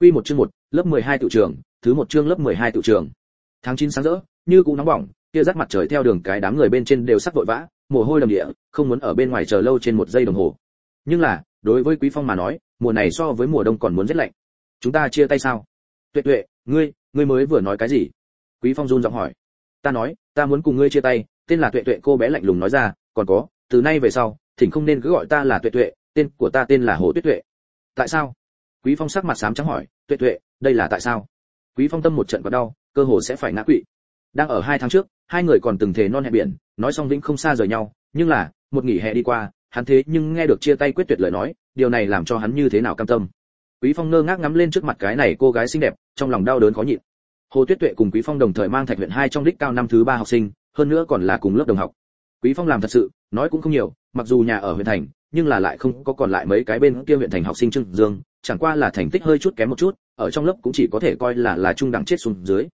Quy một chương một, lớp 12 tiểu trường, thứ một chương lớp 12 tiểu trường. Tháng 9 sáng rỡ, như cũng nóng bỏng, kia rắc mặt trời theo đường cái đám người bên trên đều sắc vội vã, mồ hôi đầm địa, không muốn ở bên ngoài chờ lâu trên một giây đồng hồ. Nhưng là, đối với Quý Phong mà nói, mùa này so với mùa đông còn muốn rất lạnh. Chúng ta chia tay sao? Tuệ Tuệ, ngươi, ngươi mới vừa nói cái gì? Quý Phong run giọng hỏi. Ta nói, ta muốn cùng ngươi chia tay, tên là Tuệ Tuệ cô bé lạnh lùng nói ra, còn có, từ nay về sau, thỉnh không nên cứ gọi ta là Tuệ Tuệ, tên của ta tên là Hồ Tuyết Tuệ. Tại sao? Quý Phong sắc mặt xám trắng hỏi, "Tuệ Tuệ, đây là tại sao?" Quý Phong tâm một trận có đau, cơ hồ sẽ phải ngã quỵ. Đang ở hai tháng trước, hai người còn từng thề non hẹn biển, nói xong vĩnh không xa rời nhau, nhưng là, một nghỉ hè đi qua, hắn thế nhưng nghe được chia tay quyết tuyệt lời nói, điều này làm cho hắn như thế nào cam tâm. Quý Phong ngơ ngác ngắm lên trước mặt cái này cô gái xinh đẹp, trong lòng đau đớn khó nhịn. Hồ Tuyết Tuệ cùng Quý Phong đồng thời mang Thạch huyện hai trong đích cao năm thứ ba học sinh, hơn nữa còn là cùng lớp đồng học. Quý Phong làm thật sự, nói cũng không nhiều, mặc dù nhà ở huyện thành, nhưng là lại không có còn lại mấy cái bên kia huyện thành học sinh trưng Dương, chẳng qua là thành tích hơi chút kém một chút, ở trong lớp cũng chỉ có thể coi là là trung đẳng chết xuống dưới.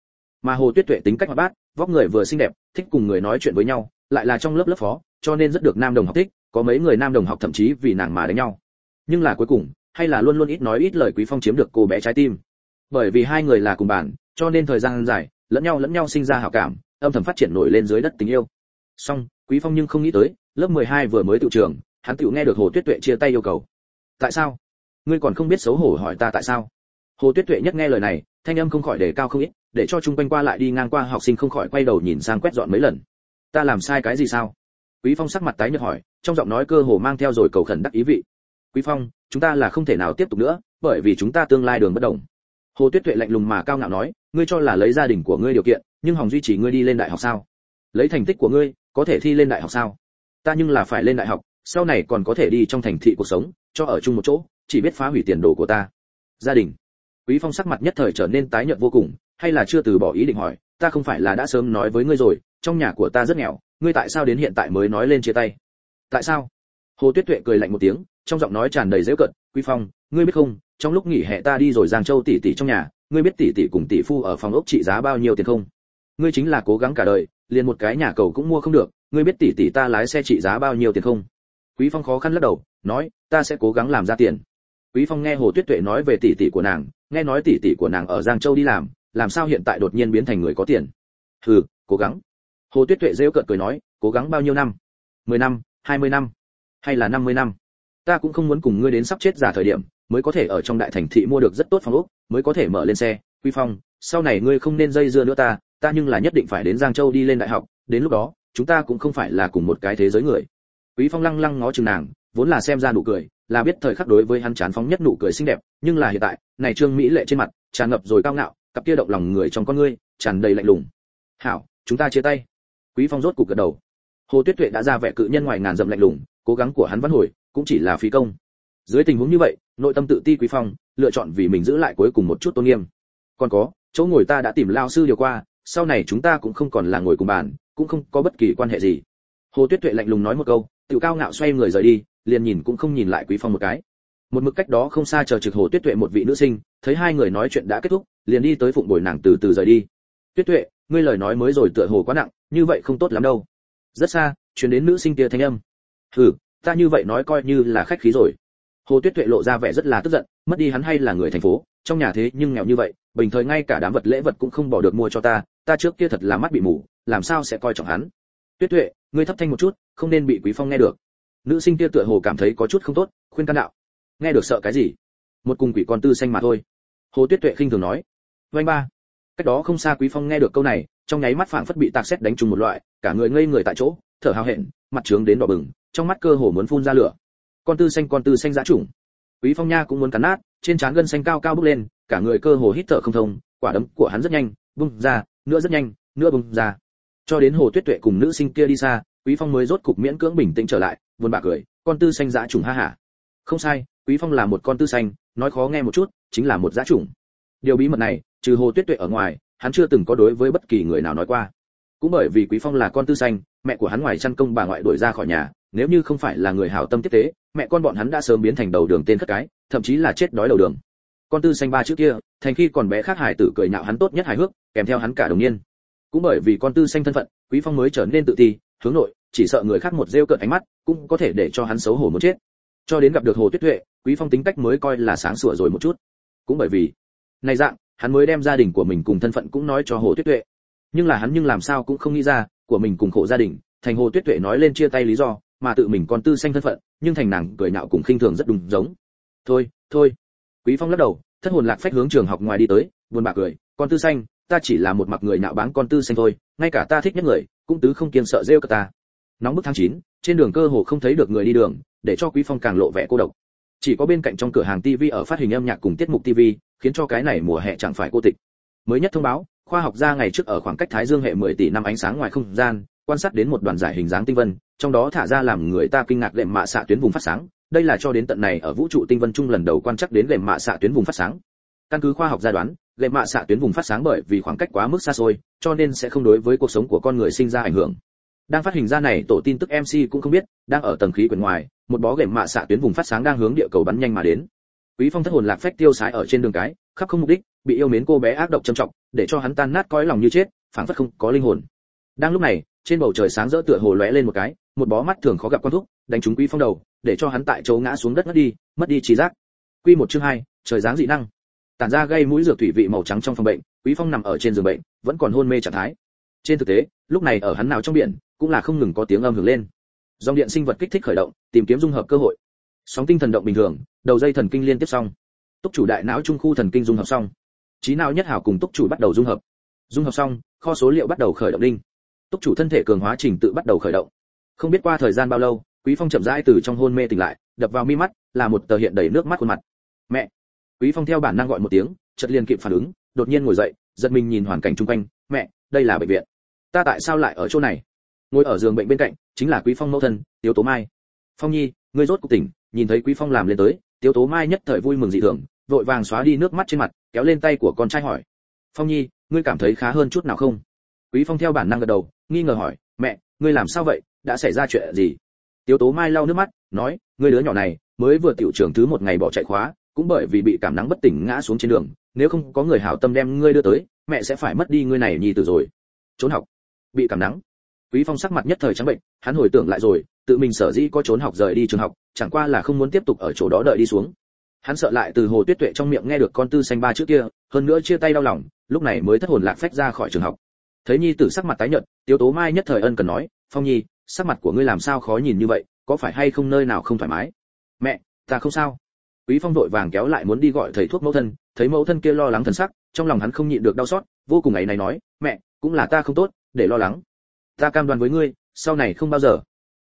Mà Hồ Tuyết Tuệ tính cách hoạt bát, vóc người vừa xinh đẹp, thích cùng người nói chuyện với nhau, lại là trong lớp lớp phó, cho nên rất được nam đồng học thích, có mấy người nam đồng học thậm chí vì nàng mà đánh nhau. Nhưng là cuối cùng, hay là luôn luôn ít nói ít lời Quý Phong chiếm được cô bé trái tim. Bởi vì hai người là cùng bạn, cho nên thời gian dài, lẫn nhau lẫn nhau sinh ra hảo cảm, âm thầm phát triển nổi lên dưới đất tình yêu. Song, Quý Phong nhưng không nghĩ tới, lớp 12 vừa mới tự trường, hắn tự nghe được Hồ Tuyết Tuệ chia tay yêu cầu. Tại sao? Ngươi còn không biết xấu hổ hỏi ta tại sao? Hồ Tuyết Tuệ nhất nghe lời này, thanh âm không khỏi đề cao không ít, để cho chung quanh qua lại đi ngang qua học sinh không khỏi quay đầu nhìn sang quét dọn mấy lần. Ta làm sai cái gì sao? Quý Phong sắc mặt tái nhợt hỏi, trong giọng nói cơ hồ mang theo rồi cầu khẩn đắc ý vị. Quý Phong, chúng ta là không thể nào tiếp tục nữa, bởi vì chúng ta tương lai đường bất đồng. Hồ Tuyết Tuệ lạnh lùng mà cao ngạo nói, ngươi cho là lấy gia đình của ngươi điều kiện, nhưng hòng duy trì ngươi đi lên đại học sao? Lấy thành tích của ngươi, có thể thi lên đại học sao? Ta nhưng là phải lên đại học, sau này còn có thể đi trong thành thị cuộc sống, cho ở chung một chỗ, chỉ biết phá hủy tiền đồ của ta. Gia đình. Quý Phong sắc mặt nhất thời trở nên tái nhợt vô cùng, hay là chưa từ bỏ ý định hỏi, ta không phải là đã sớm nói với ngươi rồi, trong nhà của ta rất nghèo, ngươi tại sao đến hiện tại mới nói lên chia tay? Tại sao? Hồ Tuyết Tuệ cười lạnh một tiếng, trong giọng nói tràn đầy dễ cận. "Quý Phong, ngươi biết không, trong lúc nghỉ hè ta đi rồi Giang Châu tỷ tỷ trong nhà, ngươi biết tỷ tỷ cùng tỷ phu ở phòng ốc trị giá bao nhiêu tiền không? Ngươi chính là cố gắng cả đời, liền một cái nhà cầu cũng mua không được, ngươi biết tỷ tỷ ta lái xe trị giá bao nhiêu tiền không?" Quý Phong khó khăn lắc đầu, nói, "Ta sẽ cố gắng làm ra tiền." Quý Phong nghe Hồ Tuyết Tuệ nói về tỷ tỷ của nàng, nghe nói tỷ tỷ của nàng ở Giang Châu đi làm, làm sao hiện tại đột nhiên biến thành người có tiền? Hừ, cố gắng. Hồ Tuyết Tuệ rêu cợt cười nói, cố gắng bao nhiêu năm? 10 năm, 20 năm, hay là 50 năm? Ta cũng không muốn cùng ngươi đến sắp chết già thời điểm, mới có thể ở trong đại thành thị mua được rất tốt phòng ốc, mới có thể mở lên xe. Quý Phong, sau này ngươi không nên dây dưa nữa ta, ta nhưng là nhất định phải đến Giang Châu đi lên đại học, đến lúc đó, chúng ta cũng không phải là cùng một cái thế giới người. Quý Phong lăng lăng ngó chừng nàng, vốn là xem ra nụ cười, là biết thời khắc đối với hắn chán phóng nhất nụ cười xinh đẹp, nhưng là hiện tại, này trương mỹ lệ trên mặt, tràn ngập rồi cao ngạo, cặp kia động lòng người trong con ngươi, tràn đầy lạnh lùng. "Hảo, chúng ta chia tay." Quý Phong rốt cục gật đầu. Hồ Tuyết Tuệ đã ra vẻ cự nhân ngoài ngàn dặm lạnh lùng, cố gắng của hắn vẫn hồi, cũng chỉ là phí công. Dưới tình huống như vậy, nội tâm tự ti Quý Phong, lựa chọn vì mình giữ lại cuối cùng một chút tôn nghiêm. Còn có, chỗ ngồi ta đã tìm lao sư điều qua, sau này chúng ta cũng không còn là ngồi cùng bàn, cũng không có bất kỳ quan hệ gì. Hồ Tuyết Tuệ lạnh lùng nói một câu, tự cao ngạo xoay người rời đi, liền nhìn cũng không nhìn lại Quý Phong một cái. Một mực cách đó không xa chờ trực Hồ Tuyết Tuệ một vị nữ sinh, thấy hai người nói chuyện đã kết thúc, liền đi tới phụng bồi nàng từ từ rời đi. Tuyết Tuệ, ngươi lời nói mới rồi tựa hồ quá nặng, như vậy không tốt lắm đâu. Rất xa, chuyển đến nữ sinh kia thanh âm. Hừ, ta như vậy nói coi như là khách khí rồi. Hồ Tuyết Tuệ lộ ra vẻ rất là tức giận, mất đi hắn hay là người thành phố, trong nhà thế nhưng nghèo như vậy, bình thời ngay cả đám vật lễ vật cũng không bỏ được mua cho ta, ta trước kia thật là mắt bị mù, làm sao sẽ coi trọng hắn. Tuyết Tuệ, ngươi thấp thanh một chút, không nên bị Quý Phong nghe được. Nữ sinh kia tựa hồ cảm thấy có chút không tốt khuyên can đạo. Nghe được sợ cái gì? Một cùng quỷ con tư xanh mà thôi. Hồ tuyết tuệ khinh thường nói. Vanh ba. Cách đó không xa quý phong nghe được câu này trong nháy mắt phảng phất bị tạc xét đánh trúng một loại cả người ngây người tại chỗ thở hào hẹn mặt trướng đến đỏ bừng trong mắt cơ hồ muốn phun ra lửa. Con tư xanh con tư xanh dã trùng. Quý phong nha cũng muốn cắn nát trên trán gân xanh cao cao bốc lên cả người cơ hồ hít thở không thông quả đấm của hắn rất nhanh bung ra nữa rất nhanh nữa bung ra cho đến hồ tuyết tuệ cùng nữ sinh kia đi xa, quý phong mới rốt cục miễn cưỡng bình tĩnh trở lại, buồn bã cười, con tư xanh dã trùng ha hả. Không sai, quý phong là một con tư xanh, nói khó nghe một chút, chính là một dã trùng. Điều bí mật này, trừ hồ tuyết tuệ ở ngoài, hắn chưa từng có đối với bất kỳ người nào nói qua. Cũng bởi vì quý phong là con tư xanh, mẹ của hắn ngoài chăn công bà ngoại đuổi ra khỏi nhà, nếu như không phải là người hảo tâm tiếp tế, mẹ con bọn hắn đã sớm biến thành đầu đường tên khất cái, thậm chí là chết đói đầu đường. Con tư xanh ba chữ kia, thành khi còn bé khác hải tử cười nhạo hắn tốt nhất hài hước, kèm theo hắn cả đồng niên cũng bởi vì con tư xanh thân phận, quý phong mới trở nên tự ti, hướng nội, chỉ sợ người khác một rêu cợt ánh mắt, cũng có thể để cho hắn xấu hổ muốn chết. Cho đến gặp được hồ tuyết tuệ, quý phong tính cách mới coi là sáng sủa rồi một chút. Cũng bởi vì, này dạng, hắn mới đem gia đình của mình cùng thân phận cũng nói cho hồ tuyết tuệ. Nhưng là hắn nhưng làm sao cũng không nghĩ ra, của mình cùng khổ gia đình, thành hồ tuyết tuệ nói lên chia tay lý do, mà tự mình còn tư xanh thân phận, nhưng thành nàng cười nhạo cùng khinh thường rất đúng giống. Thôi thôi. Quý phong lắc đầu, thất hồn lạc phách hướng trường học ngoài đi tới, buồn bã cười, con tư xanh ta chỉ là một mặc người nhạo báng con tư xanh thôi ngay cả ta thích nhất người cũng tứ không kiên sợ rêu cả ta nóng bức tháng 9, trên đường cơ hồ không thấy được người đi đường để cho quý phong càng lộ vẻ cô độc chỉ có bên cạnh trong cửa hàng TV ở phát hình âm nhạc cùng tiết mục TV, khiến cho cái này mùa hè chẳng phải cô tịch. Mới nhất thông báo, khoa học gia ngày trước ở khoảng cách Thái Dương hệ 10 tỷ năm ánh sáng ngoài không gian, quan sát đến một đoàn giải hình dáng tinh vân, trong đó thả ra làm người ta kinh ngạc lệm mạ xạ tuyến vùng phát sáng, đây là cho đến tận này ở vũ trụ tinh vân trung lần đầu quan chắc đến lệm mạ xạ tuyến vùng phát sáng. Căn cứ khoa học gia đoán, Lệ mạ xạ tuyến vùng phát sáng bởi vì khoảng cách quá mức xa xôi, cho nên sẽ không đối với cuộc sống của con người sinh ra ảnh hưởng. Đang phát hình ra này tổ tin tức MC cũng không biết, đang ở tầng khí quyển ngoài, một bó gậy mạ xạ tuyến vùng phát sáng đang hướng địa cầu bắn nhanh mà đến. Quý phong thất hồn lạc phách tiêu sái ở trên đường cái khắp không mục đích bị yêu mến cô bé ác độc trầm trọng để cho hắn tan nát cõi lòng như chết phảng phất không có linh hồn. Đang lúc này trên bầu trời sáng rỡ tựa hồ lóe lên một cái một bó mắt thường khó gặp quan thúc đánh trúng quý phong đầu để cho hắn tại chỗ ngã xuống đất mất đi mất đi trí giác. Quy một chương hai trời dáng dị năng tản ra gây mũi dược thủy vị màu trắng trong phòng bệnh quý phong nằm ở trên giường bệnh vẫn còn hôn mê trạng thái. Trên thực tế lúc này ở hắn nào trong biển cũng là không ngừng có tiếng âm hưởng lên. Dòng điện sinh vật kích thích khởi động tìm kiếm dung hợp cơ hội. Sóng tinh thần động bình thường đầu dây thần kinh liên tiếp xong. Túc chủ đại não trung khu thần kinh dung hợp xong. Trí não nhất hảo cùng túc chủ bắt đầu dung hợp. Dung hợp xong kho số liệu bắt đầu khởi động đinh, túc chủ thân thể cường hóa trình tự bắt đầu khởi động. Không biết qua thời gian bao lâu quý phong chậm rãi từ trong hôn mê tỉnh lại đập vào mi mắt là một tờ hiện đầy nước mắt khuôn mặt. Mẹ quý phong theo bản năng gọi một tiếng, chợt liền kịp phản ứng, đột nhiên ngồi dậy, giật mình nhìn hoàn cảnh chung quanh, mẹ, đây là bệnh viện. Ta tại sao lại ở chỗ này? Ngồi ở giường bệnh bên cạnh, chính là quý phong mẫu thân, tiếu tố mai. Phong nhi, ngươi rốt cuộc tỉnh, nhìn thấy quý phong làm lên tới, tiếu tố mai nhất thời vui mừng dị thường, vội vàng xóa đi nước mắt trên mặt, kéo lên tay của con trai hỏi, phong nhi, ngươi cảm thấy khá hơn chút nào không? Quý phong theo bản năng gật đầu, nghi ngờ hỏi, mẹ, ngươi làm sao vậy? Đã xảy ra chuyện gì? Tiếu tố mai lau nước mắt, nói, ngươi đứa nhỏ này, mới vừa tiểu trưởng thứ một ngày bỏ chạy khóa cũng bởi vì bị cảm nắng bất tỉnh ngã xuống trên đường, nếu không có người hảo tâm đem ngươi đưa tới, mẹ sẽ phải mất đi ngươi này nhi tử rồi. Trốn học. Bị cảm nắng. Quý phong sắc mặt nhất thời trắng bệnh, hắn hồi tưởng lại rồi, tự mình sở dĩ có trốn học rời đi trường học, chẳng qua là không muốn tiếp tục ở chỗ đó đợi đi xuống. Hắn sợ lại từ hồ tuyết tuệ trong miệng nghe được con tư xanh ba trước kia, hơn nữa chia tay đau lòng, lúc này mới thất hồn lạc phách ra khỏi trường học. Thấy nhi tử sắc mặt tái nhợt, tiếu tố mai nhất thời ân cần nói, phong nhi, sắc mặt của ngươi làm sao khó nhìn như vậy, có phải hay không nơi nào không thoải mái? Mẹ, ta không sao quý phong đội vàng kéo lại muốn đi gọi thầy thuốc mẫu thân, thấy mẫu thân kia lo lắng thần sắc, trong lòng hắn không nhịn được đau xót, vô cùng ấy này nói, mẹ, cũng là ta không tốt, để lo lắng. Ta cam đoan với ngươi, sau này không bao giờ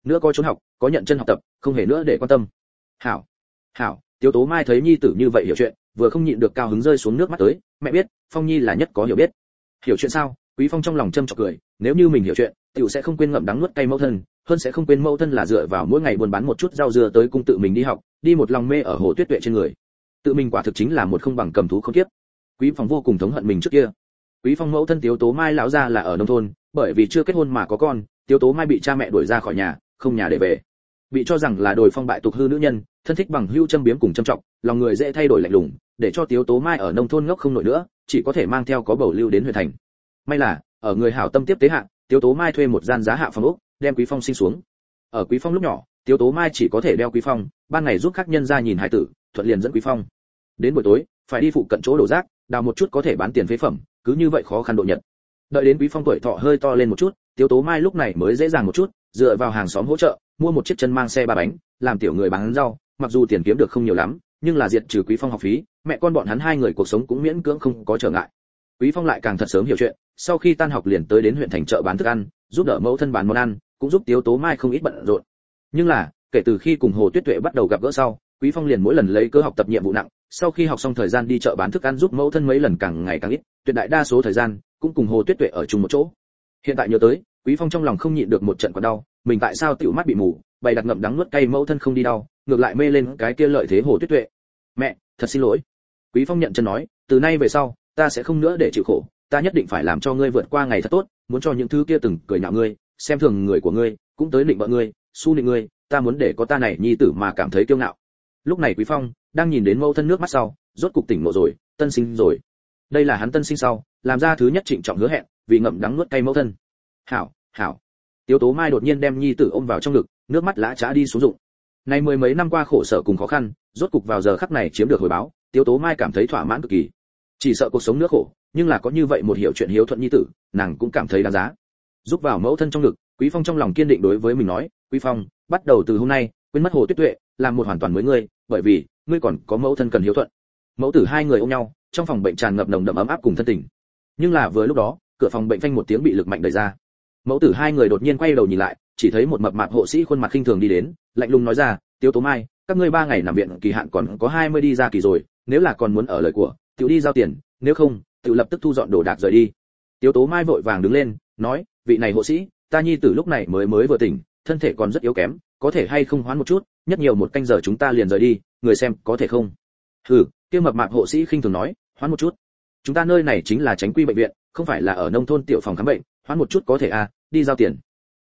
nữa có trốn học, có nhận chân học tập, không hề nữa để quan tâm. Hảo hảo. Tiêu tố mai thấy nhi tử như vậy hiểu chuyện, vừa không nhịn được cao hứng rơi xuống nước mắt tới, mẹ biết, phong nhi là nhất có hiểu biết. Hiểu chuyện sao? Quý phong trong lòng châm chọc cười, nếu như mình hiểu chuyện, tiểu sẽ không quên ngậm đắng nuốt cay mẫu thân hơn sẽ không quên mẫu thân là dựa vào mỗi ngày buôn bán một chút rau dưa tới cung tự mình đi học đi một lòng mê ở hồ tuyết tuệ trên người. Tự mình quả thực chính là một không bằng cầm thú không tiếp quý phong vô cùng thống hận mình trước kia. Quý phong mẫu thân tiếu tố mai lão gia là ở nông thôn bởi vì chưa kết hôn mà có con tiếu tố mai bị cha mẹ đuổi ra khỏi nhà không nhà để về. Bị cho rằng là đồi phong bại tục hư nữ nhân thân thích bằng hưu châm biếm cùng châm trọng lòng người dễ thay đổi lạnh lùng để cho tiếu tố mai ở nông thôn ngốc không nổi nữa chỉ có thể mang theo có bầu lưu đến huyện thành. May là ở người hảo tâm tiếp tế hạng, tiếu tố mai thuê một gian giá hạ phòng ốc đem quý phong sinh xuống. Ở quý phong lúc nhỏ, tiếu tố mai chỉ có thể đeo quý phong, ban ngày giúp các nhân ra nhìn hải tử, thuận liền dẫn quý phong. Đến buổi tối, phải đi phụ cận chỗ đổ rác, đào một chút có thể bán tiền phế phẩm, cứ như vậy khó khăn độ nhật. Đợi đến quý phong tuổi thọ hơi to lên một chút, tiếu tố mai lúc này mới dễ dàng một chút, dựa vào hàng xóm hỗ trợ, mua một chiếc chân mang xe ba bánh, làm tiểu người bán rau, mặc dù tiền kiếm được không nhiều lắm, nhưng là diệt trừ quý phong học phí, mẹ con bọn hắn hai người cuộc sống cũng miễn cưỡng không có trở ngại. Quý phong lại càng thật sớm hiểu chuyện, sau khi tan học liền tới đến huyện thành chợ bán thức ăn, giúp đỡ mẫu thân bán món ăn cũng giúp tiếu tố mai không ít bận rộn. Nhưng là, kể từ khi cùng hồ tuyết tuệ bắt đầu gặp gỡ sau, quý phong liền mỗi lần lấy cơ học tập nhiệm vụ nặng, sau khi học xong thời gian đi chợ bán thức ăn giúp mẫu thân mấy lần càng ngày càng ít, tuyệt đại đa số thời gian, cũng cùng hồ tuyết tuệ ở chung một chỗ. Hiện tại nhớ tới, quý phong trong lòng không nhịn được một trận còn đau, mình tại sao tiểu mắt bị mù, bày đặt ngậm đắng nuốt cay mẫu thân không đi đau, ngược lại mê lên cái kia lợi thế hồ tuyết tuệ. Mẹ, thật xin lỗi. Quý phong nhận chân nói, từ nay về sau, ta sẽ không nữa để chịu khổ, ta nhất định phải làm cho ngươi vượt qua ngày thật tốt, muốn cho những thứ kia từng cười nhạo ngươi xem thường người của ngươi, cũng tới định vợ ngươi su nịnh ngươi, ta muốn để có ta này nhi tử mà cảm thấy kiêu ngạo. Lúc này quý phong đang nhìn đến mẫu thân nước mắt sau, rốt cục tỉnh ngộ rồi, tân sinh rồi. Đây là hắn tân sinh sau, làm ra thứ nhất trịnh trọng hứa hẹn, vì ngậm đắng nuốt cay mẫu thân. Hảo hảo. Tiếu tố mai đột nhiên đem nhi tử ôm vào trong ngực, nước mắt lã chã đi xuống dụng. Này mười mấy năm qua khổ sở cùng khó khăn, rốt cục vào giờ khắc này chiếm được hồi báo, tiếu tố mai cảm thấy thỏa mãn cực kỳ. Chỉ sợ cuộc sống nước khổ, nhưng là có như vậy một hiểu chuyện hiếu thuận nhi tử, nàng cũng cảm thấy đáng giá giúp vào mẫu thân trong ngực, quý phong trong lòng kiên định đối với mình nói, quý phong, bắt đầu từ hôm nay, quên mất hồ tuyết tuệ, làm một hoàn toàn mới ngươi, bởi vì, ngươi còn có mẫu thân cần hiếu thuận. Mẫu tử hai người ôm nhau, trong phòng bệnh tràn ngập nồng đậm ấm áp cùng thân tình. Nhưng là vừa lúc đó, cửa phòng bệnh phanh một tiếng bị lực mạnh đẩy ra. Mẫu tử hai người đột nhiên quay đầu nhìn lại, chỉ thấy một mập mạp hộ sĩ khuôn mặt khinh thường đi đến, lạnh lùng nói ra tiểu tố mai, các ngươi ba ngày nằm viện kỳ hạn còn có hai mươi đi ra kỳ rồi, nếu là còn muốn ở lời của, tiểu đi giao tiền, nếu không, tiểu lập tức thu dọn đồ đạc rời đi. Tiểu tố mai vội vàng đứng lên, nói vị này hộ sĩ, ta nhi tử lúc này mới mới vừa tỉnh, thân thể còn rất yếu kém, có thể hay không hoán một chút, nhất nhiều một canh giờ chúng ta liền rời đi, người xem có thể không? Hừ, kia mập mạp hộ sĩ khinh thường nói, hoán một chút. Chúng ta nơi này chính là tránh quy bệnh viện, không phải là ở nông thôn tiểu phòng khám bệnh, hoán một chút có thể à đi giao tiền.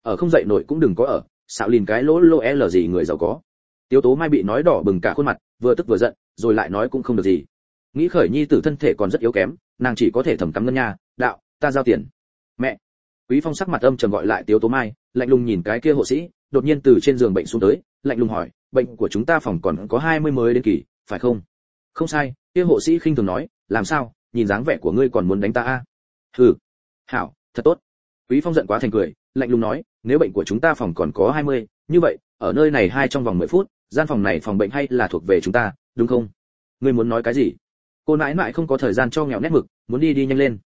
Ở không dậy nổi cũng đừng có ở, xạo lìn cái lỗ lỗ l gì người giàu có. Tiếu tố mai bị nói đỏ bừng cả khuôn mặt, vừa tức vừa giận, rồi lại nói cũng không được gì. Nghĩ khởi nhi tử thân thể còn rất yếu kém, nàng chỉ có thể thầm cắm ngân nha, đạo, ta giao tiền. Mẹ quý phong sắc mặt âm trầm gọi lại tiếu tố mai lạnh lùng nhìn cái kia hộ sĩ đột nhiên từ trên giường bệnh xuống tới lạnh lùng hỏi bệnh của chúng ta phòng còn có 20 mới đến kỳ phải không? Không sai kia hộ sĩ khinh thường nói làm sao nhìn dáng vẻ của ngươi còn muốn đánh ta a? À? hừ hảo thật tốt. Quý phong giận quá thành cười lạnh lùng nói nếu bệnh của chúng ta phòng còn có 20, như vậy ở nơi này hai trong vòng 10 phút gian phòng này phòng bệnh hay là thuộc về chúng ta đúng không? Ngươi muốn nói cái gì? Cô nãi nãi không có thời gian cho nghèo nét mực muốn đi đi nhanh lên.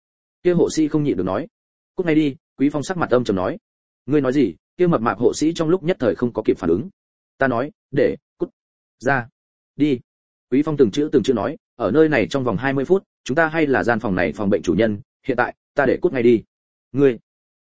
Kia hộ sĩ không nhịn được nói cút ngay đi, quý phong sắc mặt âm trầm nói. Ngươi nói gì? Kia mập mạp hộ sĩ trong lúc nhất thời không có kịp phản ứng. Ta nói, để, cút, ra, đi. Quý phong từng chữ từng chữ nói, ở nơi này trong vòng 20 phút, chúng ta hay là gian phòng này phòng bệnh chủ nhân, hiện tại, ta để cút ngay đi. Ngươi.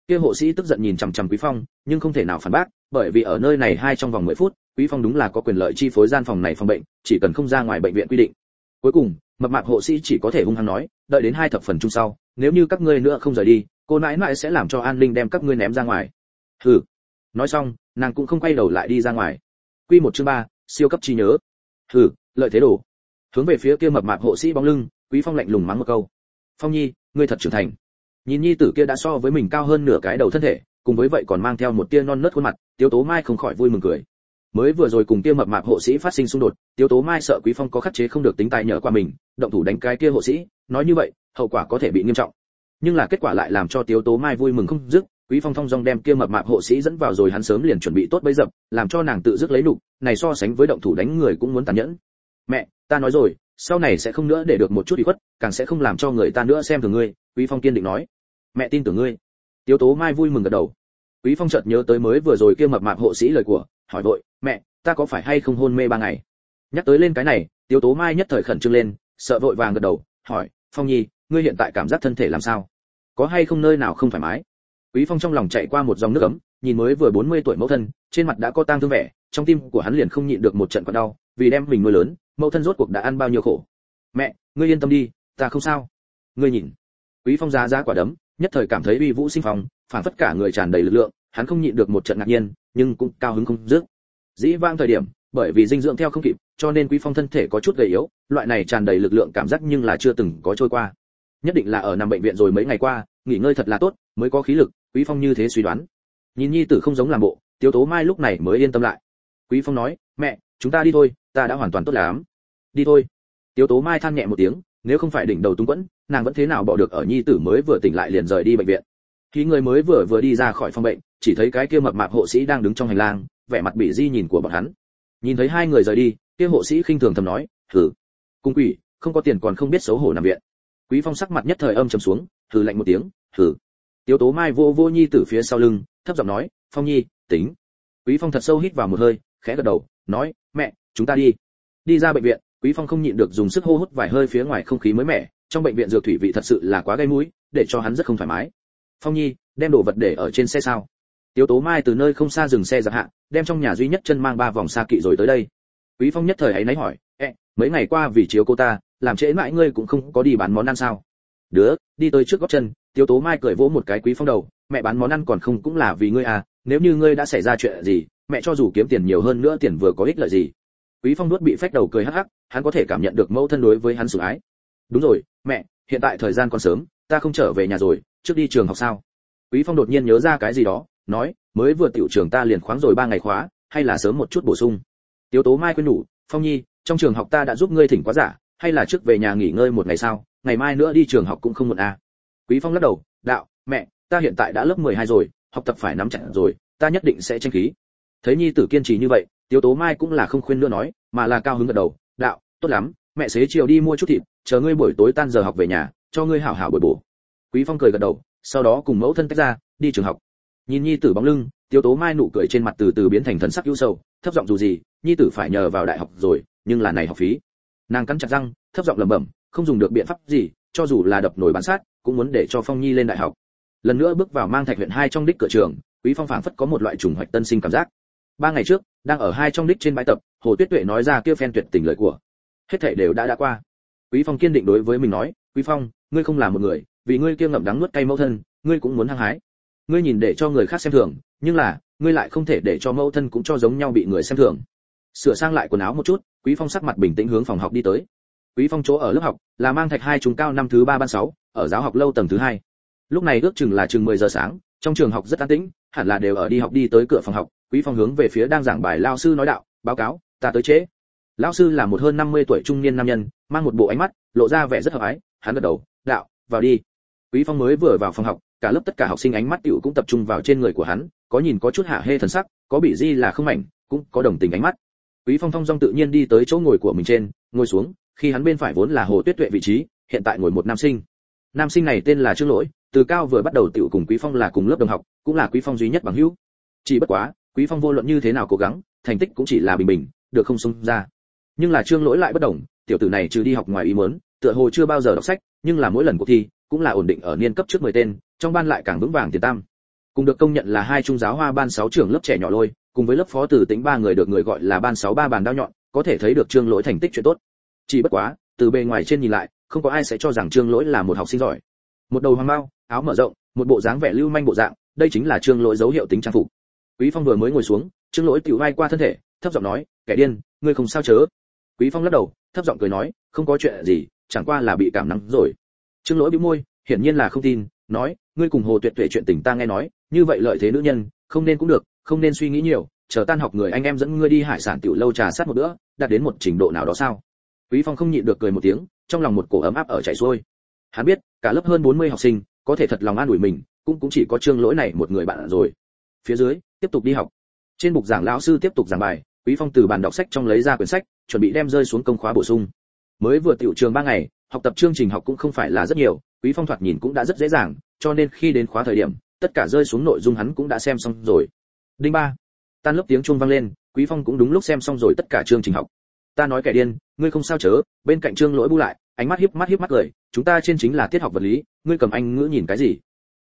Kia hộ sĩ tức giận nhìn chằm chằm quý phong, nhưng không thể nào phản bác, bởi vì ở nơi này hai trong vòng 10 phút, quý phong đúng là có quyền lợi chi phối gian phòng này phòng bệnh, chỉ cần không ra ngoài bệnh viện quy định. Cuối cùng, mập mạp hộ sĩ chỉ có thể hung hăng nói, đợi đến hai thập phần chung sau, nếu như các ngươi nữa không rời đi cô nãi nãi sẽ làm cho an linh đem các ngươi ném ra ngoài. Hừ. Nói xong, nàng cũng không quay đầu lại đi ra ngoài. Quy một chương ba, siêu cấp trí nhớ. Hừ, lợi thế đồ. Hướng về phía kia mập mạp hộ sĩ bóng lưng, quý phong lạnh lùng mắng một câu. Phong nhi, ngươi thật trưởng thành. Nhìn nhi tử kia đã so với mình cao hơn nửa cái đầu thân thể, cùng với vậy còn mang theo một tia non nớt khuôn mặt tiêu tố mai không khỏi vui mừng cười. Mới vừa rồi cùng kia mập mạp hộ sĩ phát sinh xung đột tiêu tố mai sợ quý phong có khắc chế không được tính tài nhờ qua mình, động thủ đánh cái kia hộ sĩ, nói như vậy, hậu quả có thể bị nghiêm trọng nhưng là kết quả lại làm cho tiếu tố mai vui mừng không dứt, quý phong thông dong đem kia mập mạp hộ sĩ dẫn vào rồi hắn sớm liền chuẩn bị tốt bấy dập, làm cho nàng tự dứt lấy nụ này so sánh với động thủ đánh người cũng muốn tàn nhẫn. Mẹ, ta nói rồi, sau này sẽ không nữa để được một chút ủy khuất, càng sẽ không làm cho người ta nữa xem thường ngươi, quý phong kiên định nói. Mẹ tin tưởng ngươi. Tiếu tố mai vui mừng gật đầu. Quý phong chợt nhớ tới mới vừa rồi kia mập mạp hộ sĩ lời của, hỏi vội, mẹ, ta có phải hay không hôn mê ba ngày? Nhắc tới lên cái này, tiếu tố mai nhất thời khẩn trương lên, sợ vội vàng gật đầu, hỏi, phong nhi, ngươi hiện tại cảm giác thân thể làm sao? Có hay không nơi nào không thoải mái. Quý phong trong lòng chạy qua một dòng nước ấm, nhìn mới vừa 40 tuổi mẫu thân, trên mặt đã có tang thương vẻ, trong tim của hắn liền không nhịn được một trận quặn đau, vì đem mình nuôi lớn, mẫu thân rốt cuộc đã ăn bao nhiêu khổ. Mẹ, ngươi yên tâm đi, ta không sao. Ngươi nhìn. Quý phong giá giá quả đấm, nhất thời cảm thấy uy vũ sinh phong, phản phất cả người tràn đầy lực lượng, hắn không nhịn được một trận ngạc nhiên, nhưng cũng cao hứng không dứt. Dĩ vang thời điểm, bởi vì dinh dưỡng theo không kịp, cho nên quý phong thân thể có chút gầy yếu, loại này tràn đầy lực lượng cảm giác nhưng là chưa từng có trôi qua. Nhất định là ở nằm bệnh viện rồi mấy ngày qua nghỉ ngơi thật là tốt, mới có khí lực, quý phong như thế suy đoán. Nhìn nhi tử không giống làm bộ, tiếu tố mai lúc này mới yên tâm lại. Quý phong nói, mẹ, chúng ta đi thôi, ta đã hoàn toàn tốt lắm. Đi thôi. Tiếu tố mai than nhẹ một tiếng, nếu không phải đỉnh đầu tung quẫn, nàng vẫn thế nào bỏ được ở nhi tử mới vừa tỉnh lại liền rời đi bệnh viện. Khi người mới vừa vừa đi ra khỏi phòng bệnh, chỉ thấy cái kia mập mạp hộ sĩ đang đứng trong hành lang, vẻ mặt bị di nhìn của bọn hắn. Nhìn thấy hai người rời đi, kia hộ sĩ khinh thường thầm nói thử cung quỷ, không có tiền còn không biết xấu hổ nằm viện quý phong sắc mặt nhất thời âm trầm xuống thử lạnh một tiếng thử tiếu tố mai vô vô nhi từ phía sau lưng thấp giọng nói phong nhi tính. Quý phong thật sâu hít vào một hơi khẽ gật đầu nói mẹ chúng ta đi. Đi ra bệnh viện quý phong không nhịn được dùng sức hô hút vài hơi phía ngoài không khí mới mẻ trong bệnh viện dược thủy vị thật sự là quá gây mũi để cho hắn rất không thoải mái. Phong nhi đem đồ vật để ở trên xe sao? Tiếu Tố Mai từ nơi không xa dừng xe giặc hạ, đem trong nhà duy nhất chân mang ba vòng xa kỵ rồi tới đây. Quý Phong nhất thời ấy náy hỏi, ẹ mấy ngày qua vì chiếu cô ta, làm trễ mãi ngươi cũng không có đi bán món ăn sao?" "Đứa, đi tới trước gót chân." tiếu Tố Mai cười vỗ một cái Quý Phong đầu, "Mẹ bán món ăn còn không cũng là vì ngươi à, nếu như ngươi đã xảy ra chuyện gì, mẹ cho dù kiếm tiền nhiều hơn nữa tiền vừa có ích lợi gì?" Quý Phong nuốt bị phách đầu cười hắc hắc, hắn có thể cảm nhận được mẫu thân đối với hắn sủng ái. "Đúng rồi, mẹ, hiện tại thời gian còn sớm, ta không trở về nhà rồi, trước đi trường học sao?" Quý Phong đột nhiên nhớ ra cái gì đó, nói mới vừa tiểu trường ta liền khoáng rồi ba ngày khóa hay là sớm một chút bổ sung tiếu tố mai quên nhủ phong nhi trong trường học ta đã giúp ngươi thỉnh quá giả hay là trước về nhà nghỉ ngơi một ngày sau ngày mai nữa đi trường học cũng không muộn à? Quý phong lắc đầu, đạo, mẹ, ta hiện tại đã lớp 12 rồi, học tập phải nắm chặt rồi, ta nhất định sẽ tranh khí. Thấy nhi tử kiên trì như vậy tiêu tố mai cũng là không khuyên nữa nói, mà là cao hứng gật đầu, đạo, tốt lắm, mẹ xế chiều đi mua chút thịt, chờ ngươi buổi tối tan giờ học về nhà, cho ngươi hảo hảo bồi bổ. Quý phong cười gật đầu, sau đó cùng mẫu thân tách ra, đi trường học. Nhìn nhi tử bóng lưng tiêu tố mai nụ cười trên mặt từ từ biến thành thần sắc ưu sầu, thấp giọng dù gì, nhi tử phải nhờ vào đại học rồi, nhưng là này học phí nàng cắn chặt răng, thấp giọng lẩm bẩm, không dùng được biện pháp gì, cho dù là đập nổi bán sát, cũng muốn để cho phong nhi lên đại học. Lần nữa bước vào mang thạch huyện hai trong đích cửa trường, quý phong phảng phất có một loại trùng hoạch tân sinh cảm giác. Ba ngày trước, đang ở hai trong đích trên bãi tập, hồ tuyết tuệ nói ra kia phen tuyệt tình lời của. Hết thảy đều đã đã qua. Quý phong kiên định đối với mình nói, quý phong, ngươi không là một người, vì ngươi kia ngậm đắng nuốt cay mẫu thân, ngươi cũng muốn hăng hái. Ngươi nhìn để cho người khác xem thường, nhưng là, ngươi lại không thể để cho mẫu thân cũng cho giống nhau bị người xem thường sửa sang lại quần áo một chút, quý phong sắc mặt bình tĩnh hướng phòng học đi tới. Quý phong chỗ ở lớp học là mang thạch hai trung cao năm thứ ba, ban sáu, ở giáo học lâu tầng thứ hai. Lúc này ước chừng là chừng 10 giờ sáng, trong trường học rất an tĩnh, hẳn là đều ở đi học đi tới cửa phòng học, quý phong hướng về phía đang giảng bài lao sư nói đạo, báo cáo, ta tới trễ. Lão sư là một hơn 50 tuổi trung niên nam nhân, mang một bộ ánh mắt, lộ ra vẻ rất hợp ái, hắn gật đầu, đạo, vào đi. Quý phong mới vừa vào phòng học, cả lớp tất cả học sinh ánh mắt tiểu cũng tập trung vào trên người của hắn, có nhìn có chút hạ hê thần sắc, có bị di là không mảnh, cũng có đồng tình ánh mắt quý phong phong dong tự nhiên đi tới chỗ ngồi của mình trên, ngồi xuống, khi hắn bên phải vốn là hồ tuyết tuệ vị trí, hiện tại ngồi một nam sinh. Nam sinh này tên là trương lỗi, từ cao vừa bắt đầu tiểu cùng quý phong là cùng lớp đồng học, cũng là quý phong duy nhất bằng hữu. Chỉ bất quá, quý phong vô luận như thế nào cố gắng, thành tích cũng chỉ là bình bình, được không xung ra. Nhưng là trương lỗi lại bất đồng, tiểu tử này trừ đi học ngoài ý muốn, tựa hồ chưa bao giờ đọc sách, nhưng là mỗi lần cuộc thi, cũng là ổn định ở niên cấp trước 10 tên, trong ban lại càng vững vàng tiền tam. Cùng được công nhận là hai trung giáo hoa ban 6 trưởng lớp trẻ nhỏ lôi cùng với lớp phó từ tính ba người được người gọi là ban sáu ba bàn đao nhọn, có thể thấy được trương lỗi thành tích chuyện tốt. Chỉ bất quá, từ bề ngoài trên nhìn lại, không có ai sẽ cho rằng trương lỗi là một học sinh giỏi. Một đầu hoàng bao áo mở rộng, một bộ dáng vẻ lưu manh bộ dạng, đây chính là trương lỗi dấu hiệu tính trang phục. Quý phong vừa mới ngồi xuống, trương lỗi tiểu vai qua thân thể, thấp giọng nói, kẻ điên, ngươi không sao chớ? Quý phong lắc đầu, thấp giọng cười nói, không có chuyện gì, chẳng qua là bị cảm nắng rồi. Trương lỗi bĩu môi, hiển nhiên là không tin, nói, ngươi cùng hồ tuyệt tuệ chuyện tình ta nghe nói, như vậy lợi thế nữ nhân, không nên cũng được không nên suy nghĩ nhiều, chờ tan học người anh em dẫn ngươi đi hải sản tiểu lâu trà sát một bữa, đạt đến một trình độ nào đó sao? Quý phong không nhịn được cười một tiếng, trong lòng một cổ ấm áp ở chảy xuôi. Hắn biết, cả lớp hơn 40 học sinh, có thể thật lòng an ủi mình, cũng cũng chỉ có trương lỗi này một người bạn rồi. Phía dưới, tiếp tục đi học. Trên bục giảng lão sư tiếp tục giảng bài, quý phong từ bàn đọc sách trong lấy ra quyển sách, chuẩn bị đem rơi xuống công khóa bổ sung. Mới vừa tiểu trường ba ngày, học tập chương trình học cũng không phải là rất nhiều, quý phong thoạt nhìn cũng đã rất dễ dàng, cho nên khi đến khóa thời điểm, tất cả rơi xuống nội dung hắn cũng đã xem xong rồi đinh ba. Tan lớp tiếng chuông vang lên, quý phong cũng đúng lúc xem xong rồi tất cả chương trình học. Ta nói kẻ điên, ngươi không sao chớ, bên cạnh trương lỗi bu lại, ánh mắt hiếp mắt hiếp mắt cười, chúng ta trên chính là tiết học vật lý, ngươi cầm anh ngữ nhìn cái gì?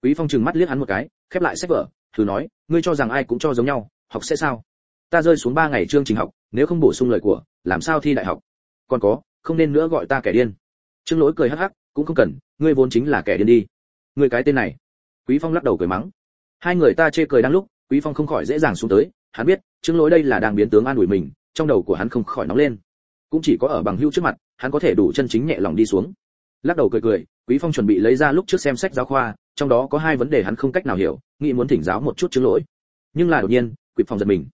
Quý phong trừng mắt liếc hắn một cái, khép lại sách vở, thử nói, ngươi cho rằng ai cũng cho giống nhau, học sẽ sao? Ta rơi xuống ba ngày chương trình học, nếu không bổ sung lời của, làm sao thi đại học? Còn có, không nên nữa gọi ta kẻ điên. Trương lỗi cười hắc hắc, cũng không cần, ngươi vốn chính là kẻ điên đi. Ngươi cái tên này. Quý phong lắc đầu cười mắng. Hai người ta chê cười đang lúc quý phong không khỏi dễ dàng xuống tới hắn biết trương lỗi đây là đang biến tướng an ủi mình trong đầu của hắn không khỏi nóng lên. Cũng chỉ có ở bằng hữu trước mặt hắn có thể đủ chân chính nhẹ lòng đi xuống. Lắc đầu cười cười quý phong chuẩn bị lấy ra lúc trước xem sách giáo khoa trong đó có hai vấn đề hắn không cách nào hiểu nghĩ muốn thỉnh giáo một chút chứng lỗi. Nhưng là đột nhiên quý phong giật mình.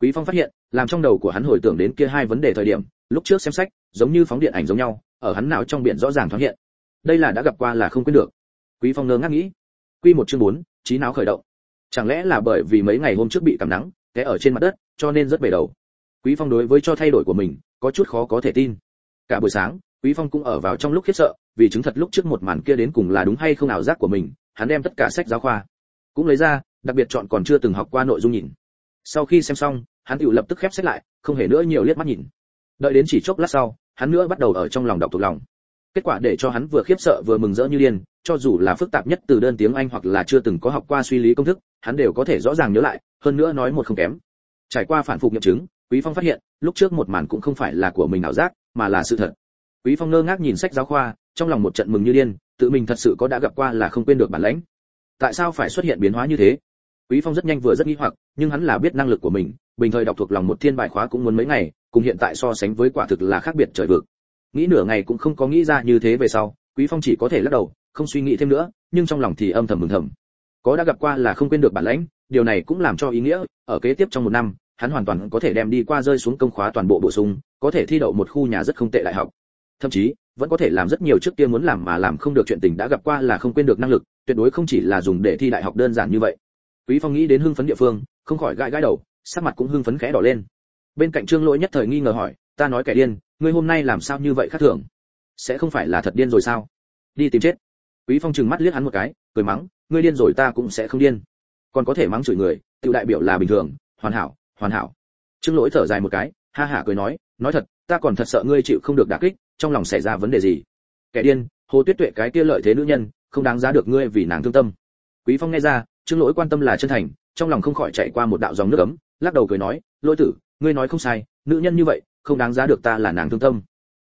Quý phong phát hiện làm trong đầu của hắn hồi tưởng đến kia hai vấn đề thời điểm lúc trước xem sách giống như phóng điện ảnh giống nhau ở hắn não trong biển rõ ràng thoáng hiện. Đây là đã gặp qua là không quên được. Quý phong ngơ ngác nghĩ. Quy một chương 4, trí não khởi động chẳng lẽ là bởi vì mấy ngày hôm trước bị cảm nắng, té ở trên mặt đất, cho nên rất bể đầu? Quý phong đối với cho thay đổi của mình, có chút khó có thể tin. Cả buổi sáng, quý phong cũng ở vào trong lúc khiếp sợ, vì chứng thật lúc trước một màn kia đến cùng là đúng hay không ảo giác của mình, hắn đem tất cả sách giáo khoa cũng lấy ra, đặc biệt chọn còn chưa từng học qua nội dung nhìn. Sau khi xem xong, hắn tự lập tức khép sách lại, không hề nữa nhiều liếc mắt nhìn. Đợi đến chỉ chốc lát sau, hắn nữa bắt đầu ở trong lòng đọc thuộc lòng kết quả để cho hắn vừa khiếp sợ vừa mừng rỡ như điên, cho dù là phức tạp nhất từ đơn tiếng anh hoặc là chưa từng có học qua suy lý công thức, hắn đều có thể rõ ràng nhớ lại, hơn nữa nói một không kém. Trải qua phản phục nghiệm chứng, quý phong phát hiện, lúc trước một màn cũng không phải là của mình ảo giác, mà là sự thật. Quý phong ngơ ngác nhìn sách giáo khoa, trong lòng một trận mừng như điên, tự mình thật sự có đã gặp qua là không quên được bản lãnh. Tại sao phải xuất hiện biến hóa như thế? Quý phong rất nhanh vừa rất nghi hoặc, nhưng hắn là biết năng lực của mình, bình thời đọc thuộc lòng một thiên bài khóa cũng muốn mấy ngày, cùng hiện tại so sánh với quả thực là khác biệt trời vực nghĩ nửa ngày cũng không có nghĩ ra như thế về sau, quý phong chỉ có thể lắc đầu, không suy nghĩ thêm nữa, nhưng trong lòng thì âm thầm mừng thầm. Có đã gặp qua là không quên được bản lãnh, điều này cũng làm cho ý nghĩa, ở kế tiếp trong một năm, hắn hoàn toàn có thể đem đi qua rơi xuống công khóa toàn bộ bổ sung, có thể thi đậu một khu nhà rất không tệ đại học. Thậm chí, vẫn có thể làm rất nhiều trước kia muốn làm mà làm không được chuyện tình đã gặp qua là không quên được năng lực, tuyệt đối không chỉ là dùng để thi đại học đơn giản như vậy. Quý phong nghĩ đến hưng phấn địa phương, không khỏi gãi gãi đầu, sắc mặt cũng hưng phấn khẽ đỏ lên. Bên cạnh trương lỗi nhất thời nghi ngờ hỏi, ta nói kẻ điên ngươi hôm nay làm sao như vậy khác thường? Sẽ không phải là thật điên rồi sao? Đi tìm chết. Quý phong trừng mắt liếc hắn một cái, cười mắng, ngươi điên rồi ta cũng sẽ không điên. Còn có thể mắng chửi người tự đại biểu là bình thường, hoàn hảo hoàn hảo. Trương lỗi thở dài một cái, ha hả cười nói nói thật, ta còn thật sợ ngươi chịu không được đả kích, trong lòng xảy ra vấn đề gì? Kẻ điên, hồ tuyết tuệ cái kia lợi thế nữ nhân, không đáng giá được ngươi vì nàng thương tâm. Quý phong nghe ra, trương lỗi quan tâm là chân thành, trong lòng không khỏi chạy qua một đạo dòng nước ấm, lắc đầu cười nói, lỗi tử, ngươi nói không sai, nữ nhân như vậy không đáng giá được ta là nàng thương tâm.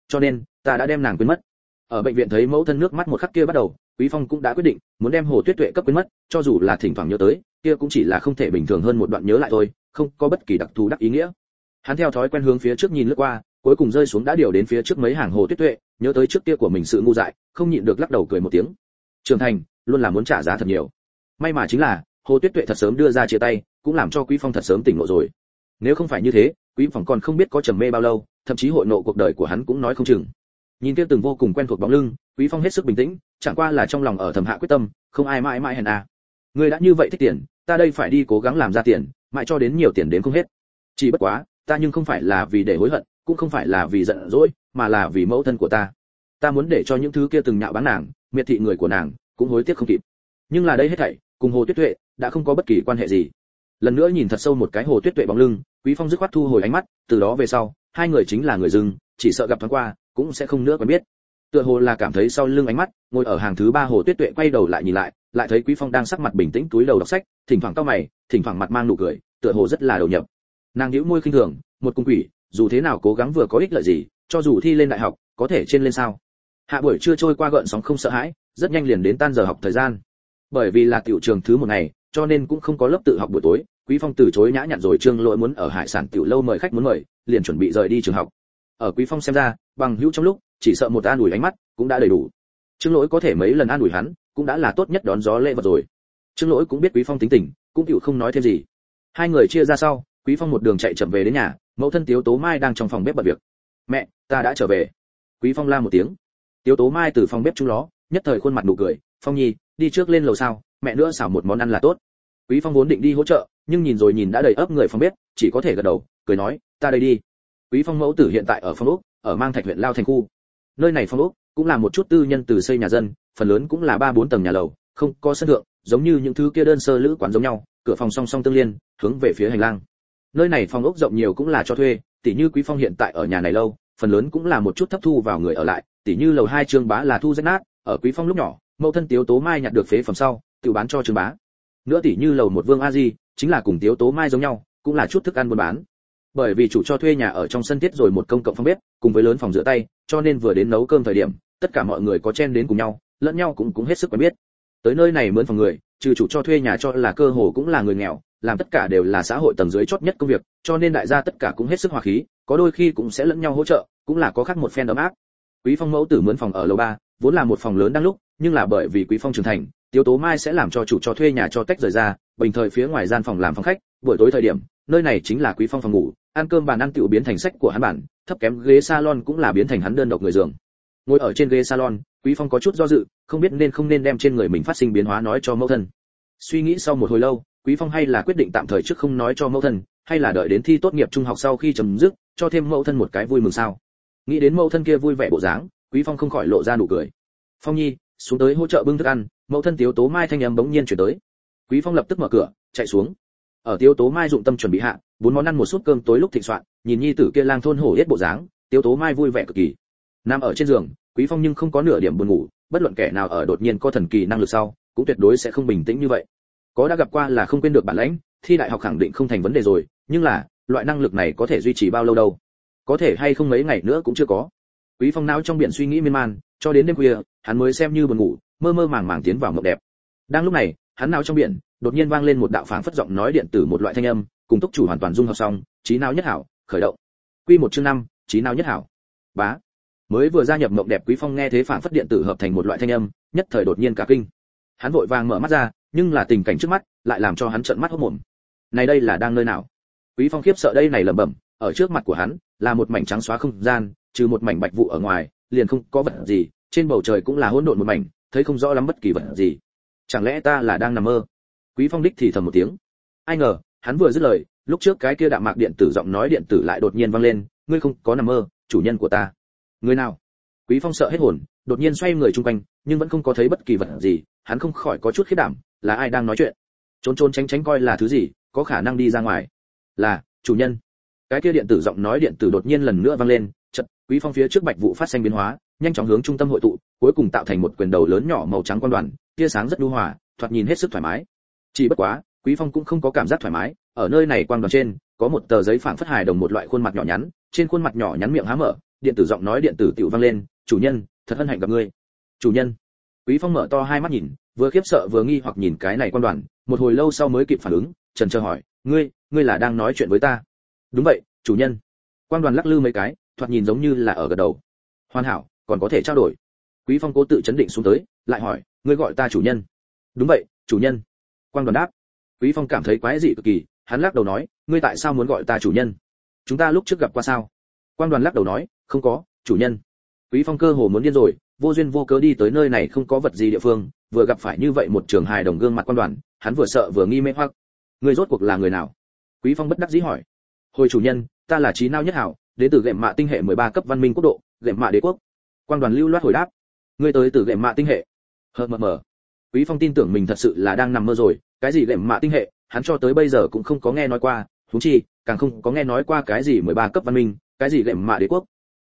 Cho nên, ta đã đem nàng quên mất. Ở bệnh viện thấy mẫu thân nước mắt một khắc kia bắt đầu, quý phong cũng đã quyết định, muốn đem hồ tuyết tuệ cấp quên mất, cho dù là thỉnh thoảng nhớ tới, kia cũng chỉ là không thể bình thường hơn một đoạn nhớ lại thôi, không có bất kỳ đặc thù đắc ý nghĩa. Hắn theo thói quen hướng phía trước nhìn lướt qua, cuối cùng rơi xuống đã điều đến phía trước mấy hàng hồ tuyết tuệ, nhớ tới trước kia của mình sự ngu dại, không nhịn được lắc đầu cười một tiếng. Trưởng thành, luôn là muốn trả giá thật nhiều. May mà chính là, hồ tuyết tuệ thật sớm đưa ra chia tay, cũng làm cho quý phong thật sớm tỉnh ngộ rồi. Nếu không phải như thế quý phong còn không biết có trầm mê bao lâu, thậm chí hội nộ cuộc đời của hắn cũng nói không chừng. Nhìn kia từng vô cùng quen thuộc bóng lưng, quý phong hết sức bình tĩnh, chẳng qua là trong lòng ở thầm hạ quyết tâm, không ai mãi mãi hèn à người đã như vậy thích tiền, ta đây phải đi cố gắng làm ra tiền, mãi cho đến nhiều tiền đến không hết. Chỉ bất quá, ta nhưng không phải là vì để hối hận, cũng không phải là vì giận dỗi, mà là vì mẫu thân của ta. Ta muốn để cho những thứ kia từng nhạo báng nàng, miệt thị người của nàng, cũng hối tiếc không kịp. Nhưng là đây hết thảy, cùng hồ tuyết tuệ, đã không có bất kỳ quan hệ gì. Lần nữa nhìn thật sâu một cái hồ tuyết tuệ bóng lưng quý phong dứt khoát thu hồi ánh mắt, từ đó về sau, hai người chính là người dưng chỉ sợ gặp thoáng qua, cũng sẽ không nữa còn biết. Tựa hồ là cảm thấy sau lưng ánh mắt, ngồi ở hàng thứ ba hồ tuyết tuệ quay đầu lại nhìn lại lại thấy quý phong đang sắc mặt bình tĩnh túi đầu đọc sách, thỉnh thoảng cau mày, thỉnh thoảng mặt mang nụ cười, tựa hồ rất là đầu nhập. Nàng nhíu môi khinh thường, một cung quỷ, dù thế nào cố gắng vừa có ích lợi gì, cho dù thi lên đại học, có thể trên lên sao? Hạ buổi trưa trôi qua gợn sóng không sợ hãi, rất nhanh liền đến tan giờ học thời gian. Bởi vì là tiểu trường thứ một ngày, cho nên cũng không có lớp tự học buổi tối quý phong từ chối nhã nhặn rồi trương lỗi muốn ở hải sản tiểu lâu mời khách muốn mời, liền chuẩn bị rời đi trường học. Ở quý phong xem ra, bằng hữu trong lúc, chỉ sợ một an ủi ánh mắt cũng đã đầy đủ. Trương lỗi có thể mấy lần an ủi hắn, cũng đã là tốt nhất đón gió lễ vật rồi. Trương lỗi cũng biết quý phong tính tình, cũng chịu không nói thêm gì. Hai người chia ra sau, quý phong một đường chạy chậm về đến nhà, mẫu thân tiếu tố mai đang trong phòng bếp bận việc. Mẹ, ta đã trở về. Quý phong la một tiếng. Tiếu tố mai từ phòng bếp trung ló, nhất thời khuôn mặt nụ cười. Phong nhi, đi trước lên lầu sao, mẹ nữa xảo một món ăn là tốt. Quý phong vốn định đi hỗ trợ nhưng nhìn rồi nhìn đã đầy ấp người phòng bếp, chỉ có thể gật đầu, cười nói, ta đây đi. Quý phong mẫu tử hiện tại ở phòng úc, ở mang thạch huyện lao thành khu. Nơi này phòng úc cũng là một chút tư nhân từ xây nhà dân, phần lớn cũng là ba bốn tầng nhà lầu, không có sân thượng, giống như những thứ kia đơn sơ lữ quán giống nhau, cửa phòng song song tương liên, hướng về phía hành lang. Nơi này phòng ốc rộng nhiều cũng là cho thuê tỷ như quý phong hiện tại ở nhà này lâu, phần lớn cũng là một chút thấp thu vào người ở lại tỷ như lầu hai trương bá là thu rách nát, ở quý phong lúc nhỏ, mẫu thân tiếu tố mai nhặt được phế phẩm sau, tự bán cho trương bá. Nữa tỷ như lầu một vương a di chính là cùng tiếu tố mai giống nhau, cũng là chút thức ăn buôn bán. Bởi vì chủ cho thuê nhà ở trong sân tiết rồi một công cộng phòng bếp, cùng với lớn phòng rửa tay, cho nên vừa đến nấu cơm thời điểm, tất cả mọi người có chen đến cùng nhau, lẫn nhau cũng cũng hết sức quen biết. Tới nơi này mướn phòng người, trừ chủ cho thuê nhà cho là cơ hồ cũng là người nghèo, làm tất cả đều là xã hội tầng dưới chót nhất công việc, cho nên đại gia tất cả cũng hết sức hòa khí, có đôi khi cũng sẽ lẫn nhau hỗ trợ, cũng là có khác một phen ấm áp. Quý phong mẫu tử mướn phòng ở lầu ba, vốn là một phòng lớn đang lúc, nhưng là bởi vì quý phong trưởng thành tiếu tố mai sẽ làm cho chủ cho thuê nhà cho tách rời ra, bình thời phía ngoài gian phòng làm phòng khách, buổi tối thời điểm, nơi này chính là quý phong phòng ngủ, ăn cơm bàn ăn tiểu biến thành sách của hắn bản, thấp kém ghế salon cũng là biến thành hắn đơn độc người giường. Ngồi ở trên ghế salon, quý phong có chút do dự, không biết nên không nên đem trên người mình phát sinh biến hóa nói cho mẫu thân. Suy nghĩ sau một hồi lâu, quý phong hay là quyết định tạm thời trước không nói cho mẫu thân, hay là đợi đến thi tốt nghiệp trung học sau khi chấm dứt, cho thêm mẫu thân một cái vui mừng sao. Nghĩ đến mẫu thân kia vui vẻ bộ dáng, quý phong không khỏi lộ ra nụ cười. Phong nhi, xuống tới hỗ trợ bưng thức ăn mẫu thân tiếu tố mai thanh âm bỗng nhiên chuyển tới. Quý phong lập tức mở cửa, chạy xuống. Ở tiếu tố mai dụng tâm chuẩn bị hạ, bốn món ăn một suất cơm tối lúc thịnh soạn, nhìn nhi tử kia lang thôn hổ yết bộ dáng, tiếu tố mai vui vẻ cực kỳ. Nằm ở trên giường, quý phong nhưng không có nửa điểm buồn ngủ, bất luận kẻ nào ở đột nhiên có thần kỳ năng lực sau, cũng tuyệt đối sẽ không bình tĩnh như vậy. Có đã gặp qua là không quên được bản lãnh, thi đại học khẳng định không thành vấn đề rồi, nhưng là, loại năng lực này có thể duy trì bao lâu đâu? Có thể hay không mấy ngày nữa cũng chưa có. Quý phong não trong biển suy nghĩ miên man, cho đến đêm khuya, hắn mới xem như buồn ngủ mơ mơ màng màng tiến vào mộng đẹp. Đang lúc này, hắn nào trong biển, đột nhiên vang lên một đạo phảng phất giọng nói điện tử một loại thanh âm, cùng tốc chủ hoàn toàn dung hợp xong, trí não nhất hảo, khởi động. Quy một chương năm, trí não nhất hảo. Bá. Mới vừa gia nhập mộng đẹp quý phong nghe thế phảng phất điện tử hợp thành một loại thanh âm, nhất thời đột nhiên cả kinh. Hắn vội vàng mở mắt ra, nhưng là tình cảnh trước mắt, lại làm cho hắn trợn mắt hốt mồm. Này đây là đang nơi nào? Quý phong khiếp sợ đây này lẩm bẩm, ở trước mặt của hắn, là một mảnh trắng xóa không gian, trừ một mảnh bạch vụ ở ngoài, liền không có vật gì, trên bầu trời cũng là hỗn độn một mảnh thấy không rõ lắm bất kỳ vật gì. Chẳng lẽ ta là đang nằm mơ? Quý phong đích thì thầm một tiếng. Ai ngờ, hắn vừa dứt lời, lúc trước cái kia đạm mạc điện tử giọng nói điện tử lại đột nhiên vang lên, ngươi không có nằm mơ, chủ nhân của ta. Người nào? Quý phong sợ hết hồn, đột nhiên xoay người chung quanh, nhưng vẫn không có thấy bất kỳ vật gì, hắn không khỏi có chút khiếp đảm, là ai đang nói chuyện? Trốn trốn tránh tránh coi là thứ gì, có khả năng đi ra ngoài? Là, chủ nhân. Cái kia điện tử giọng nói điện tử đột nhiên lần nữa vang lên, chợt, quý phong phía trước bạch vụ phát sinh biến hóa nhanh chóng hướng trung tâm hội tụ, cuối cùng tạo thành một quyền đầu lớn nhỏ màu trắng quan đoàn, tia sáng rất nhu hòa, thoạt nhìn hết sức thoải mái. Chỉ bất quá, quý phong cũng không có cảm giác thoải mái, ở nơi này quang đoàn trên, có một tờ giấy phản phất hài đồng một loại khuôn mặt nhỏ nhắn, trên khuôn mặt nhỏ nhắn miệng há mở, điện tử giọng nói điện tử tiểu vang lên, chủ nhân, thật hân hạnh gặp ngươi. Chủ nhân. Quý phong mở to hai mắt nhìn, vừa khiếp sợ vừa nghi hoặc nhìn cái này quan đoàn, một hồi lâu sau mới kịp phản ứng, trần chờ hỏi, ngươi ngươi là đang nói chuyện với ta? Đúng vậy, chủ nhân. Quan đoàn lắc lư mấy cái, thoạt nhìn giống như là ở gật đầu. Hoàn hảo còn có thể trao đổi. Quý phong cố tự chấn định xuống tới, lại hỏi, ngươi gọi ta chủ nhân? Đúng vậy, chủ nhân. Quang đoàn đáp. Quý phong cảm thấy quái dị cực kỳ, hắn lắc đầu nói, ngươi tại sao muốn gọi ta chủ nhân? Chúng ta lúc trước gặp qua sao? Quang đoàn lắc đầu nói, không có, chủ nhân. Quý phong cơ hồ muốn điên rồi, vô duyên vô cớ đi tới nơi này không có vật gì địa phương, vừa gặp phải như vậy một trường hài đồng gương mặt quan đoàn, hắn vừa sợ vừa nghi mê hoặc. Người rốt cuộc là người nào? Quý phong bất đắc dĩ hỏi. Hồi chủ nhân, ta là trí nao nhất hảo đến từ gệm mạ tinh hệ 13 cấp văn minh quốc độ, gệm mạ đế quốc. Quang đoàn lưu loát hồi đáp. Ngươi tới từ gệm mạ tinh hệ. Hờ mờ mờ. Quý phong tin tưởng mình thật sự là đang nằm mơ rồi, cái gì gệm mạ tinh hệ, hắn cho tới bây giờ cũng không có nghe nói qua, huống chi, càng không có nghe nói qua cái gì 13 cấp văn minh, cái gì gệm mạ đế quốc.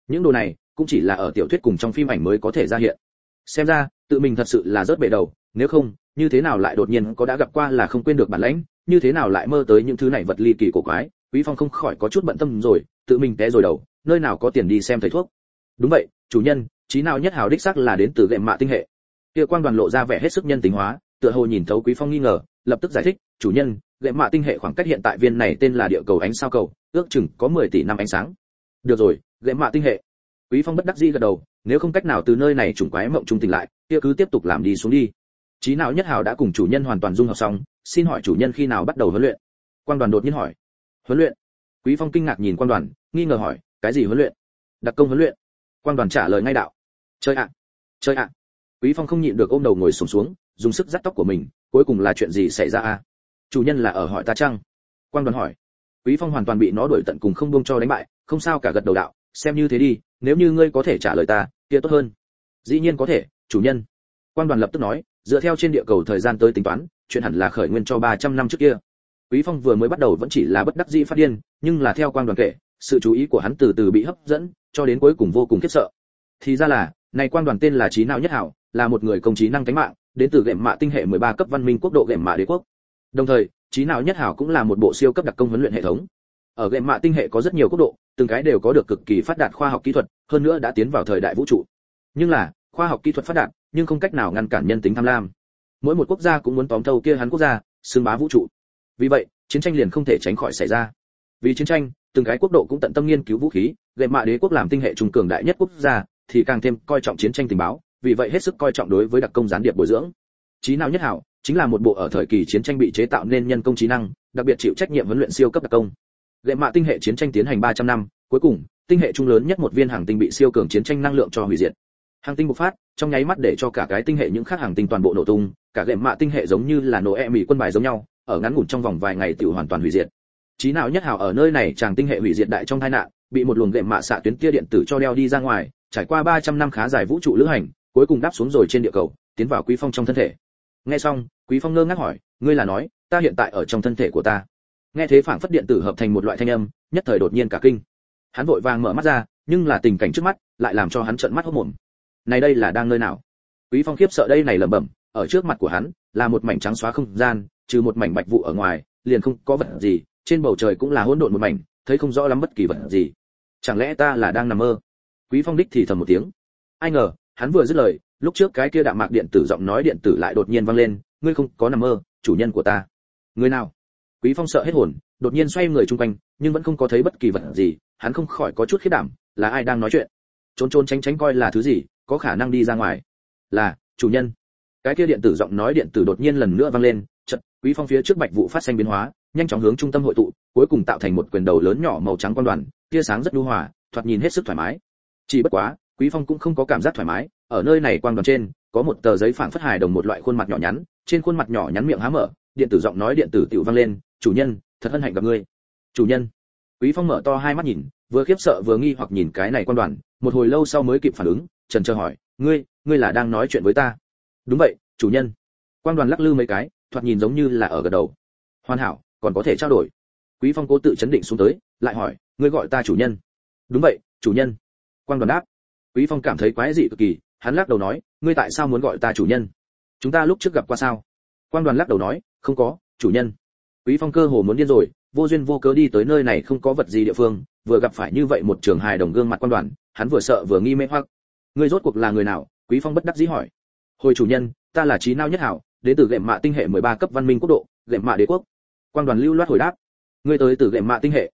Những đồ này, cũng chỉ là ở tiểu thuyết cùng trong phim ảnh mới có thể ra hiện. Xem ra, tự mình thật sự là rớt bể đầu, nếu không, như thế nào lại đột nhiên có đã gặp qua là không quên được bản lãnh, như thế nào lại mơ tới những thứ này vật ly kỳ cổ quái, quý phong không khỏi có chút bận tâm rồi, tự mình té rồi đầu, nơi nào có tiền đi xem thầy thuốc. Đúng vậy chủ nhân, trí nào nhất hào đích xác là đến từ gệm mạ tinh hệ. Kia quan đoàn lộ ra vẻ hết sức nhân tính hóa, tựa hồ nhìn thấu quý phong nghi ngờ, lập tức giải thích, chủ nhân, gệm mạ tinh hệ khoảng cách hiện tại viên này tên là địa cầu ánh sao cầu, ước chừng có 10 tỷ năm ánh sáng. Được rồi, gệm mạ tinh hệ. Quý phong bất đắc dĩ gật đầu, nếu không cách nào từ nơi này trùng quái mộng trung tỉnh lại, kia cứ tiếp tục làm đi xuống đi. Trí nào nhất hào đã cùng chủ nhân hoàn toàn dung hợp xong, xin hỏi chủ nhân khi nào bắt đầu huấn luyện? Quan đoàn đột nhiên hỏi. Huấn luyện? Quý phong kinh ngạc nhìn quan đoàn, nghi ngờ hỏi, cái gì huấn luyện? Đặc công huấn luyện. Quang đoàn trả lời ngay đạo. Chơi ạ chơi ạ. Quý phong không nhịn được ôm đầu ngồi sụp xuống, xuống dùng sức dắt tóc của mình cuối cùng là chuyện gì xảy ra à? Chủ nhân là ở hỏi ta chăng? Quang đoàn hỏi. Quý phong hoàn toàn bị nó đuổi tận cùng không buông cho đánh bại không sao cả gật đầu đạo xem như thế đi nếu như ngươi có thể trả lời ta kia tốt hơn. Dĩ nhiên có thể chủ nhân. Quang đoàn lập tức nói dựa theo trên địa cầu thời gian tới tính toán chuyện hẳn là khởi nguyên cho 300 năm trước kia. Quý phong vừa mới bắt đầu vẫn chỉ là bất đắc dĩ phát điên nhưng là theo Quang đoàn kể sự chú ý của hắn từ từ bị hấp dẫn cho đến cuối cùng vô cùng khiếp sợ. Thì ra là, này quang đoàn tên là trí nào nhất hảo, là một người công trí năng cánh mạng, đến từ gệm mạ tinh hệ 13 cấp văn minh quốc độ gệm mạ đế quốc. Đồng thời trí nào nhất hảo cũng là một bộ siêu cấp đặc công huấn luyện hệ thống. Ở gệm mạ tinh hệ có rất nhiều quốc độ, từng cái đều có được cực kỳ phát đạt khoa học kỹ thuật, hơn nữa đã tiến vào thời đại vũ trụ. Nhưng là, khoa học kỹ thuật phát đạt, nhưng không cách nào ngăn cản nhân tính tham lam. Mỗi một quốc gia cũng muốn tóm thâu kia hắn quốc gia, xưng bá vũ trụ. Vì vậy, chiến tranh liền không thể tránh khỏi xảy ra. Vì chiến tranh, từng cái quốc độ cũng tận tâm nghiên cứu vũ khí gệm mạ đế quốc làm tinh hệ trung cường đại nhất quốc gia, thì càng thêm coi trọng chiến tranh tình báo, vì vậy hết sức coi trọng đối với đặc công gián điệp bồi dưỡng. Trí nào nhất hảo, chính là một bộ ở thời kỳ chiến tranh bị chế tạo nên nhân công trí năng, đặc biệt chịu trách nhiệm huấn luyện siêu cấp đặc công. Gệm mạ tinh hệ chiến tranh tiến hành 300 năm, cuối cùng, tinh hệ trung lớn nhất một viên hàng tinh bị siêu cường chiến tranh năng lượng cho hủy diệt. Hàng tinh bộc phát, trong nháy mắt để cho cả cái tinh hệ những khác hàng tinh toàn bộ nổ tung, cả gệm mạ tinh hệ giống như là nổ e mỹ quân bài giống nhau, ở ngắn ngủn trong vòng vài ngày tiểu hoàn toàn hủy diệt. Trí nào nhất hảo ở nơi này chàng tinh hệ hủy diệt đại trong tai nạn bị một luồng gệm mạ xạ tuyến tia điện tử cho đeo đi ra ngoài, trải qua 300 năm khá dài vũ trụ lữ hành, cuối cùng đáp xuống rồi trên địa cầu, tiến vào quý phong trong thân thể. Nghe xong, quý phong ngơ ngác hỏi, ngươi là nói, ta hiện tại ở trong thân thể của ta? Nghe thế phảng phất điện tử hợp thành một loại thanh âm, nhất thời đột nhiên cả kinh. Hắn vội vàng mở mắt ra, nhưng là tình cảnh trước mắt, lại làm cho hắn trợn mắt hốt mồm này đây là đang nơi nào? Quý phong khiếp sợ đây này lẩm bẩm, ở trước mặt của hắn, là một mảnh trắng xóa không gian, trừ một mảnh bạch vụ ở ngoài, liền không có vật gì, trên bầu trời cũng là hỗn độn một mảnh, thấy không rõ lắm bất kỳ vật gì chẳng lẽ ta là đang nằm mơ? Quý phong đích thì thầm một tiếng. Ai ngờ, hắn vừa dứt lời, lúc trước cái kia đạm mạc điện tử giọng nói điện tử lại đột nhiên vang lên, ngươi không có nằm mơ, chủ nhân của ta. Người nào? Quý phong sợ hết hồn, đột nhiên xoay người chung quanh, nhưng vẫn không có thấy bất kỳ vật gì, hắn không khỏi có chút khiếp đảm, là ai đang nói chuyện? Trốn trốn tránh tránh coi là thứ gì, có khả năng đi ra ngoài. Là, chủ nhân. Cái kia điện tử giọng nói điện tử đột nhiên lần nữa vang lên chật quý phong phía trước bạch vụ phát sinh biến hóa, nhanh chóng hướng trung tâm hội tụ, cuối cùng tạo thành một quyền đầu lớn nhỏ màu trắng quan đoàn tia sáng rất nhu hòa, thoạt nhìn hết sức thoải mái. Chỉ bất quá, quý phong cũng không có cảm giác thoải mái, ở nơi này quang đoàn trên, có một tờ giấy phảng phất hài đồng một loại khuôn mặt nhỏ nhắn, trên khuôn mặt nhỏ nhắn miệng há mở, điện tử giọng nói điện tử tiểu vang lên, chủ nhân, thật hân hạnh gặp ngươi. Chủ nhân. Quý phong mở to hai mắt nhìn, vừa khiếp sợ vừa nghi hoặc nhìn cái này quan đoàn, một hồi lâu sau mới kịp phản ứng, trần chờ hỏi, ngươi ngươi là đang nói chuyện với ta? Đúng vậy, chủ nhân. Quan đoàn lắc lư mấy cái, thoạt nhìn giống như là ở gật đầu. Hoàn hảo, còn có thể trao đổi. Quý phong cố tự chấn định xuống tới, lại hỏi ngươi gọi ta chủ nhân. Đúng vậy, chủ nhân. Quang đoàn đáp. Quý phong cảm thấy quái dị cực kỳ, hắn lắc đầu nói, ngươi tại sao muốn gọi ta chủ nhân? Chúng ta lúc trước gặp qua sao? Quang đoàn lắc đầu nói, không có, chủ nhân. Quý phong cơ hồ muốn điên rồi, vô duyên vô cớ đi tới nơi này không có vật gì địa phương, vừa gặp phải như vậy một trường hài đồng gương mặt quan đoàn, hắn vừa sợ vừa nghi mê hoặc. Ngươi rốt cuộc là người nào? Quý phong bất đắc dĩ hỏi. Hồi chủ nhân, ta là trí nao nhất hảo, đến từ gệm mạ tinh hệ 13 cấp văn minh quốc độ, gệm mạ đế quốc. Quan đoàn lưu loát hồi đáp. Ngươi tới từ gệm mạ tinh hệ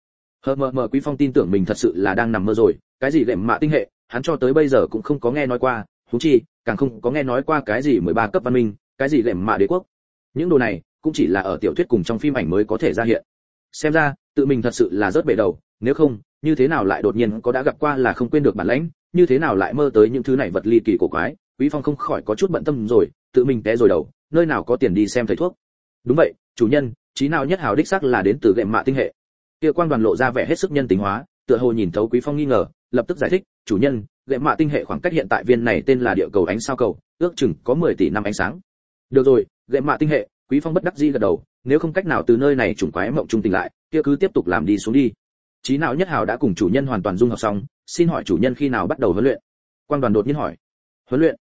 hờ mờ mờ quý phong tin tưởng mình thật sự là đang nằm mơ rồi, cái gì lệm mạ tinh hệ, hắn cho tới bây giờ cũng không có nghe nói qua thú chi, càng không có nghe nói qua cái gì 13 cấp văn minh, cái gì lệm mạ đế quốc. Những đồ này, cũng chỉ là ở tiểu thuyết cùng trong phim ảnh mới có thể ra hiện. Xem ra, tự mình thật sự là rớt bể đầu, nếu không, như thế nào lại đột nhiên có đã gặp qua là không quên được bản lãnh, như thế nào lại mơ tới những thứ này vật ly kỳ cổ quái, quý phong không khỏi có chút bận tâm rồi, tự mình té rồi đầu, nơi nào có tiền đi xem thầy thuốc. Đúng vậy, chủ nhân, trí nào nhất hào đích xác là đến từ lệm mạ tinh hệ kia quan đoàn lộ ra vẻ hết sức nhân tính hóa, tựa hồ nhìn thấu quý phong nghi ngờ, lập tức giải thích, chủ nhân lệ mạ tinh hệ khoảng cách hiện tại viên này tên là địa cầu ánh sao cầu, ước chừng có 10 tỷ năm ánh sáng. Được rồi lệ mạ tinh hệ, quý phong bất đắc dĩ gật đầu, nếu không cách nào từ nơi này trùng quái mộng trung tỉnh lại, kia cứ tiếp tục làm đi xuống đi. Trí não nhất hào đã cùng chủ nhân hoàn toàn dung hợp xong, xin hỏi chủ nhân khi nào bắt đầu huấn luyện? Quan đoàn đột nhiên hỏi. Huấn luyện?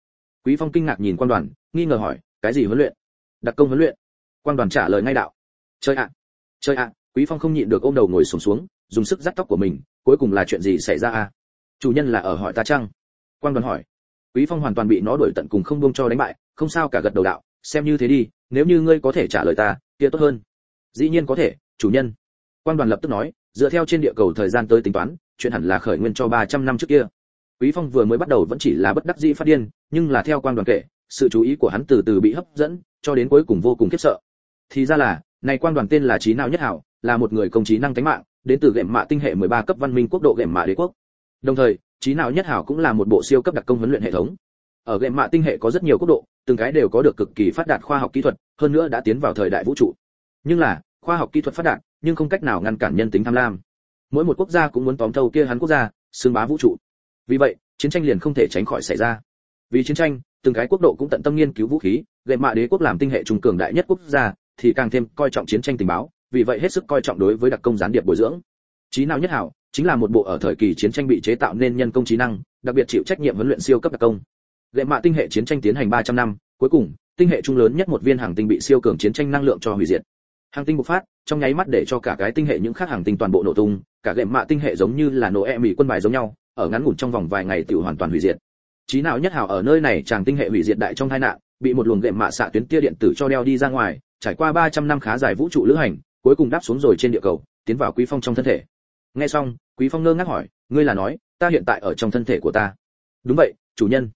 Quý phong kinh ngạc nhìn quan đoàn, nghi ngờ hỏi, cái gì huấn luyện? Đặc công huấn luyện. Quan đoàn trả lời ngay đạo. Chơi ạ chơi ạ quý phong không nhịn được ôm đầu ngồi sụp xuống, xuống dùng sức dắt tóc của mình cuối cùng là chuyện gì xảy ra à? Chủ nhân là ở hỏi ta chăng? Quan đoàn hỏi. Quý phong hoàn toàn bị nó đuổi tận cùng không buông cho đánh bại không sao cả gật đầu đạo xem như thế đi nếu như ngươi có thể trả lời ta kia tốt hơn. Dĩ nhiên có thể chủ nhân. Quan đoàn lập tức nói dựa theo trên địa cầu thời gian tới tính toán chuyện hẳn là khởi nguyên cho 300 năm trước kia. Quý phong vừa mới bắt đầu vẫn chỉ là bất đắc dĩ phát điên nhưng là theo quan đoàn kể sự chú ý của hắn từ từ bị hấp dẫn cho đến cuối cùng vô cùng khiếp sợ. Thì ra là này quan đoàn tên là trí nào nhất hảo, là một người công trí năng tánh mạng, đến từ gệm mạ tinh hệ 13 cấp văn minh quốc độ gệm mạ đế quốc. Đồng thời trí nào nhất hảo cũng là một bộ siêu cấp đặc công huấn luyện hệ thống. Ở gệm mạ tinh hệ có rất nhiều quốc độ, từng cái đều có được cực kỳ phát đạt khoa học kỹ thuật, hơn nữa đã tiến vào thời đại vũ trụ. Nhưng là, khoa học kỹ thuật phát đạt, nhưng không cách nào ngăn cản nhân tính tham lam. Mỗi một quốc gia cũng muốn tóm thâu kia hắn quốc gia xương bá vũ trụ. Vì vậy, chiến tranh liền không thể tránh khỏi xảy ra. Vì chiến tranh, từng cái quốc độ cũng tận tâm nghiên cứu vũ khí, gệm mạ đế quốc làm tinh hệ trung cường đại nhất quốc gia thì càng thêm coi trọng chiến tranh tình báo, vì vậy hết sức coi trọng đối với đặc công gián điệp bồi dưỡng. Trí nào nhất hảo, chính là một bộ ở thời kỳ chiến tranh bị chế tạo nên nhân công trí năng, đặc biệt chịu trách nhiệm huấn luyện siêu cấp đặc công. Lệ mạ tinh hệ chiến tranh tiến hành 300 năm, cuối cùng, tinh hệ trung lớn nhất một viên hàng tinh bị siêu cường chiến tranh năng lượng cho hủy diệt. Hàng tinh bộc phát, trong nháy mắt để cho cả cái tinh hệ những khác hàng tinh toàn bộ nổ tung, cả lệ mạ tinh hệ giống như là nổ e mỹ quân bài giống nhau, ở ngắn ngủn trong vòng vài ngày tiểu hoàn toàn hủy diệt. Chí nào nhất hảo ở nơi này chàng tinh hệ hủy diệt đại trong tai nạn, bị một luồng lệ mạ xạ tuyến tia điện tử cho đeo đi ra ngoài trải qua 300 năm khá dài vũ trụ lữ hành, cuối cùng đáp xuống rồi trên địa cầu, tiến vào quý phong trong thân thể. Nghe xong, quý phong ngơ ngác hỏi, ngươi là nói, ta hiện tại ở trong thân thể của ta? Đúng vậy, chủ nhân.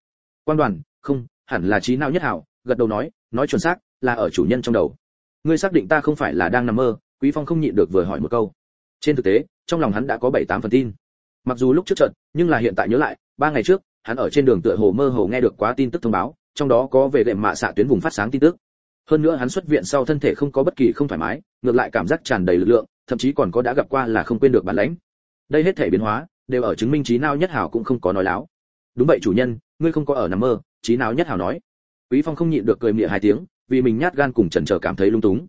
Quan đoàn, không, hẳn là trí não nhất hảo. Gật đầu nói nói chuẩn xác, là ở chủ nhân trong đầu. Ngươi xác định ta không phải là đang nằm mơ? Quý phong không nhịn được vừa hỏi một câu. Trên thực tế, trong lòng hắn đã có bảy tám phần tin. Mặc dù lúc trước trận, nhưng là hiện tại nhớ lại, ba ngày trước, hắn ở trên đường tựa hồ mơ hồ nghe được quá tin tức thông báo, trong đó có về đệm mạ xạ tuyến vùng phát sáng tin tức hơn nữa hắn xuất viện sau thân thể không có bất kỳ không thoải mái, ngược lại cảm giác tràn đầy lực lượng, thậm chí còn có đã gặp qua là không quên được bản lãnh. Đây hết thể biến hóa, đều ở chứng minh trí nào nhất hảo cũng không có nói láo. Đúng vậy chủ nhân, ngươi không có ở nằm mơ, trí nào nhất hảo nói. Quý phong không nhịn được cười mỉa hai tiếng, vì mình nhát gan cùng chần chờ cảm thấy lung túng.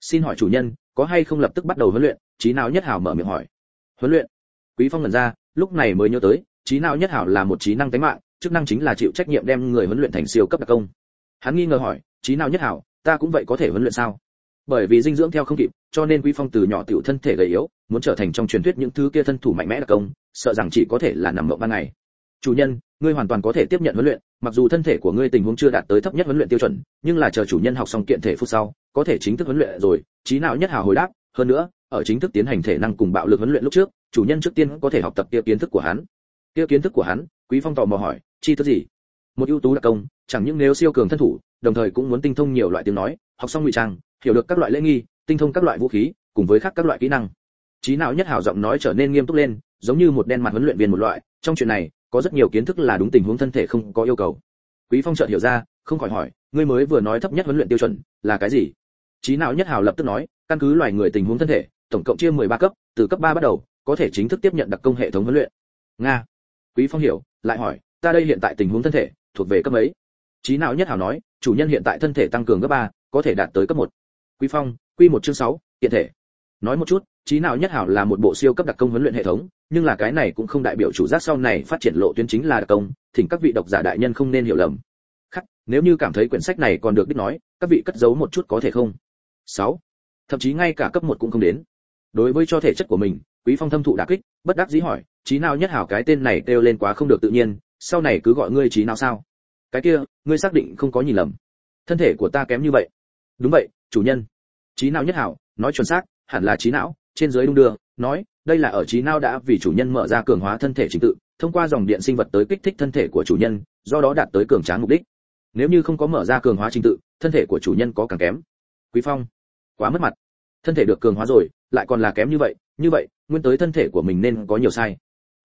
Xin hỏi chủ nhân, có hay không lập tức bắt đầu huấn luyện? Trí nào nhất hảo mở miệng hỏi. Huấn luyện? Quý phong lần ra, lúc này mới nhớ tới, trí nào nhất hảo là một trí năng tánh mạng, chức năng chính là chịu trách nhiệm đem người huấn luyện thành siêu cấp đặc công. Hắn nghi ngờ hỏi, trí nào nhất hảo ta cũng vậy có thể huấn luyện sao? Bởi vì dinh dưỡng theo không kịp, cho nên quý phong từ nhỏ tiểu thân thể gầy yếu, muốn trở thành trong truyền thuyết những thứ kia thân thủ mạnh mẽ đặc công, sợ rằng chỉ có thể là nằm mộng ban ngày. Chủ nhân, ngươi hoàn toàn có thể tiếp nhận huấn luyện, mặc dù thân thể của ngươi tình huống chưa đạt tới thấp nhất huấn luyện tiêu chuẩn, nhưng là chờ chủ nhân học xong kiện thể phút sau, có thể chính thức huấn luyện rồi, trí nào nhất hào hồi đáp, hơn nữa, ở chính thức tiến hành thể năng cùng bạo lực huấn luyện lúc trước, chủ nhân trước tiên có thể học tập kia kiến thức của hắn. Kia kiến thức của hắn, quý phong tò mò hỏi, chi thức gì? Một ưu tú đặc công, chẳng những nếu siêu cường thân thủ đồng thời cũng muốn tinh thông nhiều loại tiếng nói, học xong ngụy trang, hiểu được các loại lễ nghi, tinh thông các loại vũ khí, cùng với khác các loại kỹ năng. Trí não nhất hảo giọng nói trở nên nghiêm túc lên, giống như một đen mặt huấn luyện viên một loại, trong chuyện này, có rất nhiều kiến thức là đúng tình huống thân thể không có yêu cầu. Quý phong chợt hiểu ra, không khỏi hỏi, ngươi mới vừa nói thấp nhất huấn luyện tiêu chuẩn, là cái gì? Trí não nhất hảo lập tức nói, căn cứ loài người tình huống thân thể, tổng cộng chia 13 cấp, từ cấp 3 bắt đầu, có thể chính thức tiếp nhận đặc công hệ thống huấn luyện. Nga. Quý phong hiểu, lại hỏi, ta đây hiện tại tình huống thân thể, thuộc về cấp mấy? Trí não nhất hào nói chủ nhân hiện tại thân thể tăng cường gấp 3, có thể đạt tới cấp 1. quý phong quy một chương 6, hiện thể nói một chút trí não nhất hảo là một bộ siêu cấp đặc công huấn luyện hệ thống nhưng là cái này cũng không đại biểu chủ giác sau này phát triển lộ tuyến chính là đặc công thỉnh các vị độc giả đại nhân không nên hiểu lầm khắc nếu như cảm thấy quyển sách này còn được đích nói các vị cất giấu một chút có thể không 6. thậm chí ngay cả cấp một cũng không đến đối với cho thể chất của mình quý phong thâm thụ đả kích bất đắc dĩ hỏi trí nào nhất hảo cái tên này kêu lên quá không được tự nhiên sau này cứ gọi ngươi trí nào sao cái kia, ngươi xác định không có nhìn lầm. Thân thể của ta kém như vậy. Đúng vậy, chủ nhân. Trí não nhất hảo, nói chuẩn xác, hẳn là trí não, trên dưới đung đưa, nói, đây là ở trí não đã vì chủ nhân mở ra cường hóa thân thể trình tự, thông qua dòng điện sinh vật tới kích thích thân thể của chủ nhân, do đó đạt tới cường tráng mục đích. Nếu như không có mở ra cường hóa trình tự, thân thể của chủ nhân có càng kém. Quý phong, quá mất mặt. Thân thể được cường hóa rồi, lại còn là kém như vậy như vậy, nguyên tới thân thể của mình nên có nhiều sai.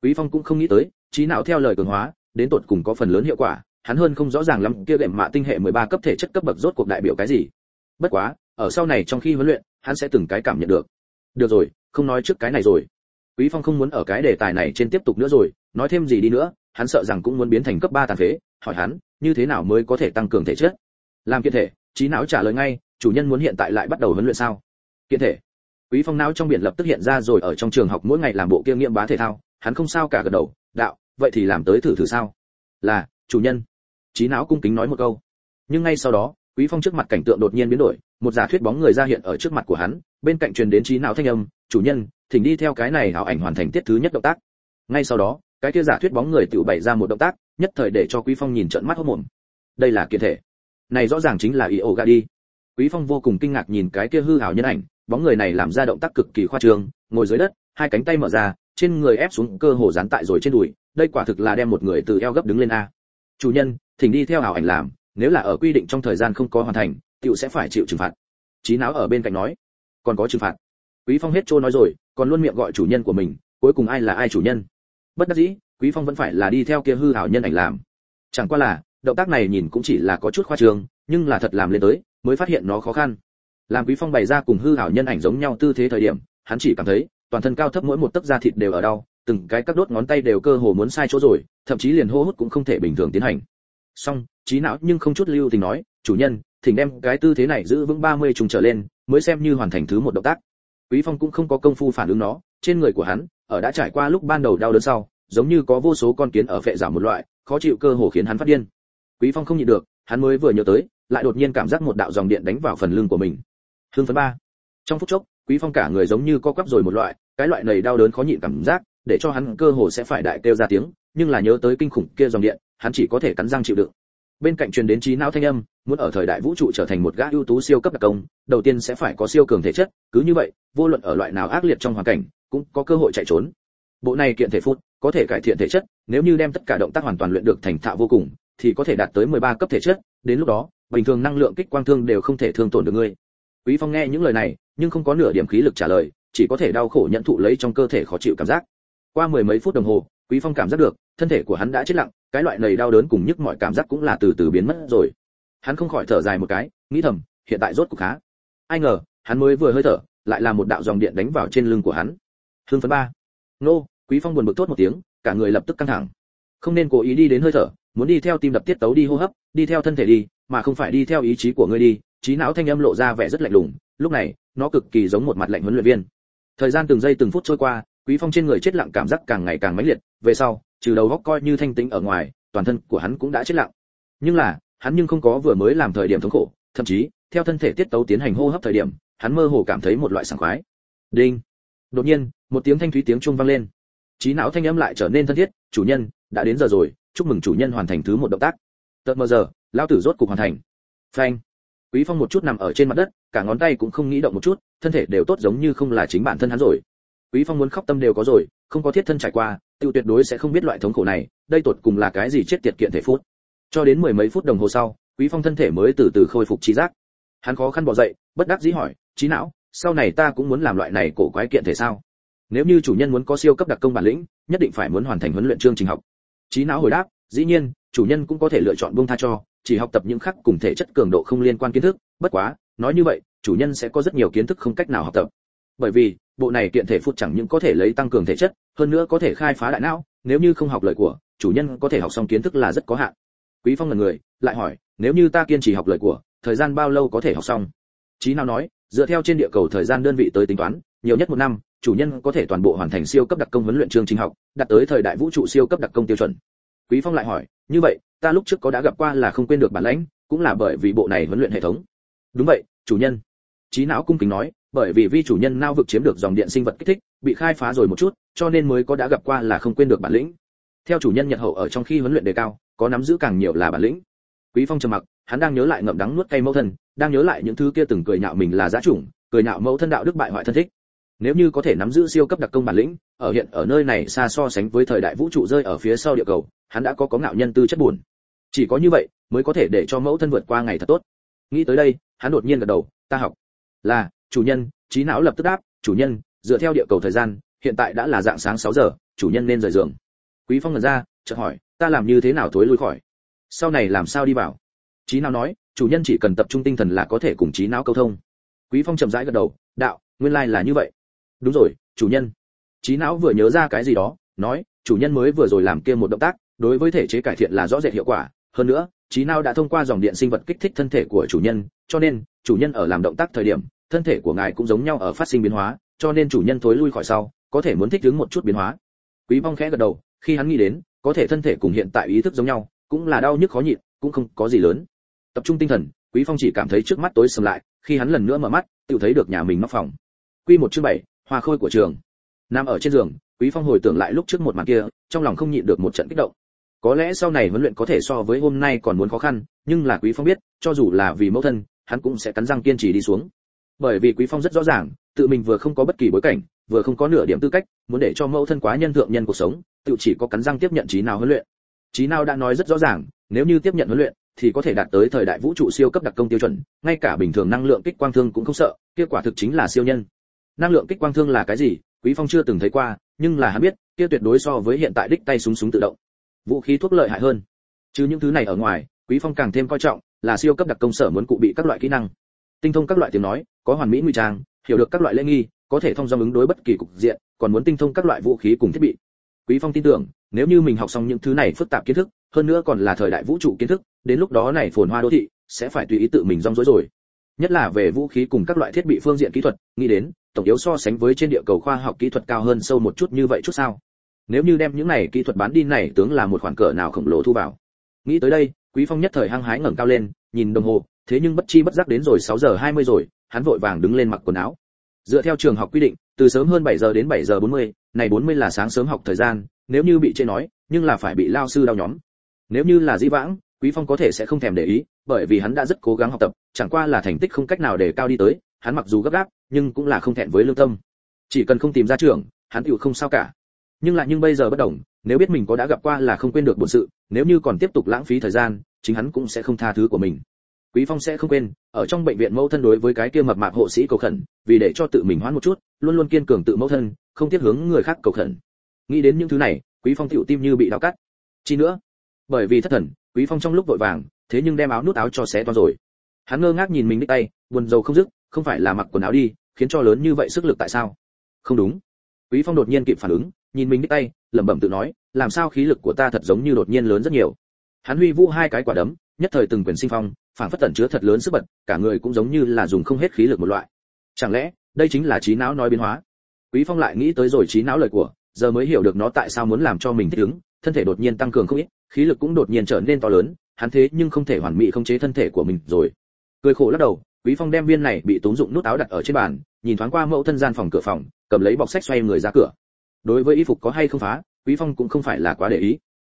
Quý phong cũng không nghĩ tới trí não theo lời cường hóa, đến tột cùng có phần lớn hiệu quả hắn hơn không rõ ràng lắm kia đệm mạ tinh hệ 13 cấp thể chất cấp bậc rốt cuộc đại biểu cái gì. Bất quá, ở sau này trong khi huấn luyện, hắn sẽ từng cái cảm nhận được. Được rồi, không nói trước cái này rồi. Quý phong không muốn ở cái đề tài này trên tiếp tục nữa rồi, nói thêm gì đi nữa, hắn sợ rằng cũng muốn biến thành cấp 3 tàn phế, hỏi hắn, như thế nào mới có thể tăng cường thể chất? Làm kiện thể, trí não trả lời ngay, chủ nhân muốn hiện tại lại bắt đầu huấn luyện sao? Kiện thể. Quý phong não trong biển lập tức hiện ra rồi ở trong trường học mỗi ngày làm bộ kiêm nghiệm bá thể thao, hắn không sao cả gật đầu, đạo, vậy thì làm tới thử thử sao? Là, chủ nhân trí não cung kính nói một câu. Nhưng ngay sau đó, quý phong trước mặt cảnh tượng đột nhiên biến đổi, một giả thuyết bóng người ra hiện ở trước mặt của hắn, bên cạnh truyền đến trí não thanh âm, chủ nhân, thỉnh đi theo cái này ảo ảnh hoàn thành tiết thứ nhất động tác. Ngay sau đó, cái kia giả thuyết bóng người tự bày ra một động tác, nhất thời để cho quý phong nhìn trợn mắt hốt mồm đây là kiện thể. Này rõ ràng chính là yoga đi. Quý phong vô cùng kinh ngạc nhìn cái kia hư ảo nhân ảnh, bóng người này làm ra động tác cực kỳ khoa trương, ngồi dưới đất, hai cánh tay mở ra, trên người ép xuống cơ hồ dán tại rồi trên đùi, đây quả thực là đem một người từ eo gấp đứng lên a chủ nhân, thỉnh đi theo ảo ảnh làm, nếu là ở quy định trong thời gian không có hoàn thành, tiểu sẽ phải chịu trừng phạt. Trí não ở bên cạnh nói. Còn có trừng phạt. Quý phong hết trôi nói rồi, còn luôn miệng gọi chủ nhân của mình, cuối cùng ai là ai chủ nhân? Bất đắc dĩ, quý phong vẫn phải là đi theo kia hư hảo nhân ảnh làm. Chẳng qua là, động tác này nhìn cũng chỉ là có chút khoa trương, nhưng là thật làm lên tới, mới phát hiện nó khó khăn. Làm quý phong bày ra cùng hư hảo nhân ảnh giống nhau tư thế thời điểm, hắn chỉ cảm thấy, toàn thân cao thấp mỗi một tấc da thịt đều ở đau từng cái các đốt ngón tay đều cơ hồ muốn sai chỗ rồi, thậm chí liền hô hút cũng không thể bình thường tiến hành. Song trí não nhưng không chút lưu tình nói, chủ nhân, thỉnh đem cái tư thế này giữ vững 30 trùng trở lên, mới xem như hoàn thành thứ một động tác. Quý phong cũng không có công phu phản ứng nó, trên người của hắn, ở đã trải qua lúc ban đầu đau đớn sau, giống như có vô số con kiến ở phệ giảm một loại, khó chịu cơ hồ khiến hắn phát điên. Quý phong không nhịn được, hắn mới vừa nhớ tới, lại đột nhiên cảm giác một đạo dòng điện đánh vào phần lưng của mình. Hương phấn ba. Trong phút chốc, quý phong cả người giống như co quắp rồi một loại, cái loại này đau đớn khó nhịn cảm giác để cho hắn cơ hồ sẽ phải đại kêu ra tiếng, nhưng là nhớ tới kinh khủng kia dòng điện, hắn chỉ có thể cắn răng chịu đựng. Bên cạnh truyền đến trí não thanh âm, muốn ở thời đại vũ trụ trở thành một gã ưu tú siêu cấp đặc công, đầu tiên sẽ phải có siêu cường thể chất, cứ như vậy, vô luận ở loại nào ác liệt trong hoàn cảnh, cũng có cơ hội chạy trốn. Bộ này kiện thể phút, có thể cải thiện thể chất, nếu như đem tất cả động tác hoàn toàn luyện được thành thạo vô cùng, thì có thể đạt tới 13 cấp thể chất, đến lúc đó, bình thường năng lượng kích quang thương đều không thể thương tổn được ngươi. Quý phong nghe những lời này, nhưng không có nửa điểm khí lực trả lời, chỉ có thể đau khổ nhận thụ lấy trong cơ thể khó chịu cảm giác qua mười mấy phút đồng hồ, quý phong cảm giác được, thân thể của hắn đã chết lặng, cái loại này đau đớn cùng nhức mọi cảm giác cũng là từ từ biến mất rồi. Hắn không khỏi thở dài một cái, nghĩ thầm, hiện tại rốt cục khá. Ai ngờ, hắn mới vừa hơi thở, lại là một đạo dòng điện đánh vào trên lưng của hắn. Hương phấn ba. Nô, quý phong buồn bực tốt một tiếng, cả người lập tức căng thẳng. Không nên cố ý đi đến hơi thở, muốn đi theo tim đập tiết tấu đi hô hấp, đi theo thân thể đi, mà không phải đi theo ý chí của ngươi đi. Trí não thanh âm lộ ra vẻ rất lạnh lùng, lúc này, nó cực kỳ giống một mặt lạnh huấn luyện viên. Thời gian từng giây từng phút trôi qua quý phong trên người chết lặng cảm giác càng ngày càng mãnh liệt, về sau, trừ đầu góc coi như thanh tĩnh ở ngoài, toàn thân của hắn cũng đã chết lặng. Nhưng là, hắn nhưng không có vừa mới làm thời điểm thống khổ, thậm chí, theo thân thể tiết tấu tiến hành hô hấp thời điểm, hắn mơ hồ cảm thấy một loại sảng khoái. Đinh! Đột nhiên, một tiếng thanh thúy tiếng chuông vang lên. Trí não thanh âm lại trở nên thân thiết, chủ nhân, đã đến giờ rồi, chúc mừng chủ nhân hoàn thành thứ một động tác. Tận mờ giờ lao tử rốt cục hoàn thành. Phanh! Quý phong một chút nằm ở trên mặt đất, cả ngón tay cũng không nghĩ động một chút, thân thể đều tốt giống như không là chính bản thân hắn rồi quý phong muốn khóc tâm đều có rồi, không có thiết thân trải qua, tiêu tuyệt đối sẽ không biết loại thống khổ này, đây tột cùng là cái gì chết tiệt kiện thể phút. Cho đến mười mấy phút đồng hồ sau, quý phong thân thể mới từ từ khôi phục trí giác. Hắn khó khăn bò dậy, bất đắc dĩ hỏi trí não, sau này ta cũng muốn làm loại này cổ quái kiện thể sao? Nếu như chủ nhân muốn có siêu cấp đặc công bản lĩnh, nhất định phải muốn hoàn thành huấn luyện chương trình học. Trí não hồi đáp, dĩ nhiên, chủ nhân cũng có thể lựa chọn buông tha cho, chỉ học tập những khác cùng thể chất cường độ không liên quan kiến thức. Bất quá, nói như vậy, chủ nhân sẽ có rất nhiều kiến thức không cách nào học tập bởi vì, bộ này kiện thể phút chẳng những có thể lấy tăng cường thể chất, hơn nữa có thể khai phá đại não, nếu như không học lời của, chủ nhân có thể học xong kiến thức là rất có hạn. Quý phong là người, lại hỏi, nếu như ta kiên trì học lời của, thời gian bao lâu có thể học xong? Chí nào nói, dựa theo trên địa cầu thời gian đơn vị tới tính toán, nhiều nhất một năm, chủ nhân có thể toàn bộ hoàn thành siêu cấp đặc công huấn luyện chương trình học, đạt tới thời đại vũ trụ siêu cấp đặc công tiêu chuẩn. Quý phong lại hỏi, như vậy, ta lúc trước có đã gặp qua là không quên được bản lãnh, cũng là bởi vì bộ này huấn luyện hệ thống. Đúng vậy, chủ nhân. Trí não cung kính nói bởi vì vi chủ nhân nao vực chiếm được dòng điện sinh vật kích thích, bị khai phá rồi một chút, cho nên mới có đã gặp qua là không quên được bản lĩnh. Theo chủ nhân nhật hậu ở trong khi huấn luyện đề cao, có nắm giữ càng nhiều là bản lĩnh. Quý phong trầm mặc, hắn đang nhớ lại ngậm đắng nuốt cay mẫu thân, đang nhớ lại những thứ kia từng cười nhạo mình là giá chủng, cười nhạo mẫu thân đạo đức bại hoại thân thích. Nếu như có thể nắm giữ siêu cấp đặc công bản lĩnh, ở hiện ở nơi này xa so sánh với thời đại vũ trụ rơi ở phía sau địa cầu, hắn đã có có ngạo nhân tư chất buồn. Chỉ có như vậy, mới có thể để cho mẫu thân vượt qua ngày thật tốt. Nghĩ tới đây, hắn đột nhiên gật đầu, ta học. Là chủ nhân, trí não lập tức đáp, chủ nhân, dựa theo địa cầu thời gian, hiện tại đã là dạng sáng 6 giờ, chủ nhân nên rời giường. Quý phong ngẩn ra, chợt hỏi, ta làm như thế nào thối lui khỏi? Sau này làm sao đi vào? Trí não nói, chủ nhân chỉ cần tập trung tinh thần là có thể cùng trí não câu thông. Quý phong chậm rãi gật đầu, đạo, nguyên lai là như vậy. Đúng rồi, chủ nhân. Trí não vừa nhớ ra cái gì đó, nói, chủ nhân mới vừa rồi làm kia một động tác, đối với thể chế cải thiện là rõ rệt hiệu quả. Hơn nữa, trí não đã thông qua dòng điện sinh vật kích thích thân thể của chủ nhân, cho nên, chủ nhân ở làm động tác thời điểm thân thể của ngài cũng giống nhau ở phát sinh biến hóa, cho nên chủ nhân thối lui khỏi sau, có thể muốn thích ứng một chút biến hóa. Quý Phong khẽ gật đầu, khi hắn nghĩ đến, có thể thân thể cùng hiện tại ý thức giống nhau, cũng là đau nhức khó nhịn, cũng không có gì lớn. Tập trung tinh thần, quý phong chỉ cảm thấy trước mắt tối sầm lại, khi hắn lần nữa mở mắt, tự thấy được nhà mình nóc phòng. Quy một chương bảy, hoa khôi của trường. Nằm ở trên giường, quý phong hồi tưởng lại lúc trước một màn kia, trong lòng không nhịn được một trận kích động. Có lẽ sau này huấn luyện có thể so với hôm nay còn muốn khó khăn, nhưng là quý phong biết, cho dù là vì mẫu thân, hắn cũng sẽ cắn răng kiên trì đi xuống bởi vì quý phong rất rõ ràng, tự mình vừa không có bất kỳ bối cảnh, vừa không có nửa điểm tư cách, muốn để cho mẫu thân quá nhân thượng nhân cuộc sống, tự chỉ có cắn răng tiếp nhận trí nào huấn luyện. Trí nào đã nói rất rõ ràng, nếu như tiếp nhận huấn luyện, thì có thể đạt tới thời đại vũ trụ siêu cấp đặc công tiêu chuẩn, ngay cả bình thường năng lượng kích quang thương cũng không sợ, kết quả thực chính là siêu nhân. Năng lượng kích quang thương là cái gì, quý phong chưa từng thấy qua, nhưng là hắn biết, kia tuyệt đối so với hiện tại đích tay súng súng tự động. Vũ khí thuốc lợi hại hơn. Chứ những thứ này ở ngoài, quý phong càng thêm coi trọng, là siêu cấp đặc công sở muốn cụ bị các loại kỹ năng tinh thông các loại tiếng nói, có hoàn mỹ nguy trang, hiểu được các loại lễ nghi, có thể thông dong ứng đối bất kỳ cục diện, còn muốn tinh thông các loại vũ khí cùng thiết bị. Quý phong tin tưởng, nếu như mình học xong những thứ này phức tạp kiến thức, hơn nữa còn là thời đại vũ trụ kiến thức, đến lúc đó này phồn hoa đô thị sẽ phải tùy ý tự mình rong rối rồi. Nhất là về vũ khí cùng các loại thiết bị phương diện kỹ thuật, nghĩ đến, tổng yếu so sánh với trên địa cầu khoa học kỹ thuật cao hơn sâu một chút như vậy chút sao? Nếu như đem những này kỹ thuật bán đi này, tướng là một khoản cỡ nào khổng lồ thu vào? Nghĩ tới đây, quý phong nhất thời hăng hái ngẩng cao lên, nhìn đồng hồ thế nhưng bất chi bất giác đến rồi 6 giờ 20 rồi hắn vội vàng đứng lên mặc quần áo. Dựa theo trường học quy định từ sớm hơn 7 giờ đến 7 giờ 40, này 40 là sáng sớm học thời gian nếu như bị chê nói nhưng là phải bị lao sư đau nhóm. Nếu như là di vãng quý phong có thể sẽ không thèm để ý bởi vì hắn đã rất cố gắng học tập chẳng qua là thành tích không cách nào để cao đi tới hắn mặc dù gấp gáp nhưng cũng là không thẹn với lương tâm. Chỉ cần không tìm ra trường hắn tiểu không sao cả. Nhưng lại nhưng bây giờ bất đồng nếu biết mình có đã gặp qua là không quên được bổn sự nếu như còn tiếp tục lãng phí thời gian chính hắn cũng sẽ không tha thứ của mình quý phong sẽ không quên, ở trong bệnh viện mẫu thân đối với cái kia mập mạp hộ sĩ cầu khẩn, vì để cho tự mình hoán một chút, luôn luôn kiên cường tự mẫu thân, không tiếp hướng người khác cầu khẩn. Nghĩ đến những thứ này, quý phong tiểu tim như bị dao cắt. Chi nữa? Bởi vì thất thần, quý phong trong lúc vội vàng, thế nhưng đem áo nút áo cho xé toan rồi. Hắn ngơ ngác nhìn mình đích tay, buồn rầu không dứt, không phải là mặc quần áo đi, khiến cho lớn như vậy sức lực tại sao? Không đúng. Quý phong đột nhiên kịp phản ứng, nhìn mình đích tay, lẩm bẩm tự nói, làm sao khí lực của ta thật giống như đột nhiên lớn rất nhiều. Hắn huy vũ hai cái quả đấm nhất thời từng quyền sinh phong phản phất tẩn chứa thật lớn sức bật, cả người cũng giống như là dùng không hết khí lực một loại. Chẳng lẽ, đây chính là trí não nói biến hóa? Quý phong lại nghĩ tới rồi trí não lời của, giờ mới hiểu được nó tại sao muốn làm cho mình thích ứng, thân thể đột nhiên tăng cường không ít, khí lực cũng đột nhiên trở nên to lớn, hắn thế nhưng không thể hoàn mỹ khống chế thân thể của mình rồi. Cười khổ lắc đầu, quý phong đem viên này bị tốn dụng nút áo đặt ở trên bàn, nhìn thoáng qua mẫu thân gian phòng cửa phòng, cầm lấy bọc sách xoay người ra cửa. Đối với y phục có hay không phá, quý phong cũng không phải là quá để ý.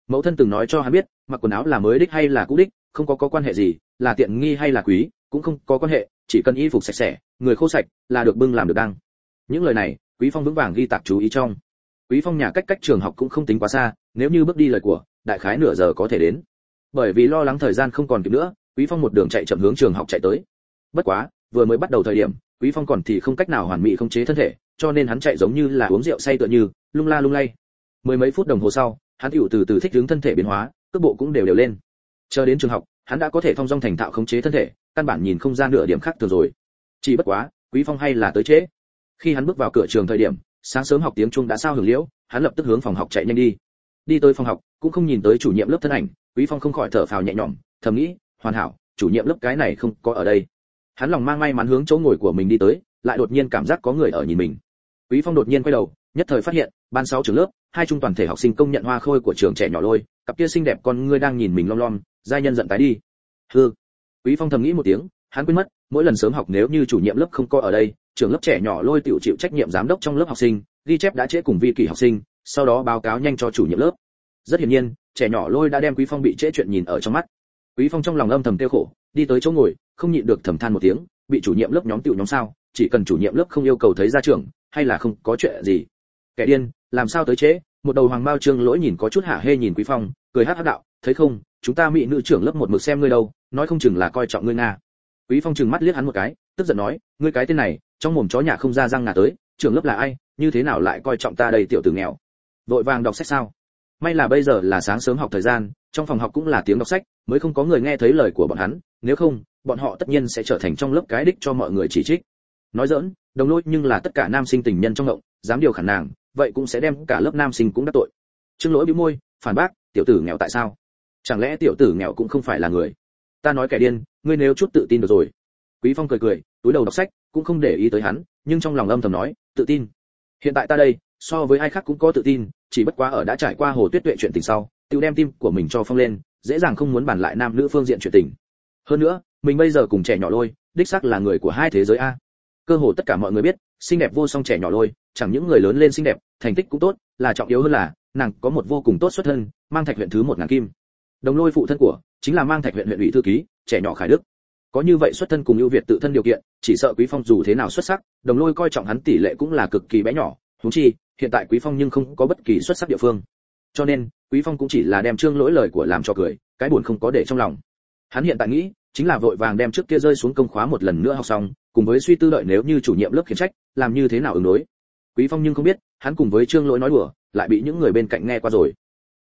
Mẫu thân từng nói cho hắn biết, mặc quần áo là mới đích hay là cũ đích không có có quan hệ gì, là tiện nghi hay là quý, cũng không có quan hệ, chỉ cần y phục sạch sẽ, người khô sạch là được bưng làm được đăng. Những lời này, quý phong vững vàng ghi tạc chú ý trong. Quý phong nhà cách cách trường học cũng không tính quá xa, nếu như bước đi lời của, đại khái nửa giờ có thể đến. Bởi vì lo lắng thời gian không còn kịp nữa, quý phong một đường chạy chậm hướng trường học chạy tới. Bất quá, vừa mới bắt đầu thời điểm, quý phong còn thì không cách nào hoàn mỹ không chế thân thể, cho nên hắn chạy giống như là uống rượu say tựa như, lung la lung lay. Mười mấy phút đồng hồ sau, hắn hữu từ từ thích ứng thân thể biến hóa, cước bộ cũng đều đều lên chờ đến trường học, hắn đã có thể thông dong thành thạo khống chế thân thể, căn bản nhìn không gian nửa điểm khác thường rồi. Chỉ bất quá, quý phong hay là tới trễ. Khi hắn bước vào cửa trường thời điểm, sáng sớm học tiếng trung đã sao hưởng liễu, hắn lập tức hướng phòng học chạy nhanh đi. Đi tới phòng học, cũng không nhìn tới chủ nhiệm lớp thân ảnh, quý phong không khỏi thở phào nhẹ nhõm, thầm nghĩ, hoàn hảo, chủ nhiệm lớp cái này không có ở đây. Hắn lòng mang may mắn hướng chỗ ngồi của mình đi tới, lại đột nhiên cảm giác có người ở nhìn mình. Quý phong đột nhiên quay đầu, nhất thời phát hiện, ban sáu trường lớp, hai trung toàn thể học sinh công nhận hoa khôi của trường trẻ nhỏ lôi, cặp kia xinh đẹp con ngươi đang nhìn mình lom lom giai nhân giận tái đi. Hư quý phong thầm nghĩ một tiếng, hắn quên mất, mỗi lần sớm học nếu như chủ nhiệm lớp không có ở đây trường lớp trẻ nhỏ lôi tiểu chịu trách nhiệm giám đốc trong lớp học sinh, ghi chép đã trễ cùng vi kỷ học sinh, sau đó báo cáo nhanh cho chủ nhiệm lớp. Rất hiển nhiên, trẻ nhỏ lôi đã đem quý phong bị trễ chuyện nhìn ở trong mắt. Quý phong trong lòng âm thầm tiêu khổ, đi tới chỗ ngồi, không nhịn được thầm than một tiếng, bị chủ nhiệm lớp nhóm tiểu nhóm sao, chỉ cần chủ nhiệm lớp không yêu cầu thấy ra trường hay là không có chuyện gì. Kẻ điên, làm sao tới trễ? Một đầu hoàng bao trương lỗi nhìn có chút hạ hê nhìn quý phong, cười hát hát đạo thấy không, chúng ta mỹ nữ trưởng lớp một mực xem ngươi đâu, nói không chừng là coi trọng ngươi nga. Quý phong chừng mắt liếc hắn một cái, tức giận nói, ngươi cái tên này, trong mồm chó nhà không ra răng ngà tới, trưởng lớp là ai, như thế nào lại coi trọng ta đây tiểu tử nghèo? Vội vàng đọc sách sao? May là bây giờ là sáng sớm học thời gian, trong phòng học cũng là tiếng đọc sách, mới không có người nghe thấy lời của bọn hắn, nếu không, bọn họ tất nhiên sẽ trở thành trong lớp cái đích cho mọi người chỉ trích. Nói dỡn đồng lỗi nhưng là tất cả nam sinh tình nhân trong ngộng, dám điều khả nàng, vậy cũng sẽ đem cả lớp nam sinh cũng đắc tội. Trương lỗi bĩu môi, phản bác, tiểu tử nghèo tại sao? Chẳng lẽ tiểu tử nghèo cũng không phải là người? Ta nói kẻ điên, ngươi nếu chút tự tin được rồi. Quý phong cười cười, túi đầu đọc sách, cũng không để ý tới hắn, nhưng trong lòng âm thầm nói, tự tin. Hiện tại ta đây, so với ai khác cũng có tự tin, chỉ bất quá ở đã trải qua hồ tuyết tuệ chuyện tình sau tiêu đem tim của mình cho phong lên, dễ dàng không muốn bàn lại nam nữ phương diện chuyện tình. Hơn nữa, mình bây giờ cùng trẻ nhỏ lôi, đích xác là người của hai thế giới a. Cơ hồ tất cả mọi người biết, xinh đẹp vô song trẻ nhỏ lôi, chẳng những người lớn lên xinh đẹp, thành tích cũng tốt, là trọng yếu hơn là, nàng có một vô cùng tốt xuất thân, mang thạch huyện thứ một ngàn kim đồng lôi phụ thân của chính là mang thạch huyện huyện ủy thư ký trẻ nhỏ khải đức. Có như vậy xuất thân cùng ưu việt tự thân điều kiện chỉ sợ quý phong dù thế nào xuất sắc đồng lôi coi trọng hắn tỷ lệ cũng là cực kỳ bé nhỏ huống chi hiện tại quý phong nhưng không có bất kỳ xuất sắc địa phương. Cho nên quý phong cũng chỉ là đem trương lỗi lời của làm cho cười cái buồn không có để trong lòng. Hắn hiện tại nghĩ chính là vội vàng đem trước kia rơi xuống công khóa một lần nữa học xong cùng với suy tư đợi nếu như chủ nhiệm lớp khiển trách làm như thế nào ứng đối. Quý phong nhưng không biết hắn cùng với trương lỗi nói đùa lại bị những người bên cạnh nghe qua rồi.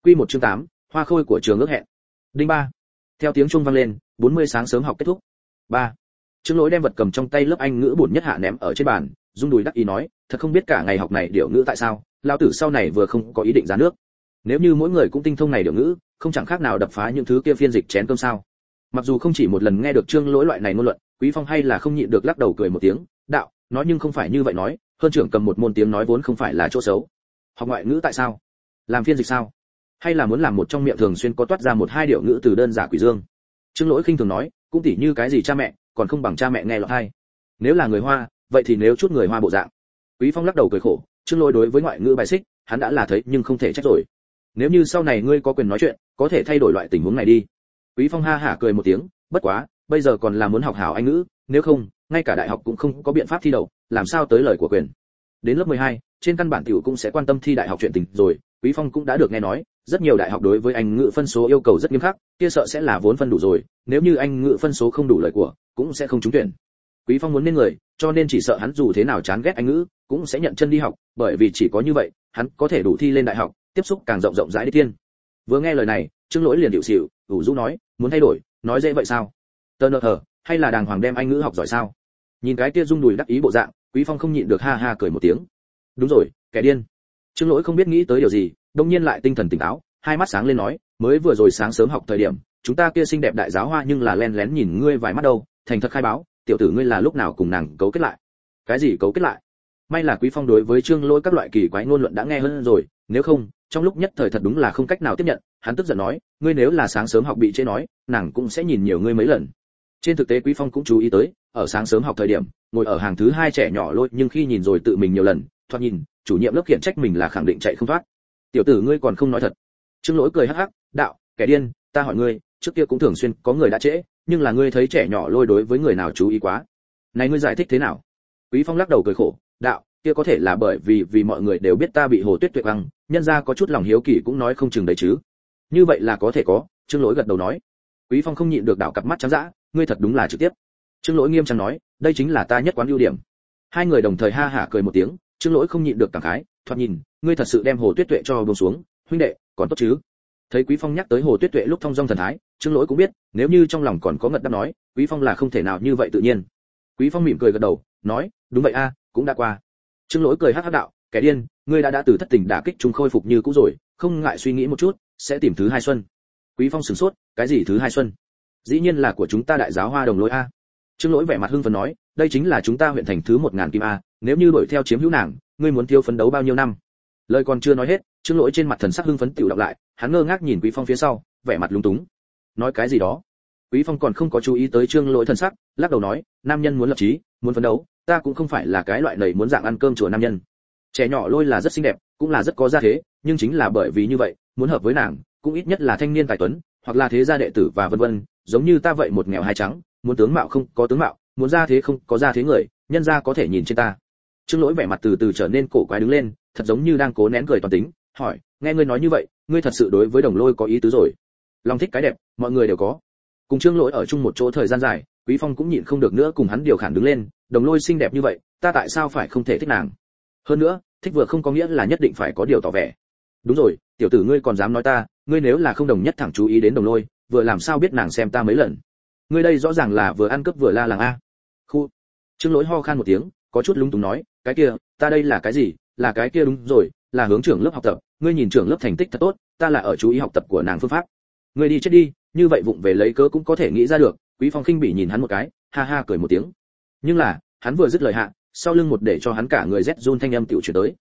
Quy một chương 8, hoa khôi của trường ước hẹn đinh ba. Theo tiếng chuông vang lên 40 sáng sớm học kết thúc. Ba. Trương lỗi đem vật cầm trong tay lớp anh ngữ buồn nhất hạ ném ở trên bàn, rung đùi đắc ý nói, thật không biết cả ngày học này điều ngữ tại sao lao tử sau này vừa không có ý định ra nước. Nếu như mỗi người cũng tinh thông này điều ngữ, không chẳng khác nào đập phá những thứ kia phiên dịch chén cơm sao. Mặc dù không chỉ một lần nghe được trương lỗi loại này ngôn luận, quý phong hay là không nhịn được lắc đầu cười một tiếng, đạo, nói nhưng không phải như vậy nói, hơn trưởng cầm một môn tiếng nói vốn không phải là chỗ xấu. Học ngoại ngữ tại sao? Làm phiên dịch sao? Hay là muốn làm một trong miệng thường xuyên có toát ra một hai điệu ngữ từ đơn giả quỷ dương. Trương lỗi khinh thường nói cũng tỉ như cái gì cha mẹ còn không bằng cha mẹ nghe lọt hay. Nếu là người hoa vậy thì nếu chút người hoa bộ dạng. Quý phong lắc đầu cười khổ trương lỗi đối với ngoại ngữ bài xích hắn đã là thấy nhưng không thể trách rồi. Nếu như sau này ngươi có quyền nói chuyện có thể thay đổi loại tình huống này đi. Quý phong ha hả cười một tiếng bất quá bây giờ còn là muốn học hảo anh ngữ nếu không ngay cả đại học cũng không có biện pháp thi đậu làm sao tới lời của quyền. Đến lớp 12, trên căn bản tiểu cũng sẽ quan tâm thi đại học chuyện tình rồi quý phong cũng đã được nghe nói rất nhiều đại học đối với anh ngữ phân số yêu cầu rất nghiêm khắc, kia sợ sẽ là vốn phân đủ rồi, nếu như anh ngữ phân số không đủ lời của, cũng sẽ không trúng tuyển. Quý phong muốn nên người, cho nên chỉ sợ hắn dù thế nào chán ghét anh ngữ, cũng sẽ nhận chân đi học, bởi vì chỉ có như vậy, hắn có thể đủ thi lên đại học, tiếp xúc càng rộng rộng rãi đi tiên vừa nghe lời này, trương lỗi liền điệu xỉu, ủ rũ nói, muốn thay đổi, nói dễ vậy sao? Tơ nợ thở hay là đàng hoàng đem anh ngữ học giỏi sao? Nhìn cái kia rung đùi đắc ý bộ dạng, quý phong không nhịn được ha ha cười một tiếng. Đúng rồi, kẻ điên. Trương lỗi không biết nghĩ tới điều gì đông nhiên lại tinh thần tỉnh táo, hai mắt sáng lên nói, mới vừa rồi sáng sớm học thời điểm, chúng ta kia xinh đẹp đại giáo hoa nhưng là len lén nhìn ngươi vài mắt đâu, thành thật khai báo, tiểu tử ngươi là lúc nào cùng nàng cấu kết lại? Cái gì cấu kết lại? May là quý phong đối với trương lỗi các loại kỳ quái ngôn luận đã nghe hơn rồi, nếu không, trong lúc nhất thời thật đúng là không cách nào tiếp nhận, hắn tức giận nói, ngươi nếu là sáng sớm học bị chế nói, nàng cũng sẽ nhìn nhiều ngươi mấy lần. Trên thực tế quý phong cũng chú ý tới, ở sáng sớm học thời điểm, ngồi ở hàng thứ hai trẻ nhỏ lôi nhưng khi nhìn rồi tự mình nhiều lần, thoạt nhìn, chủ nhiệm lớp khiển trách mình là khẳng định chạy không thoát tiểu tử ngươi còn không nói thật. Trương lỗi cười hắc hắc, đạo, kẻ điên, ta hỏi ngươi, trước kia cũng thường xuyên có người đã trễ, nhưng là ngươi thấy trẻ nhỏ lôi đối với người nào chú ý quá? Này ngươi giải thích thế nào? Quý phong lắc đầu cười khổ, đạo, kia có thể là bởi vì vì mọi người đều biết ta bị hồ tuyết tuyệt băng nhân ra có chút lòng hiếu kỳ cũng nói không chừng đấy chứ. Như vậy là có thể có, trương lỗi gật đầu nói. Quý phong không nhịn được đảo cặp mắt trắng dã, ngươi thật đúng là trực tiếp. Trương lỗi nghiêm trang nói, đây chính là ta nhất quán ưu điểm. Hai người đồng thời ha hả cười một tiếng trương lỗi không nhịn được cảm khái, thoạt nhìn, ngươi thật sự đem hồ tuyết tuệ cho buông xuống, huynh đệ, còn tốt chứ? Thấy quý phong nhắc tới hồ tuyết tuệ lúc thông dong thần thái, trương lỗi cũng biết, nếu như trong lòng còn có ngật đáp nói, quý phong là không thể nào như vậy tự nhiên. Quý phong mỉm cười gật đầu, nói, đúng vậy a, cũng đã qua. Trương lỗi cười hắc hắc đạo, kẻ điên, ngươi đã đã từ thất tình đả kích chúng khôi phục như cũ rồi, không ngại suy nghĩ một chút, sẽ tìm thứ hai xuân. Quý phong sửng sốt, cái gì thứ hai xuân? Dĩ nhiên là của chúng ta đại giáo hoa đồng lỗi a. Trương lỗi vẻ mặt hưng phấn nói, đây chính là chúng ta huyện thành thứ một ngàn kim a nếu như đuổi theo chiếm hữu nàng, ngươi muốn thiếu phấn đấu bao nhiêu năm? Lời còn chưa nói hết, trương lỗi trên mặt thần sắc hưng phấn tiểu đọc lại, hắn ngơ ngác nhìn quý phong phía sau, vẻ mặt lúng túng. Nói cái gì đó? Quý phong còn không có chú ý tới trương lỗi thần sắc, lắc đầu nói, nam nhân muốn lập chí muốn phấn đấu, ta cũng không phải là cái loại nầy muốn dạng ăn cơm chùa nam nhân. Trẻ nhỏ lôi là rất xinh đẹp, cũng là rất có gia thế, nhưng chính là bởi vì như vậy, muốn hợp với nàng, cũng ít nhất là thanh niên tài tuấn, hoặc là thế gia đệ tử và vân vân, giống như ta vậy một nghèo hai trắng, muốn tướng mạo không có tướng mạo, muốn gia thế không có gia thế người, nhân gia có thể nhìn trên ta trương lỗi vẻ mặt từ từ trở nên cổ quái đứng lên, thật giống như đang cố nén cười toàn tính, hỏi, nghe ngươi nói như vậy, ngươi thật sự đối với đồng lôi có ý tứ rồi? Lòng thích cái đẹp, mọi người đều có. Cùng trương lỗi ở chung một chỗ thời gian dài, quý phong cũng nhịn không được nữa cùng hắn điều khiển đứng lên, đồng lôi xinh đẹp như vậy, ta tại sao phải không thể thích nàng? Hơn nữa, thích vừa không có nghĩa là nhất định phải có điều tỏ vẻ. Đúng rồi, tiểu tử ngươi còn dám nói ta, ngươi nếu là không đồng nhất thẳng chú ý đến đồng lôi, vừa làm sao biết nàng xem ta mấy lần? Ngươi đây rõ ràng là vừa ăn cướp vừa la làng a. Khu. Trương lỗi ho khan một tiếng, có chút lúng túng nói cái kia, ta đây là cái gì? Là cái kia đúng rồi, là hướng trưởng lớp học tập. Ngươi nhìn trưởng lớp thành tích thật tốt, ta là ở chú ý học tập của nàng phương pháp. Ngươi đi chết đi, như vậy vụng về lấy cớ cũng có thể nghĩ ra được, quý phong khinh bỉ nhìn hắn một cái, ha ha cười một tiếng. Nhưng là, hắn vừa dứt lời hạ, sau lưng một để cho hắn cả người rét run thanh âm tiểu chuyển tới.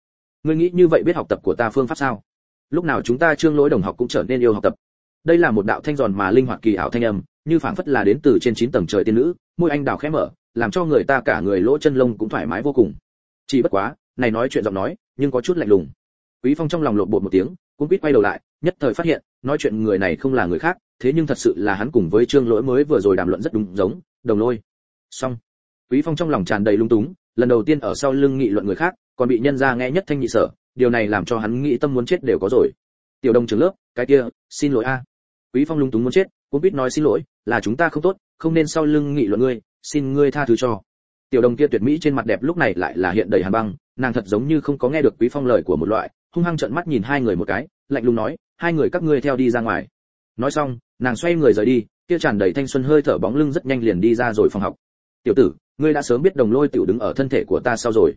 Ngươi nghĩ như vậy biết học tập của ta phương pháp sao? Lúc nào chúng ta trương lỗi đồng học cũng trở nên yêu học tập. Đây là một đạo thanh giòn mà linh hoạt kỳ ảo thanh âm, như phảng phất là đến từ trên chín tầng trời tiên nữ, môi anh đào khẽ mở, làm cho người ta cả người lỗ chân lông cũng thoải mái vô cùng chỉ bất quá, này nói chuyện giọng nói, nhưng có chút lạnh lùng. Quý phong trong lòng lộn bột một tiếng cũng quýt quay đầu lại, nhất thời phát hiện, nói chuyện người này không là người khác, thế nhưng thật sự là hắn cùng với trương lỗi mới vừa rồi đàm luận rất đúng giống, đồng lôi. Xong. Quý phong trong lòng tràn đầy lung túng, lần đầu tiên ở sau lưng nghị luận người khác, còn bị nhân ra nghe nhất thanh nhị sở, điều này làm cho hắn nghĩ tâm muốn chết đều có rồi. Tiểu đồng trưởng lớp, cái kia, xin lỗi a. Quý phong lung túng muốn chết cũng biết nói xin lỗi, là chúng ta không tốt, không nên sau lưng nghị luận ngươi, xin ngươi tha thứ cho tiểu đồng kia tuyệt mỹ trên mặt đẹp lúc này lại là hiện đầy hàn băng, nàng thật giống như không có nghe được quý phong lời của một loại, hung hăng trợn mắt nhìn hai người một cái, lạnh lùng nói, hai người các ngươi theo đi ra ngoài. Nói xong, nàng xoay người rời đi, kia tràn đầy thanh xuân hơi thở bóng lưng rất nhanh liền đi ra rồi phòng học. Tiểu tử, ngươi đã sớm biết đồng lôi tiểu đứng ở thân thể của ta sau rồi?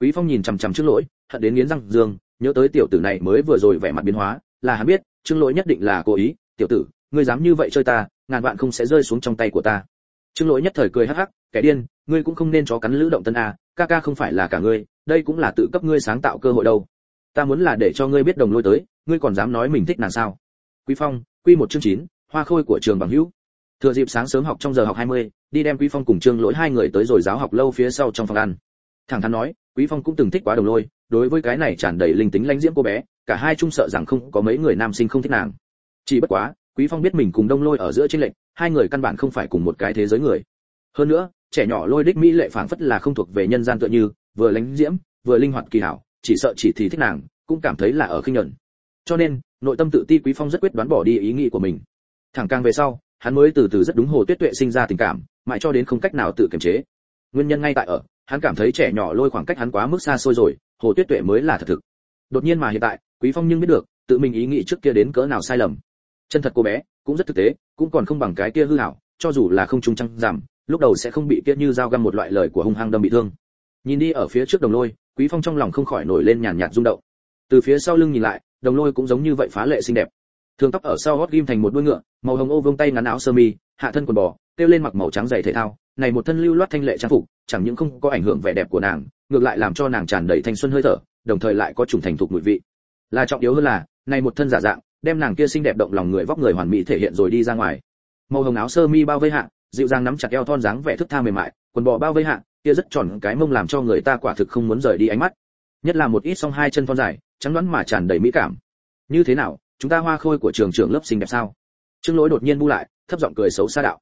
Quý phong nhìn chằm chằm trước lỗi, hận đến nghiến răng dương, nhớ tới tiểu tử này mới vừa rồi vẻ mặt biến hóa, là hắn biết, trương lỗi nhất định là cố ý, tiểu tử, ngươi dám như vậy chơi ta, ngàn vạn không sẽ rơi xuống trong tay của ta trương lỗi nhất thời cười hắc hắc kẻ điên ngươi cũng không nên chó cắn lữ động tân a ca ca không phải là cả ngươi đây cũng là tự cấp ngươi sáng tạo cơ hội đâu. Ta muốn là để cho ngươi biết đồng lôi tới ngươi còn dám nói mình thích nàng sao? Quý phong quy một chương chín hoa khôi của trường bằng hữu. Thừa dịp sáng sớm học trong giờ học 20, đi đem quý phong cùng trương lỗi hai người tới rồi giáo học lâu phía sau trong phòng ăn. Thẳng thắn nói quý phong cũng từng thích quá đồng lôi đối với cái này tràn đầy linh tính lãnh diễm cô bé cả hai chung sợ rằng không có mấy người nam sinh không thích nàng. Chỉ bất quá quý phong biết mình cùng đông lôi ở giữa trên lệnh hai người căn bản không phải cùng một cái thế giới người. Hơn nữa, trẻ nhỏ lôi đích mỹ lệ phảng phất là không thuộc về nhân gian tựa như, vừa lãnh diễm, vừa linh hoạt kỳ hảo, chỉ sợ chỉ thì thích nàng, cũng cảm thấy là ở khinh nhẫn cho nên, nội tâm tự ti quý phong rất quyết đoán bỏ đi ý nghĩ của mình. Thẳng càng về sau, hắn mới từ từ rất đúng hồ tuyết tuệ sinh ra tình cảm, mãi cho đến không cách nào tự kiềm chế. Nguyên nhân ngay tại ở, hắn cảm thấy trẻ nhỏ lôi khoảng cách hắn quá mức xa xôi rồi, hồ tuyết tuệ mới là thật thực. Đột nhiên mà hiện tại, quý phong nhưng biết được, tự mình ý nghĩ trước kia đến cỡ nào sai lầm chân thật cô bé, cũng rất thực tế, cũng còn không bằng cái kia hư hảo, cho dù là không trung trăng giảm, lúc đầu sẽ không bị kia như dao găm một loại lời của hung hăng đâm bị thương. Nhìn đi ở phía trước đồng lôi, quý phong trong lòng không khỏi nổi lên nhàn nhạt rung động. Từ phía sau lưng nhìn lại, đồng lôi cũng giống như vậy phá lệ xinh đẹp. Thường tóc ở sau gót ghim thành một đuôi ngựa, màu hồng ô vương tay ngắn áo sơ mi, hạ thân quần bò tiêu lên mặc màu trắng dày thể thao, này một thân lưu loát thanh lệ trang phục, chẳng những không có ảnh hưởng vẻ đẹp của nàng, ngược lại làm cho nàng tràn đầy thanh xuân hơi thở, đồng thời lại có trùng thành thục mùi vị. Là trọng yếu hơn là, này một thân giả dạng đem nàng kia xinh đẹp động lòng người vóc người hoàn mỹ thể hiện rồi đi ra ngoài. Màu hồng áo sơ mi bao vây hạ, dịu dàng nắm chặt eo thon dáng vẻ thức tha mềm mại, quần bò bao vây hạ, kia rất tròn cái mông làm cho người ta quả thực không muốn rời đi ánh mắt. Nhất là một ít song hai chân thon dài, trắng đoán mà tràn đầy mỹ cảm. Như thế nào, chúng ta hoa khôi của trường trưởng lớp xinh đẹp sao? Trương lỗi đột nhiên bu lại, thấp giọng cười xấu xa đạo.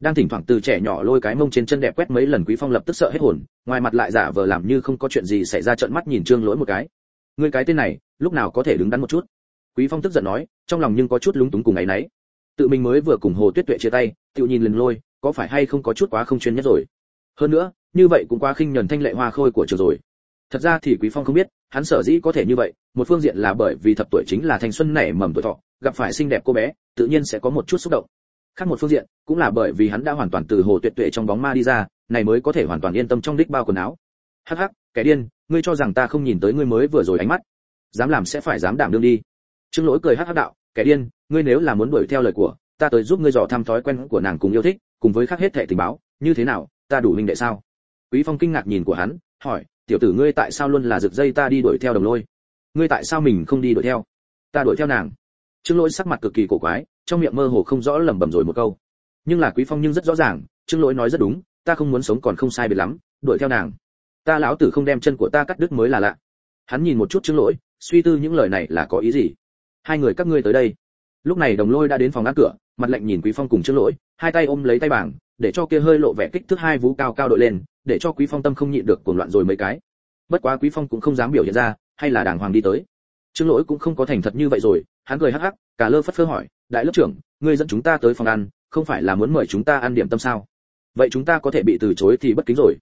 Đang thỉnh thoảng từ trẻ nhỏ lôi cái mông trên chân đẹp quét mấy lần quý phong lập tức sợ hết hồn, ngoài mặt lại giả vờ làm như không có chuyện gì xảy ra trợn mắt nhìn trương lỗi một cái. Ngươi cái tên này, lúc nào có thể đứng đắn một chút? Quý phong tức giận nói, trong lòng nhưng có chút lúng túng cùng ấy nấy tự mình mới vừa cùng hồ tuyết tuệ chia tay tự nhìn lần lôi, có phải hay không có chút quá không chuyên nhất rồi? Hơn nữa, như vậy cũng quá khinh nhẫn thanh lệ hoa khôi của trường rồi. Thật ra thì quý phong không biết, hắn sở dĩ có thể như vậy, một phương diện là bởi vì thập tuổi chính là thanh xuân nảy mầm tuổi thọ, gặp phải xinh đẹp cô bé, tự nhiên sẽ có một chút xúc động. Khác một phương diện, cũng là bởi vì hắn đã hoàn toàn từ hồ tuyệt tuệ trong bóng ma đi ra, này mới có thể hoàn toàn yên tâm trong đích bao quần áo. Hắc hắc, kẻ điên, ngươi cho rằng ta không nhìn tới ngươi mới vừa rồi ánh mắt. Dám làm sẽ phải dám đảm đương đi trương lỗi cười hắc hắc đạo, kẻ điên, ngươi nếu là muốn đuổi theo lời của, ta tới giúp ngươi dò thăm thói quen của nàng cùng yêu thích, cùng với khác hết thệ tình báo, như thế nào, ta đủ minh đệ sao? Quý phong kinh ngạc nhìn của hắn, hỏi, tiểu tử ngươi tại sao luôn là rực dây ta đi đuổi theo đồng lôi? Ngươi tại sao mình không đi đuổi theo? Ta đuổi theo nàng. Trương lỗi sắc mặt cực kỳ cổ quái, trong miệng mơ hồ không rõ lẩm bẩm rồi một câu. Nhưng là quý phong nhưng rất rõ ràng, trương lỗi nói rất đúng, ta không muốn sống còn không sai biệt lắm, đuổi theo nàng. Ta lão tử không đem chân của ta cắt đứt mới là lạ. Hắn nhìn một chút trương lỗi, suy tư những lời này là có ý gì? Hai người các ngươi tới đây. Lúc này đồng lôi đã đến phòng ăn cửa, mặt lạnh nhìn quý phong cùng trương lỗi, hai tay ôm lấy tay bảng, để cho kia hơi lộ vẻ kích thước hai vú cao cao đội lên, để cho quý phong tâm không nhịn được cuồng loạn rồi mấy cái. Bất quá quý phong cũng không dám biểu hiện ra, hay là đàng hoàng đi tới. Trương lỗi cũng không có thành thật như vậy rồi, hắn cười hắc hắc, cả lơ phất phơ hỏi, đại lớp trưởng, ngươi dẫn chúng ta tới phòng ăn, không phải là muốn mời chúng ta ăn điểm tâm sao? Vậy chúng ta có thể bị từ chối thì bất kính rồi.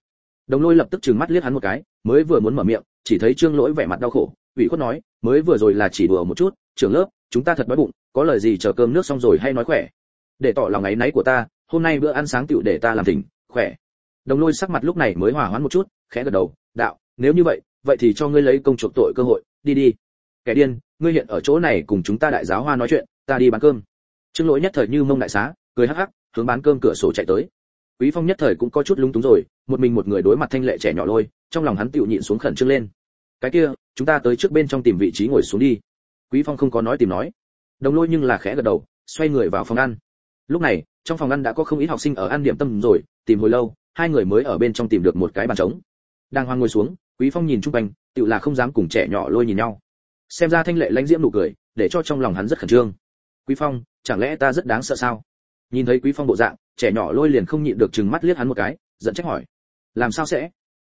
Đồng lôi lập tức trừng mắt liếc hắn một cái, mới vừa muốn mở miệng, chỉ thấy trương lỗi vẻ mặt đau khổ, ủy khuất nói, mới vừa rồi là chỉ đùa một chút trưởng lớp, chúng ta thật đói bụng, có lời gì chờ cơm nước xong rồi hay nói khỏe? Để tỏ lòng ấy náy của ta, hôm nay bữa ăn sáng tựu để ta làm thỉnh, khỏe. Đồng lôi sắc mặt lúc này mới hòa hoãn một chút, khẽ gật đầu, đạo, nếu như vậy vậy thì cho ngươi lấy công chuộc tội cơ hội, đi đi. Kẻ điên, ngươi hiện ở chỗ này cùng chúng ta đại giáo hoa nói chuyện, ta đi bán cơm. Trương lỗi nhất thời như mông đại xá, cười hắc hắc, hướng bán cơm cửa sổ chạy tới. Quý phong nhất thời cũng có chút lung túng rồi, một mình một người đối mặt thanh lệ trẻ nhỏ lôi, trong lòng hắn tựu nhịn xuống khẩn trương lên. Cái kia, chúng ta tới trước bên trong tìm vị trí ngồi xuống đi quý phong không có nói tìm nói. Đồng lôi nhưng là khẽ gật đầu, xoay người vào phòng ăn. Lúc này, trong phòng ăn đã có không ít học sinh ở ăn điểm tâm rồi, tìm hồi lâu, hai người mới ở bên trong tìm được một cái bàn trống. Đang hoang ngồi xuống, quý phong nhìn chung quanh tự là không dám cùng trẻ nhỏ lôi nhìn nhau. Xem ra thanh lệ lãnh diễm nụ cười, để cho trong lòng hắn rất khẩn trương. Quý phong, chẳng lẽ ta rất đáng sợ sao? Nhìn thấy quý phong bộ dạng, trẻ nhỏ lôi liền không nhịn được chừng mắt liếc hắn một cái, giận trách hỏi. Làm sao sẽ?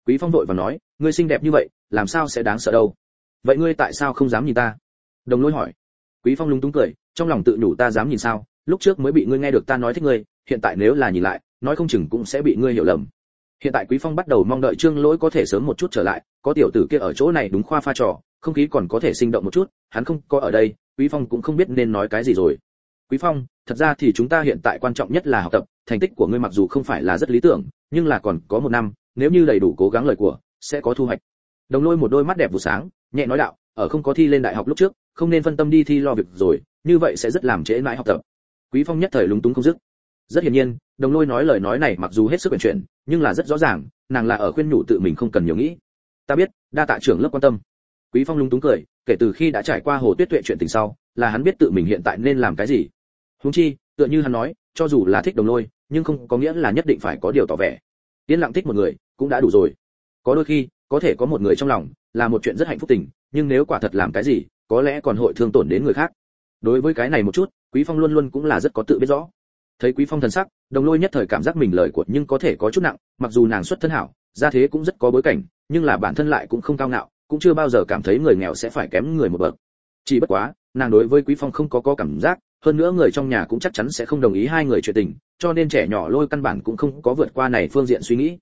Quý phong vội và nói, ngươi xinh đẹp như vậy, làm sao sẽ đáng sợ đâu? Vậy ngươi tại sao không dám nhìn ta? Đồng lôi hỏi. Quý phong lúng túng cười, trong lòng tự nhủ ta dám nhìn sao, lúc trước mới bị ngươi nghe được ta nói thích ngươi, hiện tại nếu là nhìn lại, nói không chừng cũng sẽ bị ngươi hiểu lầm. Hiện tại quý phong bắt đầu mong đợi trương lỗi có thể sớm một chút trở lại, có tiểu tử kia ở chỗ này đúng khoa pha trò, không khí còn có thể sinh động một chút, hắn không có ở đây, quý phong cũng không biết nên nói cái gì rồi. Quý phong, thật ra thì chúng ta hiện tại quan trọng nhất là học tập, thành tích của ngươi mặc dù không phải là rất lý tưởng, nhưng là còn có một năm, nếu như đầy đủ cố gắng lời của, sẽ có thu hoạch. Đồng lôi một đôi mắt đẹp vụ sáng, nhẹ nói đạo, ở không có thi lên đại học lúc trước không nên phân tâm đi thi lo việc rồi, như vậy sẽ rất làm trễ mãi học tập. Quý phong nhất thời lúng túng không dứt. Rất hiển nhiên, đồng lôi nói lời nói này mặc dù hết sức quyền chuyện nhưng là rất rõ ràng, nàng là ở khuyên nhủ tự mình không cần nhiều nghĩ. Ta biết, đa tạ trưởng lớp quan tâm. Quý phong lúng túng cười, kể từ khi đã trải qua hồ tuyết tuệ chuyện tình sau, là hắn biết tự mình hiện tại nên làm cái gì. Huống chi, tựa như hắn nói, cho dù là thích đồng lôi, nhưng không có nghĩa là nhất định phải có điều tỏ vẻ. Yên lặng thích một người, cũng đã đủ rồi. Có đôi khi, có thể có một người trong lòng, là một chuyện rất hạnh phúc tình, nhưng nếu quả thật làm cái gì có lẽ còn hội thương tổn đến người khác. Đối với cái này một chút, quý phong luôn luôn cũng là rất có tự biết rõ. Thấy quý phong thần sắc, đồng lôi nhất thời cảm giác mình lời của nhưng có thể có chút nặng, mặc dù nàng xuất thân hảo, gia thế cũng rất có bối cảnh, nhưng là bản thân lại cũng không cao ngạo, cũng chưa bao giờ cảm thấy người nghèo sẽ phải kém người một bậc. Chỉ bất quá, nàng đối với quý phong không có có cảm giác, hơn nữa người trong nhà cũng chắc chắn sẽ không đồng ý hai người chuyện tình, cho nên trẻ nhỏ lôi căn bản cũng không có vượt qua này phương diện suy nghĩ.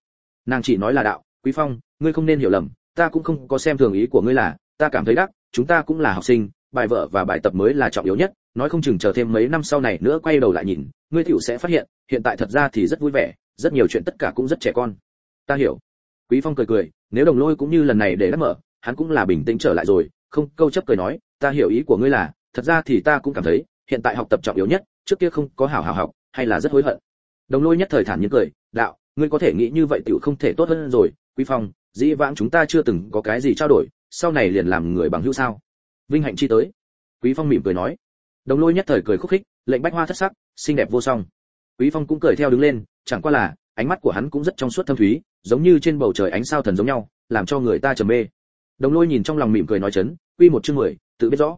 Nàng chỉ nói là đạo, quý phong, ngươi không nên hiểu lầm, ta cũng không có xem thường ý của ngươi là ta cảm thấy đắc chúng ta cũng là học sinh, bài vở và bài tập mới là trọng yếu nhất, nói không chừng chờ thêm mấy năm sau này nữa quay đầu lại nhìn, ngươi tiểu sẽ phát hiện hiện tại thật ra thì rất vui vẻ, rất nhiều chuyện tất cả cũng rất trẻ con. Ta hiểu. Quý phong cười cười, nếu đồng lôi cũng như lần này để đắc mở, hắn cũng là bình tĩnh trở lại rồi, không câu chấp cười nói, ta hiểu ý của ngươi là, thật ra thì ta cũng cảm thấy, hiện tại học tập trọng yếu nhất, trước kia không có hảo hảo học, hay là rất hối hận. Đồng lôi nhất thời thản nhiên cười, đạo, ngươi có thể nghĩ như vậy tiểu không thể tốt hơn rồi, quý phong, dĩ vãng chúng ta chưa từng có cái gì trao đổi sau này liền làm người bằng hữu sao? Vinh hạnh chi tới. Quý phong mỉm cười nói. Đồng lôi nhất thời cười khúc khích, lệnh bách hoa thất sắc, xinh đẹp vô song. Quý phong cũng cười theo đứng lên, chẳng qua là, ánh mắt của hắn cũng rất trong suốt thâm thúy, giống như trên bầu trời ánh sao thần giống nhau, làm cho người ta trầm mê. Đồng lôi nhìn trong lòng mỉm cười nói chấn, quy một chương mười, tự biết rõ.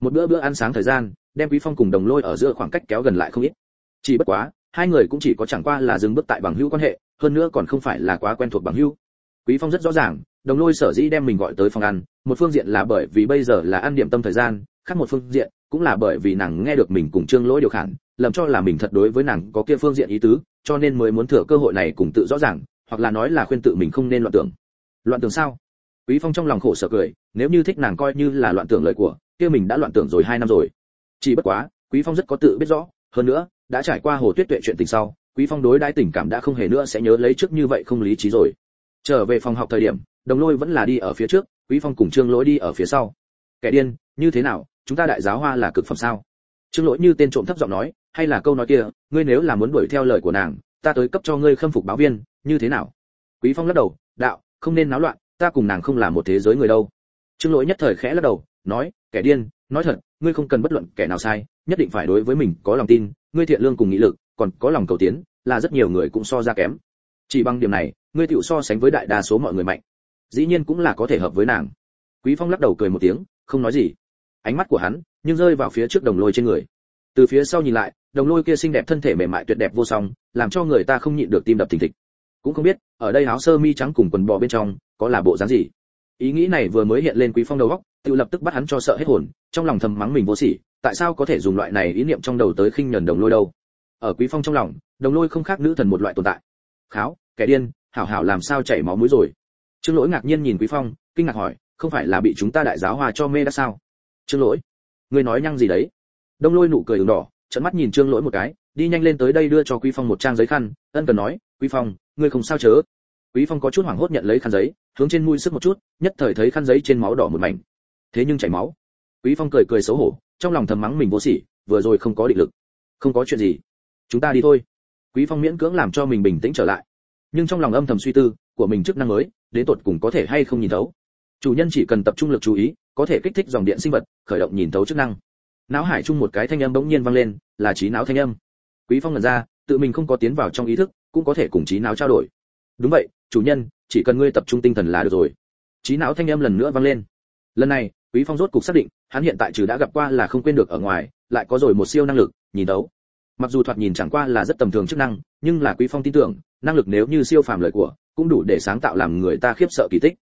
Một bữa bữa ăn sáng thời gian, đem quý phong cùng đồng lôi ở giữa khoảng cách kéo gần lại không ít. Chỉ bất quá, hai người cũng chỉ có chẳng qua là dừng bước tại bằng hữu quan hệ, hơn nữa còn không phải là quá quen thuộc bằng hữu. Quý phong rất rõ ràng đồng lôi sở dĩ đem mình gọi tới phòng ăn, một phương diện là bởi vì bây giờ là ăn điểm tâm thời gian, khác một phương diện cũng là bởi vì nàng nghe được mình cùng trương lỗi điều khản, lầm cho là mình thật đối với nàng có kia phương diện ý tứ, cho nên mới muốn thừa cơ hội này cùng tự rõ ràng, hoặc là nói là khuyên tự mình không nên loạn tưởng. Loạn tưởng sao? Quý phong trong lòng khổ sở cười, nếu như thích nàng coi như là loạn tưởng lời của, kia mình đã loạn tưởng rồi hai năm rồi. Chỉ bất quá, quý phong rất có tự biết rõ, hơn nữa, đã trải qua hồ tuyết tuệ chuyện tình sau, quý phong đối đãi tình cảm đã không hề nữa sẽ nhớ lấy trước như vậy không lý trí rồi trở về phòng học thời điểm, đồng lôi vẫn là đi ở phía trước, quý phong cùng trương lỗi đi ở phía sau. Kẻ điên, như thế nào? Chúng ta đại giáo hoa là cực phẩm sao? Trương lỗi như tên trộm thấp giọng nói, hay là câu nói kia, ngươi nếu là muốn đuổi theo lời của nàng, ta tới cấp cho ngươi khâm phục báo viên, như thế nào? Quý phong lắc đầu, đạo, không nên náo loạn, ta cùng nàng không là một thế giới người đâu. Trương lỗi nhất thời khẽ lắc đầu, nói, kẻ điên, nói thật, ngươi không cần bất luận kẻ nào sai, nhất định phải đối với mình có lòng tin, ngươi thiện lương cùng nghị lực, còn có lòng cầu tiến, là rất nhiều người cũng so ra kém. Chỉ bằng điểm này ngươi tiểu so sánh với đại đa số mọi người mạnh. Dĩ nhiên cũng là có thể hợp với nàng. Quý phong lắc đầu cười một tiếng, không nói gì. Ánh mắt của hắn nhưng rơi vào phía trước đồng lôi trên người. Từ phía sau nhìn lại, đồng lôi kia xinh đẹp thân thể mềm mại tuyệt đẹp vô song, làm cho người ta không nhịn được tim đập thình thịch. Cũng không biết, ở đây áo sơ mi trắng cùng quần bò bên trong, có là bộ dáng gì? Ý nghĩ này vừa mới hiện lên quý phong đầu óc, tự lập tức bắt hắn cho sợ hết hồn, trong lòng thầm mắng mình vô sỉ, tại sao có thể dùng loại này ý niệm trong đầu tới khinh nhẫn đồng lôi đâu? Ở quý phong trong lòng, đồng lôi không khác nữ thần một loại tồn tại. Kháo, kẻ điên hảo hảo làm sao chảy máu mũi rồi. Trương lỗi ngạc nhiên nhìn quý phong, kinh ngạc hỏi, không phải là bị chúng ta đại giáo hòa cho mê đã sao? Trương lỗi, ngươi nói nhăng gì đấy? Đông lôi nụ cười đường đỏ trận mắt nhìn trương lỗi một cái, đi nhanh lên tới đây đưa cho quý phong một trang giấy khăn, ân cần nói, quý phong, ngươi không sao chớ. Quý phong có chút hoảng hốt nhận lấy khăn giấy, hướng trên mũi sức một chút, nhất thời thấy khăn giấy trên máu đỏ một mảnh. Thế nhưng chảy máu. Quý phong cười cười xấu hổ, trong lòng thầm mắng mình vô sỉ, vừa rồi không có định lực. Không có chuyện gì, chúng ta đi thôi. Quý phong miễn cưỡng làm cho mình bình tĩnh trở lại nhưng trong lòng âm thầm suy tư của mình chức năng mới, đến tột cùng có thể hay không nhìn thấu. Chủ nhân chỉ cần tập trung lực chú ý, có thể kích thích dòng điện sinh vật, khởi động nhìn thấu chức năng. Não hải chung một cái thanh âm bỗng nhiên vang lên, là trí não thanh âm. Quý phong nhận ra, tự mình không có tiến vào trong ý thức, cũng có thể cùng trí não trao đổi. Đúng vậy, chủ nhân, chỉ cần ngươi tập trung tinh thần là được rồi. Trí não thanh âm lần nữa vang lên. Lần này, quý phong rốt cục xác định, hắn hiện tại trừ đã gặp qua là không quên được ở ngoài, lại có rồi một siêu năng lực, nhìn đấu mặc dù thoạt nhìn chẳng qua là rất tầm thường chức năng, nhưng là quý phong tin tưởng, năng lực nếu như siêu phàm lời của, cũng đủ để sáng tạo làm người ta khiếp sợ kỳ tích.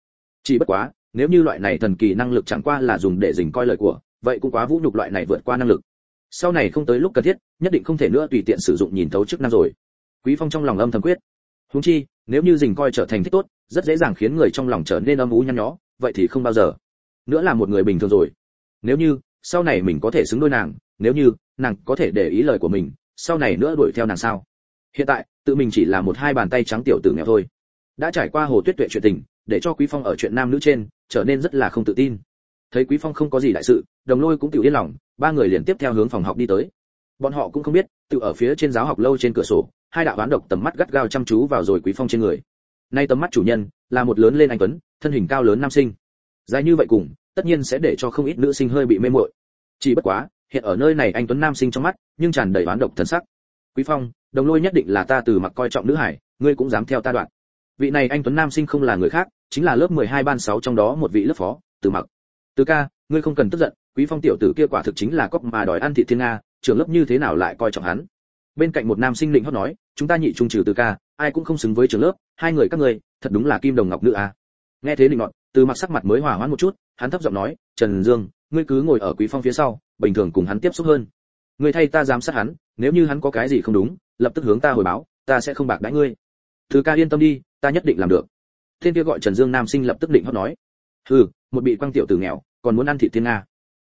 Chỉ bất quá, nếu như loại này thần kỳ năng lực chẳng qua là dùng để dình coi lời của, vậy cũng quá vũ nhục loại này vượt qua năng lực. Sau này không tới lúc cần thiết, nhất định không thể nữa tùy tiện sử dụng nhìn thấu chức năng rồi. Quý phong trong lòng âm thầm quyết. Huống chi, nếu như dình coi trở thành thích tốt, rất dễ dàng khiến người trong lòng trở nên âm u nhăn nhó, vậy thì không bao giờ. Nữa là một người bình thường rồi. Nếu như, sau này mình có thể xứng đôi nàng, nếu như, nàng có thể để ý lời của mình sau này nữa đuổi theo nàng sao? Hiện tại, tự mình chỉ là một hai bàn tay trắng tiểu tử nghèo thôi. Đã trải qua hồ tuyết tuệ chuyện tình, để cho quý phong ở chuyện nam nữ trên, trở nên rất là không tự tin. Thấy quý phong không có gì đại sự, đồng lôi cũng tiểu yên lòng, ba người liền tiếp theo hướng phòng học đi tới. Bọn họ cũng không biết, tự ở phía trên giáo học lâu trên cửa sổ, hai đạo bán độc tầm mắt gắt gao chăm chú vào rồi quý phong trên người. Nay tầm mắt chủ nhân, là một lớn lên anh tuấn, thân hình cao lớn nam sinh. Dài như vậy cùng, tất nhiên sẽ để cho không ít nữ sinh hơi bị mê muội. Chỉ bất quá hiện ở nơi này anh tuấn nam sinh trong mắt, nhưng tràn đầy oán độc thần sắc. Quý phong, đồng lôi nhất định là ta từ mặc coi trọng nữ hải, ngươi cũng dám theo ta đoạn. Vị này anh tuấn nam sinh không là người khác, chính là lớp 12 ban 6 trong đó một vị lớp phó, từ mặc. Từ ca, ngươi không cần tức giận, quý phong tiểu tử kia quả thực chính là cóc mà đòi ăn thị thiên nga trường lớp như thế nào lại coi trọng hắn? Bên cạnh một nam sinh định hót nói, chúng ta nhị trung trừ từ ca, ai cũng không xứng với trường lớp, hai người các ngươi, thật đúng là kim đồng ngọc nữ à nghe thế định nọt từ mặc sắc mặt mới hòa hoãn một chút, hắn thấp giọng nói, trần dương, ngươi cứ ngồi ở quý phong phía sau bình thường cùng hắn tiếp xúc hơn. Người thay ta giám sát hắn nếu như hắn có cái gì không đúng lập tức hướng ta hồi báo ta sẽ không bạc đãi ngươi. Thứ ca yên tâm đi ta nhất định làm được. Thiên kia gọi trần dương nam sinh lập tức định hót nói. Hừ một bị quang tiểu tử nghèo còn muốn ăn thịt thiên nga.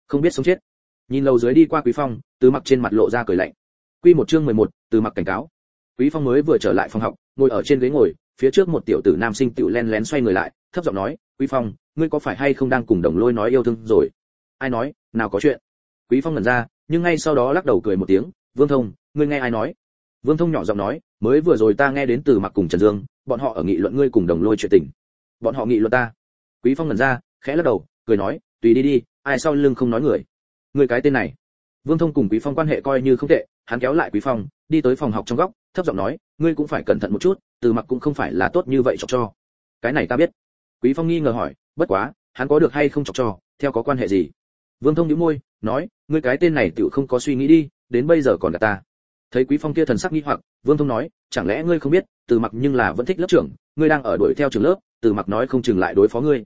Không biết sống chết. Nhìn lầu dưới đi qua quý phong từ mặc trên mặt lộ ra cười lạnh. Quy một chương 11, từ mặc cảnh cáo. Quý phong mới vừa trở lại phòng học ngồi ở trên ghế ngồi phía trước một tiểu tử nam sinh tiểu len lén xoay người lại thấp giọng nói quý phong ngươi có phải hay không đang cùng đồng lôi nói yêu thương rồi? Ai nói nào có chuyện quý phong ngẩn ra, nhưng ngay sau đó lắc đầu cười một tiếng, vương thông, ngươi nghe ai nói? Vương thông nhỏ giọng nói, mới vừa rồi ta nghe đến từ mặc cùng trần dương, bọn họ ở nghị luận ngươi cùng đồng lôi chuyện tình. Bọn họ nghị luận ta. Quý phong ngẩn ra, khẽ lắc đầu, cười nói, tùy đi đi, ai sau lưng không nói người. Người cái tên này. Vương thông cùng quý phong quan hệ coi như không tệ, hắn kéo lại quý phong, đi tới phòng học trong góc, thấp giọng nói, ngươi cũng phải cẩn thận một chút, từ mặc cũng không phải là tốt như vậy chọc cho. Cái này ta biết. Quý phong nghi ngờ hỏi, bất quá, hắn có được hay không chọc cho, theo có quan hệ gì? Vương thông nhíu môi, nói, ngươi cái tên này tựu không có suy nghĩ đi, đến bây giờ còn là ta. Thấy quý phong kia thần sắc nghi hoặc, vương thông nói, chẳng lẽ ngươi không biết, từ mặc nhưng là vẫn thích lớp trưởng, ngươi đang ở đuổi theo trường lớp, từ mặc nói không chừng lại đối phó ngươi.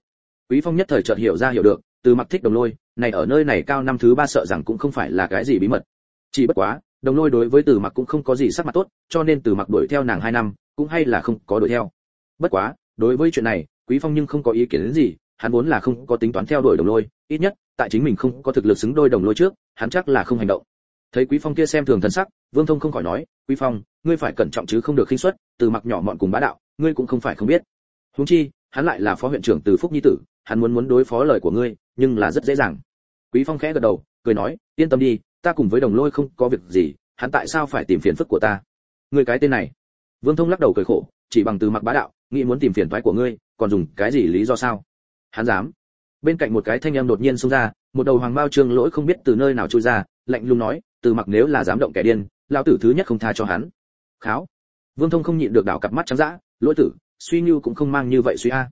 Quý phong nhất thời chợt hiểu ra hiểu được, từ mặc thích đồng lôi, này ở nơi này cao năm thứ ba sợ rằng cũng không phải là cái gì bí mật. Chỉ bất quá, đồng lôi đối với từ mặc cũng không có gì sắc mặt tốt, cho nên từ mặc đuổi theo nàng hai năm, cũng hay là không có đuổi theo. Bất quá, đối với chuyện này, quý phong nhưng không có ý kiến đến gì, hắn vốn là không có tính toán theo đuổi đồng lôi, ít nhất tại chính mình không có thực lực xứng đôi đồng lôi trước, hắn chắc là không hành động. Thấy quý phong kia xem thường thần sắc, vương thông không khỏi nói, quý phong, ngươi phải cẩn trọng chứ không được khinh suất, từ mặc nhỏ mọn cùng bá đạo, ngươi cũng không phải không biết. Huống chi, hắn lại là phó huyện trưởng từ phúc nhi tử, hắn muốn muốn đối phó lời của ngươi, nhưng là rất dễ dàng. Quý phong khẽ gật đầu, cười nói, yên tâm đi, ta cùng với đồng lôi không có việc gì, hắn tại sao phải tìm phiền phức của ta? Ngươi cái tên này? Vương thông lắc đầu cười khổ, chỉ bằng từ mặc bá đạo, nghĩ muốn tìm phiền toái của ngươi, còn dùng cái gì lý do sao? Hắn dám bên cạnh một cái thanh em đột nhiên xông ra, một đầu hoàng bao trương lỗi không biết từ nơi nào trôi ra, lạnh lùng nói, từ mặc nếu là dám động kẻ điên lao tử thứ nhất không tha cho hắn. Kháo. Vương thông không nhịn được đảo cặp mắt trắng dã, lỗi tử, suy như cũng không mang như vậy suy a.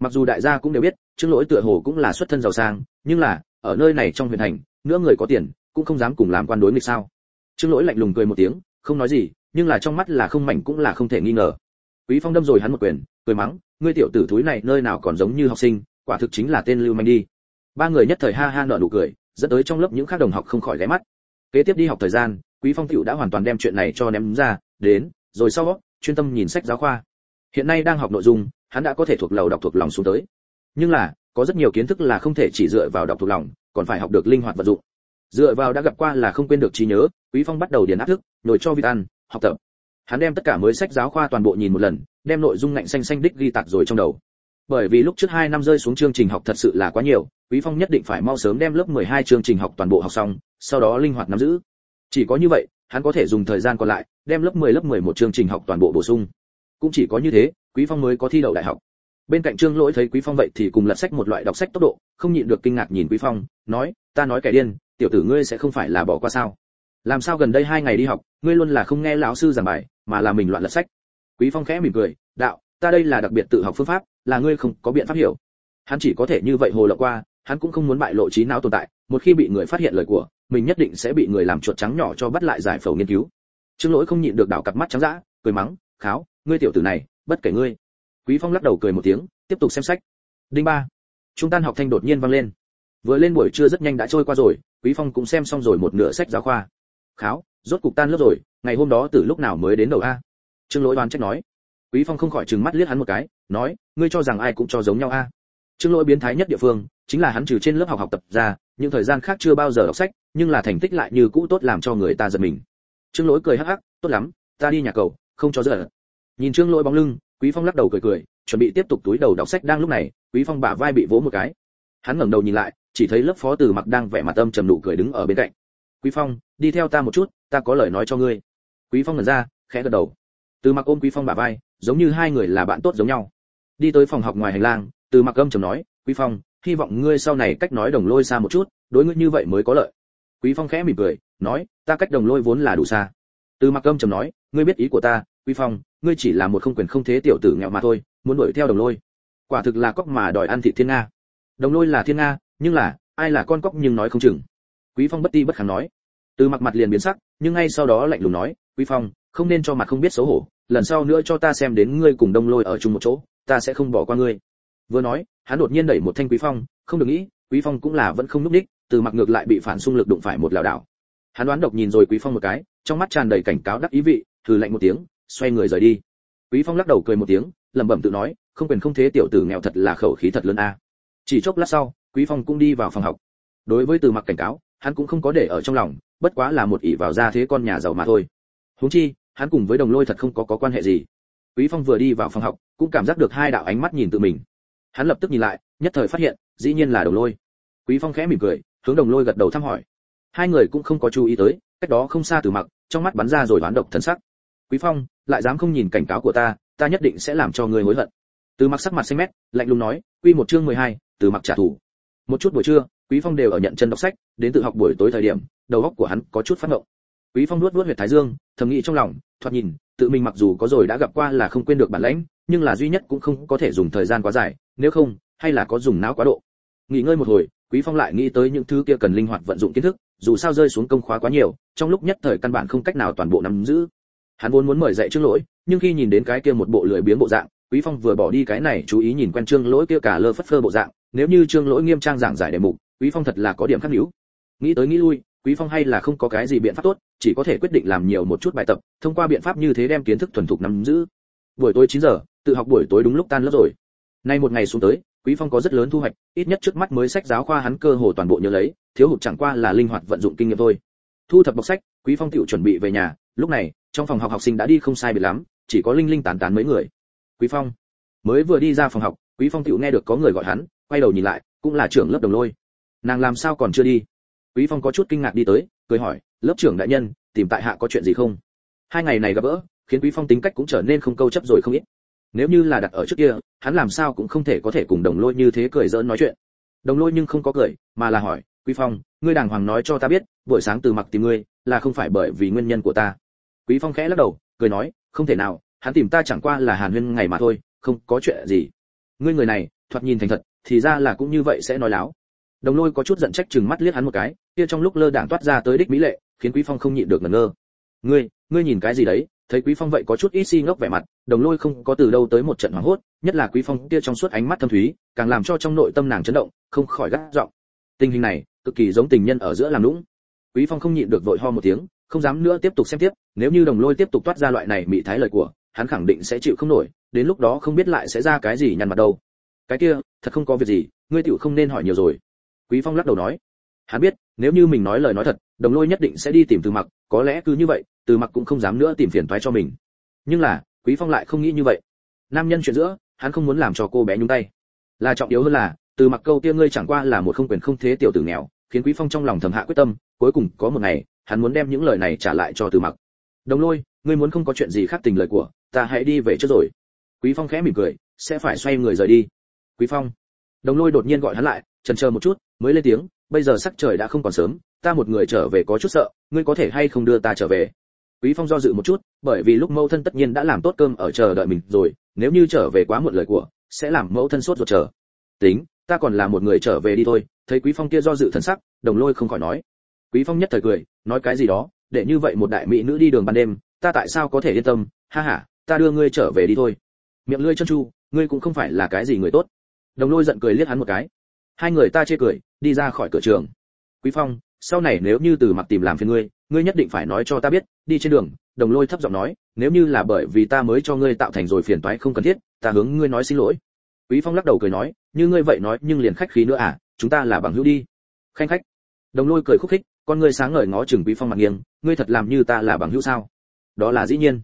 Mặc dù đại gia cũng đều biết, trương lỗi tựa hồ cũng là xuất thân giàu sang, nhưng là, ở nơi này trong huyện thành nữa người có tiền, cũng không dám cùng làm quan đối nghịch sao. Trương lỗi lạnh lùng cười một tiếng, không nói gì, nhưng là trong mắt là không mảnh cũng là không thể nghi ngờ. Quý phong đâm rồi hắn một quyền, cười mắng, ngươi tiểu tử thúi này nơi nào còn giống như học sinh quả thực chính là tên lưu manh đi. Ba người nhất thời ha ha nở nụ cười, dẫn tới trong lớp những khác đồng học không khỏi ghé mắt. Kế tiếp đi học thời gian, quý phong tiểu đã hoàn toàn đem chuyện này cho ném ra, đến, rồi sau đó, chuyên tâm nhìn sách giáo khoa. Hiện nay đang học nội dung, hắn đã có thể thuộc lầu đọc thuộc lòng xuống tới. Nhưng là, có rất nhiều kiến thức là không thể chỉ dựa vào đọc thuộc lòng, còn phải học được linh hoạt vận dụng. Dựa vào đã gặp qua là không quên được trí nhớ, quý phong bắt đầu điền áp thức nổi cho vịt ăn, học tập. Hắn đem tất cả mới sách giáo khoa toàn bộ nhìn một lần, đem nội dung ngạnh xanh xanh đích ghi tạc rồi trong đầu bởi vì lúc trước hai năm rơi xuống chương trình học thật sự là quá nhiều, quý phong nhất định phải mau sớm đem lớp 12 chương trình học toàn bộ học xong, sau đó linh hoạt nắm giữ. Chỉ có như vậy, hắn có thể dùng thời gian còn lại, đem lớp 10 lớp 11 chương trình học toàn bộ bổ sung. Cũng chỉ có như thế, quý phong mới có thi đậu đại học. Bên cạnh trương lỗi thấy quý phong vậy thì cùng lật sách một loại đọc sách tốc độ, không nhịn được kinh ngạc nhìn quý phong, nói, ta nói kẻ điên, tiểu tử ngươi sẽ không phải là bỏ qua sao? Làm sao gần đây hai ngày đi học, ngươi luôn là không nghe lão sư giảng bài, mà là mình loạn lật sách. Quý phong khẽ mỉm cười, đạo ta đây là đặc biệt tự học phương pháp, là ngươi không có biện pháp hiểu. Hắn chỉ có thể như vậy hồ lộng qua, hắn cũng không muốn bại lộ trí não tồn tại, một khi bị người phát hiện lời của, mình nhất định sẽ bị người làm chuột trắng nhỏ cho bắt lại giải phẫu nghiên cứu. Trương lỗi không nhịn được đảo cặp mắt trắng dã, cười mắng, kháo, ngươi tiểu tử này, bất kể ngươi. Quý phong lắc đầu cười một tiếng, tiếp tục xem sách. Đinh ba. Trung tan học thanh đột nhiên vang lên. Vừa lên buổi trưa rất nhanh đã trôi qua rồi, quý phong cũng xem xong rồi một nửa sách giáo khoa. Kháo, rốt cục tan lớp rồi, ngày hôm đó từ lúc nào mới đến đầu a? Trương lỗi đoán trách nói quý phong không khỏi trừng mắt liếc hắn một cái, nói, ngươi cho rằng ai cũng cho giống nhau a? Trương lỗi biến thái nhất địa phương, chính là hắn trừ trên lớp học học tập ra, những thời gian khác chưa bao giờ đọc sách, nhưng là thành tích lại như cũ tốt làm cho người ta giật mình. Trương lỗi cười hắc hắc, tốt lắm, ta đi nhà cầu không cho giỡn. nhìn trương lỗi bóng lưng, quý phong lắc đầu cười cười, chuẩn bị tiếp tục túi đầu đọc sách đang lúc này, quý phong bả vai bị vỗ một cái. Hắn ngẩng đầu nhìn lại, chỉ thấy lớp phó từ mặc đang vẻ mặt âm trầm nụ cười đứng ở bên cạnh. Quý phong, đi theo ta một chút, ta có lời nói cho ngươi. Quý phong ngẩn ra, khẽ gật đầu. Từ mặc ôm quý phong bả vai giống như hai người là bạn tốt giống nhau. Đi tới phòng học ngoài hành lang, từ mặc âm trầm nói, quý phong, hy vọng ngươi sau này cách nói đồng lôi xa một chút, đối ngươi như vậy mới có lợi. Quý phong khẽ mỉm cười, nói, ta cách đồng lôi vốn là đủ xa. Từ mặc âm trầm nói, ngươi biết ý của ta, quý phong, ngươi chỉ là một không quyền không thế tiểu tử nghèo mà thôi, muốn đuổi theo đồng lôi. Quả thực là cóc mà đòi ăn thị thiên nga. Đồng lôi là thiên nga, nhưng là, ai là con cóc nhưng nói không chừng. Quý phong bất ti bất kháng nói từ mặc mặt liền biến sắc, nhưng ngay sau đó lạnh lùng nói, quý phong, không nên cho mặt không biết xấu hổ, lần sau nữa cho ta xem đến ngươi cùng đông lôi ở chung một chỗ, ta sẽ không bỏ qua ngươi. Vừa nói, hắn đột nhiên đẩy một thanh quý phong, không được nghĩ, quý phong cũng là vẫn không núp đích, từ mặc ngược lại bị phản xung lực đụng phải một lảo đảo. Hắn đoán độc nhìn rồi quý phong một cái, trong mắt tràn đầy cảnh cáo đắc ý vị, thử lạnh một tiếng, xoay người rời đi. Quý phong lắc đầu cười một tiếng, lẩm bẩm tự nói, không quyền không thế tiểu tử nghèo thật là khẩu khí thật lớn a. Chỉ chốc lát sau, quý phong cũng đi vào phòng học. Đối với từ mặc cảnh cáo, hắn cũng không có để ở trong lòng bất quá là một ỷ vào ra thế con nhà giàu mà thôi. Huống chi hắn cùng với đồng lôi thật không có có quan hệ gì. Quý phong vừa đi vào phòng học cũng cảm giác được hai đạo ánh mắt nhìn tự mình. Hắn lập tức nhìn lại nhất thời phát hiện dĩ nhiên là đồng lôi. Quý phong khẽ mỉm cười hướng đồng lôi gật đầu thăm hỏi. Hai người cũng không có chú ý tới cách đó không xa từ mặc trong mắt bắn ra rồi đoán độc thần sắc. Quý phong lại dám không nhìn cảnh cáo của ta ta nhất định sẽ làm cho ngươi hối hận. Từ mặc sắc mặt xanh mét lạnh lùng nói quy một chương 12, từ mặc trả thù. Một chút buổi trưa quý phong đều ở nhận chân đọc sách đến tự học buổi tối thời điểm đầu óc của hắn có chút phát ngộng. Quý phong nuốt nuốt huyệt thái dương, thầm nghĩ trong lòng, thoạt nhìn, tự mình mặc dù có rồi đã gặp qua là không quên được bản lãnh, nhưng là duy nhất cũng không có thể dùng thời gian quá dài, nếu không, hay là có dùng não quá độ. Nghỉ ngơi một hồi, quý phong lại nghĩ tới những thứ kia cần linh hoạt vận dụng kiến thức, dù sao rơi xuống công khóa quá nhiều, trong lúc nhất thời căn bản không cách nào toàn bộ nắm giữ. Hắn vốn muốn mời dạy trương lỗi, nhưng khi nhìn đến cái kia một bộ lười biếng bộ dạng, quý phong vừa bỏ đi cái này chú ý nhìn quen trương lỗi kia cả lơ phất phơ bộ dạng, nếu như trương lỗi nghiêm trang giảng giải đề mục, quý phong thật là có điểm khác níu. Nghĩ tới nghĩ lui quý phong hay là không có cái gì biện pháp tốt, chỉ có thể quyết định làm nhiều một chút bài tập, thông qua biện pháp như thế đem kiến thức thuần thục nắm giữ. Buổi tối 9 giờ, tự học buổi tối đúng lúc tan lớp rồi. Nay một ngày xuống tới, quý phong có rất lớn thu hoạch, ít nhất trước mắt mới sách giáo khoa hắn cơ hồ toàn bộ nhớ lấy, thiếu hụt chẳng qua là linh hoạt vận dụng kinh nghiệm thôi. Thu thập bọc sách, quý phong tiểu chuẩn bị về nhà, lúc này, trong phòng học học sinh đã đi không sai biệt lắm, chỉ có linh linh tán tán mấy người. Quý phong, mới vừa đi ra phòng học, quý phong tiểu nghe được có người gọi hắn, quay đầu nhìn lại, cũng là trưởng lớp đồng lôi. Nàng làm sao còn chưa đi? Quý phong có chút kinh ngạc đi tới, cười hỏi, lớp trưởng đại nhân, tìm tại hạ có chuyện gì không? Hai ngày này gặp gỡ, khiến quý phong tính cách cũng trở nên không câu chấp rồi không ít. Nếu như là đặt ở trước kia, hắn làm sao cũng không thể có thể cùng đồng lôi như thế cười giỡn nói chuyện. Đồng lôi nhưng không có cười, mà là hỏi, quý phong, ngươi đàng hoàng nói cho ta biết, buổi sáng từ mặc tìm ngươi, là không phải bởi vì nguyên nhân của ta? Quý phong khẽ lắc đầu, cười nói, không thể nào, hắn tìm ta chẳng qua là hàn huyên ngày mà thôi, không có chuyện gì. Ngươi người này, thoạt nhìn thành thật, thì ra là cũng như vậy sẽ nói láo đồng lôi có chút giận trách chừng mắt liếc hắn một cái, kia trong lúc lơ đảng toát ra tới đích mỹ lệ, khiến quý phong không nhịn được ngẩn ngơ. Ngươi ngươi nhìn cái gì đấy? Thấy quý phong vậy có chút ít si ngốc vẻ mặt, đồng lôi không có từ đâu tới một trận hoảng hốt, nhất là quý phong kia trong suốt ánh mắt thâm thúy, càng làm cho trong nội tâm nàng chấn động, không khỏi gắt giọng. Tình hình này, cực kỳ giống tình nhân ở giữa làm lũng quý phong không nhịn được vội ho một tiếng, không dám nữa tiếp tục xem tiếp, nếu như đồng lôi tiếp tục toát ra loại này mị thái lời của, hắn khẳng định sẽ chịu không nổi, đến lúc đó không biết lại sẽ ra cái gì nhăn mặt đâu. Cái kia, thật không có việc gì, ngươi tiểu không nên hỏi nhiều rồi quý phong lắc đầu nói, hắn biết, nếu như mình nói lời nói thật, đồng lôi nhất định sẽ đi tìm từ mặc, có lẽ cứ như vậy, từ mặc cũng không dám nữa tìm phiền toái cho mình. Nhưng là, quý phong lại không nghĩ như vậy. Nam nhân chuyện giữa, hắn không muốn làm cho cô bé nhúng tay. Là trọng yếu hơn là, từ mặc câu kia ngươi chẳng qua là một không quyền không thế tiểu tử nghèo, khiến quý phong trong lòng thầm hạ quyết tâm, cuối cùng có một ngày, hắn muốn đem những lời này trả lại cho từ mặc. Đồng lôi, ngươi muốn không có chuyện gì khác tình lời của, ta hãy đi về trước rồi. Quý phong khẽ mỉm cười, sẽ phải xoay người rời đi. Quý phong. Đồng lôi đột nhiên gọi hắn lại trần chờ một chút, mới lên tiếng, bây giờ sắc trời đã không còn sớm, ta một người trở về có chút sợ, ngươi có thể hay không đưa ta trở về? Quý phong do dự một chút, bởi vì lúc mẫu thân tất nhiên đã làm tốt cơm ở chờ đợi mình rồi, nếu như trở về quá muộn lời của, sẽ làm mẫu thân sốt ruột chờ. Tính, ta còn là một người trở về đi thôi, thấy quý phong kia do dự thần sắc, đồng lôi không khỏi nói. Quý phong nhất thời cười, nói cái gì đó, để như vậy một đại mỹ nữ đi đường ban đêm, ta tại sao có thể yên tâm? Ha ha, ta đưa ngươi trở về đi thôi. Miệng lưỡi chân chu, ngươi cũng không phải là cái gì người tốt. Đồng lôi giận cười liếc hắn một cái hai người ta chê cười, đi ra khỏi cửa trường. Quý phong, sau này nếu như từ mặt tìm làm phiền ngươi ngươi nhất định phải nói cho ta biết, đi trên đường, đồng lôi thấp giọng nói, nếu như là bởi vì ta mới cho ngươi tạo thành rồi phiền toái không cần thiết, ta hướng ngươi nói xin lỗi. Quý phong lắc đầu cười nói, như ngươi vậy nói, nhưng liền khách khí nữa à chúng ta là bằng hữu đi. Khanh khách. Đồng lôi cười khúc khích, con ngươi sáng ngời ngó chừng quý phong mặt nghiêng, ngươi thật làm như ta là bằng hữu sao? Đó là dĩ nhiên.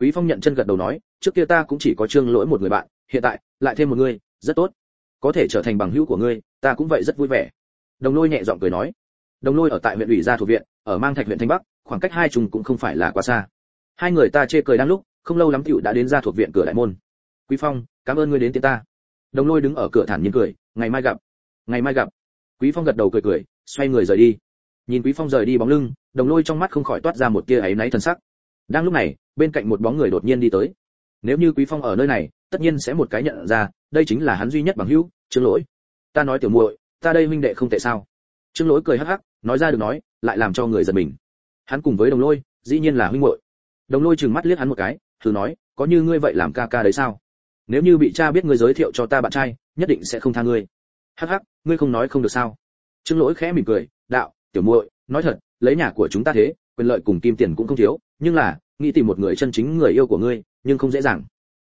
Quý phong nhận chân gật đầu nói, trước kia ta cũng chỉ có trương lỗi một người bạn, hiện tại, lại thêm một người, rất tốt. Có thể trở thành bằng hữu của ngươi ta cũng vậy rất vui vẻ. Đồng lôi nhẹ giọng cười nói. Đồng lôi ở tại huyện ủy gia thuộc viện, ở mang thạch huyện thanh bắc, khoảng cách hai trùng cũng không phải là quá xa. Hai người ta chê cười đang lúc, không lâu lắm tiểu đã đến gia thuộc viện cửa đại môn. Quý phong, cảm ơn ngươi đến tiễn ta. Đồng lôi đứng ở cửa thản nhiên cười, ngày mai gặp. Ngày mai gặp. Quý phong gật đầu cười cười, xoay người rời đi. Nhìn quý phong rời đi bóng lưng, đồng lôi trong mắt không khỏi toát ra một tia áy náy thần sắc. Đang lúc này, bên cạnh một bóng người đột nhiên đi tới. Nếu như quý phong ở nơi này, tất nhiên sẽ một cái nhận ra, đây chính là hắn duy nhất bằng hữu, trương lỗi ta nói tiểu muội, ta đây huynh đệ không tệ sao? Trương lỗi cười hắc hắc, nói ra được nói, lại làm cho người giật mình. Hắn cùng với đồng lôi, dĩ nhiên là huynh muội. Đồng lôi trừng mắt liếc hắn một cái, thử nói, có như ngươi vậy làm ca ca đấy sao? Nếu như bị cha biết ngươi giới thiệu cho ta bạn trai, nhất định sẽ không tha ngươi. Hắc hắc, ngươi không nói không được sao? Trương lỗi khẽ mỉm cười, đạo, tiểu muội, nói thật, lấy nhà của chúng ta thế, quyền lợi cùng kim tiền cũng không thiếu, nhưng là, nghĩ tìm một người chân chính người yêu của ngươi, nhưng không dễ dàng.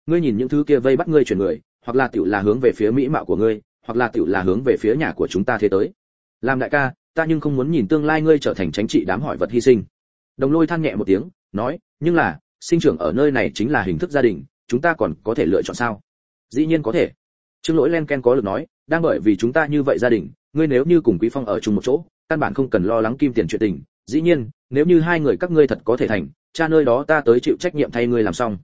Ngươi nhìn những thứ kia vây bắt ngươi chuyển người, hoặc là tiểu là hướng về phía mỹ mạo của ngươi hoặc là tiểu là hướng về phía nhà của chúng ta thế tới. Làm đại ca, ta nhưng không muốn nhìn tương lai ngươi trở thành tránh trị đám hỏi vật hy sinh. Đồng lôi than nhẹ một tiếng, nói, nhưng là, sinh trưởng ở nơi này chính là hình thức gia đình, chúng ta còn có thể lựa chọn sao? Dĩ nhiên có thể. Trương lỗi len ken có lực nói, đang bởi vì chúng ta như vậy gia đình, ngươi nếu như cùng quý phong ở chung một chỗ, căn bản không cần lo lắng kim tiền chuyện tình. Dĩ nhiên, nếu như hai người các ngươi thật có thể thành, cha nơi đó ta tới chịu trách nhiệm thay ngươi làm xong.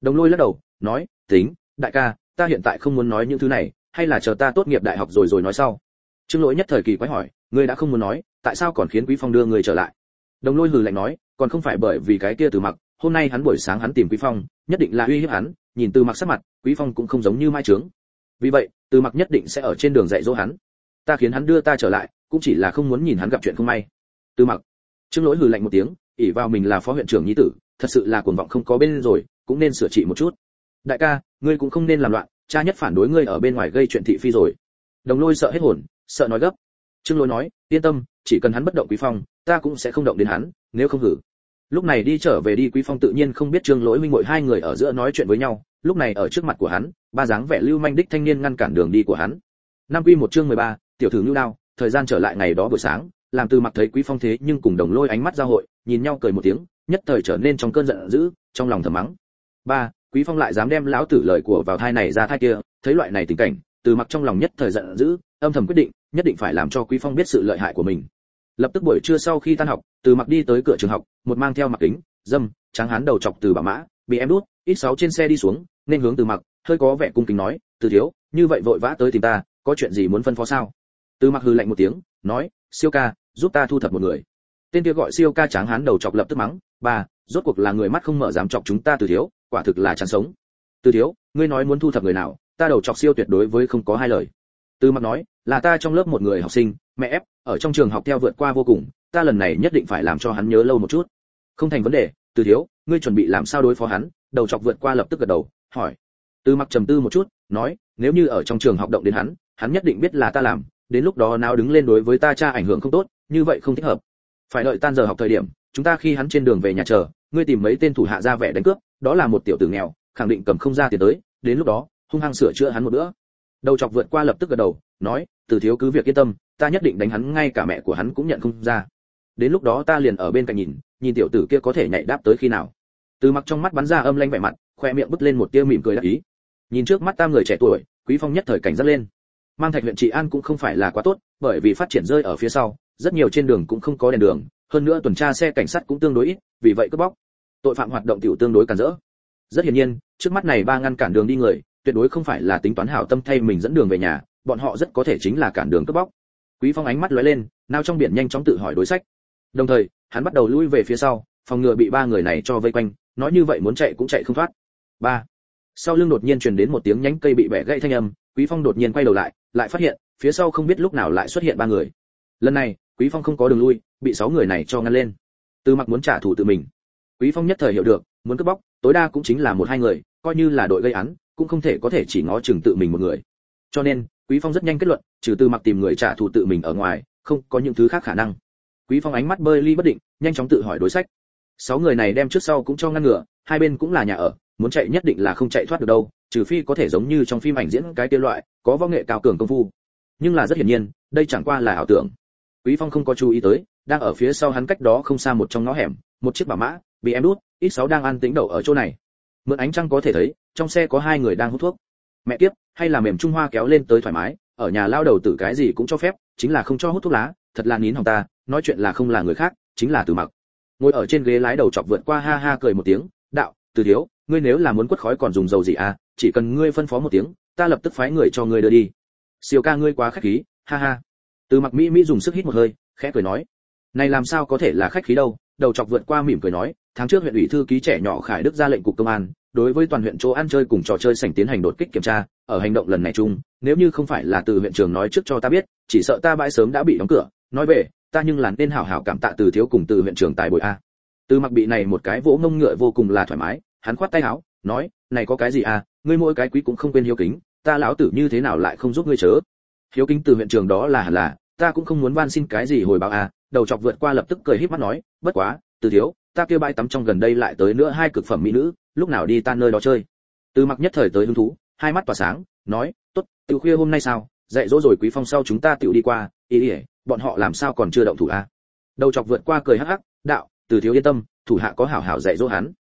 Đồng lôi lắc đầu, nói, tính, đại ca, ta hiện tại không muốn nói những thứ này hay là chờ ta tốt nghiệp đại học rồi rồi nói sau? Trương lỗi nhất thời kỳ quái hỏi, ngươi đã không muốn nói, tại sao còn khiến quý phong đưa ngươi trở lại? Đồng lôi hừ lạnh nói, còn không phải bởi vì cái kia từ mặc, hôm nay hắn buổi sáng hắn tìm quý phong, nhất định là uy hiếp hắn, nhìn từ mặc sắc mặt, quý phong cũng không giống như mai trướng. Vì vậy, từ mặc nhất định sẽ ở trên đường dạy dỗ hắn. Ta khiến hắn đưa ta trở lại, cũng chỉ là không muốn nhìn hắn gặp chuyện không may. Từ mặc, trương lỗi hừ lạnh một tiếng, ỉ vào mình là phó huyện trưởng nhi tử, thật sự là cuồng vọng không có bên rồi, cũng nên sửa trị một chút. Đại ca, ngươi cũng không nên làm loạn cha nhất phản đối ngươi ở bên ngoài gây chuyện thị phi rồi. Đồng lôi sợ hết hồn sợ nói gấp. Trương Lôi nói yên tâm chỉ cần hắn bất động quý phong ta cũng sẽ không động đến hắn nếu không hử. Lúc này đi trở về đi quý phong tự nhiên không biết trương lỗi minh muội hai người ở giữa nói chuyện với nhau. Lúc này ở trước mặt của hắn ba dáng vẻ lưu manh đích thanh niên ngăn cản đường đi của hắn. Năm quy một chương 13, tiểu thử nhu đao thời gian trở lại ngày đó buổi sáng làm từ mặt thấy quý phong thế nhưng cùng đồng lôi ánh mắt giao hội nhìn nhau cười một tiếng nhất thời trở nên trong cơn giận dữ trong lòng thầm mắng. Ba quý phong lại dám đem lão tử lời của vào thai này ra thai kia thấy loại này tình cảnh từ mặc trong lòng nhất thời giận dữ âm thầm quyết định nhất định phải làm cho quý phong biết sự lợi hại của mình. Lập tức buổi trưa sau khi tan học từ mặc đi tới cửa trường học một mang theo mặc kính dâm trắng hán đầu chọc từ bà mã bị em đút ít sáu trên xe đi xuống nên hướng từ mặc hơi có vẻ cung kính nói từ thiếu như vậy vội vã tới tìm ta có chuyện gì muốn phân phó sao? Từ mặc hừ lạnh một tiếng nói siêu ca giúp ta thu thập một người. Tên kia gọi siêu ca tráng hán đầu chọc lập tức mắng bà, rốt cuộc là người mắt không mở dám chọc chúng ta từ thiếu quả thực là chán sống. Từ thiếu, ngươi nói muốn thu thập người nào, ta đầu chọc siêu tuyệt đối với không có hai lời. Từ mặc nói, là ta trong lớp một người học sinh, mẹ ép, ở trong trường học theo vượt qua vô cùng, ta lần này nhất định phải làm cho hắn nhớ lâu một chút. Không thành vấn đề, từ thiếu, ngươi chuẩn bị làm sao đối phó hắn, đầu chọc vượt qua lập tức gật đầu, hỏi. Từ mặc trầm tư một chút, nói, nếu như ở trong trường học động đến hắn hắn nhất định biết là ta làm, đến lúc đó nào đứng lên đối với ta cha ảnh hưởng không tốt, như vậy không thích hợp. Phải đợi tan giờ học thời điểm, chúng ta khi hắn trên đường về nhà chờ ngươi tìm mấy tên thủ hạ ra vẻ đánh cướp, đó là một tiểu tử nghèo, khẳng định cầm không ra tiền tới, đến lúc đó, hung hăng sửa chữa hắn một bữa. Đầu chọc vượt qua lập tức gật đầu, nói, từ thiếu cứ việc yên tâm, ta nhất định đánh hắn ngay cả mẹ của hắn cũng nhận không ra. Đến lúc đó ta liền ở bên cạnh nhìn nhìn tiểu tử kia có thể nhảy đáp tới khi nào. Từ mặc trong mắt bắn ra âm lanh vẻ mặt, khoe miệng bứt lên một tia mỉm cười đắc ý. Nhìn trước mắt ta người trẻ tuổi, quý phong nhất thời cảnh giác lên. Mang thạch huyện trị an cũng không phải là quá tốt, bởi vì phát triển rơi ở phía sau, rất nhiều trên đường cũng không có đèn đường hơn nữa tuần tra xe cảnh sát cũng tương đối ít, vì vậy cướp bóc. Tội phạm hoạt động tiểu tương đối cản rỡ. Rất hiển nhiên, trước mắt này ba ngăn cản đường đi người, tuyệt đối không phải là tính toán hảo tâm thay mình dẫn đường về nhà, bọn họ rất có thể chính là cản đường cướp bóc. Quý phong ánh mắt lóe lên, nao trong biển nhanh chóng tự hỏi đối sách. Đồng thời, hắn bắt đầu lui về phía sau, phòng ngừa bị ba người này cho vây quanh, nói như vậy muốn chạy cũng chạy không thoát. Ba. Sau lưng đột nhiên truyền đến một tiếng nhánh cây bị bẻ gãy thanh âm, quý phong đột nhiên quay đầu lại lại phát hiện, phía sau không biết lúc nào lại xuất hiện ba người. Lần này quý phong không có đường lui, bị sáu người này cho ngăn lên. Từ mặc muốn trả thù tự mình. Quý phong nhất thời hiểu được, muốn cướp bóc, tối đa cũng chính là một hai người, coi như là đội gây án, cũng không thể có thể chỉ ngó chừng tự mình một người. Cho nên, quý phong rất nhanh kết luận, trừ từ mặc tìm người trả thù tự mình ở ngoài, không có những thứ khác khả năng. Quý phong ánh mắt bơi ly bất định, nhanh chóng tự hỏi đối sách. Sáu người này đem trước sau cũng cho ngăn ngừa, hai bên cũng là nhà ở, muốn chạy nhất định là không chạy thoát được đâu, trừ phi có thể giống như trong phim ảnh diễn cái tiêu loại, có võ nghệ cao cường công phu. Nhưng là rất hiển nhiên, đây chẳng qua là ảo tưởng quý phong không có chú ý tới đang ở phía sau hắn cách đó không xa một trong ngõ hẻm một chiếc bảo mã bị em đút ít sáu đang ăn tĩnh đậu ở chỗ này. Mượn ánh trăng có thể thấy trong xe có hai người đang hút thuốc. Mẹ kiếp, hay là mềm trung hoa kéo lên tới thoải mái ở nhà lao đầu tử cái gì cũng cho phép chính là không cho hút thuốc lá thật là nín hỏng ta nói chuyện là không là người khác chính là từ mặc. Ngồi ở trên ghế lái đầu chọc vượt qua ha ha cười một tiếng đạo từ thiếu ngươi nếu là muốn quất khói còn dùng dầu gì à chỉ cần ngươi phân phó một tiếng ta lập tức phái người cho ngươi đưa đi. Siêu ca ngươi quá khách khí ha ha từ mặc mỹ mỹ dùng sức hít một hơi, khẽ cười nói, này làm sao có thể là khách khí đâu? Đầu chọc vượt qua mỉm cười nói, tháng trước huyện ủy thư ký trẻ nhỏ khải đức ra lệnh cục công an, đối với toàn huyện chỗ ăn chơi cùng trò chơi sảnh tiến hành đột kích kiểm tra, ở hành động lần này chung, nếu như không phải là từ huyện trường nói trước cho ta biết, chỉ sợ ta bãi sớm đã bị đóng cửa. Nói về, ta nhưng là nên hảo hảo cảm tạ từ thiếu cùng từ huyện trường tài bội a. Từ mặc bị này một cái vỗ ngông ngựa vô cùng là thoải mái, hắn khoát tay áo, nói, này có cái gì à ngươi mỗi cái quý cũng không quên hiếu kính, ta lão tử như thế nào lại không giúp ngươi chớ? Hiếu kính từ huyện trường đó là hẳn là ta cũng không muốn van xin cái gì hồi báo à đầu chọc vượt qua lập tức cười híp mắt nói, bất quá, từ thiếu, ta kêu bãi tắm trong gần đây lại tới nữa hai cực phẩm mỹ nữ, lúc nào đi tan nơi đó chơi. Từ mặc nhất thời tới hứng thú, hai mắt tỏa sáng, nói, tốt, tiểu khuya hôm nay sao? Dạy dỗ rồi quý phong sau chúng ta tiểu đi qua, ý ỉa bọn họ làm sao còn chưa động thủ à? Đầu chọc vượt qua cười hắc hắc, đạo, từ thiếu yên tâm, thủ hạ có hảo hảo dạy dỗ hắn.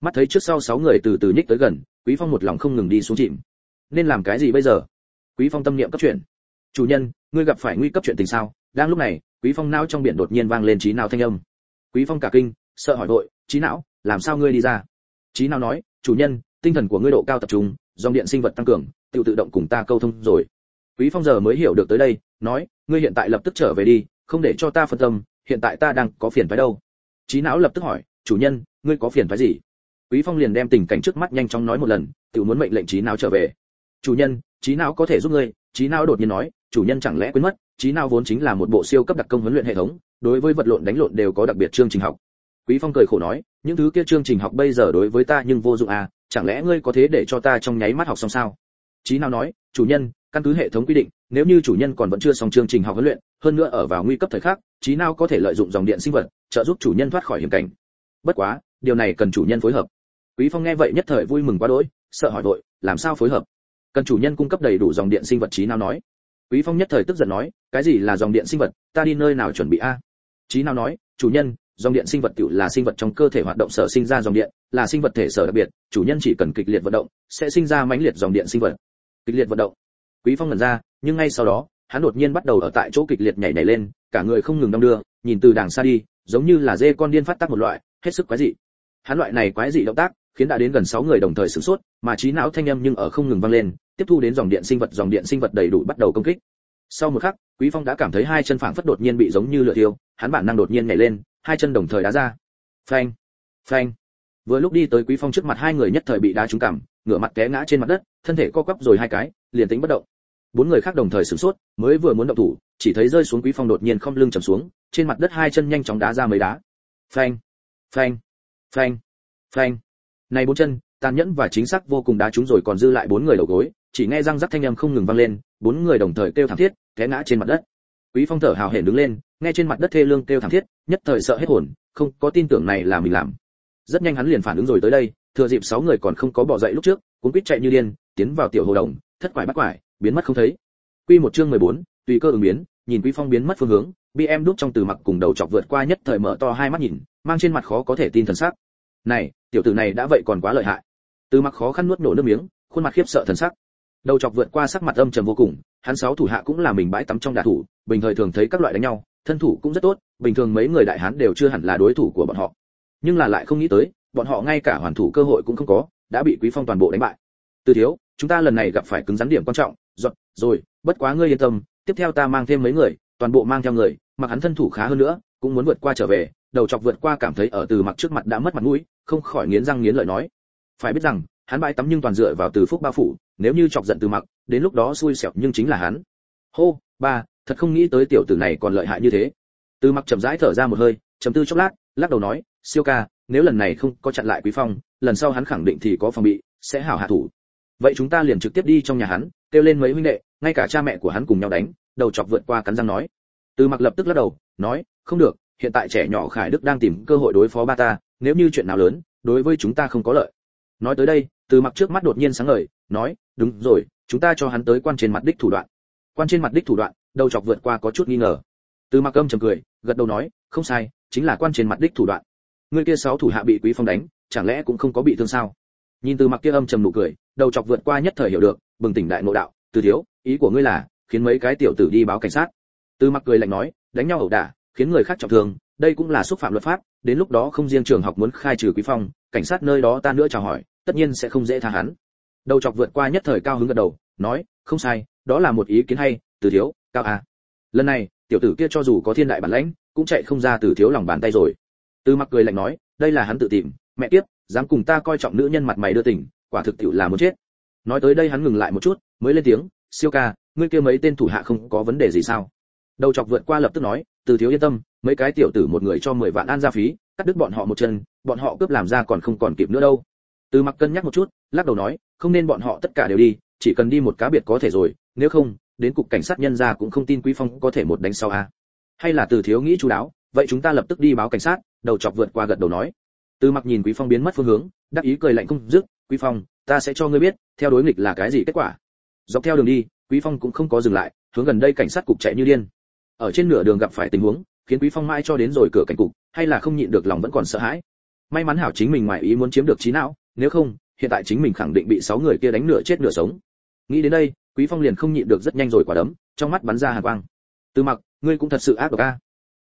Mắt thấy trước sau sáu người từ từ nhích tới gần, quý phong một lòng không ngừng đi xuống chìm. Nên làm cái gì bây giờ? Quý phong tâm niệm cấp chuyện chủ nhân ngươi gặp phải nguy cấp chuyện tình sao? Đang lúc này, quý phong não trong biển đột nhiên vang lên trí não thanh âm. Quý phong cả kinh, sợ hỏi vội, trí não, làm sao ngươi đi ra? Trí não nói, chủ nhân, tinh thần của ngươi độ cao tập trung, dòng điện sinh vật tăng cường tự tự động cùng ta câu thông rồi. Quý phong giờ mới hiểu được tới đây, nói, ngươi hiện tại lập tức trở về đi, không để cho ta phân tâm, hiện tại ta đang có phiền phải đâu. Trí não lập tức hỏi, chủ nhân, ngươi có phiền phải gì? Quý phong liền đem tình cảnh trước mắt nhanh chóng nói một lần tự muốn mệnh lệnh trí não trở về. Chủ nhân, trí não có thể giúp ngươi trí não đột nhiên nói, chủ nhân chẳng lẽ quên mất trí não vốn chính là một bộ siêu cấp đặc công huấn luyện hệ thống, đối với vật lộn đánh lộn đều có đặc biệt chương trình học. Quý phong cười khổ nói, những thứ kia chương trình học bây giờ đối với ta nhưng vô dụng à chẳng lẽ ngươi có thế để cho ta trong nháy mắt học xong sao? Trí não nói, chủ nhân, căn cứ hệ thống quy định, nếu như chủ nhân còn vẫn chưa xong chương trình học huấn luyện, hơn nữa ở vào nguy cấp thời khắc trí não có thể lợi dụng dòng điện sinh vật, trợ giúp chủ nhân thoát khỏi hiểm cảnh. Bất quá, điều này cần chủ nhân phối hợp. Quý phong nghe vậy nhất thời vui mừng quá đỗi, sợ hỏi vội, làm sao phối hợp? Cần chủ nhân cung cấp đầy đủ dòng điện sinh vật trí nào nói. Quý phong nhất thời tức giận nói, cái gì là dòng điện sinh vật? Ta đi nơi nào chuẩn bị a? Trí nào nói, chủ nhân, dòng điện sinh vật tiểu là sinh vật trong cơ thể hoạt động sở sinh ra dòng điện, là sinh vật thể sở đặc biệt, chủ nhân chỉ cần kịch liệt vận động, sẽ sinh ra mãnh liệt dòng điện sinh vật. Kịch liệt vận động. Quý phong ngẩn ra, nhưng ngay sau đó, hắn đột nhiên bắt đầu ở tại chỗ kịch liệt nhảy nhảy lên, cả người không ngừng đong đưa, nhìn từ đàng xa đi, giống như là dê con điên phát tác một loại, hết sức quái dị hắn loại này quái dị động tác, khiến đã đến gần 6 người đồng thời sửng sốt, mà trí não thanh âm nhưng ở không ngừng vang lên, tiếp thu đến dòng điện sinh vật, dòng điện sinh vật đầy đủ bắt đầu công kích. Sau một khắc, quý phong đã cảm thấy hai chân phảng phất đột nhiên bị giống như lửa thiêu, hắn bản năng đột nhiên nhảy lên, hai chân đồng thời đá ra. Phanh phanh. Vừa lúc đi tới quý phong trước mặt hai người nhất thời bị đá trúng cằm, ngửa mặt té ngã trên mặt đất, thân thể co quắp rồi hai cái, liền tính bất động. Bốn người khác đồng thời sửng sốt, mới vừa muốn động thủ, chỉ thấy rơi xuống quý phong đột nhiên không lưng trầm xuống, trên mặt đất hai chân nhanh chóng đá ra mấy đá. Phanh phanh phanh phanh. Này bốn chân tàn nhẫn và chính xác vô cùng đá trúng rồi còn dư lại bốn người đầu gối chỉ nghe răng rắc thanh âm không ngừng vang lên bốn người đồng thời kêu thảm thiết té ngã trên mặt đất. Quý phong thở hào hển đứng lên nghe trên mặt đất thê lương kêu thảm thiết nhất thời sợ hết hồn không có tin tưởng này là mình làm. Rất nhanh hắn liền phản ứng rồi tới đây thừa dịp sáu người còn không có bỏ dậy lúc trước cũng quýt chạy như điên tiến vào tiểu hồ đồng thất quải bắt quải biến mất không thấy. Quy một chương 14, tùy cơ ứng biến nhìn quý phong biến mất phương hướng bia em đút trong từ mặc cùng đầu chọc vượt qua nhất thời mở to hai mắt nhìn, mang trên mặt khó có thể tin thần sắc. Này, tiểu tử này đã vậy còn quá lợi hại. Từ mặc khó khăn nuốt nổ nước miếng, khuôn mặt khiếp sợ thần sắc. Đầu chọc vượt qua sắc mặt âm trầm vô cùng, hắn sáu thủ hạ cũng là mình bãi tắm trong đả thủ, bình thời thường thấy các loại đánh nhau, thân thủ cũng rất tốt, bình thường mấy người đại hán đều chưa hẳn là đối thủ của bọn họ. Nhưng là lại không nghĩ tới, bọn họ ngay cả hoàn thủ cơ hội cũng không có, đã bị quý phong toàn bộ đánh bại. Từ thiếu, chúng ta lần này gặp phải cứng rắn điểm quan trọng giọt rồi, bất quá ngươi yên tâm tiếp theo ta mang thêm mấy người, toàn bộ mang theo người, mặc hắn thân thủ khá hơn nữa, cũng muốn vượt qua trở về, đầu chọc vượt qua cảm thấy ở từ mặc trước mặt đã mất mặt mũi, không khỏi nghiến răng nghiến lợi nói. Phải biết rằng, hắn bãi tắm nhưng toàn dựa vào từ phúc bao phủ, nếu như chọc giận từ mặc, đến lúc đó xui xẻo nhưng chính là hắn. Hô, ba, thật không nghĩ tới tiểu tử này còn lợi hại như thế. Từ mặc chậm rãi thở ra một hơi chấm tư chốc lát, lắc đầu nói, siêu ca, nếu lần này không có chặn lại quý phong, lần sau hắn khẳng định thì có phòng bị, sẽ hảo hạ thủ. Vậy chúng ta liền trực tiếp đi trong nhà hắn, kêu lên mấy huynh đệ ngay cả cha mẹ của hắn cùng nhau đánh, đầu chọc vượt qua cắn răng nói. Từ mặc lập tức lắc đầu, nói, không được, hiện tại trẻ nhỏ khải đức đang tìm cơ hội đối phó ba ta, nếu như chuyện nào lớn, đối với chúng ta không có lợi. Nói tới đây, từ mặc trước mắt đột nhiên sáng ngời, nói, đúng rồi, chúng ta cho hắn tới quan trên mặt đích thủ đoạn. Quan trên mặt đích thủ đoạn, đầu chọc vượt qua có chút nghi ngờ. Từ mặc âm trầm cười, gật đầu nói, không sai, chính là quan trên mặt đích thủ đoạn. Người kia sáu thủ hạ bị quý phong đánh, chẳng lẽ cũng không có bị thương sao? Nhìn từ mặc kia âm trầm nụ cười, đầu chọc vượt qua nhất thời hiểu được, bừng tỉnh đại ngộ đạo từ thiếu, ý của ngươi là, khiến mấy cái tiểu tử đi báo cảnh sát. Từ mặc cười lạnh nói, đánh nhau ẩu đả, khiến người khác trọng thương, đây cũng là xúc phạm luật pháp, đến lúc đó không riêng trường học muốn khai trừ quý phong, cảnh sát nơi đó ta nữa chào hỏi, tất nhiên sẽ không dễ tha hắn. Đầu chọc vượt qua nhất thời cao hứng gật đầu, nói, không sai, đó là một ý kiến hay, từ thiếu, cao a lần này, tiểu tử kia cho dù có thiên đại bản lãnh, cũng chạy không ra từ thiếu lòng bàn tay rồi. Từ mặc cười lạnh nói, đây là hắn tự tìm, mẹ tiếp dám cùng ta coi trọng nữ nhân mặt mày đưa tình, quả thực tiểu là muốn chết. Nói tới đây hắn ngừng lại một chút mới lên tiếng, siêu ca, ngươi kia mấy tên thủ hạ không có vấn đề gì sao? Đầu chọc vượt qua lập tức nói, từ thiếu yên tâm, mấy cái tiểu tử một người cho 10 vạn an gia phí, cắt đứt bọn họ một chân, bọn họ cướp làm ra còn không còn kịp nữa đâu. Từ mặc cân nhắc một chút, lắc đầu nói, không nên bọn họ tất cả đều đi, chỉ cần đi một cá biệt có thể rồi, nếu không, đến cục cảnh sát nhân gia cũng không tin quý phong có thể một đánh sau a. Hay là từ thiếu nghĩ chú đáo, vậy chúng ta lập tức đi báo cảnh sát. Đầu chọc vượt qua gật đầu nói. Từ mặc nhìn quý phong biến mất phương hướng, đắc ý cười lạnh không dứt, quý phong, ta sẽ cho ngươi biết, theo đối nghịch là cái gì kết quả dọc theo đường đi, quý phong cũng không có dừng lại, hướng gần đây cảnh sát cục chạy như điên. Ở trên nửa đường gặp phải tình huống, khiến quý phong mãi cho đến rồi cửa cảnh cục, hay là không nhịn được lòng vẫn còn sợ hãi. May mắn hảo chính mình ngoài ý muốn chiếm được trí não, nếu không, hiện tại chính mình khẳng định bị sáu người kia đánh nửa chết nửa sống. Nghĩ đến đây, quý phong liền không nhịn được rất nhanh rồi quả đấm, trong mắt bắn ra hàn quang. Từ mặc, ngươi cũng thật sự ác độc a.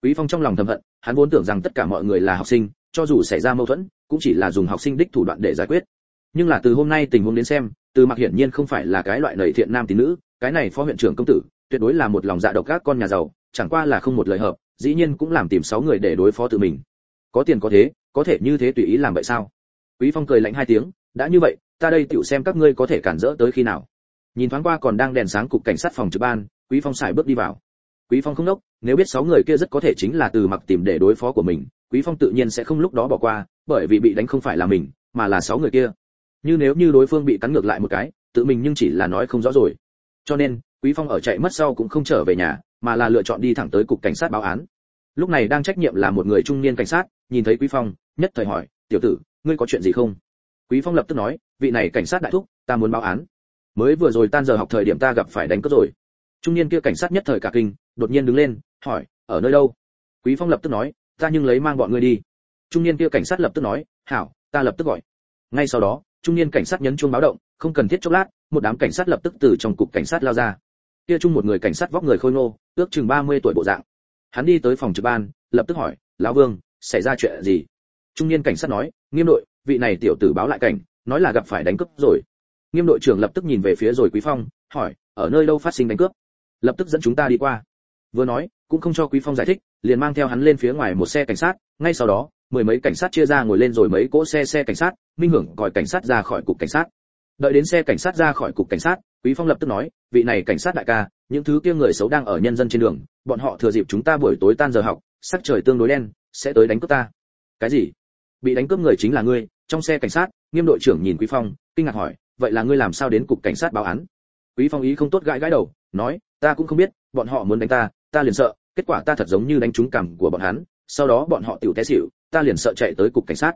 Quý phong trong lòng thầm hận, hắn vốn tưởng rằng tất cả mọi người là học sinh, cho dù xảy ra mâu thuẫn, cũng chỉ là dùng học sinh đích thủ đoạn để giải quyết. Nhưng là từ hôm nay tình huống đến xem từ mặc hiển nhiên không phải là cái loại nầy thiện nam tín nữ, cái này phó huyện trưởng công tử, tuyệt đối là một lòng dạ độc các con nhà giàu, chẳng qua là không một lời hợp, dĩ nhiên cũng làm tìm sáu người để đối phó tự mình. Có tiền có thế, có thể như thế tùy ý làm vậy sao? Quý phong cười lạnh hai tiếng, đã như vậy, ta đây tiểu xem các ngươi có thể cản rỡ tới khi nào. Nhìn thoáng qua còn đang đèn sáng cục cảnh sát phòng trực ban, quý phong xài bước đi vào. Quý phong không đốc, nếu biết sáu người kia rất có thể chính là từ mặc tìm để đối phó của mình, quý phong tự nhiên sẽ không lúc đó bỏ qua, bởi vì bị đánh không phải là mình, mà là sáu người kia như nếu như đối phương bị cắn ngược lại một cái, tự mình nhưng chỉ là nói không rõ rồi. Cho nên, quý phong ở chạy mất sau cũng không trở về nhà, mà là lựa chọn đi thẳng tới cục cảnh sát báo án. Lúc này đang trách nhiệm là một người trung niên cảnh sát, nhìn thấy quý phong, nhất thời hỏi, tiểu tử, ngươi có chuyện gì không? Quý phong lập tức nói, vị này cảnh sát đại thúc, ta muốn báo án. Mới vừa rồi tan giờ học thời điểm ta gặp phải đánh cướp rồi. Trung niên kia cảnh sát nhất thời cả kinh, đột nhiên đứng lên, hỏi, ở nơi đâu? Quý phong lập tức nói, ta nhưng lấy mang bọn ngươi đi. Trung niên kia cảnh sát lập tức nói, hảo, ta lập tức gọi. Ngay sau đó trung niên cảnh sát nhấn chuông báo động, không cần thiết chốc lát, một đám cảnh sát lập tức từ trong cục cảnh sát lao ra. Kia chung một người cảnh sát vóc người khôi ngô, ước chừng 30 tuổi bộ dạng. Hắn đi tới phòng trực ban, lập tức hỏi, lão vương, xảy ra chuyện gì? Trung niên cảnh sát nói, nghiêm đội, vị này tiểu tử báo lại cảnh, nói là gặp phải đánh cướp rồi. Nghiêm đội trưởng lập tức nhìn về phía rồi quý phong, hỏi, ở nơi đâu phát sinh đánh cướp? Lập tức dẫn chúng ta đi qua. Vừa nói, cũng không cho quý phong giải thích, liền mang theo hắn lên phía ngoài một xe cảnh sát, ngay sau đó mười mấy cảnh sát chia ra ngồi lên rồi mấy cỗ xe xe cảnh sát, minh hưởng gọi cảnh sát ra khỏi cục cảnh sát. Đợi đến xe cảnh sát ra khỏi cục cảnh sát, quý phong lập tức nói, vị này cảnh sát đại ca, những thứ kia người xấu đang ở nhân dân trên đường, bọn họ thừa dịp chúng ta buổi tối tan giờ học, sắc trời tương đối đen, sẽ tới đánh cướp ta. Cái gì? Bị đánh cướp người chính là ngươi? Trong xe cảnh sát, nghiêm đội trưởng nhìn quý phong, kinh ngạc hỏi, vậy là ngươi làm sao đến cục cảnh sát báo án? Quý phong ý không tốt gãi gãi đầu, nói, ta cũng không biết, bọn họ muốn đánh ta ta liền sợ, kết quả ta thật giống như đánh trúng cằm của bọn hắn, sau đó bọn họ tiểu té xỉu ta liền sợ chạy tới cục cảnh sát.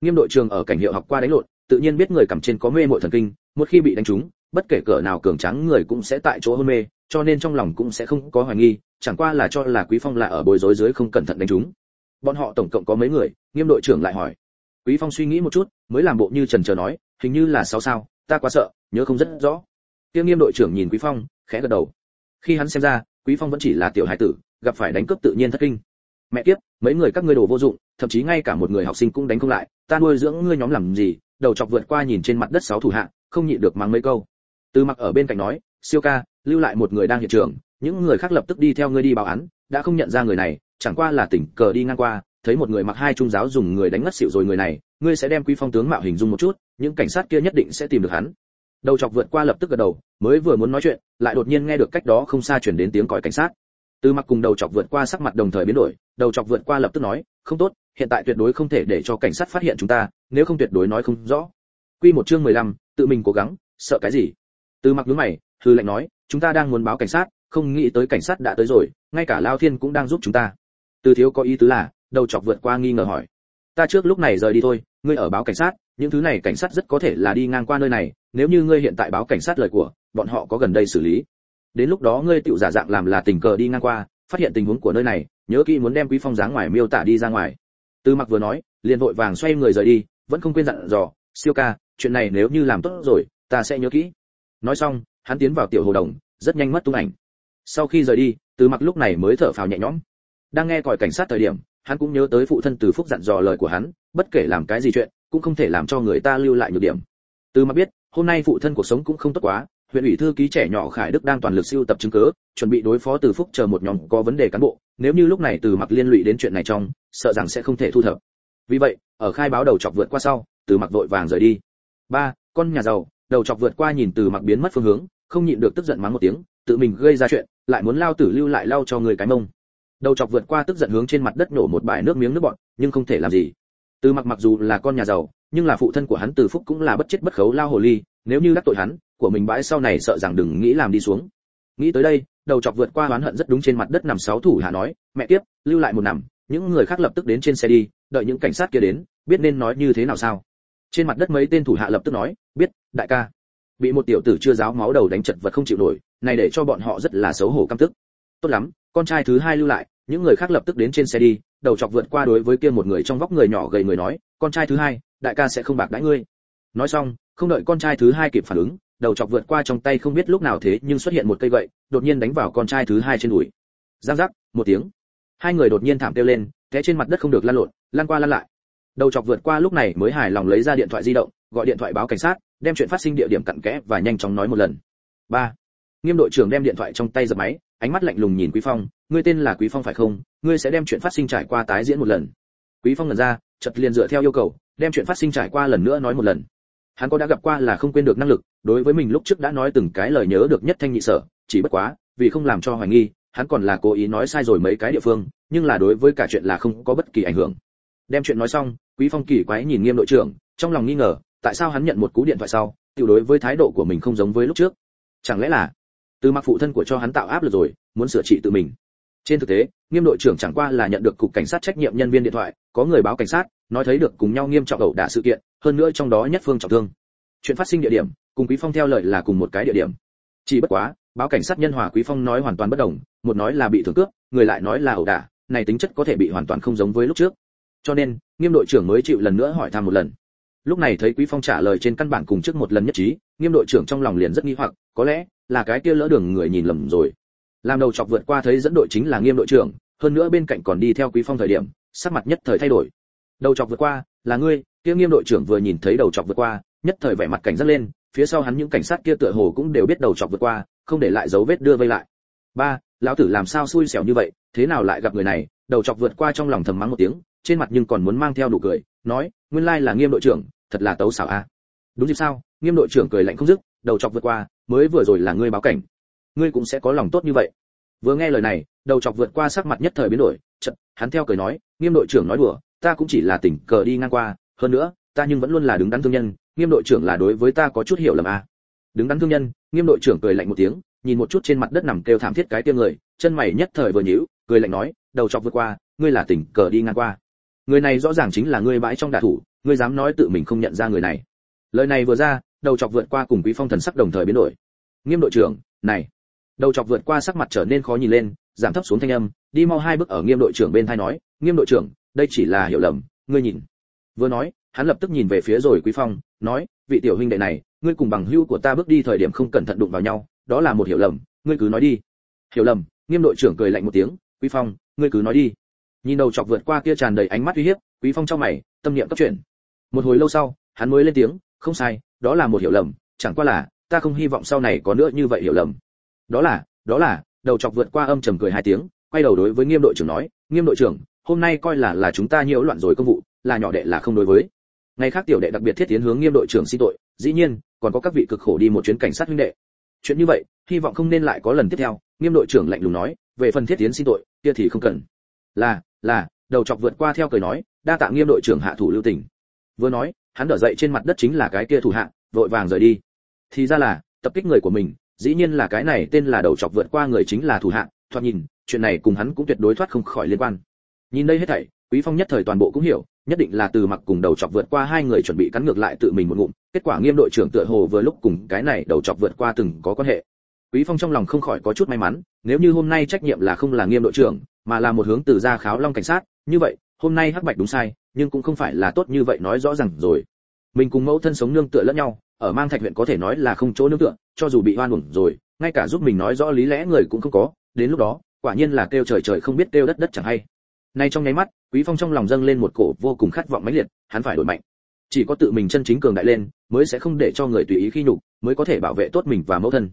Nghiêm đội trưởng ở cảnh hiệu học qua đánh lộn, tự nhiên biết người cầm trên có mê mội thần kinh, một khi bị đánh trúng, bất kể cỡ nào cường tráng người cũng sẽ tại chỗ hôn mê, cho nên trong lòng cũng sẽ không có hoài nghi, chẳng qua là cho là quý phong là ở bối rối dưới không cẩn thận đánh trúng. Bọn họ tổng cộng có mấy người? Nghiêm đội trưởng lại hỏi. Quý phong suy nghĩ một chút, mới làm bộ như trần chờ nói, hình như là sáu sao, ta quá sợ, nhớ không rất rõ. Tiêu nghiêm đội trưởng nhìn quý phong, khẽ gật đầu. Khi hắn xem ra, quý phong vẫn chỉ là tiểu hải tử, gặp phải đánh cướp tự nhiên thất kinh. Mẹ kiếp, mấy người các ngươi đồ vô dụng thậm chí ngay cả một người học sinh cũng đánh không lại, ta nuôi dưỡng ngươi nhóm làm gì? Đầu chọc vượt qua nhìn trên mặt đất sáu thủ hạ, không nhịn được mắng mấy câu. Từ mặc ở bên cạnh nói, siêu ca, lưu lại một người đang hiện trường, những người khác lập tức đi theo ngươi đi báo án, đã không nhận ra người này, chẳng qua là tỉnh cờ đi ngang qua, thấy một người mặc hai trung giáo dùng người đánh ngất xỉu rồi người này, ngươi sẽ đem quý phong tướng mạo hình dung một chút, những cảnh sát kia nhất định sẽ tìm được hắn. Đầu chọc vượt qua lập tức gật đầu, mới vừa muốn nói chuyện, lại đột nhiên nghe được cách đó không xa chuyển đến tiếng còi cảnh sát từ mặc cùng đầu chọc vượt qua sắc mặt đồng thời biến đổi đầu chọc vượt qua lập tức nói không tốt hiện tại tuyệt đối không thể để cho cảnh sát phát hiện chúng ta nếu không tuyệt đối nói không rõ. Quy một chương 15, tự mình cố gắng sợ cái gì? Từ mặc nhướng mày hư lệnh nói chúng ta đang muốn báo cảnh sát không nghĩ tới cảnh sát đã tới rồi ngay cả lao thiên cũng đang giúp chúng ta. Từ thiếu có ý tứ là đầu chọc vượt qua nghi ngờ hỏi ta trước lúc này rời đi thôi ngươi ở báo cảnh sát những thứ này cảnh sát rất có thể là đi ngang qua nơi này nếu như ngươi hiện tại báo cảnh sát lời của bọn họ có gần đây xử lý đến lúc đó ngươi tự giả dạng làm là tình cờ đi ngang qua, phát hiện tình huống của nơi này, nhớ kỹ muốn đem quý phong dáng ngoài miêu tả đi ra ngoài. Từ mặc vừa nói, liền vội vàng xoay người rời đi, vẫn không quên dặn dò, siêu ca, chuyện này nếu như làm tốt rồi, ta sẽ nhớ kỹ. Nói xong, hắn tiến vào tiểu hồ đồng, rất nhanh mất tung ảnh. Sau khi rời đi từ mặc lúc này mới thở phào nhẹ nhõm. Đang nghe còi cảnh sát thời điểm, hắn cũng nhớ tới phụ thân từ phúc dặn dò lời của hắn, bất kể làm cái gì chuyện, cũng không thể làm cho người ta lưu lại nhược điểm. Từ mặc biết, hôm nay phụ thân cuộc sống cũng không tốt quá huyện ủy thư ký trẻ nhỏ khải đức đang toàn lực siêu tập chứng cứ chuẩn bị đối phó từ phúc chờ một nhóm có vấn đề cán bộ. Nếu như lúc này từ mặc liên lụy đến chuyện này trong sợ rằng sẽ không thể thu thập. Vì vậy ở khai báo đầu chọc vượt qua sau từ mặc vội vàng rời đi. Ba con nhà giàu đầu chọc vượt qua nhìn từ mặc biến mất phương hướng không nhịn được tức giận mắng một tiếng tự mình gây ra chuyện lại muốn lao tử lưu lại lao cho người cái mông. Đầu chọc vượt qua tức giận hướng trên mặt đất nổ một bãi nước miếng nước bọt, nhưng không thể làm gì. Từ mặc mặc dù là con nhà giàu nhưng là phụ thân của hắn từ phúc cũng là bất chết bất khấu lao hồ ly nếu như đắc tội hắn của mình bãi sau này sợ rằng đừng nghĩ làm đi xuống. Nghĩ tới đây, đầu chọc vượt qua oán hận rất đúng trên mặt đất nằm sáu thủ hạ nói, mẹ tiếp lưu lại một nằm, những người khác lập tức đến trên xe đi, đợi những cảnh sát kia đến, biết nên nói như thế nào sao? Trên mặt đất mấy tên thủ hạ lập tức nói, biết, đại ca. Bị một tiểu tử chưa giáo máu đầu đánh chật vật không chịu nổi, này để cho bọn họ rất là xấu hổ căm tức. Tốt lắm, con trai thứ hai lưu lại, những người khác lập tức đến trên xe đi. Đầu chọc vượt qua đối với kia một người trong vóc người nhỏ gầy người nói, con trai thứ hai, đại ca sẽ không bạc đãi ngươi. Nói xong, không đợi con trai thứ hai kịp phản ứng đầu chọc vượt qua trong tay không biết lúc nào thế nhưng xuất hiện một cây gậy, đột nhiên đánh vào con trai thứ hai trên đùi. Giang giác, một tiếng. Hai người đột nhiên thảm kêu lên, té trên mặt đất không được lăn lộn, lăn qua lăn lại. Đầu chọc vượt qua lúc này mới hài lòng lấy ra điện thoại di động, gọi điện thoại báo cảnh sát, đem chuyện phát sinh địa điểm cặn kẽ và nhanh chóng nói một lần. Ba. Nghiêm đội trưởng đem điện thoại trong tay giật máy, ánh mắt lạnh lùng nhìn quý phong, ngươi tên là quý phong phải không? Ngươi sẽ đem chuyện phát sinh trải qua tái diễn một lần. Quý phong ngẩn ra, chợt liền dựa theo yêu cầu, đem chuyện phát sinh trải qua lần nữa nói một lần hắn có đã gặp qua là không quên được năng lực, đối với mình lúc trước đã nói từng cái lời nhớ được nhất thanh nhị sở, chỉ bất quá, vì không làm cho hoài nghi, hắn còn là cố ý nói sai rồi mấy cái địa phương, nhưng là đối với cả chuyện là không có bất kỳ ảnh hưởng. Đem chuyện nói xong, quý phong kỳ quái nhìn nghiêm đội trưởng, trong lòng nghi ngờ, tại sao hắn nhận một cú điện thoại sau, tiểu đối với thái độ của mình không giống với lúc trước? Chẳng lẽ là từ mặc phụ thân của cho hắn tạo áp lực rồi, muốn sửa trị tự mình? Trên thực tế, nghiêm đội trưởng chẳng qua là nhận được cục cảnh sát trách nhiệm nhân viên điện thoại, có người báo cảnh sát nói thấy được cùng nhau nghiêm trọng ẩu đả sự kiện, hơn nữa trong đó nhất phương trọng thương. Chuyện phát sinh địa điểm, cùng quý phong theo lời là cùng một cái địa điểm. Chỉ bất quá, báo cảnh sát nhân hòa quý phong nói hoàn toàn bất đồng, một nói là bị thượng cướp, người lại nói là ẩu đả, này tính chất có thể bị hoàn toàn không giống với lúc trước. Cho nên, nghiêm đội trưởng mới chịu lần nữa hỏi thăm một lần. Lúc này thấy quý phong trả lời trên căn bản cùng trước một lần nhất trí, nghiêm đội trưởng trong lòng liền rất nghi hoặc, có lẽ là cái kia lỡ đường người nhìn lầm rồi. Làm đầu chọc vượt qua thấy dẫn đội chính là nghiêm đội trưởng, hơn nữa bên cạnh còn đi theo quý phong thời điểm, sắc mặt nhất thời thay đổi đầu chọc vượt qua, là ngươi, kia nghiêm đội trưởng vừa nhìn thấy đầu chọc vượt qua, nhất thời vẻ mặt cảnh giác lên, phía sau hắn những cảnh sát kia tựa hồ cũng đều biết đầu chọc vượt qua, không để lại dấu vết đưa vây lại. Ba, lão tử làm sao xui xẻo như vậy, thế nào lại gặp người này? Đầu chọc vượt qua trong lòng thầm mắng một tiếng, trên mặt nhưng còn muốn mang theo nụ cười, nói, nguyên lai là nghiêm đội trưởng, thật là tấu xảo a. Đúng dịp sao, nghiêm đội trưởng cười lạnh không dứt, đầu chọc vượt qua, mới vừa rồi là ngươi báo cảnh. Ngươi cũng sẽ có lòng tốt như vậy. Vừa nghe lời này, đầu chọc vượt qua sắc mặt nhất thời biến đổi chật hắn theo cười nói, nghiêm đội trưởng nói đùa ta cũng chỉ là tỉnh cờ đi ngang qua, hơn nữa, ta nhưng vẫn luôn là đứng đắn thương nhân, nghiêm đội trưởng là đối với ta có chút hiểu lầm à? đứng đắn thương nhân, nghiêm đội trưởng cười lạnh một tiếng, nhìn một chút trên mặt đất nằm kêu thảm thiết cái kia người, chân mày nhất thời vừa nhíu, cười lạnh nói, đầu chọc vượt qua, ngươi là tỉnh cờ đi ngang qua. Người này rõ ràng chính là ngươi bãi trong đả thủ, ngươi dám nói tự mình không nhận ra người này. Lời này vừa ra, đầu chọc vượt qua cùng quý phong thần sắc đồng thời biến đổi. Nghiêm đội trưởng, này. Đầu chọc vượt qua sắc mặt trở nên khó nhìn lên, giảm thấp xuống thanh âm, đi mau hai bước ở nghiêm đội trưởng bên thay nói, nghiêm đội trưởng đây chỉ là hiểu lầm, ngươi nhìn. Vừa nói, hắn lập tức nhìn về phía rồi quý phong, nói, vị tiểu huynh đệ này, ngươi cùng bằng hữu của ta bước đi thời điểm không cẩn thận đụng vào nhau, đó là một hiểu lầm, ngươi cứ nói đi. Hiểu lầm, nghiêm đội trưởng cười lạnh một tiếng, quý phong, ngươi cứ nói đi. Nhìn đầu chọc vượt qua kia tràn đầy ánh mắt uy hiếp, quý phong trong mày, tâm niệm cấp chuyển. Một hồi lâu sau, hắn mới lên tiếng, không sai, đó là một hiểu lầm, chẳng qua là, ta không hy vọng sau này có nữa như vậy hiểu lầm. Đó là đó là, đầu chọc vượt qua âm trầm cười hai tiếng, quay đầu đối với nghiêm đội trưởng nói, nghiêm đội trưởng hôm nay coi là là chúng ta nhiễu loạn rồi công vụ, là nhỏ đệ là không đối với. Ngày khác tiểu đệ đặc biệt thiết tiến hướng nghiêm đội trưởng xin tội, dĩ nhiên, còn có các vị cực khổ đi một chuyến cảnh sát huynh đệ. Chuyện như vậy, hy vọng không nên lại có lần tiếp theo, nghiêm đội trưởng lạnh lùng nói, về phần thiết tiến xin tội, kia thì không cần. Là là, đầu chọc vượt qua theo cười nói, đa tạ nghiêm đội trưởng hạ thủ lưu tình. Vừa nói, hắn đỡ dậy trên mặt đất chính là cái kia thủ hạ, vội vàng rời đi. Thì ra là, tập kích người của mình, dĩ nhiên là cái này tên là đầu chọc vượt qua người chính là thủ hạ, thoạt nhìn, chuyện này cùng hắn cũng tuyệt đối thoát không khỏi liên quan nhìn đây hết thảy, quý phong nhất thời toàn bộ cũng hiểu, nhất định là từ mặc cùng đầu chọc vượt qua hai người chuẩn bị cắn ngược lại tự mình một ngụm, kết quả nghiêm đội trưởng tựa hồ vừa lúc cùng cái này đầu chọc vượt qua từng có quan hệ. Quý phong trong lòng không khỏi có chút may mắn, nếu như hôm nay trách nhiệm là không là nghiêm đội trưởng, mà là một hướng từ gia kháo long cảnh sát, như vậy, hôm nay hắc bạch đúng sai, nhưng cũng không phải là tốt như vậy nói rõ ràng rồi. Mình cùng mẫu thân sống nương tựa lẫn nhau, ở mang thạch huyện có thể nói là không chỗ nương tựa, cho dù bị oan uổng rồi, ngay cả giúp mình nói rõ lý lẽ người cũng không có, đến lúc đó, quả nhiên là kêu trời trời không biết kêu đất đất chẳng hay nay trong nháy mắt quý phong trong lòng dâng lên một cổ vô cùng khát vọng mãnh liệt hắn phải đổi mạnh. Chỉ có tự mình chân chính cường đại lên mới sẽ không để cho người tùy ý khi nhục mới có thể bảo vệ tốt mình và mẫu thân.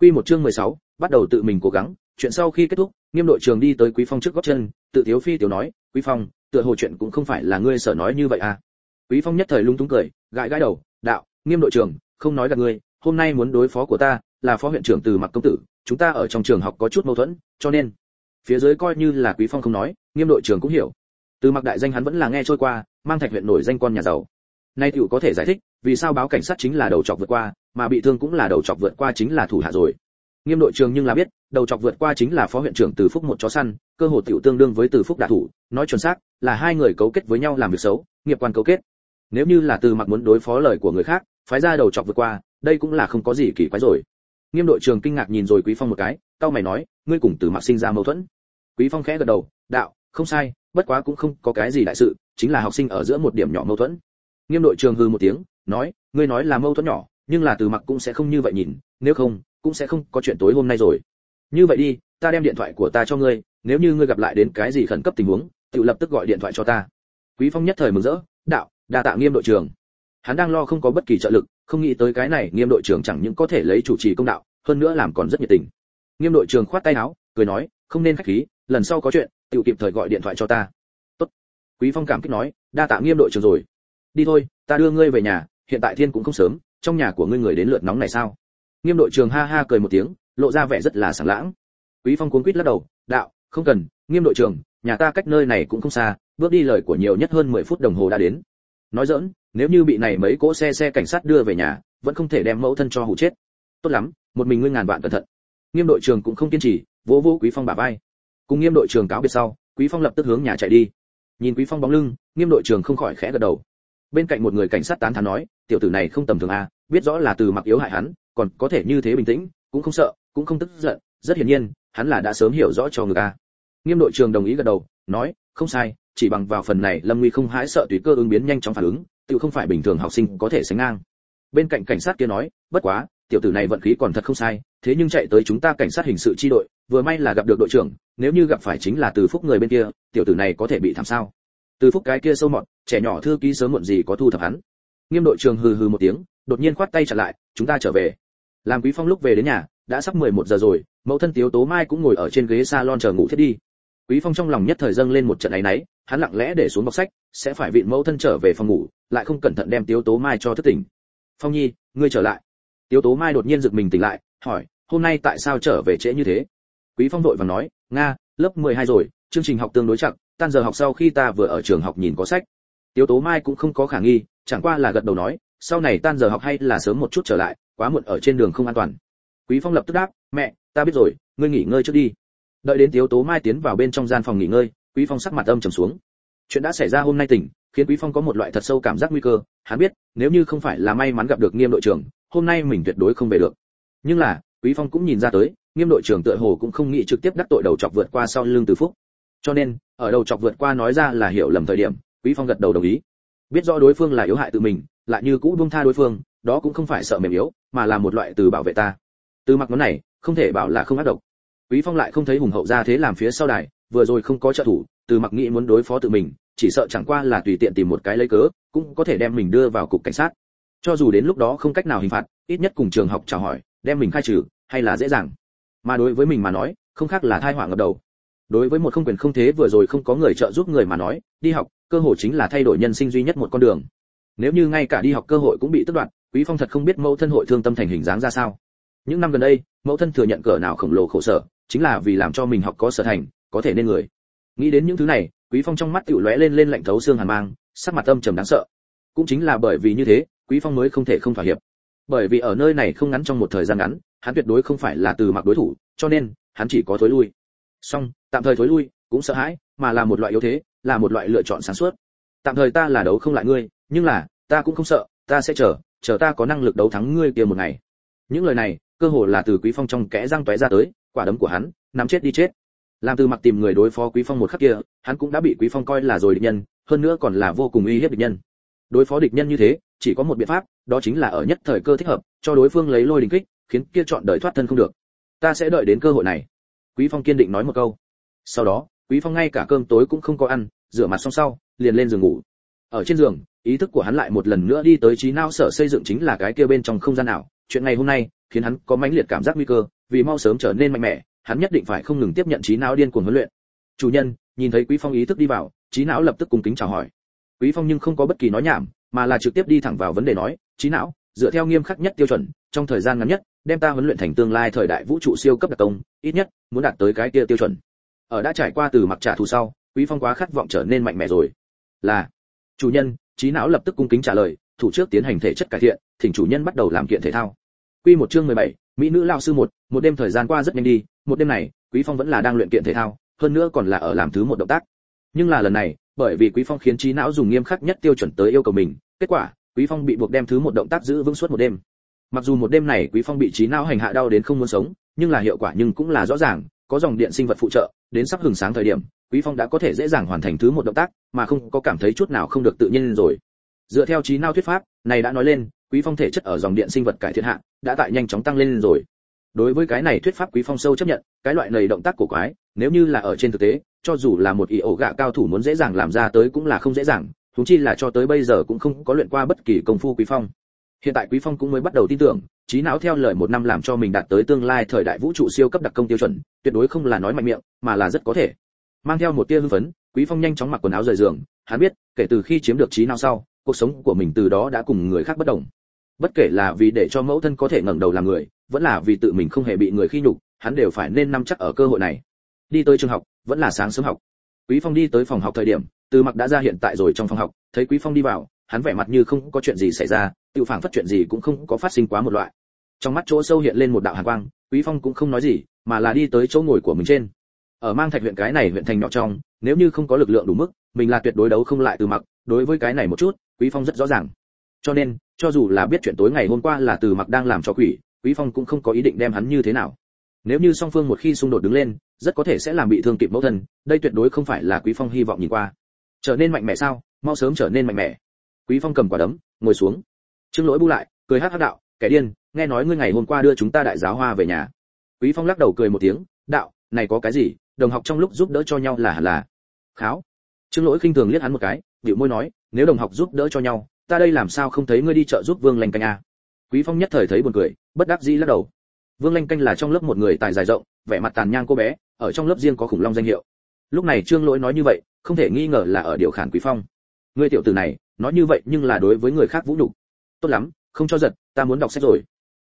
Quy một chương 16, bắt đầu tự mình cố gắng. Chuyện sau khi kết thúc nghiêm đội trường đi tới quý phong trước gót chân tự thiếu phi tiểu nói quý phong tựa hồ chuyện cũng không phải là ngươi sợ nói như vậy à? Quý phong nhất thời lung túng cười gãi gãi đầu đạo nghiêm đội trường không nói gặp ngươi hôm nay muốn đối phó của ta là phó huyện trưởng từ mặc công tử chúng ta ở trong trường học có chút mâu thuẫn cho nên phía dưới coi như là quý phong không nói, nghiêm đội trưởng cũng hiểu. Từ mặc đại danh hắn vẫn là nghe trôi qua, mang thạch huyện nổi danh con nhà giàu. Nay tiểu có thể giải thích, vì sao báo cảnh sát chính là đầu chọc vượt qua, mà bị thương cũng là đầu chọc vượt qua chính là thủ hạ rồi. Nghiêm đội trưởng nhưng là biết, đầu chọc vượt qua chính là phó huyện trưởng từ phúc một chó săn, cơ hồ tiểu tương đương với từ phúc đả thủ, nói chuẩn xác, là hai người cấu kết với nhau làm việc xấu, nghiệp quan cấu kết. Nếu như là từ mặc muốn đối phó lời của người khác, phái ra đầu chọc vượt qua, đây cũng là không có gì kỳ quái rồi. Nghiêm đội trưởng kinh ngạc nhìn rồi quý phong một cái tao mày nói, ngươi cùng từ mặc sinh ra mâu thuẫn quý phong khẽ gật đầu, đạo, không sai, bất quá cũng không có cái gì đại sự, chính là học sinh ở giữa một điểm nhỏ mâu thuẫn. Nghiêm đội trường hừ một tiếng, nói, ngươi nói là mâu thuẫn nhỏ, nhưng là từ mặc cũng sẽ không như vậy nhìn, nếu không, cũng sẽ không có chuyện tối hôm nay rồi. Như vậy đi, ta đem điện thoại của ta cho ngươi, nếu như ngươi gặp lại đến cái gì khẩn cấp tình huống, tự lập tức gọi điện thoại cho ta. Quý phong nhất thời mừng rỡ, đạo, đa tạ nghiêm đội trưởng. Hắn đang lo không có bất kỳ trợ lực, không nghĩ tới cái này nghiêm đội trưởng chẳng những có thể lấy chủ trì công đạo, hơn nữa làm còn rất nhiệt tình. Nghiêm đội trưởng khoát tay áo, cười nói, không nên khách khí lần sau có chuyện tự kịp thời gọi điện thoại cho ta. Tốt. Quý phong cảm kích nói, đa tạ nghiêm đội trưởng rồi. Đi thôi, ta đưa ngươi về nhà, hiện tại thiên cũng không sớm, trong nhà của ngươi người đến lượt nóng này sao? Nghiêm đội trưởng ha ha cười một tiếng, lộ ra vẻ rất là sảng lãng. Quý phong cuốn quýt lắc đầu, đạo, không cần, nghiêm đội trưởng, nhà ta cách nơi này cũng không xa, bước đi lời của nhiều nhất hơn 10 phút đồng hồ đã đến. Nói dỡn nếu như bị này mấy cỗ xe xe cảnh sát đưa về nhà, vẫn không thể đem mẫu thân cho hụ chết. Tốt lắm, một mình ngươi ngàn vạn cẩn thận. Nghiêm đội trưởng cũng không kiên trì, vỗ vỗ quý phong bả vai cùng nghiêm đội trưởng cáo biệt sau, quý phong lập tức hướng nhà chạy đi. Nhìn quý phong bóng lưng, nghiêm đội trưởng không khỏi khẽ gật đầu. Bên cạnh một người cảnh sát tán thán nói, tiểu tử này không tầm thường à? biết rõ là từ mặc yếu hại hắn, còn có thể như thế bình tĩnh, cũng không sợ, cũng không tức giận, rất hiển nhiên, hắn là đã sớm hiểu rõ cho người ta. Nghiêm đội trưởng đồng ý gật đầu, nói, không sai, chỉ bằng vào phần này, lâm nguy không hãi sợ tùy cơ ứng biến nhanh chóng phản ứng tự không phải bình thường học sinh có thể sánh ngang. Bên cạnh cảnh sát kia nói, bất quá tiểu tử này vận khí còn thật không sai, thế nhưng chạy tới chúng ta cảnh sát hình sự chi đội, vừa may là gặp được đội trưởng, nếu như gặp phải chính là từ phúc người bên kia, tiểu tử này có thể bị thảm sao? Từ phúc cái kia sâu mọt, trẻ nhỏ thư ký sớm muộn gì có thu thập hắn. Nghiêm đội trưởng hừ hừ một tiếng, đột nhiên khoát tay trả lại, chúng ta trở về. Làm quý phong lúc về đến nhà, đã sắp 11 giờ rồi, mẫu thân tiếu tố mai cũng ngồi ở trên ghế salon chờ ngủ thiết đi. Quý phong trong lòng nhất thời dâng lên một trận ấy nấy hắn lặng lẽ để xuống bọc sách, sẽ phải vịn mẫu thân trở về phòng ngủ, lại không cẩn thận đem tiếu tố mai cho thức tỉnh. Phong nhi, ngươi trở lại tiếu tố mai đột nhiên giật mình tỉnh lại, hỏi, hôm nay tại sao trở về trễ như thế? Quý phong vội vàng nói, nga, lớp 12 rồi, chương trình học tương đối chậm, tan giờ học sau khi ta vừa ở trường học nhìn có sách. Tiếu tố mai cũng không có khả nghi, chẳng qua là gật đầu nói, sau này tan giờ học hay là sớm một chút trở lại, quá muộn ở trên đường không an toàn. Quý phong lập tức đáp, mẹ, ta biết rồi, ngươi nghỉ ngơi trước đi. Đợi đến tiếu tố mai tiến vào bên trong gian phòng nghỉ ngơi, quý phong sắc mặt âm trầm xuống. Chuyện đã xảy ra hôm nay tỉnh khiến quý phong có một loại thật sâu cảm giác nguy cơ. Hắn biết, nếu như không phải là may mắn gặp được nghiêm đội trưởng, hôm nay mình tuyệt đối không về được. Nhưng là, quý phong cũng nhìn ra tới, nghiêm đội trưởng tựa hồ cũng không nghĩ trực tiếp đắc tội đầu chọc vượt qua sau lưng từ phúc. Cho nên, ở đầu chọc vượt qua nói ra là hiểu lầm thời điểm, quý phong gật đầu đồng ý. Biết rõ đối phương là yếu hại tự mình, lại như cũ buông tha đối phương, đó cũng không phải sợ mềm yếu, mà là một loại từ bảo vệ ta. Từ mặc nó này, không thể bảo là không ác độc. Quý phong lại không thấy hùng hậu ra thế làm phía sau đài vừa rồi không có trợ thủ, từ mặc nghĩ muốn đối phó tự mình, chỉ sợ chẳng qua là tùy tiện tìm một cái lấy cớ, cũng có thể đem mình đưa vào cục cảnh sát. Cho dù đến lúc đó không cách nào hình phạt, ít nhất cùng trường học chào hỏi, đem mình khai trừ, hay là dễ dàng. Mà đối với mình mà nói, không khác là thai họa ngập đầu. Đối với một không quyền không thế vừa rồi không có người trợ giúp người mà nói, đi học, cơ hội chính là thay đổi nhân sinh duy nhất một con đường. Nếu như ngay cả đi học cơ hội cũng bị tước đoạt, quý phong thật không biết mẫu thân hội thương tâm thành hình dáng ra sao. Những năm gần đây, mẫu thân thừa nhận cỡ nào khổng lồ khổ sở, chính là vì làm cho mình học có sở thành có thể nên người. Nghĩ đến những thứ này, quý phong trong mắt tiểu lóe lên lên lạnh thấu xương hàn mang, sắc mặt âm trầm đáng sợ. Cũng chính là bởi vì như thế, quý phong mới không thể không thỏa hiệp. Bởi vì ở nơi này không ngắn trong một thời gian ngắn, hắn tuyệt đối không phải là từ mặc đối thủ, cho nên, hắn chỉ có thối lui. Song, tạm thời thối lui, cũng sợ hãi, mà là một loại yếu thế, là một loại lựa chọn sáng suốt. Tạm thời ta là đấu không lại ngươi, nhưng là, ta cũng không sợ, ta sẽ chờ chờ ta có năng lực đấu thắng ngươi kia một ngày. Những lời này, cơ hồ là từ quý phong trong kẽ răng tóe ra tới, quả đấm của hắn, nắm chết đi chết làm từ mặc tìm người đối phó quý phong một khắc kia, hắn cũng đã bị quý phong coi là rồi địch nhân, hơn nữa còn là vô cùng uy hiếp địch nhân. Đối phó địch nhân như thế, chỉ có một biện pháp, đó chính là ở nhất thời cơ thích hợp, cho đối phương lấy lôi đình kích, khiến kia chọn đời thoát thân không được. Ta sẽ đợi đến cơ hội này. Quý phong kiên định nói một câu. Sau đó, quý phong ngay cả cơm tối cũng không có ăn, rửa mặt xong sau, liền lên giường ngủ. Ở trên giường, ý thức của hắn lại một lần nữa đi tới trí não sở xây dựng chính là cái kia bên trong không gian nào chuyện ngày hôm nay, khiến hắn có mãnh liệt cảm giác nguy cơ, vì mau sớm trở nên mạnh mẽ hắn nhất định phải không ngừng tiếp nhận trí não điên cuồng huấn luyện. Chủ nhân nhìn thấy quý phong ý thức đi vào trí não lập tức cung kính chào hỏi. Quý phong nhưng không có bất kỳ nói nhảm mà là trực tiếp đi thẳng vào vấn đề nói trí não dựa theo nghiêm khắc nhất tiêu chuẩn trong thời gian ngắn nhất đem ta huấn luyện thành tương lai thời đại vũ trụ siêu cấp đặc công ít nhất muốn đạt tới cái kia tiêu chuẩn. Ở đã trải qua từ mặc trả thù sau quý phong quá khát vọng trở nên mạnh mẽ rồi. Là chủ nhân trí não lập tức cung kính trả lời thủ trước tiến hành thể chất cải thiện thỉnh chủ nhân bắt đầu làm kiện thể thao. Quy một chương 17, mỹ nữ lao sư một một đêm thời gian qua rất nhanh đi, một đêm này, quý phong vẫn là đang luyện kiện thể thao, hơn nữa còn là ở làm thứ một động tác. Nhưng là lần này, bởi vì quý phong khiến trí não dùng nghiêm khắc nhất tiêu chuẩn tới yêu cầu mình, kết quả, quý phong bị buộc đem thứ một động tác giữ vững suốt một đêm. Mặc dù một đêm này quý phong bị trí não hành hạ đau đến không muốn sống, nhưng là hiệu quả nhưng cũng là rõ ràng, có dòng điện sinh vật phụ trợ, đến sắp hừng sáng thời điểm, quý phong đã có thể dễ dàng hoàn thành thứ một động tác, mà không có cảm thấy chút nào không được tự nhiên rồi. Dựa theo trí não thuyết pháp, này đã nói lên quý phong thể chất ở dòng điện sinh vật cải thiện hạ, đã tại nhanh chóng tăng lên rồi. Đối với cái này thuyết pháp quý phong sâu chấp nhận, cái loại này động tác của quái, nếu như là ở trên thực tế, cho dù là một ý ổ gạ cao thủ muốn dễ dàng làm ra tới cũng là không dễ dàng chúng chi là cho tới bây giờ cũng không có luyện qua bất kỳ công phu quý phong. Hiện tại quý phong cũng mới bắt đầu tin tưởng, trí não theo lời một năm làm cho mình đạt tới tương lai thời đại vũ trụ siêu cấp đặc công tiêu chuẩn, tuyệt đối không là nói mạnh miệng, mà là rất có thể. Mang theo một tia hưng phấn, quý phong nhanh chóng mặc quần áo rời giường, hắn biết, kể từ khi chiếm được trí não sau, cuộc sống của mình từ đó đã cùng người khác bất đồng bất kể là vì để cho mẫu thân có thể ngẩng đầu làm người, vẫn là vì tự mình không hề bị người khi nhục, hắn đều phải nên nắm chắc ở cơ hội này. Đi tới trường học, vẫn là sáng sớm học. Quý phong đi tới phòng học thời điểm, từ mặc đã ra hiện tại rồi trong phòng học, thấy quý phong đi vào, hắn vẻ mặt như không có chuyện gì xảy ra, tự phảng phất chuyện gì cũng không có phát sinh quá một loại. Trong mắt chỗ sâu hiện lên một đạo hàn quang, quý phong cũng không nói gì, mà là đi tới chỗ ngồi của mình trên. Ở mang thạch huyện cái này huyện thành nhỏ trong, nếu như không có lực lượng đủ mức, mình là tuyệt đối đấu không lại từ mặc. Đối với cái này một chút, quý phong rất rõ ràng cho nên, cho dù là biết chuyện tối ngày hôm qua là từ mặc đang làm cho quỷ, quý phong cũng không có ý định đem hắn như thế nào. Nếu như song phương một khi xung đột đứng lên, rất có thể sẽ làm bị thương kịp mẫu thân, đây tuyệt đối không phải là quý phong hy vọng nhìn qua. Trở nên mạnh mẽ sao? Mau sớm trở nên mạnh mẽ. Quý phong cầm quả đấm, ngồi xuống. Trương lỗi bu lại, cười hát hát đạo, kẻ điên, nghe nói ngươi ngày hôm qua đưa chúng ta đại giáo hoa về nhà. Quý phong lắc đầu cười một tiếng, đạo, này có cái gì? Đồng học trong lúc giúp đỡ cho nhau là là? Kháo. Trương lỗi khinh thường liếc hắn một cái điệu môi nói, nếu đồng học giúp đỡ cho nhau ta đây làm sao không thấy ngươi đi chợ giúp vương lanh canh a quý phong nhất thời thấy buồn cười, bất đắc dĩ lắc đầu. Vương lanh canh là trong lớp một người tài dài rộng, vẻ mặt tàn nhang cô bé, ở trong lớp riêng có khủng long danh hiệu. Lúc này trương lỗi nói như vậy, không thể nghi ngờ là ở điều khản quý phong. Ngươi tiểu tử này, nói như vậy nhưng là đối với người khác vũ nhục. Tốt lắm, không cho giật, ta muốn đọc sách rồi.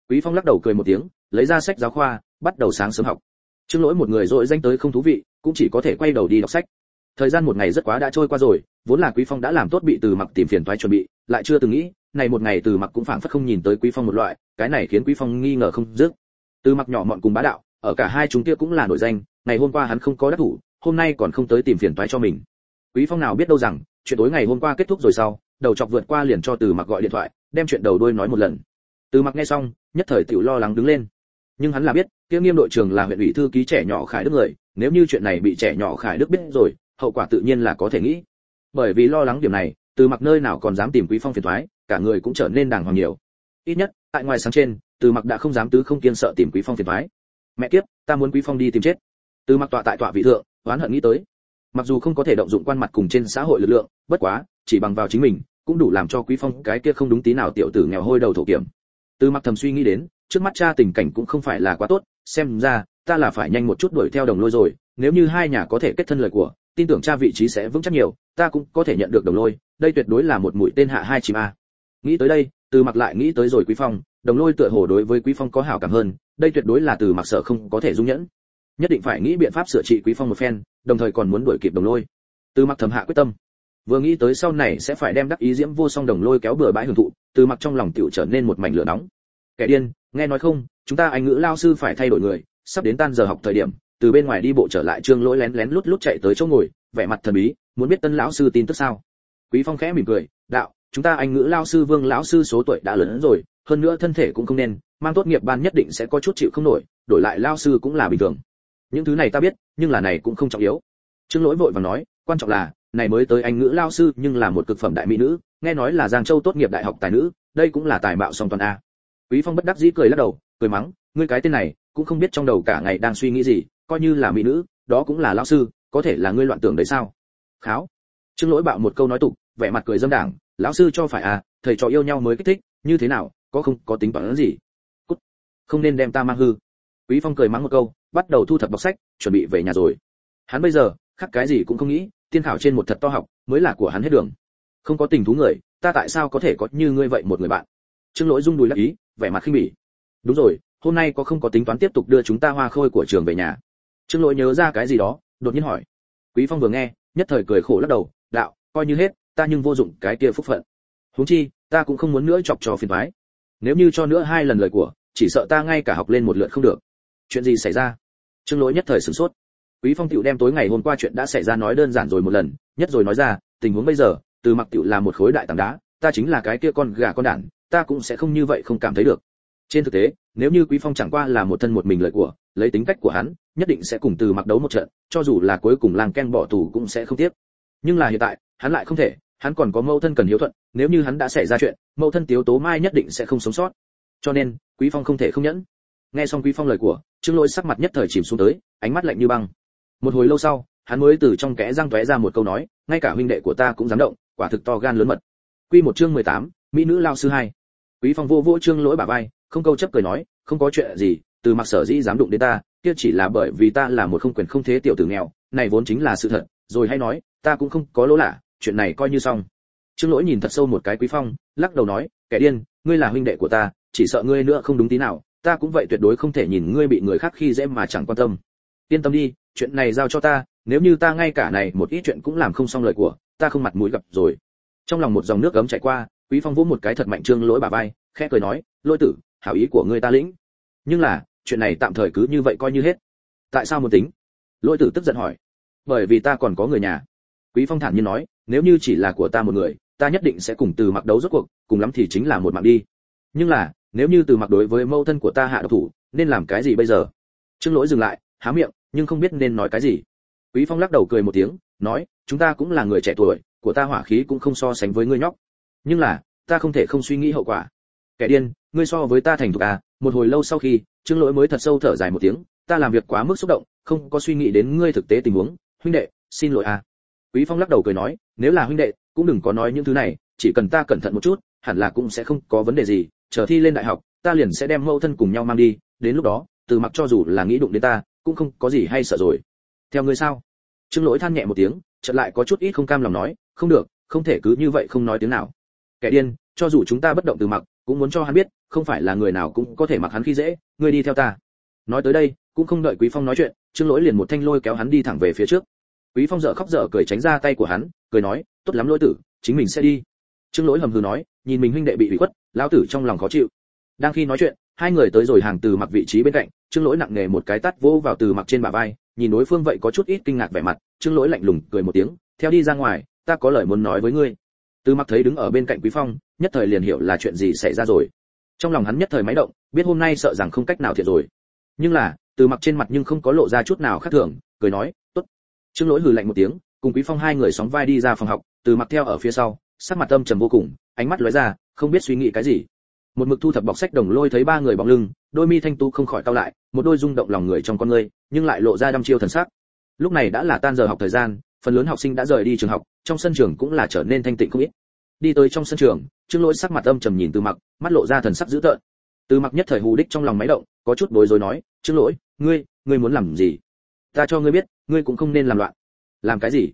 Quý phong lắc đầu cười một tiếng, lấy ra sách giáo khoa, bắt đầu sáng sớm học. Trương lỗi một người dội danh tới không thú vị, cũng chỉ có thể quay đầu đi đọc sách thời gian một ngày rất quá đã trôi qua rồi, vốn là quý phong đã làm tốt bị từ mặc tìm phiền toái chuẩn bị, lại chưa từng nghĩ, này một ngày từ mặc cũng phảng phất không nhìn tới quý phong một loại, cái này khiến quý phong nghi ngờ không dứt. Từ mặc nhỏ mọn cùng bá đạo, ở cả hai chúng kia cũng là nổi danh, ngày hôm qua hắn không có đắc thủ, hôm nay còn không tới tìm phiền toái cho mình. Quý phong nào biết đâu rằng, chuyện tối ngày hôm qua kết thúc rồi sau, đầu chọc vượt qua liền cho từ mặc gọi điện thoại, đem chuyện đầu đuôi nói một lần. Từ mặc nghe xong, nhất thời tiểu lo lắng đứng lên. Nhưng hắn là biết, kia nghiêm đội trưởng là huyện ủy thư ký trẻ nhỏ khải đức người, nếu như chuyện này bị trẻ nhỏ khải đức biết rồi hậu quả tự nhiên là có thể nghĩ. Bởi vì lo lắng điểm này, từ mặc nơi nào còn dám tìm quý phong phiền thoái cả người cũng trở nên đàng hoàng nhiều. Ít nhất, tại ngoài sáng trên, từ mặc đã không dám tứ không kiên sợ tìm quý phong phiền thoái mẹ kiếp, ta muốn quý phong đi tìm chết. Từ mặc tọa tại tọa vị thượng, oán hận nghĩ tới. Mặc dù không có thể động dụng quan mặt cùng trên xã hội lực lượng, bất quá, chỉ bằng vào chính mình, cũng đủ làm cho quý phong cái kia không đúng tí nào tiểu tử nghèo hôi đầu thổ kiểm. Từ mặc thầm suy nghĩ đến, trước mắt cha tình cảnh cũng không phải là quá tốt, xem ra, ta là phải nhanh một chút đuổi theo đồng lôi rồi, nếu như hai nhà có thể kết thân lời của tin tưởng cha vị trí sẽ vững chắc nhiều, ta cũng có thể nhận được đồng lôi, đây tuyệt đối là một mũi tên hạ hai chim a. Nghĩ tới đây, từ mặc lại nghĩ tới rồi quý phong, đồng lôi tựa hồ đối với quý phong có hảo cảm hơn, đây tuyệt đối là từ mặc sở không có thể dung nhẫn. Nhất định phải nghĩ biện pháp sửa trị quý phong một phen, đồng thời còn muốn đuổi kịp đồng lôi. Từ mặc thầm hạ quyết tâm. Vừa nghĩ tới sau này sẽ phải đem đắc ý diễm vô song đồng lôi kéo bừa bãi hưởng thụ, từ mặc trong lòng tiểu trở nên một mảnh lửa nóng. Kẻ điên, nghe nói không, chúng ta anh ngữ lao sư phải thay đổi người, sắp đến tan giờ học thời điểm từ bên ngoài đi bộ trở lại trương lỗi lén lén lút lút chạy tới chỗ ngồi, vẻ mặt thần bí, muốn biết tân lão sư tin tức sao? Quý phong khẽ mỉm cười, đạo, chúng ta anh ngữ lao sư vương lão sư số tuổi đã lớn rồi, hơn nữa thân thể cũng không nên, mang tốt nghiệp ban nhất định sẽ có chút chịu không nổi, đổi lại lao sư cũng là bình thường. Những thứ này ta biết, nhưng là này cũng không trọng yếu. Trương lỗi vội vàng nói, quan trọng là, này mới tới anh ngữ lao sư nhưng là một cực phẩm đại mỹ nữ, nghe nói là giang châu tốt nghiệp đại học tài nữ, đây cũng là tài mạo song toàn a. Quý phong bất đắc dĩ cười lắc đầu, cười mắng, ngươi cái tên này, cũng không biết trong đầu cả ngày đang suy nghĩ gì coi như là mỹ nữ, đó cũng là lão sư, có thể là ngươi loạn tưởng đấy sao? Kháo. Trương lỗi bạo một câu nói tục, vẻ mặt cười dâm đảng, lão sư cho phải à thầy trò yêu nhau mới kích thích, như thế nào, có không có tính toán gì? Cút. Không nên đem ta mang hư. Quý phong cười mắng một câu, bắt đầu thu thập bọc sách, chuẩn bị về nhà rồi. Hắn bây giờ khác cái gì cũng không nghĩ, tiên khảo trên một thật to học, mới là của hắn hết đường. Không có tình thú người, ta tại sao có thể có như ngươi vậy một người bạn? Trương lỗi rung đùi lắc ý, vẻ mặt khinh bỉ. Đúng rồi, hôm nay có không có tính toán tiếp tục đưa chúng ta hoa khôi của trường về nhà? Trương lỗi nhớ ra cái gì đó, đột nhiên hỏi. Quý phong vừa nghe, nhất thời cười khổ lắc đầu, đạo, coi như hết, ta nhưng vô dụng cái kia phúc phận. Huống chi, ta cũng không muốn nữa chọc trò phiền toái. Nếu như cho nữa hai lần lời của, chỉ sợ ta ngay cả học lên một lượt không được. Chuyện gì xảy ra? Trương lỗi nhất thời sửng sốt. Quý phong tiểu đem tối ngày hôm qua chuyện đã xảy ra nói đơn giản rồi một lần, nhất rồi nói ra, tình huống bây giờ, từ mặc tiểu là một khối đại tảng đá, ta chính là cái kia con gà con đản, ta cũng sẽ không như vậy không cảm thấy được trên thực tế nếu như quý phong chẳng qua là một thân một mình lợi của lấy tính cách của hắn nhất định sẽ cùng từ mặc đấu một trận cho dù là cuối cùng làng ken bỏ tù cũng sẽ không tiếc. Nhưng là hiện tại hắn lại không thể hắn còn có mâu thân cần hiếu thuận nếu như hắn đã xảy ra chuyện mâu thân tiếu tố mai nhất định sẽ không sống sót. Cho nên quý phong không thể không nhẫn. Nghe xong quý phong lời của trương lỗi sắc mặt nhất thời chìm xuống tới ánh mắt lạnh như băng. Một hồi lâu sau hắn mới từ trong kẽ răng tóe ra một câu nói ngay cả huynh đệ của ta cũng dám động quả thực to gan lớn mật. Quy một chương 18, mỹ nữ lao sư hai. Quý phong vô vô trương lỗi bả vai không câu chấp cười nói, không có chuyện gì, từ mặc sở dĩ dám đụng đến ta, kia chỉ là bởi vì ta là một không quyền không thế tiểu tử nghèo, này vốn chính là sự thật, rồi hay nói, ta cũng không có lỗ lạ, chuyện này coi như xong. Trương lỗi nhìn thật sâu một cái quý phong, lắc đầu nói, kẻ điên, ngươi là huynh đệ của ta, chỉ sợ ngươi nữa không đúng tí nào, ta cũng vậy tuyệt đối không thể nhìn ngươi bị người khác khi dễ mà chẳng quan tâm. Yên tâm đi, chuyện này giao cho ta, nếu như ta ngay cả này một ít chuyện cũng làm không xong lời của, ta không mặt mũi gặp rồi. Trong lòng một dòng nước gấm chảy qua, quý phong vỗ một cái thật mạnh trương lỗi bà vai, khẽ cười nói, lỗi tử hảo ý của ngươi ta lĩnh. Nhưng là, chuyện này tạm thời cứ như vậy coi như hết. Tại sao muốn tính? Lỗi tử tức giận hỏi. Bởi vì ta còn có người nhà. Quý phong thản nhiên nói, nếu như chỉ là của ta một người, ta nhất định sẽ cùng từ mặc đấu rốt cuộc, cùng lắm thì chính là một mạng đi. Nhưng là, nếu như từ mặc đối với mâu thân của ta hạ độc thủ, nên làm cái gì bây giờ? Trương lỗi dừng lại, há miệng, nhưng không biết nên nói cái gì. Quý phong lắc đầu cười một tiếng, nói, chúng ta cũng là người trẻ tuổi, của ta hỏa khí cũng không so sánh với ngươi nhóc. Nhưng là, ta không thể không suy nghĩ hậu quả kẻ điên, ngươi so với ta thành thục à một hồi lâu sau khi, trương lỗi mới thật sâu thở dài một tiếng, ta làm việc quá mức xúc động, không có suy nghĩ đến ngươi thực tế tình huống, huynh đệ, xin lỗi à. Quý phong lắc đầu cười nói, nếu là huynh đệ, cũng đừng có nói những thứ này, chỉ cần ta cẩn thận một chút, hẳn là cũng sẽ không có vấn đề gì, chờ thi lên đại học, ta liền sẽ đem mẫu thân cùng nhau mang đi, đến lúc đó, từ mặc cho dù là nghĩ đụng đến ta, cũng không có gì hay sợ rồi. Theo ngươi sao? Trương lỗi than nhẹ một tiếng, chợt lại có chút ít không cam lòng nói, không được, không thể cứ như vậy không nói tiếng nào. Kẻ điên, cho dù chúng ta bất động từ mặc cũng muốn cho hắn biết, không phải là người nào cũng có thể mặc hắn khi dễ, ngươi đi theo ta. Nói tới đây, cũng không đợi quý phong nói chuyện, trương lỗi liền một thanh lôi kéo hắn đi thẳng về phía trước. Quý phong dở khóc dở cười tránh ra tay của hắn, cười nói, tốt lắm lỗi tử, chính mình sẽ đi. Trương lỗi hầm hừ nói, nhìn mình huynh đệ bị ủy khuất, lão tử trong lòng khó chịu. Đang khi nói chuyện, hai người tới rồi hàng từ mặc vị trí bên cạnh, trương lỗi nặng nề một cái tát vỗ vào từ mặc trên bả vai, nhìn đối phương vậy có chút ít kinh ngạc vẻ mặt, trương lỗi lạnh lùng cười một tiếng, theo đi ra ngoài, ta có lời muốn nói với ngươi từ mặc thấy đứng ở bên cạnh quý phong, nhất thời liền hiểu là chuyện gì xảy ra rồi. Trong lòng hắn nhất thời máy động, biết hôm nay sợ rằng không cách nào thiệt rồi. Nhưng là, từ mặc trên mặt nhưng không có lộ ra chút nào khác thường, cười nói, tốt. Trương lỗi hừ lạnh một tiếng, cùng quý phong hai người sóng vai đi ra phòng học, từ mặc theo ở phía sau, sắc mặt âm trầm vô cùng, ánh mắt lóe ra, không biết suy nghĩ cái gì. Một mực thu thập bọc sách đồng lôi thấy ba người bóng lưng, đôi mi thanh tú không khỏi cau lại, một đôi rung động lòng người trong con người nhưng lại lộ ra đăm chiêu thần sắc. Lúc này đã là tan giờ học thời gian phần lớn học sinh đã rời đi trường học, trong sân trường cũng là trở nên thanh tịnh không ít. Đi tới trong sân trường, trương lỗi sắc mặt âm trầm nhìn từ mặc, mắt lộ ra thần sắc dữ tợn. Từ mặc nhất thời hù đích trong lòng máy động, có chút bối rối nói, trương lỗi, ngươi ngươi muốn làm gì? Ta cho ngươi biết, ngươi cũng không nên làm loạn. Làm cái gì?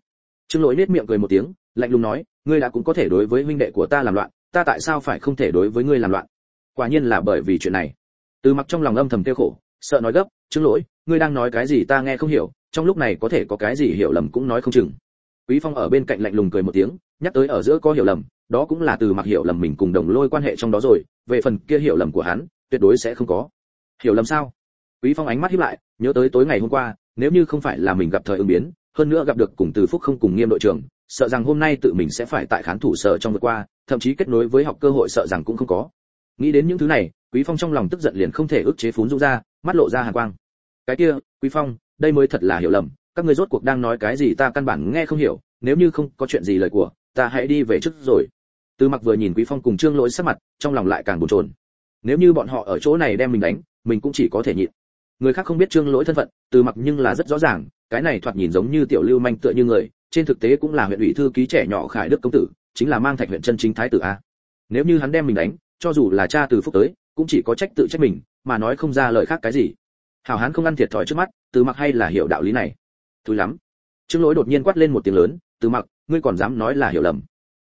Trương lỗi nết miệng cười một tiếng, lạnh lùng nói, ngươi đã cũng có thể đối với huynh đệ của ta làm loạn, ta tại sao phải không thể đối với ngươi làm loạn? Quả nhiên là bởi vì chuyện này. Từ mặc trong lòng âm thầm tiêu khổ, sợ nói gấp, trương lỗi, ngươi đang nói cái gì ta nghe không hiểu trong lúc này có thể có cái gì hiểu lầm cũng nói không chừng. Quý phong ở bên cạnh lạnh lùng cười một tiếng, nhắc tới ở giữa có hiểu lầm, đó cũng là từ mặc hiểu lầm mình cùng đồng lôi quan hệ trong đó rồi, về phần kia hiểu lầm của hắn, tuyệt đối sẽ không có. Hiểu lầm sao? Quý phong ánh mắt híp lại, nhớ tới tối ngày hôm qua, nếu như không phải là mình gặp thời ứng biến, hơn nữa gặp được cùng từ phúc không cùng nghiêm đội trưởng, sợ rằng hôm nay tự mình sẽ phải tại khán thủ sở trong vượt qua, thậm chí kết nối với học cơ hội sợ rằng cũng không có. Nghĩ đến những thứ này, quý phong trong lòng tức giận liền không thể ức chế phún rũ ra, mắt lộ ra hàn quang. Cái kia, quý phong đây mới thật là hiểu lầm, các ngươi rốt cuộc đang nói cái gì ta căn bản nghe không hiểu, nếu như không có chuyện gì lời của, ta hãy đi về trước rồi. Từ mặc vừa nhìn quý phong cùng trương lỗi sắc mặt, trong lòng lại càng bồn chồn. Nếu như bọn họ ở chỗ này đem mình đánh, mình cũng chỉ có thể nhịn. Người khác không biết trương lỗi thân phận, từ mặc nhưng là rất rõ ràng, cái này thoạt nhìn giống như tiểu lưu manh tựa như người, trên thực tế cũng là huyện ủy thư ký trẻ nhỏ khải đức công tử, chính là mang thạch huyện chân chính thái tử a. Nếu như hắn đem mình đánh, cho dù là cha từ phúc tới, cũng chỉ có trách tự trách mình, mà nói không ra lời khác cái gì hảo hán không ăn thiệt thòi trước mắt từ mặc hay là hiểu đạo lý này? Thúi lắm. Trương lỗi đột nhiên quát lên một tiếng lớn từ mặc ngươi còn dám nói là hiểu lầm.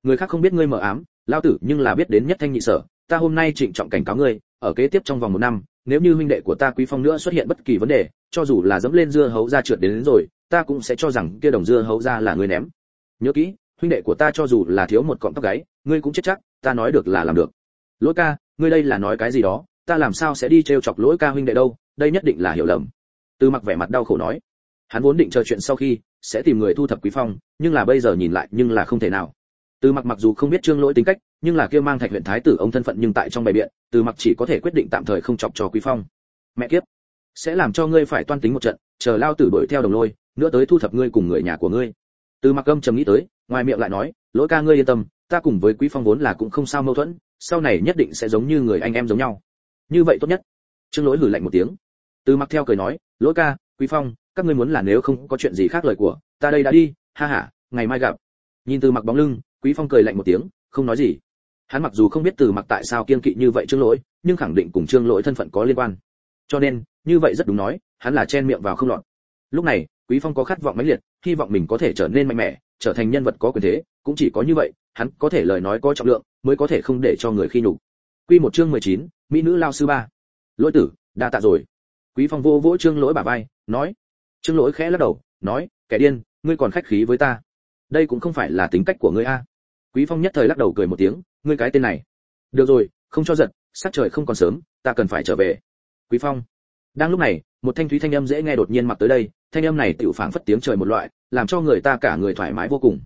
Người khác không biết ngươi mở ám lao tử nhưng là biết đến nhất thanh nhị sở ta hôm nay trịnh trọng cảnh cáo ngươi ở kế tiếp trong vòng một năm nếu như huynh đệ của ta quý phong nữa xuất hiện bất kỳ vấn đề cho dù là dẫm lên dưa hấu ra trượt đến, đến rồi ta cũng sẽ cho rằng kia đồng dưa hấu ra là ngươi ném. Nhớ kỹ huynh đệ của ta cho dù là thiếu một cọng tóc gáy ngươi cũng chết chắc ta nói được là làm được. Lỗi ca ngươi đây là nói cái gì đó ta làm sao sẽ đi trêu chọc lỗi ca huynh đệ đâu? Đây nhất định là hiểu lầm. Từ mặc vẻ mặt đau khổ nói, hắn vốn định chờ chuyện sau khi sẽ tìm người thu thập quý phong, nhưng là bây giờ nhìn lại, nhưng là không thể nào. Từ mặc mặc dù không biết trương lỗi tính cách, nhưng là kia mang thạch huyện thái tử ông thân phận nhưng tại trong bài biện, từ mặc chỉ có thể quyết định tạm thời không chọc cho quý phong. Mẹ kiếp, sẽ làm cho ngươi phải toan tính một trận, chờ lao tử đuổi theo đồng lôi, nữa tới thu thập ngươi cùng người nhà của ngươi. Từ mặc âm trầm nghĩ tới, ngoài miệng lại nói, lỗi ca ngươi yên tâm, ta cùng với quý phong vốn là cũng không sao mâu thuẫn, sau này nhất định sẽ giống như người anh em giống nhau. Như vậy tốt nhất. Trương lỗi hử lạnh một tiếng từ mặc theo cười nói lỗi ca quý phong các ngươi muốn là nếu không có chuyện gì khác lời của ta đây đã đi ha ha ngày mai gặp. Nhìn từ mặc bóng lưng quý phong cười lạnh một tiếng không nói gì. Hắn mặc dù không biết từ mặc tại sao kiên kỵ như vậy trương lỗi nhưng khẳng định cùng trương lỗi thân phận có liên quan. Cho nên như vậy rất đúng nói hắn là chen miệng vào không lọt. Lúc này quý phong có khát vọng mãnh liệt hy vọng mình có thể trở nên mạnh mẽ trở thành nhân vật có quyền thế cũng chỉ có như vậy hắn có thể lời nói có trọng lượng mới có thể không để cho người khi nhục. Quy một chương 19, mỹ nữ lao sư ba. Lỗi tử đa tạ rồi quý phong vô vỗ trương lỗi bả vai, nói. Trương lỗi khẽ lắc đầu, nói, kẻ điên, ngươi còn khách khí với ta. Đây cũng không phải là tính cách của ngươi a. Quý phong nhất thời lắc đầu cười một tiếng, ngươi cái tên này. Được rồi, không cho giận sắp trời không còn sớm, ta cần phải trở về. Quý phong. Đang lúc này, một thanh thúy thanh âm dễ nghe đột nhiên mặc tới đây, thanh âm này tựu phảng phất tiếng trời một loại, làm cho người ta cả người thoải mái vô cùng.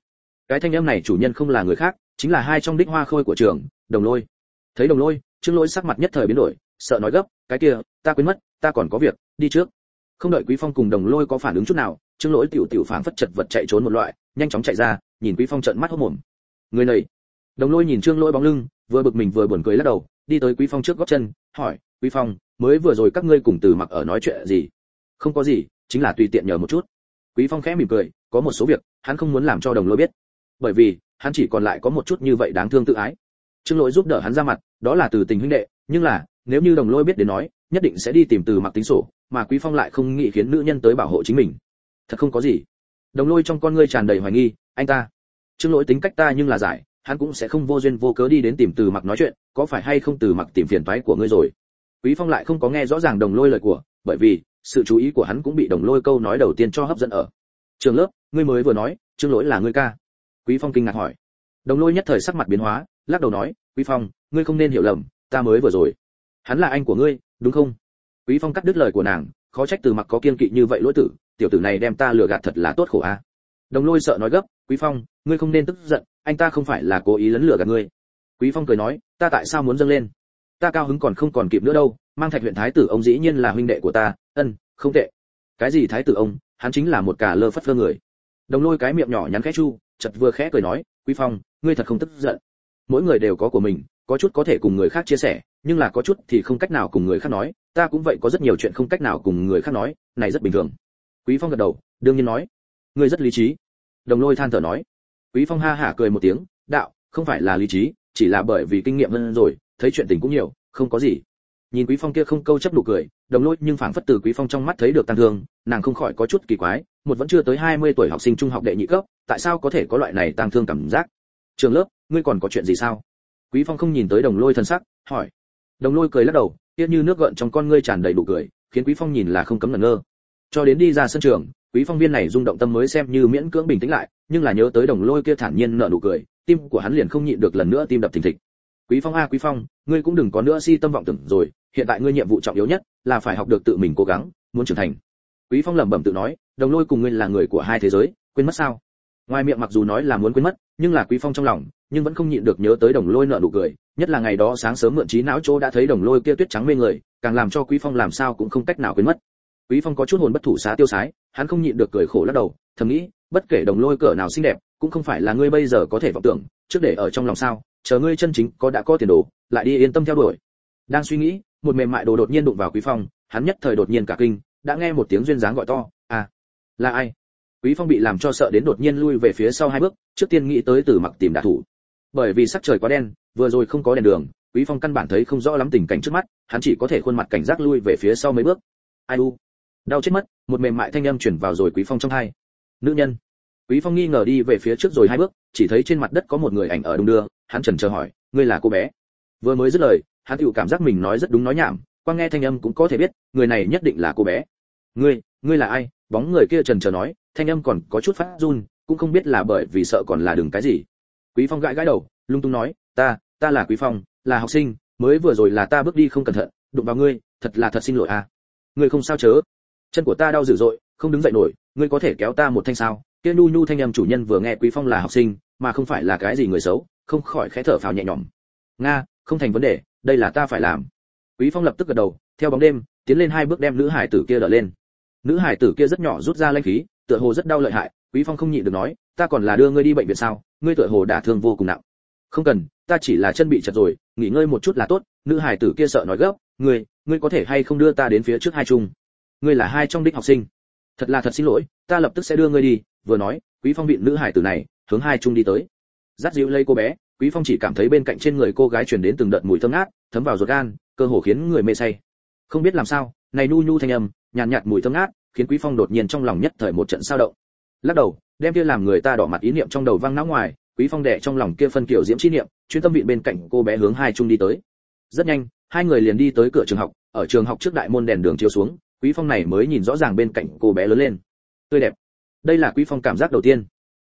Cái thanh âm này chủ nhân không là người khác, chính là hai trong đích hoa khôi của trường, đồng lôi. Thấy đồng lôi, trương lỗi sắc mặt nhất thời biến đổi sợ nói gấp, cái kia, ta quên mất, ta còn có việc, đi trước. Không đợi quý phong cùng đồng lôi có phản ứng chút nào, trương lỗi tiểu tiểu phảng phất chật vật chạy trốn một loại, nhanh chóng chạy ra, nhìn quý phong trợn mắt hốt mồm. Người này. Đồng lôi nhìn trương lỗi bóng lưng, vừa bực mình vừa buồn cười lắc đầu, đi tới quý phong trước gót chân, hỏi, quý phong, mới vừa rồi các ngươi cùng từ mặc ở nói chuyện gì? Không có gì, chính là tùy tiện nhờ một chút. Quý phong khẽ mỉm cười, có một số việc, hắn không muốn làm cho đồng lôi biết, bởi vì, hắn chỉ còn lại có một chút như vậy đáng thương tự ái. Trương lỗi giúp đỡ hắn ra mặt, đó là từ tình huynh đệ, nhưng là nếu như đồng lôi biết đến nói, nhất định sẽ đi tìm từ mặc tính sổ, mà quý phong lại không nghĩ khiến nữ nhân tới bảo hộ chính mình. Thật không có gì. Đồng lôi trong con ngươi tràn đầy hoài nghi, anh ta. Trương lỗi tính cách ta nhưng là giải, hắn cũng sẽ không vô duyên vô cớ đi đến tìm từ mặc nói chuyện, có phải hay không từ mặc tìm phiền toái của ngươi rồi? Quý phong lại không có nghe rõ ràng đồng lôi lời của, bởi vì, sự chú ý của hắn cũng bị đồng lôi câu nói đầu tiên cho hấp dẫn ở. Trường lớp, ngươi mới vừa nói trương lỗi là ngươi ca. Quý phong kinh ngạc hỏi. Đồng lôi nhất thời sắc mặt biến hóa, lắc đầu nói, quý phong, ngươi không nên hiểu lầm, ta mới vừa rồi hắn là anh của ngươi, đúng không? Quý phong cắt đứt lời của nàng, khó trách từ mặc có kiên kỵ như vậy lỗi tử, tiểu tử này đem ta lừa gạt thật là tốt khổ a. Đồng lôi sợ nói gấp, quý phong, ngươi không nên tức giận, anh ta không phải là cố ý lấn lừa gạt ngươi. Quý phong cười nói, ta tại sao muốn dâng lên? Ta cao hứng còn không còn kịp nữa đâu, mang thạch huyện thái tử ông dĩ nhiên là huynh đệ của ta, ân, không tệ. Cái gì thái tử ông? Hắn chính là một cả lơ phất phơ người. Đồng lôi cái miệng nhỏ nhắn khẽ chu chật vừa khẽ cười nói, quý phong, ngươi thật không tức giận. Mỗi người đều có của mình, có chút có thể cùng người khác chia sẻ nhưng là có chút thì không cách nào cùng người khác nói, ta cũng vậy có rất nhiều chuyện không cách nào cùng người khác nói, này rất bình thường. Quý phong gật đầu, đương nhiên nói. Ngươi rất lý trí. Đồng lôi than thở nói. Quý phong ha hả cười một tiếng, đạo, không phải là lý trí, chỉ là bởi vì kinh nghiệm hơn rồi, thấy chuyện tình cũng nhiều, không có gì. Nhìn quý phong kia không câu chấp đủ cười, đồng lôi nhưng phảng phất từ quý phong trong mắt thấy được tăng thương, nàng không khỏi có chút kỳ quái, một vẫn chưa tới 20 tuổi học sinh trung học đệ nhị cấp, tại sao có thể có loại này tăng thương cảm giác? Trường lớp, ngươi còn có chuyện gì sao? Quý phong không nhìn tới đồng lôi thân sắc, hỏi đồng lôi cười lắc đầu tiếc như nước gợn trong con ngươi tràn đầy đủ cười, khiến quý phong nhìn là không cấm ngẩn ngơ. Cho đến đi ra sân trường, quý phong viên này rung động tâm mới xem như miễn cưỡng bình tĩnh lại, nhưng là nhớ tới đồng lôi kia thản nhiên nở nụ cười, tim của hắn liền không nhịn được lần nữa tim đập thình thịch. Quý phong a, quý phong, ngươi cũng đừng có nữa si tâm vọng tưởng rồi, hiện tại ngươi nhiệm vụ trọng yếu nhất là phải học được tự mình cố gắng, muốn trưởng thành. Quý phong lẩm bẩm tự nói, đồng lôi cùng ngươi là người của hai thế giới, quên mất sao? Ngoài miệng mặc dù nói là muốn quên mất, nhưng là quý phong trong lòng, nhưng vẫn không nhịn được nhớ tới đồng lôi nợ nụ cười nhất là ngày đó sáng sớm mượn trí não chỗ đã thấy đồng lôi kia tuyết trắng mê người, càng làm cho quý phong làm sao cũng không cách nào quên mất. Quý phong có chút hồn bất thủ xá tiêu sái, hắn không nhịn được cười khổ lắc đầu, thầm nghĩ, bất kể đồng lôi cỡ nào xinh đẹp, cũng không phải là ngươi bây giờ có thể vọng tưởng, trước để ở trong lòng sao, chờ ngươi chân chính có đã có tiền đồ, lại đi yên tâm theo đuổi. Đang suy nghĩ, một mềm mại đồ đột nhiên đụng vào quý phong, hắn nhất thời đột nhiên cả kinh, đã nghe một tiếng duyên dáng gọi to à là ai? Quý phong bị làm cho sợ đến đột nhiên lui về phía sau hai bước, trước tiên nghĩ tới từ mặc tìm đả thủ. Bởi vì sắc trời quá đen vừa rồi không có đèn đường, quý phong căn bản thấy không rõ lắm tình cảnh trước mắt, hắn chỉ có thể khuôn mặt cảnh giác lui về phía sau mấy bước. Ai u? Đau chết mất, một mềm mại thanh âm chuyển vào rồi quý phong trong hai. Nữ nhân. Quý phong nghi ngờ đi về phía trước rồi hai bước, chỉ thấy trên mặt đất có một người ảnh ở đung đưa, hắn chần chờ hỏi, ngươi là cô bé? Vừa mới dứt lời, hắn tự cảm giác mình nói rất đúng nói nhảm qua nghe thanh âm cũng có thể biết, người này nhất định là cô bé. Ngươi ngươi là ai? Bóng người kia trần chờ nói, thanh âm còn có chút phát run, cũng không biết là bởi vì sợ còn là đường cái gì. Quý phong gãi gãi đầu, lung tung nói, ta ta là quý phong, là học sinh, mới vừa rồi là ta bước đi không cẩn thận, đụng vào ngươi, thật là thật xin lỗi à. Ngươi không sao chớ. Chân của ta đau dữ dội, không đứng dậy nổi, ngươi có thể kéo ta một thanh sao? Kia nhu nhu thanh âm chủ nhân vừa nghe quý phong là học sinh, mà không phải là cái gì người xấu, không khỏi khẽ thở phào nhẹ nhõm. Nga, không thành vấn đề, đây là ta phải làm. Quý phong lập tức gật đầu, theo bóng đêm, tiến lên hai bước đem nữ hải tử kia đỡ lên. Nữ hải tử kia rất nhỏ rút ra lanh khí, tựa hồ rất đau lợi hại. Quý phong không nhịn được nói, ta còn là đưa ngươi đi bệnh viện sao? Ngươi tựa hồ đả thương vô cùng nặng không cần ta chỉ là chân bị chật rồi nghỉ ngơi một chút là tốt nữ hải tử kia sợ nói gấp ngươi ngươi có thể hay không đưa ta đến phía trước hai trung ngươi là hai trong đích học sinh. Thật là thật xin lỗi ta lập tức sẽ đưa ngươi đi vừa nói quý phong bị nữ hải tử này hướng hai trung đi tới. Dắt dịu lấy cô bé quý phong chỉ cảm thấy bên cạnh trên người cô gái truyền đến từng đợt mùi thơm ngát thấm vào ruột gan cơ hồ khiến người mê say. Không biết làm sao này nu nhu thanh âm nhàn nhạt, nhạt mùi thơm ngát khiến quý phong đột nhiên trong lòng nhất thời một trận sao động. Lắc đầu đem kia làm người ta đỏ mặt ý niệm trong đầu văng não ngoài quý phong đẻ trong lòng kia phân kiểu diễm chi niệm, chuyên tâm vị bên cạnh cô bé hướng hai trung đi tới. Rất nhanh, hai người liền đi tới cửa trường học, ở trường học trước đại môn đèn đường chiếu xuống, quý phong này mới nhìn rõ ràng bên cạnh cô bé lớn lên. Tươi đẹp. Đây là quý phong cảm giác đầu tiên.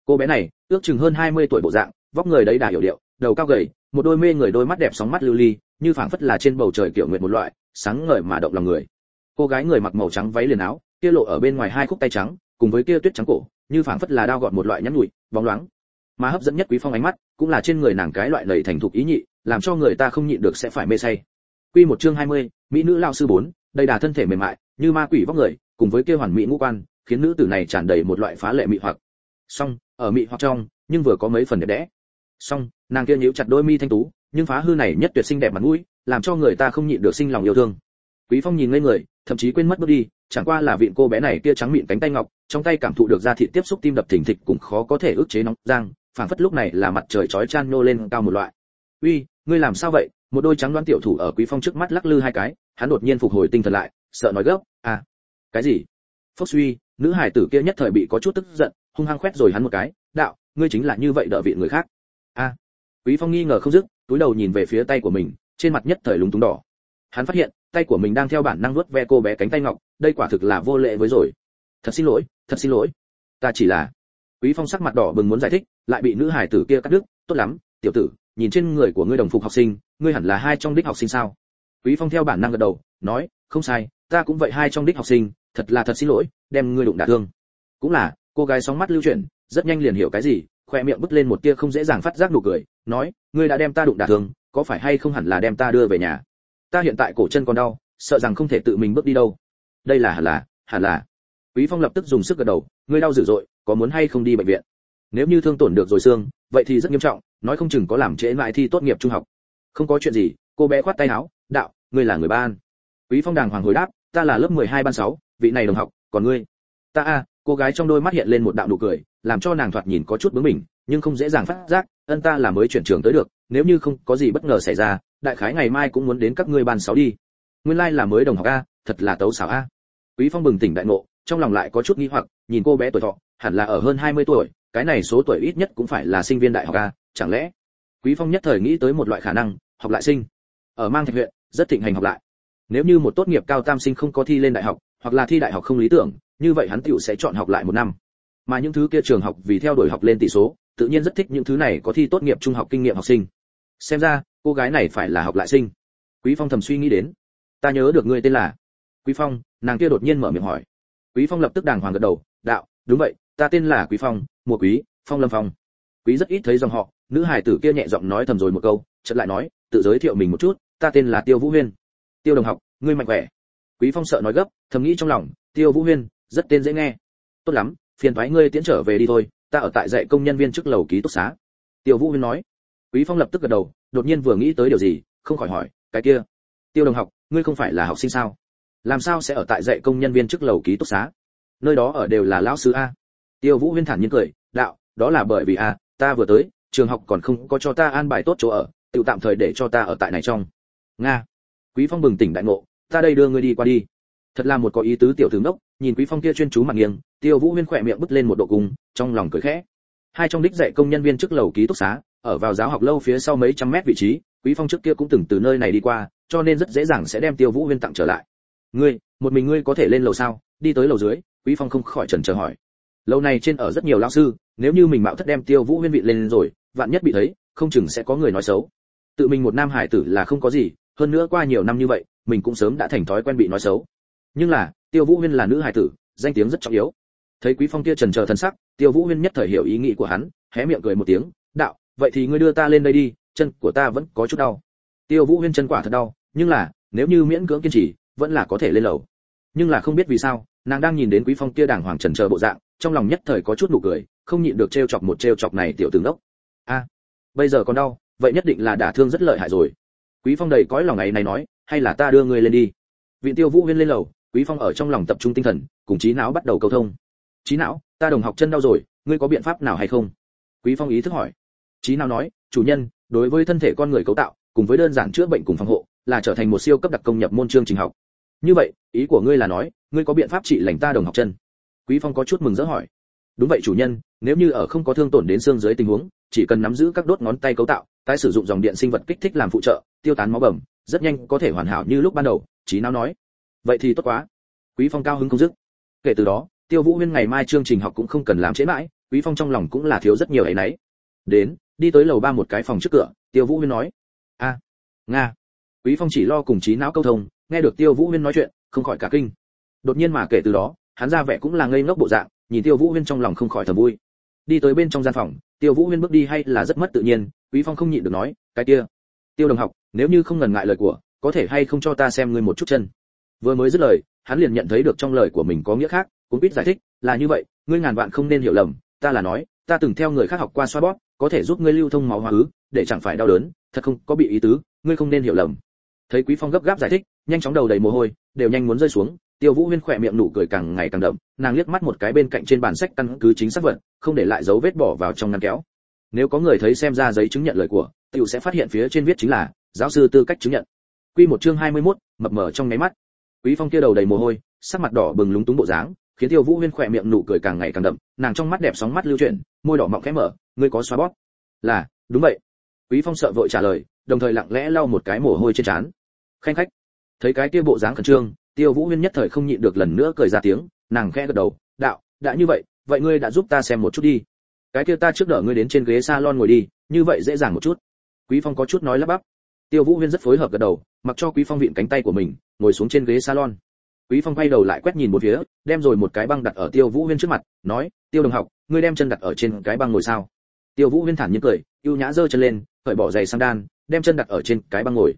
Cô bé này, ước chừng hơn 20 tuổi bộ dạng, vóc người đấy đà hiểu điệu, đầu cao gầy, một đôi mê người đôi mắt đẹp sóng mắt lưu ly, như phảng phất là trên bầu trời kiểu nguyệt một loại, sáng ngời mà động lòng người. Cô gái người mặc màu trắng váy liền áo, kia lộ ở bên ngoài hai khúc tay trắng, cùng với kia tuyết trắng cổ, như phảng phất là đao gọt một loại nhắn nhụi bóng loáng mà hấp dẫn nhất quý phong ánh mắt cũng là trên người nàng cái loại lầy thành thục ý nhị làm cho người ta không nhịn được sẽ phải mê say. Quy một chương 20, mỹ nữ lao sư 4, đầy đà thân thể mềm mại như ma quỷ vóc người cùng với kia hoàn mỹ ngũ quan khiến nữ tử này tràn đầy một loại phá lệ mị hoặc. Song ở mị hoặc trong nhưng vừa có mấy phần đẹp đẽ. Song nàng kia nhíu chặt đôi mi thanh tú nhưng phá hư này nhất tuyệt xinh đẹp mặt mũi làm cho người ta không nhịn được sinh lòng yêu thương. Quý phong nhìn ngây người thậm chí quên mất bước đi chẳng qua là vị cô bé này kia trắng mịn cánh tay ngọc trong tay cảm thụ được da thịt tiếp xúc tim đập thình thịch cũng khó có thể ức chế nóng giang phảng phất lúc này là mặt trời chói chan nô lên cao một loại. Uy, ngươi làm sao vậy? Một đôi trắng đoán tiểu thủ ở quý phong trước mắt lắc lư hai cái, hắn đột nhiên phục hồi tinh thần lại, sợ nói gấp à cái gì? Phốc suy, nữ hải tử kia nhất thời bị có chút tức giận, hung hăng quét rồi hắn một cái, đạo, ngươi chính là như vậy đỡ vị người khác. A. À. quý phong nghi ngờ không dứt, túi đầu nhìn về phía tay của mình, trên mặt nhất thời lúng túng đỏ. Hắn phát hiện, tay của mình đang theo bản năng nuốt ve cô bé cánh tay ngọc, đây quả thực là vô lệ với rồi. Thật xin lỗi, thật xin lỗi. Ta chỉ là quý phong sắc mặt đỏ bừng muốn giải thích, lại bị nữ hải tử kia cắt đứt. Tốt lắm, tiểu tử, nhìn trên người của ngươi đồng phục học sinh, ngươi hẳn là hai trong đích học sinh sao? Quý phong theo bản năng gật đầu, nói, không sai, ta cũng vậy hai trong đích học sinh, thật là thật xin lỗi, đem ngươi đụng đả thương. Cũng là, cô gái sóng mắt lưu chuyển, rất nhanh liền hiểu cái gì, khoe miệng bứt lên một tia không dễ dàng phát giác nụ cười, nói, ngươi đã đem ta đụng đả thương, có phải hay không hẳn là đem ta đưa về nhà? Ta hiện tại cổ chân còn đau, sợ rằng không thể tự mình bước đi đâu. Đây là, hẳn là hẳn là. Quý phong lập tức dùng sức gật đầu, ngươi đau dữ dội có muốn hay không đi bệnh viện. Nếu như thương tổn được rồi xương vậy thì rất nghiêm trọng nói không chừng có làm trễ lại thi tốt nghiệp trung học. Không có chuyện gì cô bé khoát tay áo đạo ngươi là người ban. Quý phong đàng hoàng hồi đáp ta là lớp 12 ban 6, vị này đồng học còn ngươi? Ta a cô gái trong đôi mắt hiện lên một đạo nụ cười làm cho nàng thoạt nhìn có chút bướng mình nhưng không dễ dàng phát giác ân ta là mới chuyển trường tới được nếu như không có gì bất ngờ xảy ra đại khái ngày mai cũng muốn đến các ngươi ban sáu đi. Nguyên lai like là mới đồng học a thật là tấu xảo a. Quý phong bừng tỉnh đại ngộ trong lòng lại có chút nghi hoặc, nhìn cô bé tuổi thọ, hẳn là ở hơn 20 tuổi, cái này số tuổi ít nhất cũng phải là sinh viên đại học a chẳng lẽ? Quý phong nhất thời nghĩ tới một loại khả năng, học lại sinh. Ở mang thạch huyện, rất thịnh hành học lại. Nếu như một tốt nghiệp cao tam sinh không có thi lên đại học, hoặc là thi đại học không lý tưởng, như vậy hắn tiểu sẽ chọn học lại một năm. Mà những thứ kia trường học vì theo đuổi học lên tỷ số, tự nhiên rất thích những thứ này có thi tốt nghiệp trung học kinh nghiệm học sinh. Xem ra, cô gái này phải là học lại sinh. Quý phong thầm suy nghĩ đến. Ta nhớ được ngươi tên là. Quý phong, nàng kia đột nhiên mở miệng hỏi quý phong lập tức đàng hoàng gật đầu, đạo, đúng vậy, ta tên là quý phong, mùa quý, phong lâm phong. Quý rất ít thấy dòng họ, nữ hải tử kia nhẹ giọng nói thầm rồi một câu, chợt lại nói, tự giới thiệu mình một chút, ta tên là tiêu vũ huyên. Tiêu đồng học, ngươi mạnh khỏe. Quý phong sợ nói gấp, thầm nghĩ trong lòng, tiêu vũ huyên, rất tên dễ nghe. Tốt lắm, phiền thoái ngươi tiến trở về đi thôi, ta ở tại dạy công nhân viên trước lầu ký túc xá. Tiêu vũ huyên nói. Quý phong lập tức gật đầu, đột nhiên vừa nghĩ tới điều gì, không khỏi hỏi, cái kia, tiêu đồng học, ngươi không phải là học sinh sao? Làm sao sẽ ở tại dạy công nhân viên trước lầu ký túc xá? Nơi đó ở đều là lão sư a. Tiêu vũ huyên thản nhiên cười, đạo, đó là bởi vì a, ta vừa tới, trường học còn không có cho ta an bài tốt chỗ ở, tự tạm thời để cho ta ở tại này trong. Nga. Quý phong bừng tỉnh đại ngộ, ta đây đưa ngươi đi qua đi. Thật là một có ý tứ tiểu tướng đốc, nhìn quý phong kia chuyên chú mặt nghiêng, tiêu vũ huyên khỏe miệng bứt lên một độ cung trong lòng cười khẽ. Hai trong đích dạy công nhân viên trước lầu ký túc xá, ở vào giáo học lâu phía sau mấy trăm mét vị trí, quý phong trước kia cũng từng từ nơi này đi qua, cho nên rất dễ dàng sẽ đem tiêu vũ huyên tặng trở lại ngươi, một mình ngươi có thể lên lầu sao? Đi tới lầu dưới, quý phong không khỏi chần chờ hỏi. Lâu này trên ở rất nhiều lão sư, nếu như mình mạo thất đem tiêu vũ huyên vị lên rồi, vạn nhất bị thấy, không chừng sẽ có người nói xấu. Tự mình một nam hải tử là không có gì, hơn nữa qua nhiều năm như vậy, mình cũng sớm đã thành thói quen bị nói xấu. Nhưng là, tiêu vũ huyên là nữ hải tử, danh tiếng rất trọng yếu. Thấy quý phong kia trần chờ thần sắc, tiêu vũ huyên nhất thời hiểu ý nghĩ của hắn, hé miệng cười một tiếng, đạo, vậy thì ngươi đưa ta lên đây đi, chân của ta vẫn có chút đau. Tiêu vũ huyên chân quả thật đau, nhưng là, nếu như miễn cưỡng kiên trì vẫn là có thể lên lầu. Nhưng là không biết vì sao, nàng đang nhìn đến quý phong kia đàng hoàng trần chờ bộ dạng, trong lòng nhất thời có chút nụ cười, không nhịn được trêu chọc một trêu chọc này tiểu tướng đốc. A, bây giờ còn đau, vậy nhất định là đả thương rất lợi hại rồi. Quý phong đầy cõi lòng ngày này nói, hay là ta đưa ngươi lên đi. Vị tiêu vũ huyên lên lầu, quý phong ở trong lòng tập trung tinh thần, cùng trí não bắt đầu câu thông. Trí não, ta đồng học chân đau rồi, ngươi có biện pháp nào hay không? Quý phong ý thức hỏi. Trí não nói, chủ nhân, đối với thân thể con người cấu tạo, cùng với đơn giản chữa bệnh cùng phòng hộ, là trở thành một siêu cấp đặc công nhập môn chương trình học như vậy, ý của ngươi là nói, ngươi có biện pháp trị lành ta đồng học chân. Quý phong có chút mừng rỡ hỏi. Đúng vậy chủ nhân, nếu như ở không có thương tổn đến xương dưới tình huống, chỉ cần nắm giữ các đốt ngón tay cấu tạo, tái sử dụng dòng điện sinh vật kích thích làm phụ trợ, tiêu tán máu bầm, rất nhanh có thể hoàn hảo như lúc ban đầu trí não nói. Vậy thì tốt quá. Quý phong cao hứng không dứt. Kể từ đó, tiêu vũ huyên ngày mai chương trình học cũng không cần làm trễ mãi, quý phong trong lòng cũng là thiếu rất nhiều ấy nấy. Đến, đi tới lầu ba một cái phòng trước cửa, tiêu vũ huyên nói. A, nga. Quý phong chỉ lo cùng trí não câu thông nghe được tiêu vũ huyên nói chuyện, không khỏi cả kinh. Đột nhiên mà kể từ đó, hắn ra vẻ cũng là ngây ngốc bộ dạng, nhìn tiêu vũ huyên trong lòng không khỏi thầm vui. Đi tới bên trong gian phòng, tiêu vũ huyên bước đi hay là rất mất tự nhiên, quý phong không nhịn được nói, cái kia, tiêu đồng học, nếu như không ngần ngại lời của, có thể hay không cho ta xem ngươi một chút chân? Vừa mới dứt lời, hắn liền nhận thấy được trong lời của mình có nghĩa khác, cũng biết giải thích, là như vậy, ngươi ngàn vạn không nên hiểu lầm, ta là nói, ta từng theo người khác học qua xoa bóp, có thể giúp ngươi lưu thông máu hóa ứ, để chẳng phải đau đớn, thật không có bị ý tứ, ngươi không nên hiểu lầm. Thấy quý phong gấp gáp giải thích nhanh chóng đầu đầy mồ hôi đều nhanh muốn rơi xuống. Tiêu vũ huyên khỏe miệng nụ cười càng ngày càng đậm nàng liếc mắt một cái bên cạnh trên bàn sách căn cứ chính xác vật không để lại dấu vết bỏ vào trong ngăn kéo. Nếu có người thấy xem ra giấy chứng nhận lời của tiểu sẽ phát hiện phía trên viết chính là giáo sư tư cách chứng nhận. Quy một chương 21, mập mờ trong ngáy mắt. Quý phong kia đầu đầy mồ hôi sắc mặt đỏ bừng lúng túng bộ dáng khiến tiêu vũ huyên khỏe miệng nụ cười càng ngày càng đậm nàng trong mắt đẹp sóng mắt lưu chuyển môi đỏ mọng khẽ mở ngươi có xóa bóp? Là đúng vậy. Quý phong sợ vội trả lời đồng thời lặng lẽ lau một cái mồ hôi trên trán. Khanh khách thấy cái kia bộ dáng khẩn trương, tiêu vũ huyên nhất thời không nhịn được lần nữa cười ra tiếng, nàng khẽ gật đầu, đạo, đã như vậy vậy ngươi đã giúp ta xem một chút đi. Cái kia ta trước đỡ ngươi đến trên ghế salon ngồi đi, như vậy dễ dàng một chút. Quý phong có chút nói lắp bắp. Tiêu vũ huyên rất phối hợp gật đầu, mặc cho quý phong vịn cánh tay của mình, ngồi xuống trên ghế salon. Quý phong quay đầu lại quét nhìn một phía, đem rồi một cái băng đặt ở tiêu vũ huyên trước mặt, nói, tiêu đồng học, ngươi đem chân đặt ở trên cái băng ngồi sao? Tiêu vũ huyên thản nhiên cười, ưu nhã giơ chân lên, cởi bỏ giày sang đan, đem chân đặt ở trên cái băng ngồi.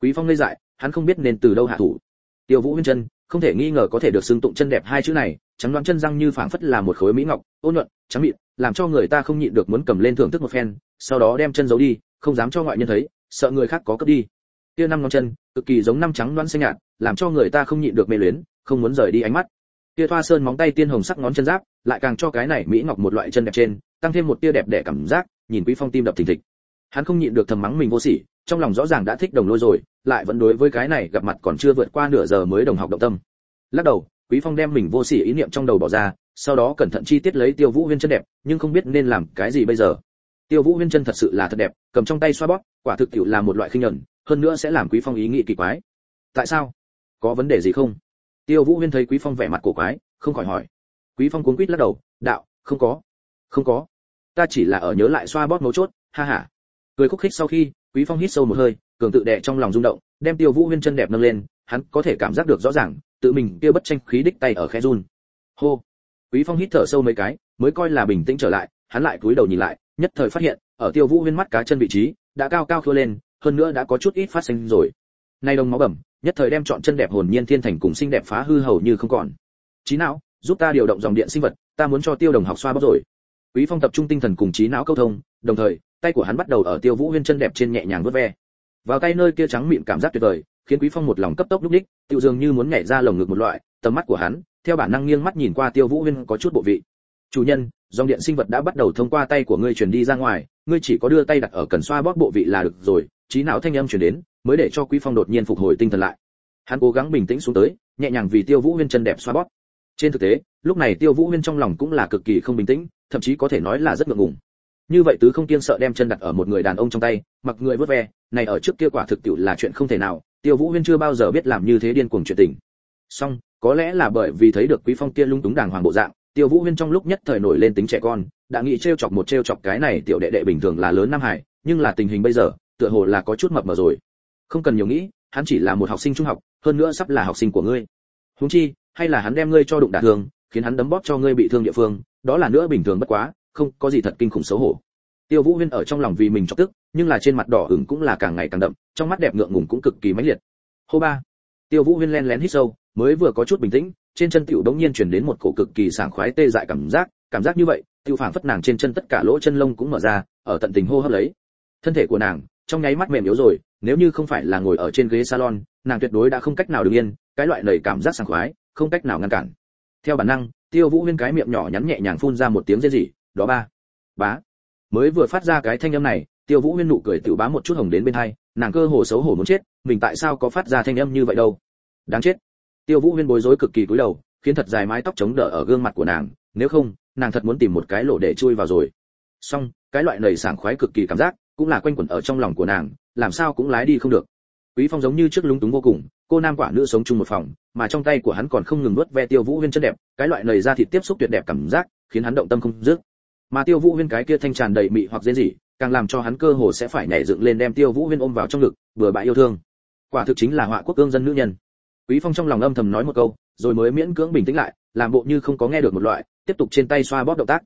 Quý phong ngây dại hắn không biết nên từ đâu hạ thủ. Tiêu vũ huyên chân không thể nghi ngờ có thể được xưng tụng chân đẹp hai chữ này, trắng đoán chân răng như phảng phất là một khối mỹ ngọc ôn nhuận, trắng mịn, làm cho người ta không nhịn được muốn cầm lên thưởng thức một phen, sau đó đem chân giấu đi, không dám cho ngoại nhân thấy, sợ người khác có cướp đi. Kia năm ngón chân, cực kỳ giống năm trắng đoán xanh nhạt, làm cho người ta không nhịn được mê luyến, không muốn rời đi ánh mắt. Kia thoa sơn móng tay tiên hồng sắc ngón chân giáp, lại càng cho cái này mỹ ngọc một loại chân đẹp trên, tăng thêm một tia đẹp đẽ cảm giác, nhìn quý phong tim đập thình thịch. Hắn không nhịn được thầm mắng mình vô sỉ, trong lòng rõ ràng đã thích đồng lôi rồi lại vẫn đối với cái này gặp mặt còn chưa vượt qua nửa giờ mới đồng học động tâm. Lắc đầu, quý phong đem mình vô sỉ ý niệm trong đầu bỏ ra, sau đó cẩn thận chi tiết lấy tiêu vũ huyên chân đẹp, nhưng không biết nên làm cái gì bây giờ. Tiêu vũ huyên chân thật sự là thật đẹp, cầm trong tay xoa bóp, quả thực tiệu là một loại khinh nhẫn hơn nữa sẽ làm quý phong ý nghĩ kỳ quái. Tại sao? Có vấn đề gì không? Tiêu vũ huyên thấy quý phong vẻ mặt cổ quái, không khỏi hỏi. Quý phong cuống quýt lắc đầu, đạo, không có. Không có. Ta chỉ là ở nhớ lại xoa bóp mấu chốt, ha ha. Cười khúc khích sau khi, quý phong hít sâu một hơi cường tự đè trong lòng rung động, đem tiêu vũ huyên chân đẹp nâng lên, hắn có thể cảm giác được rõ ràng, tự mình kia bất tranh khí đích tay ở khẽ run. Hô! Quý phong hít thở sâu mấy cái, mới coi là bình tĩnh trở lại, hắn lại cúi đầu nhìn lại, nhất thời phát hiện, ở tiêu vũ huyên mắt cá chân vị trí, đã cao cao khua lên, hơn nữa đã có chút ít phát sinh rồi. Nay đồng máu bẩm, nhất thời đem chọn chân đẹp hồn nhiên thiên thành cùng xinh đẹp phá hư hầu như không còn. Trí não, giúp ta điều động dòng điện sinh vật, ta muốn cho tiêu đồng học xoa bóp rồi. Quý phong tập trung tinh thần cùng trí não câu thông, đồng thời, tay của hắn bắt đầu ở tiêu vũ huyên chân đẹp trên nhẹ nhàng vuốt ve vào tay nơi kia trắng mịn cảm giác tuyệt vời, khiến quý phong một lòng cấp tốc lúc đích tiêu dường như muốn nhảy ra lồng ngực một loại, tầm mắt của hắn, theo bản năng nghiêng mắt nhìn qua tiêu vũ huyên có chút bộ vị. Chủ nhân, dòng điện sinh vật đã bắt đầu thông qua tay của ngươi truyền đi ra ngoài, ngươi chỉ có đưa tay đặt ở cần xoa bóp bộ vị là được rồi trí não thanh âm truyền đến, mới để cho quý phong đột nhiên phục hồi tinh thần lại. Hắn cố gắng bình tĩnh xuống tới, nhẹ nhàng vì tiêu vũ huyên chân đẹp xoa bóp. Trên thực tế, lúc này tiêu vũ huyên trong lòng cũng là cực kỳ không bình tĩnh, thậm chí có thể nói là rất ngượng ngùng như vậy tứ không tiên sợ đem chân đặt ở một người đàn ông trong tay, mặc người vớt ve, này ở trước kia quả thực tiệu là chuyện không thể nào, tiêu vũ huyên chưa bao giờ biết làm như thế điên cuồng chuyện tình. Song có lẽ là bởi vì thấy được quý phong kia lung túng đàng hoàng bộ dạng, tiêu vũ huyên trong lúc nhất thời nổi lên tính trẻ con, đã nghĩ trêu chọc một trêu chọc cái này tiểu đệ đệ bình thường là lớn nam hải, nhưng là tình hình bây giờ, tựa hồ là có chút mập mờ rồi. Không cần nhiều nghĩ, hắn chỉ là một học sinh trung học, hơn nữa sắp là học sinh của ngươi. Huống chi, hay là hắn đem ngươi cho đụng đả thương, khiến hắn đấm bóp cho ngươi bị thương địa phương, đó là nữa bình thường bất quá không có gì thật kinh khủng xấu hổ. Tiêu vũ huyên ở trong lòng vì mình chọc tức, nhưng là trên mặt đỏ ửng cũng là càng ngày càng đậm, trong mắt đẹp ngượng ngùng cũng cực kỳ mãnh liệt. Hô ba. Tiêu vũ huyên len lén hít sâu, mới vừa có chút bình tĩnh, trên chân tiểu đống nhiên truyền đến một cổ cực kỳ sảng khoái tê dại cảm giác cảm giác như vậy tiêu phảng phất nàng trên chân tất cả lỗ chân lông cũng mở ra, ở tận tình hô hấp lấy. Thân thể của nàng, trong nháy mắt mềm yếu rồi, nếu như không phải là ngồi ở trên ghế salon, nàng tuyệt đối đã không cách nào đứng yên, cái loại nảy cảm giác sảng khoái, không cách nào ngăn cản. Theo bản năng, tiêu vũ huyên cái miệng nhỏ nhắn nhẹ nhàng phun ra một tiếng rên rỉ đó ba. Bá. Mới vừa phát ra cái thanh âm này, tiêu vũ huyên nụ cười tự bá một chút hồng đến bên hai, nàng cơ hồ xấu hổ muốn chết, mình tại sao có phát ra thanh âm như vậy đâu? Đáng chết. Tiêu vũ huyên bối rối cực kỳ cúi đầu, khiến thật dài mái tóc chống đỡ ở gương mặt của nàng, nếu không, nàng thật muốn tìm một cái lỗ để chui vào rồi. Song cái loại nầy sảng khoái cực kỳ cảm giác, cũng là quanh quẩn ở trong lòng của nàng, làm sao cũng lái đi không được. Quý phong giống như trước lúng túng vô cùng, cô nam quả nữ sống chung một phòng, mà trong tay của hắn còn không ngừng nuốt ve tiêu vũ huyên chân đẹp, cái loại nầy ra thịt tiếp xúc tuyệt đẹp cảm giác, khiến hắn động tâm không dứt mà tiêu vũ huyên cái kia thanh tràn đầy mị hoặc dễ gì, càng làm cho hắn cơ hồ sẽ phải nhảy dựng lên đem tiêu vũ huyên ôm vào trong ngực vừa bại yêu thương. Quả thực chính là họa quốc cương dân nữ nhân. Quý phong trong lòng âm thầm nói một câu, rồi mới miễn cưỡng bình tĩnh lại, làm bộ như không có nghe được một loại, tiếp tục trên tay xoa bóp động tác.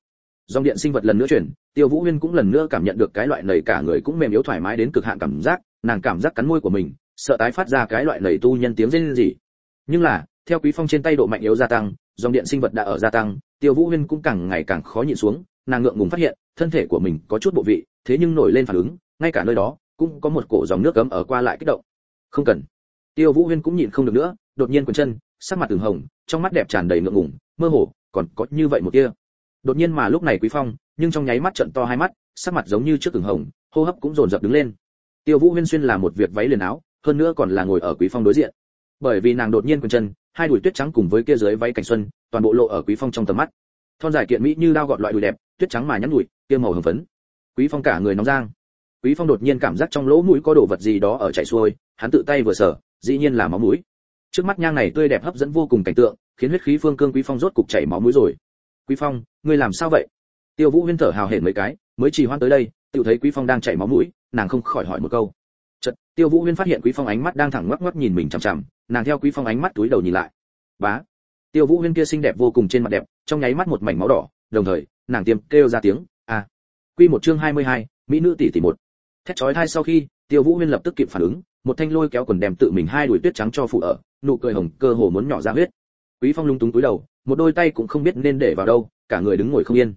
Dòng điện sinh vật lần nữa chuyển, tiêu vũ huyên cũng lần nữa cảm nhận được cái loại nầy cả người cũng mềm yếu thoải mái đến cực hạn cảm giác, nàng cảm giác cắn môi của mình, sợ tái phát ra cái loại nầy tu nhân tiếng rên gì nhưng là, theo quý phong trên tay độ mạnh yếu gia tăng, dòng điện sinh vật đã ở gia tăng, tiêu vũ huyên cũng càng ngày càng khó nhịn xuống nàng ngượng ngùng phát hiện, thân thể của mình có chút bộ vị, thế nhưng nổi lên phản ứng, ngay cả nơi đó, cũng có một cổ dòng nước cấm ở qua lại kích động. Không cần. Tiêu vũ huyên cũng nhịn không được nữa, đột nhiên quần chân, sắc mặt từng hồng, trong mắt đẹp tràn đầy ngượng ngùng, mơ hồ, còn có như vậy một kia. Đột nhiên mà lúc này quý phong, nhưng trong nháy mắt trận to hai mắt, sắc mặt giống như trước từng hồng, hô hấp cũng dồn dập đứng lên. Tiêu vũ huyên xuyên là một việc váy liền áo, hơn nữa còn là ngồi ở quý phong đối diện. Bởi vì nàng đột nhiên quần chân, hai đùi tuyết trắng cùng với kia dưới váy cảnh xuân, toàn bộ lộ ở quý phong trong tầm mắt thon dài kiện mỹ như đao gọt loại đùi đẹp tuyết trắng mà nhắn nhụi, kia màu hồng phấn. Quý phong cả người nóng giang quý phong đột nhiên cảm giác trong lỗ mũi có đồ vật gì đó ở chảy xuôi hắn tự tay vừa sở dĩ nhiên là máu mũi. Trước mắt nhang này tươi đẹp hấp dẫn vô cùng cảnh tượng khiến huyết khí phương cương quý phong rốt cục chảy máu mũi rồi. Quý phong ngươi làm sao vậy? Tiêu vũ huyên thở hào hển mấy cái mới chỉ hoan tới đây tự thấy quý phong đang chảy máu mũi nàng không khỏi hỏi một câu. Chợt tiêu vũ huyên phát hiện quý phong ánh mắt đang thẳng ngoắc ngoắc nhìn mình chằm chằm nàng theo quý phong ánh mắt túi đầu nhìn lại. Bá tiêu vũ huyên kia xinh đẹp vô cùng trên mặt đẹp trong nháy mắt một mảnh máu đỏ đồng thời nàng tiêm kêu ra tiếng a. À. quy một chương 22, mỹ nữ tỷ tỷ một. Thét chói tai sau khi tiêu vũ huyên lập tức kịp phản ứng một thanh lôi kéo quần đem tự mình hai đuổi tuyết trắng cho phụ ở nụ cười hồng cơ hồ muốn nhỏ ra huyết. Quý phong lung túng túi đầu một đôi tay cũng không biết nên để vào đâu cả người đứng ngồi không yên.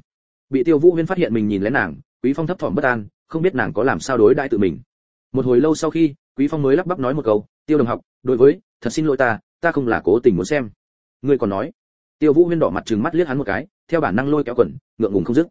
Bị tiêu vũ huyên phát hiện mình nhìn lén nàng quý phong thấp thỏm bất an không biết nàng có làm sao đối đãi tự mình. Một hồi lâu sau khi quý phong mới lắp bắp nói một câu tiêu đồng học đối với thật xin lỗi ta ta không là cố tình muốn xem ngươi còn nói. Tiêu vũ huyên đỏ mặt trừng mắt liếc hắn một cái, theo bản năng lôi kéo quần, ngượng ngùng không dứt.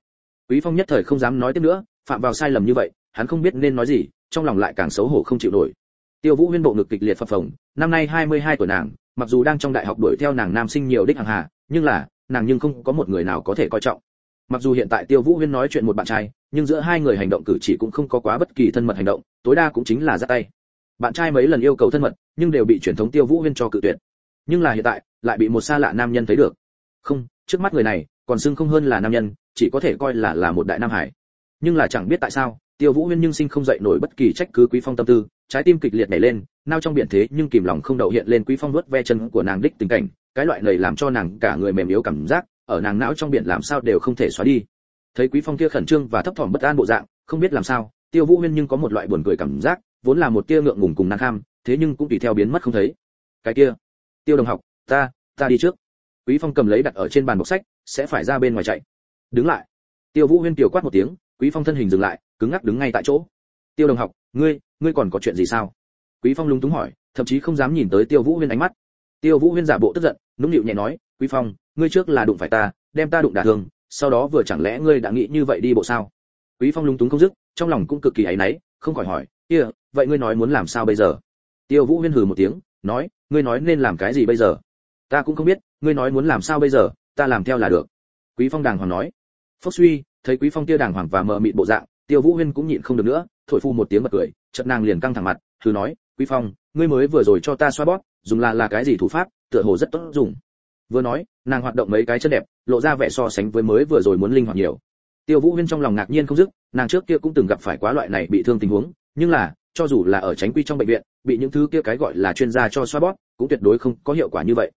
Quý phong nhất thời không dám nói tiếp nữa, phạm vào sai lầm như vậy, hắn không biết nên nói gì, trong lòng lại càng xấu hổ không chịu nổi. Tiêu vũ huyên bộ ngực kịch liệt phập phồng, năm nay 22 tuổi nàng, mặc dù đang trong đại học đuổi theo nàng nam sinh nhiều đích hàng hà, nhưng là, nàng nhưng không có một người nào có thể coi trọng. Mặc dù hiện tại tiêu vũ huyên nói chuyện một bạn trai, nhưng giữa hai người hành động cử chỉ cũng không có quá bất kỳ thân mật hành động, tối đa cũng chính là ra tay. Bạn trai mấy lần yêu cầu thân mật, nhưng đều bị truyền thống tiêu vũ huyên cho cự tuyệt nhưng là hiện tại, lại bị một xa lạ nam nhân thấy được. Không, trước mắt người này, còn xưng không hơn là nam nhân, chỉ có thể coi là là một đại nam hải. Nhưng là chẳng biết tại sao, tiêu vũ huyên nhưng sinh không dậy nổi bất kỳ trách cứ quý phong tâm tư, trái tim kịch liệt nảy lên, nao trong biển thế nhưng kìm lòng không đậu hiện lên quý phong nuốt ve chân của nàng đích tình cảnh, cái loại này làm cho nàng cả người mềm yếu cảm giác, ở nàng não trong biển làm sao đều không thể xóa đi. Thấy quý phong kia khẩn trương và thấp thỏm bất an bộ dạng, không biết làm sao, tiêu vũ huyên nhưng có một loại buồn cười cảm giác, vốn là một tia ngượng ngùng cùng nàng kham, thế nhưng cũng tùy theo biến mất không thấy. Cái kia tiêu đồng học, ta ta đi trước. Quý phong cầm lấy đặt ở trên bàn bọc sách, sẽ phải ra bên ngoài chạy. Đứng lại. Tiêu vũ huyên tiểu quát một tiếng, quý phong thân hình dừng lại, cứng ngắc đứng ngay tại chỗ. Tiêu đồng học, ngươi ngươi còn có chuyện gì sao? Quý phong lúng túng hỏi, thậm chí không dám nhìn tới tiêu vũ huyên ánh mắt. Tiêu vũ huyên giả bộ tức giận, nũng nịu nhẹ nói, quý phong, ngươi trước là đụng phải ta, đem ta đụng đả thương, sau đó vừa chẳng lẽ ngươi đã nghĩ như vậy đi bộ sao? Quý phong lúng túng không dứt, trong lòng cũng cực kỳ áy náy, không khỏi hỏi, kia, vậy ngươi nói muốn làm sao bây giờ? Tiêu vũ huyên hừ một tiếng nói, ngươi nói nên làm cái gì bây giờ? Ta cũng không biết, ngươi nói muốn làm sao bây giờ, ta làm theo là được. Quý phong đàng hoàng nói. Phúc suy, thấy quý phong kia đàng hoàng và mờ mịt bộ dạng, tiêu vũ huyên cũng nhịn không được nữa, thổi phu một tiếng bật cười, chợt nàng liền căng thẳng mặt, thử nói, quý phong, ngươi mới vừa rồi cho ta xoa bóp, dùng là là cái gì thủ pháp, tựa hồ rất tốt dùng. Vừa nói, nàng hoạt động mấy cái chân đẹp, lộ ra vẻ so sánh với mới vừa rồi muốn linh hoạt nhiều. Tiêu vũ huyên trong lòng ngạc nhiên không dứt, nàng trước kia cũng từng gặp phải quá loại này bị thương tình huống, nhưng là cho dù là ở tránh quy trong bệnh viện, bị những thứ kia cái gọi là chuyên gia cho xoa bóp, cũng tuyệt đối không có hiệu quả như vậy.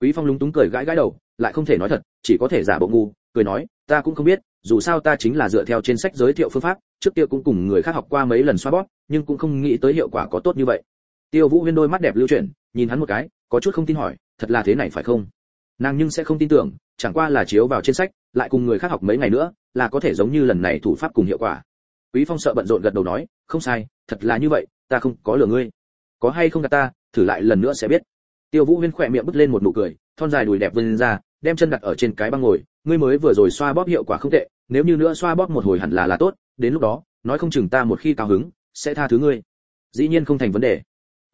Quý phong lúng túng cười gãi gãi đầu, lại không thể nói thật, chỉ có thể giả bộ ngu, cười nói, ta cũng không biết, dù sao ta chính là dựa theo trên sách giới thiệu phương pháp, trước kia cũng cùng người khác học qua mấy lần xoa bóp, nhưng cũng không nghĩ tới hiệu quả có tốt như vậy. Tiêu vũ huyên đôi mắt đẹp lưu chuyển, nhìn hắn một cái, có chút không tin hỏi, thật là thế này phải không? Nàng nhưng sẽ không tin tưởng, chẳng qua là chiếu vào trên sách, lại cùng người khác học mấy ngày nữa, là có thể giống như lần này thủ pháp cùng hiệu quả quý phong sợ bận rộn gật đầu nói, không sai, thật là như vậy, ta không có lừa ngươi. Có hay không gạt ta, thử lại lần nữa sẽ biết. Tiêu vũ huyên khỏe miệng bứt lên một nụ cười, thon dài đùi đẹp vươn ra, đem chân đặt ở trên cái băng ngồi, ngươi mới vừa rồi xoa bóp hiệu quả không tệ, nếu như nữa xoa bóp một hồi hẳn là là tốt, đến lúc đó, nói không chừng ta một khi cao hứng, sẽ tha thứ ngươi. Dĩ nhiên không thành vấn đề.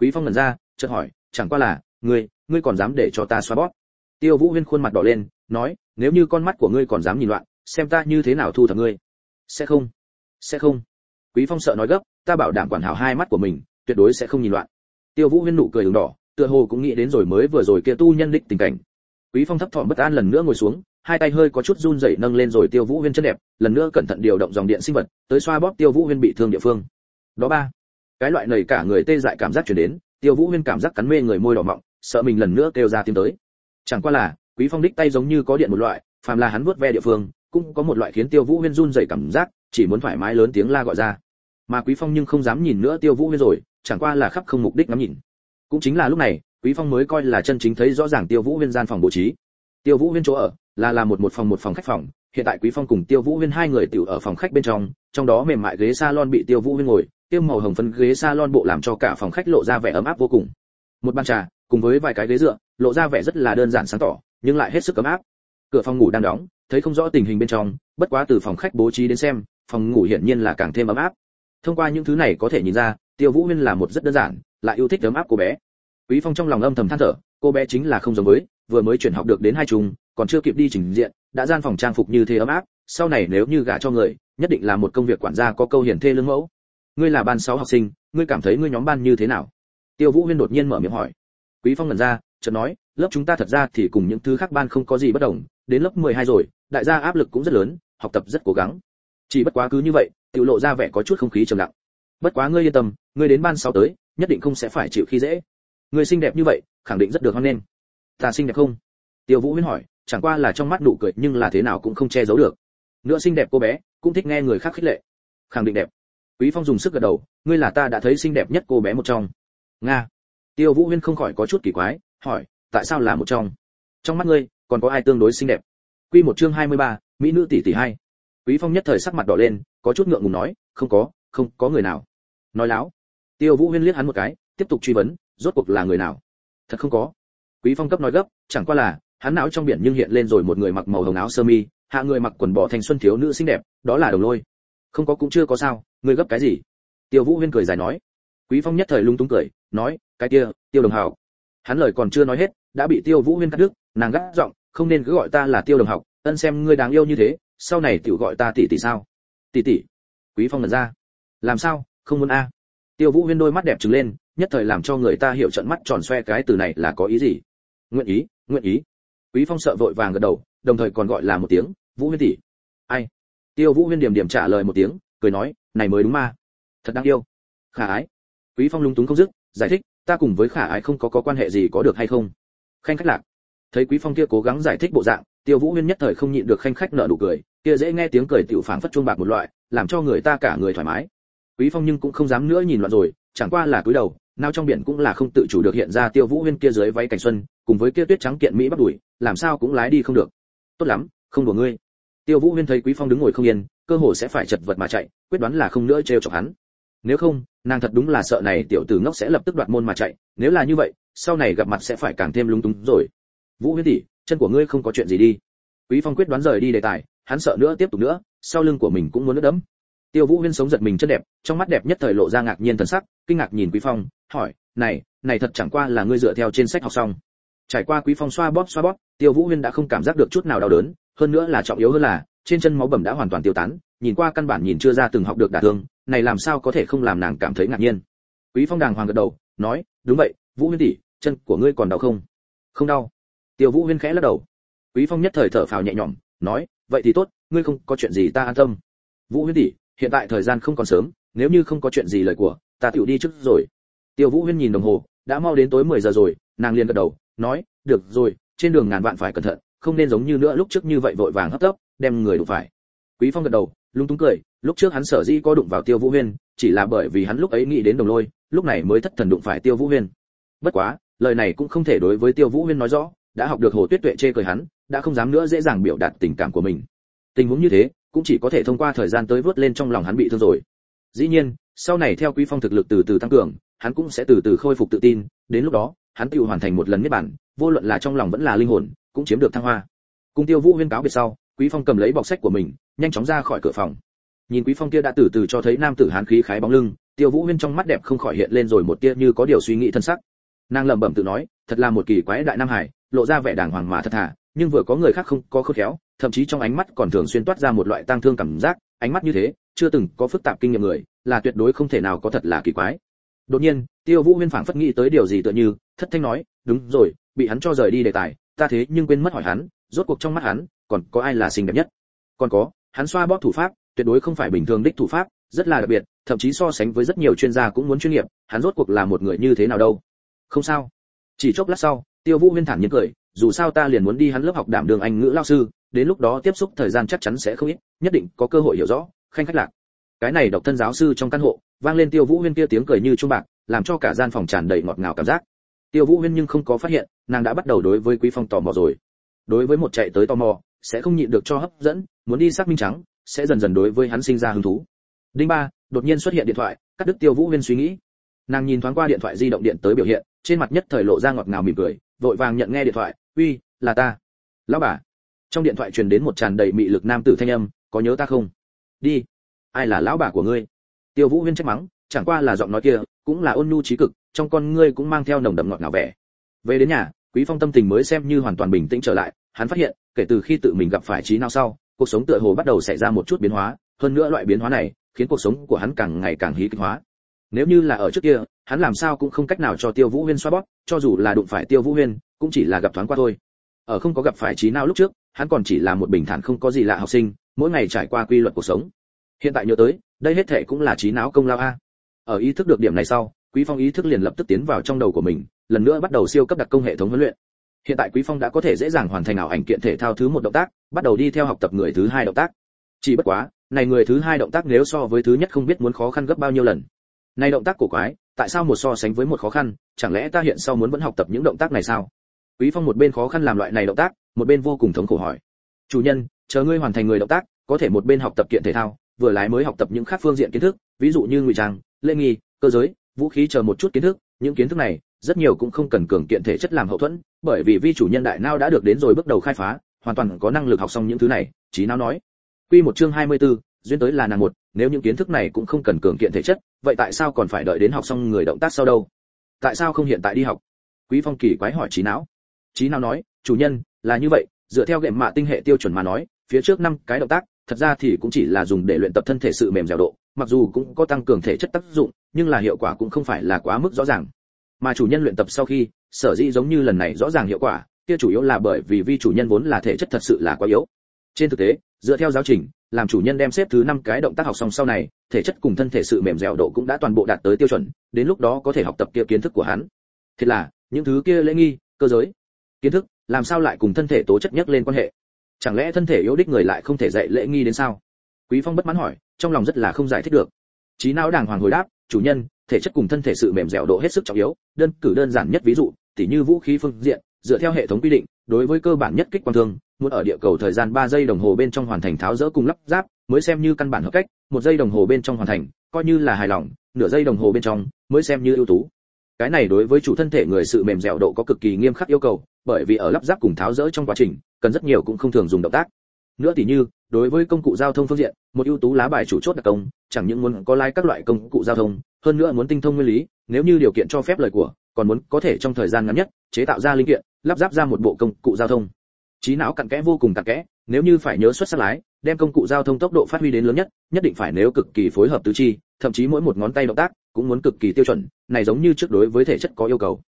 Quý phong ngẩn ra, chợt hỏi, chẳng qua là, ngươi ngươi còn dám để cho ta xoa bóp? Tiêu vũ huyên khuôn mặt đỏ lên, nói, nếu như con mắt của ngươi còn dám nhìn loạn, xem ta như thế nào thu thập ngươi. Sẽ không sẽ không. Quý phong sợ nói gấp, ta bảo đảm quản hảo hai mắt của mình, tuyệt đối sẽ không nhìn loạn. Tiêu vũ huyên nụ cười đường đỏ, tựa hồ cũng nghĩ đến rồi mới vừa rồi kia tu nhân đích tình cảnh. Quý phong thấp thỏm bất an lần nữa ngồi xuống, hai tay hơi có chút run rẩy nâng lên rồi tiêu vũ huyên chân đẹp, lần nữa cẩn thận điều động dòng điện sinh vật, tới xoa bóp tiêu vũ huyên bị thương địa phương. Đó ba. Cái loại này cả người tê dại cảm giác truyền đến, tiêu vũ huyên cảm giác cắn mê người môi đỏ mọng, sợ mình lần nữa kêu ra tim tới. Chẳng qua là, quý phong đích tay giống như có điện một loại, phàm là hắn vuốt ve địa phương, cũng có một loại khiến tiêu vũ huyên run rẩy cảm giác chỉ muốn thoải mái lớn tiếng la gọi ra. Mà quý phong nhưng không dám nhìn nữa tiêu vũ huyên rồi, chẳng qua là khắp không mục đích ngắm nhìn. Cũng chính là lúc này, quý phong mới coi là chân chính thấy rõ ràng tiêu vũ huyên gian phòng bố trí. Tiêu vũ huyên chỗ ở, là là một một phòng một phòng khách phòng, hiện tại quý phong cùng tiêu vũ huyên hai người tiểu ở phòng khách bên trong trong đó mềm mại ghế salon bị tiêu vũ huyên ngồi, tiêu màu hồng phấn ghế salon bộ làm cho cả phòng khách lộ ra vẻ ấm áp vô cùng. Một bàn trà, cùng với vài cái ghế dựa, lộ ra vẻ rất là đơn giản sáng tỏ, nhưng lại hết sức ấm áp. Cửa phòng ngủ đang đóng, thấy không rõ tình hình bên trong, bất quá từ phòng khách bố trí đến xem phòng ngủ hiển nhiên là càng thêm ấm áp. Thông qua những thứ này có thể nhìn ra, tiêu vũ huyên là một rất đơn giản, lại yêu thích ấm áp cô bé. Quý phong trong lòng âm thầm than thở, cô bé chính là không giống với, vừa mới chuyển học được đến hai trung, còn chưa kịp đi trình diện, đã gian phòng trang phục như thế ấm áp, sau này nếu như gả cho người, nhất định là một công việc quản gia có câu hiển thê lương mẫu. Ngươi là ban sáu học sinh, ngươi cảm thấy ngươi nhóm ban như thế nào? Tiêu vũ huyên đột nhiên mở miệng hỏi. Quý phong ngẩn ra, chợt nói, lớp chúng ta thật ra thì cùng những thứ khác ban không có gì bất đồng, đến lớp 12 rồi, đại gia áp lực cũng rất lớn, học tập rất cố gắng chỉ bất quá cứ như vậy tự lộ ra vẻ có chút không khí trầm lặng. Bất quá ngươi yên tâm ngươi đến ban sau tới nhất định không sẽ phải chịu khi dễ. Ngươi xinh đẹp như vậy khẳng định rất được hoan nghênh. Ta xinh đẹp không? Tiêu vũ huyên hỏi chẳng qua là trong mắt nụ cười nhưng là thế nào cũng không che giấu được. Nữa xinh đẹp cô bé cũng thích nghe người khác khích lệ. Khẳng định đẹp. Quý phong dùng sức gật đầu ngươi là ta đã thấy xinh đẹp nhất cô bé một trong. Nga. Tiêu vũ huyên không khỏi có chút kỳ quái hỏi tại sao là một trong? Trong mắt ngươi còn có ai tương đối xinh đẹp? Quy một chương 23, mỹ nữ tỷ tỷ hai quý phong nhất thời sắc mặt đỏ lên, có chút ngượng ngùng nói, không có không có người nào. Nói láo, tiêu vũ huyên liếc hắn một cái, tiếp tục truy vấn, rốt cuộc là người nào? Thật không có. Quý phong cấp nói gấp, chẳng qua là, hắn não trong biển nhưng hiện lên rồi một người mặc màu hồng áo sơ mi, hạ người mặc quần bò thanh xuân thiếu nữ xinh đẹp, đó là đồng lôi. Không có cũng chưa có sao ngươi gấp cái gì? Tiêu vũ huyên cười dài nói. Quý phong nhất thời lung túng cười, nói, cái kia, tiêu đồng Hạo. hắn lời còn chưa nói hết, đã bị tiêu vũ huyên cắt đứt, nàng gắt giọng, không nên cứ gọi ta là tiêu đồng học ân xem ngươi đáng yêu như thế, sau này tiểu gọi ta tỷ tỷ sao? Tỷ tỷ. Quý phong lần ra. Làm sao? Không muốn a. Tiêu vũ huyên đôi mắt đẹp trừng lên, nhất thời làm cho người ta hiểu trận mắt tròn xoe cái từ này là có ý gì? Nguyện ý nguyện ý. Quý phong sợ vội vàng gật đầu, đồng thời còn gọi là một tiếng, vũ huyên tỷ. Ai? Tiêu vũ huyên điểm điểm trả lời một tiếng, cười nói, này mới đúng ma thật đáng yêu. Khả ái. Quý phong lúng túng không dứt, giải thích, ta cùng với khả ái không có có quan hệ gì có được hay không? Khanh khách lạc. Thấy quý phong kia cố gắng giải thích bộ dạng tiêu vũ huyên nhất thời không nhịn được khanh khách nở nụ cười, kia dễ nghe tiếng cười tiểu phảng phất chuông bạc một loại, làm cho người ta cả người thoải mái. Quý phong nhưng cũng không dám nữa nhìn loạn rồi, chẳng qua là cúi đầu, nào trong biển cũng là không tự chủ được hiện ra tiêu vũ huyên kia dưới váy cảnh xuân, cùng với kia tuyết trắng kiện mỹ bắt đuổi làm sao cũng lái đi không được. Tốt lắm, không đùa ngươi. Tiêu vũ huyên thấy quý phong đứng ngồi không yên, cơ hồ sẽ phải chật vật mà chạy, quyết đoán là không nữa trêu chọc hắn. Nếu không, nàng thật đúng là sợ này tiểu tử ngốc sẽ lập tức đoạt môn mà chạy, nếu là như vậy, sau này gặp mặt sẽ phải càng thêm lúng túng rồi. Vũ huyên tỷ chân của ngươi không có chuyện gì đi. Quý phong quyết đoán rời đi đề tài, hắn sợ nữa tiếp tục nữa, sau lưng của mình cũng muốn nước đấm tiêu vũ huyên sống giật mình chân đẹp, trong mắt đẹp nhất thời lộ ra ngạc nhiên thần sắc, kinh ngạc nhìn quý phong, hỏi, này này thật chẳng qua là ngươi dựa theo trên sách học xong. Trải qua quý phong xoa bóp xoa bóp, tiêu vũ huyên đã không cảm giác được chút nào đau đớn, hơn nữa là trọng yếu hơn là, trên chân máu bầm đã hoàn toàn tiêu tán, nhìn qua căn bản nhìn chưa ra từng học được đả thương, này làm sao có thể không làm nàng cảm thấy ngạc nhiên. Quý phong đàng hoàng gật đầu, nói, đúng vậy, vũ huyên tỷ, chân của ngươi còn đau không? Không đau tiêu vũ huyên khẽ lắc đầu. Quý phong nhất thời thở phào nhẹ nhõm, nói, vậy thì tốt, ngươi không có chuyện gì ta an tâm. Vũ huyên tỷ, hiện tại thời gian không còn sớm, nếu như không có chuyện gì lời của, ta tiểu đi trước rồi. Tiêu vũ huyên nhìn đồng hồ, đã mau đến tối 10 giờ rồi, nàng liền gật đầu, nói, được rồi, trên đường ngàn vạn phải cẩn thận, không nên giống như nữa lúc trước như vậy vội vàng hấp tấp, đem người đụng phải. Quý phong gật đầu lung túng cười, lúc trước hắn sở dĩ có đụng vào tiêu vũ huyên, chỉ là bởi vì hắn lúc ấy nghĩ đến đồng lôi, lúc này mới thất thần đụng phải tiêu vũ huyên. Bất quá, lời này cũng không thể đối với tiêu vũ huyên nói rõ đã học được hồ tuyết tuệ chê cười hắn, đã không dám nữa dễ dàng biểu đạt tình cảm của mình. Tình huống như thế, cũng chỉ có thể thông qua thời gian tới vớt lên trong lòng hắn bị thương rồi. Dĩ nhiên, sau này theo quý phong thực lực từ từ tăng cường, hắn cũng sẽ từ từ khôi phục tự tin, đến lúc đó, hắn tự hoàn thành một lần niết bản vô luận là trong lòng vẫn là linh hồn, cũng chiếm được thăng hoa. Cùng tiêu vũ huyên cáo biệt sau, quý phong cầm lấy bọc sách của mình, nhanh chóng ra khỏi cửa phòng. Nhìn quý phong kia đã từ từ cho thấy nam tử hán khí khái bóng lưng, tiêu vũ huyên trong mắt đẹp không khỏi hiện lên rồi một tia như có điều suy nghĩ thân sắc. Nàng lẩm bẩm tự nói, thật là một kỳ quái đại nam hải lộ ra vẻ đàng hoàng mà thật thà, nhưng vừa có người khác không có khôn khéo thậm chí trong ánh mắt còn thường xuyên toát ra một loại tang thương cảm giác, ánh mắt như thế, chưa từng có phức tạp kinh nghiệm người, là tuyệt đối không thể nào có thật là kỳ quái. Đột nhiên, tiêu vũ huyên phảng phất nghĩ tới điều gì tựa như, thất thanh nói, đúng rồi, bị hắn cho rời đi đề tài, ta thế nhưng quên mất hỏi hắn, rốt cuộc trong mắt hắn, còn có ai là xinh đẹp nhất? Còn có, hắn xoa bóp thủ pháp, tuyệt đối không phải bình thường đích thủ pháp, rất là đặc biệt, thậm chí so sánh với rất nhiều chuyên gia cũng muốn chuyên nghiệp, hắn rốt cuộc là một người như thế nào đâu? Không sao. Chỉ chốc lát sau tiêu vũ huyên thản nhiên cười, dù sao ta liền muốn đi hắn lớp học đảm đường anh ngữ lao sư, đến lúc đó tiếp xúc thời gian chắc chắn sẽ không ít, nhất định có cơ hội hiểu rõ, khanh khách lạc. Cái này độc thân giáo sư trong căn hộ, vang lên tiêu vũ huyên kia tiếng cười như trung bạc, làm cho cả gian phòng tràn đầy ngọt ngào cảm giác. Tiêu vũ huyên nhưng không có phát hiện, nàng đã bắt đầu đối với quý phong tò mò rồi. Đối với một chạy tới tò mò, sẽ không nhịn được cho hấp dẫn, muốn đi xác minh trắng, sẽ dần dần đối với hắn sinh ra hứng thú. Đinh ba, đột nhiên xuất hiện điện thoại, cắt đứt tiêu vũ huyên suy nghĩ nàng nhìn thoáng qua điện thoại di động điện tới biểu hiện, trên mặt nhất thời lộ ra ngọt ngào mỉm cười, vội vàng nhận nghe điện thoại, uy, là ta. Lão bà. Trong điện thoại truyền đến một tràn đầy mị lực nam tử thanh âm, có nhớ ta không? Đi. Ai là lão bà của ngươi? Tiêu vũ huyên trách mắng, chẳng qua là giọng nói kia, cũng là ôn nhu trí cực, trong con ngươi cũng mang theo nồng đậm ngọt ngào vẻ. Về đến nhà, quý phong tâm tình mới xem như hoàn toàn bình tĩnh trở lại, hắn phát hiện, kể từ khi tự mình gặp phải trí nào sau, cuộc sống tựa hồ bắt đầu xảy ra một chút biến hóa, hơn nữa loại biến hóa này khiến cuộc sống của hắn càng ngày càng hí kịch hóa nếu như là ở trước kia, hắn làm sao cũng không cách nào cho tiêu vũ huyên xoa bóp, cho dù là đụng phải tiêu vũ huyên, cũng chỉ là gặp thoáng qua thôi. Ở không có gặp phải trí nào lúc trước, hắn còn chỉ là một bình thản không có gì lạ học sinh, mỗi ngày trải qua quy luật cuộc sống. Hiện tại nhớ tới, đây hết thệ cũng là trí não công lao a. Ở ý thức được điểm này sau, quý phong ý thức liền lập tức tiến vào trong đầu của mình, lần nữa bắt đầu siêu cấp đặc công hệ thống huấn luyện. Hiện tại quý phong đã có thể dễ dàng hoàn thành ảo ảnh kiện thể thao thứ một động tác, bắt đầu đi theo học tập người thứ hai động tác. Chỉ bất quá, này người thứ hai động tác nếu so với thứ nhất không biết muốn khó khăn gấp bao nhiêu lần này động tác cổ quái tại sao một so sánh với một khó khăn chẳng lẽ ta hiện sau muốn vẫn học tập những động tác này sao? Quý phong một bên khó khăn làm loại này động tác một bên vô cùng thống khổ hỏi. Chủ nhân chờ ngươi hoàn thành người động tác có thể một bên học tập kiện thể thao vừa lái mới học tập những khác phương diện kiến thức ví dụ như ngụy trang lễ nghi cơ giới vũ khí chờ một chút kiến thức những kiến thức này rất nhiều cũng không cần cường kiện thể chất làm hậu thuẫn bởi vì vi chủ nhân đại não đã được đến rồi bước đầu khai phá hoàn toàn có năng lực học xong những thứ này trí não nói. Quy một chương 24, duyên tới là nàng một nếu những kiến thức này cũng không cần cường kiện thể chất, vậy tại sao còn phải đợi đến học xong người động tác sau đâu? Tại sao không hiện tại đi học? Quý phong kỳ quái hỏi trí não. Trí não nói, chủ nhân, là như vậy, dựa theo gệm mạ tinh hệ tiêu chuẩn mà nói, phía trước năm cái động tác, thật ra thì cũng chỉ là dùng để luyện tập thân thể sự mềm dẻo độ, mặc dù cũng có tăng cường thể chất tác dụng, nhưng là hiệu quả cũng không phải là quá mức rõ ràng. Mà chủ nhân luyện tập sau khi, sở dĩ giống như lần này rõ ràng hiệu quả, kia chủ yếu là bởi vì vi chủ nhân vốn là thể chất thật sự là quá yếu trên thực tế, dựa theo giáo trình, làm chủ nhân đem xếp thứ năm cái động tác học xong sau này, thể chất cùng thân thể sự mềm dẻo độ cũng đã toàn bộ đạt tới tiêu chuẩn, đến lúc đó có thể học tập kia kiến thức của hắn. Thật là, những thứ kia lễ nghi, cơ giới, kiến thức, làm sao lại cùng thân thể tố chất nhất lên quan hệ? Chẳng lẽ thân thể yếu đích người lại không thể dạy lễ nghi đến sao? Quý phong bất mãn hỏi, trong lòng rất là không giải thích được. Trí não đàng hoàng hồi đáp, chủ nhân, thể chất cùng thân thể sự mềm dẻo độ hết sức trọng yếu, đơn cử đơn giản nhất ví dụ, tỉ như vũ khí phương diện, dựa theo hệ thống quy định, đối với cơ bản nhất kích quang thương muốn ở địa cầu thời gian 3 giây đồng hồ bên trong hoàn thành tháo dỡ cùng lắp ráp, mới xem như căn bản hợp cách, một giây đồng hồ bên trong hoàn thành, coi như là hài lòng, nửa giây đồng hồ bên trong, mới xem như ưu tú. Cái này đối với chủ thân thể người sự mềm dẻo độ có cực kỳ nghiêm khắc yêu cầu, bởi vì ở lắp ráp cùng tháo dỡ trong quá trình, cần rất nhiều cũng không thường dùng động tác. Nữa thì như, đối với công cụ giao thông phương diện, một ưu tú lá bài chủ chốt đặc công, chẳng những muốn có lái các loại công cụ giao thông, hơn nữa muốn tinh thông nguyên lý, nếu như điều kiện cho phép lời của, còn muốn có thể trong thời gian ngắn nhất, chế tạo ra linh kiện, lắp ráp ra một bộ công cụ giao thông trí não cặn kẽ vô cùng cặn kẽ, nếu như phải nhớ xuất sắc lái, đem công cụ giao thông tốc độ phát huy đến lớn nhất nhất định phải nếu cực kỳ phối hợp tứ chi, thậm chí mỗi một ngón tay động tác cũng muốn cực kỳ tiêu chuẩn, này giống như trước đối với thể chất có yêu cầu.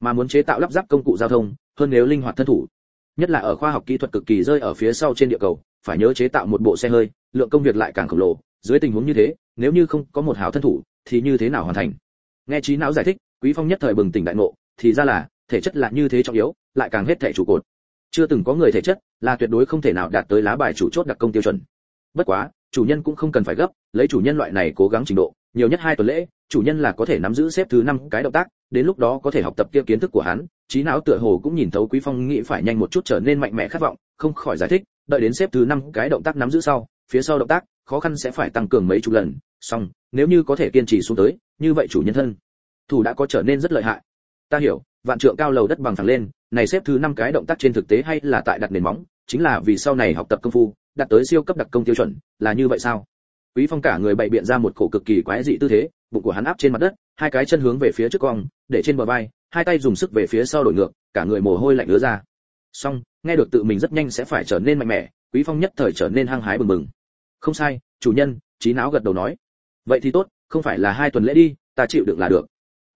Mà muốn chế tạo lắp ráp công cụ giao thông, hơn nếu linh hoạt thân thủ. Nhất là ở khoa học kỹ thuật cực kỳ rơi ở phía sau trên địa cầu, phải nhớ chế tạo một bộ xe hơi, lượng công việc lại càng khổng lồ. Dưới tình huống như thế, nếu như không có một hảo thân thủ, thì như thế nào hoàn thành? Nghe trí não giải thích, quý phong nhất thời bừng tỉnh đại ngộ, thì ra là, thể chất là như thế trọng yếu, lại càng hết thể trụ cột chưa từng có người thể chất là tuyệt đối không thể nào đạt tới lá bài chủ chốt đặc công tiêu chuẩn. Bất quá, chủ nhân cũng không cần phải gấp, lấy chủ nhân loại này cố gắng trình độ, nhiều nhất hai tuần lễ, chủ nhân là có thể nắm giữ xếp thứ năm cái động tác, đến lúc đó có thể học tập kia kiến thức của hắn, trí não tựa hồ cũng nhìn thấu quý phong nghĩ phải nhanh một chút trở nên mạnh mẽ khát vọng, không khỏi giải thích, đợi đến xếp thứ năm cái động tác nắm giữ sau, phía sau động tác, khó khăn sẽ phải tăng cường mấy chục lần, xong, nếu như có thể kiên trì xuống tới, như vậy chủ nhân thân, thủ đã có trở nên rất lợi hại. Ta hiểu, vạn trượng cao lầu đất bằng thẳng lên này xếp thứ năm cái động tác trên thực tế hay là tại đặt nền móng, chính là vì sau này học tập công phu, đạt tới siêu cấp đặc công tiêu chuẩn, là như vậy sao? Quý phong cả người bày biện ra một cổ cực kỳ quái dị tư thế, bụng của hắn áp trên mặt đất, hai cái chân hướng về phía trước cong, để trên bờ vai, hai tay dùng sức về phía sau đổi ngược, cả người mồ hôi lạnh ứa ra. Xong, nghe được tự mình rất nhanh sẽ phải trở nên mạnh mẽ, quý phong nhất thời trở nên hăng hái bừng bừng. Không sai, chủ nhân trí não gật đầu nói. Vậy thì tốt, không phải là hai tuần lễ đi, ta chịu được là được.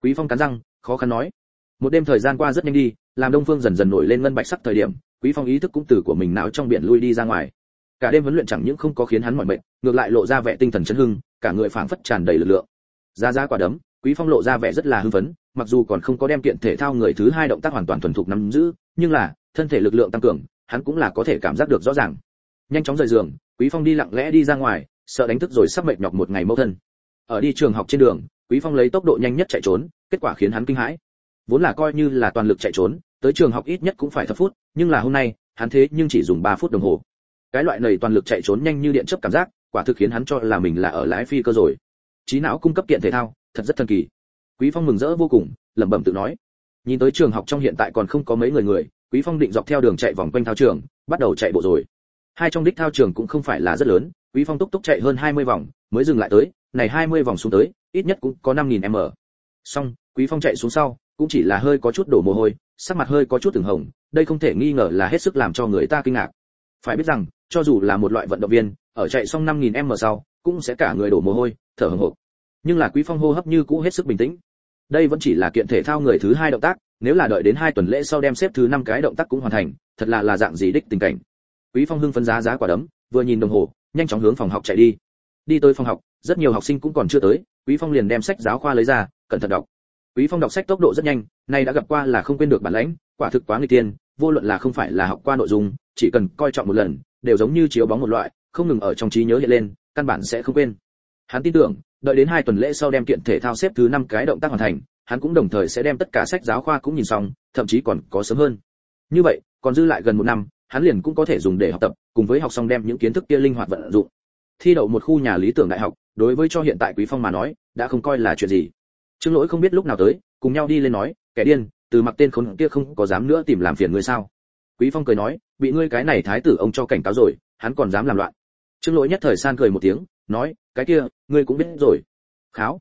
Quý phong cắn răng, khó khăn nói. Một đêm thời gian qua rất nhanh đi làm đông phương dần dần nổi lên ngân bạch sắc thời điểm, quý phong ý thức cũng từ của mình não trong biển lui đi ra ngoài. Cả đêm huấn luyện chẳng những không có khiến hắn mỏi mệt, ngược lại lộ ra vẻ tinh thần chấn hưng, cả người phảng phất tràn đầy lực lượng. Ra ra quả đấm, quý phong lộ ra vẻ rất là hưng phấn, mặc dù còn không có đem kiện thể thao người thứ hai động tác hoàn toàn thuần thục nắm giữ, nhưng là, thân thể lực lượng tăng cường, hắn cũng là có thể cảm giác được rõ ràng. Nhanh chóng rời giường, quý phong đi lặng lẽ đi ra ngoài, sợ đánh thức rồi sắp mệt nhọc một ngày mâu thân. Ở đi trường học trên đường, quý phong lấy tốc độ nhanh nhất chạy trốn, kết quả khiến hắn kinh hãi. Vốn là coi như là toàn lực chạy trốn tới trường học ít nhất cũng phải thập phút, nhưng là hôm nay, hắn thế nhưng chỉ dùng 3 phút đồng hồ. Cái loại này toàn lực chạy trốn nhanh như điện chớp cảm giác, quả thực khiến hắn cho là mình là ở lái phi cơ rồi. Trí não cung cấp kiện thể thao, thật rất thần kỳ. Quý phong mừng rỡ vô cùng, lẩm bẩm tự nói. Nhìn tới trường học trong hiện tại còn không có mấy người người, quý phong định dọc theo đường chạy vòng quanh thao trường, bắt đầu chạy bộ rồi. Hai trong đích thao trường cũng không phải là rất lớn, quý phong túc túc chạy hơn 20 vòng, mới dừng lại tới, này 20 vòng xuống tới, ít nhất cũng có 5.000 m. Xong, quý phong chạy xuống sau cũng chỉ là hơi có chút đổ mồ hôi, sắc mặt hơi có chút từng hồng, đây không thể nghi ngờ là hết sức làm cho người ta kinh ngạc. Phải biết rằng, cho dù là một loại vận động viên, ở chạy xong 5.000 m sau, cũng sẽ cả người đổ mồ hôi, thở hổn hộc. Nhưng là quý phong hô hấp như cũ hết sức bình tĩnh. Đây vẫn chỉ là kiện thể thao người thứ hai động tác, nếu là đợi đến hai tuần lễ sau đem xếp thứ năm cái động tác cũng hoàn thành, thật là là dạng gì đích tình cảnh. Quý phong hưng phấn giá giá quả đấm, vừa nhìn đồng hồ, nhanh chóng hướng phòng học chạy đi. Đi tới phòng học, rất nhiều học sinh cũng còn chưa tới, quý phong liền đem sách giáo khoa lấy ra, cẩn thận đọc quý phong đọc sách tốc độ rất nhanh, nay đã gặp qua là không quên được bản lãnh, quả thực quá nguy tiên vô luận là không phải là học qua nội dung, chỉ cần coi trọng một lần, đều giống như chiếu bóng một loại, không ngừng ở trong trí nhớ hiện lên, căn bản sẽ không quên. Hắn tin tưởng, đợi đến hai tuần lễ sau đem kiện thể thao xếp thứ năm cái động tác hoàn thành, hắn cũng đồng thời sẽ đem tất cả sách giáo khoa cũng nhìn xong, thậm chí còn có sớm hơn. Như vậy, còn dư lại gần một năm, hắn liền cũng có thể dùng để học tập, cùng với học xong đem những kiến thức kia linh hoạt vận dụng. Thi đậu một khu nhà lý tưởng đại học, đối với cho hiện tại quý phong mà nói, đã không coi là chuyện gì trương lỗi không biết lúc nào tới, cùng nhau đi lên nói, kẻ điên, từ mặc tên khốn kia không có dám nữa tìm làm phiền ngươi sao? Quý phong cười nói, bị ngươi cái này thái tử ông cho cảnh cáo rồi, hắn còn dám làm loạn. Trương lỗi nhất thời san cười một tiếng, nói, cái kia, ngươi cũng biết rồi. Kháo.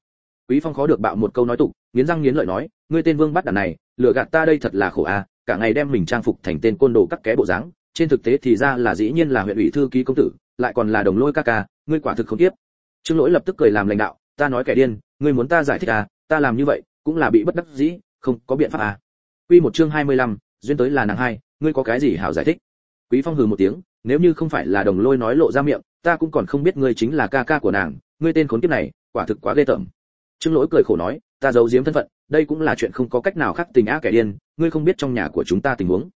Quý phong khó được bạo một câu nói tục, nghiến răng nghiến lợi nói, ngươi tên vương bắt đàn này, lừa gạt ta đây thật là khổ a cả ngày đem mình trang phục thành tên côn đồ các kẽ bộ dáng, trên thực tế thì ra là dĩ nhiên là huyện ủy thư ký công tử, lại còn là đồng lôi ca ca, ngươi quả thực không tiếp. Trương lỗi lập tức cười làm lãnh đạo, ta nói kẻ điên, ngươi muốn ta giải thích à ta làm như vậy cũng là bị bất đắc dĩ không có biện pháp à. Quy một chương 25, duyên tới là nàng hai ngươi có cái gì hảo giải thích? Quý phong hừ một tiếng nếu như không phải là đồng lôi nói lộ ra miệng ta cũng còn không biết ngươi chính là ca ca của nàng ngươi tên khốn kiếp này quả thực quá ghê tởm. Trương lỗi cười khổ nói ta giấu giếm thân phận đây cũng là chuyện không có cách nào khác tình ác kẻ điên ngươi không biết trong nhà của chúng ta tình huống.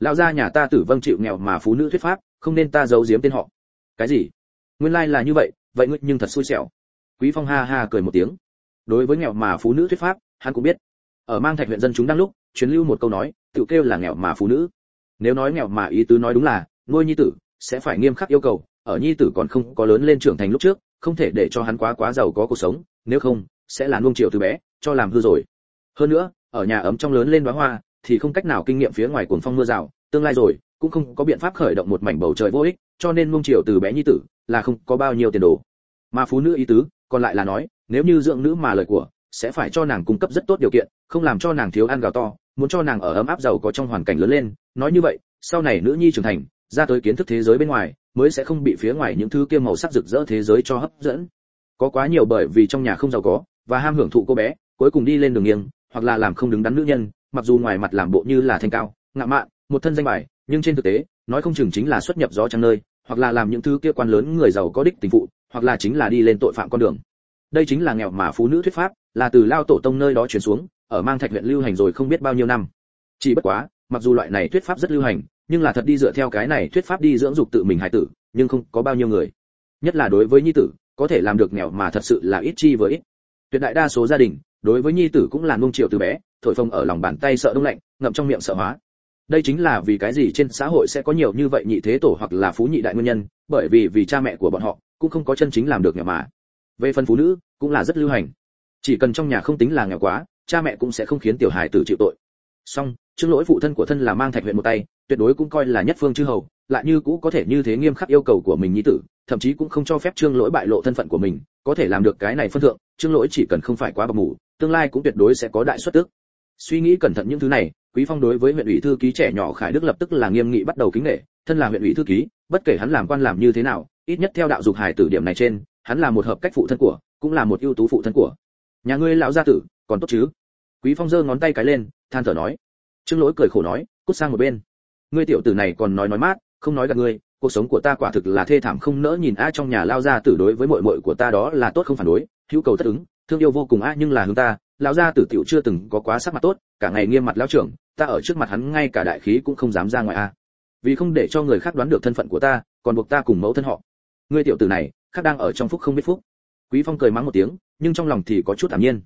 Lão gia nhà ta tử vâng chịu nghèo mà phú nữ thuyết pháp không nên ta giấu giếm tên họ. Cái gì? Nguyên lai là như vậy vậy ngươi nhưng thật xui xẻo. Quý phong ha ha cười một tiếng đối với nghèo mà phú nữ thuyết pháp, hắn cũng biết. Ở mang thạch huyện dân chúng đang lúc, truyền lưu một câu nói, tự kêu là nghèo mà phú nữ. Nếu nói nghèo mà ý tứ nói đúng là, nuôi nhi tử sẽ phải nghiêm khắc yêu cầu, ở nhi tử còn không có lớn lên trưởng thành lúc trước, không thể để cho hắn quá quá giàu có cuộc sống, nếu không, sẽ là nuông chiều từ bé, cho làm hư rồi. Hơn nữa, ở nhà ấm trong lớn lên đóa hoa, thì không cách nào kinh nghiệm phía ngoài cuồng phong mưa rào, tương lai rồi, cũng không có biện pháp khởi động một mảnh bầu trời vô ích, cho nên nuông chiều từ bé nhi tử là không có bao nhiêu tiền đồ. Mà phú nữ ý tứ còn lại là nói, nếu như dưỡng nữ mà lời của, sẽ phải cho nàng cung cấp rất tốt điều kiện, không làm cho nàng thiếu ăn gạo to, muốn cho nàng ở ấm áp giàu có trong hoàn cảnh lớn lên. Nói như vậy, sau này nữ nhi trưởng thành, ra tới kiến thức thế giới bên ngoài, mới sẽ không bị phía ngoài những thứ kia màu sắc rực rỡ thế giới cho hấp dẫn. Có quá nhiều bởi vì trong nhà không giàu có, và ham hưởng thụ cô bé, cuối cùng đi lên đường nghiêng, hoặc là làm không đứng đắn nữ nhân, mặc dù ngoài mặt làm bộ như là thanh cao, ngạo mạn, một thân danh bài, nhưng trên thực tế, nói không chừng chính là xuất nhập gió trăng nơi, hoặc là làm những thứ kia quan lớn người giàu có đích tình phụ hoặc là chính là đi lên tội phạm con đường. Đây chính là nghèo mà phú nữ thuyết pháp, là từ lao tổ tông nơi đó truyền xuống, ở mang thạch huyện lưu hành rồi không biết bao nhiêu năm. Chỉ bất quá, mặc dù loại này thuyết pháp rất lưu hành, nhưng là thật đi dựa theo cái này thuyết pháp đi dưỡng dục tự mình hài tử, nhưng không có bao nhiêu người. Nhất là đối với nhi tử, có thể làm được nghèo mà thật sự là ít chi với ít. Tuyệt đại đa số gia đình, đối với nhi tử cũng là nuông chiều từ bé, thổi phồng ở lòng bàn tay sợ đông lạnh, ngậm trong miệng sợ hóa. Đây chính là vì cái gì trên xã hội sẽ có nhiều như vậy nhị thế tổ hoặc là phú nhị đại nguyên nhân, bởi vì vì cha mẹ của bọn họ cũng không có chân chính làm được nghèo mà. Về phần phụ nữ, cũng là rất lưu hành. Chỉ cần trong nhà không tính là nghèo quá, cha mẹ cũng sẽ không khiến tiểu hài tử chịu tội. Song chứng lỗi phụ thân của thân là mang thạch huyện một tay, tuyệt đối cũng coi là nhất phương chư hầu, lại như cũ có thể như thế nghiêm khắc yêu cầu của mình nhi tử, thậm chí cũng không cho phép trương lỗi bại lộ thân phận của mình, có thể làm được cái này phân thượng, trương lỗi chỉ cần không phải quá bậc mù tương lai cũng tuyệt đối sẽ có đại xuất tức. Suy nghĩ cẩn thận những thứ này, quý phong đối với huyện ủy thư ký trẻ nhỏ khải đức lập tức là nghiêm nghị bắt đầu kính nể thân là huyện ủy thư ký, bất kể hắn làm quan làm như thế nào, ít nhất theo đạo dục hải tử điểm này trên, hắn là một hợp cách phụ thân của, cũng là một ưu tú phụ thân của. Nhà ngươi lão gia tử, còn tốt chứ? Quý phong giơ ngón tay cái lên, than thở nói. Trương lỗi cười khổ nói, cút sang một bên. Ngươi tiểu tử này còn nói nói mát, không nói gặp ngươi, cuộc sống của ta quả thực là thê thảm không nỡ nhìn a trong nhà lao gia tử đối với muội muội của ta đó là tốt không phản đối, hữu cầu tất ứng, thương yêu vô cùng a nhưng là hướng ta, lão gia tử tiểu chưa từng có quá sắc mặt tốt, cả ngày nghiêm mặt lão trưởng, ta ở trước mặt hắn ngay cả đại khí cũng không dám ra ngoài a vì không để cho người khác đoán được thân phận của ta, còn buộc ta cùng mẫu thân họ. Ngươi tiểu tử này, khác đang ở trong phúc không biết phúc. Quý phong cười mắng một tiếng, nhưng trong lòng thì có chút thản nhiên.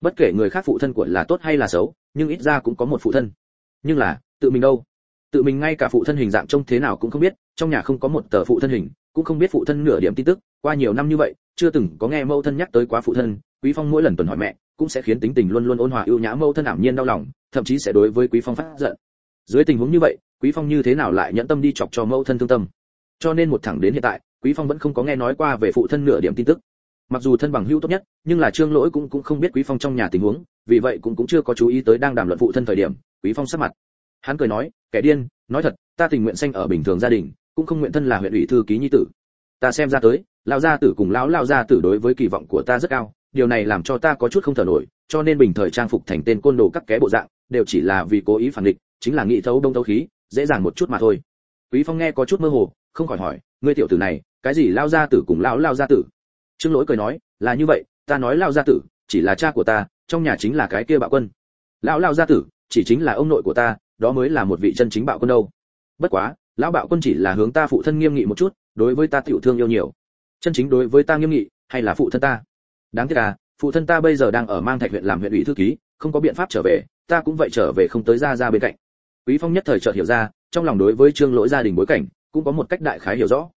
Bất kể người khác phụ thân của là tốt hay là xấu, nhưng ít ra cũng có một phụ thân. Nhưng là, tự mình đâu? Tự mình ngay cả phụ thân hình dạng trông thế nào cũng không biết, trong nhà không có một tờ phụ thân hình, cũng không biết phụ thân nửa điểm tin tức. Qua nhiều năm như vậy, chưa từng có nghe mẫu thân nhắc tới quá phụ thân. Quý phong mỗi lần tuần hỏi mẹ, cũng sẽ khiến tính tình luôn luôn ôn hòa, ưu nhã mẫu thân ảm nhiên đau lòng, thậm chí sẽ đối với quý phong phát giận. Dưới tình huống như vậy quý phong như thế nào lại nhẫn tâm đi chọc cho mẫu thân thương tâm? Cho nên một thẳng đến hiện tại, quý phong vẫn không có nghe nói qua về phụ thân nửa điểm tin tức. Mặc dù thân bằng hữu tốt nhất, nhưng là trương lỗi cũng cũng không biết quý phong trong nhà tình huống, vì vậy cũng cũng chưa có chú ý tới đang đàm luận phụ thân thời điểm, quý phong sắc mặt. Hắn cười nói, kẻ điên, nói thật, ta tình nguyện sanh ở bình thường gia đình, cũng không nguyện thân là huyện ủy thư ký nhi tử. Ta xem ra tới, lão gia tử cùng lão lão gia tử đối với kỳ vọng của ta rất cao, điều này làm cho ta có chút không thở nổi, cho nên bình thời trang phục thành tên côn đồ các ké bộ dạng, đều chỉ là vì cố ý phản địch chính là nghị thấu đông thấu khí dễ dàng một chút mà thôi. Quý phong nghe có chút mơ hồ, không khỏi hỏi, ngươi tiểu tử này, cái gì lao gia tử cùng lão lao gia tử? Trương lỗi cười nói, là như vậy, ta nói lao gia tử, chỉ là cha của ta, trong nhà chính là cái kia bạo quân. Lão lao gia tử, chỉ chính là ông nội của ta, đó mới là một vị chân chính bạo quân đâu. Bất quá, lão bạo quân chỉ là hướng ta phụ thân nghiêm nghị một chút, đối với ta tiểu thương yêu nhiều. Chân chính đối với ta nghiêm nghị, hay là phụ thân ta? Đáng tiếc là phụ thân ta bây giờ đang ở mang thạch huyện làm huyện ủy thư ký, không có biện pháp trở về, ta cũng vậy trở về không tới ra ra bên cạnh quý phong nhất thời chợt hiểu ra, trong lòng đối với trương lỗi gia đình bối cảnh, cũng có một cách đại khái hiểu rõ.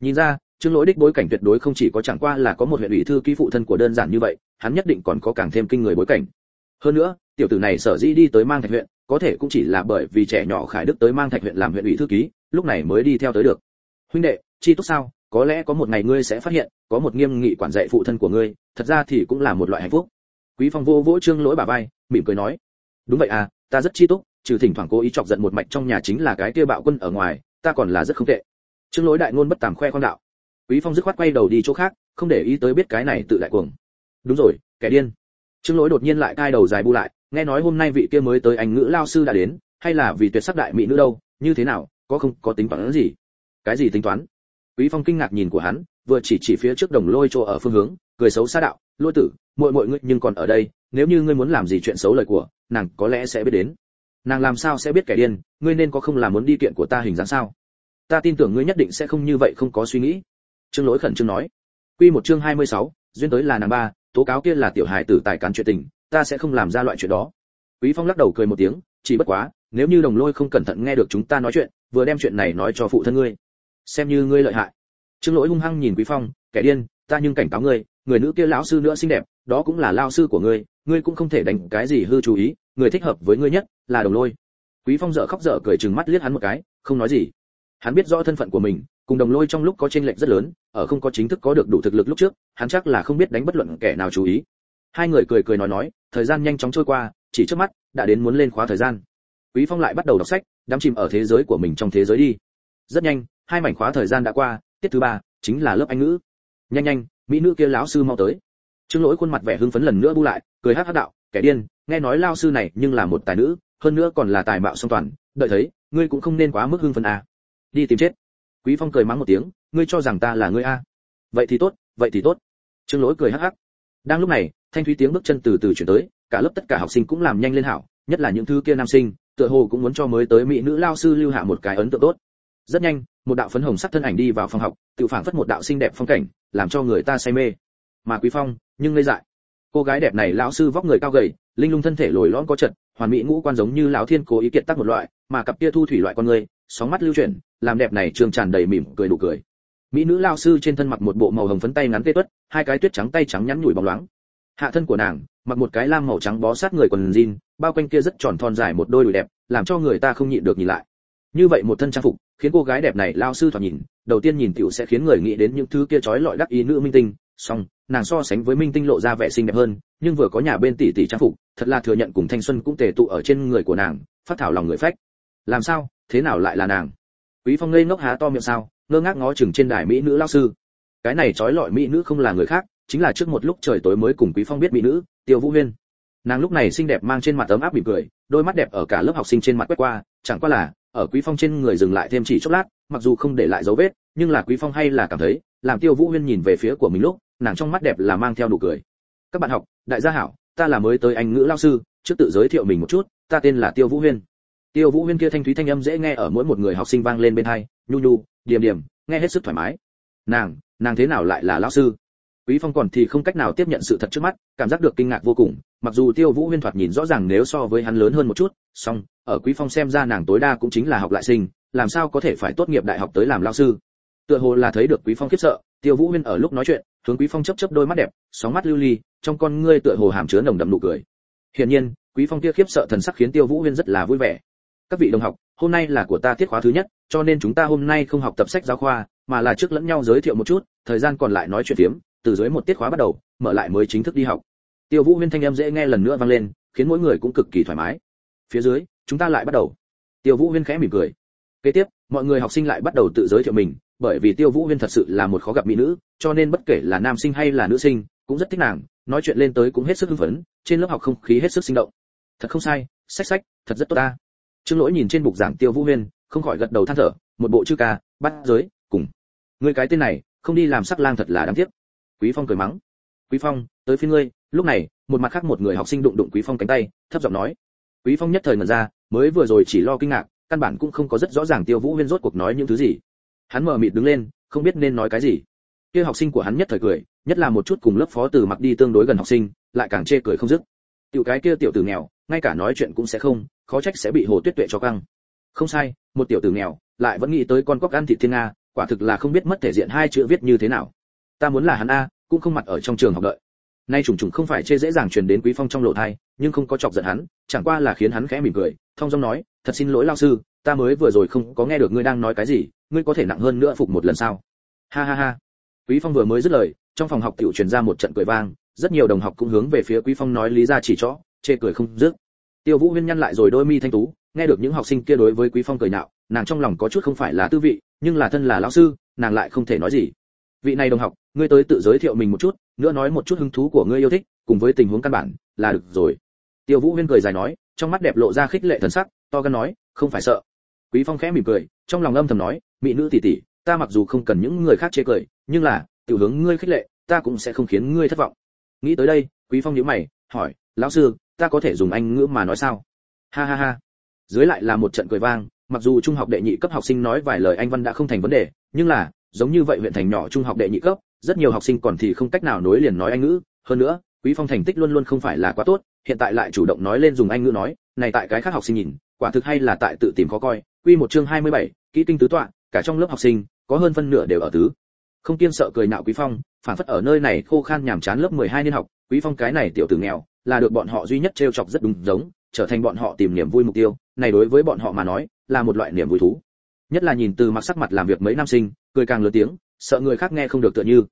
Nhìn ra, trương lỗi đích bối cảnh tuyệt đối không chỉ có chẳng qua là có một huyện ủy thư ký phụ thân của đơn giản như vậy, hắn nhất định còn có càng thêm kinh người bối cảnh. Hơn nữa, tiểu tử này sở dĩ đi tới mang thạch huyện, có thể cũng chỉ là bởi vì trẻ nhỏ khải đức tới mang thạch huyện làm huyện ủy thư ký, lúc này mới đi theo tới được. Huynh đệ, chi tốt sao? Có lẽ có một ngày ngươi sẽ phát hiện, có một nghiêm nghị quản dạy phụ thân của ngươi, thật ra thì cũng là một loại hạnh phúc. Quý phong vô vỗ trương lỗi bà vai, mỉm cười nói, đúng vậy à ta rất chi tốt trừ thỉnh thoảng cố ý chọc giận một mạch trong nhà chính là cái kia bạo quân ở ngoài, ta còn là rất không tệ. Trương lỗi đại ngôn bất tàm khoe khoang đạo. Quý phong dứt khoát quay đầu đi chỗ khác, không để ý tới biết cái này tự lại cuồng. Đúng rồi, kẻ điên. Trương lỗi đột nhiên lại cai đầu dài bu lại, nghe nói hôm nay vị kia mới tới anh ngữ lao sư đã đến, hay là vì tuyệt sắc đại mỹ nữ đâu, như thế nào, có không, có tính toán gì? Cái gì tính toán? Quý phong kinh ngạc nhìn của hắn, vừa chỉ chỉ phía trước đồng lôi chỗ ở phương hướng, cười xấu xa đạo, lôi tử, muội muội ngươi nhưng còn ở đây, nếu như ngươi muốn làm gì chuyện xấu lời của, nàng có lẽ sẽ biết đến nàng làm sao sẽ biết kẻ điên ngươi nên có không làm muốn đi kiện của ta hình dáng sao? Ta tin tưởng ngươi nhất định sẽ không như vậy không có suy nghĩ. Trương lỗi khẩn trương nói. Quy một chương 26, duyên tới là nàng ba tố cáo kia là tiểu hài tử tài cán chuyện tình ta sẽ không làm ra loại chuyện đó. Quý phong lắc đầu cười một tiếng chỉ bất quá nếu như đồng lôi không cẩn thận nghe được chúng ta nói chuyện vừa đem chuyện này nói cho phụ thân ngươi. Xem như ngươi lợi hại. Trương lỗi hung hăng nhìn quý phong kẻ điên ta nhưng cảnh cáo ngươi người nữ kia lão sư nữa xinh đẹp đó cũng là lao sư của ngươi ngươi cũng không thể đánh cái gì hư chú ý người thích hợp với ngươi nhất là đồng lôi. Quý phong dở khóc dở cười chừng mắt liếc hắn một cái, không nói gì. Hắn biết rõ thân phận của mình, cùng đồng lôi trong lúc có tranh lệch rất lớn, ở không có chính thức có được đủ thực lực lúc trước, hắn chắc là không biết đánh bất luận kẻ nào chú ý. Hai người cười cười nói nói, thời gian nhanh chóng trôi qua, chỉ trước mắt, đã đến muốn lên khóa thời gian. Quý phong lại bắt đầu đọc sách, đắm chìm ở thế giới của mình trong thế giới đi. Rất nhanh, hai mảnh khóa thời gian đã qua, tiết thứ ba, chính là lớp anh ngữ. Nhanh nhanh, mỹ nữ kia lão sư mau tới. Trương lỗi khuôn mặt vẻ hưng phấn lần nữa bu lại, cười hát hát đạo kẻ điên, nghe nói lao sư này nhưng là một tài nữ, hơn nữa còn là tài mạo song toàn, đợi thấy, ngươi cũng không nên quá mức hưng phấn à. đi tìm chết. Quý phong cười mắng một tiếng, ngươi cho rằng ta là ngươi a vậy thì tốt, vậy thì tốt. Trương lỗi cười hắc hắc. Đang lúc này, thanh thúy tiếng bước chân từ từ chuyển tới, cả lớp tất cả học sinh cũng làm nhanh lên hảo, nhất là những thứ kia nam sinh, tựa hồ cũng muốn cho mới tới mỹ nữ lao sư lưu hạ một cái ấn tượng tốt. Rất nhanh, một đạo phấn hồng sắc thân ảnh đi vào phòng học, tự phản phất một đạo xinh đẹp phong cảnh, làm cho người ta say mê. Mà quý phong, nhưng ngây dại cô gái đẹp này lão sư vóc người cao gầy, linh lung thân thể lồi lõm có chật, hoàn mỹ ngũ quan giống như lão thiên cố ý kiệt tác một loại, mà cặp kia thu thủy loại con người, sóng mắt lưu chuyển, làm đẹp này trường tràn đầy mỉm cười đủ cười. Mỹ nữ lao sư trên thân mặc một bộ màu hồng phấn tay ngắn tê tuất, hai cái tuyết trắng tay trắng nhắn nhủi bóng loáng. Hạ thân của nàng, mặc một cái lam màu trắng bó sát người quần jean, bao quanh kia rất tròn thon dài một đôi đùi đẹp, làm cho người ta không nhịn được nhìn lại. Như vậy một thân trang phục, khiến cô gái đẹp này lao sư thoạt nhìn, đầu tiên nhìn tiểu sẽ khiến người nghĩ đến những thứ kia trói lọi đắc ý nữ minh tinh. Song nàng so sánh với minh tinh lộ ra vẻ xinh đẹp hơn, nhưng vừa có nhà bên tỷ tỷ trang phục, thật là thừa nhận cùng thanh xuân cũng tề tụ ở trên người của nàng, phát thảo lòng người phách. Làm sao? Thế nào lại là nàng? Quý phong ngây ngốc há to miệng sao, ngơ ngác ngó chừng trên đài mỹ nữ lao sư. Cái này trói lọi mỹ nữ không là người khác, chính là trước một lúc trời tối mới cùng quý phong biết mỹ nữ, tiêu vũ huyên. Nàng lúc này xinh đẹp mang trên mặt ấm áp mỉm cười, đôi mắt đẹp ở cả lớp học sinh trên mặt quét qua, chẳng qua là, ở quý phong trên người dừng lại thêm chỉ chốc lát, mặc dù không để lại dấu vết, nhưng là quý phong hay là cảm thấy, làm tiêu vũ huyên nhìn về phía của mình lúc nàng trong mắt đẹp là mang theo nụ cười. Các bạn học, đại gia hảo, ta là mới tới anh ngữ lao sư, trước tự giới thiệu mình một chút, ta tên là tiêu vũ huyên. Tiêu vũ huyên kia thanh thúy thanh âm dễ nghe ở mỗi một người học sinh vang lên bên hai, nhu nhu, điềm điềm, nghe hết sức thoải mái. Nàng nàng thế nào lại là lao sư? Quý phong còn thì không cách nào tiếp nhận sự thật trước mắt, cảm giác được kinh ngạc vô cùng, mặc dù tiêu vũ huyên thoạt nhìn rõ ràng nếu so với hắn lớn hơn một chút, song, ở quý phong xem ra nàng tối đa cũng chính là học lại sinh, làm sao có thể phải tốt nghiệp đại học tới làm lao sư? Tựa hồ là thấy được quý phong khiếp sợ tiêu vũ huyên ở lúc nói chuyện, hướng quý phong chớp chớp đôi mắt đẹp, sóng mắt lưu ly, trong con ngươi tựa hồ hàm chứa nồng đậm nụ cười. Hiển nhiên, quý phong kia khiếp sợ thần sắc khiến tiêu vũ huyên rất là vui vẻ. Các vị đồng học, hôm nay là của ta tiết khóa thứ nhất, cho nên chúng ta hôm nay không học tập sách giáo khoa, mà là trước lẫn nhau giới thiệu một chút, thời gian còn lại nói chuyện tiếm từ dưới một tiết khóa bắt đầu, mở lại mới chính thức đi học. Tiêu vũ huyên thanh em dễ nghe lần nữa vang lên, khiến mỗi người cũng cực kỳ thoải mái. Phía dưới, chúng ta lại bắt đầu. Tiêu vũ huyên khẽ mỉm cười. Kế tiếp, mọi người học sinh lại bắt đầu tự giới thiệu mình bởi vì tiêu vũ huyên thật sự là một khó gặp mỹ nữ, cho nên bất kể là nam sinh hay là nữ sinh, cũng rất thích nàng, nói chuyện lên tới cũng hết sức hưng phấn, trên lớp học không khí hết sức sinh động. Thật không sai, sách sách, thật rất tốt ta. Trương lỗi nhìn trên bục giảng tiêu vũ huyên, không khỏi gật đầu than thở, một bộ chữ ca, bắt giới, cùng. Người cái tên này, không đi làm sắc lang thật là đáng tiếc. Quý phong cười mắng. Quý phong, tới phía ngươi, lúc này, một mặt khác một người học sinh đụng đụng quý phong cánh tay, thấp giọng nói. Quý phong nhất thời ngẩn ra, mới vừa rồi chỉ lo kinh ngạc, căn bản cũng không có rất rõ ràng tiêu vũ huyên rốt cuộc nói những thứ gì hắn mờ mịt đứng lên, không biết nên nói cái gì. Kia học sinh của hắn nhất thời cười, nhất là một chút cùng lớp phó từ mặc đi tương đối gần học sinh, lại càng chê cười không dứt. Tiểu cái kia tiểu tử nghèo, ngay cả nói chuyện cũng sẽ không, khó trách sẽ bị hồ tuyết tuệ cho căng. Không sai, một tiểu tử nghèo, lại vẫn nghĩ tới con cóc ăn thịt thiên nga, quả thực là không biết mất thể diện hai chữ viết như thế nào. Ta muốn là hắn a, cũng không mặt ở trong trường học đợi. Nay trùng trùng không phải chê dễ dàng truyền đến quý phong trong lộ thai, nhưng không có chọc giận hắn, chẳng qua là khiến hắn khẽ mỉm cười thông dong nói, thật xin lỗi lao sư, ta mới vừa rồi không có nghe được ngươi đang nói cái gì ngươi có thể nặng hơn nữa phục một lần sao? Ha ha ha. Quý phong vừa mới dứt lời, trong phòng học tiểu truyền ra một trận cười vang, rất nhiều đồng học cũng hướng về phía quý phong nói lý ra chỉ cho chê cười không dứt. Tiêu vũ huyên nhăn lại rồi đôi mi thanh tú, nghe được những học sinh kia đối với quý phong cười nhạo, nàng trong lòng có chút không phải là tư vị, nhưng là thân là lão sư, nàng lại không thể nói gì. Vị này đồng học, ngươi tới tự giới thiệu mình một chút, nữa nói một chút hứng thú của ngươi yêu thích, cùng với tình huống căn bản, là được rồi. Tiêu vũ huyên cười dài nói, trong mắt đẹp lộ ra khích lệ thần sắc, to gan nói, không phải sợ. Quý phong khẽ mỉm cười, trong lòng âm thầm nói mỹ nữ tỷ tỷ ta mặc dù không cần những người khác chê cười nhưng là tiểu hướng ngươi khích lệ ta cũng sẽ không khiến ngươi thất vọng. Nghĩ tới đây quý phong nhíu mày hỏi lão sư ta có thể dùng anh ngữ mà nói sao? Ha ha ha. Dưới lại là một trận cười vang mặc dù trung học đệ nhị cấp học sinh nói vài lời anh văn đã không thành vấn đề nhưng là giống như vậy huyện thành nhỏ trung học đệ nhị cấp rất nhiều học sinh còn thì không cách nào nối liền nói anh ngữ. Hơn nữa quý phong thành tích luôn luôn không phải là quá tốt hiện tại lại chủ động nói lên dùng anh ngữ nói này tại cái khác học sinh nhìn quả thực hay là tại tự tìm khó coi. Quy một chương 27, kỹ kinh tứ tọa cả trong lớp học sinh, có hơn phân nửa đều ở tứ. Không kiêng sợ cười nạo quý phong, phản phất ở nơi này khô khan nhàm chán lớp 12 niên học, quý phong cái này tiểu tử nghèo, là được bọn họ duy nhất trêu chọc rất đúng giống, trở thành bọn họ tìm niềm vui mục tiêu, này đối với bọn họ mà nói, là một loại niềm vui thú. Nhất là nhìn từ mặc sắc mặt làm việc mấy nam sinh, cười càng lớn tiếng, sợ người khác nghe không được tựa như.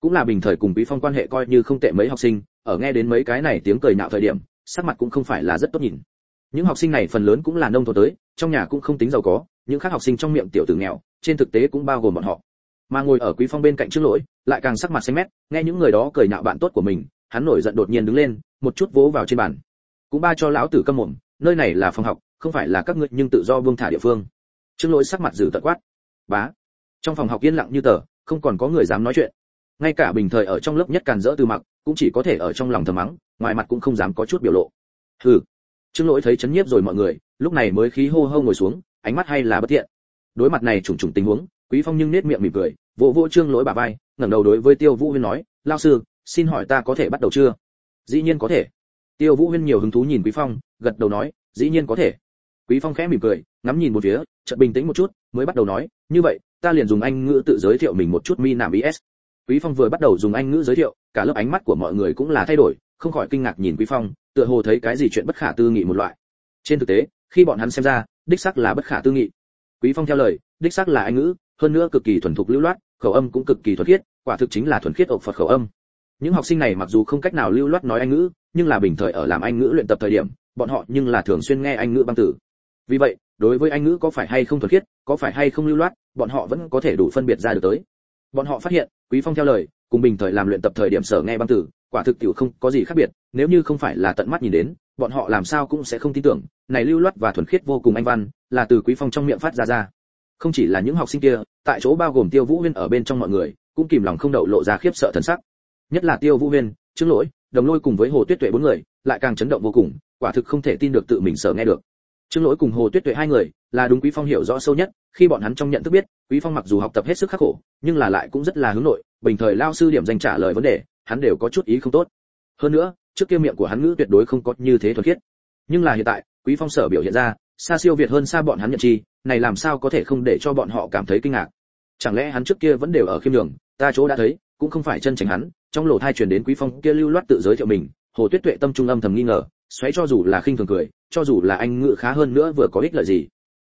Cũng là bình thời cùng quý phong quan hệ coi như không tệ mấy học sinh, ở nghe đến mấy cái này tiếng cười nạo thời điểm, sắc mặt cũng không phải là rất tốt nhìn. Những học sinh này phần lớn cũng là nông thôn tới, trong nhà cũng không tính giàu có những khác học sinh trong miệng tiểu tử nghèo, trên thực tế cũng bao gồm bọn họ. Mà ngồi ở quý phong bên cạnh trước lỗi, lại càng sắc mặt xanh mét, nghe những người đó cười nhạo bạn tốt của mình, hắn nổi giận đột nhiên đứng lên, một chút vỗ vào trên bàn. Cũng ba cho lão tử câm mồm, nơi này là phòng học, không phải là các ngươi nhưng tự do vương thả địa phương. Trương lỗi sắc mặt dữ tợn quát. Bá. Trong phòng học yên lặng như tờ, không còn có người dám nói chuyện. Ngay cả bình thời ở trong lớp nhất càn dỡ từ mặc, cũng chỉ có thể ở trong lòng thầm mắng, ngoài mặt cũng không dám có chút biểu lộ. Hừ. Trương lỗi thấy chấn nhiếp rồi mọi người, lúc này mới khí hô hô ngồi xuống ánh mắt hay là bất thiện. Đối mặt này trùng trùng tình huống, quý phong nhưng nét miệng mỉm cười, vỗ vỗ trương lỗi bà vai, ngẩng đầu đối với tiêu vũ huyên nói lao sư, xin hỏi ta có thể bắt đầu chưa? Dĩ nhiên có thể. Tiêu vũ huyên nhiều hứng thú nhìn quý phong, gật đầu nói, dĩ nhiên có thể. Quý phong khẽ mỉm cười, ngắm nhìn một phía, chợt bình tĩnh một chút, mới bắt đầu nói, như vậy, ta liền dùng anh ngữ tự giới thiệu mình một chút mi nạm is quý phong vừa bắt đầu dùng anh ngữ giới thiệu, cả lớp ánh mắt của mọi người cũng là thay đổi, không khỏi kinh ngạc nhìn quý phong, tựa hồ thấy cái gì chuyện bất khả tư nghị một loại. Trên thực tế, khi bọn hắn xem ra đích xác là bất khả tư nghị. Quý phong theo lời, đích xác là anh ngữ, hơn nữa cực kỳ thuần thục lưu loát, khẩu âm cũng cực kỳ thuần khiết, quả thực chính là thuần khiết ộc phật khẩu âm. Những học sinh này mặc dù không cách nào lưu loát nói anh ngữ, nhưng là bình thời ở làm anh ngữ luyện tập thời điểm, bọn họ nhưng là thường xuyên nghe anh ngữ băng tử. Vì vậy, đối với anh ngữ có phải hay không thuần khiết, có phải hay không lưu loát, bọn họ vẫn có thể đủ phân biệt ra được tới. Bọn họ phát hiện, quý phong theo lời, cùng bình thời làm luyện tập thời điểm sở nghe băng tử quả thực tiểu không có gì khác biệt, nếu như không phải là tận mắt nhìn đến, bọn họ làm sao cũng sẽ không tin tưởng, này lưu loát và thuần khiết vô cùng anh văn, là từ quý phong trong miệng phát ra ra. Không chỉ là những học sinh kia, tại chỗ bao gồm tiêu vũ huyên ở bên trong mọi người, cũng kìm lòng không đậu lộ ra khiếp sợ thần sắc. Nhất là tiêu vũ huyên, trương lỗi, đồng lôi cùng với hồ tuyết tuệ bốn người, lại càng chấn động vô cùng, quả thực không thể tin được tự mình sợ nghe được. Trương lỗi cùng hồ tuyết tuệ hai người, là đúng quý phong hiểu rõ sâu nhất, khi bọn hắn trong nhận thức biết, quý phong mặc dù học tập hết sức khắc khổ, nhưng là lại cũng rất là hướng nội, bình thời lao sư điểm danh trả lời vấn đề hắn đều có chút ý không tốt. Hơn nữa, trước kia miệng của hắn ngữ tuyệt đối không có như thế thuần khiết. Nhưng là hiện tại, quý phong sở biểu hiện ra, xa siêu việt hơn xa bọn hắn nhận chi, này làm sao có thể không để cho bọn họ cảm thấy kinh ngạc? Chẳng lẽ hắn trước kia vẫn đều ở khiêm đường ta chỗ đã thấy, cũng không phải chân chính hắn, trong lỗ thai truyền đến quý phong kia lưu loát tự giới thiệu mình, hồ tuyết tuệ tâm trung âm thầm nghi ngờ, xoáy cho dù là khinh thường cười, cho dù là anh ngữ khá hơn nữa vừa có ích lợi gì.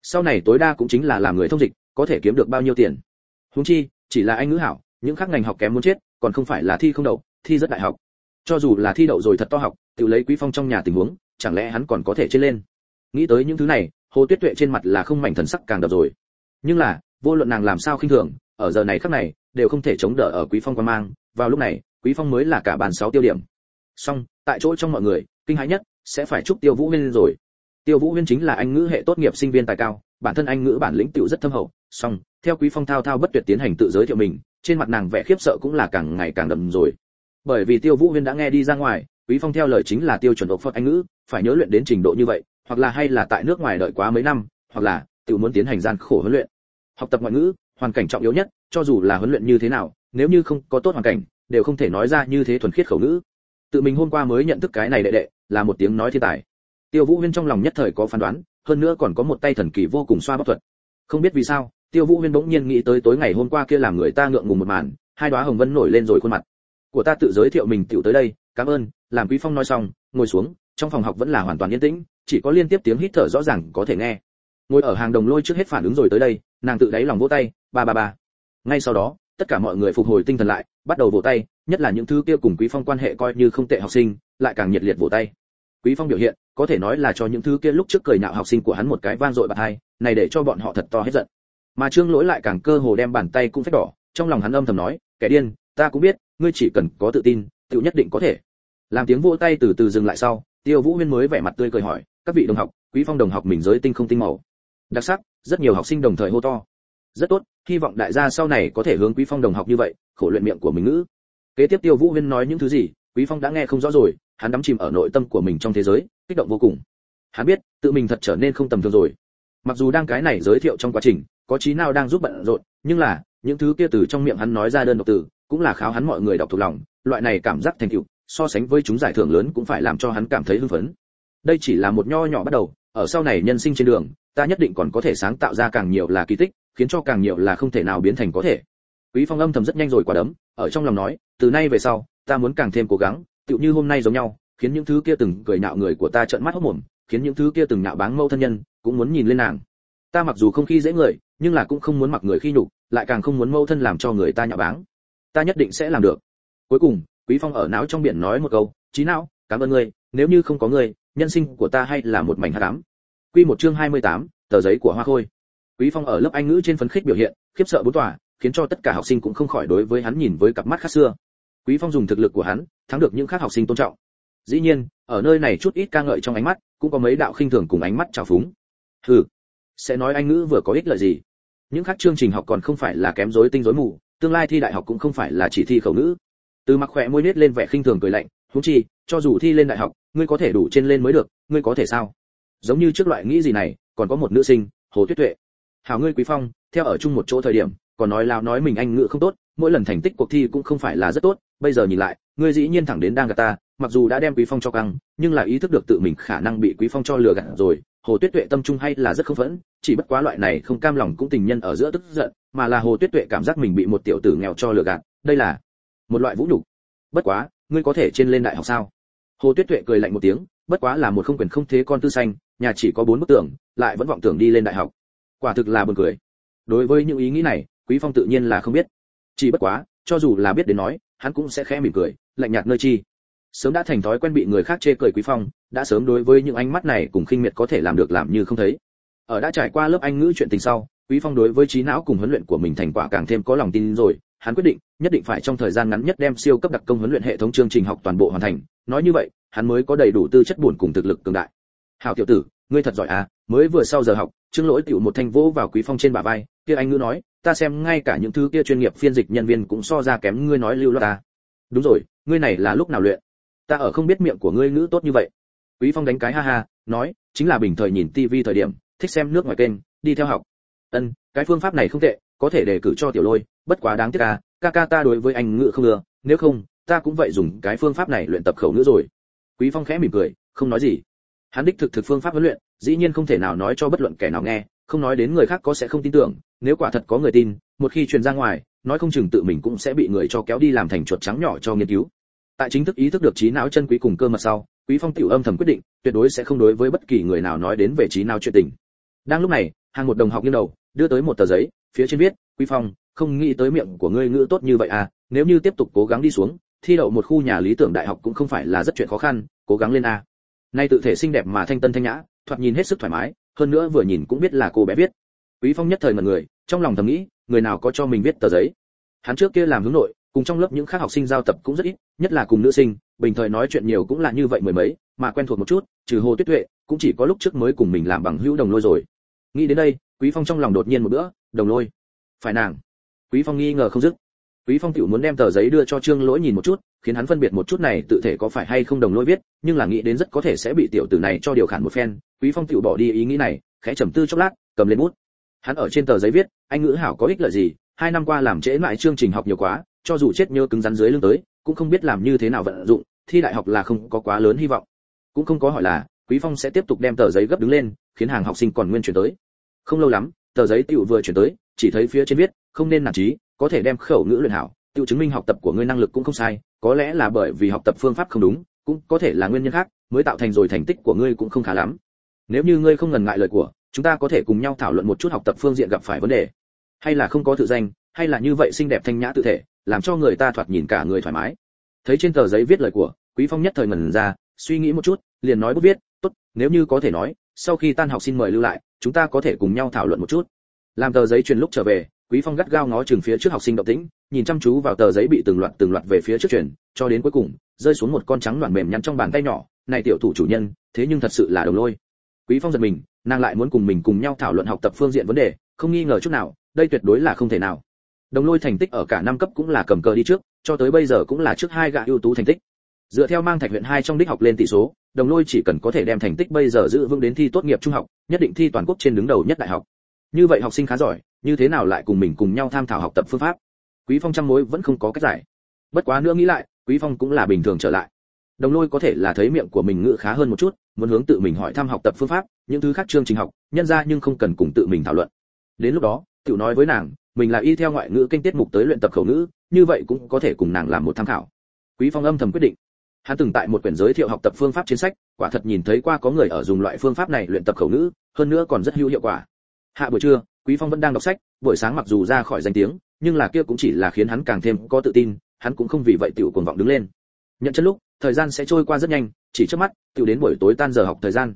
Sau này tối đa cũng chính là làm người thông dịch, có thể kiếm được bao nhiêu tiền. Huống chi, chỉ là anh ngữ hảo, những khác ngành học kém muốn chết còn không phải là thi không đậu, thi rất đại học. Cho dù là thi đậu rồi thật to học, tự lấy quý phong trong nhà tình huống, chẳng lẽ hắn còn có thể trên lên? Nghĩ tới những thứ này, hồ tuyết tuệ trên mặt là không mảnh thần sắc càng đập rồi. Nhưng là, vô luận nàng làm sao khinh thường, ở giờ này khắc này, đều không thể chống đỡ ở quý phong quan mang. Vào lúc này, quý phong mới là cả bàn sáu tiêu điểm. Song, tại chỗ trong mọi người, kinh hãi nhất sẽ phải chúc tiêu vũ huyên rồi. Tiêu vũ huyên chính là anh ngữ hệ tốt nghiệp sinh viên tài cao, bản thân anh ngữ bản lĩnh tiểu rất thâm hậu. Song, theo quý phong thao thao bất tuyệt tiến hành tự giới thiệu mình trên mặt nàng vẻ khiếp sợ cũng là càng ngày càng đậm rồi. Bởi vì tiêu vũ huyên đã nghe đi ra ngoài, quý phong theo lời chính là tiêu chuẩn độc phật anh ngữ, phải nhớ luyện đến trình độ như vậy, hoặc là hay là tại nước ngoài đợi quá mấy năm, hoặc là tự muốn tiến hành gian khổ huấn luyện. Học tập ngoại ngữ, hoàn cảnh trọng yếu nhất, cho dù là huấn luyện như thế nào, nếu như không có tốt hoàn cảnh, đều không thể nói ra như thế thuần khiết khẩu ngữ. Tự mình hôm qua mới nhận thức cái này đệ đệ, là một tiếng nói thiên tài. Tiêu vũ huyên trong lòng nhất thời có phán đoán, hơn nữa còn có một tay thần kỳ vô cùng xoa bóc thuật. Không biết vì sao tiêu vũ huyên bỗng nhiên nghĩ tới tối ngày hôm qua kia làm người ta ngượng ngùng một màn, hai đóa hồng vân nổi lên rồi khuôn mặt. Của ta tự giới thiệu mình tiểu tới đây, cảm ơn, làm quý phong nói xong, ngồi xuống, trong phòng học vẫn là hoàn toàn yên tĩnh, chỉ có liên tiếp tiếng hít thở rõ ràng có thể nghe. Ngồi ở hàng đồng lôi trước hết phản ứng rồi tới đây, nàng tự đáy lòng vỗ tay, ba ba ba. Ngay sau đó, tất cả mọi người phục hồi tinh thần lại, bắt đầu vỗ tay, nhất là những thứ kia cùng quý phong quan hệ coi như không tệ học sinh, lại càng nhiệt liệt vỗ tay. Quý phong biểu hiện, có thể nói là cho những thứ kia lúc trước cười nhạo học sinh của hắn một cái vang dội bạt hai, này để cho bọn họ thật to hết giận mà trương lỗi lại càng cơ hồ đem bàn tay cũng phép đỏ, trong lòng hắn âm thầm nói, kẻ điên, ta cũng biết, ngươi chỉ cần có tự tin tự nhất định có thể. Làm tiếng vỗ tay từ từ dừng lại sau, tiêu vũ huyên mới vẻ mặt tươi cười hỏi, các vị đồng học, quý phong đồng học mình giới tinh không tinh màu. Đặc sắc, rất nhiều học sinh đồng thời hô to. Rất tốt, hy vọng đại gia sau này có thể hướng quý phong đồng học như vậy, khổ luyện miệng của mình ngữ. Kế tiếp tiêu vũ huyên nói những thứ gì, quý phong đã nghe không rõ rồi, hắn đắm chìm ở nội tâm của mình trong thế giới, kích động vô cùng. Hắn biết, tự mình thật trở nên không tầm thường rồi mặc dù đang cái này giới thiệu trong quá trình, có trí nào đang giúp bận rộn, nhưng là, những thứ kia từ trong miệng hắn nói ra đơn độc từ, cũng là kháo hắn mọi người đọc thuộc lòng, loại này cảm giác thành tựu, so sánh với chúng giải thưởng lớn cũng phải làm cho hắn cảm thấy hưng phấn. Đây chỉ là một nho nhỏ bắt đầu, ở sau này nhân sinh trên đường, ta nhất định còn có thể sáng tạo ra càng nhiều là kỳ tích, khiến cho càng nhiều là không thể nào biến thành có thể. Quý phong âm thầm rất nhanh rồi quả đấm, ở trong lòng nói, từ nay về sau, ta muốn càng thêm cố gắng, tựu như hôm nay giống nhau, khiến những thứ kia từng cười nhạo người của ta trợn mắt hốt mồm khiến những thứ kia từng nhạo báng mâu thân nhân cũng muốn nhìn lên nàng. Ta mặc dù không khi dễ người nhưng là cũng không muốn mặc người khi nhục lại càng không muốn mâu thân làm cho người ta nhạo báng. Ta nhất định sẽ làm được. Cuối cùng quý phong ở não trong biển nói một câu trí não cảm ơn ngươi nếu như không có ngươi nhân sinh của ta hay là một mảnh hắc ám. Quy một chương 28, tờ giấy của hoa khôi. Quý phong ở lớp anh ngữ trên phấn khích biểu hiện khiếp sợ bốn tòa khiến cho tất cả học sinh cũng không khỏi đối với hắn nhìn với cặp mắt khác xưa. Quý phong dùng thực lực của hắn thắng được những khác học sinh tôn trọng dĩ nhiên, ở nơi này chút ít ca ngợi trong ánh mắt, cũng có mấy đạo khinh thường cùng ánh mắt trào phúng. Hừ, sẽ nói anh ngữ vừa có ích lợi gì? Những khác chương trình học còn không phải là kém rối tinh rối mù, tương lai thi đại học cũng không phải là chỉ thi khẩu ngữ. Từ mặc khỏe môi nết lên vẻ khinh thường cười lạnh, huống chi, cho dù thi lên đại học, ngươi có thể đủ trên lên mới được, ngươi có thể sao? Giống như trước loại nghĩ gì này, còn có một nữ sinh, hồ tuyết tuệ. Hảo ngươi quý phong, theo ở chung một chỗ thời điểm, còn nói lao nói mình anh ngữ không tốt, mỗi lần thành tích cuộc thi cũng không phải là rất tốt, bây giờ nhìn lại ngươi dĩ nhiên thẳng đến đang gạt ta, mặc dù đã đem quý phong cho căng, nhưng là ý thức được tự mình khả năng bị quý phong cho lừa gạt rồi, hồ tuyết tuệ tâm trung hay là rất không phẫn, chỉ bất quá loại này không cam lòng cũng tình nhân ở giữa tức giận, mà là hồ tuyết tuệ cảm giác mình bị một tiểu tử nghèo cho lừa gạt, đây là một loại vũ nhục. Bất quá, ngươi có thể trên lên đại học sao? Hồ tuyết tuệ cười lạnh một tiếng, bất quá là một không quyền không thế con tư xanh, nhà chỉ có bốn bức tường, lại vẫn vọng tưởng đi lên đại học. Quả thực là buồn cười. Đối với những ý nghĩ này, quý phong tự nhiên là không biết. Chỉ bất quá, cho dù là biết đến nói hắn cũng sẽ khẽ mỉm cười, lạnh nhạt nơi chi. Sớm đã thành thói quen bị người khác chê cười quý phong, đã sớm đối với những ánh mắt này cùng khinh miệt có thể làm được làm như không thấy. Ở đã trải qua lớp anh ngữ chuyện tình sau, quý phong đối với trí não cùng huấn luyện của mình thành quả càng thêm có lòng tin rồi. Hắn quyết định, nhất định phải trong thời gian ngắn nhất đem siêu cấp đặc công huấn luyện hệ thống chương trình học toàn bộ hoàn thành. Nói như vậy, hắn mới có đầy đủ tư chất buồn cùng thực lực cường đại. Hảo tiểu tử, ngươi thật giỏi à mới vừa sau giờ học, trương lỗi tiểu một thanh vỗ vào quý phong trên bả vai, kia anh ngữ nói ta xem ngay cả những thứ kia chuyên nghiệp phiên dịch nhân viên cũng so ra kém ngươi nói lưu loát ta. Đúng rồi, ngươi này là lúc nào luyện? Ta ở không biết miệng của ngươi ngữ tốt như vậy. Quý phong đánh cái ha ha, nói, chính là bình thời nhìn tivi thời điểm, thích xem nước ngoài kênh, đi theo học. Ân, cái phương pháp này không tệ, có thể đề cử cho tiểu lôi, bất quá đáng tiếc à ca ca ta đối với anh ngữ không ưa, nếu không, ta cũng vậy dùng cái phương pháp này luyện tập khẩu ngữ rồi. Quý phong khẽ mỉm cười, không nói gì. Hắn đích thực thực phương pháp huấn luyện, dĩ nhiên không thể nào nói cho bất luận kẻ nào nghe không nói đến người khác có sẽ không tin tưởng, nếu quả thật có người tin, một khi truyền ra ngoài, nói không chừng tự mình cũng sẽ bị người cho kéo đi làm thành chuột trắng nhỏ cho nghiên cứu. Tại chính thức ý thức được trí não chân quý cùng cơ mật sau, quý phong tiểu âm thầm quyết định, tuyệt đối sẽ không đối với bất kỳ người nào nói đến về trí não chuyện tình. Đang lúc này, hàng một đồng học nghiêng đầu, đưa tới một tờ giấy, phía trên viết, quý phong, không nghĩ tới miệng của ngươi ngữ tốt như vậy à nếu như tiếp tục cố gắng đi xuống, thi đậu một khu nhà lý tưởng đại học cũng không phải là rất chuyện khó khăn, cố gắng lên a. Nay tự thể xinh đẹp mà thanh tân thanh nhã, thoạt nhìn hết sức thoải mái hơn nữa vừa nhìn cũng biết là cô bé viết. Quý phong nhất thời ngẩn người, trong lòng thầm nghĩ, người nào có cho mình viết tờ giấy? Hắn trước kia làm hướng nội, cùng trong lớp những khác học sinh giao tập cũng rất ít, nhất là cùng nữ sinh, bình thời nói chuyện nhiều cũng là như vậy mười mấy, mà quen thuộc một chút, trừ hồ tuyết tuệ, cũng chỉ có lúc trước mới cùng mình làm bằng hữu đồng lôi rồi. Nghĩ đến đây, quý phong trong lòng đột nhiên một bữa, đồng lôi, phải nàng. Quý phong nghi ngờ không dứt. Quý phong tiểu muốn đem tờ giấy đưa cho trương lỗi nhìn một chút khiến hắn phân biệt một chút này tự thể có phải hay không đồng lôi viết nhưng là nghĩ đến rất có thể sẽ bị tiểu tử này cho điều khiển một phen quý phong tiểu bỏ đi ý nghĩ này khẽ trầm tư chốc lát cầm lên bút. Hắn ở trên tờ giấy viết anh ngữ hảo có ích lợi gì hai năm qua làm trễ mãi chương trình học nhiều quá cho dù chết nhớ cứng rắn dưới lưng tới cũng không biết làm như thế nào vận dụng thi đại học là không có quá lớn hy vọng. Cũng không có hỏi là quý phong sẽ tiếp tục đem tờ giấy gấp đứng lên khiến hàng học sinh còn nguyên chuyển tới. Không lâu lắm tờ giấy tiểu vừa chuyển tới chỉ thấy phía trên viết không nên nản chí, có thể đem khẩu ngữ luyện hảo tự chứng minh học tập của ngươi năng lực cũng không sai, có lẽ là bởi vì học tập phương pháp không đúng, cũng có thể là nguyên nhân khác, mới tạo thành rồi thành tích của ngươi cũng không khá lắm. Nếu như ngươi không ngần ngại lời của, chúng ta có thể cùng nhau thảo luận một chút học tập phương diện gặp phải vấn đề. Hay là không có tự danh, hay là như vậy xinh đẹp thanh nhã tự thể, làm cho người ta thoạt nhìn cả người thoải mái. Thấy trên tờ giấy viết lời của, quý phong nhất thời ngẩn ra, suy nghĩ một chút, liền nói bút viết, tốt, nếu như có thể nói, sau khi tan học xin mời lưu lại, chúng ta có thể cùng nhau thảo luận một chút. Làm tờ giấy truyền lúc trở về quý phong gắt gao ngó chừng phía trước học sinh động tĩnh, nhìn chăm chú vào tờ giấy bị từng loạt từng loạt về phía trước truyền cho đến cuối cùng, rơi xuống một con trắng loạn mềm nhăn trong bàn tay nhỏ, này tiểu thủ chủ nhân, thế nhưng thật sự là đồng lôi. Quý phong giật mình, nàng lại muốn cùng mình cùng nhau thảo luận học tập phương diện vấn đề, không nghi ngờ chút nào, đây tuyệt đối là không thể nào. Đồng lôi thành tích ở cả năm cấp cũng là cầm cờ đi trước, cho tới bây giờ cũng là trước hai gã ưu tú thành tích. Dựa theo mang thạch huyện hai trong đích học lên tỷ số, đồng lôi chỉ cần có thể đem thành tích bây giờ giữ vững đến thi tốt nghiệp trung học, nhất định thi toàn quốc trên đứng đầu nhất đại học. Như vậy học sinh khá giỏi như thế nào lại cùng mình cùng nhau tham thảo học tập phương pháp? Quý phong trăm mối vẫn không có cách giải. Bất quá nữa nghĩ lại, quý phong cũng là bình thường trở lại. Đồng lôi có thể là thấy miệng của mình ngự khá hơn một chút, muốn hướng tự mình hỏi thăm học tập phương pháp, những thứ khác chương trình học, nhân ra nhưng không cần cùng tự mình thảo luận. Đến lúc đó, Tiểu nói với nàng, mình là y theo ngoại ngữ kênh tiết mục tới luyện tập khẩu ngữ, như vậy cũng có thể cùng nàng làm một tham khảo. Quý phong âm thầm quyết định. Hắn từng tại một quyển giới thiệu học tập phương pháp chiến sách, quả thật nhìn thấy qua có người ở dùng loại phương pháp này luyện tập khẩu ngữ, hơn nữa còn rất hữu hiệu quả. Hạ buổi trưa quý phong vẫn đang đọc sách, buổi sáng mặc dù ra khỏi danh tiếng, nhưng là kia cũng chỉ là khiến hắn càng thêm có tự tin, hắn cũng không vì vậy tiểu cuồng vọng đứng lên. Nhận chân lúc, thời gian sẽ trôi qua rất nhanh, chỉ trước mắt, tiểu đến buổi tối tan giờ học thời gian.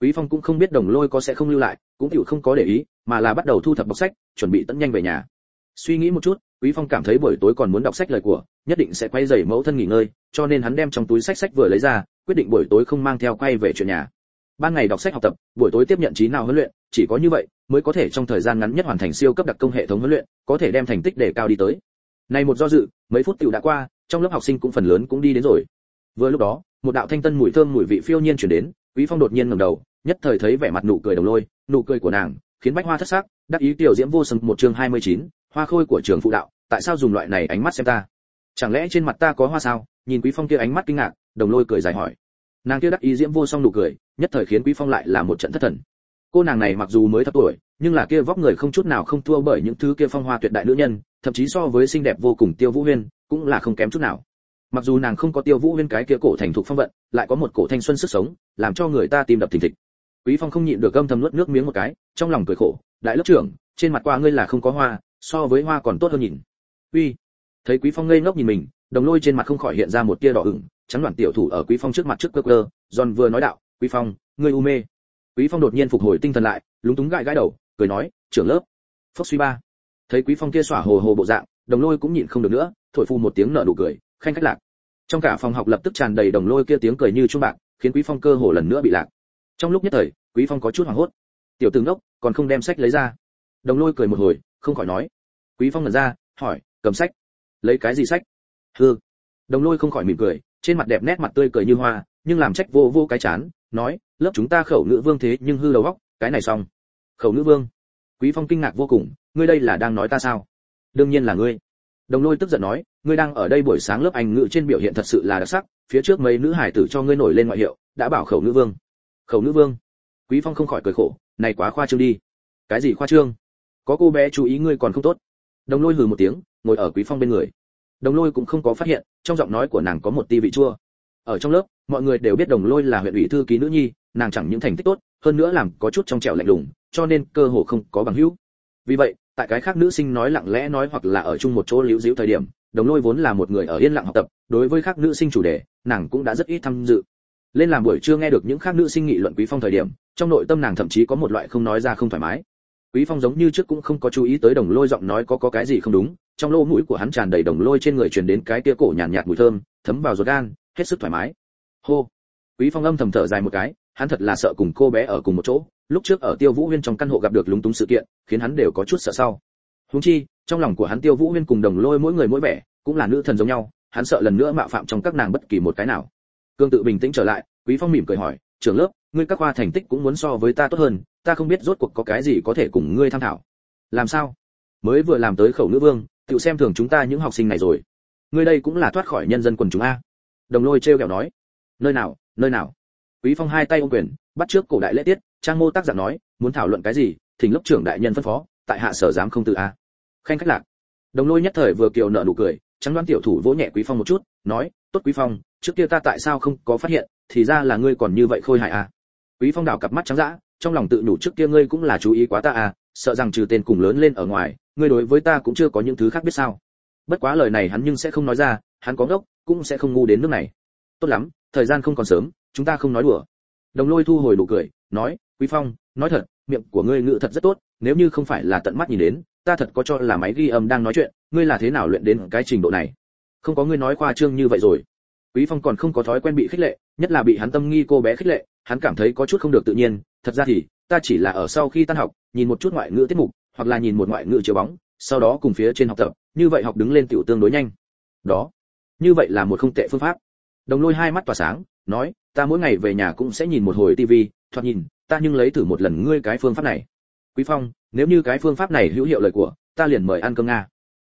Quý phong cũng không biết đồng lôi có sẽ không lưu lại, cũng tiểu không có để ý, mà là bắt đầu thu thập bọc sách, chuẩn bị tận nhanh về nhà. Suy nghĩ một chút, quý phong cảm thấy buổi tối còn muốn đọc sách lời của, nhất định sẽ quay giày mẫu thân nghỉ ngơi, cho nên hắn đem trong túi sách sách vừa lấy ra, quyết định buổi tối không mang theo quay về chuyện nhà. Ban ngày đọc sách học tập, buổi tối tiếp nhận trí nào huấn luyện, chỉ có như vậy mới có thể trong thời gian ngắn nhất hoàn thành siêu cấp đặc công hệ thống huấn luyện có thể đem thành tích để cao đi tới. Này một do dự mấy phút tiểu đã qua trong lớp học sinh cũng phần lớn cũng đi đến rồi. Vừa lúc đó một đạo thanh tân mùi thơm mùi vị phiêu nhiên chuyển đến quý phong đột nhiên ngẩng đầu nhất thời thấy vẻ mặt nụ cười đồng lôi nụ cười của nàng khiến bách hoa thất sắc đắc ý tiểu diễm vô sừng một chương 29, hoa khôi của trường phụ đạo tại sao dùng loại này ánh mắt xem ta? Chẳng lẽ trên mặt ta có hoa sao? Nhìn quý phong kia ánh mắt kinh ngạc đồng lôi cười dài hỏi. Nàng kia đắc ý diễm vô song nụ cười nhất thời khiến quý phong lại là một trận thất thần cô nàng này mặc dù mới thấp tuổi, nhưng là kia vóc người không chút nào không thua bởi những thứ kia phong hoa tuyệt đại nữ nhân, thậm chí so với xinh đẹp vô cùng tiêu vũ huyên, cũng là không kém chút nào. Mặc dù nàng không có tiêu vũ huyên cái kia cổ thành thục phong vận, lại có một cổ thanh xuân sức sống, làm cho người ta tim đập thình thịch. Quý phong không nhịn được gâm thầm nuốt nước miếng một cái, trong lòng cười khổ, đại lớp trưởng, trên mặt qua ngươi là không có hoa, so với hoa còn tốt hơn nhìn. Uy. Thấy quý phong ngây ngốc nhìn mình, đồng lôi trên mặt không khỏi hiện ra một tia đỏ ửng trắng đoạn tiểu thủ ở quý phong trước mặt trước cơ cơ giòn vừa nói đạo, quý phong, ngươi u mê quý phong đột nhiên phục hồi tinh thần lại, lúng túng gãi gãi đầu, cười nói, trưởng lớp. Phốc suy ba. Thấy quý phong kia xỏa hồ hồ bộ dạng, đồng lôi cũng nhịn không được nữa, thổi phu một tiếng nở nụ cười, khanh khách lạc. Trong cả phòng học lập tức tràn đầy đồng lôi kia tiếng cười như chuông bạc, khiến quý phong cơ hồ lần nữa bị lạc. Trong lúc nhất thời, quý phong có chút hoảng hốt. Tiểu tướng đốc, còn không đem sách lấy ra? Đồng lôi cười một hồi, không khỏi nói. Quý phong lần ra, hỏi, cầm sách? Lấy cái gì sách? Hư. Đồng lôi không khỏi mỉm cười, trên mặt đẹp nét mặt tươi cười như hoa, nhưng làm trách vô vô cái chán nói, lớp chúng ta khẩu nữ vương thế nhưng hư đầu góc cái này xong. Khẩu nữ vương. Quý phong kinh ngạc vô cùng, ngươi đây là đang nói ta sao? Đương nhiên là ngươi. Đồng lôi tức giận nói, ngươi đang ở đây buổi sáng lớp anh ngữ trên biểu hiện thật sự là đặc sắc, phía trước mấy nữ hải tử cho ngươi nổi lên ngoại hiệu, đã bảo khẩu nữ vương. Khẩu nữ vương. Quý phong không khỏi cười khổ, này quá khoa trương đi. Cái gì khoa trương? Có cô bé chú ý ngươi còn không tốt. Đồng lôi hừ một tiếng, ngồi ở quý phong bên người. Đồng lôi cũng không có phát hiện, trong giọng nói của nàng có một ti vị chua ở trong lớp mọi người đều biết đồng lôi là huyện ủy thư ký nữ nhi nàng chẳng những thành tích tốt hơn nữa làm có chút trong trẻo lạnh lùng cho nên cơ hồ không có bằng hữu. Vì vậy tại cái khác nữ sinh nói lặng lẽ nói hoặc là ở chung một chỗ liễu díu thời điểm đồng lôi vốn là một người ở yên lặng học tập đối với các nữ sinh chủ đề nàng cũng đã rất ít tham dự. Lên làm buổi trưa nghe được những khác nữ sinh nghị luận quý phong thời điểm trong nội tâm nàng thậm chí có một loại không nói ra không thoải mái. Quý phong giống như trước cũng không có chú ý tới đồng lôi giọng nói có có cái gì không đúng trong lỗ mũi của hắn tràn đầy đồng lôi trên người truyền đến cái tia cổ nhàn nhạt, nhạt mùi thơm thấm vào ruột gan hết sức thoải mái. Hô. Quý phong âm thầm thở dài một cái, hắn thật là sợ cùng cô bé ở cùng một chỗ, lúc trước ở tiêu vũ huyên trong căn hộ gặp được lúng túng sự kiện, khiến hắn đều có chút sợ sau. Huống chi, trong lòng của hắn tiêu vũ huyên cùng đồng lôi mỗi người mỗi vẻ, cũng là nữ thần giống nhau, hắn sợ lần nữa mạo phạm trong các nàng bất kỳ một cái nào. Cương tự bình tĩnh trở lại, quý phong mỉm cười hỏi, trưởng lớp, ngươi các khoa thành tích cũng muốn so với ta tốt hơn, ta không biết rốt cuộc có cái gì có thể cùng ngươi tham thảo làm sao? Mới vừa làm tới khẩu nữ vương tự xem thường chúng ta những học sinh này rồi. Ngươi đây cũng là thoát khỏi nhân dân quần chúng a đồng lôi treo kẹo nói, nơi nào nơi nào? Quý phong hai tay ôm quyền, bắt trước cổ đại lễ tiết, trang mô tác giả nói, muốn thảo luận cái gì, thỉnh lớp trưởng đại nhân phân phó, tại hạ sở dám không tự a. Khanh khách lạc. Đồng lôi nhất thời vừa kiều nở nụ cười, trắng đoán tiểu thủ vỗ nhẹ quý phong một chút, nói, tốt quý phong, trước kia ta tại sao không có phát hiện, thì ra là ngươi còn như vậy khôi hài à quý phong đảo cặp mắt trắng dã, trong lòng tự nhủ trước kia ngươi cũng là chú ý quá ta à sợ rằng trừ tên cùng lớn lên ở ngoài, ngươi đối với ta cũng chưa có những thứ khác biết sao bất quá lời này hắn nhưng sẽ không nói ra, hắn có gốc, cũng sẽ không ngu đến nước này. Tốt lắm, thời gian không còn sớm, chúng ta không nói đùa. Đồng lôi thu hồi đủ cười, nói, quý phong, nói thật, miệng của ngươi ngự thật rất tốt, nếu như không phải là tận mắt nhìn đến, ta thật có cho là máy ghi âm đang nói chuyện, ngươi là thế nào luyện đến cái trình độ này? Không có ngươi nói khoa trương như vậy rồi. Quý phong còn không có thói quen bị khích lệ, nhất là bị hắn tâm nghi cô bé khích lệ, hắn cảm thấy có chút không được tự nhiên, thật ra thì, ta chỉ là ở sau khi tan học, nhìn một chút ngoại ngữ tiết mục, hoặc là nhìn một ngoại ngữ chiếu bóng sau đó cùng phía trên học tập, như vậy học đứng lên tiểu tương đối nhanh. Đó, như vậy là một không tệ phương pháp. Đồng lôi hai mắt tỏa sáng, nói, ta mỗi ngày về nhà cũng sẽ nhìn một hồi tivi, thoạt nhìn, ta nhưng lấy thử một lần ngươi cái phương pháp này. Quý phong, nếu như cái phương pháp này hữu hiệu lời của, ta liền mời ăn cơm nga.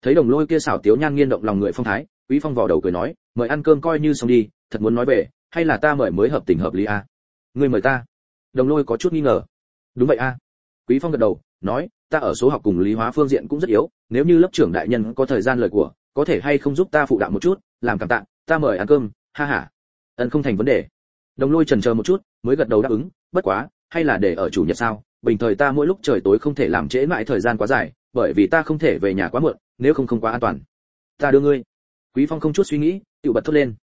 Thấy đồng lôi kia xảo tiếu nhan nghiên động lòng người phong thái, quý phong vào đầu cười nói, mời ăn cơm coi như xong đi, thật muốn nói về, hay là ta mời mới hợp tình hợp lý a? À? ngươi mời ta. Đồng lôi có chút nghi ngờ. Đúng vậy a. À? quý phong gật đầu nói, ta ở số học cùng lý hóa phương diện cũng rất yếu, nếu như lớp trưởng đại nhân có thời gian lời của, có thể hay không giúp ta phụ đạo một chút, làm cảm tạ, ta mời ăn cơm, ha ha. Ân không thành vấn đề. Đồng lôi trần chờ một chút, mới gật đầu đáp ứng, bất quá, hay là để ở chủ nhật sao? Bình thời ta mỗi lúc trời tối không thể làm trễ mãi thời gian quá dài, bởi vì ta không thể về nhà quá muộn, nếu không không quá an toàn. Ta đưa ngươi. Quý phong không chút suy nghĩ tự bật thốt lên.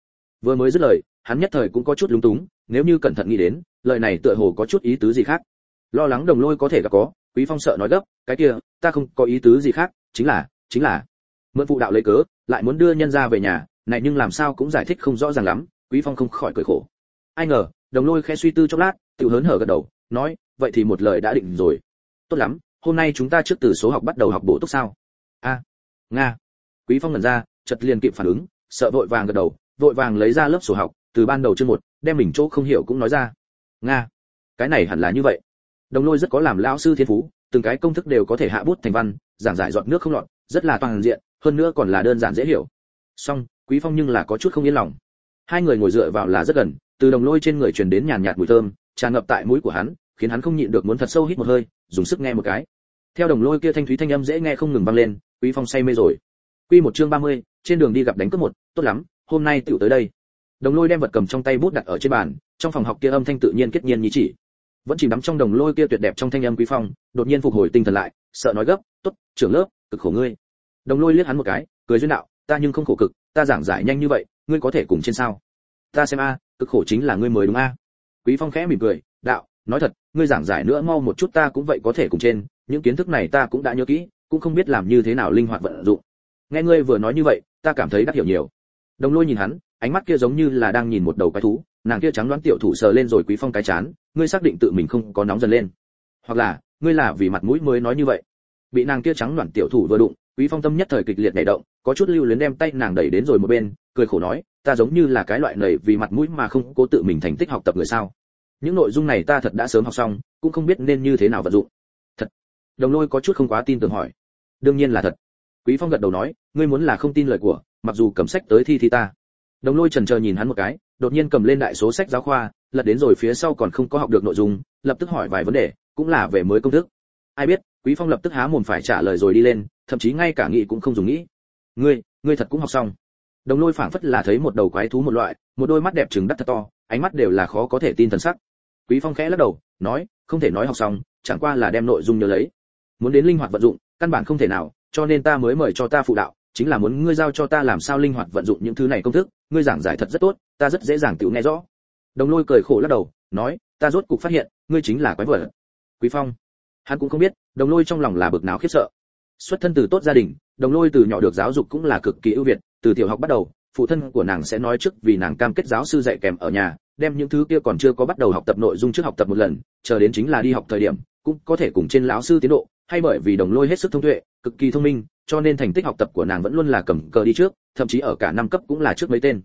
Vừa mới dứt lời, hắn nhất thời cũng có chút lúng túng, nếu như cẩn thận nghĩ đến, lời này tựa hồ có chút ý tứ gì khác. Lo lắng đồng lôi có thể gặp có quý phong sợ nói gấp, cái kia, ta không có ý tứ gì khác, chính là chính là. Mượn phụ đạo lấy cớ, lại muốn đưa nhân ra về nhà, này nhưng làm sao cũng giải thích không rõ ràng lắm, quý phong không khỏi cười khổ. Ai ngờ, đồng lôi khẽ suy tư chốc lát tự hớn hở gật đầu, nói, vậy thì một lời đã định rồi. Tốt lắm, hôm nay chúng ta trước từ số học bắt đầu học bổ túc sao? A, nga. Quý phong ngẩn ra, chợt liền kịp phản ứng, sợ vội vàng gật đầu, vội vàng lấy ra lớp sổ học, từ ban đầu chương một, đem mình chỗ không hiểu cũng nói ra. Nga, cái này hẳn là như vậy đồng lôi rất có làm lão sư thiên phú từng cái công thức đều có thể hạ bút thành văn giảng giải giọt nước không lọt rất là toàn diện hơn nữa còn là đơn giản dễ hiểu. Song quý phong nhưng là có chút không yên lòng. Hai người ngồi dựa vào là rất gần từ đồng lôi trên người truyền đến nhàn nhạt mùi thơm tràn ngập tại mũi của hắn khiến hắn không nhịn được muốn thật sâu hít một hơi dùng sức nghe một cái. Theo đồng lôi kia thanh thúy thanh âm dễ nghe không ngừng vang lên quý phong say mê rồi. Quy một chương 30, trên đường đi gặp đánh cướp một tốt lắm hôm nay tiểu tới đây. Đồng lôi đem vật cầm trong tay bút đặt ở trên bàn trong phòng học kia âm thanh tự nhiên kết nhiên như chỉ vẫn chìm đắm trong đồng lôi kia tuyệt đẹp trong thanh âm quý phong, đột nhiên phục hồi tinh thần lại, sợ nói gấp, tốt, trưởng lớp, cực khổ ngươi. Đồng lôi liếc hắn một cái, cười duyên đạo, ta nhưng không khổ cực, ta giảng giải nhanh như vậy, ngươi có thể cùng trên sao? Ta xem a, cực khổ chính là ngươi mới đúng a. Quý phong khẽ mỉm cười, đạo, nói thật, ngươi giảng giải nữa mau một chút ta cũng vậy có thể cùng trên, những kiến thức này ta cũng đã nhớ kỹ, cũng không biết làm như thế nào linh hoạt vận dụng. Nghe ngươi vừa nói như vậy, ta cảm thấy đã hiểu nhiều. Đồng lôi nhìn hắn, ánh mắt kia giống như là đang nhìn một đầu quái thú nàng kia trắng đoán tiểu thủ sờ lên rồi quý phong cái chán, ngươi xác định tự mình không có nóng dần lên. Hoặc là, ngươi là vì mặt mũi mới nói như vậy. Bị nàng kia trắng đoán tiểu thủ vừa đụng, quý phong tâm nhất thời kịch liệt nảy động, có chút lưu luyến đem tay nàng đẩy đến rồi một bên, cười khổ nói, ta giống như là cái loại này vì mặt mũi mà không cố tự mình thành tích học tập người sao? Những nội dung này ta thật đã sớm học xong, cũng không biết nên như thế nào vận dụng. Thật. Đồng lôi có chút không quá tin tưởng hỏi. Đương nhiên là thật. Quý phong gật đầu nói, ngươi muốn là không tin lời của, mặc dù cầm sách tới thi thi ta. Đồng lôi trần chờ nhìn hắn một cái đột nhiên cầm lên đại số sách giáo khoa, lật đến rồi phía sau còn không có học được nội dung, lập tức hỏi vài vấn đề, cũng là về mới công thức. Ai biết, quý phong lập tức há mồm phải trả lời rồi đi lên, thậm chí ngay cả nghĩ cũng không dùng nghĩ. Ngươi ngươi thật cũng học xong. Đồng lôi phảng phất là thấy một đầu quái thú một loại, một đôi mắt đẹp trừng đắt thật to, ánh mắt đều là khó có thể tin thần sắc. Quý phong khẽ lắc đầu, nói, không thể nói học xong, chẳng qua là đem nội dung nhớ lấy. Muốn đến linh hoạt vận dụng, căn bản không thể nào, cho nên ta mới mời cho ta phụ đạo chính là muốn ngươi giao cho ta làm sao linh hoạt vận dụng những thứ này công thức, ngươi giảng giải thật rất tốt, ta rất dễ dàng tự nghe rõ. Đồng lôi cười khổ lắc đầu, nói, ta rốt cục phát hiện, ngươi chính là quái vật. Quý phong. Hắn cũng không biết, đồng lôi trong lòng là bực nào khiếp sợ. Xuất thân từ tốt gia đình, đồng lôi từ nhỏ được giáo dục cũng là cực kỳ ưu việt, từ tiểu học bắt đầu, phụ thân của nàng sẽ nói trước vì nàng cam kết giáo sư dạy kèm ở nhà, đem những thứ kia còn chưa có bắt đầu học tập nội dung trước học tập một lần, chờ đến chính là đi học thời điểm, cũng có thể cùng trên lão sư tiến độ, hay bởi vì đồng lôi hết sức thông tuệ, cực kỳ thông minh cho nên thành tích học tập của nàng vẫn luôn là cầm cờ đi trước, thậm chí ở cả năm cấp cũng là trước mấy tên.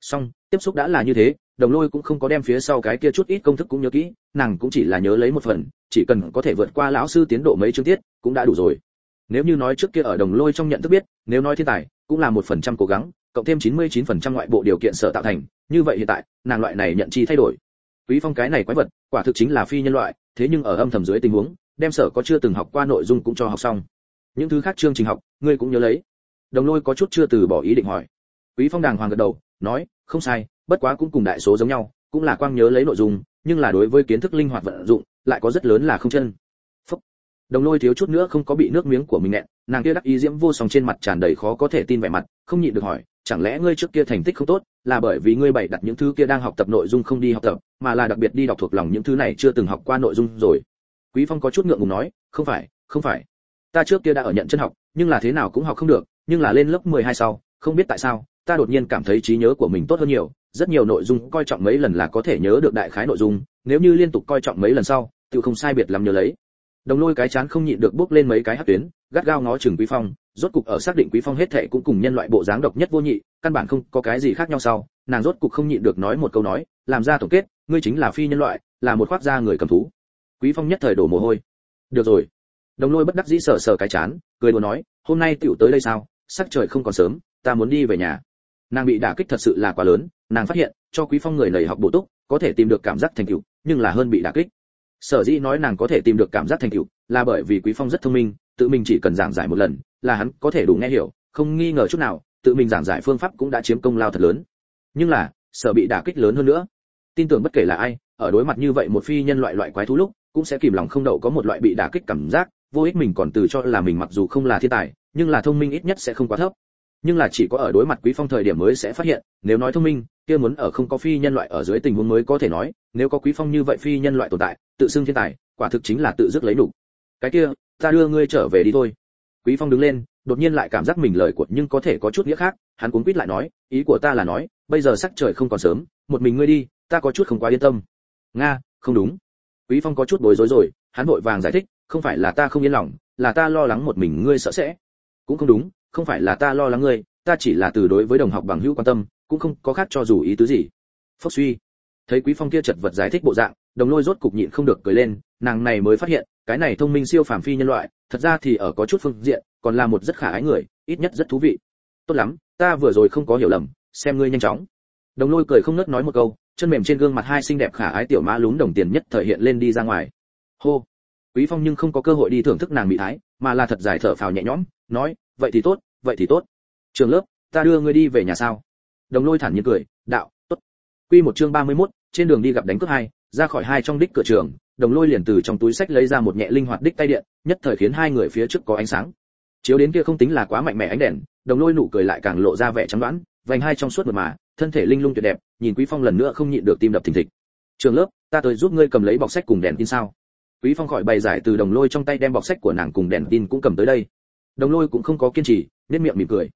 Song tiếp xúc đã là như thế, đồng lôi cũng không có đem phía sau cái kia chút ít công thức cũng nhớ kỹ, nàng cũng chỉ là nhớ lấy một phần, chỉ cần có thể vượt qua lão sư tiến độ mấy chương tiết, cũng đã đủ rồi. Nếu như nói trước kia ở đồng lôi trong nhận thức biết, nếu nói thiên tài, cũng là một phần trăm cố gắng, cộng thêm 99% ngoại bộ điều kiện sở tạo thành, như vậy hiện tại, nàng loại này nhận chi thay đổi. Quý phong cái này quái vật, quả thực chính là phi nhân loại, thế nhưng ở âm thầm dưới tình huống, đem sở có chưa từng học qua nội dung cũng cho học xong những thứ khác chương trình học, ngươi cũng nhớ lấy. Đồng lôi có chút chưa từ bỏ ý định hỏi. Quý phong đàng hoàng gật đầu, nói, không sai, bất quá cũng cùng đại số giống nhau, cũng là quang nhớ lấy nội dung, nhưng là đối với kiến thức linh hoạt vận dụng, lại có rất lớn là không chân. Phúc. đồng lôi thiếu chút nữa không có bị nước miếng của mình nẹn nàng kia đắc ý diễm vô song trên mặt tràn đầy khó có thể tin vẻ mặt, không nhịn được hỏi, chẳng lẽ ngươi trước kia thành tích không tốt, là bởi vì ngươi bày đặt những thứ kia đang học tập nội dung không đi học tập, mà là đặc biệt đi đọc thuộc lòng những thứ này chưa từng học qua nội dung rồi? Quý phong có chút ngượng ngùng nói, không phải không phải ta trước kia đã ở nhận chân học, nhưng là thế nào cũng học không được, nhưng là lên lớp 12 sau, không biết tại sao, ta đột nhiên cảm thấy trí nhớ của mình tốt hơn nhiều, rất nhiều nội dung coi trọng mấy lần là có thể nhớ được đại khái nội dung, nếu như liên tục coi trọng mấy lần sau, tự không sai biệt lắm nhớ lấy. Đồng lôi cái chán không nhịn được bước lên mấy cái hắc tuyến, gắt gao ngó chừng quý phong, rốt cục ở xác định quý phong hết thệ cũng cùng nhân loại bộ dáng độc nhất vô nhị, căn bản không có cái gì khác nhau sau, nàng rốt cục không nhịn được nói một câu nói, làm ra tổng kết, ngươi chính là phi nhân loại, là một khoác da người cầm thú. Quý phong nhất thời đổ mồ hôi. Được rồi đồng lôi bất đắc dĩ sờ sờ cái chán, cười đùa nói, hôm nay tiểu tới đây sao? Sắc trời không còn sớm, ta muốn đi về nhà. Nàng bị đả kích thật sự là quá lớn, nàng phát hiện, cho quý phong người lầy học bổ túc, có thể tìm được cảm giác thành tựu, nhưng là hơn bị đả kích. Sở dĩ nói nàng có thể tìm được cảm giác thành tựu, là bởi vì quý phong rất thông minh, tự mình chỉ cần giảng giải một lần, là hắn có thể đủ nghe hiểu, không nghi ngờ chút nào, tự mình giảng giải phương pháp cũng đã chiếm công lao thật lớn. Nhưng là sở bị đả kích lớn hơn nữa. Tin tưởng bất kể là ai, ở đối mặt như vậy một phi nhân loại loại quái thú lúc, cũng sẽ kìm lòng không đậu có một loại bị đả kích cảm giác vô ích mình còn từ cho là mình mặc dù không là thiên tài, nhưng là thông minh ít nhất sẽ không quá thấp. Nhưng là chỉ có ở đối mặt quý phong thời điểm mới sẽ phát hiện, nếu nói thông minh, kia muốn ở không có phi nhân loại ở dưới tình huống mới có thể nói, nếu có quý phong như vậy phi nhân loại tồn tại, tự xưng thiên tài, quả thực chính là tự dứt lấy đủ cái kia, ta đưa ngươi trở về đi thôi. Quý phong đứng lên, đột nhiên lại cảm giác mình lời của nhưng có thể có chút nghĩa khác, hắn cuống quýt lại nói, ý của ta là nói, bây giờ sắc trời không còn sớm, một mình ngươi đi, ta có chút không quá yên tâm. Nga, không đúng. Quý phong có chút bối rối rồi, hắn vội vàng giải thích không phải là ta không yên lòng, là ta lo lắng một mình ngươi sợ sẽ. Cũng không đúng, không phải là ta lo lắng ngươi, ta chỉ là từ đối với đồng học bằng hữu quan tâm, cũng không có khác cho dù ý tứ gì. Phốc suy. Thấy quý phong kia chật vật giải thích bộ dạng, đồng lôi rốt cục nhịn không được cười lên, nàng này mới phát hiện, cái này thông minh siêu phàm phi nhân loại, thật ra thì ở có chút phương diện, còn là một rất khả ái người, ít nhất rất thú vị. Tốt lắm, ta vừa rồi không có hiểu lầm, xem ngươi nhanh chóng. Đồng lôi cười không nớt nói một câu, chân mềm trên gương mặt hai xinh đẹp khả ái tiểu mã lún đồng tiền nhất thời hiện lên đi ra ngoài. Hô quý phong nhưng không có cơ hội đi thưởng thức nàng mỹ thái mà là thật dài thở phào nhẹ nhõm nói vậy thì tốt vậy thì tốt. Trường lớp ta đưa ngươi đi về nhà sao? Đồng lôi thản nhiên cười đạo tốt. Quy một chương 31, trên đường đi gặp đánh cướp hai ra khỏi hai trong đích cửa trường đồng lôi liền từ trong túi sách lấy ra một nhẹ linh hoạt đích tay điện nhất thời khiến hai người phía trước có ánh sáng. Chiếu đến kia không tính là quá mạnh mẽ ánh đèn đồng lôi nụ cười lại càng lộ ra vẻ trắng đoán vành hai trong suốt mượt mà thân thể linh lung tuyệt đẹp nhìn quý phong lần nữa không nhịn được tim đập thình thịch. Trường lớp ta tới giúp ngươi cầm lấy bọc sách cùng đèn tin sao? Quý phong khỏi bày giải từ đồng lôi trong tay đem bọc sách của nàng cùng đèn tin cũng cầm tới đây. Đồng lôi cũng không có kiên trì, nét miệng mỉm cười.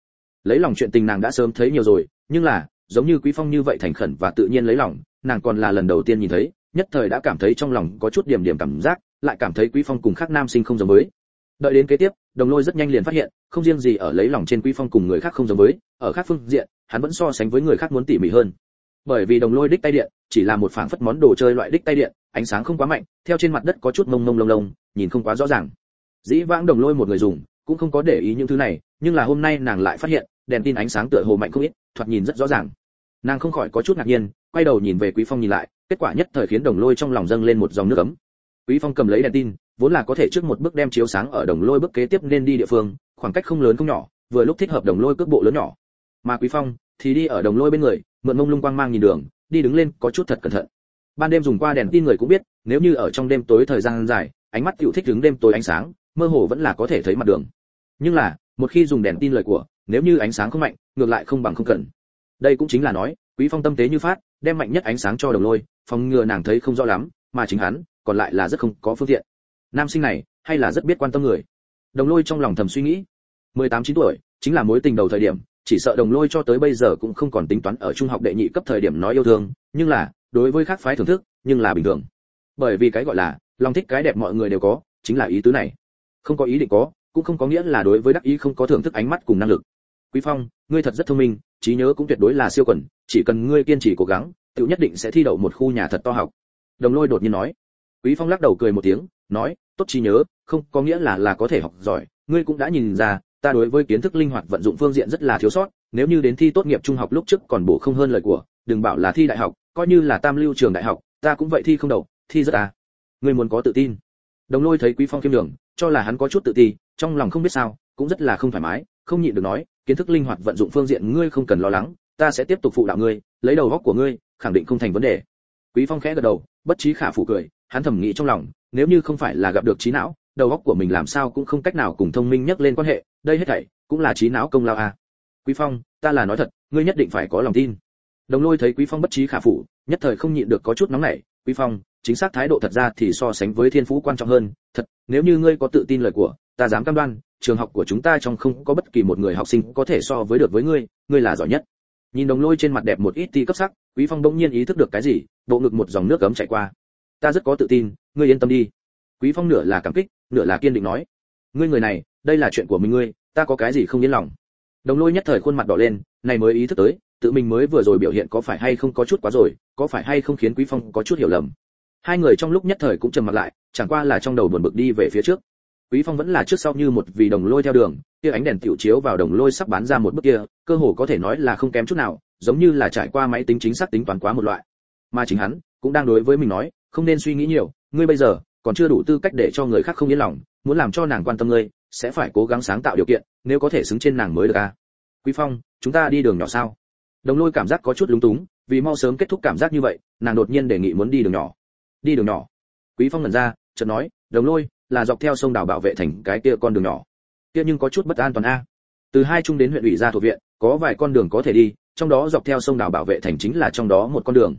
Lấy lòng chuyện tình nàng đã sớm thấy nhiều rồi, nhưng là, giống như quý phong như vậy thành khẩn và tự nhiên lấy lòng, nàng còn là lần đầu tiên nhìn thấy, nhất thời đã cảm thấy trong lòng có chút điểm điểm cảm giác, lại cảm thấy quý phong cùng khác nam sinh không giống với. Đợi đến kế tiếp, đồng lôi rất nhanh liền phát hiện, không riêng gì ở lấy lòng trên quý phong cùng người khác không giống với, ở khác phương diện, hắn vẫn so sánh với người khác muốn tỉ mỉ hơn bởi vì đồng lôi đích tay điện chỉ là một phảng phất món đồ chơi loại đích tay điện, ánh sáng không quá mạnh, theo trên mặt đất có chút mông mông lông lông, nhìn không quá rõ ràng. Dĩ vãng đồng lôi một người dùng, cũng không có để ý những thứ này, nhưng là hôm nay nàng lại phát hiện, đèn tin ánh sáng tựa hồ mạnh không ít, thoạt nhìn rất rõ ràng. Nàng không khỏi có chút ngạc nhiên, quay đầu nhìn về quý phong nhìn lại, kết quả nhất thời khiến đồng lôi trong lòng dâng lên một dòng nước ấm. Quý phong cầm lấy đèn tin, vốn là có thể trước một bước đem chiếu sáng ở đồng lôi bước kế tiếp nên đi địa phương, khoảng cách không lớn không nhỏ, vừa lúc thích hợp đồng lôi cước bộ lớn nhỏ. Mà quý phong thì đi ở đồng lôi bên người, mượn mông lung quang mang nhìn đường, đi đứng lên có chút thật cẩn thận. Ban đêm dùng qua đèn tin người cũng biết, nếu như ở trong đêm tối thời gian dài, ánh mắt tiểu thích đứng đêm tối ánh sáng, mơ hồ vẫn là có thể thấy mặt đường. Nhưng là, một khi dùng đèn tin lời của, nếu như ánh sáng không mạnh, ngược lại không bằng không cần. Đây cũng chính là nói, quý phong tâm tế như phát, đem mạnh nhất ánh sáng cho đồng lôi, phòng ngừa nàng thấy không rõ lắm, mà chính hắn, còn lại là rất không có phương tiện. Nam sinh này, hay là rất biết quan tâm người. Đồng lôi trong lòng thầm suy nghĩ. 18 chín tuổi, chính là mối tình đầu thời điểm chỉ sợ đồng lôi cho tới bây giờ cũng không còn tính toán ở trung học đệ nhị cấp thời điểm nói yêu thương, nhưng là, đối với khác phái thưởng thức, nhưng là bình thường. Bởi vì cái gọi là, lòng thích cái đẹp mọi người đều có, chính là ý tứ này. Không có ý định có, cũng không có nghĩa là đối với đắc ý không có thưởng thức ánh mắt cùng năng lực. Quý phong, ngươi thật rất thông minh, trí nhớ cũng tuyệt đối là siêu quần chỉ cần ngươi kiên trì cố gắng tự nhất định sẽ thi đậu một khu nhà thật to học. Đồng lôi đột nhiên nói. Quý phong lắc đầu cười một tiếng, nói, tốt trí nhớ, không có nghĩa là là có thể học giỏi, ngươi cũng đã nhìn ra ta đối với kiến thức linh hoạt vận dụng phương diện rất là thiếu sót, nếu như đến thi tốt nghiệp trung học lúc trước còn bổ không hơn lời của, đừng bảo là thi đại học, coi như là tam lưu trường đại học, ta cũng vậy thi không đậu thi rất à. Ngươi muốn có tự tin. Đồng lôi thấy quý phong kiêm đường, cho là hắn có chút tự ti, trong lòng không biết sao, cũng rất là không thoải mái, không nhịn được nói, kiến thức linh hoạt vận dụng phương diện ngươi không cần lo lắng, ta sẽ tiếp tục phụ đạo ngươi, lấy đầu góc của ngươi, khẳng định không thành vấn đề. Quý phong khẽ gật đầu, bất trí khả phủ cười, hắn thầm nghĩ trong lòng, nếu như không phải là gặp được trí não đầu óc của mình làm sao cũng không cách nào cùng thông minh nhắc lên quan hệ, đây hết thảy cũng là trí não công lao à. quý phong, ta là nói thật, ngươi nhất định phải có lòng tin. Đồng lôi thấy quý phong bất trí khả phủ, nhất thời không nhịn được có chút nóng nảy. Quý phong, chính xác thái độ thật ra thì so sánh với thiên phú quan trọng hơn. Thật, nếu như ngươi có tự tin lời của, ta dám cam đoan, trường học của chúng ta trong không có bất kỳ một người học sinh có thể so với được với ngươi ngươi là giỏi nhất. Nhìn đồng lôi trên mặt đẹp một ít ti cấp sắc, quý phong bỗng nhiên ý thức được cái gì, bộ ngực một dòng nước cấm chảy qua. Ta rất có tự tin, ngươi yên tâm đi. Quý phong nửa là cảm kích nửa là kiên định nói, ngươi người này, đây là chuyện của mình ngươi, ta có cái gì không yên lòng? Đồng lôi nhất thời khuôn mặt đỏ lên, này mới ý thức tới, tự mình mới vừa rồi biểu hiện có phải hay không có chút quá rồi, có phải hay không khiến quý phong có chút hiểu lầm. Hai người trong lúc nhất thời cũng trầm mặt lại, chẳng qua là trong đầu buồn bực đi về phía trước. Quý phong vẫn là trước sau như một vì đồng lôi theo đường, kia ánh đèn tiểu chiếu vào đồng lôi sắp bán ra một bước kia, cơ hồ có thể nói là không kém chút nào, giống như là trải qua máy tính chính xác tính toán quá một loại. Mà chính hắn cũng đang đối với mình nói, không nên suy nghĩ nhiều, ngươi bây giờ còn chưa đủ tư cách để cho người khác không yên lòng, muốn làm cho nàng quan tâm ngươi, sẽ phải cố gắng sáng tạo điều kiện, nếu có thể xứng trên nàng mới được a quý phong, chúng ta đi đường nhỏ sao? Đồng lôi cảm giác có chút lúng túng, vì mau sớm kết thúc cảm giác như vậy, nàng đột nhiên đề nghị muốn đi đường nhỏ. Đi đường nhỏ? Quý phong ngẩn ra, chợt nói, đồng lôi, là dọc theo sông đảo bảo vệ thành cái kia con đường nhỏ. Kia nhưng có chút bất an toàn a. Từ hai trung đến huyện ủy gia thuộc viện, có vài con đường có thể đi, trong đó dọc theo sông đảo bảo vệ thành chính là trong đó một con đường.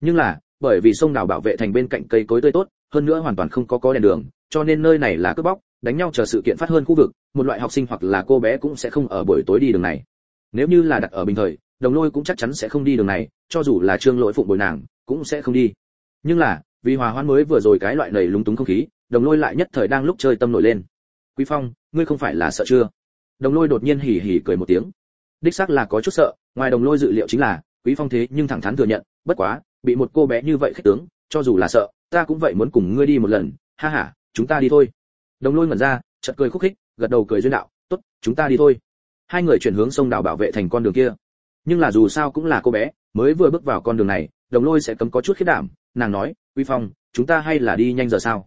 Nhưng là, bởi vì sông đảo bảo vệ thành bên cạnh cây cối tươi tốt hơn nữa hoàn toàn không có có đèn đường, cho nên nơi này là cướp bóc, đánh nhau chờ sự kiện phát hơn khu vực, một loại học sinh hoặc là cô bé cũng sẽ không ở buổi tối đi đường này. Nếu như là đặt ở bình thời, đồng lôi cũng chắc chắn sẽ không đi đường này, cho dù là trương lỗi phụng bồi nàng, cũng sẽ không đi. Nhưng là, vì hòa hoãn mới vừa rồi cái loại nảy lúng túng không khí, đồng lôi lại nhất thời đang lúc chơi tâm nổi lên. Quý phong, ngươi không phải là sợ chưa? Đồng lôi đột nhiên hỉ hỉ cười một tiếng. Đích xác là có chút sợ, ngoài đồng lôi dự liệu chính là, quý phong thế nhưng thẳng thắn thừa nhận, bất quá, bị một cô bé như vậy khích tướng, cho dù là sợ ta cũng vậy muốn cùng ngươi đi một lần, ha ha, chúng ta đi thôi. Đồng lôi ngẩn ra, chợt cười khúc khích, gật đầu cười duyên đạo, tốt, chúng ta đi thôi. Hai người chuyển hướng sông đào bảo vệ thành con đường kia. Nhưng là dù sao cũng là cô bé, mới vừa bước vào con đường này, đồng lôi sẽ cấm có chút khiết đảm, nàng nói quý phong, chúng ta hay là đi nhanh giờ sao?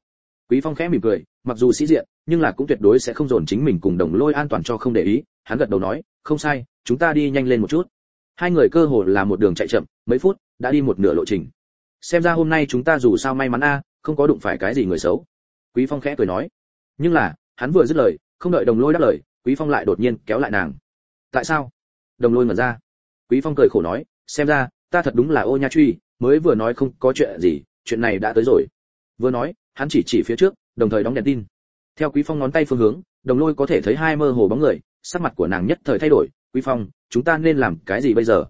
Quý phong khẽ mỉm cười, mặc dù sĩ diện, nhưng là cũng tuyệt đối sẽ không dồn chính mình cùng đồng lôi an toàn cho không để ý, hắn gật đầu nói, không sai, chúng ta đi nhanh lên một chút. Hai người cơ hồ là một đường chạy chậm, mấy phút, đã đi một nửa lộ trình xem ra hôm nay chúng ta dù sao may mắn a không có đụng phải cái gì người xấu. Quý phong khẽ cười nói. Nhưng là hắn vừa dứt lời không đợi đồng lôi đáp lời quý phong lại đột nhiên kéo lại nàng. Tại sao? Đồng lôi mở ra. Quý phong cười khổ nói xem ra ta thật đúng là ô nha truy mới vừa nói không có chuyện gì chuyện này đã tới rồi. Vừa nói hắn chỉ chỉ phía trước đồng thời đóng đèn tin. Theo quý phong ngón tay phương hướng đồng lôi có thể thấy hai mơ hồ bóng người sắc mặt của nàng nhất thời thay đổi. Quý phong chúng ta nên làm cái gì bây giờ?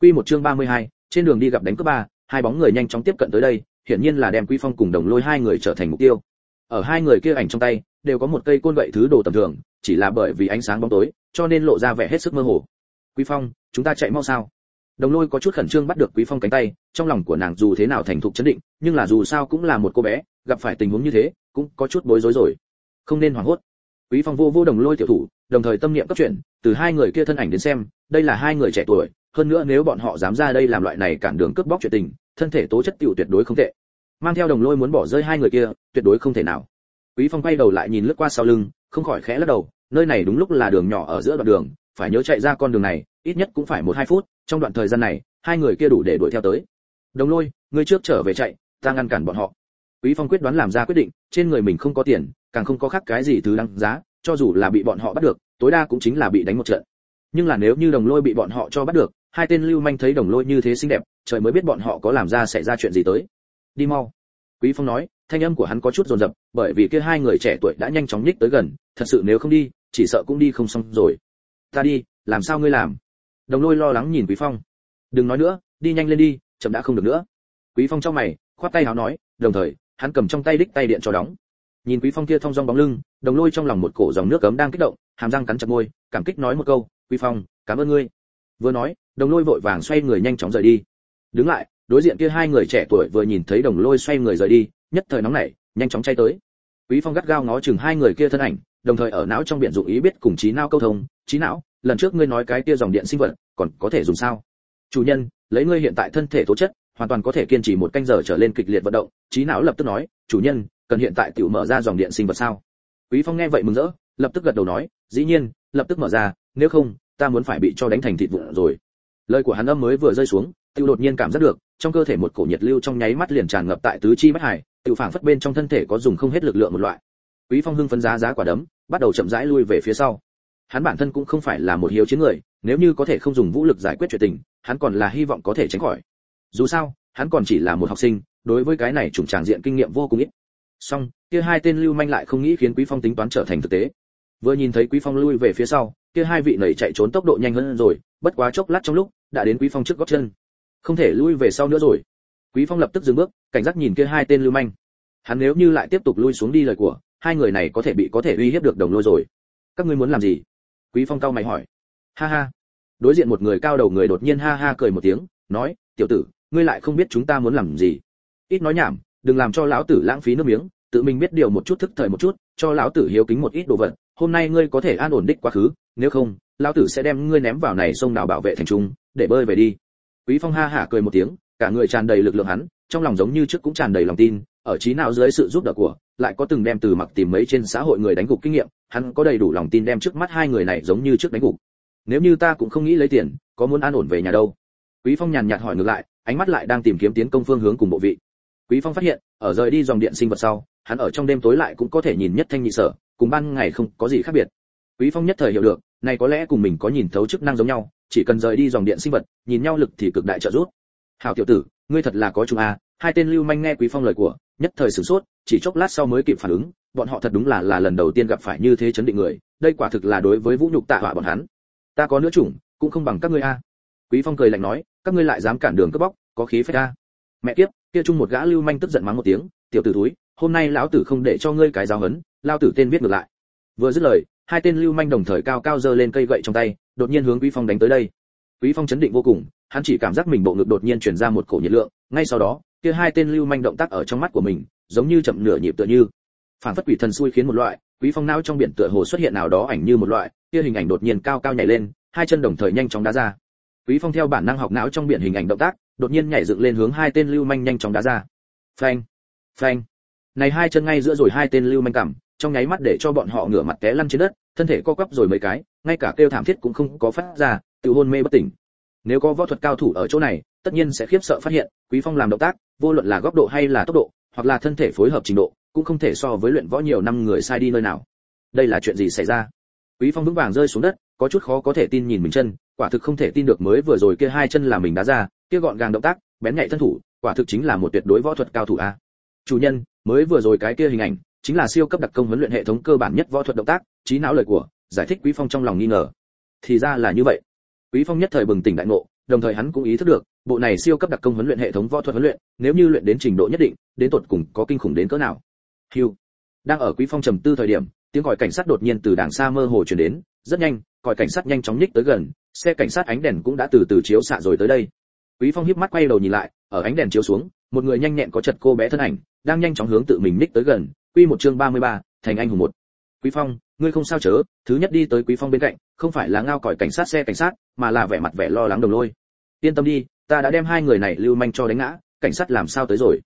Quy một chương 32, trên đường đi gặp đánh cướp ba hai bóng người nhanh chóng tiếp cận tới đây, hiển nhiên là đem quý phong cùng đồng lôi hai người trở thành mục tiêu. Ở hai người kia ảnh trong tay, đều có một cây côn gậy thứ đồ tầm thường, chỉ là bởi vì ánh sáng bóng tối, cho nên lộ ra vẻ hết sức mơ hồ. Quý phong, chúng ta chạy mau sao? Đồng lôi có chút khẩn trương bắt được quý phong cánh tay, trong lòng của nàng dù thế nào thành thục chấn định, nhưng là dù sao cũng là một cô bé, gặp phải tình huống như thế, cũng có chút bối rối rồi. Không nên hoảng hốt. Quý phong vô vô đồng lôi tiểu thủ, đồng thời tâm niệm cấp chuyển, từ hai người kia thân ảnh đến xem, đây là hai người trẻ tuổi hơn nữa nếu bọn họ dám ra đây làm loại này cản đường cướp bóc chuyện tình, thân thể tố chất tiểu tuyệt đối không tệ. Mang theo đồng lôi muốn bỏ rơi hai người kia, tuyệt đối không thể nào. Quý phong quay đầu lại nhìn lướt qua sau lưng, không khỏi khẽ lắc đầu, nơi này đúng lúc là đường nhỏ ở giữa đoạn đường, phải nhớ chạy ra con đường này, ít nhất cũng phải một hai phút, trong đoạn thời gian này, hai người kia đủ để đuổi theo tới. Đồng lôi, ngươi trước trở về chạy, ta ngăn cản bọn họ. Quý phong quyết đoán làm ra quyết định, trên người mình không có tiền, càng không có khác cái gì thứ đáng giá, cho dù là bị bọn họ bắt được, tối đa cũng chính là bị đánh một trận. Nhưng là nếu như đồng lôi bị bọn họ cho bắt được hai tên lưu manh thấy đồng lôi như thế xinh đẹp, trời mới biết bọn họ có làm ra xảy ra chuyện gì tới. Đi mau. Quý phong nói, thanh âm của hắn có chút rồn rập bởi vì kia hai người trẻ tuổi đã nhanh chóng nhích tới gần, thật sự nếu không đi, chỉ sợ cũng đi không xong rồi. Ta đi, làm sao ngươi làm? Đồng lôi lo lắng nhìn quý phong. Đừng nói nữa, đi nhanh lên đi, chậm đã không được nữa. Quý phong trong mày, khoát tay háo nói, đồng thời, hắn cầm trong tay đích tay điện cho đóng. Nhìn quý phong kia thong dong bóng lưng, đồng lôi trong lòng một cổ dòng nước cấm đang kích động, hàm răng cắn chặt môi, cảm kích nói một câu, quý phong, cảm ơn ngươi vừa nói, đồng lôi vội vàng xoay người nhanh chóng rời đi. Đứng lại, đối diện kia hai người trẻ tuổi vừa nhìn thấy đồng lôi xoay người rời đi, nhất thời nóng nảy, nhanh chóng chạy tới. Quý phong gắt gao ngó chừng hai người kia thân ảnh, đồng thời ở não trong biển dụng ý biết cùng trí não câu thông, trí não, lần trước ngươi nói cái kia dòng điện sinh vật, còn có thể dùng sao? Chủ nhân, lấy ngươi hiện tại thân thể tố chất, hoàn toàn có thể kiên trì một canh giờ trở lên kịch liệt vận động. Trí não lập tức nói, chủ nhân, cần hiện tại tự mở ra dòng điện sinh vật sao? Quý phong nghe vậy mừng rỡ, lập tức gật đầu nói, dĩ nhiên, lập tức mở ra, nếu không ta muốn phải bị cho đánh thành thịt vụn rồi. Lời của hắn âm mới vừa rơi xuống, tiêu đột nhiên cảm giác được, trong cơ thể một cổ nhiệt lưu trong nháy mắt liền tràn ngập tại tứ chi bách hải tự phảng phất bên trong thân thể có dùng không hết lực lượng một loại. Quý phong hưng phấn giá giá quả đấm, bắt đầu chậm rãi lui về phía sau. Hắn bản thân cũng không phải là một hiếu chiến người, nếu như có thể không dùng vũ lực giải quyết chuyện tình, hắn còn là hy vọng có thể tránh khỏi. Dù sao, hắn còn chỉ là một học sinh, đối với cái này trùng tràng diện kinh nghiệm vô cùng ít. Song kia hai tên lưu manh lại không nghĩ khiến quý phong tính toán trở thành thực tế. Vừa nhìn thấy quý phong lui về phía sau kia hai vị nảy chạy trốn tốc độ nhanh hơn rồi, bất quá chốc lát trong lúc, đã đến quý phong trước gót chân. Không thể lui về sau nữa rồi. Quý phong lập tức dừng bước, cảnh giác nhìn kia hai tên lưu manh. Hắn nếu như lại tiếp tục lui xuống đi lời của, hai người này có thể bị có thể uy hiếp được đồng lôi rồi. Các ngươi muốn làm gì? Quý phong cao mày hỏi. Ha ha. Đối diện một người cao đầu người đột nhiên ha ha cười một tiếng, nói, tiểu tử, ngươi lại không biết chúng ta muốn làm gì. Ít nói nhảm, đừng làm cho lão tử lãng phí nước miếng, tự mình biết điều một chút thức thời một chút, cho lão tử hiếu kính một ít đồ vật hôm nay ngươi có thể an ổn đích quá khứ, nếu không, lão tử sẽ đem ngươi ném vào này sông đào bảo vệ thành trung, để bơi về đi. Quý phong ha hả cười một tiếng, cả người tràn đầy lực lượng hắn, trong lòng giống như trước cũng tràn đầy lòng tin, ở trí nào dưới sự giúp đỡ của, lại có từng đem từ mặc tìm mấy trên xã hội người đánh gục kinh nghiệm, hắn có đầy đủ lòng tin đem trước mắt hai người này giống như trước đánh gục. Nếu như ta cũng không nghĩ lấy tiền, có muốn an ổn về nhà đâu? Quý phong nhàn nhạt hỏi ngược lại, ánh mắt lại đang tìm kiếm tiến công phương hướng cùng bộ vị. Quý phong phát hiện, ở rời đi dòng điện sinh vật sau, hắn ở trong đêm tối lại cũng có thể nhìn nhất thanh nhị sở cùng ban ngày không có gì khác biệt. Quý phong nhất thời hiểu được này có lẽ cùng mình có nhìn thấu chức năng giống nhau, chỉ cần rời đi dòng điện sinh vật, nhìn nhau lực thì cực đại trợ giúp. Hảo tiểu tử, ngươi thật là có chủ a, hai tên lưu manh nghe quý phong lời của, nhất thời sửng sốt, chỉ chốc lát sau mới kịp phản ứng, bọn họ thật đúng là là lần đầu tiên gặp phải như thế chấn định người, đây quả thực là đối với vũ nhục tạ họa bọn hắn. Ta có nữa chủng, cũng không bằng các ngươi a. Quý phong cười lạnh nói, các ngươi lại dám cản đường cướp bóc, có khí phách a. Mẹ kiếp, kia chung một gã lưu manh tức giận mắng một tiếng, tiểu tử túi hôm nay lão tử không để cho ngươi cái giáo hấn lao tử tên viết ngược lại. Vừa dứt lời, hai tên lưu manh đồng thời cao cao giơ lên cây gậy trong tay, đột nhiên hướng quý phong đánh tới đây. Quý phong chấn định vô cùng, hắn chỉ cảm giác mình bộ ngực đột nhiên truyền ra một cổ nhiệt lượng, ngay sau đó, kia hai tên lưu manh động tác ở trong mắt của mình, giống như chậm nửa nhịp tựa như. Phản phất quỷ thần xui khiến một loại, quý phong não trong biển tựa hồ xuất hiện nào đó ảnh như một loại, kia hình ảnh đột nhiên cao cao nhảy lên, hai chân đồng thời nhanh chóng đá ra. Quý phong theo bản năng học não trong biển hình ảnh động tác, đột nhiên nhảy dựng lên hướng hai tên lưu manh nhanh chóng đá ra. Phanh! Phanh! Này hai chân ngay giữa rồi hai tên lưu manh cảm, trong nháy mắt để cho bọn họ ngửa mặt té lăn trên đất, thân thể co quắp rồi mấy cái, ngay cả kêu thảm thiết cũng không có phát ra, tự hôn mê bất tỉnh. Nếu có võ thuật cao thủ ở chỗ này, tất nhiên sẽ khiếp sợ phát hiện, quý phong làm động tác, vô luận là góc độ hay là tốc độ, hoặc là thân thể phối hợp trình độ, cũng không thể so với luyện võ nhiều năm người sai đi nơi nào. Đây là chuyện gì xảy ra? Quý phong vững vàng rơi xuống đất, có chút khó có thể tin nhìn mình chân, quả thực không thể tin được mới vừa rồi kia hai chân là mình đá ra, kia gọn gàng động tác, bén nhạy thân thủ, quả thực chính là một tuyệt đối võ thuật cao thủ a. Chủ nhân mới vừa rồi cái kia hình ảnh, chính là siêu cấp đặc công huấn luyện hệ thống cơ bản nhất võ thuật động tác, trí não lời của, giải thích quý phong trong lòng nghi ngờ. Thì ra là như vậy. Quý phong nhất thời bừng tỉnh đại ngộ, đồng thời hắn cũng ý thức được, bộ này siêu cấp đặc công huấn luyện hệ thống võ thuật huấn luyện, nếu như luyện đến trình độ nhất định, đến tột cùng có kinh khủng đến cỡ nào. Hiu. đang ở quý phong trầm tư thời điểm, tiếng còi cảnh sát đột nhiên từ đàng xa mơ hồ truyền đến, rất nhanh, còi cảnh sát nhanh chóng nhích tới gần, xe cảnh sát ánh đèn cũng đã từ từ chiếu xạ rồi tới đây quý phong híp mắt quay đầu nhìn lại ở ánh đèn chiếu xuống một người nhanh nhẹn có chật cô bé thân ảnh đang nhanh chóng hướng tự mình ních tới gần quy một chương 33, thành anh hùng một. Quý phong ngươi không sao chớ thứ nhất đi tới quý phong bên cạnh không phải là ngao còi cảnh sát xe cảnh sát mà là vẻ mặt vẻ lo lắng đồng lôi. Yên tâm đi ta đã đem hai người này lưu manh cho đánh ngã cảnh sát làm sao tới rồi?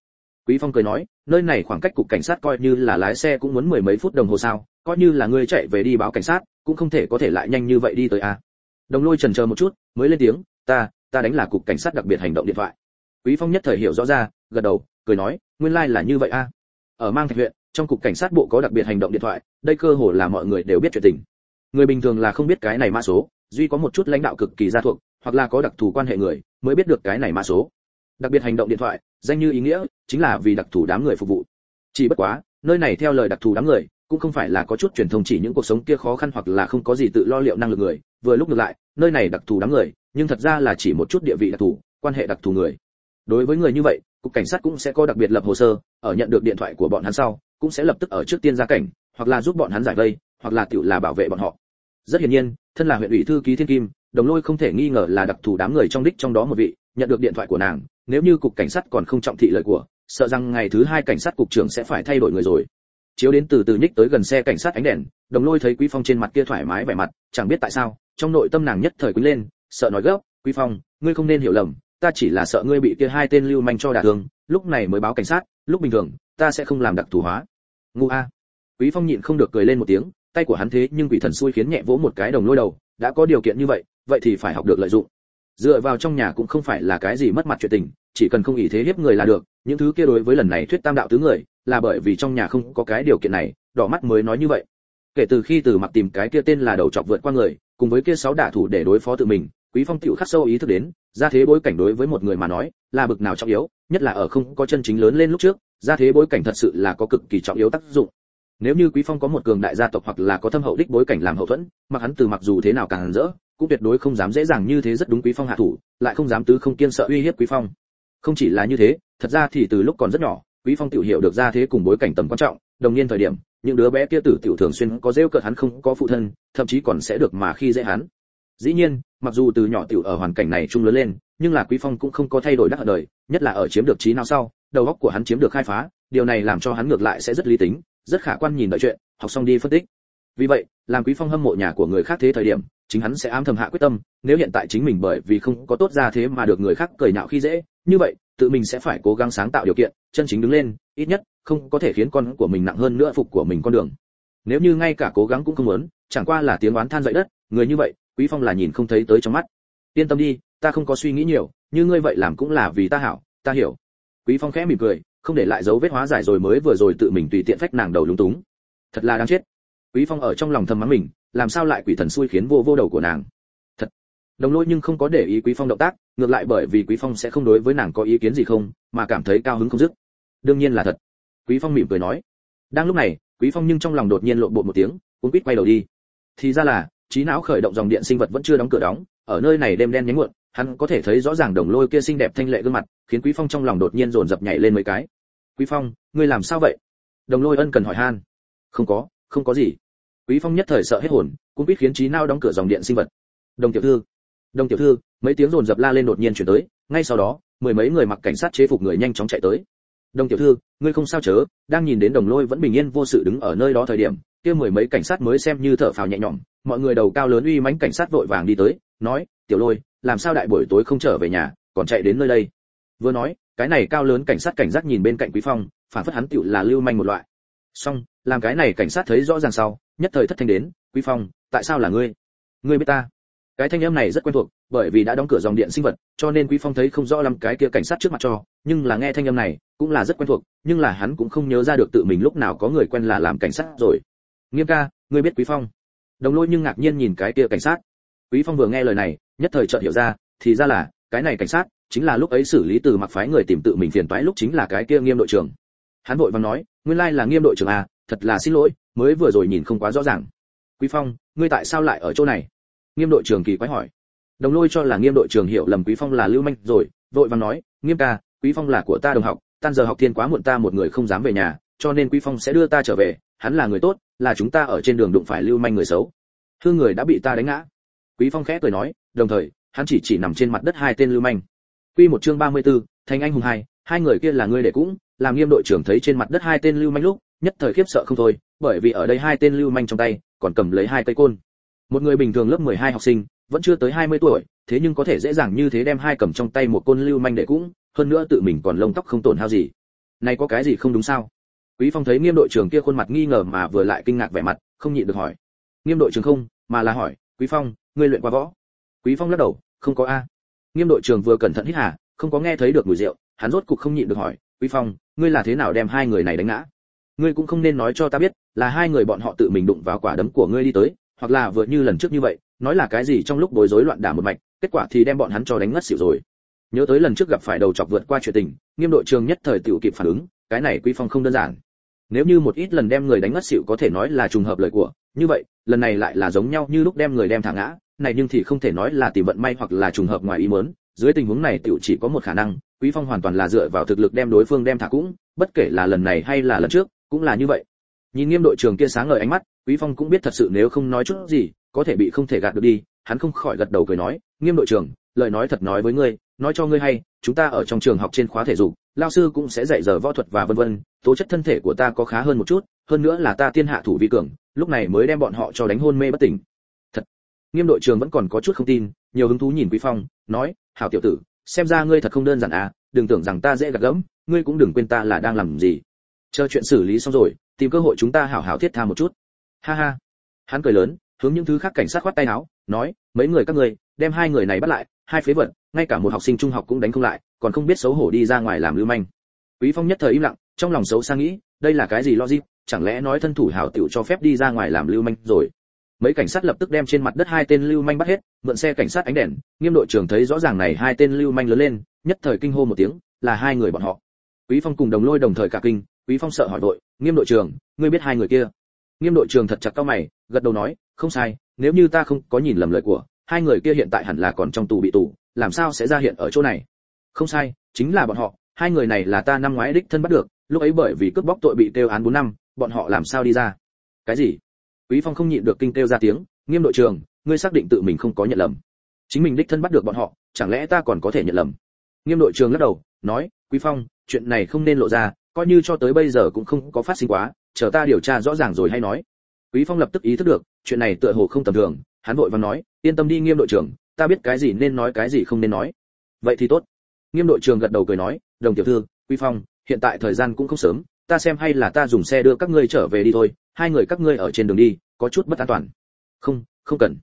Quý phong cười nói nơi này khoảng cách cục cảnh sát coi như là lái xe cũng muốn mười mấy phút đồng hồ sao coi như là ngươi chạy về đi báo cảnh sát cũng không thể có thể lại nhanh như vậy đi tới à đồng lôi chần chờ một chút mới lên tiếng ta ta đánh là cục cảnh sát đặc biệt hành động điện thoại. Quý phong nhất thời hiểu rõ ra, gật đầu, cười nói, nguyên lai like là như vậy a. À. ở mang thạch huyện, trong cục cảnh sát bộ có đặc biệt hành động điện thoại, đây cơ hồ là mọi người đều biết chuyện tình. Người bình thường là không biết cái này mã số, duy có một chút lãnh đạo cực kỳ gia thuộc, hoặc là có đặc thù quan hệ người, mới biết được cái này mã số. Đặc biệt hành động điện thoại, danh như ý nghĩa, chính là vì đặc thù đám người phục vụ. Chỉ bất quá, nơi này theo lời đặc thù đám người, cũng không phải là có chút truyền thông chỉ những cuộc sống kia khó khăn hoặc là không có gì tự lo liệu năng lực người. Vừa lúc ngược lại, nơi này đặc thù đám người nhưng thật ra là chỉ một chút địa vị đặc thù, quan hệ đặc thù người. Đối với người như vậy, cục cảnh sát cũng sẽ có đặc biệt lập hồ sơ, ở nhận được điện thoại của bọn hắn sau, cũng sẽ lập tức ở trước tiên ra cảnh, hoặc là giúp bọn hắn giải vây, hoặc là tự là bảo vệ bọn họ. Rất hiển nhiên, thân là huyện ủy thư ký thiên kim, đồng lôi không thể nghi ngờ là đặc thù đám người trong đích trong đó một vị, nhận được điện thoại của nàng, nếu như cục cảnh sát còn không trọng thị lời của, sợ rằng ngày thứ hai cảnh sát cục trưởng sẽ phải thay đổi người rồi. Chiếu đến từ từ nhích tới gần xe cảnh sát ánh đèn, đồng lôi thấy quý phong trên mặt kia thoải mái vẻ mặt, chẳng biết tại sao, trong nội tâm nàng nhất thời quý lên sợ nói gấp, quý phong, ngươi không nên hiểu lầm, ta chỉ là sợ ngươi bị kia hai tên lưu manh cho đả thương, lúc này mới báo cảnh sát, lúc bình thường, ta sẽ không làm đặc thù hóa. Ngu a. Quý phong nhịn không được cười lên một tiếng, tay của hắn thế nhưng quỷ thần xui khiến nhẹ vỗ một cái đồng lôi đầu, đã có điều kiện như vậy vậy thì phải học được lợi dụng. Dựa vào trong nhà cũng không phải là cái gì mất mặt chuyện tình, chỉ cần không ý thế hiếp người là được, những thứ kia đối với lần này thuyết tam đạo tứ người, là bởi vì trong nhà không có cái điều kiện này, đỏ mắt mới nói như vậy. Kể từ khi từ mặc tìm cái kia tên là đầu chọc vượt qua người, cùng với kia sáu đả thủ để đối phó tự mình quý phong tiểu khắc sâu ý thức đến ra thế bối cảnh đối với một người mà nói, là bực nào trọng yếu, nhất là ở không có chân chính lớn lên lúc trước ra thế bối cảnh thật sự là có cực kỳ trọng yếu tác dụng. Nếu như quý phong có một cường đại gia tộc hoặc là có thâm hậu đích bối cảnh làm hậu thuẫn, mặc hắn từ mặc dù thế nào càng rỡ, cũng tuyệt đối không dám dễ dàng như thế rất đúng quý phong hạ thủ, lại không dám tứ không kiên sợ uy hiếp quý phong. Không chỉ là như thế, thật ra thì từ lúc còn rất nhỏ, quý phong tiểu hiểu được ra thế cùng bối cảnh tầm quan trọng, đồng niên thời điểm, những đứa bé kia tử tiểu thường xuyên có rêu cợt hắn không có phụ thân, thậm chí còn sẽ được mà khi dễ hắn dĩ nhiên, mặc dù từ nhỏ tiểu ở hoàn cảnh này chung lớn lên, nhưng là quý phong cũng không có thay đổi đắc ở đời, nhất là ở chiếm được trí nào sau, đầu óc của hắn chiếm được khai phá, điều này làm cho hắn ngược lại sẽ rất lý tính, rất khả quan nhìn đợi chuyện, học xong đi phân tích. Vì vậy, làm quý phong hâm mộ nhà của người khác thế thời điểm, chính hắn sẽ ám thầm hạ quyết tâm, nếu hiện tại chính mình bởi vì không có tốt ra thế mà được người khác cười nhạo khi dễ, như vậy, tự mình sẽ phải cố gắng sáng tạo điều kiện, chân chính đứng lên, ít nhất, không có thể khiến con của mình nặng hơn nữa phục của mình con đường. Nếu như ngay cả cố gắng cũng không muốn, chẳng qua là tiếng oán than dậy đất, người như vậy quý phong là nhìn không thấy tới trong mắt. Yên tâm đi, ta không có suy nghĩ nhiều, như ngươi vậy làm cũng là vì ta hảo, ta hiểu. Quý phong khẽ mỉm cười, không để lại dấu vết hóa giải rồi mới vừa rồi tự mình tùy tiện phách nàng đầu lúng túng. Thật là đáng chết. Quý phong ở trong lòng thầm mắng mình, làm sao lại quỷ thần xui khiến vô vô đầu của nàng. Thật. Đồng lỗi nhưng không có để ý quý phong động tác, ngược lại bởi vì quý phong sẽ không đối với nàng có ý kiến gì không, mà cảm thấy cao hứng không dứt. Đương nhiên là thật. Quý phong mỉm cười nói. Đang lúc này, quý phong nhưng trong lòng đột nhiên lộn bộ một tiếng cuốn quýt quay đầu đi. Thì ra là trí não khởi động dòng điện sinh vật vẫn chưa đóng cửa đóng, ở nơi này đêm đen nhánh muộn, hắn có thể thấy rõ ràng đồng lôi kia xinh đẹp thanh lệ gương mặt, khiến quý phong trong lòng đột nhiên dồn dập nhảy lên mấy cái. Quý phong, ngươi làm sao vậy? Đồng lôi ân cần hỏi han. Không có không có gì. Quý phong nhất thời sợ hết hồn, cũng biết khiến trí não đóng cửa dòng điện sinh vật. Đồng tiểu thư, đồng tiểu thư, mấy tiếng dồn dập la lên đột nhiên chuyển tới, ngay sau đó, mười mấy người mặc cảnh sát chế phục người nhanh chóng chạy tới. Đồng tiểu thư, ngươi không sao chớ, đang nhìn đến đồng lôi vẫn bình yên vô sự đứng ở nơi đó thời điểm kia mười mấy cảnh sát mới xem như thở phào nhẹ nhõm, mọi người đầu cao lớn uy mãnh cảnh sát vội vàng đi tới, nói, tiểu lôi, làm sao đại buổi tối không trở về nhà, còn chạy đến nơi đây? Vừa nói, cái này cao lớn cảnh sát cảnh giác nhìn bên cạnh quý phong, phản phất hắn tựu là lưu manh một loại. Xong, làm cái này cảnh sát thấy rõ ràng sau, nhất thời thất thanh đến, quý phong, tại sao là ngươi? Ngươi biết ta? Cái thanh âm này rất quen thuộc, bởi vì đã đóng cửa dòng điện sinh vật, cho nên quý phong thấy không rõ lắm cái kia cảnh sát trước mặt cho, nhưng là nghe thanh âm này cũng là rất quen thuộc, nhưng là hắn cũng không nhớ ra được tự mình lúc nào có người quen là làm cảnh sát rồi nghiêm ca, ngươi biết quý phong. Đồng lôi nhưng ngạc nhiên nhìn cái kia cảnh sát. Quý phong vừa nghe lời này, nhất thời chợt hiểu ra, thì ra là, cái này cảnh sát, chính là lúc ấy xử lý từ mặc phái người tìm tự mình phiền toái lúc chính là cái kia nghiêm đội trưởng. Hắn vội vàng nói, nguyên lai là nghiêm đội trưởng à thật là xin lỗi, mới vừa rồi nhìn không quá rõ ràng. Quý phong, ngươi tại sao lại ở chỗ này? Nghiêm đội trưởng kỳ quái hỏi. Đồng lôi cho là nghiêm đội trưởng hiểu lầm quý phong là lưu manh rồi, vội vàng nói, nghiêm ca, quý phong là của ta đồng học, tan giờ học thiên quá muộn ta một người không dám về nhà, cho nên quý phong sẽ đưa ta trở về, hắn là người tốt là chúng ta ở trên đường đụng phải lưu manh người xấu. Hư người đã bị ta đánh ngã. Quý phong khẽ cười nói đồng thời hắn chỉ chỉ nằm trên mặt đất hai tên lưu manh. Quy một chương 34, thành anh hùng hai hai người kia là ngươi để cũng làm nghiêm đội trưởng thấy trên mặt đất hai tên lưu manh lúc nhất thời khiếp sợ không thôi bởi vì ở đây hai tên lưu manh trong tay còn cầm lấy hai cây côn. Một người bình thường lớp 12 học sinh vẫn chưa tới 20 tuổi thế nhưng có thể dễ dàng như thế đem hai cầm trong tay một côn lưu manh để cũng hơn nữa tự mình còn lông tóc không tổn hao gì. Này có cái gì không đúng sao? Quý phong thấy nghiêm đội trưởng kia khuôn mặt nghi ngờ mà vừa lại kinh ngạc vẻ mặt, không nhịn được hỏi. Nghiêm đội trưởng không, mà là hỏi, quý phong, ngươi luyện qua võ? Quý phong lắc đầu, không có a. Nghiêm đội trưởng vừa cẩn thận hít hà, không có nghe thấy được mùi rượu, hắn rốt cục không nhịn được hỏi, quý phong, ngươi là thế nào đem hai người này đánh ngã? Ngươi cũng không nên nói cho ta biết là hai người bọn họ tự mình đụng vào quả đấm của ngươi đi tới, hoặc là vừa như lần trước như vậy, nói là cái gì trong lúc bối rối loạn đả một mạch, kết quả thì đem bọn hắn cho đánh ngất xỉu rồi. Nhớ tới lần trước gặp phải đầu chọc vượt qua chuyện tình, nghiêm đội trường nhất thời tiểu kịp phản ứng, cái này quý phong không đơn giản nếu như một ít lần đem người đánh ngất xỉu có thể nói là trùng hợp lời của. Như vậy, lần này lại là giống nhau như lúc đem người đem thả ngã. Này nhưng thì không thể nói là tìm vận may hoặc là trùng hợp ngoài ý muốn. Dưới tình huống này tiểu chỉ có một khả năng, quý phong hoàn toàn là dựa vào thực lực đem đối phương đem thả cũng, bất kể là lần này hay là lần trước, cũng là như vậy. Nhìn nghiêm đội trưởng kia sáng ngời ánh mắt, quý phong cũng biết thật sự nếu không nói chút gì, có thể bị không thể gạt được đi. Hắn không khỏi gật đầu cười nói, nghiêm đội trưởng, lời nói thật nói với ngươi, nói cho ngươi hay, chúng ta ở trong trường học trên khóa thể dục lao sư cũng sẽ dạy giờ võ thuật và vân vân, tố chất thân thể của ta có khá hơn một chút, hơn nữa là ta tiên hạ thủ vi cường, lúc này mới đem bọn họ cho đánh hôn mê bất tỉnh. Thật. Nghiêm đội trường vẫn còn có chút không tin, nhiều hứng thú nhìn quý phong, nói, hảo tiểu tử, xem ra ngươi thật không đơn giản à đừng tưởng rằng ta dễ gạt gẫm, ngươi cũng đừng quên ta là đang làm gì. Chờ chuyện xử lý xong rồi, tìm cơ hội chúng ta hảo hảo thiết tha một chút. Ha ha. Hắn cười lớn, hướng những thứ khác cảnh sát khoát tay áo, nói, mấy người các ngươi, đem hai người này bắt lại, hai phế vật, ngay cả một học sinh trung học cũng đánh không lại còn không biết xấu hổ đi ra ngoài làm lưu manh. Quý phong nhất thời im lặng, trong lòng xấu xa nghĩ, đây là cái gì logic, chẳng lẽ nói thân thủ hảo tiểu cho phép đi ra ngoài làm lưu manh rồi? Mấy cảnh sát lập tức đem trên mặt đất hai tên lưu manh bắt hết, mượn xe cảnh sát ánh đèn, nghiêm đội trưởng thấy rõ ràng này hai tên lưu manh lớn lên, nhất thời kinh hô một tiếng, là hai người bọn họ. Quý phong cùng đồng lôi đồng thời cả kinh, quý phong sợ hỏi đội nghiêm đội trưởng, ngươi biết hai người kia? Nghiêm đội trưởng thật chặt cao mày, gật đầu nói, không sai, nếu như ta không có nhìn lầm lời của, hai người kia hiện tại hẳn là còn trong tù bị tù, làm sao sẽ ra hiện ở chỗ này? Không sai, chính là bọn họ, hai người này là ta năm ngoái đích thân bắt được, lúc ấy bởi vì cướp bóc tội bị tiêu án 4 năm, bọn họ làm sao đi ra? Cái gì? Quý phong không nhịn được kinh kêu ra tiếng, nghiêm đội trưởng, ngươi xác định tự mình không có nhận lầm. Chính mình đích thân bắt được bọn họ, chẳng lẽ ta còn có thể nhận lầm? Nghiêm đội trưởng lắc đầu, nói, quý phong, chuyện này không nên lộ ra, coi như cho tới bây giờ cũng không có phát sinh quá, chờ ta điều tra rõ ràng rồi hay nói. Quý phong lập tức ý thức được, chuyện này tựa hồ không tầm thường, hắn vội vàng nói, yên tâm đi, nghiêm đội trưởng, ta biết cái gì nên nói, cái gì không nên nói. Vậy thì tốt nghiêm đội trưởng gật đầu cười nói, đồng tiểu thư quý phong, hiện tại thời gian cũng không sớm, ta xem hay là ta dùng xe đưa các ngươi trở về đi thôi, hai người các ngươi ở trên đường đi, có chút bất an toàn. Không không cần.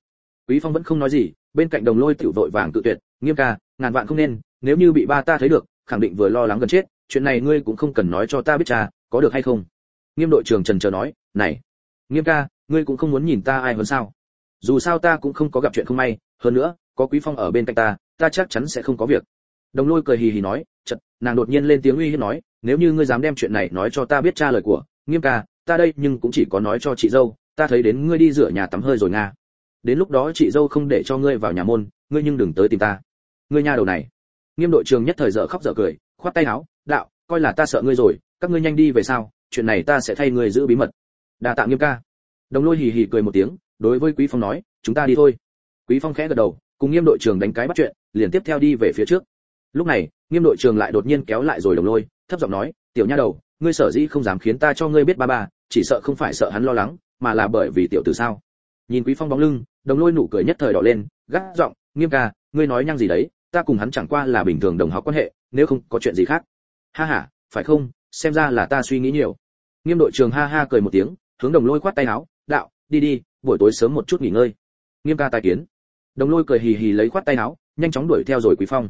Quý phong vẫn không nói gì, bên cạnh đồng lôi tiểu vội vàng tự tuyệt, nghiêm ca, ngàn vạn không nên, nếu như bị ba ta thấy được, khẳng định vừa lo lắng gần chết, chuyện này ngươi cũng không cần nói cho ta biết cha, có được hay không? Nghiêm đội trưởng trần chờ nói, này, nghiêm ca, ngươi cũng không muốn nhìn ta ai hơn sao? Dù sao ta cũng không có gặp chuyện không may, hơn nữa, có quý phong ở bên cạnh ta ta chắc chắn sẽ không có việc đồng lôi cười hì hì nói chật nàng đột nhiên lên tiếng uy hiếp nói, nếu như ngươi dám đem chuyện này nói cho ta biết tra lời của, nghiêm ca, ta đây nhưng cũng chỉ có nói cho chị dâu, ta thấy đến ngươi đi rửa nhà tắm hơi rồi nga. Đến lúc đó chị dâu không để cho ngươi vào nhà môn, ngươi nhưng đừng tới tìm ta. Ngươi nhà đầu này. Nghiêm đội trường nhất thời dở khóc dở cười, khoát tay áo, đạo, coi là ta sợ ngươi rồi, các ngươi nhanh đi về sao chuyện này ta sẽ thay ngươi giữ bí mật. Đa tạ nghiêm ca. Đồng lôi hì hì cười một tiếng, đối với quý phong nói, chúng ta đi thôi. Quý phong khẽ gật đầu, cùng nghiêm đội trưởng đánh cái bắt chuyện, liền tiếp theo đi về phía trước lúc này, nghiêm đội trường lại đột nhiên kéo lại rồi đồng lôi, thấp giọng nói, tiểu nha đầu, ngươi sở dĩ không dám khiến ta cho ngươi biết ba ba, chỉ sợ không phải sợ hắn lo lắng, mà là bởi vì tiểu tử sao? Nhìn quý phong bóng lưng, đồng lôi nụ cười nhất thời đỏ lên, gắt giọng, nghiêm ca, ngươi nói nhăng gì đấy, ta cùng hắn chẳng qua là bình thường đồng học quan hệ, nếu không có chuyện gì khác. Ha ha, phải không? Xem ra là ta suy nghĩ nhiều. Nghiêm đội trường ha ha cười một tiếng, hướng đồng lôi khoát tay áo, đạo, đi đi, buổi tối sớm một chút nghỉ ngơi. Nghiêm ca tài kiến. Đồng lôi cười hì hì lấy khoát tay áo, nhanh chóng đuổi theo rồi quý phong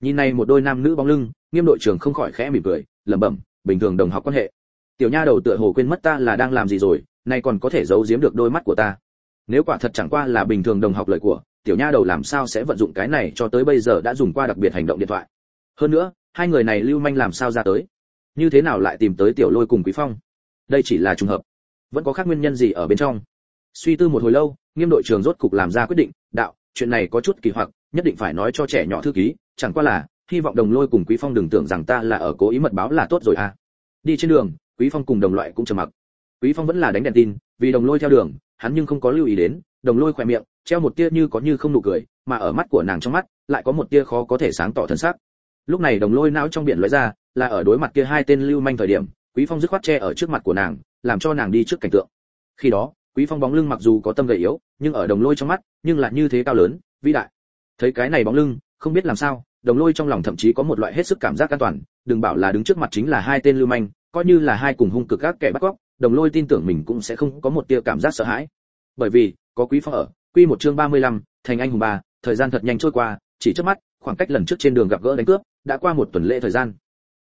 nhìn này một đôi nam nữ bóng lưng, nghiêm đội trưởng không khỏi khẽ mỉm cười, lẩm bẩm, bình thường đồng học quan hệ. Tiểu nha đầu tựa hồ quên mất ta là đang làm gì rồi, nay còn có thể giấu giếm được đôi mắt của ta. Nếu quả thật chẳng qua là bình thường đồng học lời của, tiểu nha đầu làm sao sẽ vận dụng cái này cho tới bây giờ đã dùng qua đặc biệt hành động điện thoại. Hơn nữa, hai người này lưu manh làm sao ra tới? Như thế nào lại tìm tới tiểu lôi cùng quý phong? Đây chỉ là trùng hợp. Vẫn có khác nguyên nhân gì ở bên trong? Suy tư một hồi lâu, nghiêm đội trưởng rốt cục làm ra quyết định, đạo, chuyện này có chút kỳ hoặc nhất định phải nói cho trẻ nhỏ thư ký, chẳng qua là, hy vọng đồng lôi cùng quý phong đừng tưởng rằng ta là ở cố ý mật báo là tốt rồi à. Đi trên đường, quý phong cùng đồng loại cũng trầm mặc. Quý phong vẫn là đánh đèn tin, vì đồng lôi theo đường, hắn nhưng không có lưu ý đến, đồng lôi khỏe miệng, treo một tia như có như không nụ cười, mà ở mắt của nàng trong mắt, lại có một tia khó có thể sáng tỏ thân xác. Lúc này đồng lôi não trong biển lóe ra, là ở đối mặt kia hai tên lưu manh thời điểm, quý phong dứt khoát che ở trước mặt của nàng, làm cho nàng đi trước cảnh tượng. Khi đó, quý phong bóng lưng mặc dù có tâm gầy yếu, nhưng ở đồng lôi trong mắt, nhưng là như thế cao lớn, vĩ đại thấy cái này bóng lưng không biết làm sao đồng lôi trong lòng thậm chí có một loại hết sức cảm giác an toàn đừng bảo là đứng trước mặt chính là hai tên lưu manh coi như là hai cùng hung cực các kẻ bắt cóc đồng lôi tin tưởng mình cũng sẽ không có một tia cảm giác sợ hãi. Bởi vì có quý phong ở quy một chương 35, thành anh hùng ba thời gian thật nhanh trôi qua chỉ trước mắt khoảng cách lần trước trên đường gặp gỡ đánh cướp đã qua một tuần lễ thời gian.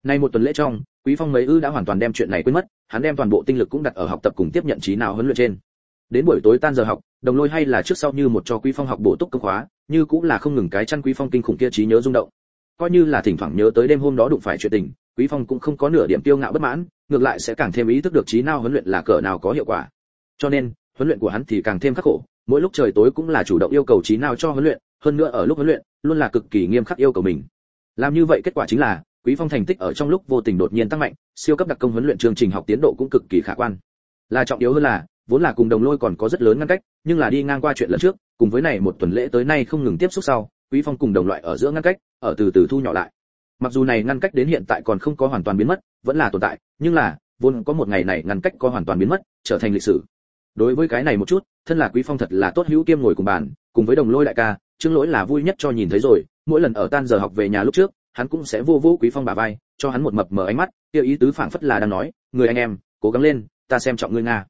Nay một tuần lễ trong quý phong mấy ư đã hoàn toàn đem chuyện này quên mất hắn đem toàn bộ tinh lực cũng đặt ở học tập cùng tiếp nhận trí nào huấn luyện trên. Đến buổi tối tan giờ học đồng lôi hay là trước sau như một cho quý phong học bổ túc công khóa, như cũng là không ngừng cái chăn quý phong kinh khủng kia trí nhớ rung động. Coi như là thỉnh thoảng nhớ tới đêm hôm đó đụng phải chuyện tình, quý phong cũng không có nửa điểm tiêu ngạo bất mãn, ngược lại sẽ càng thêm ý thức được trí nào huấn luyện là cỡ nào có hiệu quả. Cho nên, huấn luyện của hắn thì càng thêm khắc khổ, mỗi lúc trời tối cũng là chủ động yêu cầu trí nào cho huấn luyện, hơn nữa ở lúc huấn luyện, luôn là cực kỳ nghiêm khắc yêu cầu mình. Làm như vậy kết quả chính là, quý phong thành tích ở trong lúc vô tình đột nhiên tăng mạnh, siêu cấp đặc công huấn luyện chương trình học tiến độ cũng cực kỳ khả quan. Là trọng yếu hơn là vốn là cùng đồng lôi còn có rất lớn ngăn cách, nhưng là đi ngang qua chuyện lần trước, cùng với này một tuần lễ tới nay không ngừng tiếp xúc sau, quý phong cùng đồng loại ở giữa ngăn cách, ở từ từ thu nhỏ lại. Mặc dù này ngăn cách đến hiện tại còn không có hoàn toàn biến mất, vẫn là tồn tại, nhưng là, vốn có một ngày này ngăn cách có hoàn toàn biến mất, trở thành lịch sử. Đối với cái này một chút, thân là quý phong thật là tốt hữu kiêm ngồi cùng bàn, cùng với đồng lôi đại ca chứng lỗi là vui nhất cho nhìn thấy rồi, mỗi lần ở tan giờ học về nhà lúc trước, hắn cũng sẽ vô vô quý phong bà vai, cho hắn một mập mờ ánh mắt, kia ý tứ phảng phất là đang nói, người anh em, cố gắng lên, ta xem trọng ngươi nga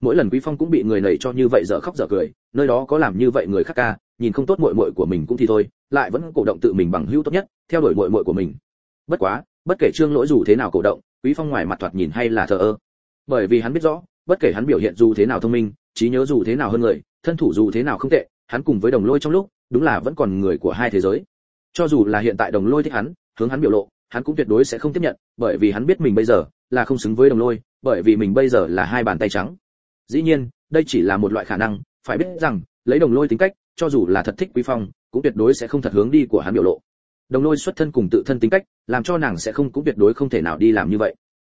mỗi lần quý phong cũng bị người nảy cho như vậy dở khóc dở cười, nơi đó có làm như vậy người khác ca, nhìn không tốt muội muội của mình cũng thì thôi, lại vẫn cổ động tự mình bằng hữu tốt nhất, theo đuổi muội muội của mình. Bất quá, bất kể trương lỗi dù thế nào cổ động, quý phong ngoài mặt thoạt nhìn hay là thờ ơ. Bởi vì hắn biết rõ, bất kể hắn biểu hiện dù thế nào thông minh, trí nhớ dù thế nào hơn người, thân thủ dù thế nào không tệ, hắn cùng với đồng lôi trong lúc, đúng là vẫn còn người của hai thế giới. Cho dù là hiện tại đồng lôi thích hắn, hướng hắn biểu lộ, hắn cũng tuyệt đối sẽ không tiếp nhận, bởi vì hắn biết mình bây giờ là không xứng với đồng lôi, bởi vì mình bây giờ là hai bàn tay trắng dĩ nhiên, đây chỉ là một loại khả năng, phải biết rằng, lấy đồng lôi tính cách, cho dù là thật thích quý phong, cũng tuyệt đối sẽ không thật hướng đi của hắn biểu lộ. Đồng lôi xuất thân cùng tự thân tính cách, làm cho nàng sẽ không, cũng tuyệt đối không thể nào đi làm như vậy.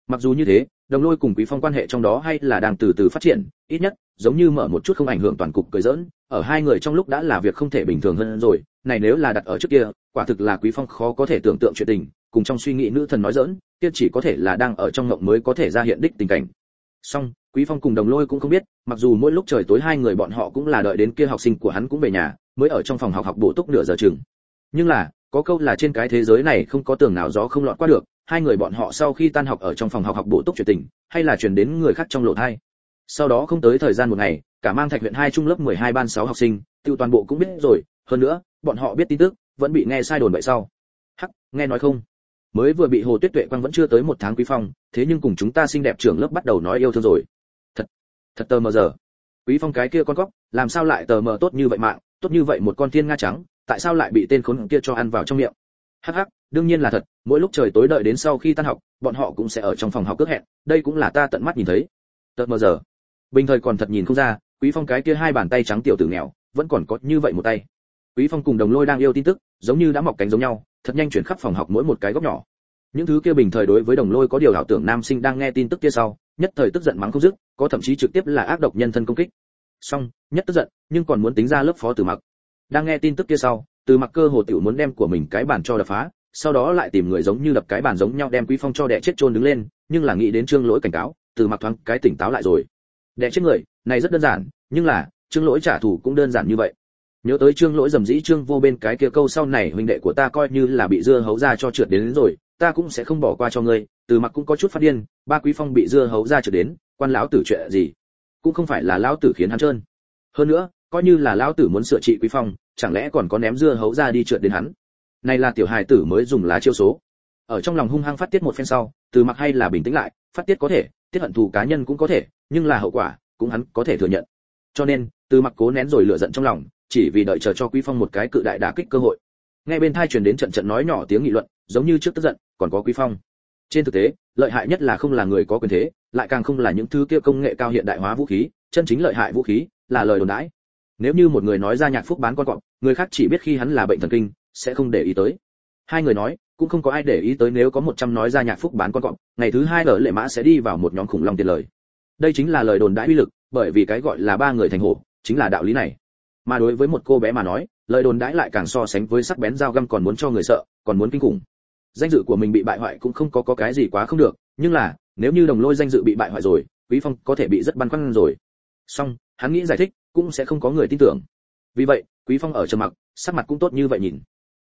Mặc dù như thế, đồng lôi cùng quý phong quan hệ trong đó hay là đang từ từ phát triển, ít nhất, giống như mở một chút không ảnh hưởng toàn cục cười giỡn, ở hai người trong lúc đã là việc không thể bình thường hơn rồi, này nếu là đặt ở trước kia, quả thực là quý phong khó có thể tưởng tượng chuyện tình, cùng trong suy nghĩ nữ thần nói giỡn, kia chỉ có thể là đang ở trong ngộng mới có thể ra hiện đích tình cảnh song quý phong cùng đồng lôi cũng không biết, mặc dù mỗi lúc trời tối hai người bọn họ cũng là đợi đến kia học sinh của hắn cũng về nhà, mới ở trong phòng học học bổ túc nửa giờ chừng. Nhưng là, có câu là trên cái thế giới này không có tường nào gió không lọt qua được, hai người bọn họ sau khi tan học ở trong phòng học học bổ túc chuyện tình, hay là truyền đến người khác trong lộ thai. Sau đó không tới thời gian một ngày, cả mang thạch huyện hai trung lớp 12 ban 6 học sinh, tiêu toàn bộ cũng biết rồi, hơn nữa, bọn họ biết tin tức, vẫn bị nghe sai đồn vậy sau. Hắc, nghe nói không? Mới vừa bị hồ tuyết tuệ quang vẫn chưa tới một tháng quý phong thế nhưng cùng chúng ta xinh đẹp trưởng lớp bắt đầu nói yêu thương rồi. Thật thật tờ mờ giờ. Quý phong cái kia con góc, làm sao lại tờ mờ tốt như vậy mạng tốt như vậy một con thiên nga trắng tại sao lại bị tên khốn kia cho ăn vào trong miệng? Hắc hắc đương nhiên là thật mỗi lúc trời tối đợi đến sau khi tan học bọn họ cũng sẽ ở trong phòng học cước hẹn đây cũng là ta tận mắt nhìn thấy. Tờ mờ giờ. Bình thời còn thật nhìn không ra quý phong cái kia hai bàn tay trắng tiểu tử nghèo vẫn còn có như vậy một tay. Quý phong cùng đồng lôi đang yêu tin tức giống như đã mọc cánh giống nhau thật nhanh chuyển khắp phòng học mỗi một cái góc nhỏ. Những thứ kia bình thời đối với đồng lôi có điều ảo tưởng nam sinh đang nghe tin tức kia sau, nhất thời tức giận mắng không dứt, có thậm chí trực tiếp là ác độc nhân thân công kích. Song nhất tức giận, nhưng còn muốn tính ra lớp phó từ mặc. Đang nghe tin tức kia sau từ mặc cơ hồ tiểu muốn đem của mình cái bàn cho đập phá, sau đó lại tìm người giống như đập cái bàn giống nhau đem quý phong cho đẻ chết chôn đứng lên, nhưng là nghĩ đến trương lỗi cảnh cáo từ mặc thoáng cái tỉnh táo lại rồi. Đẻ chết người, này rất đơn giản, nhưng là, trương lỗi trả thù cũng đơn giản như vậy nhớ tới trương lỗi dầm dĩ trương vô bên cái kia câu sau này huynh đệ của ta coi như là bị dưa hấu ra cho trượt đến, đến rồi ta cũng sẽ không bỏ qua cho ngươi. Từ mặc cũng có chút phát điên ba quý phong bị dưa hấu ra trượt đến quan lão tử chuyện gì? Cũng không phải là lão tử khiến hắn trơn. Hơn nữa coi như là lão tử muốn sửa trị quý phong chẳng lẽ còn có ném dưa hấu ra đi trượt đến hắn? Này là tiểu hài tử mới dùng lá chiêu số. Ở trong lòng hung hăng phát tiết một phen sau từ mặc hay là bình tĩnh lại phát tiết có thể tiết hận thù cá nhân cũng có thể nhưng là hậu quả cũng hắn có thể thừa nhận. Cho nên từ mặc cố nén rồi lựa giận trong lòng chỉ vì đợi chờ cho quý phong một cái cự đại đả kích cơ hội. Nghe bên thai truyền đến trận trận nói nhỏ tiếng nghị luận, giống như trước tức giận, còn có quý phong. Trên thực tế, lợi hại nhất là không là người có quyền thế, lại càng không là những thứ kia công nghệ cao hiện đại hóa vũ khí, chân chính lợi hại vũ khí, là lời đồn đãi. Nếu như một người nói ra nhạc phúc bán con cọp, người khác chỉ biết khi hắn là bệnh thần kinh, sẽ không để ý tới. Hai người nói, cũng không có ai để ý tới nếu có một trăm nói ra nhạc phúc bán con cọp, ngày thứ hai ở lệ mã sẽ đi vào một nhóm khủng long tiền lời. Đây chính là lời đồn đãi uy lực, bởi vì cái gọi là ba người thành hổ, chính là đạo lý này mà đối với một cô bé mà nói, lời đồn đãi lại càng so sánh với sắc bén dao găm còn muốn cho người sợ, còn muốn kinh khủng. Danh dự của mình bị bại hoại cũng không có có cái gì quá không được, nhưng là, nếu như đồng lôi danh dự bị bại hoại rồi, quý phong có thể bị rất băn khoăn rồi. Song hắn nghĩ giải thích, cũng sẽ không có người tin tưởng. Vì vậy, quý phong ở trầm mặc, sắc mặt cũng tốt như vậy nhìn.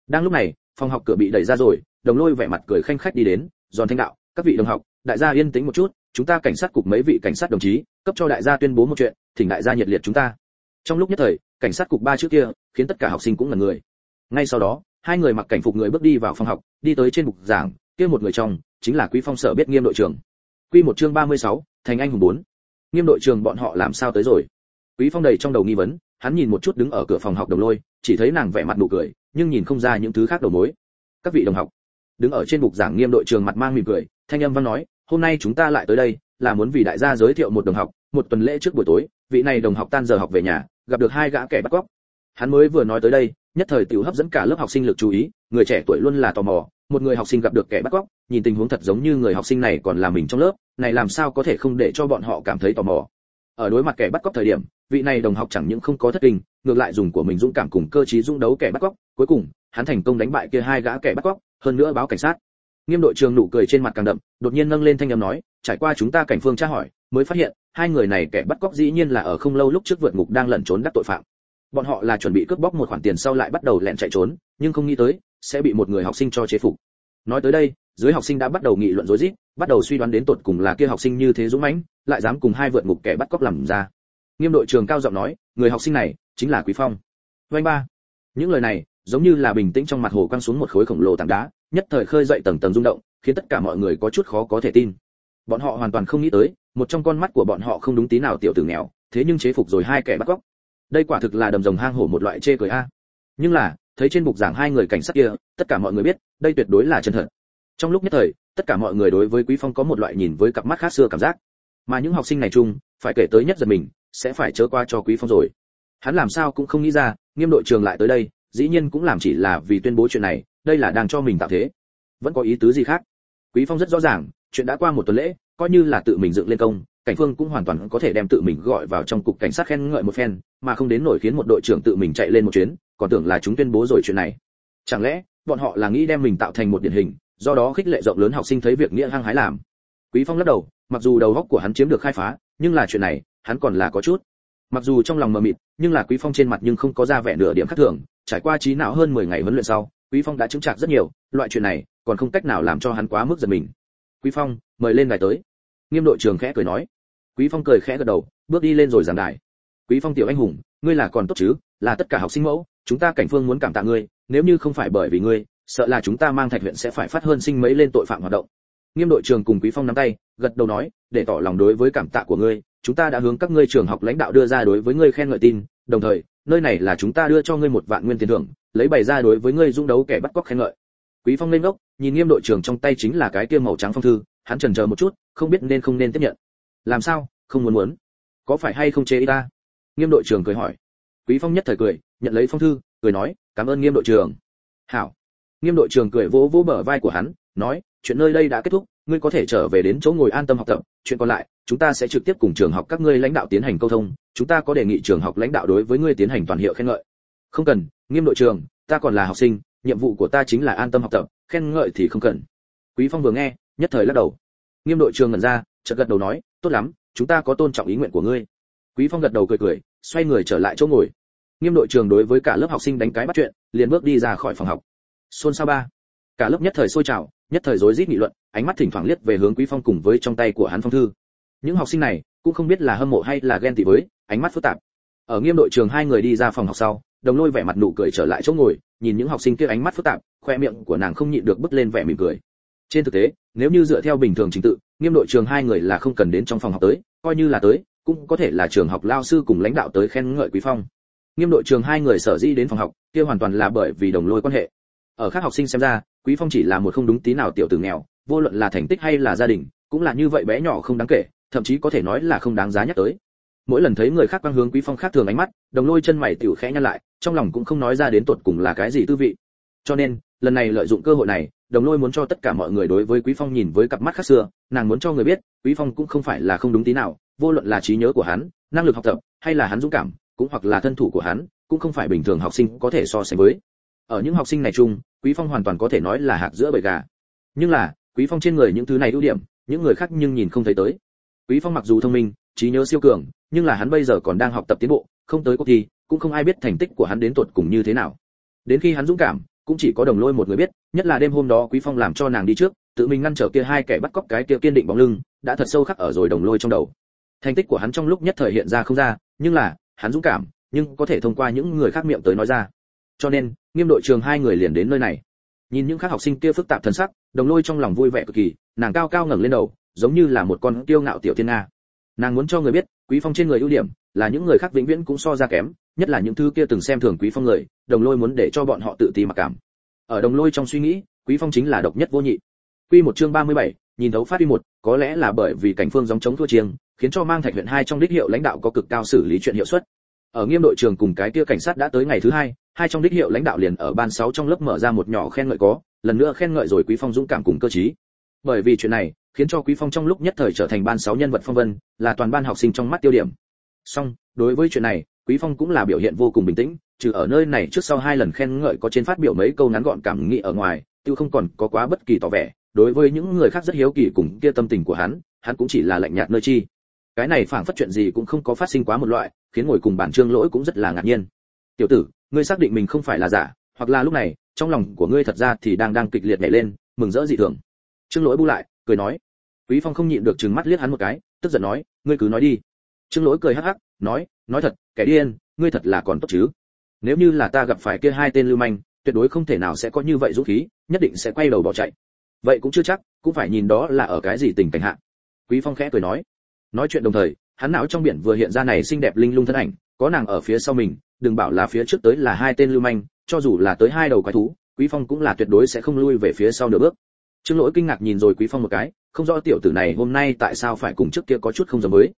Đang lúc này, phòng học cửa bị đẩy ra rồi, đồng lôi vẻ mặt cười khanh khách đi đến, giòn thanh đạo, các vị đồng học, đại gia yên tĩnh một chút, chúng ta cảnh sát cục mấy vị cảnh sát đồng chí, cấp cho đại gia tuyên bố một chuyện, thỉnh đại gia nhiệt liệt chúng ta. Trong lúc nhất thời cảnh sát cục ba trước kia khiến tất cả học sinh cũng ngẩn người. Ngay sau đó hai người mặc cảnh phục người bước đi vào phòng học đi tới trên bục giảng kia một người trong chính là quý phong sở biết nghiêm đội trưởng. Quy một chương 36, thành anh hùng 4. nghiêm đội trưởng bọn họ làm sao tới rồi? Quý phong đầy trong đầu nghi vấn hắn nhìn một chút đứng ở cửa phòng học đồng lôi chỉ thấy nàng vẻ mặt nụ cười nhưng nhìn không ra những thứ khác đầu mối. Các vị đồng học đứng ở trên bục giảng nghiêm đội trường mặt mang mỉm cười thanh âm văn nói hôm nay chúng ta lại tới đây là muốn vì đại gia giới thiệu một đồng học một tuần lễ trước buổi tối vị này đồng học tan giờ học về nhà gặp được hai gã kẻ bắt cóc. Hắn mới vừa nói tới đây, nhất thời tiểu hấp dẫn cả lớp học sinh lực chú ý, người trẻ tuổi luôn là tò mò, một người học sinh gặp được kẻ bắt cóc, nhìn tình huống thật giống như người học sinh này còn là mình trong lớp, này làm sao có thể không để cho bọn họ cảm thấy tò mò. Ở đối mặt kẻ bắt cóc thời điểm, vị này đồng học chẳng những không có thất kinh, ngược lại dùng của mình dũng cảm cùng cơ trí dũng đấu kẻ bắt cóc, cuối cùng, hắn thành công đánh bại kia hai gã kẻ bắt cóc, hơn nữa báo cảnh sát. Nghiêm đội trường nụ cười trên mặt càng đậm, đột nhiên nâng lên thanh âm nói, trải qua chúng ta cảnh phương tra hỏi mới phát hiện, hai người này kẻ bắt cóc dĩ nhiên là ở không lâu lúc trước vượt ngục đang lẩn trốn đắc tội phạm. Bọn họ là chuẩn bị cướp bóc một khoản tiền sau lại bắt đầu lẹn chạy trốn, nhưng không nghĩ tới, sẽ bị một người học sinh cho chế phục. Nói tới đây, dưới học sinh đã bắt đầu nghị luận rối rít, bắt đầu suy đoán đến tột cùng là kia học sinh như thế dũng mãnh, lại dám cùng hai vượt ngục kẻ bắt cóc làm ra. Nghiêm đội trường cao giọng nói, người học sinh này chính là quý phong. Vanh ba. Những lời này, giống như là bình tĩnh trong mặt hồ quăng xuống một khối khổng lồ tảng đá, nhất thời khơi dậy tầng tầng rung động, khiến tất cả mọi người có chút khó có thể tin. Bọn họ hoàn toàn không nghĩ tới một trong con mắt của bọn họ không đúng tí nào tiểu tử nghèo, thế nhưng chế phục rồi hai kẻ bắt cóc. Đây quả thực là đầm rồng hang hổ một loại chê cười a. Nhưng là, thấy trên bục giảng hai người cảnh sát kia, tất cả mọi người biết, đây tuyệt đối là chân thật. Trong lúc nhất thời, tất cả mọi người đối với quý phong có một loại nhìn với cặp mắt khác xưa cảm giác. Mà những học sinh này chung, phải kể tới nhất giật mình, sẽ phải chớ qua cho quý phong rồi. Hắn làm sao cũng không nghĩ ra, nghiêm đội trường lại tới đây, dĩ nhiên cũng làm chỉ là vì tuyên bố chuyện này, đây là đang cho mình tạo thế. Vẫn có ý tứ gì khác? Quý phong rất rõ ràng, chuyện đã qua một tuần lễ coi như là tự mình dựng lên công, cảnh phương cũng hoàn toàn có thể đem tự mình gọi vào trong cục cảnh sát khen ngợi một phen, mà không đến nổi khiến một đội trưởng tự mình chạy lên một chuyến, còn tưởng là chúng tuyên bố rồi chuyện này. Chẳng lẽ, bọn họ là nghĩ đem mình tạo thành một điển hình, do đó khích lệ rộng lớn học sinh thấy việc nghĩa hăng hái làm? Quý phong lắc đầu, mặc dù đầu óc của hắn chiếm được khai phá, nhưng là chuyện này, hắn còn là có chút. Mặc dù trong lòng mờ mịt, nhưng là quý phong trên mặt nhưng không có ra vẻ nửa điểm khác thường, trải qua trí não hơn 10 ngày huấn luyện sau, quý phong đã chứng trạc rất nhiều, loại chuyện này còn không cách nào làm cho hắn quá mức giật mình quý phong, mời lên đài tới. Nghiêm đội trưởng khẽ cười nói. Quý phong cười khẽ gật đầu, bước đi lên rồi giảng đài. Quý phong tiểu anh hùng, ngươi là còn tốt chứ, là tất cả học sinh mẫu, chúng ta cảnh phương muốn cảm tạ ngươi, nếu như không phải bởi vì ngươi, sợ là chúng ta mang thạch huyện sẽ phải phát hơn sinh mấy lên tội phạm hoạt động. Nghiêm đội trưởng cùng quý phong nắm tay, gật đầu nói, để tỏ lòng đối với cảm tạ của ngươi, chúng ta đã hướng các ngươi trường học lãnh đạo đưa ra đối với ngươi khen ngợi tin, đồng thời, nơi này là chúng ta đưa cho ngươi một vạn nguyên tiền thưởng, lấy bày ra đối với ngươi dung đấu kẻ bắt cóc khen ngợi quý phong lên gốc nhìn nghiêm đội trưởng trong tay chính là cái kia màu trắng phong thư, hắn chần chờ một chút, không biết nên không nên tiếp nhận. Làm sao, không muốn muốn? Có phải hay không chế ý ta? Nghiêm đội trưởng cười hỏi. Quý phong nhất thời cười, nhận lấy phong thư, cười nói, cảm ơn nghiêm đội trưởng. Hảo. Nghiêm đội trưởng cười vỗ vỗ bờ vai của hắn, nói, chuyện nơi đây đã kết thúc, ngươi có thể trở về đến chỗ ngồi an tâm học tập, chuyện còn lại, chúng ta sẽ trực tiếp cùng trường học các ngươi lãnh đạo tiến hành câu thông, chúng ta có đề nghị trường học lãnh đạo đối với ngươi tiến hành toàn hiệu khen ngợi. Không cần, nghiêm đội trưởng, ta còn là học sinh nhiệm vụ của ta chính là an tâm học tập, khen ngợi thì không cần. Quý phong vừa nghe, nhất thời lắc đầu. Nghiêm đội trường ngẩn ra, chợt gật đầu nói, tốt lắm, chúng ta có tôn trọng ý nguyện của ngươi. Quý phong gật đầu cười cười, xoay người trở lại chỗ ngồi. Nghiêm đội trường đối với cả lớp học sinh đánh cái bắt chuyện, liền bước đi ra khỏi phòng học. Xôn xao ba. Cả lớp nhất thời sôi trào, nhất thời rối rít nghị luận, ánh mắt thỉnh thoảng liếc về hướng quý phong cùng với trong tay của hắn phong thư. Những học sinh này, cũng không biết là hâm mộ hay là ghen tị với, ánh mắt phức tạp. Ở nghiêm đội trường hai người đi ra phòng học sau đồng lôi vẻ mặt nụ cười trở lại chỗ ngồi, nhìn những học sinh kia ánh mắt phức tạp, khoe miệng của nàng không nhịn được bứt lên vẻ mỉm cười. Trên thực tế, nếu như dựa theo bình thường trình tự, nghiêm đội trường hai người là không cần đến trong phòng học tới, coi như là tới, cũng có thể là trường học lao sư cùng lãnh đạo tới khen ngợi quý phong. Nghiêm đội trường hai người sở dĩ đến phòng học, kia hoàn toàn là bởi vì đồng lôi quan hệ. Ở các học sinh xem ra, quý phong chỉ là một không đúng tí nào tiểu tử nghèo, vô luận là thành tích hay là gia đình, cũng là như vậy bé nhỏ không đáng kể, thậm chí có thể nói là không đáng giá nhắc tới. Mỗi lần thấy người khác quang hướng quý phong khác thường ánh mắt, đồng lôi chân mày tiểu khẽ nhăn lại trong lòng cũng không nói ra đến tột cùng là cái gì tư vị. Cho nên, lần này lợi dụng cơ hội này, đồng lôi muốn cho tất cả mọi người đối với quý phong nhìn với cặp mắt khác xưa, nàng muốn cho người biết, quý phong cũng không phải là không đúng tí nào, vô luận là trí nhớ của hắn, năng lực học tập, hay là hắn dũng cảm, cũng hoặc là thân thủ của hắn, cũng không phải bình thường học sinh có thể so sánh với. Ở những học sinh này chung, quý phong hoàn toàn có thể nói là hạt giữa bầy gà. Nhưng là, quý phong trên người những thứ này ưu điểm, những người khác nhưng nhìn không thấy tới. Quý phong mặc dù thông minh, trí nhớ siêu cường, nhưng là hắn bây giờ còn đang học tập tiến bộ, không tới cuộc thi cũng không ai biết thành tích của hắn đến tuột cùng như thế nào. Đến khi hắn dũng cảm, cũng chỉ có đồng lôi một người biết, nhất là đêm hôm đó quý phong làm cho nàng đi trước, tự mình ngăn trở kia hai kẻ bắt cóc cái kia kiên định bóng lưng, đã thật sâu khắc ở rồi đồng lôi trong đầu. Thành tích của hắn trong lúc nhất thời hiện ra không ra, nhưng là, hắn dũng cảm, nhưng có thể thông qua những người khác miệng tới nói ra. Cho nên, nghiêm đội trường hai người liền đến nơi này. Nhìn những khác học sinh kia phức tạp thần sắc, đồng lôi trong lòng vui vẻ cực kỳ, nàng cao cao ngẩng lên đầu, giống như là một con tiêu ngạo tiểu thiên nga. Nàng muốn cho người biết, quý phong trên người ưu điểm là những người khác vĩnh viễn cũng so ra kém nhất là những thứ kia từng xem thường quý phong người đồng lôi muốn để cho bọn họ tự ti mặc cảm. Ở đồng lôi trong suy nghĩ quý phong chính là độc nhất vô nhị. Quy một chương 37, nhìn thấu phát đi một có lẽ là bởi vì cảnh phương giống chống thua chiêng khiến cho mang thạch huyện hai trong đích hiệu lãnh đạo có cực cao xử lý chuyện hiệu suất. Ở nghiêm đội trường cùng cái kia cảnh sát đã tới ngày thứ hai hai trong đích hiệu lãnh đạo liền ở ban 6 trong lớp mở ra một nhỏ khen ngợi có lần nữa khen ngợi rồi quý phong dũng cảm cùng cơ trí. Bởi vì chuyện này khiến cho quý phong trong lúc nhất thời trở thành ban 6 nhân vật phong vân là toàn ban học sinh trong mắt tiêu điểm. Song đối với chuyện này quý phong cũng là biểu hiện vô cùng bình tĩnh, trừ ở nơi này trước sau hai lần khen ngợi có trên phát biểu mấy câu ngắn gọn cảm nghĩ ở ngoài, tiêu không còn có quá bất kỳ tỏ vẻ. Đối với những người khác rất hiếu kỳ cùng kia tâm tình của hắn hắn cũng chỉ là lạnh nhạt nơi chi. Cái này phảng phất chuyện gì cũng không có phát sinh quá một loại, khiến ngồi cùng bản trương lỗi cũng rất là ngạc nhiên. Tiểu tử, ngươi xác định mình không phải là giả, hoặc là lúc này, trong lòng của ngươi thật ra thì đang đang kịch liệt nhảy lên, mừng rỡ dị thường. Trương lỗi bu lại, cười nói. Quý phong không nhịn được trừng mắt liếc hắn một cái, tức giận nói, ngươi cứ nói đi. Trương lỗi cười hắc hắc nói nói thật, kẻ điên ngươi thật là còn tốt chứ. Nếu như là ta gặp phải kia hai tên lưu manh, tuyệt đối không thể nào sẽ có như vậy dũng khí, nhất định sẽ quay đầu bỏ chạy. Vậy cũng chưa chắc, cũng phải nhìn đó là ở cái gì tình cảnh hạ. Quý phong khẽ cười nói. Nói chuyện đồng thời, hắn não trong biển vừa hiện ra này xinh đẹp linh lung thân ảnh, có nàng ở phía sau mình, đừng bảo là phía trước tới là hai tên lưu manh, cho dù là tới hai đầu quái thú, quý phong cũng là tuyệt đối sẽ không lui về phía sau nửa bước. Trương lỗi kinh ngạc nhìn rồi quý phong một cái, không rõ tiểu tử này hôm nay tại sao phải cùng trước kia có chút không giống mới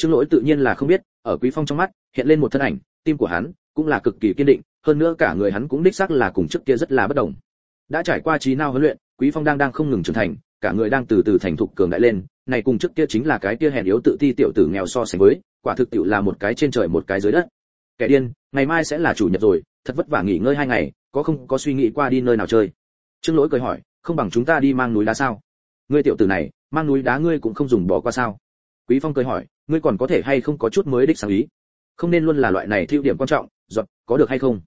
trương lỗi tự nhiên là không biết, ở quý phong trong mắt, hiện lên một thân ảnh, tim của hắn cũng là cực kỳ kiên định, hơn nữa cả người hắn cũng đích xác là cùng trước kia rất là bất đồng. Đã trải qua trí nào huấn luyện, quý phong đang đang không ngừng trưởng thành, cả người đang từ từ thành thục cường đại lên, này cùng trước kia chính là cái kia hèn yếu tự ti tiểu tử nghèo so sánh với, quả thực tiểu là một cái trên trời một cái dưới đất. Kẻ điên, ngày mai sẽ là chủ nhật rồi, thật vất vả nghỉ ngơi hai ngày, có không có suy nghĩ qua đi nơi nào chơi? Trương lỗi cười hỏi, không bằng chúng ta đi mang núi đá sao? Ngươi tiểu tử này, mang núi đá ngươi cũng không dùng bỏ qua sao? Quý phong cười hỏi ngươi còn có thể hay không có chút mới đích sáng ý? Không nên luôn là loại này thiêu điểm quan trọng giọt có được hay không?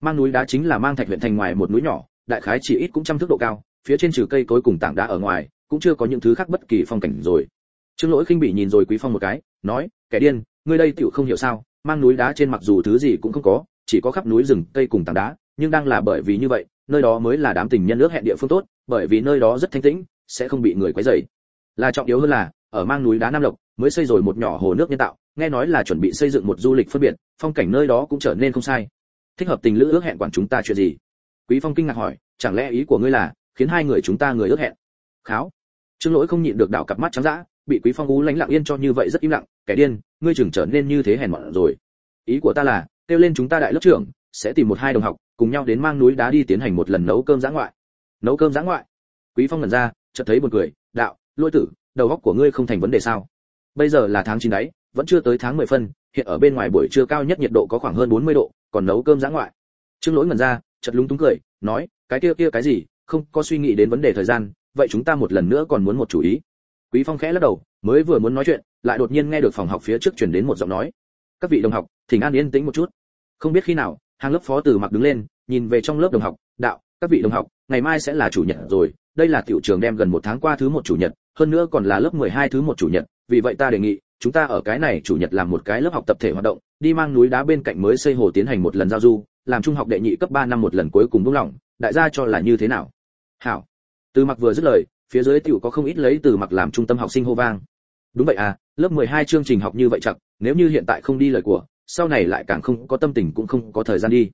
Mang núi đá chính là mang thạch huyện thành ngoài một núi nhỏ, đại khái chỉ ít cũng trăm thước độ cao, phía trên trừ cây cối cùng tảng đá ở ngoài, cũng chưa có những thứ khác bất kỳ phong cảnh rồi. Trương lỗi khinh bị nhìn rồi quý phong một cái, nói, kẻ điên, ngươi đây tựu không hiểu sao, mang núi đá trên mặc dù thứ gì cũng không có, chỉ có khắp núi rừng, cây cùng tảng đá, nhưng đang là bởi vì như vậy, nơi đó mới là đám tình nhân nước hẹn địa phương tốt, bởi vì nơi đó rất thanh tĩnh, sẽ không bị người quấy rầy. Là trọng yếu hơn là, ở mang núi đá nam lộc mới xây rồi một nhỏ hồ nước nhân tạo, nghe nói là chuẩn bị xây dựng một du lịch phân biệt, phong cảnh nơi đó cũng trở nên không sai. Thích hợp tình lữ ước hẹn quản chúng ta chuyện gì? Quý phong kinh ngạc hỏi, chẳng lẽ ý của ngươi là, khiến hai người chúng ta người ước hẹn? Kháo. Trương lỗi không nhịn được đảo cặp mắt trắng dã, bị quý phong ú lánh lặng yên cho như vậy rất im lặng, kẻ điên, ngươi chừng trở nên như thế hèn mọn rồi. Ý của ta là, kêu lên chúng ta đại lớp trưởng, sẽ tìm một hai đồng học, cùng nhau đến mang núi đá đi tiến hành một lần nấu cơm giã ngoại. Nấu cơm giã ngoại? Quý phong lần ra, chợt thấy một cười, đạo, lôi tử, đầu óc của ngươi không thành vấn đề sao? Bây giờ là tháng chín đấy, vẫn chưa tới tháng 10 phân, hiện ở bên ngoài buổi trưa cao nhất nhiệt độ có khoảng hơn 40 độ, còn nấu cơm giã ngoại. Trương lỗi ngẩn ra, chợt lúng túng cười, nói, cái kia kia cái gì, không có suy nghĩ đến vấn đề thời gian, vậy chúng ta một lần nữa còn muốn một chủ ý. Quý phong khẽ lắc đầu, mới vừa muốn nói chuyện, lại đột nhiên nghe được phòng học phía trước truyền đến một giọng nói. Các vị đồng học, thỉnh an yên tĩnh một chút. Không biết khi nào, hàng lớp phó từ mặc đứng lên, nhìn về trong lớp đồng học, đạo, các vị đồng học, ngày mai sẽ là chủ nhật rồi, đây là tiểu trường đem gần một tháng qua thứ một chủ nhật, hơn nữa còn là lớp 12 thứ một chủ nhật vì vậy ta đề nghị, chúng ta ở cái này chủ nhật làm một cái lớp học tập thể hoạt động, đi mang núi đá bên cạnh mới xây hồ tiến hành một lần giao du, làm trung học đệ nhị cấp 3 năm một lần cuối cùng buông lỏng, đại gia cho là như thế nào? Hảo. Từ mặc vừa dứt lời, phía dưới tiểu có không ít lấy từ mặc làm trung tâm học sinh hô vang. Đúng vậy à lớp 12 chương trình học như vậy chặt nếu như hiện tại không đi lời của, sau này lại càng không có tâm tình cũng không có thời gian đi.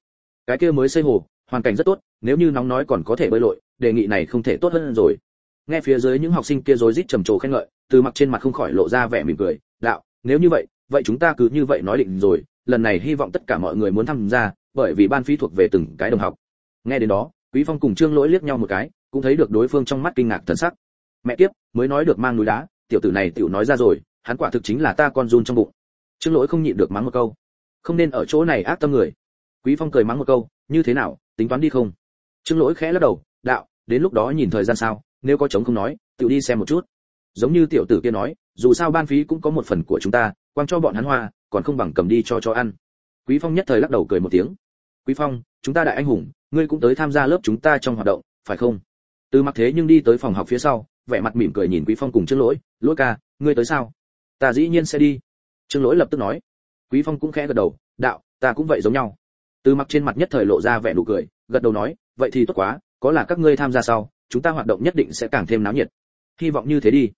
Cái kia mới xây hồ, hoàn cảnh rất tốt, nếu như nóng nói còn có thể bơi lội, đề nghị này không thể tốt hơn rồi nghe phía dưới những học sinh kia rối rít trầm trồ khen ngợi, từ mặc trên mặt không khỏi lộ ra vẻ mỉm cười, đạo, nếu như vậy vậy chúng ta cứ như vậy nói định rồi, lần này hy vọng tất cả mọi người muốn tham gia, bởi vì ban phí thuộc về từng cái đồng học. Nghe đến đó, quý phong cùng trương lỗi liếc nhau một cái, cũng thấy được đối phương trong mắt kinh ngạc thần sắc. Mẹ tiếp mới nói được mang núi đá, tiểu tử này tiểu nói ra rồi, hắn quả thực chính là ta con run trong bụng. Trương lỗi không nhịn được mắng một câu. Không nên ở chỗ này ác tâm người. Quý phong cười mắng một câu, như thế nào, tính toán đi không? Trương lỗi khẽ lắc đầu, đạo, đến lúc đó nhìn thời gian sao? Nếu có chống không nói tự đi xem một chút. Giống như tiểu tử kia nói, dù sao ban phí cũng có một phần của chúng ta, quang cho bọn hắn hoa, còn không bằng cầm đi cho cho ăn. Quý phong nhất thời lắc đầu cười một tiếng. Quý phong, chúng ta đại anh hùng, ngươi cũng tới tham gia lớp chúng ta trong hoạt động, phải không? Từ mặc thế nhưng đi tới phòng học phía sau, vẻ mặt mỉm cười nhìn quý phong cùng trương lỗi lỗi ca, ngươi tới sao? Ta dĩ nhiên sẽ đi. Trương lỗi lập tức nói. Quý phong cũng khẽ gật đầu, đạo, ta cũng vậy giống nhau. Từ mặc trên mặt nhất thời lộ ra vẻ nụ cười, gật đầu nói, vậy thì tốt quá, có là các ngươi tham gia sau chúng ta hoạt động nhất định sẽ càng thêm náo nhiệt. Hy vọng như thế đi.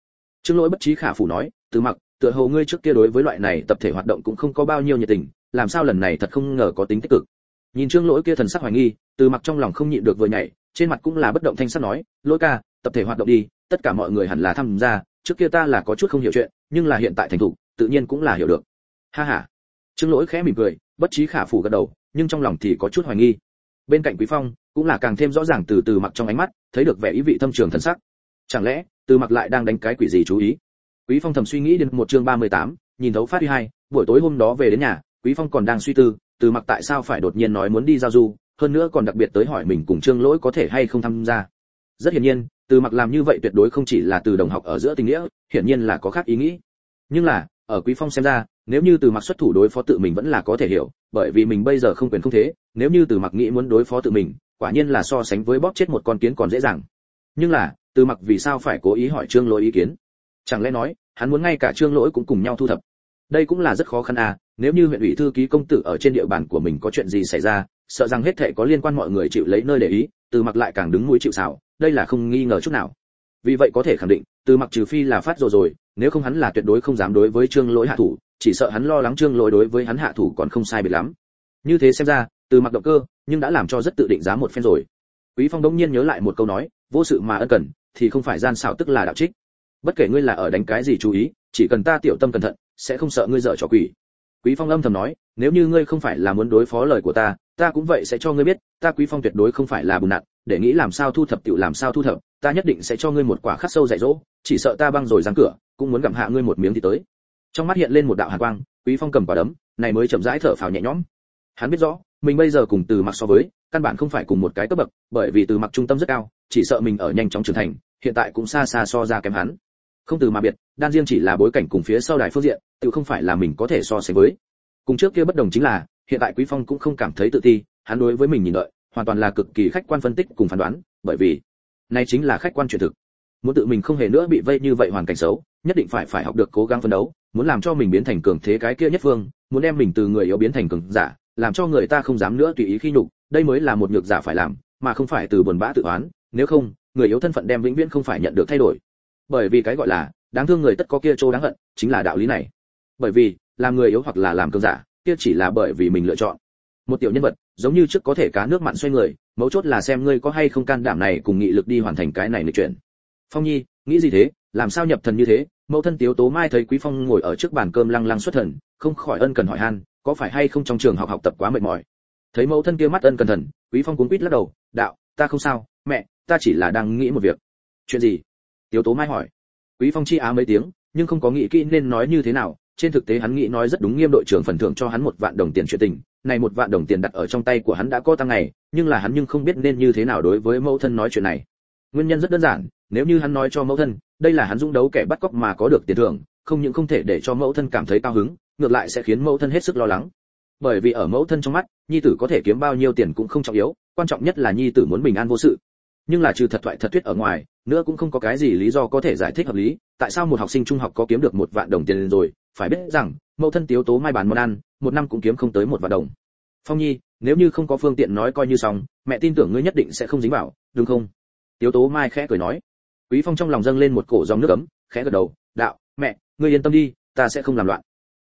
Trương lỗi bất trí khả phủ nói, từ mặc, tựa hồ ngươi trước kia đối với loại này tập thể hoạt động cũng không có bao nhiêu nhiệt tình, làm sao lần này thật không ngờ có tính tích cực. Nhìn trương lỗi kia thần sắc hoài nghi, từ mặc trong lòng không nhịn được vừa nhảy, trên mặt cũng là bất động thanh sắc nói, lỗi ca, tập thể hoạt động đi, tất cả mọi người hẳn là tham gia, trước kia ta là có chút không hiểu chuyện, nhưng là hiện tại thành thủ tự nhiên cũng là hiểu được. Ha ha. Trương lỗi khẽ mỉm cười, bất trí khả phủ gật đầu, nhưng trong lòng thì có chút hoài nghi. Bên cạnh quý phong cũng là càng thêm rõ ràng từ từ mặc trong ánh mắt thấy được vẻ ý vị thâm trường thần sắc. Chẳng lẽ từ mặc lại đang đánh cái quỷ gì chú ý? Quý phong thầm suy nghĩ đến một chương 38, nhìn thấu phát đi hai buổi tối hôm đó về đến nhà quý phong còn đang suy tư từ mặc tại sao phải đột nhiên nói muốn đi giao du hơn nữa còn đặc biệt tới hỏi mình cùng trương lỗi có thể hay không tham gia. Rất hiển nhiên từ mặc làm như vậy tuyệt đối không chỉ là từ đồng học ở giữa tình nghĩa hiển nhiên là có khác ý nghĩ. Nhưng là ở quý phong xem ra nếu như từ mặc xuất thủ đối phó tự mình vẫn là có thể hiểu, bởi vì mình bây giờ không quyền không thế, nếu như từ mặc nghĩ muốn đối phó tự mình, quả nhiên là so sánh với bóp chết một con kiến còn dễ dàng. Nhưng là, từ mặc vì sao phải cố ý hỏi trương lỗi ý kiến? Chẳng lẽ nói, hắn muốn ngay cả trương lỗi cũng cùng nhau thu thập? Đây cũng là rất khó khăn à nếu như huyện ủy thư ký công tử ở trên địa bàn của mình có chuyện gì xảy ra, sợ rằng hết thệ có liên quan mọi người chịu lấy nơi để ý, từ mặc lại càng đứng mũi chịu xảo đây là không nghi ngờ chút nào. Vì vậy có thể khẳng định, từ mặc trừ phi là phát rồi rồi, nếu không hắn là tuyệt đối không dám đối với trương lỗi hạ thủ chỉ sợ hắn lo lắng trương lỗi đối với hắn hạ thủ còn không sai biệt lắm. Như thế xem ra, từ mặc động cơ, nhưng đã làm cho rất tự định giá một phen rồi. Quý phong đống nhiên nhớ lại một câu nói, vô sự mà ân cần, thì không phải gian xảo tức là đạo trích. Bất kể ngươi là ở đánh cái gì chú ý, chỉ cần ta tiểu tâm cẩn thận, sẽ không sợ ngươi dở trò quỷ. Quý phong âm thầm nói, nếu như ngươi không phải là muốn đối phó lời của ta ta cũng vậy sẽ cho ngươi biết, ta quý phong tuyệt đối không phải là bùn nặn, để nghĩ làm sao thu thập tiểu làm sao thu thập, ta nhất định sẽ cho ngươi một quả khắc sâu dạy dỗ, chỉ sợ ta băng rồi giáng cửa, cũng muốn gặm hạ ngươi một miếng thì tới trong mắt hiện lên một đạo hàn quang, quý phong cầm quả đấm, này mới chậm rãi thở phào nhẹ nhõm. Hắn biết rõ, mình bây giờ cùng từ mặc so với, căn bản không phải cùng một cái cấp bậc, bởi vì từ mặc trung tâm rất cao, chỉ sợ mình ở nhanh chóng trưởng thành, hiện tại cũng xa xa so ra kém hắn. Không từ mà biệt, đan riêng chỉ là bối cảnh cùng phía sau đài phương diện, tự không phải là mình có thể so sánh với. Cùng trước kia bất đồng chính là, hiện tại quý phong cũng không cảm thấy tự ti, hắn đối với mình nhìn đợi, hoàn toàn là cực kỳ khách quan phân tích cùng phán đoán, bởi vì, này chính là khách quan truyền thực. Muốn tự mình không hề nữa bị vây như vậy hoàn cảnh xấu, nhất định phải phải học được cố gắng phấn đấu muốn làm cho mình biến thành cường thế cái kia nhất phương muốn đem mình từ người yếu biến thành cường giả, làm cho người ta không dám nữa tùy ý khi nhục, đây mới là một nhược giả phải làm, mà không phải từ buồn bã tự oán, nếu không, người yếu thân phận đem vĩnh viễn không phải nhận được thay đổi. Bởi vì cái gọi là, đáng thương người tất có kia chỗ đáng hận, chính là đạo lý này. Bởi vì, làm người yếu hoặc là làm cường giả, kia chỉ là bởi vì mình lựa chọn. Một tiểu nhân vật, giống như trước có thể cá nước mặn xoay người, mấu chốt là xem ngươi có hay không can đảm này cùng nghị lực đi hoàn thành cái này lịch chuyển. Phong nhi, nghĩ gì thế? Làm sao nhập thần như thế? Mẫu thân tiếu tố mai thấy quý phong ngồi ở trước bàn cơm lăng lăng xuất thần, không khỏi ân cần hỏi han, có phải hay không trong trường học học tập quá mệt mỏi? Thấy mẫu thân kia mắt ân cần thần, quý phong cuốn quýt lắc đầu, đạo, ta không sao, mẹ, ta chỉ là đang nghĩ một việc. Chuyện gì? Tiếu tố mai hỏi. Quý phong chi á mấy tiếng, nhưng không có nghĩ kỹ nên nói như thế nào, trên thực tế hắn nghĩ nói rất đúng nghiêm đội trưởng phần thưởng cho hắn một vạn đồng tiền chuyện tình, này một vạn đồng tiền đặt ở trong tay của hắn đã có tăng ngày, nhưng là hắn nhưng không biết nên như thế nào đối với mẫu thân nói chuyện này. Nguyên nhân rất đơn giản, nếu như hắn nói cho mẫu thân đây là hắn dũng đấu kẻ bắt cóc mà có được tiền thưởng, không những không thể để cho mẫu thân cảm thấy cao hứng, ngược lại sẽ khiến mẫu thân hết sức lo lắng. Bởi vì ở mẫu thân trong mắt, nhi tử có thể kiếm bao nhiêu tiền cũng không trọng yếu, quan trọng nhất là nhi tử muốn bình an vô sự. Nhưng là trừ thật thoại thật thuyết ở ngoài, nữa cũng không có cái gì lý do có thể giải thích hợp lý, tại sao một học sinh trung học có kiếm được một vạn đồng tiền rồi, phải biết rằng, mẫu thân tiếu tố mai bán món ăn, một năm cũng kiếm không tới một vạn đồng. Phong nhi, nếu như không có phương tiện nói coi như xong, mẹ tin tưởng ngươi nhất định sẽ không dính vào, đúng không? Tiếu tố mai khẽ cười nói quý phong trong lòng dâng lên một cổ dòng nước ấm, khẽ gật đầu, đạo, mẹ, ngươi yên tâm đi, ta sẽ không làm loạn.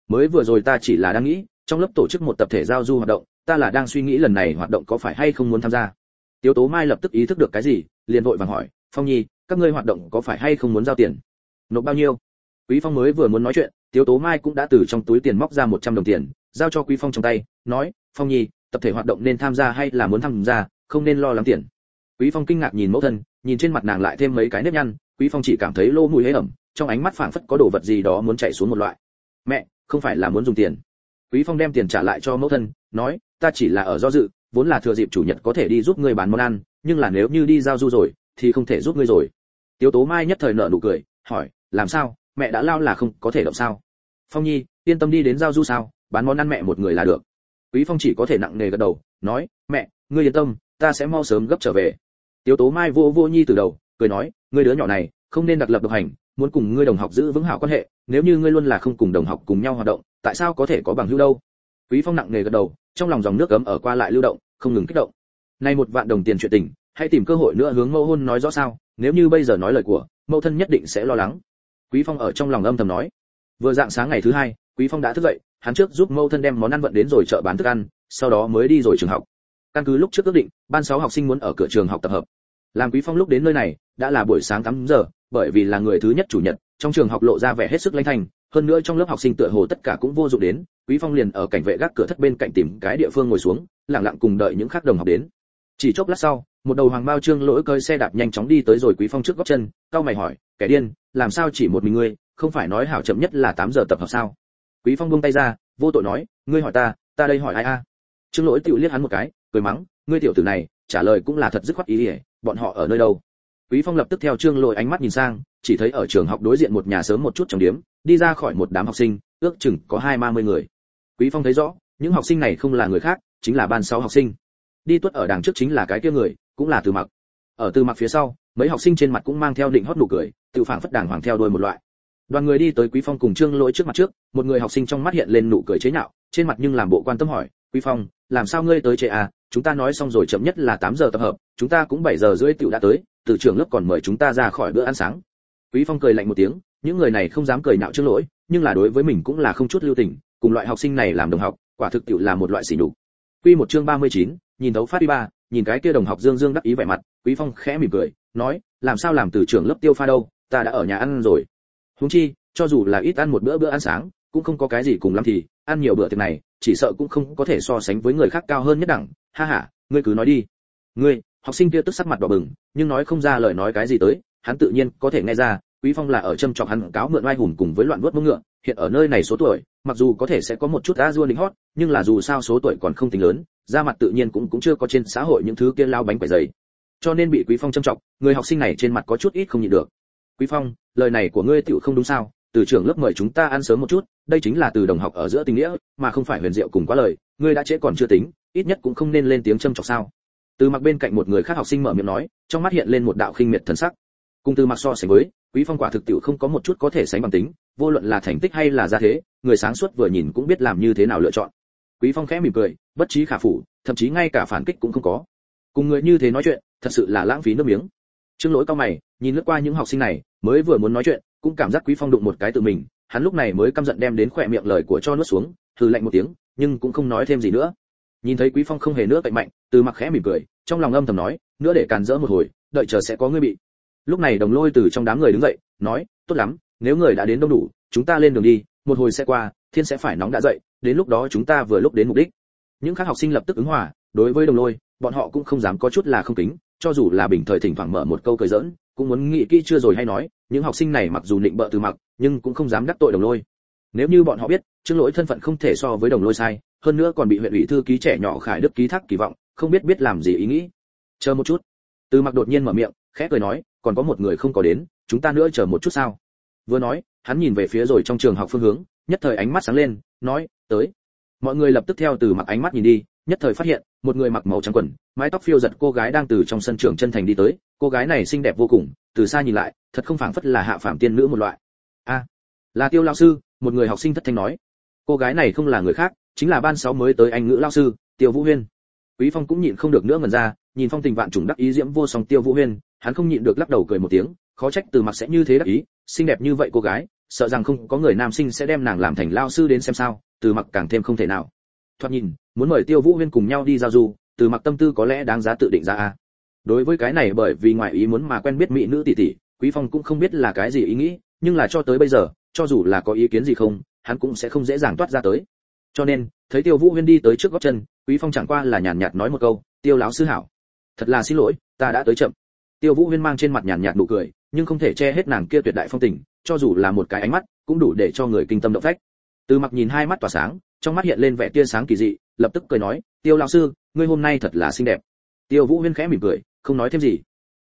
Mới vừa rồi ta chỉ là đang nghĩ, trong lớp tổ chức một tập thể giao du hoạt động, ta là đang suy nghĩ lần này hoạt động có phải hay không muốn tham gia. Tiếu tố mai lập tức ý thức được cái gì, liền vội vàng hỏi, phong nhi, các ngươi hoạt động có phải hay không muốn giao tiền? Nộp bao nhiêu? Quý phong mới vừa muốn nói chuyện, tiếu tố mai cũng đã từ trong túi tiền móc ra 100 đồng tiền, giao cho quý phong trong tay, nói, phong nhi, tập thể hoạt động nên tham gia hay là muốn tham gia, không nên lo lắng tiền. Quý phong kinh ngạc nhìn mẫu thân nhìn trên mặt nàng lại thêm mấy cái nếp nhăn, quý phong chỉ cảm thấy lô mùi hế ẩm, trong ánh mắt phảng phất có đồ vật gì đó muốn chạy xuống một loại. Mẹ, không phải là muốn dùng tiền. Quý phong đem tiền trả lại cho mẫu thân, nói, ta chỉ là ở do dự, vốn là thừa dịp chủ nhật có thể đi giúp ngươi bán món ăn, nhưng là nếu như đi giao du rồi, thì không thể giúp ngươi rồi. Tiếu tố mai nhất thời nở nụ cười, hỏi, làm sao? Mẹ đã lao là không có thể động sao? Phong nhi, yên tâm đi đến giao du sao, bán món ăn mẹ một người là được. Quý phong chỉ có thể nặng nề gật đầu, nói, mẹ, ngươi yên tâm, ta sẽ mau sớm gấp trở về tiếu tố mai vô vô nhi từ đầu, cười nói, ngươi đứa nhỏ này, không nên đặc lập độc hành, muốn cùng ngươi đồng học giữ vững hảo quan hệ, nếu như ngươi luôn là không cùng đồng học cùng nhau hoạt động, tại sao có thể có bằng hữu đâu? Quý phong nặng nề gật đầu, trong lòng dòng nước ấm ở qua lại lưu động, không ngừng kích động. Nay một vạn đồng tiền chuyện tình, hãy tìm cơ hội nữa hướng mâu hôn nói rõ sao, nếu như bây giờ nói lời của mâu thân nhất định sẽ lo lắng. Quý phong ở trong lòng âm thầm nói. Vừa dạng sáng ngày thứ hai, quý phong đã thức dậy, hắn trước giúp mâu thân đem món ăn vận đến rồi chợ bán thức ăn, sau đó mới đi rồi trường học căn cứ lúc trước ước định, ban sáu học sinh muốn ở cửa trường học tập hợp. Làm quý phong lúc đến nơi này, đã là buổi sáng 8 giờ, bởi vì là người thứ nhất chủ nhật, trong trường học lộ ra vẻ hết sức lãnh thành hơn nữa trong lớp học sinh tựa hồ tất cả cũng vô dụng đến, quý phong liền ở cảnh vệ gác cửa thất bên cạnh tìm cái địa phương ngồi xuống, lặng lặng cùng đợi những khác đồng học đến. Chỉ chốc lát sau, một đầu hoàng bao trương lỗi cơi xe đạp nhanh chóng đi tới rồi quý phong trước góc chân cao mày hỏi, kẻ điên, làm sao chỉ một mình ngươi, không phải nói hảo chậm nhất là 8 giờ tập hợp sao? Quý phong buông tay ra, vô tội nói, ngươi hỏi ta ta đây hỏi ai a? Trương lỗi tiểu liếc hắn một cái cười mắng ngươi tiểu tử này trả lời cũng là thật dứt khoát ý ỉa bọn họ ở nơi đâu? Quý phong lập tức theo trương lỗi ánh mắt nhìn sang chỉ thấy ở trường học đối diện một nhà sớm một chút trong điểm, đi ra khỏi một đám học sinh ước chừng có hai ba mươi người. Quý phong thấy rõ những học sinh này không là người khác chính là ban sáu học sinh. Đi tuất ở đằng trước chính là cái kia người cũng là từ mặc. Ở từ mặc phía sau mấy học sinh trên mặt cũng mang theo định hót nụ cười tự phảng phất đàng hoàng theo đuôi một loại. Đoàn người đi tới quý phong cùng trương lỗi trước mặt trước một người học sinh trong mắt hiện lên nụ cười chế nhạo trên mặt nhưng làm bộ quan tâm hỏi quý phong làm sao ngươi tới chế à? Chúng ta nói xong rồi chậm nhất là 8 giờ tập hợp chúng ta cũng 7 giờ rưỡi tiểu đã tới từ trường lớp còn mời chúng ta ra khỏi bữa ăn sáng. Quý phong cười lạnh một tiếng những người này không dám cười nhạo trước lỗi nhưng là đối với mình cũng là không chút lưu tình cùng loại học sinh này làm đồng học quả thực tiểu là một loại sỉ nhục. Quy một chương 39, nhìn đấu phát đi ba nhìn cái kia đồng học dương dương đắc ý vẻ mặt quý phong khẽ mỉm cười nói làm sao làm từ trưởng lớp tiêu pha đâu ta đã ở nhà ăn rồi. Huống chi cho dù là ít ăn một bữa bữa ăn sáng cũng không có cái gì cùng lắm thì ăn nhiều bữa tiệc này chỉ sợ cũng không có thể so sánh với người khác cao hơn nhất đẳng. Ha ha, ngươi cứ nói đi. Ngươi, học sinh kia tức sắc mặt đỏ bừng, nhưng nói không ra lời nói cái gì tới, hắn tự nhiên có thể nghe ra, quý phong là ở châm chọc hắn cáo mượn oai hùng cùng với loạn vuốt mông ngựa, hiện ở nơi này số tuổi, mặc dù có thể sẽ có một chút a dua đính hót, nhưng là dù sao số tuổi còn không tính lớn ra mặt tự nhiên cũng cũng chưa có trên xã hội những thứ kia lao bánh quẩy giày cho nên bị quý phong châm chọc, người học sinh này trên mặt có chút ít không nhịn được. Quý phong, lời này của ngươi tiểu không đúng sao? Từ trưởng lớp mời chúng ta ăn sớm một chút, đây chính là từ đồng học ở giữa tình nghĩa, mà không phải huyền diệu cùng quá lời, ngươi đã trễ còn chưa tính, ít nhất cũng không nên lên tiếng châm chọc sao. Từ mặc bên cạnh một người khác học sinh mở miệng nói, trong mắt hiện lên một đạo khinh miệt thần sắc. Cùng từ mặc so sánh với, quý phong quả thực tiểu không có một chút có thể sánh bằng tính, vô luận là thành tích hay là gia thế, người sáng suốt vừa nhìn cũng biết làm như thế nào lựa chọn. Quý phong khẽ mỉm cười, bất trí khả phủ, thậm chí ngay cả phản kích cũng không có. Cùng người như thế nói chuyện, thật sự là lãng phí nước miếng. Trương lỗi cao mày, nhìn lướt qua những học sinh này, mới vừa muốn nói chuyện cũng cảm giác quý phong đụng một cái tự mình, hắn lúc này mới căm giận đem đến khỏe miệng lời của cho nuốt xuống, hừ lạnh một tiếng, nhưng cũng không nói thêm gì nữa. Nhìn thấy quý phong không hề nữa cạnh mạnh, từ mặc khẽ mỉm cười, trong lòng âm thầm nói, nữa để càn rỡ một hồi, đợi chờ sẽ có người bị. Lúc này đồng lôi từ trong đám người đứng dậy, nói, tốt lắm, nếu người đã đến đông đủ, chúng ta lên đường đi, một hồi sẽ qua, thiên sẽ phải nóng đã dậy, đến lúc đó chúng ta vừa lúc đến mục đích. Những khác học sinh lập tức ứng hòa, đối với đồng lôi, bọn họ cũng không dám có chút là không kính, cho dù là bình thời thỉnh thoảng mở một câu cười giỡn cũng muốn nghĩ kỹ chưa rồi hay nói, những học sinh này mặc dù định bợ từ mặc, nhưng cũng không dám đắc tội đồng lôi. Nếu như bọn họ biết, trương lỗi thân phận không thể so với đồng lôi sai, hơn nữa còn bị huyện ủy thư ký trẻ nhỏ khải đức ký thác kỳ vọng, không biết biết làm gì ý nghĩ. Chờ một chút. Từ mặc đột nhiên mở miệng, khẽ cười nói, còn có một người không có đến, chúng ta nữa chờ một chút sao? Vừa nói, hắn nhìn về phía rồi trong trường học phương hướng, nhất thời ánh mắt sáng lên, nói, tới. Mọi người lập tức theo từ mặc ánh mắt nhìn đi, nhất thời phát hiện một người mặc màu trắng quần, mái tóc phiêu giật cô gái đang từ trong sân trường chân thành đi tới. Cô gái này xinh đẹp vô cùng, từ xa nhìn lại, thật không phảng phất là hạ phàm tiên nữ một loại. A, là tiêu lao sư, một người học sinh thất thanh nói. Cô gái này không là người khác, chính là ban sáu mới tới anh ngữ lao sư, tiêu vũ huyên. Quý phong cũng nhịn không được nữa ngần ra, nhìn phong tình vạn trùng đắc ý diễm vô song tiêu vũ huyên, hắn không nhịn được lắc đầu cười một tiếng, khó trách từ mặt sẽ như thế đắc ý, xinh đẹp như vậy cô gái, sợ rằng không có người nam sinh sẽ đem nàng làm thành lao sư đến xem sao, từ mặc càng thêm không thể nào thoạt nhìn, muốn mời tiêu vũ huyên cùng nhau đi giao du, từ mặc tâm tư có lẽ đáng giá tự định ra a. Đối với cái này bởi vì ngoại ý muốn mà quen biết mỹ nữ tỷ tỷ, quý phong cũng không biết là cái gì ý nghĩ, nhưng là cho tới bây giờ, cho dù là có ý kiến gì không, hắn cũng sẽ không dễ dàng toát ra tới. Cho nên, thấy tiêu vũ huyên đi tới trước góc chân, quý phong chẳng qua là nhàn nhạt nói một câu, tiêu láo sư hảo. Thật là xin lỗi, ta đã tới chậm. Tiêu vũ huyên mang trên mặt nhàn nhạt nụ cười, nhưng không thể che hết nàng kia tuyệt đại phong tình, cho dù là một cái ánh mắt, cũng đủ để cho người kinh tâm động phách từ mặc nhìn hai mắt tỏa sáng, trong mắt hiện lên vẻ tia sáng kỳ dị, lập tức cười nói, tiêu lão sư, ngươi hôm nay thật là xinh đẹp. Tiêu vũ huyên khẽ mỉm cười, không nói thêm gì.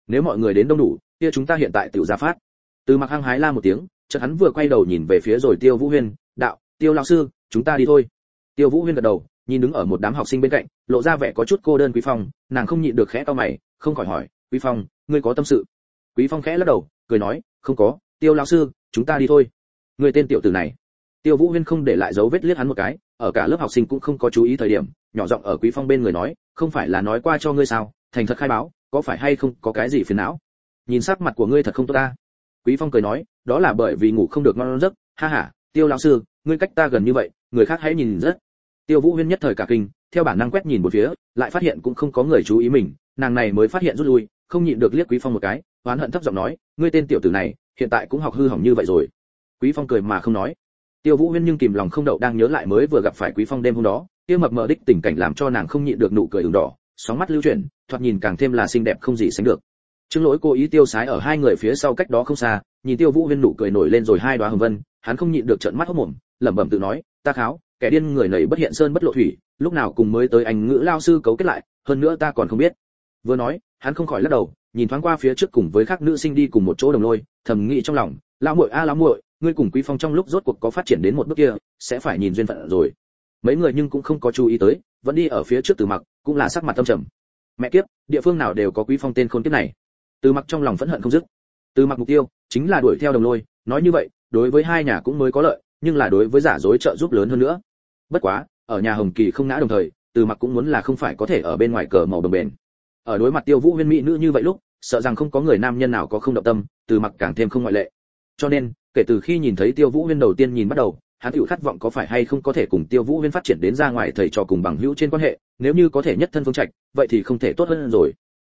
Nếu mọi người đến đông đủ, kia chúng ta hiện tại tiểu ra phát. Từ mặc hăng hái la một tiếng, chợt hắn vừa quay đầu nhìn về phía rồi tiêu vũ huyên, đạo, tiêu lão sư, chúng ta đi thôi. Tiêu vũ huyên gật đầu, nhìn đứng ở một đám học sinh bên cạnh, lộ ra vẻ có chút cô đơn quý phong, nàng không nhịn được khẽ cau mày, không khỏi hỏi, quý phong, ngươi có tâm sự? Quý phong khẽ lắc đầu, cười nói, không có, tiêu lão sư, chúng ta đi thôi. Người tên tiểu tử này tiêu vũ huyên không để lại dấu vết liếc hắn một cái, ở cả lớp học sinh cũng không có chú ý thời điểm, nhỏ giọng ở quý phong bên người nói, không phải là nói qua cho ngươi sao? Thành thật khai báo, có phải hay không có cái gì phiền não? Nhìn sắc mặt của ngươi thật không tốt ta. Quý phong cười nói, đó là bởi vì ngủ không được ngon giấc. Ha ha, tiêu lão sư, ngươi cách ta gần như vậy, người khác hãy nhìn rất. Tiêu vũ huyên nhất thời cả kinh, theo bản năng quét nhìn một phía, lại phát hiện cũng không có người chú ý mình, nàng này mới phát hiện rút lui, không nhịn được liếc quý phong một cái, oán hận thấp giọng nói, ngươi tên tiểu tử này, hiện tại cũng học hư hỏng như vậy rồi. Quý phong cười mà không nói tiêu vũ huyên nhưng kìm lòng không đậu đang nhớ lại mới vừa gặp phải quý phong đêm hôm đó tiêu mập mờ đích tình cảnh làm cho nàng không nhịn được nụ cười ửng đỏ sóng mắt lưu chuyển thoạt nhìn càng thêm là xinh đẹp không gì sánh được Trương Lỗi cố ý tiêu sái ở hai người phía sau cách đó không xa, nhìn Tiêu Vũ Huyên nụ cười nổi lên rồi hai đóa hồng vân, hắn không nhịn được trợn mắt hốt mồm, lẩm bẩm tự nói, ta kháo, kẻ điên người này bất hiện sơn bất lộ thủy, lúc nào cùng mới tới anh ngữ lao sư cấu kết lại, hơn nữa ta còn không biết. Vừa nói, hắn không khỏi lắc đầu, nhìn thoáng qua phía trước cùng với các nữ sinh đi cùng một chỗ đồng lôi, thầm nghĩ trong lòng, lão muội a lão muội, ngươi cùng Quý Phong trong lúc rốt cuộc có phát triển đến một bước kia, sẽ phải nhìn duyên phận rồi. Mấy người nhưng cũng không có chú ý tới, vẫn đi ở phía trước Từ Mặc, cũng là sắc mặt tâm trầm. Mẹ kiếp, địa phương nào đều có Quý Phong tên khôn kiếp này. Từ Mặc trong lòng phẫn hận không dứt. Từ Mặc mục tiêu chính là đuổi theo đồng lôi, nói như vậy, đối với hai nhà cũng mới có lợi, nhưng là đối với giả dối trợ giúp lớn hơn nữa. Bất quá, ở nhà Hồng Kỳ không ngã đồng thời, Từ Mặc cũng muốn là không phải có thể ở bên ngoài cờ màu đồng bền. Ở đối mặt Tiêu Vũ Huyên mỹ nữ như vậy lúc, sợ rằng không có người nam nhân nào có không động tâm, Từ Mặc càng thêm không ngoại lệ. Cho nên, kể từ khi nhìn thấy Tiêu Vũ Huyên đầu tiên nhìn bắt đầu, hắn tự khát vọng có phải hay không có thể cùng Tiêu Vũ Huyên phát triển đến ra ngoài thầy trò cùng bằng hữu trên quan hệ, nếu như có thể nhất thân phương trạch, vậy thì không thể tốt hơn rồi.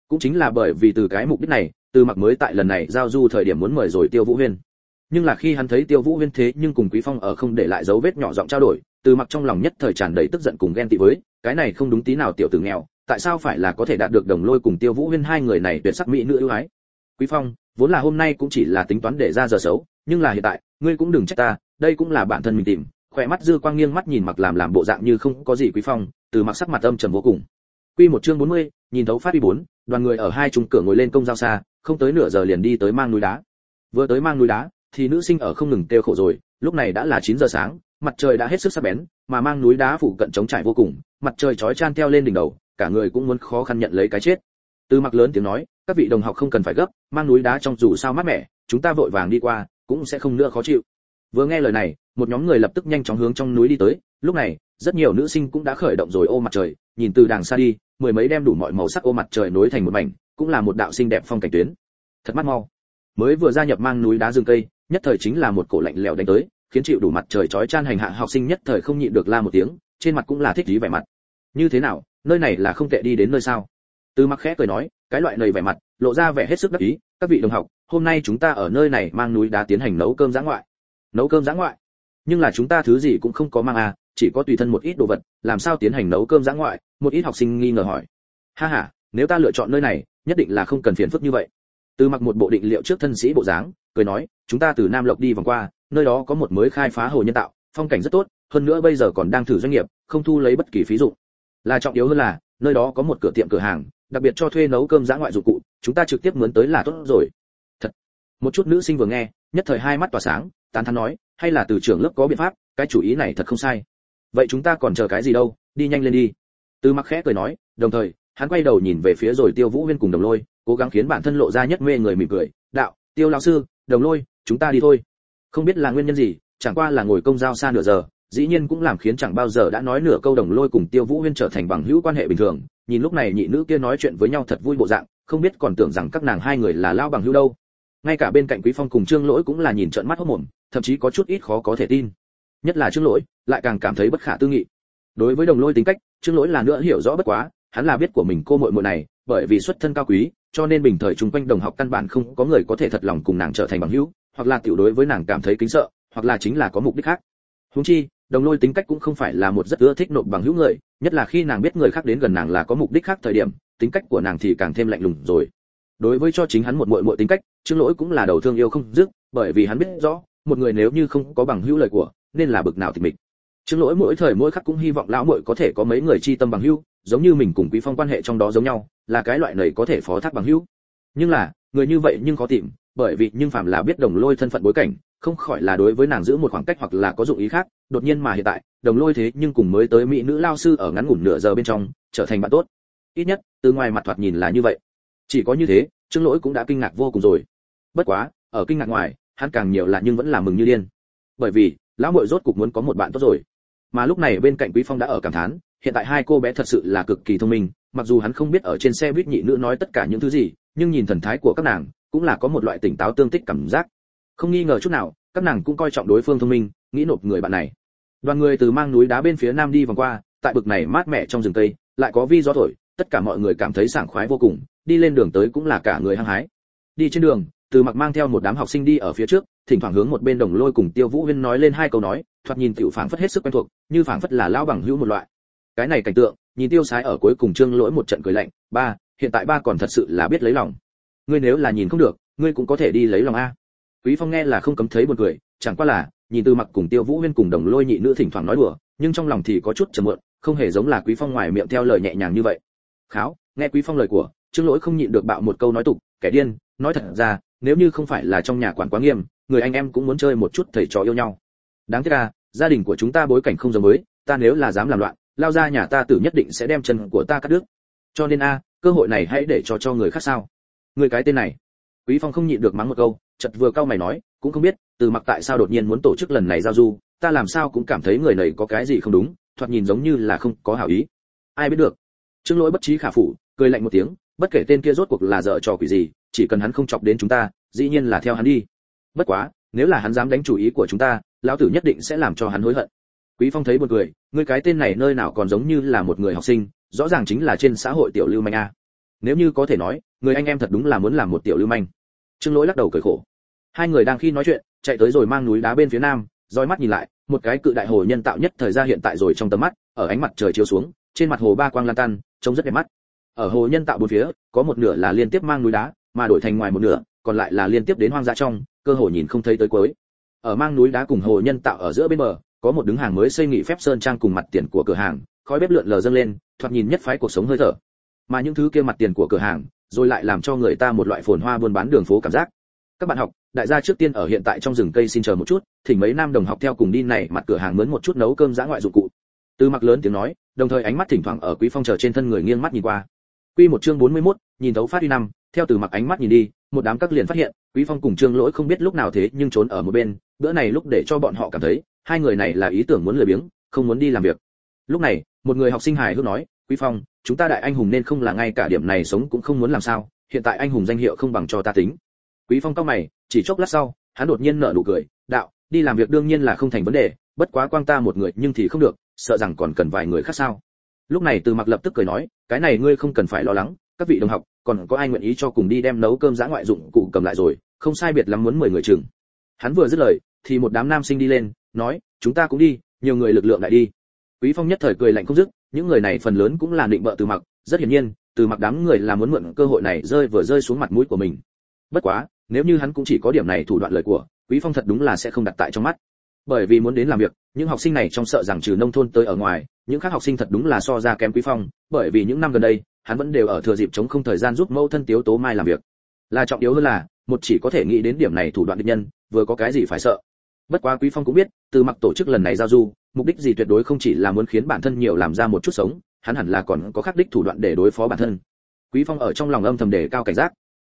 Cũng chính là bởi vì từ cái mục đích này, Từ Mặc mới tại lần này giao du thời điểm muốn mời rồi Tiêu Vũ Huyên. Nhưng là khi hắn thấy Tiêu Vũ Huyên thế nhưng cùng Quý Phong ở không để lại dấu vết nhỏ giọng trao đổi, Từ Mặc trong lòng nhất thời tràn đầy tức giận cùng ghen tị với, cái này không đúng tí nào tiểu tử nghèo, tại sao phải là có thể đạt được đồng lôi cùng Tiêu Vũ Huyên hai người này tuyệt sắc mỹ nữ ưu ái. Quý Phong, vốn là hôm nay cũng chỉ là tính toán để ra giờ xấu, nhưng là hiện tại, ngươi cũng đừng trách ta, đây cũng là bản thân mình tìm. Khỏe mắt dư quang nghiêng mắt nhìn mặc làm làm bộ dạng như không có gì Quý Phong, từ mặc sắc mặt âm trầm vô cùng. Quy một chương 40, nhìn thấu phát đi bốn, đoàn người ở hai trung cửa ngồi lên công giao xa, không tới nửa giờ liền đi tới mang núi đá. Vừa tới mang núi đá, thì nữ sinh ở không ngừng kêu khổ rồi, lúc này đã là 9 giờ sáng, mặt trời đã hết sức sắc bén, mà mang núi đá phủ cận trống trải vô cùng, mặt trời chói chan theo lên đỉnh đầu, cả người cũng muốn khó khăn nhận lấy cái chết. Từ mặc lớn tiếng nói, các vị đồng học không cần phải gấp, mang núi đá trong dù sao mát mẻ, chúng ta vội vàng đi qua, cũng sẽ không nữa khó chịu. Vừa nghe lời này, một nhóm người lập tức nhanh chóng hướng trong núi đi tới, lúc này, rất nhiều nữ sinh cũng đã khởi động rồi ô mặt trời, nhìn từ đàng xa đi, mười mấy đem đủ mọi màu sắc ô mặt trời nối thành một mảnh, cũng là một đạo sinh đẹp phong cảnh tuyến. Thật mắt mau. Mới vừa gia nhập mang núi đá rừng cây, nhất thời chính là một cổ lạnh lẽo đánh tới, khiến chịu đủ mặt trời chói chan hành hạ học sinh nhất thời không nhịn được la một tiếng, trên mặt cũng là thích thú vẻ mặt. Như thế nào, nơi này là không tệ đi đến nơi sao? Từ Mặc khẽ cười nói, cái loại nầy vẻ mặt, lộ ra vẻ hết sức đắc ý, các vị đồng học, hôm nay chúng ta ở nơi này mang núi đá tiến hành nấu cơm giã ngoại. Nấu cơm giã ngoại? Nhưng là chúng ta thứ gì cũng không có mang à, chỉ có tùy thân một ít đồ vật, làm sao tiến hành nấu cơm giã ngoại? Một ít học sinh nghi ngờ hỏi. Ha ha, nếu ta lựa chọn nơi này, nhất định là không cần phiền phức như vậy. Từ Mặc một bộ định liệu trước thân sĩ bộ dáng, cười nói, chúng ta từ Nam Lộc đi vòng qua, nơi đó có một mới khai phá hồ nhân tạo, phong cảnh rất tốt, hơn nữa bây giờ còn đang thử doanh nghiệp, không thu lấy bất kỳ phí dụng. Là trọng yếu hơn là, nơi đó có một cửa tiệm cửa hàng, đặc biệt cho thuê nấu cơm giã ngoại dụng cụ chúng ta trực tiếp muốn tới là tốt rồi. Thật. Một chút nữ sinh vừa nghe, nhất thời hai mắt tỏa sáng, tán thán nói, hay là từ trưởng lớp có biện pháp, cái chủ ý này thật không sai. Vậy chúng ta còn chờ cái gì đâu, đi nhanh lên đi. Từ mặc khẽ cười nói, đồng thời, hắn quay đầu nhìn về phía rồi tiêu vũ huyên cùng đồng lôi, cố gắng khiến bản thân lộ ra nhất mê người mỉm cười. Đạo, tiêu lão sư, đồng lôi, chúng ta đi thôi. Không biết là nguyên nhân gì, chẳng qua là ngồi công giao xa nửa giờ, dĩ nhiên cũng làm khiến chẳng bao giờ đã nói nửa câu đồng lôi cùng tiêu vũ huyên trở thành bằng hữu quan hệ bình thường nhìn lúc này nhị nữ kia nói chuyện với nhau thật vui bộ dạng, không biết còn tưởng rằng các nàng hai người là lao bằng hữu đâu. Ngay cả bên cạnh quý phong cùng trương lỗi cũng là nhìn trợn mắt hốt mồm, thậm chí có chút ít khó có thể tin. Nhất là trương lỗi, lại càng cảm thấy bất khả tư nghị. Đối với đồng lôi tính cách, trương lỗi là nữa hiểu rõ bất quá, hắn là biết của mình cô muội muội này, bởi vì xuất thân cao quý, cho nên bình thời chung quanh đồng học căn bản không có người có thể thật lòng cùng nàng trở thành bằng hữu, hoặc là tiểu đối với nàng cảm thấy kính sợ, hoặc là chính là có mục đích khác. Huống chi đồng lôi tính cách cũng không phải là một rất ưa thích nộp bằng hữu người, nhất là khi nàng biết người khác đến gần nàng là có mục đích khác thời điểm, tính cách của nàng thì càng thêm lạnh lùng rồi. Đối với cho chính hắn một muội muội tính cách, trương lỗi cũng là đầu thương yêu không dứt, bởi vì hắn biết rõ, một người nếu như không có bằng hữu lời của, nên là bực nào thì mình trương lỗi mỗi thời mỗi khắc cũng hy vọng lão muội có thể có mấy người chi tâm bằng hữu, giống như mình cùng quý phong quan hệ trong đó giống nhau, là cái loại này có thể phó thác bằng hữu. Nhưng là, người như vậy nhưng khó tìm, bởi vì nhưng phạm là biết đồng lôi thân phận bối cảnh không khỏi là đối với nàng giữ một khoảng cách hoặc là có dụng ý khác, đột nhiên mà hiện tại, đồng lôi thế nhưng cùng mới tới mỹ nữ lao sư ở ngắn ngủn nửa giờ bên trong, trở thành bạn tốt. Ít nhất, từ ngoài mặt thoạt nhìn là như vậy. Chỉ có như thế, trương lỗi cũng đã kinh ngạc vô cùng rồi. Bất quá, ở kinh ngạc ngoài, hắn càng nhiều là nhưng vẫn là mừng như điên. Bởi vì, lão muội rốt cục muốn có một bạn tốt rồi. Mà lúc này bên cạnh quý phong đã ở cảm thán, hiện tại hai cô bé thật sự là cực kỳ thông minh, mặc dù hắn không biết ở trên xe buýt nhị nữ nói tất cả những thứ gì, nhưng nhìn thần thái của các nàng, cũng là có một loại tỉnh táo tương tích cảm giác không nghi ngờ chút nào, các nàng cũng coi trọng đối phương thông minh, nghĩ nộp người bạn này. Đoàn người từ mang núi đá bên phía nam đi vòng qua, tại bực này mát mẻ trong rừng tây lại có vi gió thổi, tất cả mọi người cảm thấy sảng khoái vô cùng, đi lên đường tới cũng là cả người hăng hái. Đi trên đường, từ mặc mang theo một đám học sinh đi ở phía trước, thỉnh thoảng hướng một bên đồng lôi cùng tiêu vũ huyên nói lên hai câu nói, thoạt nhìn tiểu phảng phất hết sức quen thuộc, như phảng phất là lao bằng hữu một loại. Cái này cảnh tượng, nhìn tiêu sái ở cuối cùng trương lỗi một trận cười lạnh, ba, hiện tại ba còn thật sự là biết lấy lòng. Ngươi nếu là nhìn không được, ngươi cũng có thể đi lấy lòng a quý phong nghe là không cấm thấy buồn cười, chẳng qua là, nhìn từ mặc cùng tiêu vũ huyên cùng đồng lôi nhị nữ thỉnh thoảng nói đùa, nhưng trong lòng thì có chút trầm mượn không hề giống là quý phong ngoài miệng theo lời nhẹ nhàng như vậy. Kháo, nghe quý phong lời của, trương lỗi không nhịn được bạo một câu nói tục, kẻ điên, nói thật ra, nếu như không phải là trong nhà quản quá nghiêm, người anh em cũng muốn chơi một chút thầy trò yêu nhau. Đáng tiếc là gia đình của chúng ta bối cảnh không giống với ta nếu là dám làm loạn, lao ra nhà ta tử nhất định sẽ đem chân của ta cắt đứt. Cho nên a, cơ hội này hãy để cho cho người khác sao? Người cái tên này. Quý phong không nhịn được mắng một câu chợt vừa cau mày nói, cũng không biết, từ mặc tại sao đột nhiên muốn tổ chức lần này giao du, ta làm sao cũng cảm thấy người này có cái gì không đúng, thoạt nhìn giống như là không có hảo ý. Ai biết được. Trương lỗi bất trí khả phủ, cười lạnh một tiếng, bất kể tên kia rốt cuộc là dở trò quỷ gì, chỉ cần hắn không chọc đến chúng ta, dĩ nhiên là theo hắn đi. Bất quá, nếu là hắn dám đánh chủ ý của chúng ta, lão tử nhất định sẽ làm cho hắn hối hận. Quý phong thấy buồn cười, ngươi cái tên này nơi nào còn giống như là một người học sinh, rõ ràng chính là trên xã hội tiểu lưu manh a. Nếu như có thể nói, người anh em thật đúng là muốn làm một tiểu lưu manh trương lỗi lắc đầu cười khổ. Hai người đang khi nói chuyện, chạy tới rồi mang núi đá bên phía nam dõi mắt nhìn lại, một cái cự đại hồ nhân tạo nhất thời ra hiện tại rồi trong tầm mắt, ở ánh mặt trời chiếu xuống, trên mặt hồ ba quang lan tan, trông rất đẹp mắt. Ở hồ nhân tạo bốn phía, có một nửa là liên tiếp mang núi đá, mà đổi thành ngoài một nửa, còn lại là liên tiếp đến hoang dã trong, cơ hồ nhìn không thấy tới cuối. Ở mang núi đá cùng hồ nhân tạo ở giữa bên bờ, có một đứng hàng mới xây nghị phép sơn trang cùng mặt tiền của cửa hàng, khói bếp lượn lờ dâng lên, thoạt nhìn nhất phái cuộc sống hơi thở. Mà những thứ kia mặt tiền của cửa hàng rồi lại làm cho người ta một loại phồn hoa buôn bán đường phố cảm giác. Các bạn học đại gia trước tiên ở hiện tại trong rừng cây xin chờ một chút thỉnh mấy nam đồng học theo cùng đi này mặt cửa hàng mướn một chút nấu cơm giã ngoại dụng cụ. Từ mặc lớn tiếng nói đồng thời ánh mắt thỉnh thoảng ở quý phong chờ trên thân người nghiêng mắt nhìn qua. Quy một chương 41, nhìn thấu phát đi năm theo từ mặc ánh mắt nhìn đi một đám các liền phát hiện quý phong cùng trương lỗi không biết lúc nào thế nhưng trốn ở một bên bữa này lúc để cho bọn họ cảm thấy hai người này là ý tưởng muốn lười biếng không muốn đi làm việc. Lúc này một người học sinh hài hước nói quý phong, chúng ta đại anh hùng nên không là ngay cả điểm này sống cũng không muốn làm sao, hiện tại anh hùng danh hiệu không bằng cho ta tính. Quý phong cao mày, chỉ chốc lát sau, hắn đột nhiên nở nụ cười, đạo, đi làm việc đương nhiên là không thành vấn đề, bất quá quang ta một người nhưng thì không được, sợ rằng còn cần vài người khác sao. Lúc này từ mặc lập tức cười nói, cái này ngươi không cần phải lo lắng, các vị đồng học, còn có ai nguyện ý cho cùng đi đem nấu cơm giã ngoại dụng cụ cầm lại rồi, không sai biệt lắm muốn mười người chừng. Hắn vừa dứt lời, thì một đám nam sinh đi lên, nói, chúng ta cũng đi, nhiều người lực lượng lại đi. Quý phong nhất thời cười lạnh không dứt những người này phần lớn cũng là định bợ từ mặc, rất hiển nhiên, từ mặc đám người là muốn mượn cơ hội này rơi vừa rơi xuống mặt mũi của mình. Bất quá, nếu như hắn cũng chỉ có điểm này thủ đoạn lời của, quý phong thật đúng là sẽ không đặt tại trong mắt. Bởi vì muốn đến làm việc, những học sinh này trong sợ rằng trừ nông thôn tới ở ngoài, những khác học sinh thật đúng là so ra kém quý phong, bởi vì những năm gần đây, hắn vẫn đều ở thừa dịp chống không thời gian giúp mẫu thân tiếu tố mai làm việc. Là trọng yếu hơn là, một chỉ có thể nghĩ đến điểm này thủ đoạn địch nhân, vừa có cái gì phải sợ. Bất quá quý phong cũng biết, từ mặc tổ chức lần này giao du mục đích gì tuyệt đối không chỉ là muốn khiến bản thân nhiều làm ra một chút sống, hắn hẳn là còn có khắc đích thủ đoạn để đối phó bản thân. Quý phong ở trong lòng âm thầm đề cao cảnh giác.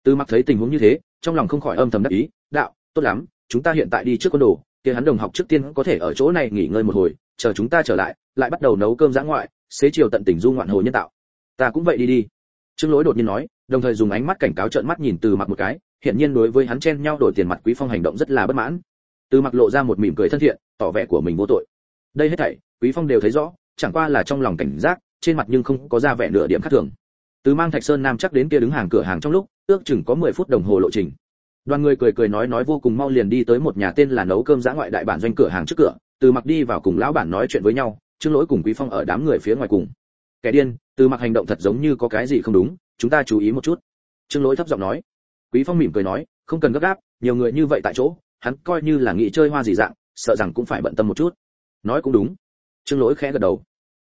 Từ mặc thấy tình huống như thế, trong lòng không khỏi âm thầm đắc ý, đạo, tốt lắm, chúng ta hiện tại đi trước con đồ, kia hắn đồng học trước tiên có thể ở chỗ này nghỉ ngơi một hồi, chờ chúng ta trở lại lại bắt đầu nấu cơm giã ngoại, xế chiều tận tình du ngoạn hồ nhân tạo. Ta cũng vậy đi đi. Trương lỗi đột nhiên nói, đồng thời dùng ánh mắt cảnh cáo trợn mắt nhìn từ mặc một cái hiện nhiên đối với hắn chen nhau đổi tiền mặt quý phong hành động rất là bất mãn. Từ mặc lộ ra một mỉm cười thân thiện, tỏ vẻ của mình vô tội đây hết thảy, quý phong đều thấy rõ, chẳng qua là trong lòng cảnh giác, trên mặt nhưng không có ra vẻ nửa điểm khác thường. Từ mang thạch sơn nam chắc đến kia đứng hàng cửa hàng trong lúc, ước chừng có 10 phút đồng hồ lộ trình. Đoàn người cười cười nói nói vô cùng mau liền đi tới một nhà tên là nấu cơm giã ngoại đại bản doanh cửa hàng trước cửa, từ mặc đi vào cùng lão bản nói chuyện với nhau, trương lỗi cùng quý phong ở đám người phía ngoài cùng. Kẻ điên, từ mặc hành động thật giống như có cái gì không đúng, chúng ta chú ý một chút. Trương lỗi thấp giọng nói. Quý phong mỉm cười nói, không cần gấp gáp, nhiều người như vậy tại chỗ, hắn coi như là nghĩ chơi hoa gì dạng, sợ rằng cũng phải bận tâm một chút nói cũng đúng. Trương lỗi khẽ gật đầu.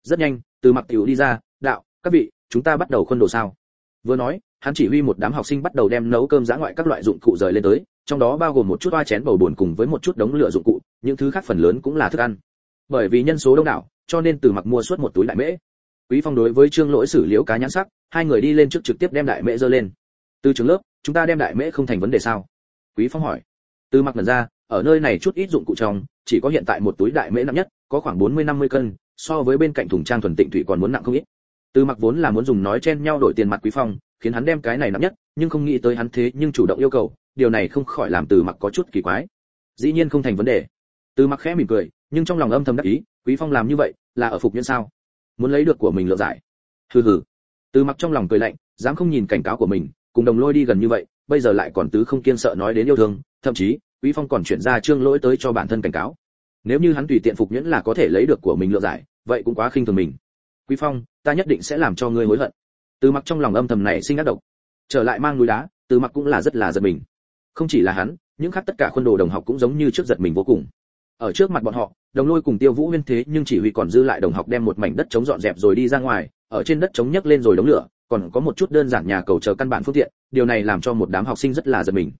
Rất nhanh, từ mặc tiểu đi ra, đạo, các vị, chúng ta bắt đầu khuôn đồ sao? Vừa nói, hắn chỉ huy một đám học sinh bắt đầu đem nấu cơm giã ngoại các loại dụng cụ rời lên tới, trong đó bao gồm một chút oa chén bầu bồn cùng với một chút đống lửa dụng cụ, những thứ khác phần lớn cũng là thức ăn. Bởi vì nhân số đông đảo, cho nên từ mặc mua suốt một túi đại mễ. Quý phong đối với trương lỗi xử liễu cá nhãn sắc, hai người đi lên trước trực tiếp đem đại mễ dơ lên. Từ trường lớp, chúng ta đem đại mễ không thành vấn đề sao? Quý phong hỏi. Từ mặc lần ra, ở nơi này chút ít dụng cụ trong chỉ có hiện tại một túi đại mễ nặng nhất, có khoảng 40-50 cân, so với bên cạnh thùng trang thuần tịnh thủy còn muốn nặng không ít. Từ mặc vốn là muốn dùng nói chen nhau đổi tiền mặt quý phong, khiến hắn đem cái này nặng nhất, nhưng không nghĩ tới hắn thế nhưng chủ động yêu cầu, điều này không khỏi làm từ mặc có chút kỳ quái. Dĩ nhiên không thành vấn đề. Từ mặc khẽ mỉm cười, nhưng trong lòng âm thầm đắc ý, quý phong làm như vậy, là ở phục nhân sao? Muốn lấy được của mình lượng giải. Hừ hừ. Từ mặc trong lòng cười lạnh, dám không nhìn cảnh cáo của mình, cùng đồng lôi đi gần như vậy, bây giờ lại còn tứ không kiên sợ nói đến yêu thương, thậm chí quý phong còn chuyển ra trương lỗi tới cho bản thân cảnh cáo. Nếu như hắn tùy tiện phục nhẫn là có thể lấy được của mình lựa giải, vậy cũng quá khinh thường mình. Quý phong, ta nhất định sẽ làm cho ngươi hối hận. Từ mặc trong lòng âm thầm này sinh ác độc. Trở lại mang núi đá, từ mặc cũng là rất là giật mình. Không chỉ là hắn, những khác tất cả khuôn đồ đồng học cũng giống như trước giật mình vô cùng. Ở trước mặt bọn họ, đồng lôi cùng tiêu vũ huyên thế nhưng chỉ huy còn dư lại đồng học đem một mảnh đất chống dọn dẹp rồi đi ra ngoài, ở trên đất chống nhấc lên rồi đống lửa, còn có một chút đơn giản nhà cầu chờ căn bản phương tiện, điều này làm cho một đám học sinh rất là giật mình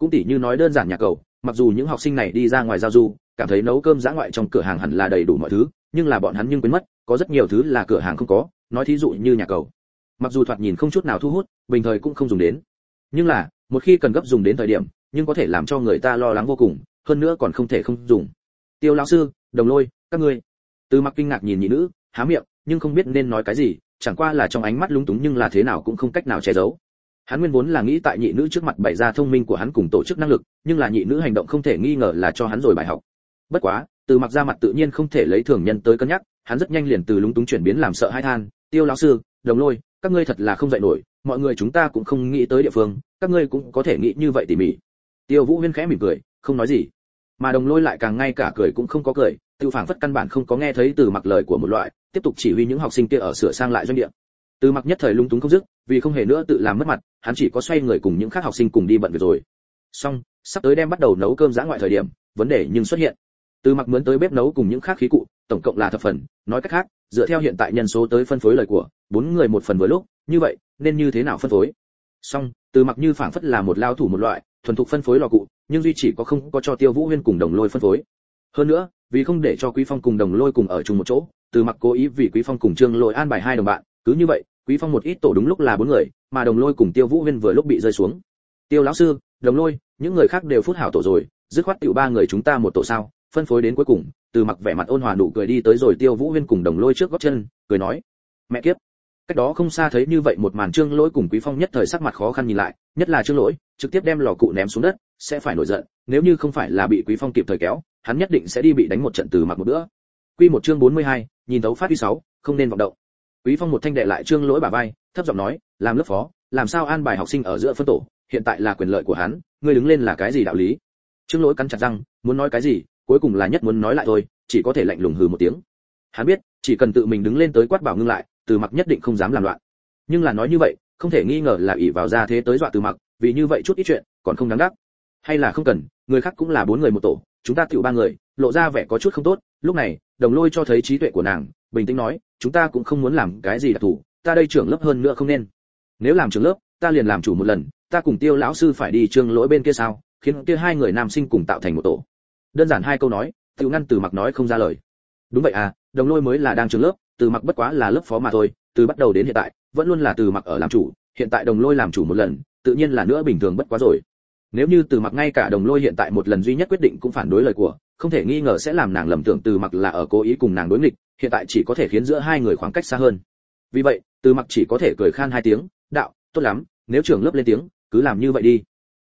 cũng tỉ như nói đơn giản nhà cầu, mặc dù những học sinh này đi ra ngoài giao du, cảm thấy nấu cơm giã ngoại trong cửa hàng hẳn là đầy đủ mọi thứ, nhưng là bọn hắn nhưng quên mất, có rất nhiều thứ là cửa hàng không có, nói thí dụ như nhà cầu. Mặc dù thoạt nhìn không chút nào thu hút, bình thời cũng không dùng đến. Nhưng là, một khi cần gấp dùng đến thời điểm, nhưng có thể làm cho người ta lo lắng vô cùng, hơn nữa còn không thể không dùng. Tiêu lão sư, đồng lôi, các ngươi. Từ mặc kinh ngạc nhìn nhị nữ, há miệng, nhưng không biết nên nói cái gì, chẳng qua là trong ánh mắt lúng túng nhưng là thế nào cũng không cách nào che giấu hắn nguyên vốn là nghĩ tại nhị nữ trước mặt bày ra thông minh của hắn cùng tổ chức năng lực, nhưng là nhị nữ hành động không thể nghi ngờ là cho hắn rồi bài học. Bất quá, từ mặc ra mặt tự nhiên không thể lấy thường nhân tới cân nhắc, hắn rất nhanh liền từ lúng túng chuyển biến làm sợ hai than, tiêu lão sư, đồng lôi, các ngươi thật là không dạy nổi, mọi người chúng ta cũng không nghĩ tới địa phương, các ngươi cũng có thể nghĩ như vậy tỉ mỉ. Tiêu vũ huyên khẽ mỉm cười, không nói gì. Mà đồng lôi lại càng ngay cả cười cũng không có cười, tiêu phảng phất căn bản không có nghe thấy từ mặc lời của một loại, tiếp tục chỉ huy những học sinh kia ở sửa sang lại doanh địa từ mặc nhất thời lung túng không dứt, vì không hề nữa tự làm mất mặt, hắn chỉ có xoay người cùng những khác học sinh cùng đi bận việc rồi. Xong, sắp tới đem bắt đầu nấu cơm giã ngoại thời điểm, vấn đề nhưng xuất hiện. Từ mặc mướn tới bếp nấu cùng những khác khí cụ, tổng cộng là thập phần, nói cách khác, dựa theo hiện tại nhân số tới phân phối lời của, bốn người một phần với lúc, như vậy, nên như thế nào phân phối? Xong, từ mặc như phảng phất là một lao thủ một loại, thuần thục phân phối lò cụ, nhưng duy chỉ có không có cho tiêu vũ huyên cùng đồng lôi phân phối. Hơn nữa, vì không để cho quý phong cùng đồng lôi cùng ở chung một chỗ, từ mặc cố ý vì quý phong cùng trương lôi an bài hai đồng bạn, cứ như vậy quý phong một ít tổ đúng lúc là bốn người mà đồng lôi cùng tiêu vũ huyên vừa lúc bị rơi xuống. Tiêu lão sư đồng lôi những người khác đều phút hảo tổ rồi dứt khoát tiểu ba người chúng ta một tổ sao? Phân phối đến cuối cùng từ mặc vẻ mặt ôn hòa nụ cười đi tới rồi tiêu vũ huyên cùng đồng lôi trước gót chân cười nói mẹ kiếp. Cách đó không xa thấy như vậy một màn trương lỗi cùng quý phong nhất thời sắc mặt khó khăn nhìn lại nhất là trương lỗi trực tiếp đem lò cụ ném xuống đất sẽ phải nổi giận nếu như không phải là bị quý phong kịp thời kéo hắn nhất định sẽ đi bị đánh một trận từ mặc một bữa. Quy một chương 42, nhìn thấu phát huy 6, không nên vọng động quý phong một thanh đệ lại trương lỗi bà vai, thấp giọng nói, làm lớp phó, làm sao an bài học sinh ở giữa phân tổ? Hiện tại là quyền lợi của hắn, ngươi đứng lên là cái gì đạo lý? Trương lỗi cắn chặt răng, muốn nói cái gì, cuối cùng là nhất muốn nói lại thôi, chỉ có thể lạnh lùng hừ một tiếng. Hắn biết, chỉ cần tự mình đứng lên tới quát bảo ngưng lại, từ mặc nhất định không dám làm loạn. Nhưng là nói như vậy, không thể nghi ngờ là ỷ vào ra thế tới dọa từ mặc, vì như vậy chút ít chuyện, còn không đáng đắc. Hay là không cần, người khác cũng là bốn người một tổ, chúng ta tiểu ba người, lộ ra vẻ có chút không tốt. Lúc này, đồng lôi cho thấy trí tuệ của nàng, bình tĩnh nói chúng ta cũng không muốn làm cái gì đặc thù, ta đây trưởng lớp hơn nữa không nên. Nếu làm trưởng lớp, ta liền làm chủ một lần, ta cùng tiêu lão sư phải đi trường lỗi bên kia sao, khiến kia hai người nam sinh cùng tạo thành một tổ. Đơn giản hai câu nói tiểu ngăn từ mặc nói không ra lời. Đúng vậy à đồng lôi mới là đang trường lớp, từ mặc bất quá là lớp phó mà thôi, từ bắt đầu đến hiện tại, vẫn luôn là từ mặc ở làm chủ, hiện tại đồng lôi làm chủ một lần, tự nhiên là nữa bình thường bất quá rồi. Nếu như từ mặc ngay cả đồng lôi hiện tại một lần duy nhất quyết định cũng phản đối lời của, không thể nghi ngờ sẽ làm nàng lầm tưởng từ mặc là ở cố ý cùng nàng đối nghịch hiện tại chỉ có thể khiến giữa hai người khoảng cách xa hơn. Vì vậy, từ mặc chỉ có thể cười khan hai tiếng, đạo, tốt lắm, nếu trưởng lớp lên tiếng, cứ làm như vậy đi.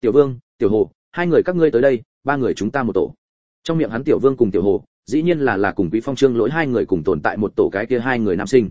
Tiểu vương, tiểu hồ, hai người các ngươi tới đây, ba người chúng ta một tổ. Trong miệng hắn tiểu vương cùng tiểu hồ, dĩ nhiên là là cùng quý phong trương lỗi hai người cùng tồn tại một tổ cái kia hai người nam sinh.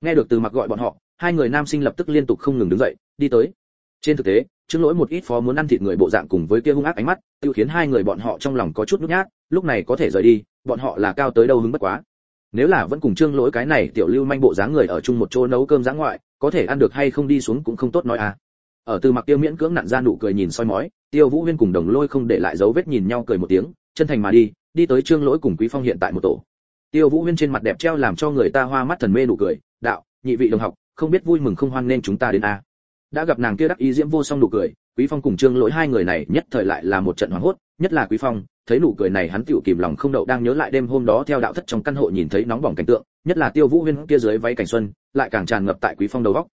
Nghe được từ mặc gọi bọn họ, hai người nam sinh lập tức liên tục không ngừng đứng dậy, đi tới. Trên thực tế, trương lỗi một ít phó muốn ăn thịt người bộ dạng cùng với kia hung ác ánh mắt, tiêu khiến hai người bọn họ trong lòng có chút nhút nhát, lúc này có thể rời đi, bọn họ là cao tới đâu hứng bất quá nếu là vẫn cùng trương lỗi cái này tiểu lưu manh bộ dáng người ở chung một chỗ nấu cơm dã ngoại, có thể ăn được hay không đi xuống cũng không tốt nói à. Ở từ mặc tiêu miễn cưỡng nặn ra nụ cười nhìn soi mói, tiêu vũ huyên cùng đồng lôi không để lại dấu vết nhìn nhau cười một tiếng, chân thành mà đi đi tới trương lỗi cùng quý phong hiện tại một tổ. Tiêu vũ huyên trên mặt đẹp treo làm cho người ta hoa mắt thần mê nụ cười, đạo, nhị vị đồng học, không biết vui mừng không hoan nên chúng ta đến a. Đã gặp nàng kia đắc ý diễm vô song nụ cười, quý phong cùng trương lỗi hai người này nhất thời lại là một trận hoảng hốt, nhất là quý phong thấy nụ cười này hắn tựu kìm lòng không đậu, đang nhớ lại đêm hôm đó theo đạo thất trong căn hộ nhìn thấy nóng bỏng cảnh tượng, nhất là tiêu vũ huyên kia dưới váy cảnh xuân, lại càng tràn ngập tại quý phong đầu góc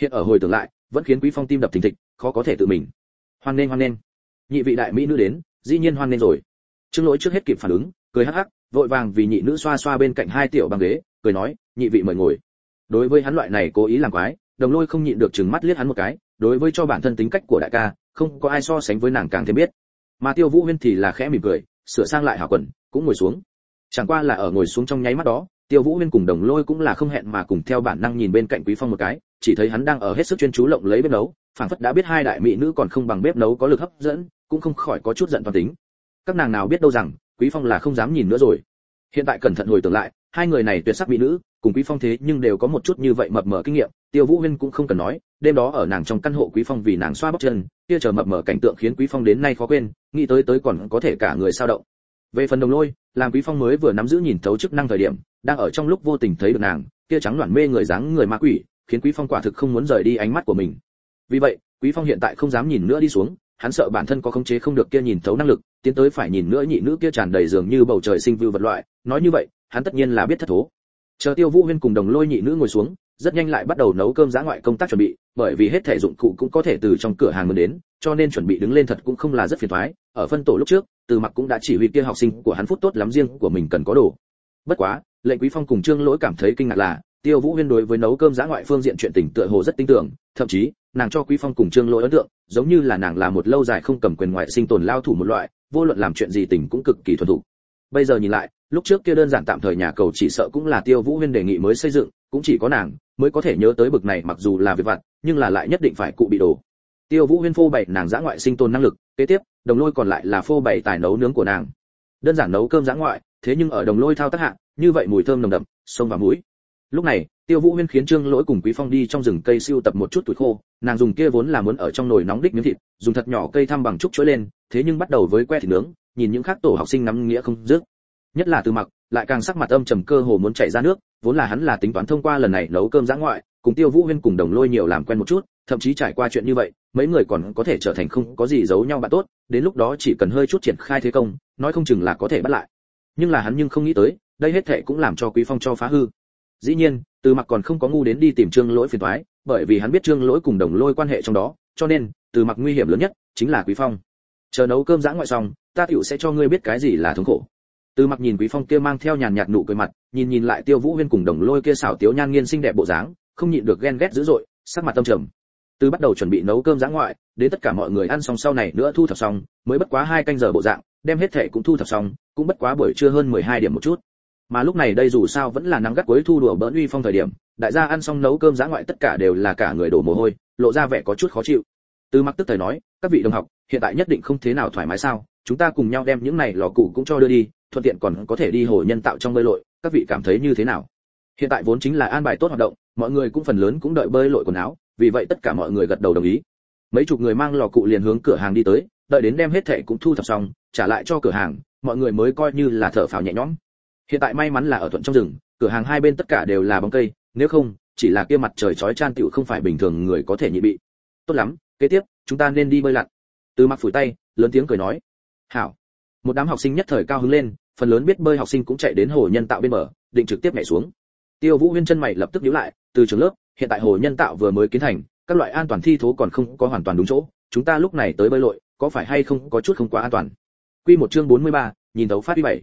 hiện ở hồi tưởng lại, vẫn khiến quý phong tim đập thình thịch, khó có thể tự mình. Hoan nên hoan nên nhị vị đại mỹ nữ đến, dĩ nhiên hoan nên rồi. Trương lỗi trước hết kịp phản ứng, cười hắc hắc, vội vàng vì nhị nữ xoa xoa bên cạnh hai tiểu băng ghế, cười nói, nhị vị mời ngồi. Đối với hắn loại này cố ý làm quái, đồng lôi không nhịn được chừng mắt liếc hắn một cái, đối với cho bản thân tính cách của đại ca, không có ai so sánh với nàng càng thêm biết mà tiêu vũ huyên thì là khẽ mỉm cười, sửa sang lại hảo quần, cũng ngồi xuống. Chẳng qua là ở ngồi xuống trong nháy mắt đó, tiêu vũ huyên cùng đồng lôi cũng là không hẹn mà cùng theo bản năng nhìn bên cạnh quý phong một cái, chỉ thấy hắn đang ở hết sức chuyên chú lộng lấy bếp nấu, phảng phất đã biết hai đại mỹ nữ còn không bằng bếp nấu có lực hấp dẫn, cũng không khỏi có chút giận toàn tính. Các nàng nào biết đâu rằng, quý phong là không dám nhìn nữa rồi. Hiện tại cẩn thận hồi tưởng lại hai người này tuyệt sắc mỹ nữ, cùng quý phong thế nhưng đều có một chút như vậy mập mờ kinh nghiệm, tiêu vũ huyên cũng không cần nói, đêm đó ở nàng trong căn hộ quý phong vì nàng xoa bóc chân, kia chờ mập mờ cảnh tượng khiến quý phong đến nay khó quên, nghĩ tới tới còn có thể cả người sao động. Về phần đồng lôi, làm quý phong mới vừa nắm giữ nhìn thấu chức năng thời điểm, đang ở trong lúc vô tình thấy được nàng, kia trắng loạn mê người dáng người ma quỷ, khiến quý phong quả thực không muốn rời đi ánh mắt của mình. Vì vậy, quý phong hiện tại không dám nhìn nữa đi xuống, hắn sợ bản thân có khống chế không được kia nhìn thấu năng lực, tiến tới phải nhìn nữa nhị nữ kia tràn đầy dường như bầu trời sinh vưu vật loại, nói như vậy hắn tất nhiên là biết thất thố. Chờ tiêu vũ huyên cùng đồng lôi nhị nữ ngồi xuống, rất nhanh lại bắt đầu nấu cơm giã ngoại công tác chuẩn bị, bởi vì hết thể dụng cụ cũng có thể từ trong cửa hàng mượn đến, cho nên chuẩn bị đứng lên thật cũng không là rất phiền toái. Ở phân tổ lúc trước, từ mặc cũng đã chỉ huy kia học sinh của hắn phút tốt lắm riêng của mình cần có đồ. Bất quá, lệnh quý phong cùng trương lỗi cảm thấy kinh ngạc là, tiêu vũ huyên đối với nấu cơm giã ngoại phương diện chuyện tình tựa hồ rất tin tưởng, thậm chí, nàng cho quý phong cùng trương lỗi ấn tượng, giống như là nàng là một lâu dài không cầm quyền ngoại sinh tồn lao thủ một loại, vô luận làm chuyện gì tình cũng cực kỳ thuần thục. Bây giờ nhìn lại lúc trước kia đơn giản tạm thời nhà cầu chỉ sợ cũng là tiêu vũ huyên đề nghị mới xây dựng, cũng chỉ có nàng mới có thể nhớ tới bực này mặc dù là việc vặt, nhưng là lại nhất định phải cụ bị đồ. Tiêu vũ huyên phô bày nàng giã ngoại sinh tồn năng lực, kế tiếp, đồng lôi còn lại là phô bày tài nấu nướng của nàng. Đơn giản nấu cơm giã ngoại, thế nhưng ở đồng lôi thao tác hạ, như vậy mùi thơm nồng đậm, sông vào mũi lúc này, tiêu vũ huyên khiến trương lỗi cùng quý phong đi trong rừng cây siêu tập một chút tuổi khô, nàng dùng kia vốn là muốn ở trong nồi nóng đích miếng thịt, dùng thật nhỏ cây thăm bằng trúc chuỗi lên, thế nhưng bắt đầu với que thịt nướng, nhìn những khác tổ học sinh nắm nghĩa không dứt nhất là từ mặc, lại càng sắc mặt âm trầm cơ hồ muốn chảy ra nước, vốn là hắn là tính toán thông qua lần này nấu cơm giã ngoại, cùng tiêu vũ huyên cùng đồng lôi nhiều làm quen một chút, thậm chí trải qua chuyện như vậy, mấy người còn có thể trở thành không có gì giấu nhau bạn tốt, đến lúc đó chỉ cần hơi chút triển khai thế công, nói không chừng là có thể bắt lại. Nhưng là hắn nhưng không nghĩ tới, đây hết thệ cũng làm cho quý phong cho phá hư. Dĩ nhiên, từ mặc còn không có ngu đến đi tìm trương lỗi phiền toái, bởi vì hắn biết trương lỗi cùng đồng lôi quan hệ trong đó, cho nên, từ mặc nguy hiểm lớn nhất chính là quý phong. Chờ nấu cơm giã ngoại xong, ta tiểu sẽ cho ngươi biết cái gì là thống khổ từ mặc nhìn quý phong kia mang theo nhàn nhạt nụ cười mặt, nhìn nhìn lại tiêu vũ huyên cùng đồng lôi kia xảo tiếu nhan nghiên xinh đẹp bộ dáng, không nhịn được ghen ghét dữ dội, sắc mặt tâm trầm. Từ bắt đầu chuẩn bị nấu cơm giã ngoại, đến tất cả mọi người ăn xong sau này nữa thu thập xong, mới bất quá hai canh giờ bộ dạng, đem hết thể cũng thu thập xong, cũng bất quá buổi trưa hơn 12 điểm một chút. Mà lúc này đây dù sao vẫn là nắng gắt cuối thu đùa bỡn uy phong thời điểm, đại gia ăn xong nấu cơm giã ngoại tất cả đều là cả người đổ mồ hôi, lộ ra vẻ có chút khó chịu. Từ mặc tức thời nói, các vị đồng học, hiện tại nhất định không thế nào thoải mái sao? Chúng ta cùng nhau đem những này lò cụ cũng cho đưa đi, thuận tiện còn có thể đi hồ nhân tạo trong bơi lội, các vị cảm thấy như thế nào? Hiện tại vốn chính là an bài tốt hoạt động, mọi người cũng phần lớn cũng đợi bơi lội quần áo, vì vậy tất cả mọi người gật đầu đồng ý. Mấy chục người mang lò cụ liền hướng cửa hàng đi tới, đợi đến đem hết thẻ cũng thu thập xong, trả lại cho cửa hàng, mọi người mới coi như là thở phào nhẹ nhõm. Hiện tại may mắn là ở thuận trong rừng, cửa hàng hai bên tất cả đều là bóng cây, nếu không, chỉ là kia mặt trời chói chan tựu không phải bình thường người có thể nhị bị. Tốt lắm, kế tiếp, chúng ta nên đi bơi lặn. Từ mặc phủi tay, lớn tiếng cười nói hảo. Một đám học sinh nhất thời cao hứng lên phần lớn biết bơi học sinh cũng chạy đến hồ nhân tạo bên bờ định trực tiếp nhảy xuống. Tiêu vũ huyên chân mày lập tức nhíu lại từ trường lớp hiện tại hồ nhân tạo vừa mới kiến thành các loại an toàn thi thố còn không có hoàn toàn đúng chỗ chúng ta lúc này tới bơi lội có phải hay không có chút không quá an toàn? Quy một chương 43, nhìn thấu phát đi bảy.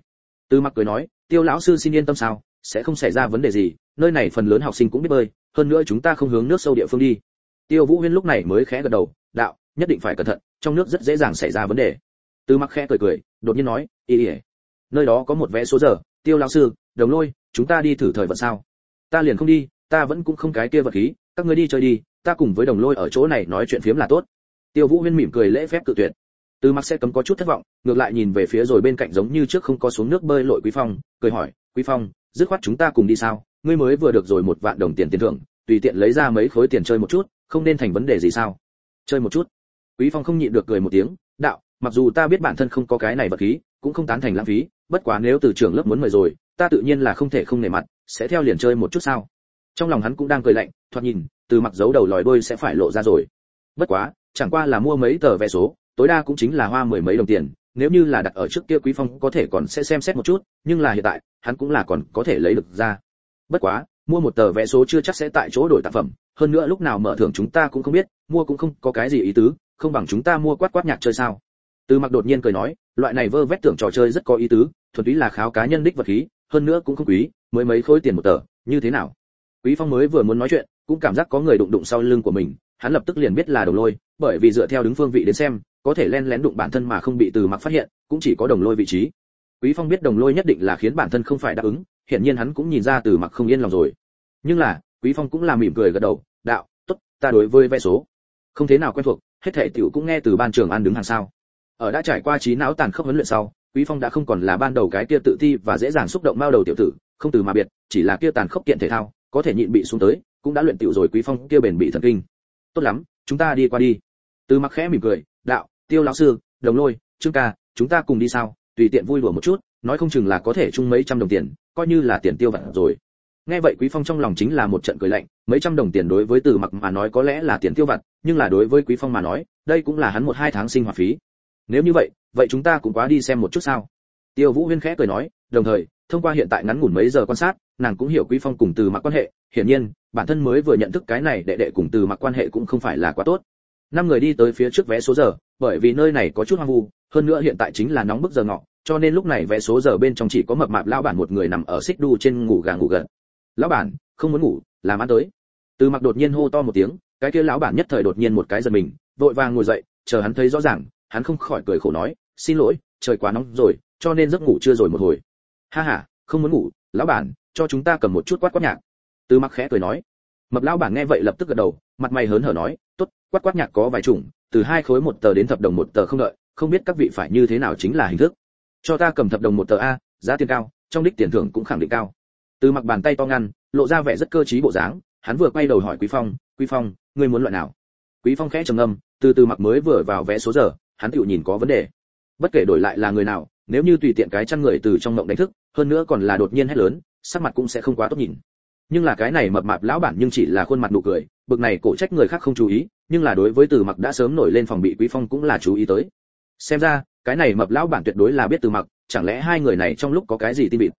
Từ mặc cười nói tiêu lão sư xin yên tâm sao sẽ không xảy ra vấn đề gì nơi này phần lớn học sinh cũng biết bơi hơn nữa chúng ta không hướng nước sâu địa phương đi. Tiêu vũ huyên lúc này mới khẽ gật đầu đạo nhất định phải cẩn thận trong nước rất dễ dàng xảy ra vấn đề từ mặc khẽ cười cười đột nhiên nói ý y, nơi đó có một vé số giờ tiêu lão sư đồng lôi chúng ta đi thử thời vận sao? Ta liền không đi ta vẫn cũng không cái kia vật khí các ngươi đi chơi đi ta cùng với đồng lôi ở chỗ này nói chuyện phiếm là tốt. Tiêu vũ huyên mỉm cười lễ phép cự tuyệt. Từ mặc sẽ cấm có chút thất vọng ngược lại nhìn về phía rồi bên cạnh giống như trước không có xuống nước bơi lội quý phong cười hỏi quý phong dứt khoát chúng ta cùng đi sao? Ngươi mới vừa được rồi một vạn đồng tiền tiền thưởng tùy tiện lấy ra mấy khối tiền chơi một chút không nên thành vấn đề gì sao? Chơi một chút. Quý phong không nhịn được cười một tiếng đạo mặc dù ta biết bản thân không có cái này vật khí, cũng không tán thành lãng phí, bất quá nếu từ trưởng lớp muốn mời rồi, ta tự nhiên là không thể không nể mặt, sẽ theo liền chơi một chút sao? Trong lòng hắn cũng đang cười lạnh, thoạt nhìn, từ mặc dấu đầu lòi đôi sẽ phải lộ ra rồi. Bất quá, chẳng qua là mua mấy tờ vé số, tối đa cũng chính là hoa mười mấy đồng tiền, nếu như là đặt ở trước kia quý phong có thể còn sẽ xem xét một chút, nhưng là hiện tại, hắn cũng là còn có thể lấy được ra. Bất quá, mua một tờ vé số chưa chắc sẽ tại chỗ đổi tác phẩm, hơn nữa lúc nào mở thưởng chúng ta cũng không biết, mua cũng không có cái gì ý tứ, không bằng chúng ta mua quát quát nhạc chơi sao? Từ mặc đột nhiên cười nói, loại này vơ vét tưởng trò chơi rất có ý tứ, thuần túy là kháo cá nhân đích vật khí, hơn nữa cũng không quý, mới mấy khối tiền một tờ, như thế nào? Quý phong mới vừa muốn nói chuyện, cũng cảm giác có người đụng đụng sau lưng của mình, hắn lập tức liền biết là đồng lôi, bởi vì dựa theo đứng phương vị đến xem, có thể len lén đụng bản thân mà không bị từ mặc phát hiện, cũng chỉ có đồng lôi vị trí. Quý phong biết đồng lôi nhất định là khiến bản thân không phải đáp ứng hiện nhiên hắn cũng nhìn ra từ mặc không yên lòng rồi. Nhưng là, quý phong cũng là mỉm cười gật đầu, đạo, tốt, ta đối với vé số. Không thế nào quen thuộc, hết thảy tiểu cũng nghe từ ban trường an đứng hàng sao ở đã trải qua trí não tàn khốc huấn luyện sau, quý phong đã không còn là ban đầu cái kia tự ti và dễ dàng xúc động bao đầu tiểu tử, không từ mà biệt, chỉ là kia tàn khốc kiện thể thao, có thể nhịn bị xuống tới, cũng đã luyện tiểu rồi quý phong kia bền bị thần kinh. Tốt lắm, chúng ta đi qua đi. Từ mặc khẽ mỉm cười, đạo, tiêu lão sư, đồng lôi, trương ca, chúng ta cùng đi sao? Tùy tiện vui đùa một chút, nói không chừng là có thể chung mấy trăm đồng tiền, coi như là tiền tiêu vặt rồi. Nghe vậy quý phong trong lòng chính là một trận cười lạnh, mấy trăm đồng tiền đối với từ mặc mà nói có lẽ là tiền tiêu vặt, nhưng là đối với quý phong mà nói, đây cũng là hắn một hai tháng sinh hoạt phí nếu như vậy vậy chúng ta cũng quá đi xem một chút sao? Tiêu vũ huyên khẽ cười nói, đồng thời, thông qua hiện tại ngắn ngủn mấy giờ quan sát, nàng cũng hiểu quý phong cùng từ mặc quan hệ. Hiển nhiên, bản thân mới vừa nhận thức cái này đệ đệ cùng từ mặc quan hệ cũng không phải là quá tốt. Năm người đi tới phía trước vé số giờ, bởi vì nơi này có chút hoang vu, hơn nữa hiện tại chính là nóng bức giờ ngọ, cho nên lúc này vé số giờ bên trong chỉ có mập mạp lão bản một người nằm ở xích đu trên ngủ gà ngủ gật. Lão bản, không muốn ngủ, làm ăn tới. Từ mặc đột nhiên hô to một tiếng, cái kia lão bản nhất thời đột nhiên một cái giật mình, vội vàng ngồi dậy, chờ hắn thấy rõ ràng hắn không khỏi cười khổ nói, xin lỗi, trời quá nóng rồi, cho nên giấc ngủ chưa rồi một hồi. Ha ha, không muốn ngủ, lão bản, cho chúng ta cầm một chút quát quát nhạc. Từ mặc khẽ cười nói. Mập lão bản nghe vậy lập tức gật đầu, mặt mày hớn hở nói, tốt, quát quát nhạc có vài chủng, từ hai khối một tờ đến thập đồng một tờ không đợi, không biết các vị phải như thế nào chính là hình thức. Cho ta cầm thập đồng một tờ a, giá tiền cao, trong đích tiền thưởng cũng khẳng định cao. Từ mặc bàn tay to ngăn, lộ ra vẻ rất cơ trí bộ dáng, hắn vừa quay đầu hỏi quý phong quý phong, ngươi muốn loại nào? Quý phong khẽ trầm ngâm, từ từ mặc mới vừa vào vẽ số giờ hắn tựu nhìn có vấn đề. Bất kể đổi lại là người nào, nếu như tùy tiện cái chăn người từ trong mộng đánh thức, hơn nữa còn là đột nhiên hét lớn, sắc mặt cũng sẽ không quá tốt nhìn. Nhưng là cái này mập mạp lão bản nhưng chỉ là khuôn mặt nụ cười, bực này cổ trách người khác không chú ý, nhưng là đối với từ mặc đã sớm nổi lên phòng bị quý phong cũng là chú ý tới. Xem ra, cái này mập lão bản tuyệt đối là biết từ mặc, chẳng lẽ hai người này trong lúc có cái gì tin vịt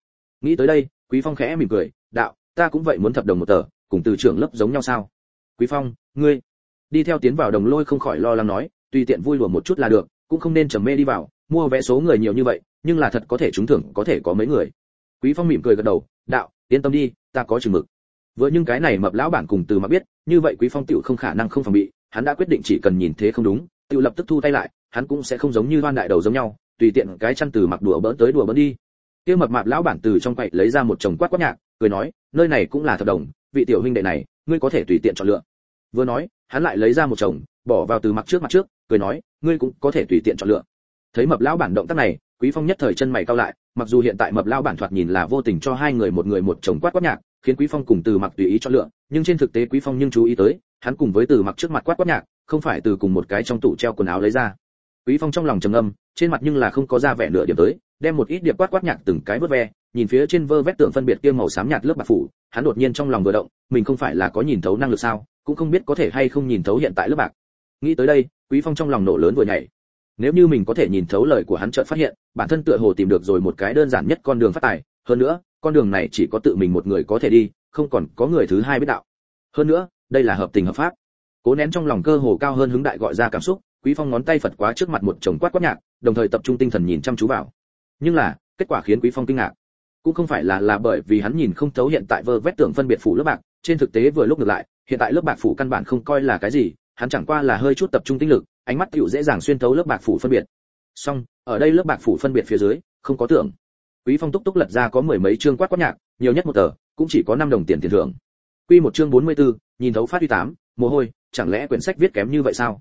nghĩ tới đây, quý phong khẽ mỉm cười, đạo, ta cũng vậy muốn thập đồng một tờ, cùng từ trưởng lớp giống nhau sao? Quý phong, ngươi. Đi theo tiến vào đồng lôi không khỏi lo lắng nói tùy tiện vui lùa một chút là được, cũng không nên trầm mê đi vào, mua vé số người nhiều như vậy, nhưng là thật có thể trúng thưởng, có thể có mấy người. Quý phong mỉm cười gật đầu, đạo, yên tâm đi, ta có chừng mực. Vừa những cái này mập lão bản cùng từ mà biết, như vậy quý phong tiểu không khả năng không phòng bị, hắn đã quyết định chỉ cần nhìn thế không đúng, tiểu lập tức thu tay lại, hắn cũng sẽ không giống như hoan đại đầu giống nhau, tùy tiện cái chăn từ mặc đùa bỡn tới đùa bỡn đi. Kia mập mạp lão bản từ trong quậy lấy ra một chồng quát quát nhạc, cười nói, nơi này cũng là thập đồng, vị tiểu huynh đệ này, ngươi có thể tùy tiện chọn lựa. Vừa nói, hắn lại lấy ra một chồng bỏ vào từ mặc trước mặt trước, cười nói, ngươi cũng có thể tùy tiện chọn lựa. Thấy mập lão bản động tác này, quý phong nhất thời chân mày cao lại, mặc dù hiện tại mập lão bản thoạt nhìn là vô tình cho hai người một người một chồng quát quát nhạc, khiến quý phong cùng từ mặc tùy ý chọn lựa, nhưng trên thực tế quý phong nhưng chú ý tới, hắn cùng với từ mặc trước mặt quát quát nhạc, không phải từ cùng một cái trong tủ treo quần áo lấy ra. Quý phong trong lòng trầm ngâm, trên mặt nhưng là không có ra vẻ nửa điểm tới, đem một ít điệp quát quát nhạc từng cái vớt ve, nhìn phía trên vơ vét tượng phân biệt kia màu xám nhạt lớp bạc phủ, hắn đột nhiên trong lòng vừa động, mình không phải là có nhìn thấu năng lực sao, cũng không biết có thể hay không nhìn thấu hiện tại lớp bạc nghĩ tới đây, quý phong trong lòng nổ lớn vừa nhảy. Nếu như mình có thể nhìn thấu lời của hắn chợt phát hiện, bản thân tựa hồ tìm được rồi một cái đơn giản nhất con đường phát tài. Hơn nữa, con đường này chỉ có tự mình một người có thể đi, không còn có người thứ hai biết đạo. Hơn nữa, đây là hợp tình hợp pháp. Cố nén trong lòng cơ hồ cao hơn hứng đại gọi ra cảm xúc, quý phong ngón tay phật quá trước mặt một chồng quát quát nhạc, đồng thời tập trung tinh thần nhìn chăm chú vào. Nhưng là, kết quả khiến quý phong kinh ngạc. Cũng không phải là là bởi vì hắn nhìn không thấu hiện tại vơ vét tưởng phân biệt phủ lớp bạc, trên thực tế vừa lúc ngược lại, hiện tại lớp bạc phủ căn bản không coi là cái gì hắn chẳng qua là hơi chút tập trung tinh lực ánh mắt tựu dễ dàng xuyên thấu lớp bạc phủ phân biệt. Song ở đây lớp bạc phủ phân biệt phía dưới không có tưởng quý phong túc túc lật ra có mười mấy chương quát quát nhạc nhiều nhất một tờ cũng chỉ có năm đồng tiền tiền thưởng. Quy một chương 44, nhìn thấu phát huy tám mồ hôi chẳng lẽ quyển sách viết kém như vậy sao?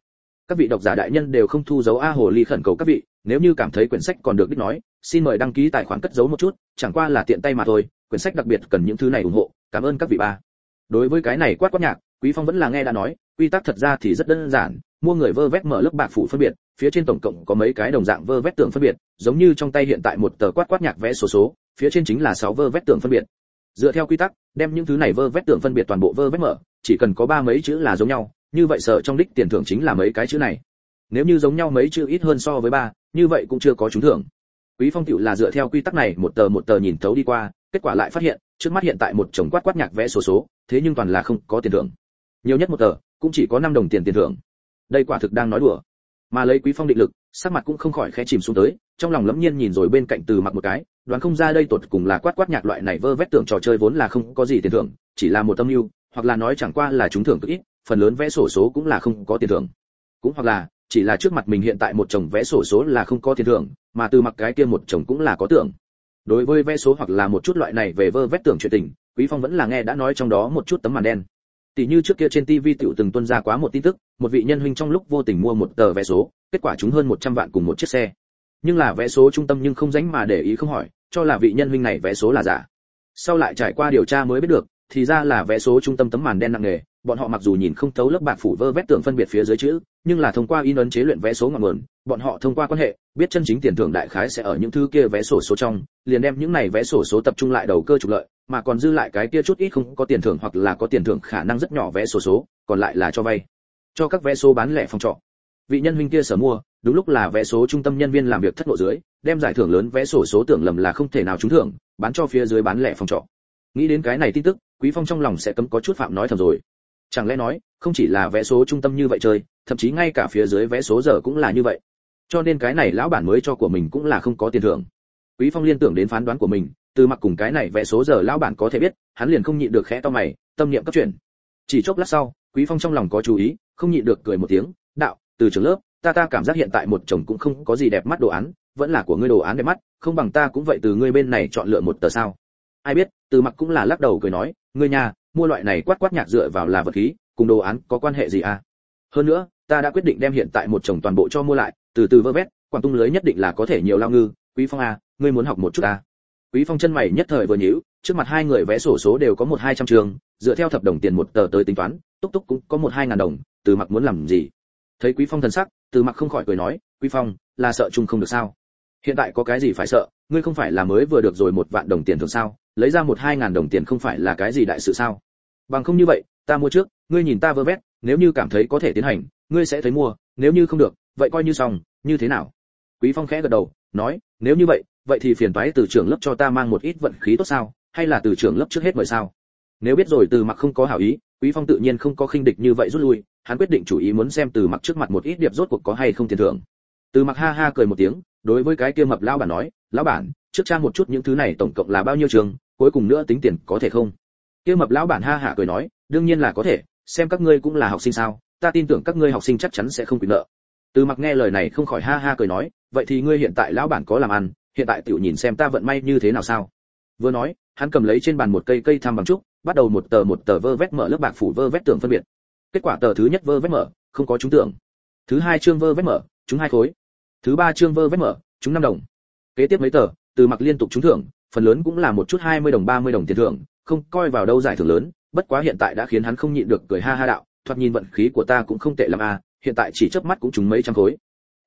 Các vị độc giả đại nhân đều không thu dấu a hồ ly khẩn cầu các vị nếu như cảm thấy quyển sách còn được đích nói xin mời đăng ký tài khoản cất giấu một chút chẳng qua là tiện tay mà thôi quyển sách đặc biệt cần những thứ này ủng hộ cảm ơn các vị ba. Đối với cái này quát quát nhạc quý phong vẫn là nghe đã nói quy tắc thật ra thì rất đơn giản, mua người vơ vét mở lớp bạc phủ phân biệt, phía trên tổng cộng có mấy cái đồng dạng vơ vét tường phân biệt, giống như trong tay hiện tại một tờ quát quát nhạc vẽ số số, phía trên chính là sáu vơ vét tường phân biệt. Dựa theo quy tắc, đem những thứ này vơ vét tường phân biệt toàn bộ vơ vét mở, chỉ cần có ba mấy chữ là giống nhau, như vậy sợ trong đích tiền thưởng chính là mấy cái chữ này. Nếu như giống nhau mấy chữ ít hơn so với ba, như vậy cũng chưa có trúng thưởng. Quý phong tiểu là dựa theo quy tắc này một tờ một tờ nhìn thấu đi qua, kết quả lại phát hiện, trước mắt hiện tại một chồng quát quát nhạc vẽ số số, thế nhưng toàn là không có tiền thưởng. Nhiều nhất một tờ cũng chỉ có 5 đồng tiền tiền thưởng. Đây quả thực đang nói đùa. Mà lấy quý phong định lực, sắc mặt cũng không khỏi khẽ chìm xuống tới, trong lòng lẫm nhiên nhìn rồi bên cạnh từ mặc một cái, đoán không ra đây tột cùng là quát quát nhạc loại này vơ vét tưởng trò chơi vốn là không có gì tiền thưởng, chỉ là một tâm lưu hoặc là nói chẳng qua là chúng thưởng cực ít, phần lớn vẽ sổ số cũng là không có tiền thưởng. Cũng hoặc là, chỉ là trước mặt mình hiện tại một chồng vẽ sổ số là không có tiền thưởng, mà từ mặc cái kia một chồng cũng là có tưởng. Đối với vẽ số hoặc là một chút loại này về vơ vét tưởng chuyện tình, quý phong vẫn là nghe đã nói trong đó một chút tấm màn đen tỷ như trước kia trên TV tiểu từng tuân ra quá một tin tức, một vị nhân huynh trong lúc vô tình mua một tờ vé số, kết quả chúng hơn 100 vạn cùng một chiếc xe. Nhưng là vé số trung tâm nhưng không dánh mà để ý không hỏi, cho là vị nhân huynh này vé số là giả. Sau lại trải qua điều tra mới biết được, thì ra là vé số trung tâm tấm màn đen nặng nề, bọn họ mặc dù nhìn không thấu lớp bạc phủ vơ vét tưởng phân biệt phía dưới chữ, nhưng là thông qua in ấn chế luyện vé số ngọn nguồn, bọn họ thông qua quan hệ, biết chân chính tiền thưởng đại khái sẽ ở những thứ kia vé sổ số trong, liền đem những này vé sổ số tập trung lại đầu cơ trục lợi, mà còn dư lại cái kia chút ít không có tiền thưởng hoặc là có tiền thưởng khả năng rất nhỏ vé sổ số, còn lại là cho vay. Cho các vé số bán lẻ phòng trọ. Vị nhân huynh kia sở mua, đúng lúc là vé số trung tâm nhân viên làm việc thất ngộ dưới, đem giải thưởng lớn vé sổ số tưởng lầm là không thể nào trúng thưởng, bán cho phía dưới bán lẻ phòng trọ. Nghĩ đến cái này tin tức, Quý Phong trong lòng sẽ cấm có chút phạm nói thầm rồi. Chẳng lẽ nói, không chỉ là vé số trung tâm như vậy chơi, thậm chí ngay cả phía dưới vé số giờ cũng là như vậy. Cho nên cái này lão bản mới cho của mình cũng là không có tiền thưởng. Quý Phong liên tưởng đến phán đoán của mình, từ mặc cùng cái này vẽ số giờ lão bản có thể biết, hắn liền không nhịn được khẽ to mày, tâm niệm cấp chuyển. Chỉ chốc lát sau, quý phong trong lòng có chú ý, không nhịn được cười một tiếng, đạo, từ trường lớp, ta ta cảm giác hiện tại một chồng cũng không có gì đẹp mắt đồ án, vẫn là của ngươi đồ án đẹp mắt, không bằng ta cũng vậy từ ngươi bên này chọn lựa một tờ sao. Ai biết, từ mặc cũng là lắc đầu cười nói, ngươi nhà, mua loại này quát quát nhạc dựa vào là vật khí, cùng đồ án có quan hệ gì à? Hơn nữa, ta đã quyết định đem hiện tại một chồng toàn bộ cho mua lại, từ từ vơ vét, quảng tung lưới nhất định là có thể nhiều lao ngư, quý phong à ngươi muốn học một chút à? Quý Phong chân mày nhất thời vừa nhíu, trước mặt hai người vẽ sổ số đều có một hai trăm trường, dựa theo thập đồng tiền một tờ tới tính toán, túc túc cũng có một hai ngàn đồng, Từ Mặc muốn làm gì? Thấy Quý Phong thần sắc, Từ Mặc không khỏi cười nói, "Quý Phong, là sợ chung không được sao? Hiện tại có cái gì phải sợ, ngươi không phải là mới vừa được rồi một vạn đồng tiền thường sao, lấy ra một hai ngàn đồng tiền không phải là cái gì đại sự sao? Bằng không như vậy, ta mua trước, ngươi nhìn ta vơ vét, nếu như cảm thấy có thể tiến hành, ngươi sẽ thấy mua, nếu như không được, vậy coi như xong, như thế nào?" Quý Phong khẽ gật đầu, nói, "Nếu như vậy, vậy thì phiền toái từ trưởng lớp cho ta mang một ít vận khí tốt sao, hay là từ trưởng lớp trước hết mời sao? Nếu biết rồi từ mặc không có hảo ý, quý phong tự nhiên không có khinh địch như vậy rút lui, hắn quyết định chủ ý muốn xem từ mặc trước mặt một ít điệp rốt cuộc có hay không tiền thưởng. Từ mặc ha ha cười một tiếng, đối với cái kia mập lão bản nói, lão bản, trước trang một chút những thứ này tổng cộng là bao nhiêu trường, cuối cùng nữa tính tiền có thể không? Kia mập lão bản ha ha cười nói, đương nhiên là có thể, xem các ngươi cũng là học sinh sao, ta tin tưởng các ngươi học sinh chắc chắn sẽ không bị nợ. Từ mặc nghe lời này không khỏi ha ha cười nói, vậy thì ngươi hiện tại lão bản có làm ăn hiện tại tiểu nhìn xem ta vận may như thế nào sao? Vừa nói, hắn cầm lấy trên bàn một cây cây tham bằng trúc, bắt đầu một tờ một tờ vơ vét mở lớp bạc phủ vơ vét tưởng phân biệt. Kết quả tờ thứ nhất vơ vét mở, không có trúng tưởng thứ hai chương vơ vét mở, trúng hai khối. Thứ ba chương vơ vét mở, trúng năm đồng. Kế tiếp mấy tờ, từ mặc liên tục trúng thưởng, phần lớn cũng là một chút 20 đồng 30 đồng tiền thưởng, không coi vào đâu giải thưởng lớn, bất quá hiện tại đã khiến hắn không nhịn được cười ha ha đạo, thoạt nhìn vận khí của ta cũng không tệ lắm à hiện tại chỉ chớp mắt cũng trúng mấy trăm khối.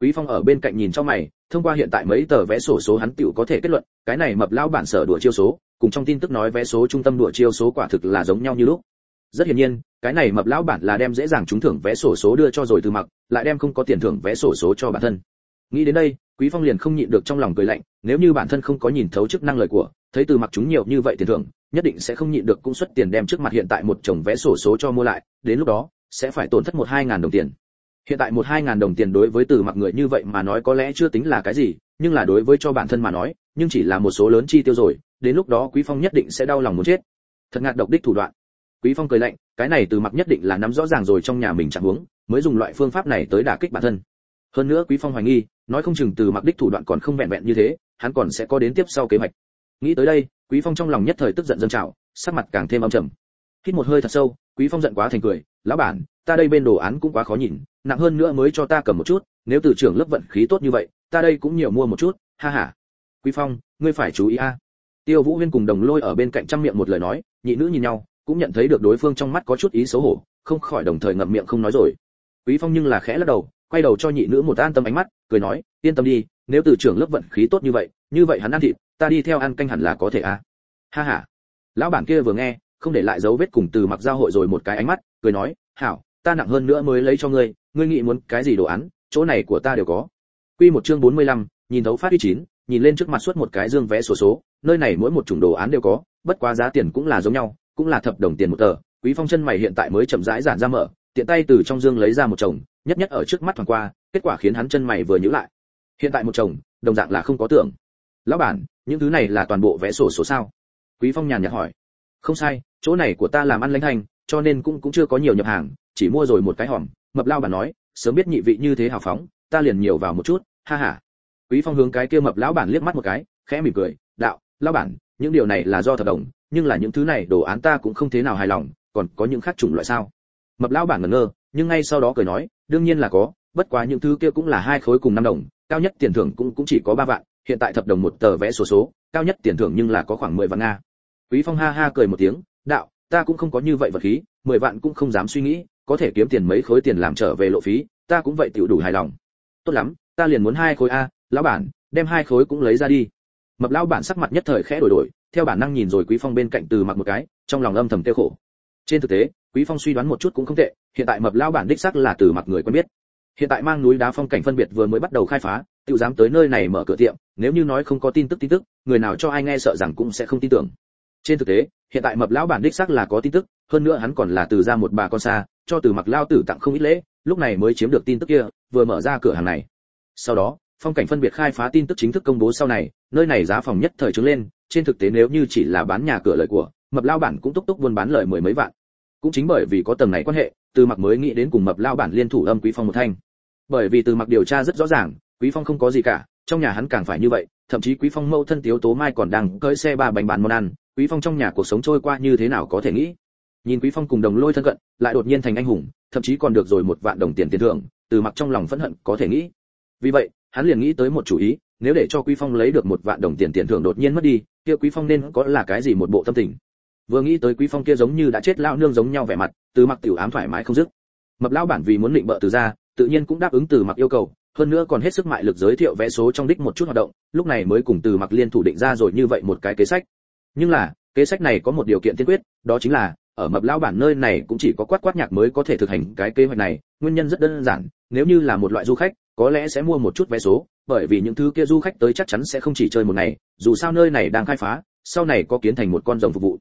Quý Phong ở bên cạnh nhìn cho mày, thông qua hiện tại mấy tờ vé sổ số hắn tiểu có thể kết luận, cái này mập lao bản sở đùa chiêu số, cùng trong tin tức nói vé số trung tâm đùa chiêu số quả thực là giống nhau như lúc. Rất hiển nhiên, cái này mập lão bản là đem dễ dàng trúng thưởng vé sổ số đưa cho rồi từ mặc, lại đem không có tiền thưởng vé sổ số cho bản thân. Nghĩ đến đây, Quý Phong liền không nhịn được trong lòng cười lạnh, nếu như bản thân không có nhìn thấu chức năng lời của, thấy từ mặc chúng nhiều như vậy tiền thưởng, nhất định sẽ không nhịn được cũng xuất tiền đem trước mặt hiện tại một chồng vé sổ số cho mua lại, đến lúc đó sẽ phải tổn thất một hai ngàn đồng tiền hiện tại một hai ngàn đồng tiền đối với từ mặc người như vậy mà nói có lẽ chưa tính là cái gì, nhưng là đối với cho bản thân mà nói, nhưng chỉ là một số lớn chi tiêu rồi, đến lúc đó quý phong nhất định sẽ đau lòng muốn chết. Thật ngạt độc đích thủ đoạn. Quý phong cười lạnh, cái này từ mặc nhất định là nắm rõ ràng rồi trong nhà mình chẳng uống mới dùng loại phương pháp này tới đả kích bản thân. Hơn nữa quý phong hoài nghi, nói không chừng từ mặc đích thủ đoạn còn không vẹn vẹn như thế, hắn còn sẽ có đến tiếp sau kế hoạch. Nghĩ tới đây, quý phong trong lòng nhất thời tức giận dâng trào, sắc mặt càng thêm âm trầm. Hít một hơi thật sâu, quý phong giận quá thành cười lão bản, ta đây bên đồ án cũng quá khó nhìn, nặng hơn nữa mới cho ta cầm một chút, nếu từ trưởng lớp vận khí tốt như vậy, ta đây cũng nhiều mua một chút, ha ha. Quý phong, ngươi phải chú ý a. Tiêu vũ huyên cùng đồng lôi ở bên cạnh trăm miệng một lời nói, nhị nữ nhìn nhau, cũng nhận thấy được đối phương trong mắt có chút ý xấu hổ, không khỏi đồng thời ngậm miệng không nói rồi. Quý phong nhưng là khẽ lắc đầu, quay đầu cho nhị nữ một an tâm ánh mắt, cười nói, yên tâm đi, nếu từ trưởng lớp vận khí tốt như vậy như vậy hắn ăn thịt, ta đi theo ăn canh hẳn là có thể à ha ha. Lão bản kia vừa nghe, không để lại dấu vết cùng từ mặc giao hội rồi một cái ánh mắt cười nói hảo ta nặng hơn nữa mới lấy cho ngươi ngươi nghĩ muốn cái gì đồ án chỗ này của ta đều có. Quy một chương 45, nhìn thấu phát uy chín nhìn lên trước mặt suốt một cái dương vẽ số số nơi này mỗi một chủng đồ án đều có bất quá giá tiền cũng là giống nhau cũng là thập đồng tiền một tờ. Quý phong chân mày hiện tại mới chậm rãi giản ra mở tiện tay từ trong dương lấy ra một chồng nhất nhất ở trước mắt thoáng qua kết quả khiến hắn chân mày vừa nhíu lại. Hiện tại một chồng đồng dạng là không có tưởng. Lão bản những thứ này là toàn bộ vẽ sổ số sao? Quý phong nhàn nhạt hỏi. Không sai chỗ này của ta làm ăn lãnh hành cho nên cũng cũng chưa có nhiều nhập hàng, chỉ mua rồi một cái hòm. Mập lao bản nói, sớm biết nhị vị như thế hào phóng, ta liền nhiều vào một chút. Ha ha. Quý phong hướng cái kia mập lão bản liếc mắt một cái, khẽ mỉm cười, đạo, lão bản, những điều này là do thập đồng, nhưng là những thứ này đồ án ta cũng không thế nào hài lòng, còn có những khác chủng loại sao? Mập lão bản ngẩn ngơ, nhưng ngay sau đó cười nói, đương nhiên là có, bất quá những thứ kia cũng là hai khối cùng năm đồng, cao nhất tiền thưởng cũng cũng chỉ có ba vạn, hiện tại thập đồng một tờ vẽ số số, cao nhất tiền thưởng nhưng là có khoảng 10 vạn nga. Quý phong ha ha cười một tiếng, đạo ta cũng không có như vậy vật khí 10 vạn cũng không dám suy nghĩ, có thể kiếm tiền mấy khối tiền làm trở về lộ phí, ta cũng vậy tiểu đủ hài lòng. Tốt lắm, ta liền muốn hai khối a, lão bản, đem hai khối cũng lấy ra đi. Mập lão bản sắc mặt nhất thời khẽ đổi đổi, theo bản năng nhìn rồi quý phong bên cạnh từ mặc một cái, trong lòng âm thầm tiêu khổ. Trên thực tế, quý phong suy đoán một chút cũng không tệ, hiện tại mập lão bản đích xác là từ mặc người quen biết. Hiện tại mang núi đá phong cảnh phân biệt vừa mới bắt đầu khai phá, tiểu dám tới nơi này mở cửa tiệm, nếu như nói không có tin tức tin tức, người nào cho ai nghe sợ rằng cũng sẽ không tin tưởng trên thực tế, hiện tại mập lão bản đích xác là có tin tức, hơn nữa hắn còn là từ ra một bà con xa, cho từ mặc lao tử tặng không ít lễ, lúc này mới chiếm được tin tức kia, vừa mở ra cửa hàng này. Sau đó, phong cảnh phân biệt khai phá tin tức chính thức công bố sau này, nơi này giá phòng nhất thời trứng lên, trên thực tế nếu như chỉ là bán nhà cửa lợi của, mập lao bản cũng túc túc buôn bán lợi mười mấy vạn. Cũng chính bởi vì có tầng này quan hệ, từ mặc mới nghĩ đến cùng mập lao bản liên thủ âm quý phong một thanh. Bởi vì từ mặc điều tra rất rõ ràng, quý phong không có gì cả, trong nhà hắn càng phải như vậy thậm chí quý phong mâu thân tiếu tố mai còn đang cưỡi xe ba bánh bán món ăn. Quý phong trong nhà cuộc sống trôi qua như thế nào có thể nghĩ? Nhìn quý phong cùng đồng lôi thân cận, lại đột nhiên thành anh hùng, thậm chí còn được rồi một vạn đồng tiền tiền thưởng, từ mặc trong lòng phẫn hận có thể nghĩ. Vì vậy, hắn liền nghĩ tới một chủ ý, nếu để cho quý phong lấy được một vạn đồng tiền tiền thưởng đột nhiên mất đi, kia quý phong nên có là cái gì một bộ tâm tình? Vừa nghĩ tới quý phong kia giống như đã chết lao nương giống nhau vẻ mặt, từ mặc tiểu ám thoải mái không dứt. Mập lão bản vì muốn định bợ từ ra tự nhiên cũng đáp ứng từ mặc yêu cầu hơn nữa còn hết sức mại lực giới thiệu vẽ số trong đích một chút hoạt động, lúc này mới cùng từ mặc liên thủ định ra rồi như vậy một cái kế sách. Nhưng là, kế sách này có một điều kiện tiên quyết, đó chính là, ở mập lão bản nơi này cũng chỉ có quát quát nhạc mới có thể thực hành cái kế hoạch này, nguyên nhân rất đơn giản, nếu như là một loại du khách, có lẽ sẽ mua một chút vé số, bởi vì những thứ kia du khách tới chắc chắn sẽ không chỉ chơi một ngày, dù sao nơi này đang khai phá, sau này có kiến thành một con rồng phục vụ.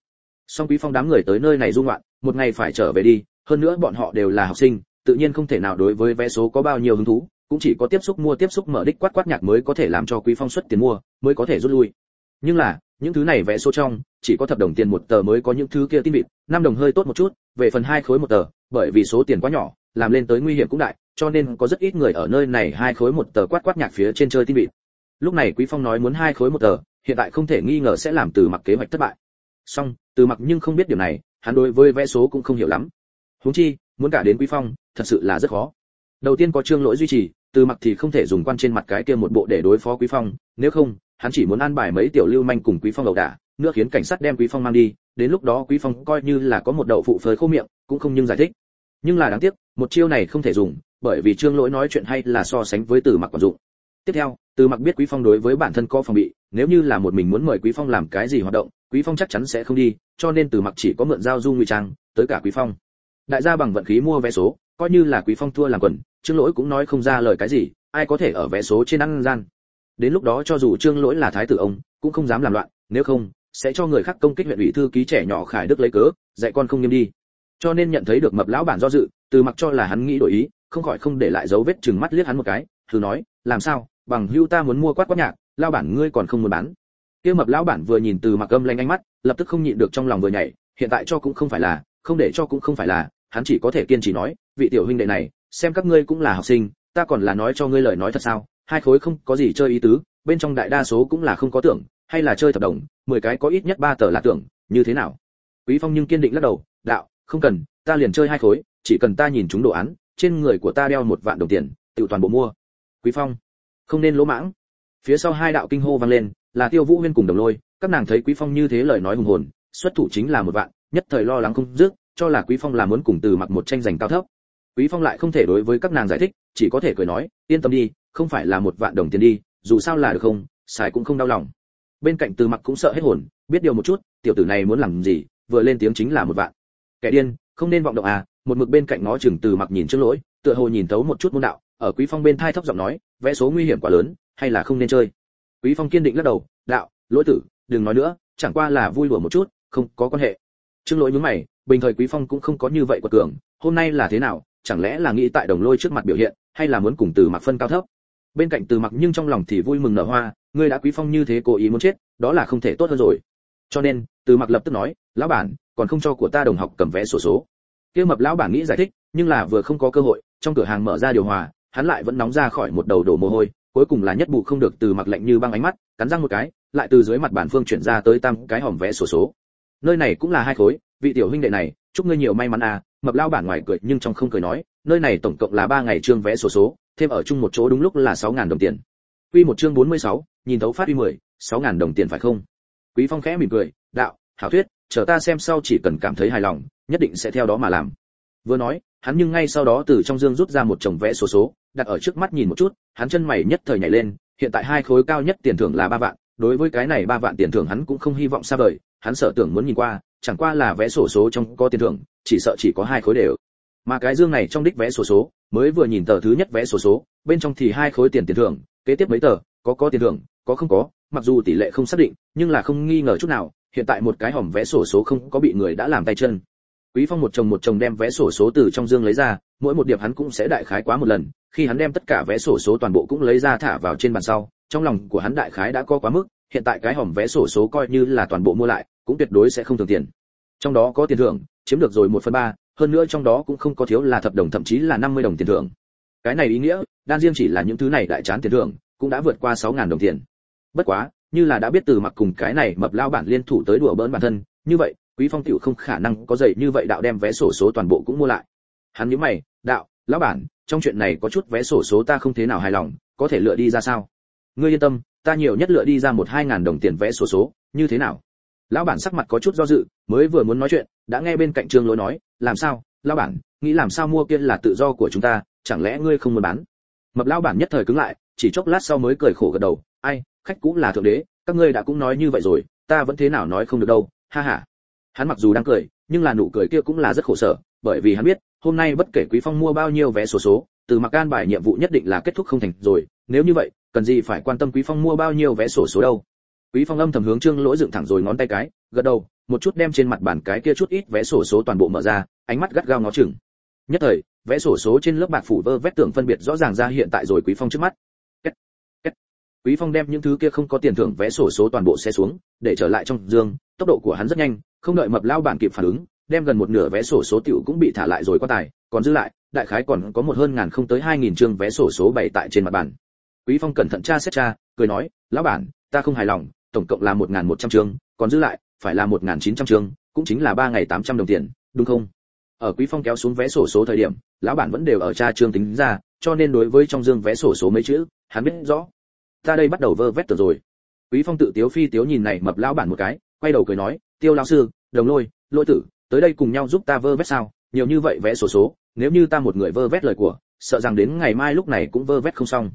Song quý phong đám người tới nơi này du ngoạn, một ngày phải trở về đi, hơn nữa bọn họ đều là học sinh, tự nhiên không thể nào đối với vé số có bao nhiêu hứng thú cũng chỉ có tiếp xúc mua tiếp xúc mở đích quát quát nhạc mới có thể làm cho quý phong xuất tiền mua, mới có thể rút lui. Nhưng là, những thứ này vẽ số trong, chỉ có thập đồng tiền một tờ mới có những thứ kia tin vịt, năm đồng hơi tốt một chút, về phần hai khối một tờ, bởi vì số tiền quá nhỏ, làm lên tới nguy hiểm cũng đại, cho nên có rất ít người ở nơi này hai khối một tờ quát quát nhạc phía trên chơi tin vịt. Lúc này quý phong nói muốn hai khối một tờ, hiện tại không thể nghi ngờ sẽ làm từ mặc kế hoạch thất bại. Song từ mặc nhưng không biết điều này, hắn đối với vẽ số cũng không hiểu lắm. Huống chi, muốn cả đến quý phong, thật sự là rất khó đầu tiên có trương lỗi duy trì, từ mặc thì không thể dùng quan trên mặt cái kia một bộ để đối phó quý phong, nếu không, hắn chỉ muốn an bài mấy tiểu lưu manh cùng quý phong đầu đả, nữa khiến cảnh sát đem quý phong mang đi, đến lúc đó quý phong coi như là có một đậu phụ phơi khô miệng, cũng không nhưng giải thích. Nhưng là đáng tiếc, một chiêu này không thể dùng, bởi vì trương lỗi nói chuyện hay là so sánh với từ mặc còn dụng. Tiếp theo, từ mặc biết quý phong đối với bản thân có phòng bị, nếu như là một mình muốn mời quý phong làm cái gì hoạt động, quý phong chắc chắn sẽ không đi, cho nên từ mặc chỉ có mượn giao du ngụy trang, tới cả quý phong đại gia bằng vận khí mua vé số, coi như là quý phong thua làm quần, trương lỗi cũng nói không ra lời cái gì, ai có thể ở vé số trên ăn gian. Đến lúc đó cho dù trương lỗi là thái tử ông, cũng không dám làm loạn, nếu không, sẽ cho người khác công kích huyện ủy thư ký trẻ nhỏ khải đức lấy cớ, dạy con không nghiêm đi. Cho nên nhận thấy được mập lão bản do dự, từ mặc cho là hắn nghĩ đổi ý, không khỏi không để lại dấu vết chừng mắt liếc hắn một cái, thử nói, làm sao? Bằng hưu ta muốn mua quát quát nhạc lao bản ngươi còn không muốn bán. Kia mập lão bản vừa nhìn từ mặc âm lanh ánh mắt, lập tức không nhịn được trong lòng vừa nhảy, hiện tại cho cũng không phải là, không để cho cũng không phải là hắn chỉ có thể kiên trì nói, vị tiểu huynh đệ này, xem các ngươi cũng là học sinh, ta còn là nói cho ngươi lời nói thật sao? Hai khối không có gì chơi ý tứ, bên trong đại đa số cũng là không có tưởng, hay là chơi thập đồng, mười cái có ít nhất ba tờ là tưởng, như thế nào? Quý phong nhưng kiên định lắc đầu, đạo, không cần, ta liền chơi hai khối, chỉ cần ta nhìn chúng đồ án, trên người của ta đeo một vạn đồng tiền, tự toàn bộ mua. Quý phong, không nên lỗ mãng. Phía sau hai đạo kinh hô vang lên, là tiêu vũ huyên cùng đồng lôi, các nàng thấy quý phong như thế lời nói hùng hồn, xuất thủ chính là một vạn, nhất thời lo lắng không dứt cho là quý phong là muốn cùng từ mặc một tranh giành cao thấp. Quý phong lại không thể đối với các nàng giải thích, chỉ có thể cười nói, yên tâm đi, không phải là một vạn đồng tiền đi, dù sao là được không xài cũng không đau lòng. Bên cạnh từ mặc cũng sợ hết hồn, biết điều một chút, tiểu tử này muốn làm gì, vừa lên tiếng chính là một vạn. Kẻ điên, không nên vọng động à? Một mực bên cạnh nó chừng từ mặc nhìn trước lỗi, tựa hồ nhìn tấu một chút môn đạo, ở quý phong bên thai thấp giọng nói vẽ số nguy hiểm quá lớn, hay là không nên chơi? Quý phong kiên định lắc đầu, đạo, lỗi tử, đừng nói nữa, chẳng qua là vui đùa một chút, không có quan hệ trương lỗi nhướng mày, bình thời quý phong cũng không có như vậy của cường, hôm nay là thế nào, chẳng lẽ là nghĩ tại đồng lôi trước mặt biểu hiện, hay là muốn cùng từ mặc phân cao thấp? Bên cạnh từ mặc nhưng trong lòng thì vui mừng nở hoa ngươi đã quý phong như thế cố ý muốn chết, đó là không thể tốt hơn rồi. Cho nên, từ mặc lập tức nói, lão bản, còn không cho của ta đồng học cầm vé sổ số. Kia mập lão bản nghĩ giải thích, nhưng là vừa không có cơ hội, trong cửa hàng mở ra điều hòa, hắn lại vẫn nóng ra khỏi một đầu đổ mồ hôi, cuối cùng là nhất bù không được từ mặc lạnh như băng ánh mắt, cắn răng một cái, lại từ dưới mặt bản phương chuyển ra tới tam cái hòm vé sổ số nơi này cũng là hai khối vị tiểu huynh đệ này chúc ngươi nhiều may mắn à mập lao bản ngoài cười nhưng trong không cười nói nơi này tổng cộng là ba ngày trương vé sổ số thêm ở chung một chỗ đúng lúc là sáu ngàn đồng tiền. Quy một chương 46, nhìn thấu phát uy mười sáu ngàn đồng tiền phải không? Quý phong khẽ mỉm cười đạo hảo thuyết chờ ta xem sau chỉ cần cảm thấy hài lòng nhất định sẽ theo đó mà làm. Vừa nói hắn nhưng ngay sau đó từ trong dương rút ra một chồng vẽ số số đặt ở trước mắt nhìn một chút hắn chân mày nhất thời nhảy lên hiện tại hai khối cao nhất tiền thưởng là ba vạn đối với cái này ba vạn tiền thưởng hắn cũng không hy vọng xa vời hắn sợ tưởng muốn nhìn qua, chẳng qua là vẽ sổ số trong có tiền thưởng, chỉ sợ chỉ có hai khối đều. Mà cái dương này trong đích vẽ sổ số, mới vừa nhìn tờ thứ nhất vẽ sổ số, bên trong thì hai khối tiền tiền thưởng, kế tiếp mấy tờ, có có tiền thưởng, có không có, mặc dù tỷ lệ không xác định, nhưng là không nghi ngờ chút nào, hiện tại một cái hòm vẽ sổ số không có bị người đã làm tay chân. Quý phong một chồng một chồng đem vẽ sổ số từ trong dương lấy ra, mỗi một điệp hắn cũng sẽ đại khái quá một lần, khi hắn đem tất cả vẽ sổ số toàn bộ cũng lấy ra thả vào trên bàn sau, trong lòng của hắn đại khái đã có quá mức hiện tại cái hòm vé sổ số coi như là toàn bộ mua lại, cũng tuyệt đối sẽ không thường tiền. Trong đó có tiền thưởng, chiếm được rồi một phần ba, hơn nữa trong đó cũng không có thiếu là thập đồng thậm chí là 50 đồng tiền thưởng. Cái này ý nghĩa, đan riêng chỉ là những thứ này đại chán tiền thưởng, cũng đã vượt qua 6000 đồng tiền. Bất quá, như là đã biết từ mặc cùng cái này mập lao bản liên thủ tới đùa bỡn bản thân, như vậy, quý phong tiểu không khả năng có dậy như vậy đạo đem vé sổ số toàn bộ cũng mua lại. Hắn nhíu mày, đạo, lão bản, trong chuyện này có chút vé sổ số ta không thế nào hài lòng, có thể lựa đi ra sao? Ngươi yên tâm ta nhiều nhất lựa đi ra một hai ngàn đồng tiền vé sổ số, như thế nào? Lão bản sắc mặt có chút do dự, mới vừa muốn nói chuyện, đã nghe bên cạnh trương lỗi nói, làm sao? Lão bản, nghĩ làm sao mua kia là tự do của chúng ta, chẳng lẽ ngươi không muốn bán? Mập lão bản nhất thời cứng lại, chỉ chốc lát sau mới cười khổ gật đầu, ai, khách cũng là thượng đế, các ngươi đã cũng nói như vậy rồi, ta vẫn thế nào nói không được đâu, ha ha. Hắn mặc dù đang cười, nhưng là nụ cười kia cũng là rất khổ sở, bởi vì hắn biết, hôm nay bất kể quý phong mua bao nhiêu vé số số, từ mặc can bài nhiệm vụ nhất định là kết thúc không thành rồi, nếu như vậy cần gì phải quan tâm quý phong mua bao nhiêu vé sổ số đâu quý phong âm thầm hướng trương lỗi dựng thẳng rồi ngón tay cái, gật đầu, một chút đem trên mặt bàn cái kia chút ít vé sổ số toàn bộ mở ra, ánh mắt gắt gao ngó chừng nhất thời, vé sổ số trên lớp bạc phủ vơ vét tưởng phân biệt rõ ràng ra hiện tại rồi quý phong trước mắt Kết. Kết. quý phong đem những thứ kia không có tiền thưởng vé sổ số toàn bộ xe xuống, để trở lại trong dương, tốc độ của hắn rất nhanh, không đợi mập lao bản kịp phản ứng, đem gần một nửa vé sổ số tiểu cũng bị thả lại rồi qua tài, còn giữ lại, đại khái còn có một hơn ngàn không tới hai nghìn chương vé sổ số bày tại trên mặt bàn quý phong cẩn thận tra xét tra, cười nói, lão bản, ta không hài lòng, tổng cộng là một ngàn một trăm chương, còn giữ lại, phải là một ngàn chín trăm chương, cũng chính là ba ngày tám trăm đồng tiền, đúng không? Ở quý phong kéo xuống vé sổ số thời điểm, lão bản vẫn đều ở tra chương tính ra, cho nên đối với trong dương vé sổ số mấy chữ, hắn biết rõ. Ta đây bắt đầu vơ vét rồi. Quý phong tự tiếu phi tiếu nhìn này mập lão bản một cái, quay đầu cười nói, tiêu lão sư, đồng lôi lôi tử, tới đây cùng nhau giúp ta vơ vét sao? Nhiều như vậy vé sổ số, nếu như ta một người vơ vét lời của, sợ rằng đến ngày mai lúc này cũng vơ vét không xong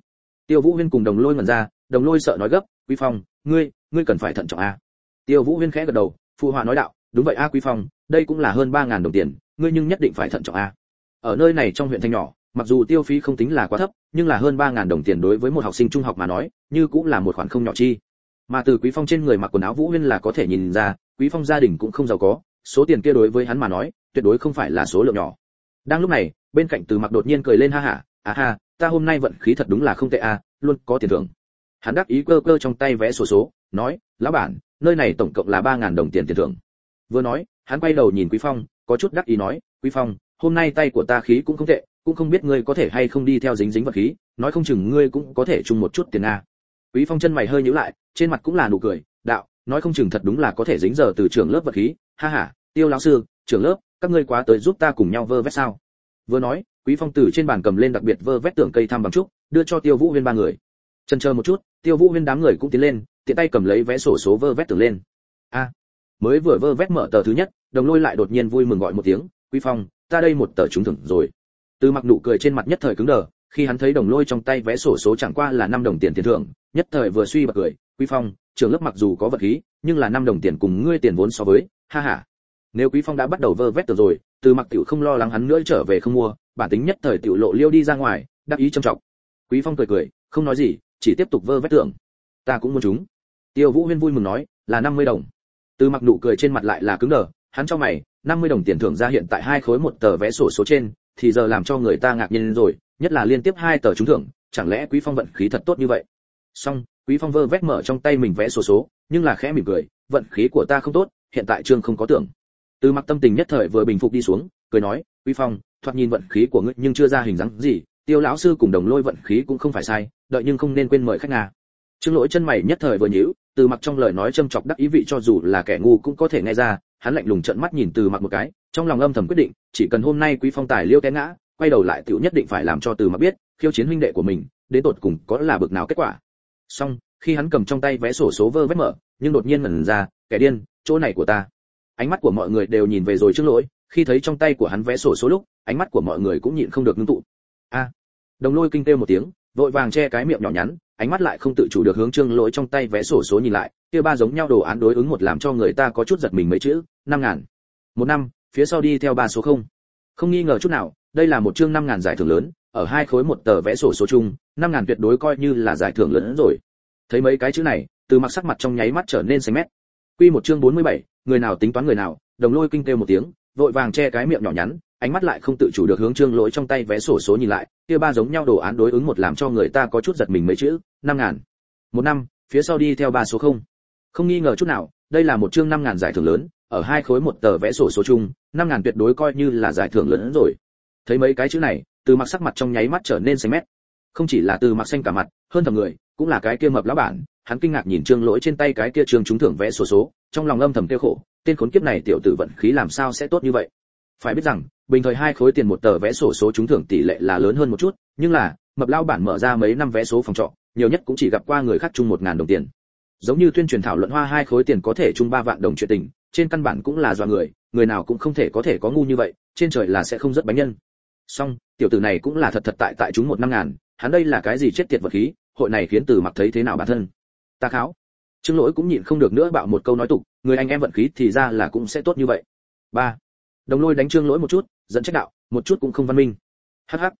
tiêu vũ huyên cùng đồng lôi ngẩn ra, đồng lôi sợ nói gấp, quý phong, ngươi ngươi cần phải thận trọng a. Tiêu vũ huyên khẽ gật đầu, phụ họa nói đạo, đúng vậy a, quý phong, đây cũng là hơn ba ngàn đồng tiền, ngươi nhưng nhất định phải thận trọng a. Ở nơi này trong huyện thanh nhỏ, mặc dù tiêu phí không tính là quá thấp, nhưng là hơn ba ngàn đồng tiền đối với một học sinh trung học mà nói, như cũng là một khoản không nhỏ chi. Mà từ quý phong trên người mặc quần áo vũ huyên là có thể nhìn ra, quý phong gia đình cũng không giàu có, số tiền kia đối với hắn mà nói, tuyệt đối không phải là số lượng nhỏ. Đang lúc này, bên cạnh từ mặc đột nhiên cười lên ha ha à ha ta hôm nay vận khí thật đúng là không tệ a, luôn có tiền thưởng. Hắn đắc ý cơ cơ trong tay vé sổ số, nói, lão bản, nơi này tổng cộng là ba ngàn đồng tiền tiền thưởng. Vừa nói, hắn quay đầu nhìn quý phong, có chút đắc ý nói, quý phong, hôm nay tay của ta khí cũng không tệ, cũng không biết ngươi có thể hay không đi theo dính dính vật khí, nói không chừng ngươi cũng có thể chung một chút tiền a. Quý phong chân mày hơi nhíu lại, trên mặt cũng là nụ cười, đạo, nói không chừng thật đúng là có thể dính giờ từ trường lớp vật khí. Ha ha, tiêu lão sư, trưởng lớp, các ngươi quá tới giúp ta cùng nhau vơ vét sao? Vừa nói quý phong từ trên bàn cầm lên đặc biệt vơ vét tưởng cây thăm bằng trúc, đưa cho tiêu vũ huyên ba người. Chần chờ một chút, tiêu vũ huyên đám người cũng tiến lên, tiện tay cầm lấy vé sổ số vơ vét tưởng lên. A! Mới vừa vơ vét mở tờ thứ nhất, đồng lôi lại đột nhiên vui mừng gọi một tiếng, quý phong, ta đây một tờ trúng thưởng rồi. Từ mặc nụ cười trên mặt nhất thời cứng đờ, khi hắn thấy đồng lôi trong tay vé sổ số chẳng qua là năm đồng tiền tiền thưởng, nhất thời vừa suy bật cười, quý phong trường lớp mặc dù có vật khí, nhưng là năm đồng tiền cùng ngươi tiền vốn so với, ha ha nếu quý phong đã bắt đầu vơ vét từ rồi, từ mặc tiểu không lo lắng hắn nữa trở về không mua, bản tính nhất thời tiểu lộ liêu đi ra ngoài, đắc ý trầm trọng. Quý phong cười cười, không nói gì, chỉ tiếp tục vơ vét tưởng ta cũng muốn chúng. Tiêu vũ huyên vui mừng nói, là 50 đồng. Từ mặc nụ cười trên mặt lại là cứng đờ, hắn cho mày 50 đồng tiền thưởng ra hiện tại hai khối một tờ vé sổ số trên, thì giờ làm cho người ta ngạc nhiên rồi, nhất là liên tiếp hai tờ trúng thưởng, chẳng lẽ quý phong vận khí thật tốt như vậy? Xong, quý phong vơ vét mở trong tay mình vẽ sổ số, nhưng là khẽ mỉm cười, vận khí của ta không tốt, hiện tại trương không có tưởng từ mặc tâm tình nhất thời vừa bình phục đi xuống, cười nói quý phong, thoạt nhìn vận khí của ngươi nhưng chưa ra hình dáng gì, tiêu lão sư cùng đồng lôi vận khí cũng không phải sai, đợi nhưng không nên quên mời khách nga. Trương lỗi chân mày nhất thời vừa nhíu, từ mặc trong lời nói châm chọc đắc ý vị cho dù là kẻ ngu cũng có thể nghe ra, hắn lạnh lùng trợn mắt nhìn từ mặc một cái, trong lòng âm thầm quyết định, chỉ cần hôm nay quý phong tài liêu té ngã, quay đầu lại tiểu nhất định phải làm cho từ mặc biết, khiêu chiến huynh đệ của mình, đến tột cùng có là bực nào kết quả. Xong, khi hắn cầm trong tay vé sổ số vơ vét mở, nhưng đột nhiên ngẩn ra, kẻ điên, chỗ này của ta ánh mắt của mọi người đều nhìn về rồi trước lỗi khi thấy trong tay của hắn vẽ sổ số lúc ánh mắt của mọi người cũng nhịn không được ngưng tụ. A. Đồng lôi kinh kêu một tiếng vội vàng che cái miệng nhỏ nhắn ánh mắt lại không tự chủ được hướng trương lỗi trong tay vẽ sổ số nhìn lại kia ba giống nhau đồ án đối ứng một làm cho người ta có chút giật mình mấy chữ năm ngàn. Một năm phía sau đi theo ba số không. Không nghi ngờ chút nào đây là một chương năm ngàn giải thưởng lớn ở hai khối một tờ vẽ sổ số chung năm ngàn tuyệt đối coi như là giải thưởng lớn rồi. Thấy mấy cái chữ này từ mặc sắc mặt trong nháy mắt trở nên xanh mét. Quy một chương 47, người nào tính toán người nào, đồng lôi kinh kêu một tiếng, vội vàng che cái miệng nhỏ nhắn, ánh mắt lại không tự chủ được hướng trương lỗi trong tay vé sổ số nhìn lại, kia ba giống nhau đồ án đối ứng một làm cho người ta có chút giật mình mấy chữ, năm ngàn. Một năm, phía sau đi theo ba số không. Không nghi ngờ chút nào, đây là một chương năm ngàn giải thưởng lớn, ở hai khối một tờ vẽ sổ số chung, năm ngàn tuyệt đối coi như là giải thưởng lớn hơn rồi. Thấy mấy cái chữ này, từ mặc sắc mặt trong nháy mắt trở nên xanh mét. Không chỉ là từ mặc xanh cả mặt, hơn thầm người, cũng là cái kia mập lão bản hắn kinh ngạc nhìn trương lỗi trên tay cái kia trương trúng thưởng vẽ sổ số, trong lòng âm thầm tiêu khổ, tên khốn kiếp này tiểu tử vận khí làm sao sẽ tốt như vậy? Phải biết rằng, bình thời hai khối tiền một tờ vẽ sổ số trúng thưởng tỷ lệ là lớn hơn một chút, nhưng là, mập lao bản mở ra mấy năm vé số phòng trọ, nhiều nhất cũng chỉ gặp qua người khác chung một ngàn đồng tiền. Giống như tuyên truyền thảo luận hoa hai khối tiền có thể chung ba vạn đồng chuyện tình, trên căn bản cũng là do người người nào cũng không thể có thể có ngu như vậy, trên trời là sẽ không rất bánh nhân. Song tiểu tử này cũng là thật thật tại tại chúng một năm ngàn, hắn đây là cái gì chết tiệt vật khí, hội này khiến từ mặc thấy thế nào bản thân? Ta kháo. Trương lỗi cũng nhịn không được nữa bạo một câu nói tục, người anh em vận khí thì ra là cũng sẽ tốt như vậy. Ba. Đồng lôi đánh trương lỗi một chút, dẫn trách đạo, một chút cũng không văn minh. Hắc hắc.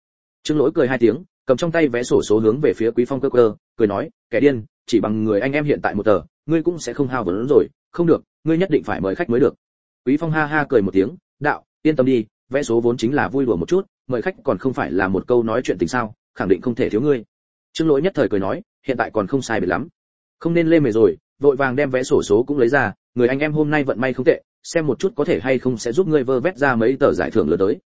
Trương lỗi cười hai tiếng, cầm trong tay vé sổ số hướng về phía quý phong cơ cơ, cười nói, kẻ điên, chỉ bằng người anh em hiện tại một tờ, ngươi cũng sẽ không hao vấn rồi. Không được, ngươi nhất định phải mời khách mới được. Quý phong ha ha cười một tiếng, đạo, yên tâm đi, vé số vốn chính là vui đùa một chút, mời khách còn không phải là một câu nói chuyện tình sao, khẳng định không thể thiếu ngươi. Trương lỗi nhất thời cười nói, hiện tại còn không sai biệt lắm không nên lê mề rồi, vội vàng đem vé sổ số cũng lấy ra, người anh em hôm nay vận may không tệ, xem một chút có thể hay không sẽ giúp ngươi vơ vét ra mấy tờ giải thưởng lớn tới.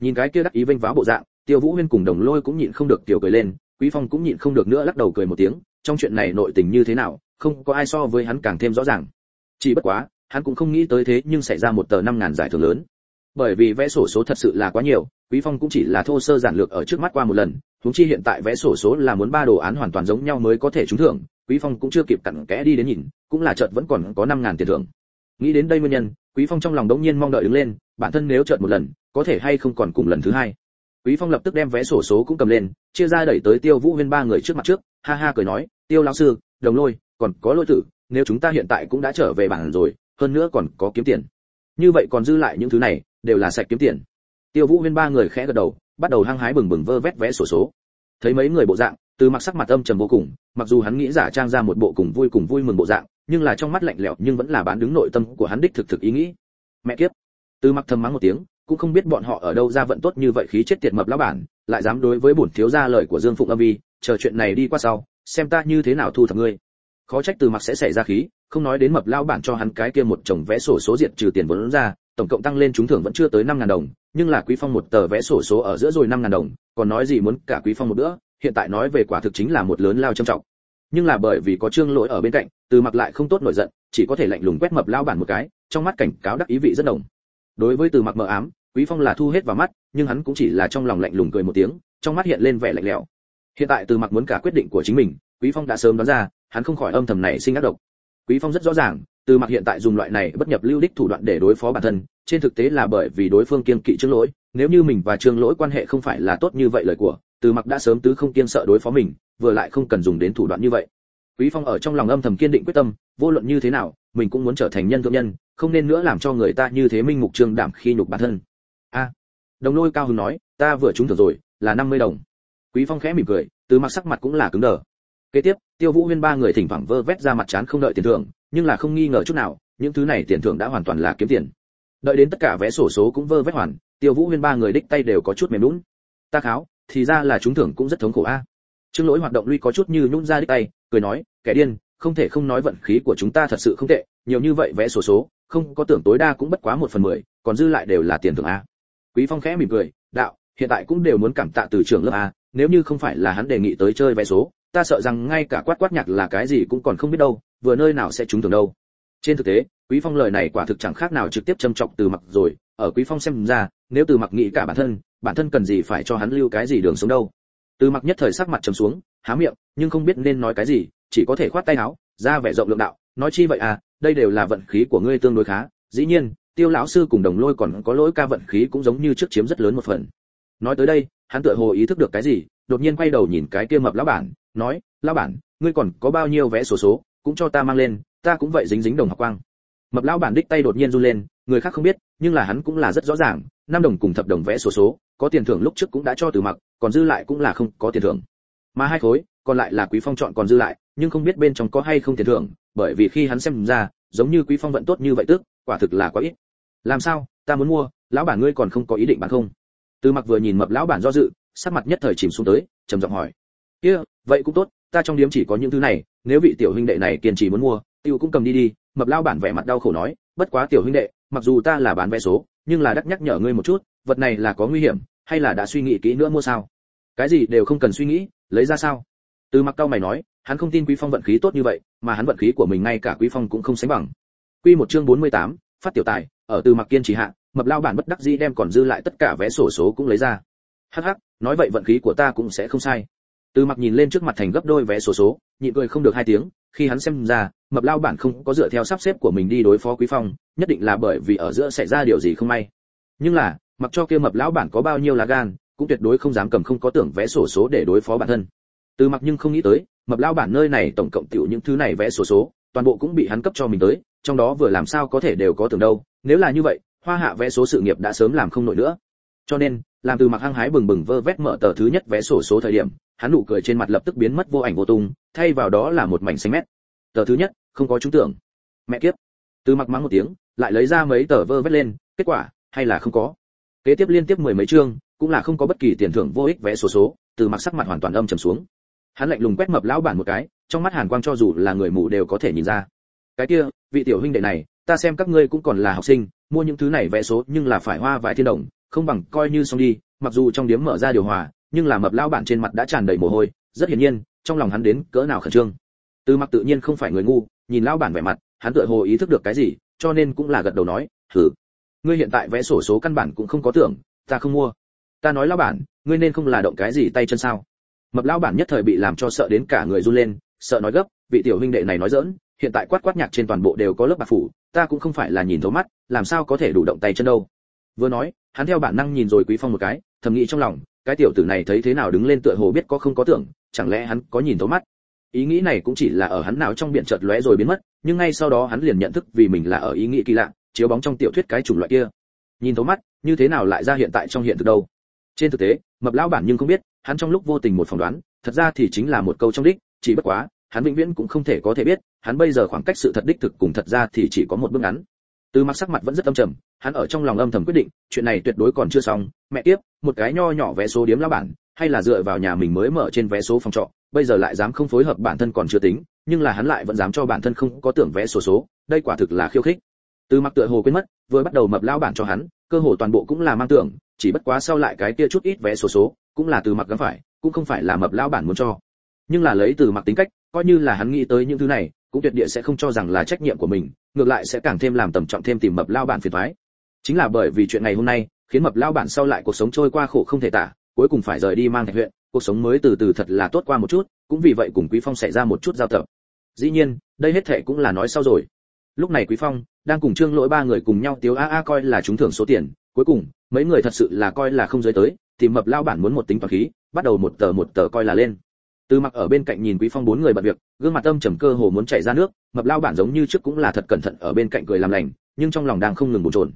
Nhìn cái kia đắc ý vênh váo bộ dạng, tiêu vũ huyên cùng đồng lôi cũng nhịn không được tiểu cười lên, quý phong cũng nhịn không được nữa lắc đầu cười một tiếng, trong chuyện này nội tình như thế nào, không có ai so với hắn càng thêm rõ ràng. Chỉ bất quá, hắn cũng không nghĩ tới thế nhưng xảy ra một tờ năm ngàn giải thưởng lớn. Bởi vì vẽ sổ số thật sự là quá nhiều, quý phong cũng chỉ là thô sơ giản lược ở trước mắt qua một lần, huống chi hiện tại vẽ sổ số là muốn ba đồ án hoàn toàn giống nhau mới có thể trúng thưởng quý phong cũng chưa kịp cặn kẽ đi đến nhìn, cũng là chợt vẫn còn có năm ngàn tiền thưởng. Nghĩ đến đây nguyên nhân, quý phong trong lòng đống nhiên mong đợi đứng lên, bản thân nếu chợt một lần, có thể hay không còn cùng lần thứ hai. Quý phong lập tức đem vé sổ số cũng cầm lên, chia ra đẩy tới tiêu vũ huyên ba người trước mặt trước, ha ha cười nói, tiêu lão sư, đồng lôi, còn có lôi tử, nếu chúng ta hiện tại cũng đã trở về bản rồi, hơn nữa còn có kiếm tiền. Như vậy còn dư lại những thứ này, đều là sạch kiếm tiền. Tiêu vũ huyên ba người khẽ gật đầu, bắt đầu hăng hái bừng bừng vơ vét vé sổ số. Thấy mấy người bộ dạng từ mặc sắc mặt âm trầm vô cùng, mặc dù hắn nghĩ giả trang ra một bộ cùng vui cùng vui mừng bộ dạng, nhưng là trong mắt lạnh lẽo nhưng vẫn là bán đứng nội tâm của hắn đích thực thực ý nghĩ. Mẹ kiếp! Từ mặc thầm mắng một tiếng, cũng không biết bọn họ ở đâu ra vận tốt như vậy khí chết tiệt mập lão bản, lại dám đối với bổn thiếu gia lời của dương phụng âm vi, chờ chuyện này đi qua sau, xem ta như thế nào thu thập ngươi. Khó trách từ mặc sẽ xảy ra khí, không nói đến mập lão bản cho hắn cái kia một chồng vẽ sổ số diện trừ tiền vốn ra, tổng cộng tăng lên trúng thưởng vẫn chưa tới năm ngàn đồng, nhưng là quý phong một tờ vẽ sổ số ở giữa rồi năm ngàn đồng, còn nói gì muốn cả quý phong một bữa hiện tại nói về quả thực chính là một lớn lao trầm trọng. Nhưng là bởi vì có trương lỗi ở bên cạnh, từ mặc lại không tốt nổi giận, chỉ có thể lạnh lùng quét mập lao bản một cái, trong mắt cảnh cáo đắc ý vị rất đồng. Đối với từ mặc mờ ám, quý phong là thu hết vào mắt, nhưng hắn cũng chỉ là trong lòng lạnh lùng cười một tiếng, trong mắt hiện lên vẻ lạnh lẽo. Hiện tại từ mặc muốn cả quyết định của chính mình, quý phong đã sớm đoán ra, hắn không khỏi âm thầm này sinh ác độc. Quý phong rất rõ ràng, từ mặc hiện tại dùng loại này bất nhập lưu đích thủ đoạn để đối phó bản thân, trên thực tế là bởi vì đối phương kiên kỵ trước lỗi, nếu như mình và trương lỗi quan hệ không phải là tốt như vậy lời của từ mặc đã sớm tứ không kiên sợ đối phó mình, vừa lại không cần dùng đến thủ đoạn như vậy. Quý phong ở trong lòng âm thầm kiên định quyết tâm, vô luận như thế nào, mình cũng muốn trở thành nhân thượng nhân, không nên nữa làm cho người ta như thế minh mục trương đảm khi nhục bản thân. A. À, đồng lôi cao hứng nói, ta vừa trúng thưởng rồi, là 50 đồng. Quý phong khẽ mỉm cười, từ mặc sắc mặt cũng là cứng đờ. Kế tiếp, tiêu vũ huyên ba người thỉnh thoảng vơ vét ra mặt chán không đợi tiền thưởng, nhưng là không nghi ngờ chút nào, những thứ này tiền thưởng đã hoàn toàn là kiếm tiền. Đợi đến tất cả vé sổ số cũng vơ vét hoàn, tiêu vũ huyên ba người đích tay đều có chút mềm lún ta kháo thì ra là chúng thưởng cũng rất thống khổ a. Trương lỗi hoạt động lui có chút như nhún ra đích tay, cười nói, kẻ điên, không thể không nói vận khí của chúng ta thật sự không tệ, nhiều như vậy vẽ sổ số, không có tưởng tối đa cũng bất quá một phần mười, còn dư lại đều là tiền thưởng a. Quý phong khẽ mỉm cười, đạo, hiện tại cũng đều muốn cảm tạ từ trưởng lớp a, nếu như không phải là hắn đề nghị tới chơi vẽ số, ta sợ rằng ngay cả quát quát nhạc là cái gì cũng còn không biết đâu, vừa nơi nào sẽ trúng thưởng đâu. Trên thực tế, quý phong lời này quả thực chẳng khác nào trực tiếp châm trọng từ mặc rồi, ở quý phong xem ra, nếu từ mặc nghĩ cả bản thân bản thân cần gì phải cho hắn lưu cái gì đường sống đâu. Từ mặc nhất thời sắc mặt trầm xuống há miệng nhưng không biết nên nói cái gì chỉ có thể khoát tay áo ra vẻ rộng lượng đạo nói chi vậy à đây đều là vận khí của ngươi tương đối khá. Dĩ nhiên tiêu lão sư cùng đồng lôi còn có lỗi ca vận khí cũng giống như trước chiếm rất lớn một phần. Nói tới đây hắn tựa hồ ý thức được cái gì đột nhiên quay đầu nhìn cái kia mập lão bản nói lão bản ngươi còn có bao nhiêu vé sổ số, số cũng cho ta mang lên ta cũng vậy dính dính đồng học quang mập lão bản đích tay đột nhiên run lên người khác không biết nhưng là hắn cũng là rất rõ ràng năm đồng cùng thập đồng vẽ sổ số, số có tiền thưởng lúc trước cũng đã cho từ mặc còn dư lại cũng là không có tiền thưởng. Mà hai khối còn lại là quý phong chọn còn dư lại nhưng không biết bên trong có hay không tiền thưởng bởi vì khi hắn xem ra giống như quý phong vận tốt như vậy tức quả thực là quá ít. Làm sao ta muốn mua lão bản ngươi còn không có ý định bán không? Từ mặc vừa nhìn mập lão bản do dự sắc mặt nhất thời chìm xuống tới trầm giọng hỏi. Kia vậy cũng tốt ta trong điếm chỉ có những thứ này nếu vị tiểu huynh đệ này kiên trì muốn mua tiêu cũng cầm đi đi mập lao bản vẻ mặt đau khổ nói bất quá tiểu huynh đệ mặc dù ta là bán vé số nhưng là đắc nhắc nhở ngươi một chút vật này là có nguy hiểm hay là đã suy nghĩ kỹ nữa mua sao? Cái gì đều không cần suy nghĩ lấy ra sao? Từ mặc cao mày nói hắn không tin quý phong vận khí tốt như vậy mà hắn vận khí của mình ngay cả quý phong cũng không sánh bằng. Quy một chương 48, phát tiểu tài ở từ mặc kiên trì hạ mập lao bản bất đắc dĩ đem còn dư lại tất cả vé sổ số cũng lấy ra. Hắc hắc nói vậy vận khí của ta cũng sẽ không sai từ mặc nhìn lên trước mặt thành gấp đôi vé sổ số nhịn cười không được hai tiếng, khi hắn xem ra, mập lao bản không có dựa theo sắp xếp của mình đi đối phó quý phong, nhất định là bởi vì ở giữa xảy ra điều gì không may. Nhưng là, mặc cho kia mập lão bản có bao nhiêu là gan, cũng tuyệt đối không dám cầm không có tưởng vé sổ số để đối phó bản thân. Từ mặc nhưng không nghĩ tới, mập lão bản nơi này tổng cộng tiểu những thứ này vé sổ số, toàn bộ cũng bị hắn cấp cho mình tới, trong đó vừa làm sao có thể đều có tưởng đâu. Nếu là như vậy, hoa hạ vé số sự nghiệp đã sớm làm không nổi nữa. Cho nên, làm từ mặc hăng hái bừng bừng vơ vét mở tờ thứ nhất vé sổ số thời điểm hắn nụ cười trên mặt lập tức biến mất vô ảnh vô tung, thay vào đó là một mảnh xanh mét. Tờ thứ nhất, không có trúng tưởng. Mẹ kiếp. Từ mặc mắng một tiếng, lại lấy ra mấy tờ vơ vét lên, kết quả, hay là không có. Kế tiếp liên tiếp mười mấy chương, cũng là không có bất kỳ tiền thưởng vô ích vẽ sổ số, từ mặc sắc mặt hoàn toàn âm trầm xuống. Hắn lạnh lùng quét mập lão bản một cái, trong mắt hàn quang cho dù là người mù đều có thể nhìn ra. Cái kia, vị tiểu huynh đệ này, ta xem các ngươi cũng còn là học sinh, mua những thứ này vẽ số nhưng là phải hoa vài thiên đồng, không bằng coi như xong đi, mặc dù trong điếm mở ra điều hòa nhưng là mập lao bản trên mặt đã tràn đầy mồ hôi, rất hiển nhiên, trong lòng hắn đến cỡ nào khẩn trương. Từ mặc tự nhiên không phải người ngu, nhìn lao bản vẻ mặt, hắn tựa hồ ý thức được cái gì, cho nên cũng là gật đầu nói thử ngươi hiện tại vẽ sổ số căn bản cũng không có tưởng, ta không mua. Ta nói lao bản, ngươi nên không là động cái gì tay chân sao? Mập lao bản nhất thời bị làm cho sợ đến cả người run lên, sợ nói gấp, vị tiểu huynh đệ này nói dỡn hiện tại quát quát nhạc trên toàn bộ đều có lớp bạc phủ, ta cũng không phải là nhìn thấu mắt, làm sao có thể đủ động tay chân đâu? Vừa nói, hắn theo bản năng nhìn rồi quý phong một cái, thầm nghĩ trong lòng cái tiểu tử này thấy thế nào đứng lên tựa hồ biết có không có tưởng, chẳng lẽ hắn có nhìn thấu mắt? Ý nghĩ này cũng chỉ là ở hắn nào trong biển chợt lóe rồi biến mất, nhưng ngay sau đó hắn liền nhận thức vì mình là ở ý nghĩ kỳ lạ, chiếu bóng trong tiểu thuyết cái chủng loại kia. Nhìn thấu mắt, như thế nào lại ra hiện tại trong hiện thực đâu? Trên thực tế, mập lão bản nhưng không biết, hắn trong lúc vô tình một phỏng đoán, thật ra thì chính là một câu trong đích, chỉ bất quá, hắn vĩnh viễn cũng không thể có thể biết, hắn bây giờ khoảng cách sự thật đích thực cùng thật ra thì chỉ có một bước ngắn từ Mặc sắc mặt vẫn rất âm trầm, hắn ở trong lòng âm thầm quyết định, chuyện này tuyệt đối còn chưa xong. Mẹ tiếp một cái nho nhỏ vé số điếm lão bản, hay là dựa vào nhà mình mới mở trên vé số phòng trọ, bây giờ lại dám không phối hợp bản thân còn chưa tính, nhưng là hắn lại vẫn dám cho bản thân không có tưởng vé số số, đây quả thực là khiêu khích. Từ mặc tựa hồ quên mất, vừa bắt đầu mập lao bản cho hắn, cơ hồ toàn bộ cũng là mang tưởng, chỉ bất quá sau lại cái kia chút ít vé số số, cũng là từ mặc gắn phải, cũng không phải là mập lao bản muốn cho. Nhưng là lấy từ mặc tính cách, coi như là hắn nghĩ tới những thứ này cũng tuyệt địa sẽ không cho rằng là trách nhiệm của mình, ngược lại sẽ càng thêm làm tầm trọng thêm tìm mập lao bản phiền toái. Chính là bởi vì chuyện ngày hôm nay, khiến mập lao bản sau lại cuộc sống trôi qua khổ không thể tả, cuối cùng phải rời đi mang thạch huyện, cuộc sống mới từ từ thật là tốt qua một chút, cũng vì vậy cùng quý phong xảy ra một chút giao tập. Dĩ nhiên, đây hết thệ cũng là nói sau rồi. Lúc này quý phong đang cùng trương lỗi ba người cùng nhau tiếu a a coi là chúng thưởng số tiền, cuối cùng, mấy người thật sự là coi là không giới tới, tìm mập lao bản muốn một tính toán khí, bắt đầu một tờ một tờ coi là lên từ mặc ở bên cạnh nhìn quý phong bốn người bận việc, gương mặt âm trầm cơ hồ muốn chảy ra nước, mập lao bản giống như trước cũng là thật cẩn thận ở bên cạnh cười làm lành, nhưng trong lòng đang không ngừng bồn chồn.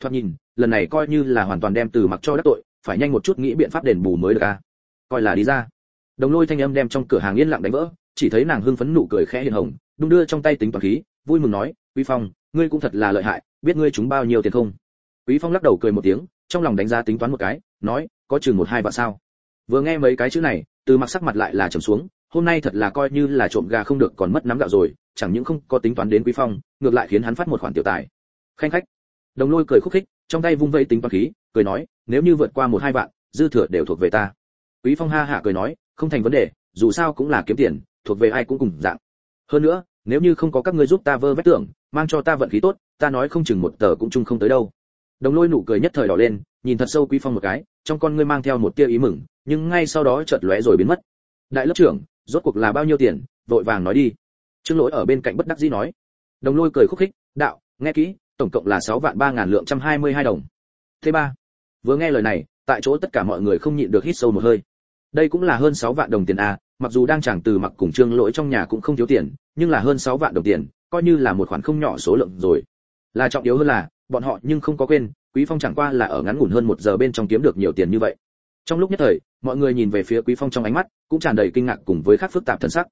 Thoạt nhìn, lần này coi như là hoàn toàn đem từ mặc cho đắc tội, phải nhanh một chút nghĩ biện pháp đền bù mới được a coi là đi ra. Đồng lôi thanh âm đem trong cửa hàng yên lặng đánh vỡ, chỉ thấy nàng hưng phấn nụ cười khẽ hiền hồng, đung đưa trong tay tính toán khí, vui mừng nói, quý phong, ngươi cũng thật là lợi hại, biết ngươi chúng bao nhiêu tiền không? Quý phong lắc đầu cười một tiếng, trong lòng đánh giá tính toán một cái, nói, có chừng một hai vạn sao? Vừa nghe mấy cái chữ này từ mặc sắc mặt lại là trầm xuống, hôm nay thật là coi như là trộm gà không được còn mất nắm gạo rồi, chẳng những không có tính toán đến quý phong, ngược lại khiến hắn phát một khoản tiểu tài. Khanh khách. Đồng lôi cười khúc khích, trong tay vung vây tính toán khí, cười nói, nếu như vượt qua một hai vạn, dư thừa đều thuộc về ta. Quý phong ha hạ cười nói, không thành vấn đề, dù sao cũng là kiếm tiền, thuộc về ai cũng cùng dạng. Hơn nữa, nếu như không có các ngươi giúp ta vơ vét tưởng, mang cho ta vận khí tốt, ta nói không chừng một tờ cũng chung không tới đâu. Đồng lôi nụ cười nhất thời đỏ lên, nhìn thật sâu quý phong một cái, trong con ngươi mang theo một tia ý mừng nhưng ngay sau đó chợt lóe rồi biến mất. Đại lớp trưởng, rốt cuộc là bao nhiêu tiền? Vội vàng nói đi. Trương lỗi ở bên cạnh bất đắc dĩ nói. Đồng lôi cười khúc khích, đạo, nghe kỹ, tổng cộng là sáu vạn ba ngàn lượng trăm hai mươi hai đồng. Thế ba, vừa nghe lời này, tại chỗ tất cả mọi người không nhịn được hít sâu một hơi. Đây cũng là hơn 6 vạn đồng tiền a, mặc dù đang chẳng từ mặc cùng trương lỗi trong nhà cũng không thiếu tiền, nhưng là hơn 6 vạn đồng tiền, coi như là một khoản không nhỏ số lượng rồi. Là trọng yếu hơn là, bọn họ nhưng không có quên, quý phong chẳng qua là ở ngắn ngủn hơn một giờ bên trong kiếm được nhiều tiền như vậy trong lúc nhất thời, mọi người nhìn về phía quý phong trong ánh mắt, cũng tràn đầy kinh ngạc cùng với khác phức tạp thần sắc.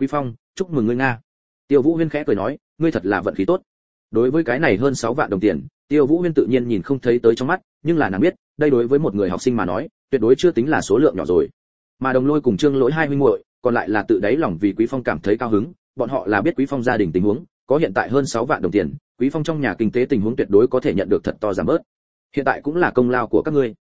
Quý phong, chúc mừng ngươi nga. Tiêu vũ huyên khẽ cười nói, ngươi thật là vận khí tốt. Đối với cái này hơn 6 vạn đồng tiền, tiêu vũ huyên tự nhiên nhìn không thấy tới trong mắt, nhưng là nàng biết, đây đối với một người học sinh mà nói, tuyệt đối chưa tính là số lượng nhỏ rồi. Mà đồng lôi cùng trương lỗi hai huynh muội, còn lại là tự đáy lòng vì quý phong cảm thấy cao hứng, bọn họ là biết quý phong gia đình tình huống, có hiện tại hơn 6 vạn đồng tiền, quý phong trong nhà kinh tế tình huống tuyệt đối có thể nhận được thật to giảm bớt. Hiện tại cũng là công lao của các ngươi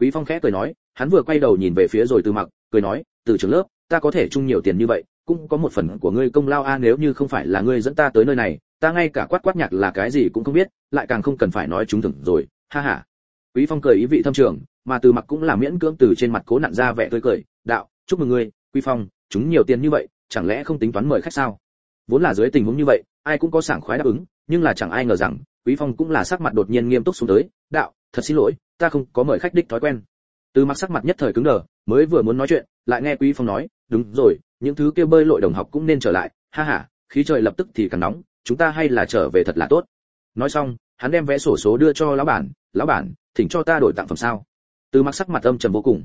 quý phong khẽ cười nói, hắn vừa quay đầu nhìn về phía rồi từ mặc, cười nói, từ trường lớp, ta có thể chung nhiều tiền như vậy, cũng có một phần của ngươi công lao a, nếu như không phải là ngươi dẫn ta tới nơi này, ta ngay cả quát quát nhạc là cái gì cũng không biết, lại càng không cần phải nói chúng thưởng rồi, ha ha. Quý phong cười ý vị thâm trường, mà từ mặc cũng là miễn cưỡng từ trên mặt cố nặn ra vẻ tươi cười, đạo, chúc mừng ngươi, quý phong, chúng nhiều tiền như vậy, chẳng lẽ không tính toán mời khách sao? Vốn là dưới tình huống như vậy, ai cũng có sảng khoái đáp ứng, nhưng là chẳng ai ngờ rằng, quý phong cũng là sắc mặt đột nhiên nghiêm túc xuống tới, đạo, thật xin lỗi ta không có mời khách đích thói quen. Từ mặc sắc mặt nhất thời cứng đờ mới vừa muốn nói chuyện lại nghe quý phong nói đúng rồi những thứ kia bơi lội đồng học cũng nên trở lại. Ha ha khí trời lập tức thì càng nóng chúng ta hay là trở về thật là tốt. Nói xong hắn đem vé sổ số đưa cho lão bản lão bản thỉnh cho ta đổi tặng phẩm sao? Từ mặc sắc mặt âm trầm vô cùng.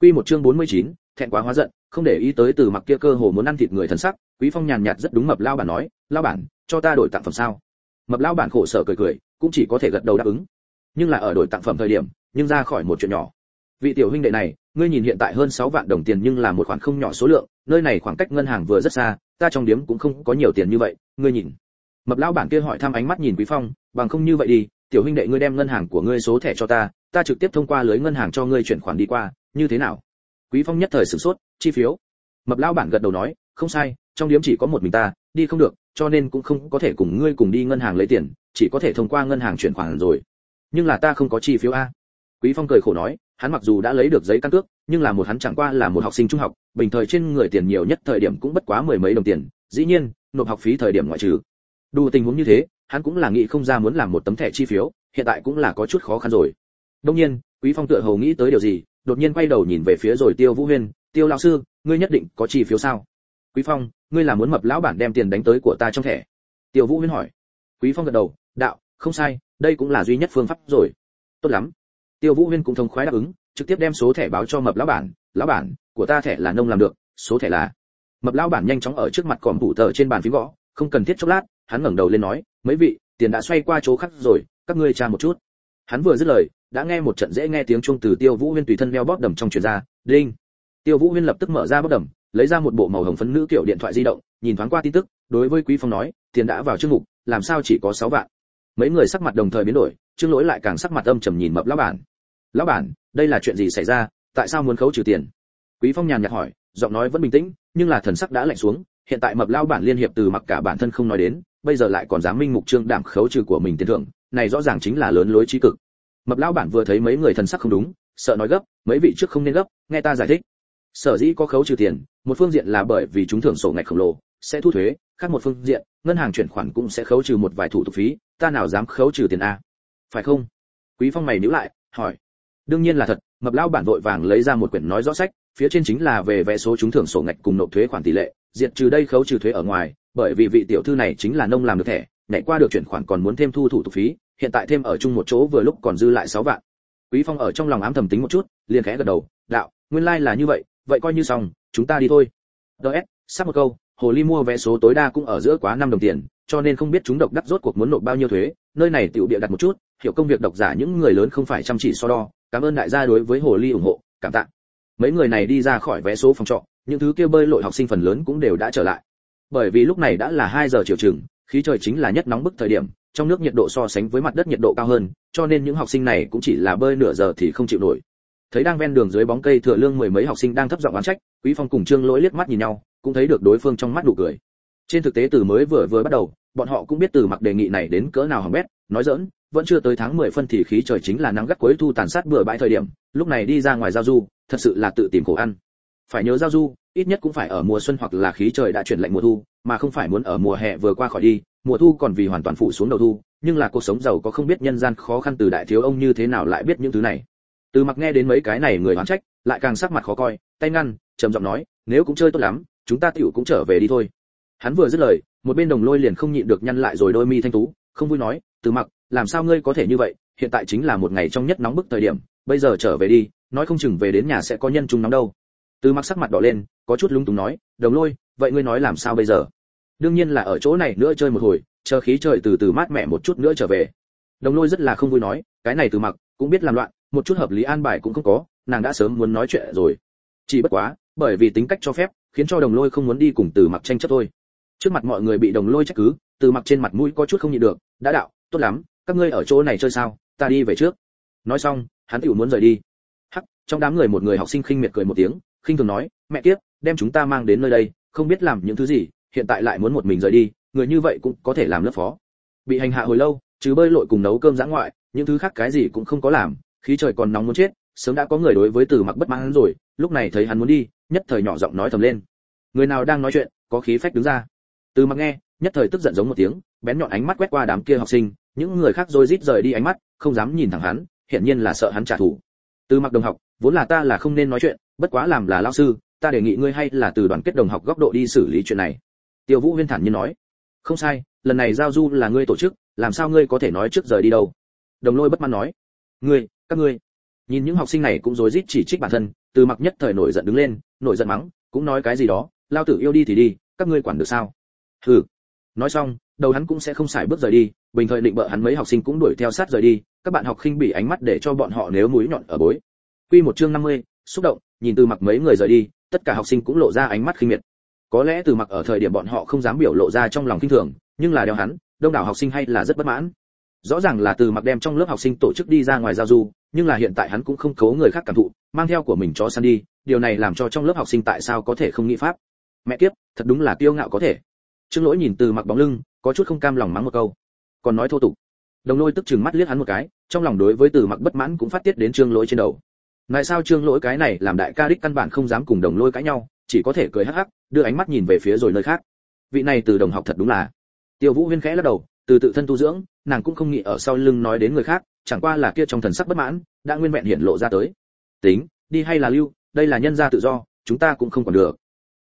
Quy một chương 49, thẹn quá hóa giận không để ý tới từ mặc kia cơ hồ muốn ăn thịt người thần sắc quý phong nhàn nhạt rất đúng mập lao bản nói lao bản cho ta đổi tặng phẩm sao? Mập lao bản khổ sở cười cười cũng chỉ có thể gật đầu đáp ứng nhưng là ở đổi tặng phẩm thời điểm, nhưng ra khỏi một chuyện nhỏ. Vị tiểu huynh đệ này, ngươi nhìn hiện tại hơn 6 vạn đồng tiền nhưng là một khoản không nhỏ số lượng, nơi này khoảng cách ngân hàng vừa rất xa, ta trong điếm cũng không có nhiều tiền như vậy, ngươi nhìn. Mập lão bản kia hỏi thăm ánh mắt nhìn quý phong, bằng không như vậy đi, tiểu huynh đệ ngươi đem ngân hàng của ngươi số thẻ cho ta ta trực tiếp thông qua lưới ngân hàng cho ngươi chuyển khoản đi qua, như thế nào? Quý phong nhất thời sửng sốt, chi phiếu. Mập lão bản gật đầu nói, không sai, trong điếm chỉ có một mình ta, đi không được, cho nên cũng không có thể cùng ngươi cùng đi ngân hàng lấy tiền, chỉ có thể thông qua ngân hàng chuyển khoản rồi nhưng là ta không có chi phiếu a. Quý phong cười khổ nói, hắn mặc dù đã lấy được giấy căn cước, nhưng là một hắn chẳng qua là một học sinh trung học, bình thời trên người tiền nhiều nhất thời điểm cũng bất quá mười mấy đồng tiền, dĩ nhiên, nộp học phí thời điểm ngoại trừ. Đủ tình huống như thế, hắn cũng là nghĩ không ra muốn làm một tấm thẻ chi phiếu, hiện tại cũng là có chút khó khăn rồi. Đông nhiên, quý phong tựa hồ nghĩ tới điều gì, đột nhiên quay đầu nhìn về phía rồi tiêu vũ huyên, tiêu lão sư, ngươi nhất định có chi phiếu sao? Quý phong, ngươi là muốn mập lão bản đem tiền đánh tới của ta trong thẻ? Tiêu vũ huyên hỏi. Quý phong gật đầu, đạo, không sai đây cũng là duy nhất phương pháp rồi. Tốt lắm. Tiêu vũ huyên cũng thông khoái đáp ứng, trực tiếp đem số thẻ báo cho mập lão bản. Lão bản, của ta thẻ là nông làm được, số thẻ là. Mập lão bản nhanh chóng ở trước mặt còm thủ tờ trên bàn phím gõ, không cần thiết chốc lát, hắn ngẩng đầu lên nói, mấy vị, tiền đã xoay qua chỗ khác rồi, các ngươi tra một chút. Hắn vừa dứt lời, đã nghe một trận dễ nghe tiếng chuông từ tiêu vũ huyên tùy thân đeo bóp đầm trong truyền ra, đinh. Tiêu vũ huyên lập tức mở ra bóp đầm, lấy ra một bộ màu hồng phấn nữ kiểu điện thoại di động, nhìn thoáng qua tin tức, đối với quý phong nói, tiền đã vào chương mục, làm sao chỉ có 6 vạn? Mấy người sắc mặt đồng thời biến đổi, trương lỗi lại càng sắc mặt âm trầm nhìn mập lão bản. Lão bản, đây là chuyện gì xảy ra? Tại sao muốn khấu trừ tiền? Quý phong nhàn nhạt hỏi, giọng nói vẫn bình tĩnh, nhưng là thần sắc đã lạnh xuống, hiện tại mập lão bản liên hiệp từ mặc cả bản thân không nói đến, bây giờ lại còn dám minh mục trương đảm khấu trừ của mình tiền thưởng, này rõ ràng chính là lớn lối trí cực. Mập lão bản vừa thấy mấy người thần sắc không đúng, sợ nói gấp, mấy vị trước không nên gấp, nghe ta giải thích. Sở dĩ có khấu trừ tiền, một phương diện là bởi vì chúng thưởng sổ ngạch khổng lồ, sẽ thu thuế, khác một phương diện ngân hàng chuyển khoản cũng sẽ khấu trừ một vài thủ tục phí, ta nào dám khấu trừ tiền a? Phải không? Quý phong mày nhíu lại, hỏi. Đương nhiên là thật, mập lao bản vội vàng lấy ra một quyển nói rõ sách, phía trên chính là về vé số trúng thưởng sổ ngạch cùng nộp thuế khoản tỷ lệ, diệt trừ đây khấu trừ thuế ở ngoài, bởi vì vị tiểu thư này chính là nông làm được thẻ, nhảy qua được chuyển khoản còn muốn thêm thu thủ tục phí, hiện tại thêm ở chung một chỗ vừa lúc còn dư lại 6 vạn. Quý phong ở trong lòng ám thầm tính một chút, liền khẽ gật đầu, đạo, nguyên lai like là như vậy vậy coi như xong, chúng ta đi thôi. Ds sắp một câu hồ ly mua vé số tối đa cũng ở giữa quá 5 đồng tiền, cho nên không biết chúng độc đắc rốt cuộc muốn nộp bao nhiêu thuế. Nơi này tiểu địa đặt một chút, hiểu công việc độc giả những người lớn không phải chăm chỉ so đo. Cảm ơn đại gia đối với hồ ly ủng hộ, cảm tạ. Mấy người này đi ra khỏi vé số phòng trọ, những thứ kia bơi lội học sinh phần lớn cũng đều đã trở lại. Bởi vì lúc này đã là 2 giờ chiều chừng, khí trời chính là nhất nóng bức thời điểm, trong nước nhiệt độ so sánh với mặt đất nhiệt độ cao hơn, cho nên những học sinh này cũng chỉ là bơi nửa giờ thì không chịu nổi. Thấy đang ven đường dưới bóng cây thừa lương mười mấy học sinh đang thấp giọng oán trách, quý phong cùng trương lỗi liếc mắt nhìn nhau cũng thấy được đối phương trong mắt đủ cười. Trên thực tế từ mới vừa vừa bắt đầu, bọn họ cũng biết từ mặc đề nghị này đến cỡ nào hỏng bét, nói dỡn vẫn chưa tới tháng 10 phân thì khí trời chính là nắng gắt cuối thu tàn sát bừa bãi thời điểm, lúc này đi ra ngoài giao du, thật sự là tự tìm khổ ăn. Phải nhớ giao du, ít nhất cũng phải ở mùa xuân hoặc là khí trời đã chuyển lạnh mùa thu, mà không phải muốn ở mùa hè vừa qua khỏi đi, mùa thu còn vì hoàn toàn phụ xuống đầu thu, nhưng là cuộc sống giàu có không biết nhân gian khó khăn từ đại thiếu ông như thế nào lại biết những thứ này. Từ mặc nghe đến mấy cái này người oán trách, lại càng sắc mặt khó coi, tay ngăn, trầm giọng nói, nếu cũng chơi tốt lắm chúng ta tiểu cũng trở về đi thôi. Hắn vừa dứt lời, một bên đồng lôi liền không nhịn được nhăn lại rồi đôi mi thanh tú, không vui nói, từ mặc, làm sao ngươi có thể như vậy? Hiện tại chính là một ngày trong nhất nóng bức thời điểm, bây giờ trở về đi, nói không chừng về đến nhà sẽ có nhân chúng nóng đâu. Từ mặc sắc mặt đỏ lên, có chút lúng túng nói, đồng lôi, vậy ngươi nói làm sao bây giờ? Đương nhiên là ở chỗ này nữa chơi một hồi, chờ khí trời từ từ mát mẻ một chút nữa trở về. Đồng lôi rất là không vui nói, cái này từ mặc, cũng biết làm loạn, một chút hợp lý an bài cũng không có, nàng đã sớm muốn nói chuyện rồi. Chỉ bất quá, bởi vì tính cách cho phép khiến cho đồng lôi không muốn đi cùng từ mặc tranh chấp thôi. Trước mặt mọi người bị đồng lôi trách cứ, từ mặc trên mặt mũi có chút không nhịn được, đã đạo, tốt lắm, các ngươi ở chỗ này chơi sao? Ta đi về trước. Nói xong, hắn tiểu muốn rời đi. Hắc, trong đám người một người học sinh khinh miệt cười một tiếng, khinh thường nói, mẹ kiếp, đem chúng ta mang đến nơi đây, không biết làm những thứ gì, hiện tại lại muốn một mình rời đi, người như vậy cũng có thể làm lớp phó. Bị hành hạ hồi lâu chứ bơi lội cùng nấu cơm giã ngoại, những thứ khác cái gì cũng không có làm, khí trời còn nóng muốn chết, sớm đã có người đối với từ mặc bất mãn rồi, lúc này thấy hắn muốn đi nhất thời nhỏ giọng nói thầm lên. Người nào đang nói chuyện, có khí phách đứng ra. Từ mặc nghe, nhất thời tức giận giống một tiếng, bén nhọn ánh mắt quét qua đám kia học sinh, những người khác rồi rít rời đi ánh mắt, không dám nhìn thẳng hắn, hiển nhiên là sợ hắn trả thù. Từ mặc đồng học, vốn là ta là không nên nói chuyện, bất quá làm là lao sư, ta đề nghị ngươi hay là từ đoàn kết đồng học góc độ đi xử lý chuyện này. Tiêu vũ huyên thản nhiên nói. Không sai, lần này giao du là ngươi tổ chức, làm sao ngươi có thể nói trước rời đi đâu? Đồng lôi bất mãn nói. Ngươi, các ngươi. Nhìn những học sinh này cũng rối rít chỉ trích bản thân từ mặc nhất thời nổi giận đứng lên nổi giận mắng cũng nói cái gì đó lao tử yêu đi thì đi các ngươi quản được sao? Hừ. Nói xong đầu hắn cũng sẽ không xài bước rời đi bình thời định bợ hắn mấy học sinh cũng đuổi theo sát rời đi các bạn học khinh bỉ ánh mắt để cho bọn họ nếu mũi nhọn ở bối. Quy một chương 50, xúc động nhìn từ mặc mấy người rời đi tất cả học sinh cũng lộ ra ánh mắt khinh miệt. Có lẽ từ mặc ở thời điểm bọn họ không dám biểu lộ ra trong lòng kinh thường nhưng là đeo hắn đông đảo học sinh hay là rất bất mãn rõ ràng là từ mặc đem trong lớp học sinh tổ chức đi ra ngoài giao du, nhưng là hiện tại hắn cũng không cấu người khác cảm thụ, mang theo của mình cho săn đi, điều này làm cho trong lớp học sinh tại sao có thể không nghĩ pháp? Mẹ kiếp, thật đúng là kiêu ngạo có thể. Trương lỗi nhìn từ mặc bóng lưng, có chút không cam lòng mắng một câu. Còn nói thô tục. Đồng lôi tức chừng mắt liếc hắn một cái, trong lòng đối với từ mặc bất mãn cũng phát tiết đến trương lỗi trên đầu. Tại sao trương lỗi cái này làm đại ca đích căn bản không dám cùng đồng lôi cãi nhau, chỉ có thể cười hắc hắc, đưa ánh mắt nhìn về phía rồi nơi khác. Vị này từ đồng học thật đúng là. Tiêu vũ huyên khẽ lắc đầu từ tự thân tu dưỡng, nàng cũng không nghĩ ở sau lưng nói đến người khác, chẳng qua là kia trong thần sắc bất mãn, đã nguyên vẹn hiện lộ ra tới. Tính, đi hay là lưu, đây là nhân gia tự do, chúng ta cũng không còn được.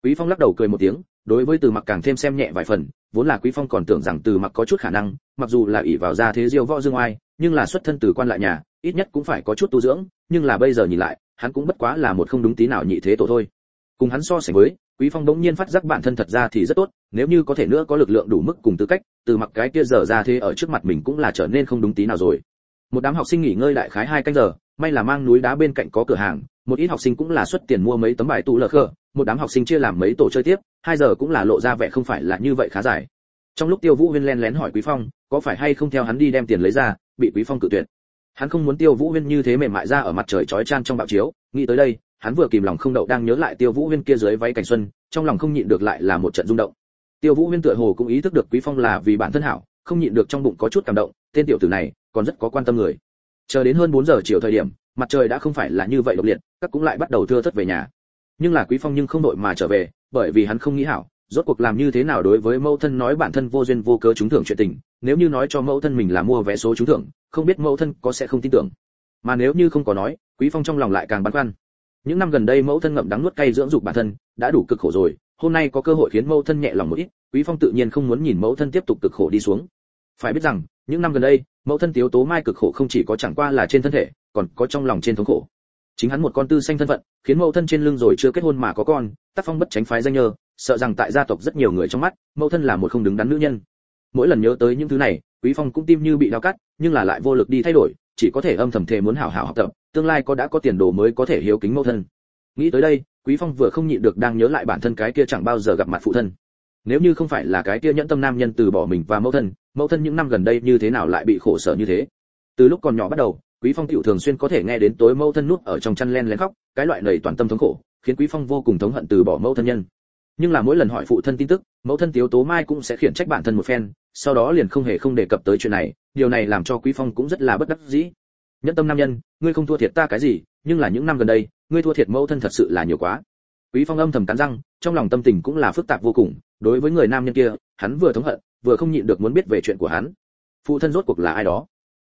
Quý phong lắc đầu cười một tiếng, đối với từ mặc càng thêm xem nhẹ vài phần, vốn là quý phong còn tưởng rằng từ mặc có chút khả năng, mặc dù là ỷ vào gia thế diêu võ dương oai, nhưng là xuất thân từ quan lại nhà, ít nhất cũng phải có chút tu dưỡng, nhưng là bây giờ nhìn lại, hắn cũng bất quá là một không đúng tí nào nhị thế tổ thôi cùng hắn so sánh với, quý phong đống nhiên phát giác bản thân thật ra thì rất tốt, nếu như có thể nữa có lực lượng đủ mức cùng tư cách, từ mặc cái kia giờ ra thế ở trước mặt mình cũng là trở nên không đúng tí nào rồi. Một đám học sinh nghỉ ngơi đại khái hai canh giờ, may là mang núi đá bên cạnh có cửa hàng, một ít học sinh cũng là xuất tiền mua mấy tấm bài tụ lờ khờ, một đám học sinh chia làm mấy tổ chơi tiếp, hai giờ cũng là lộ ra vẻ không phải là như vậy khá dài. Trong lúc tiêu vũ huyên len lén hỏi quý phong, có phải hay không theo hắn đi đem tiền lấy ra, bị quý phong cự tuyệt. Hắn không muốn tiêu vũ huyên như thế mềm mại ra ở mặt trời chói chan trong bạo chiếu, nghĩ tới đây hắn vừa kìm lòng không đậu đang nhớ lại tiêu vũ huyên kia dưới váy cảnh xuân, trong lòng không nhịn được lại là một trận rung động. Tiêu vũ huyên tựa hồ cũng ý thức được quý phong là vì bản thân hảo, không nhịn được trong bụng có chút cảm động, tên tiểu tử này còn rất có quan tâm người. Chờ đến hơn 4 giờ chiều thời điểm, mặt trời đã không phải là như vậy độc liệt, các cũng lại bắt đầu thưa thất về nhà. Nhưng là quý phong nhưng không đội mà trở về, bởi vì hắn không nghĩ hảo, rốt cuộc làm như thế nào đối với mẫu thân nói bản thân vô duyên vô cớ trúng thưởng chuyện tình, nếu như nói cho mẫu thân mình là mua vé số trúng thưởng, không biết mẫu thân có sẽ không tin tưởng. Mà nếu như không có nói, quý phong trong lòng lại càng băn khoăn những năm gần đây mẫu thân ngậm đắng nuốt cay dưỡng dục bản thân, đã đủ cực khổ rồi, hôm nay có cơ hội khiến mẫu thân nhẹ lòng một ít, quý phong tự nhiên không muốn nhìn mẫu thân tiếp tục cực khổ đi xuống. Phải biết rằng, những năm gần đây, mẫu thân tiếu tố mai cực khổ không chỉ có chẳng qua là trên thân thể, còn có trong lòng trên thống khổ. Chính hắn một con tư xanh thân phận, khiến mẫu thân trên lưng rồi chưa kết hôn mà có con, tác phong bất tránh phái danh nhơ sợ rằng tại gia tộc rất nhiều người trong mắt, mẫu thân là một không đứng đắn nữ nhân. Mỗi lần nhớ tới những thứ này, quý phong cũng tim như bị đau cắt, nhưng là lại vô lực đi thay đổi, chỉ có thể âm thầm thề muốn hảo hảo học tập tương lai có đã có tiền đồ mới có thể hiếu kính mẫu thân. Nghĩ tới đây, quý phong vừa không nhịn được đang nhớ lại bản thân cái kia chẳng bao giờ gặp mặt phụ thân. Nếu như không phải là cái kia nhẫn tâm nam nhân từ bỏ mình và mẫu thân mẫu thân những năm gần đây như thế nào lại bị khổ sở như thế? Từ lúc còn nhỏ bắt đầu, quý phong tiểu thường xuyên có thể nghe đến tối mẫu thân nuốt ở trong chăn len lén khóc, cái loại lầy toàn tâm thống khổ, khiến quý phong vô cùng thống hận từ bỏ mẫu thân nhân. Nhưng là mỗi lần hỏi phụ thân tin tức, mẫu thân tiếu tố mai cũng sẽ khiển trách bản thân một phen, sau đó liền không hề không đề cập tới chuyện này, điều này làm cho quý phong cũng rất là bất đắc dĩ nhẫn tâm nam nhân, ngươi không thua thiệt ta cái gì, nhưng là những năm gần đây, ngươi thua thiệt mẫu thân thật sự là nhiều quá. Quý phong âm thầm cắn răng, trong lòng tâm tình cũng là phức tạp vô cùng, đối với người nam nhân kia, hắn vừa thống hận, vừa không nhịn được muốn biết về chuyện của hắn. Phụ thân rốt cuộc là ai đó?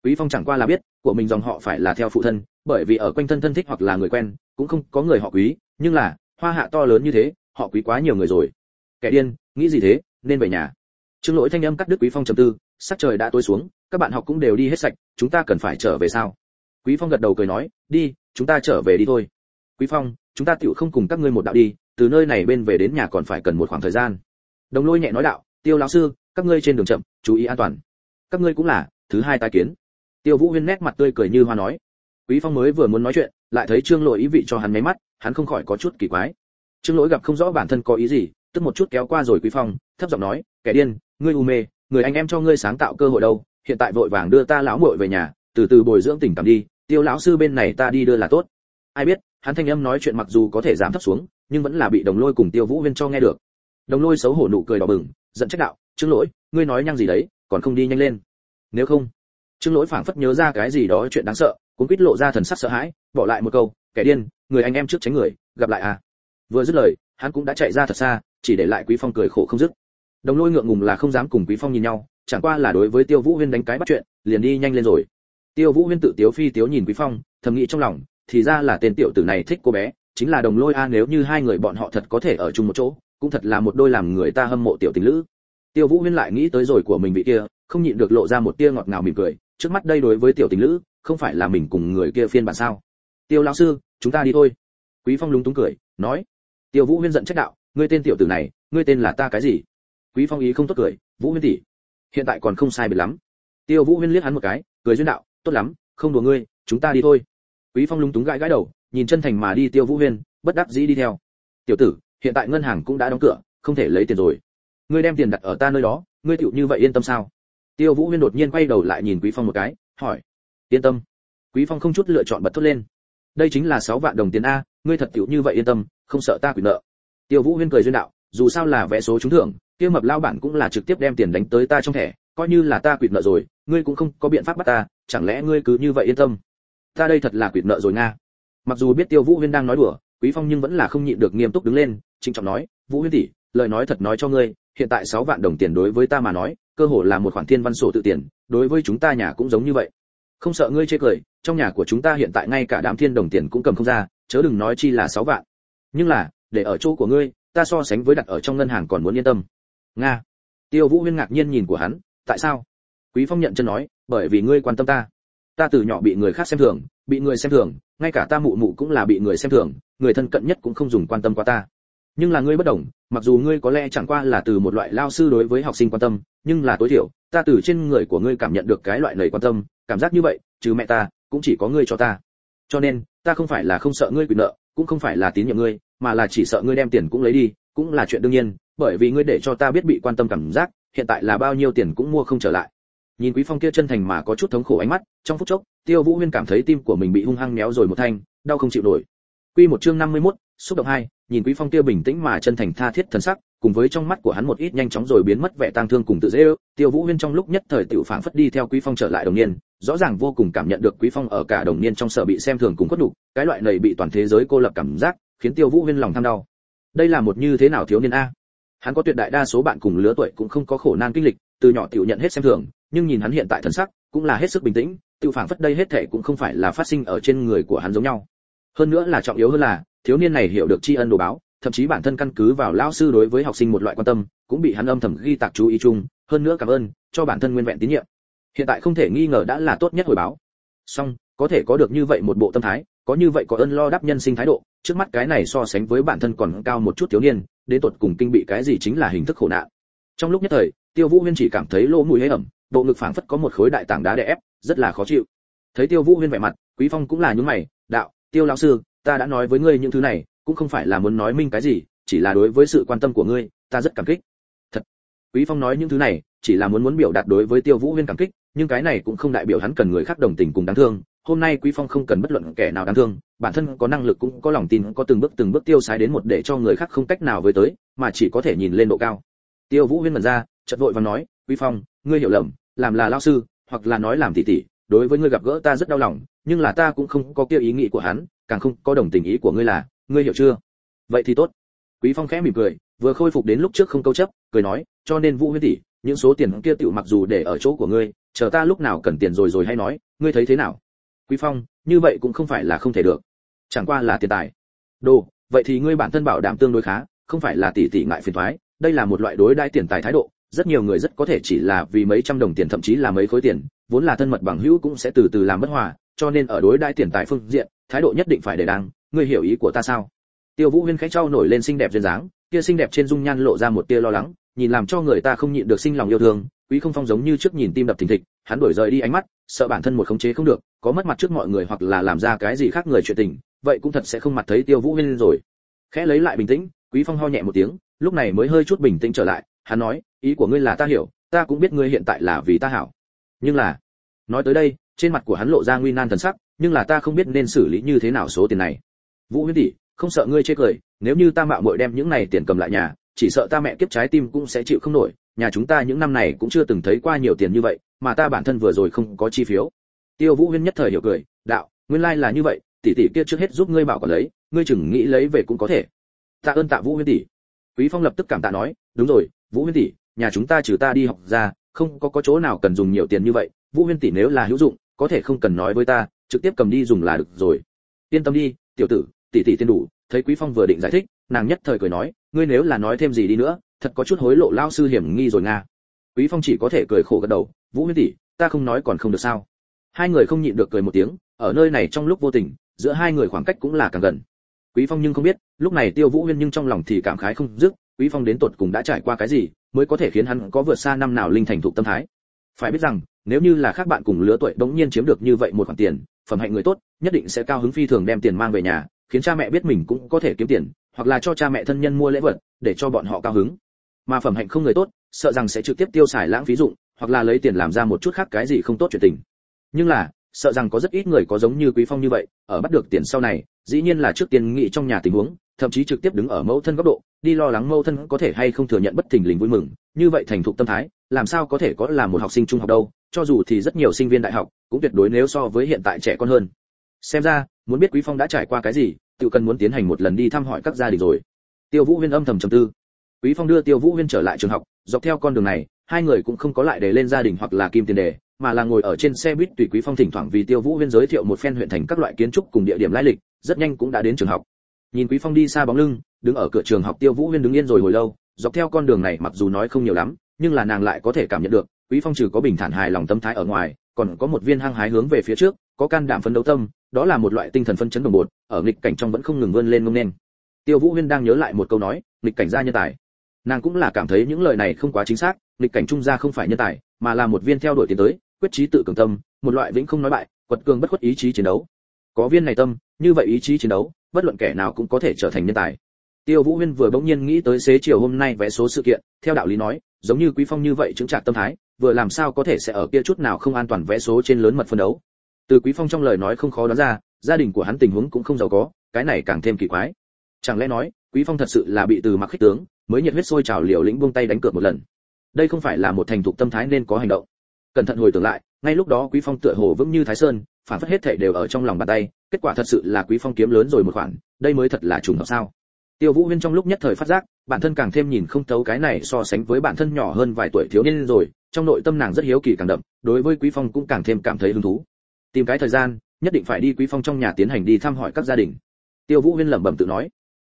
Quý phong chẳng qua là biết, của mình dòng họ phải là theo phụ thân, bởi vì ở quanh thân thân thích hoặc là người quen, cũng không có người họ quý, nhưng là, hoa hạ to lớn như thế, họ quý quá nhiều người rồi. Kẻ điên, nghĩ gì thế, nên về nhà trương lỗi thanh âm cắt đứt quý phong trầm tư, sắc trời đã tối xuống, các bạn học cũng đều đi hết sạch, chúng ta cần phải trở về sao? Quý phong gật đầu cười nói, đi, chúng ta trở về đi thôi. Quý phong, chúng ta tiểu không cùng các ngươi một đạo đi, từ nơi này bên về đến nhà còn phải cần một khoảng thời gian. Đồng lôi nhẹ nói đạo, tiêu lão sư, các ngươi trên đường chậm, chú ý an toàn. Các ngươi cũng là, thứ hai tái kiến. Tiêu vũ huyên nét mặt tươi cười như hoa nói. Quý phong mới vừa muốn nói chuyện, lại thấy trương lỗi ý vị cho hắn mấy mắt, hắn không khỏi có chút kỳ quái. Trương lỗi gặp không rõ bản thân có ý gì, tức một chút kéo qua rồi quý phong, thấp giọng nói, kẻ điên ngươi u mê, người anh em cho ngươi sáng tạo cơ hội đâu, hiện tại vội vàng đưa ta lão muội về nhà, từ từ bồi dưỡng tình cảm đi, tiêu lão sư bên này ta đi đưa là tốt. Ai biết, hắn thanh âm nói chuyện mặc dù có thể giảm thấp xuống, nhưng vẫn là bị đồng lôi cùng tiêu vũ Viên cho nghe được. Đồng lôi xấu hổ nụ cười đỏ bừng, giận trách đạo, trương lỗi, ngươi nói nhăng gì đấy, còn không đi nhanh lên. Nếu không. Trương lỗi phảng phất nhớ ra cái gì đó chuyện đáng sợ cũng quýt lộ ra thần sắc sợ hãi, bỏ lại một câu, kẻ điên, người anh em trước tránh người, gặp lại à. Vừa dứt lời, hắn cũng đã chạy ra thật xa, chỉ để lại quý phong cười khổ không dứt đồng lôi ngượng ngùng là không dám cùng quý phong nhìn nhau, chẳng qua là đối với tiêu vũ huyên đánh cái bắt chuyện, liền đi nhanh lên rồi. Tiêu vũ huyên tự tiếu phi tiếu nhìn quý phong, thầm nghĩ trong lòng, thì ra là tên tiểu tử này thích cô bé, chính là đồng lôi a, nếu như hai người bọn họ thật có thể ở chung một chỗ, cũng thật là một đôi làm người ta hâm mộ tiểu tình lữ. Tiêu vũ huyên lại nghĩ tới rồi của mình vị kia, không nhịn được lộ ra một tia ngọt ngào mỉm cười, trước mắt đây đối với tiểu tình lữ, không phải là mình cùng người kia phiên bản sao? Tiêu lão sư, chúng ta đi thôi. Quý phong lúng túng cười, nói, tiêu vũ huyên giận trách đạo, ngươi tên tiểu tử này, ngươi tên là ta cái gì? Quý phong ý không tốt cười, vũ huyên tỷ, hiện tại còn không sai biệt lắm. Tiêu vũ huyên liếc hắn một cái, cười duyên đạo, tốt lắm, không đùa ngươi, chúng ta đi thôi. Quý phong lúng túng gãi gãi đầu, nhìn chân thành mà đi tiêu vũ huyên, bất đắc dĩ đi theo. Tiểu tử, hiện tại ngân hàng cũng đã đóng cửa, không thể lấy tiền rồi. Ngươi đem tiền đặt ở ta nơi đó, ngươi tựu như vậy yên tâm sao? Tiêu vũ huyên đột nhiên quay đầu lại nhìn quý phong một cái, hỏi, yên tâm. Quý phong không chút lựa chọn bật thốt lên, đây chính là 6 vạn đồng tiền a, ngươi thật tiểu như vậy yên tâm, không sợ ta quỷ nợ. Tiêu vũ huyên cười duyên đạo, dù sao là vẽ số trúng thưởng kia mập lao bản cũng là trực tiếp đem tiền đánh tới ta trong thẻ, coi như là ta quỵt nợ rồi, ngươi cũng không có biện pháp bắt ta, chẳng lẽ ngươi cứ như vậy yên tâm? Ta đây thật là quỵt nợ rồi nga. Mặc dù biết tiêu vũ huyên đang nói đùa, quý phong nhưng vẫn là không nhịn được nghiêm túc đứng lên, trịnh trọng nói, vũ huyên tỷ, lời nói thật nói cho ngươi, hiện tại 6 vạn đồng tiền đối với ta mà nói, cơ hồ là một khoản thiên văn sổ tự tiền, đối với chúng ta nhà cũng giống như vậy. Không sợ ngươi chê cười, trong nhà của chúng ta hiện tại ngay cả đám thiên đồng tiền cũng cầm không ra, chớ đừng nói chi là 6 vạn. Nhưng là, để ở chỗ của ngươi, ta so sánh với đặt ở trong ngân hàng còn muốn yên tâm nga. Tiêu vũ huyên ngạc nhiên nhìn của hắn, tại sao? Quý phong nhận chân nói, bởi vì ngươi quan tâm ta. Ta từ nhỏ bị người khác xem thường, bị người xem thường, ngay cả ta mụ mụ cũng là bị người xem thường, người thân cận nhất cũng không dùng quan tâm qua ta. Nhưng là ngươi bất đồng, mặc dù ngươi có lẽ chẳng qua là từ một loại lao sư đối với học sinh quan tâm, nhưng là tối thiểu, ta từ trên người của ngươi cảm nhận được cái loại lời quan tâm, cảm giác như vậy, trừ mẹ ta, cũng chỉ có ngươi cho ta. Cho nên, ta không phải là không sợ ngươi quyền nợ, cũng không phải là tín nhiệm ngươi, mà là chỉ sợ ngươi đem tiền cũng lấy đi, cũng là chuyện đương nhiên bởi vì ngươi để cho ta biết bị quan tâm cảm giác hiện tại là bao nhiêu tiền cũng mua không trở lại. Nhìn quý phong kia chân thành mà có chút thống khổ ánh mắt trong phút chốc tiêu vũ huyên cảm thấy tim của mình bị hung hăng méo rồi một thanh đau không chịu nổi. Quy một chương 51, xúc động hai nhìn quý phong kia bình tĩnh mà chân thành tha thiết thần sắc cùng với trong mắt của hắn một ít nhanh chóng rồi biến mất vẻ tang thương cùng tự dễ ước tiêu vũ huyên trong lúc nhất thời tiểu phảng phất đi theo quý phong trở lại đồng niên rõ ràng vô cùng cảm nhận được quý phong ở cả đồng niên trong sở bị xem thường cùng khuất đủ cái loại này bị toàn thế giới cô lập cảm giác khiến tiêu vũ huyên lòng tham đau. Đây là một như thế nào thiếu niên a? Hắn có tuyệt đại đa số bạn cùng lứa tuổi cũng không có khổ nan kinh lịch, từ nhỏ tiểu nhận hết xem thường, nhưng nhìn hắn hiện tại thần sắc, cũng là hết sức bình tĩnh, tiểu phảng phất đây hết thể cũng không phải là phát sinh ở trên người của hắn giống nhau. Hơn nữa là trọng yếu hơn là, thiếu niên này hiểu được tri ân đồ báo, thậm chí bản thân căn cứ vào lão sư đối với học sinh một loại quan tâm, cũng bị hắn âm thầm ghi tạc chú ý chung, hơn nữa cảm ơn, cho bản thân nguyên vẹn tín nhiệm. Hiện tại không thể nghi ngờ đã là tốt nhất hồi báo. Song có thể có được như vậy một bộ tâm thái có như vậy có ơn lo đáp nhân sinh thái độ, trước mắt cái này so sánh với bản thân còn cao một chút thiếu niên, đến tột cùng kinh bị cái gì chính là hình thức khổ nạn. Trong lúc nhất thời, tiêu vũ huyên chỉ cảm thấy lỗ mũi hơi ẩm, bộ ngực phảng phất có một khối đại tảng đá đè ép, rất là khó chịu. Thấy tiêu vũ huyên vẻ mặt, quý phong cũng là những mày, đạo, tiêu lão sư, ta đã nói với ngươi những thứ này, cũng không phải là muốn nói minh cái gì, chỉ là đối với sự quan tâm của ngươi, ta rất cảm kích. Thật. Quý phong nói những thứ này, chỉ là muốn muốn biểu đạt đối với tiêu vũ huyên cảm kích, nhưng cái này cũng không đại biểu hắn cần người khác đồng tình cùng đáng thương hôm nay quý phong không cần bất luận kẻ nào đáng thương, bản thân có năng lực cũng có lòng tin, có từng bước từng bước tiêu sái đến một để cho người khác không cách nào với tới, mà chỉ có thể nhìn lên độ cao. Tiêu vũ huyên mật ra, chợt vội và nói, quý phong, ngươi hiểu lầm, làm là lao sư, hoặc là nói làm tỷ tỷ, đối với ngươi gặp gỡ ta rất đau lòng, nhưng là ta cũng không có kia ý nghĩ của hắn, càng không có đồng tình ý của ngươi là, ngươi hiểu chưa? Vậy thì tốt. Quý phong khẽ mỉm cười, vừa khôi phục đến lúc trước không câu chấp, cười nói, cho nên vũ huyên tỷ, những số tiền kia tiểu mặc dù để ở chỗ của ngươi, chờ ta lúc nào cần tiền rồi rồi hay nói, ngươi thấy thế nào? Quý phong, như vậy cũng không phải là không thể được. Chẳng qua là tiền tài. Đồ, vậy thì ngươi bản thân bảo đảm tương đối khá, không phải là tỷ tỷ ngại phiền toái, đây là một loại đối đãi tiền tài thái độ, rất nhiều người rất có thể chỉ là vì mấy trăm đồng tiền thậm chí là mấy khối tiền, vốn là thân mật bằng hữu cũng sẽ từ từ làm bất hòa, cho nên ở đối đãi tiền tài phương diện, thái độ nhất định phải để đàng, ngươi hiểu ý của ta sao? Tiêu vũ huyên khẽ trao nổi lên xinh đẹp duyên dáng, kia xinh đẹp trên dung nhan lộ ra một tia lo lắng, nhìn làm cho người ta không nhịn được sinh lòng yêu thương, quý không phong giống như trước nhìn tim đập thình thịch hắn đổi rời đi ánh mắt, sợ bản thân một khống chế không được, có mất mặt trước mọi người hoặc là làm ra cái gì khác người chuyện tình, vậy cũng thật sẽ không mặt thấy tiêu vũ huyên rồi. Khẽ lấy lại bình tĩnh, quý phong ho nhẹ một tiếng, lúc này mới hơi chút bình tĩnh trở lại, hắn nói, ý của ngươi là ta hiểu, ta cũng biết ngươi hiện tại là vì ta hảo. Nhưng là, nói tới đây, trên mặt của hắn lộ ra nguy nan thần sắc, nhưng là ta không biết nên xử lý như thế nào số tiền này. Vũ huyên tỷ, không sợ ngươi chê cười, nếu như ta mạo muội đem những này tiền cầm lại nhà, chỉ sợ ta mẹ kiếp trái tim cũng sẽ chịu không nổi, nhà chúng ta những năm này cũng chưa từng thấy qua nhiều tiền như vậy mà ta bản thân vừa rồi không có chi phiếu. Tiêu vũ huyên nhất thời hiểu cười, đạo, nguyên lai là như vậy, tỷ tỷ kia trước hết giúp ngươi bảo quản lấy, ngươi chừng nghĩ lấy về cũng có thể. Tạ ơn tạ vũ huyên tỷ. Quý phong lập tức cảm tạ nói, đúng rồi, vũ huyên tỷ, nhà chúng ta trừ ta đi học ra, không có có chỗ nào cần dùng nhiều tiền như vậy, vũ huyên tỷ nếu là hữu dụng, có thể không cần nói với ta, trực tiếp cầm đi dùng là được rồi. Yên tâm đi, tiểu tử, tỷ tỷ tiên đủ. Thấy quý phong vừa định giải thích, nàng nhất thời cười nói, ngươi nếu là nói thêm gì đi nữa, thật có chút hối lộ lao sư hiểm nghi rồi nga. Quý phong chỉ có thể cười khổ gật đầu vũ huyên tỷ, ta không nói còn không được sao? Hai người không nhịn được cười một tiếng, ở nơi này trong lúc vô tình, giữa hai người khoảng cách cũng là càng gần. Quý phong nhưng không biết, lúc này tiêu vũ huyên nhưng trong lòng thì cảm khái không dứt, quý phong đến tột cùng đã trải qua cái gì mới có thể khiến hắn có vượt xa năm nào linh thành thụ tâm thái. Phải biết rằng, nếu như là khác bạn cùng lứa tuổi đống nhiên chiếm được như vậy một khoản tiền, phẩm hạnh người tốt, nhất định sẽ cao hứng phi thường đem tiền mang về nhà, khiến cha mẹ biết mình cũng có thể kiếm tiền, hoặc là cho cha mẹ thân nhân mua lễ vật, để cho bọn họ cao hứng. Mà phẩm hạnh không người tốt, sợ rằng sẽ trực tiếp tiêu xài lãng phí dụng hoặc là lấy tiền làm ra một chút khác cái gì không tốt chuyện tình. Nhưng là, sợ rằng có rất ít người có giống như quý phong như vậy, ở bắt được tiền sau này, dĩ nhiên là trước tiên nghị trong nhà tình huống, thậm chí trực tiếp đứng ở mẫu thân góc độ, đi lo lắng mẫu thân có thể hay không thừa nhận bất thình lình vui mừng. Như vậy thành thục tâm thái, làm sao có thể có là một học sinh trung học đâu, cho dù thì rất nhiều sinh viên đại học, cũng tuyệt đối nếu so với hiện tại trẻ con hơn. Xem ra, muốn biết quý phong đã trải qua cái gì, tự cần muốn tiến hành một lần đi thăm hỏi các gia đình rồi. Tiêu vũ huyên âm thầm trầm tư quý phong đưa tiêu vũ huyên trở lại trường học, dọc theo con đường này, hai người cũng không có lại để lên gia đình hoặc là kim tiền đề, mà là ngồi ở trên xe buýt tùy quý phong thỉnh thoảng vì tiêu vũ huyên giới thiệu một phen huyện thành các loại kiến trúc cùng địa điểm lai lịch, rất nhanh cũng đã đến trường học. Nhìn quý phong đi xa bóng lưng, đứng ở cửa trường học tiêu vũ huyên đứng yên rồi hồi lâu, dọc theo con đường này mặc dù nói không nhiều lắm, nhưng là nàng lại có thể cảm nhận được, quý phong trừ có bình thản hài lòng tâm thái ở ngoài, còn có một viên hăng hái hướng về phía trước, có can đảm phấn đấu tâm, đó là một loại tinh thần phân chấn đồng bột ở nghịch cảnh trong vẫn không ngừng vươn lên ngông nên. Tiêu vũ huyên đang nhớ lại một câu nói, nghịch cảnh gia nhân tài nàng cũng là cảm thấy những lời này không quá chính xác, nghịch cảnh trung gia không phải nhân tài, mà là một viên theo đuổi tiến tới, quyết chí tự cường tâm, một loại vĩnh không nói bại, quật cường bất khuất ý chí chiến đấu. Có viên này tâm, như vậy ý chí chiến đấu, bất luận kẻ nào cũng có thể trở thành nhân tài. Tiêu vũ huyên vừa bỗng nhiên nghĩ tới xế chiều hôm nay vẽ số sự kiện, theo đạo lý nói, giống như quý phong như vậy chứng trạc tâm thái, vừa làm sao có thể sẽ ở kia chút nào không an toàn vẽ số trên lớn mật phân đấu. Từ quý phong trong lời nói không khó đoán ra, gia đình của hắn tình huống cũng không giàu có, cái này càng thêm kỳ quái. Chẳng lẽ nói, quý phong thật sự là bị từ mặc khích tướng mới nhiệt huyết sôi trào liều lĩnh buông tay đánh cược một lần. Đây không phải là một thành thục tâm thái nên có hành động. Cẩn thận hồi tưởng lại ngay lúc đó quý phong tựa hồ vững như thái sơn phản phất hết thể đều ở trong lòng bàn tay kết quả thật sự là quý phong kiếm lớn rồi một khoản đây mới thật là trùng hợp sao? Tiêu vũ huyên trong lúc nhất thời phát giác bản thân càng thêm nhìn không thấu cái này so sánh với bản thân nhỏ hơn vài tuổi thiếu niên rồi trong nội tâm nàng rất hiếu kỳ càng đậm đối với quý phong cũng càng thêm cảm thấy hứng thú. Tìm cái thời gian nhất định phải đi quý phong trong nhà tiến hành đi thăm hỏi các gia đình. Tiêu vũ huyên lẩm bẩm tự nói.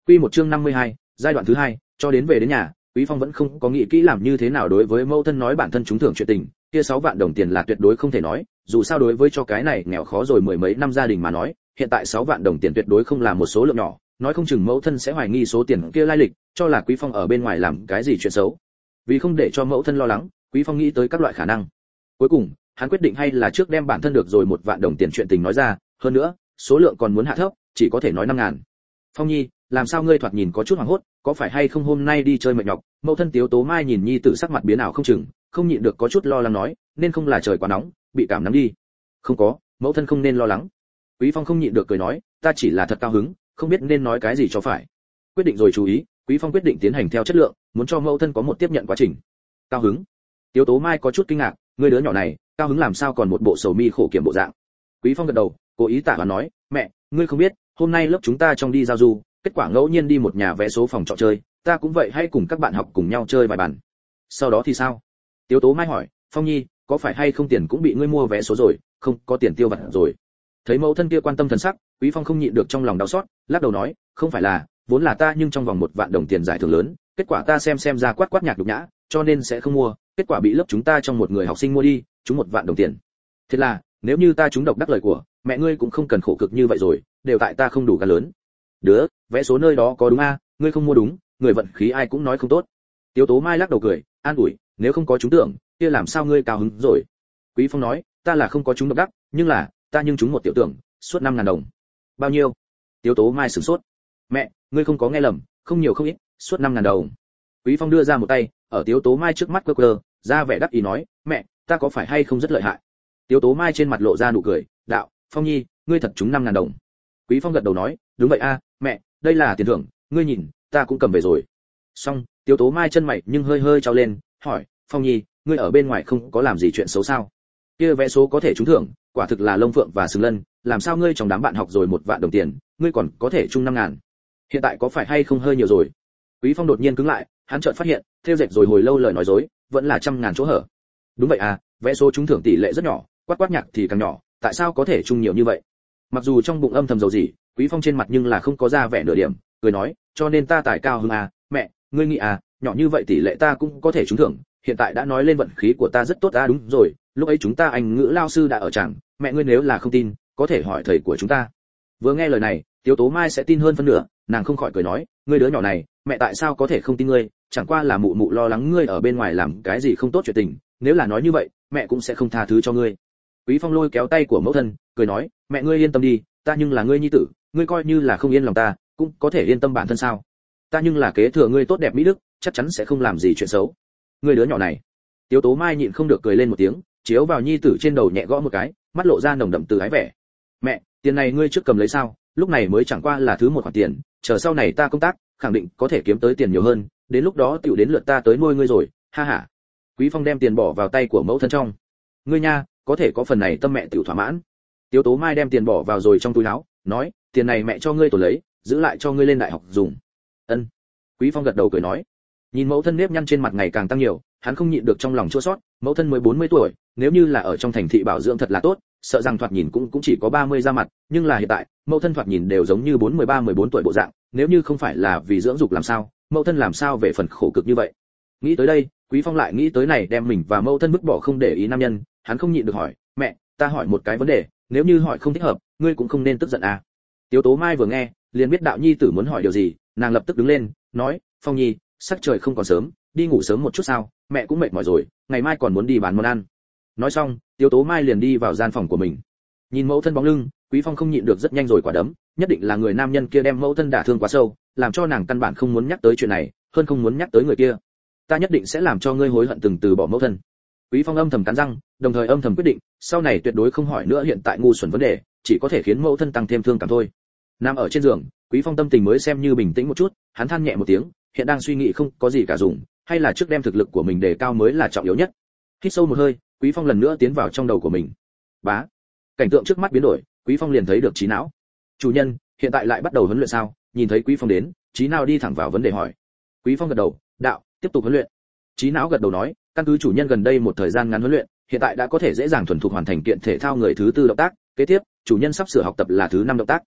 Quy một chương 52, giai đoạn thứ hai cho đến về đến nhà, quý phong vẫn không có nghĩ kỹ làm như thế nào đối với mẫu thân nói bản thân chúng thưởng chuyện tình, kia 6 vạn đồng tiền là tuyệt đối không thể nói, dù sao đối với cho cái này nghèo khó rồi mười mấy năm gia đình mà nói, hiện tại 6 vạn đồng tiền tuyệt đối không là một số lượng nhỏ, nói không chừng mẫu thân sẽ hoài nghi số tiền kia lai lịch, cho là quý phong ở bên ngoài làm cái gì chuyện xấu. Vì không để cho mẫu thân lo lắng, quý phong nghĩ tới các loại khả năng. Cuối cùng, hắn quyết định hay là trước đem bản thân được rồi một vạn đồng tiền chuyện tình nói ra, hơn nữa, số lượng còn muốn hạ thấp, chỉ có thể nói năm ngàn. Phong nhi làm sao ngươi thoạt nhìn có chút hoảng hốt, có phải hay không hôm nay đi chơi mệt nhọc? Mẫu thân tiếu tố mai nhìn nhi tử sắc mặt biến ảo không chừng, không nhịn được có chút lo lắng nói, nên không là trời quá nóng, bị cảm nắng đi. Không có, mẫu thân không nên lo lắng. Quý phong không nhịn được cười nói, ta chỉ là thật cao hứng, không biết nên nói cái gì cho phải. Quyết định rồi chú ý, quý phong quyết định tiến hành theo chất lượng, muốn cho mẫu thân có một tiếp nhận quá trình. Cao hứng. Tiếu tố mai có chút kinh ngạc, người đứa nhỏ này, cao hứng làm sao còn một bộ sầu mi khổ kiểm bộ dạng? Quý phong gật đầu, cố ý tả và nói, mẹ, ngươi không biết, hôm nay lớp chúng ta trong đi giao du kết quả ngẫu nhiên đi một nhà vẽ số phòng trọ chơi, ta cũng vậy hay cùng các bạn học cùng nhau chơi vài bàn. Sau đó thì sao? Tiếu tố mai hỏi, phong nhi, có phải hay không tiền cũng bị ngươi mua vé số rồi? Không, có tiền tiêu vặt rồi. Thấy mẫu thân kia quan tâm thần sắc, quý phong không nhịn được trong lòng đau xót, lắc đầu nói, không phải là, vốn là ta nhưng trong vòng một vạn đồng tiền giải thưởng lớn, kết quả ta xem xem ra quát quát nhạc đục nhã, cho nên sẽ không mua, kết quả bị lớp chúng ta trong một người học sinh mua đi chúng một vạn đồng tiền. Thế là, nếu như ta chúng độc đắc lời của, mẹ ngươi cũng không cần khổ cực như vậy rồi, đều tại ta không đủ gan lớn đứa, vẽ số nơi đó có đúng a? Ngươi không mua đúng, người vận khí ai cũng nói không tốt. Tiếu tố mai lắc đầu cười, an ủi, nếu không có chúng tưởng, kia làm sao ngươi cao hứng rồi? Quý phong nói, ta là không có chúng độc đắc, nhưng là, ta nhưng chúng một tiểu tưởng, suốt năm ngàn đồng. Bao nhiêu? Tiếu tố mai sửng sốt. Mẹ, ngươi không có nghe lầm, không nhiều không ít, suốt năm ngàn đồng. Quý phong đưa ra một tay, ở tiếu tố mai trước mắt cơ cơ ra vẻ đắc ý nói, mẹ, ta có phải hay không rất lợi hại? Tiếu tố mai trên mặt lộ ra nụ cười, đạo, phong nhi, ngươi thật trúng năm ngàn đồng. Quý phong gật đầu nói đúng vậy a, mẹ, đây là tiền thưởng, ngươi nhìn, ta cũng cầm về rồi. Xong, tiếu tố mai chân mày nhưng hơi hơi trao lên, hỏi, phong nhi, ngươi ở bên ngoài không có làm gì chuyện xấu sao? Kia vẽ số có thể trúng thưởng, quả thực là lông phượng và sừng lân, làm sao ngươi trong đám bạn học rồi một vạn đồng tiền, ngươi còn có thể chung năm ngàn? Hiện tại có phải hay không hơi nhiều rồi? Quý phong đột nhiên cứng lại, hắn chợt phát hiện, theo dệt rồi hồi lâu lời nói dối, vẫn là trăm ngàn chỗ hở. Đúng vậy à vẽ số trúng thưởng tỷ lệ rất nhỏ, quát quát nhạc thì càng nhỏ, tại sao có thể chung nhiều như vậy? Mặc dù trong bụng âm thầm dầu gì quý phong trên mặt nhưng là không có ra vẻ nửa điểm, cười nói, cho nên ta tài cao hơn à mẹ, ngươi nghĩ à nhỏ như vậy tỷ lệ ta cũng có thể trúng thưởng, hiện tại đã nói lên vận khí của ta rất tốt à đúng rồi, lúc ấy chúng ta anh ngữ lao sư đã ở chẳng mẹ ngươi nếu là không tin, có thể hỏi thầy của chúng ta. Vừa nghe lời này, tiếu tố mai sẽ tin hơn phân nửa, nàng không khỏi cười nói, ngươi đứa nhỏ này, mẹ tại sao có thể không tin ngươi, chẳng qua là mụ mụ lo lắng ngươi ở bên ngoài làm cái gì không tốt chuyện tình, nếu là nói như vậy, mẹ cũng sẽ không tha thứ cho ngươi. Quý phong lôi kéo tay của mẫu thân, cười nói, mẹ ngươi yên tâm đi ta nhưng là ngươi nhi tử, ngươi coi như là không yên lòng ta, cũng có thể yên tâm bản thân sao? Ta nhưng là kế thừa ngươi tốt đẹp mỹ đức, chắc chắn sẽ không làm gì chuyện xấu. Ngươi đứa nhỏ này. Tiếu tố mai nhịn không được cười lên một tiếng, chiếu vào nhi tử trên đầu nhẹ gõ một cái, mắt lộ ra nồng đậm từ ái vẻ. Mẹ, tiền này ngươi trước cầm lấy sao? Lúc này mới chẳng qua là thứ một khoản tiền, chờ sau này ta công tác, khẳng định có thể kiếm tới tiền nhiều hơn, đến lúc đó tiểu đến lượt ta tới nuôi ngươi rồi, ha ha. Quý phong đem tiền bỏ vào tay của mẫu thân trong. Ngươi nha, có thể có phần này tâm mẹ tiểu thỏa mãn tiếu tố mai đem tiền bỏ vào rồi trong túi áo, nói, tiền này mẹ cho ngươi tổ lấy, giữ lại cho ngươi lên đại học dùng. Ân. Quý phong gật đầu cười nói. Nhìn mẫu thân nếp nhăn trên mặt ngày càng tăng nhiều, hắn không nhịn được trong lòng chua sót, mẫu thân mới 40 tuổi, nếu như là ở trong thành thị bảo dưỡng thật là tốt, sợ rằng thoạt nhìn cũng cũng chỉ có 30 ra mặt, nhưng là hiện tại, mẫu thân thoạt nhìn đều giống như 43 14 tuổi bộ dạng, nếu như không phải là vì dưỡng dục làm sao, mẫu thân làm sao về phần khổ cực như vậy? Nghĩ tới đây, quý phong lại nghĩ tới này đem mình và mẫu thân bức bỏ không để ý nam nhân, hắn không nhịn được hỏi, mẹ, ta hỏi một cái vấn đề nếu như hỏi không thích hợp, ngươi cũng không nên tức giận à. Tiếu tố mai vừa nghe, liền biết đạo nhi tử muốn hỏi điều gì, nàng lập tức đứng lên, nói, phong nhi, sắc trời không còn sớm, đi ngủ sớm một chút sao, mẹ cũng mệt mỏi rồi, ngày mai còn muốn đi bán món ăn. Nói xong, tiếu tố mai liền đi vào gian phòng của mình. Nhìn mẫu thân bóng lưng, quý phong không nhịn được rất nhanh rồi quả đấm, nhất định là người nam nhân kia đem mẫu thân đả thương quá sâu, làm cho nàng căn bản không muốn nhắc tới chuyện này, hơn không muốn nhắc tới người kia. Ta nhất định sẽ làm cho ngươi hối hận từng từ bỏ mẫu thân quý phong âm thầm cắn răng, đồng thời âm thầm quyết định, sau này tuyệt đối không hỏi nữa hiện tại ngu xuẩn vấn đề, chỉ có thể khiến mẫu thân tăng thêm thương cảm thôi. Nằm ở trên giường, quý phong tâm tình mới xem như bình tĩnh một chút, hắn than nhẹ một tiếng, hiện đang suy nghĩ không có gì cả dùng, hay là trước đem thực lực của mình đề cao mới là trọng yếu nhất. Hít sâu một hơi, quý phong lần nữa tiến vào trong đầu của mình. Bá! Cảnh tượng trước mắt biến đổi, quý phong liền thấy được trí não. Chủ nhân, hiện tại lại bắt đầu huấn luyện sao? Nhìn thấy quý phong đến trí não đi thẳng vào vấn đề hỏi. Quý phong gật đầu, đạo, tiếp tục huấn luyện trí não gật đầu nói, căn cứ chủ nhân gần đây một thời gian ngắn huấn luyện, hiện tại đã có thể dễ dàng thuần thục hoàn thành kiện thể thao người thứ tư động tác, kế tiếp, chủ nhân sắp sửa học tập là thứ năm động tác.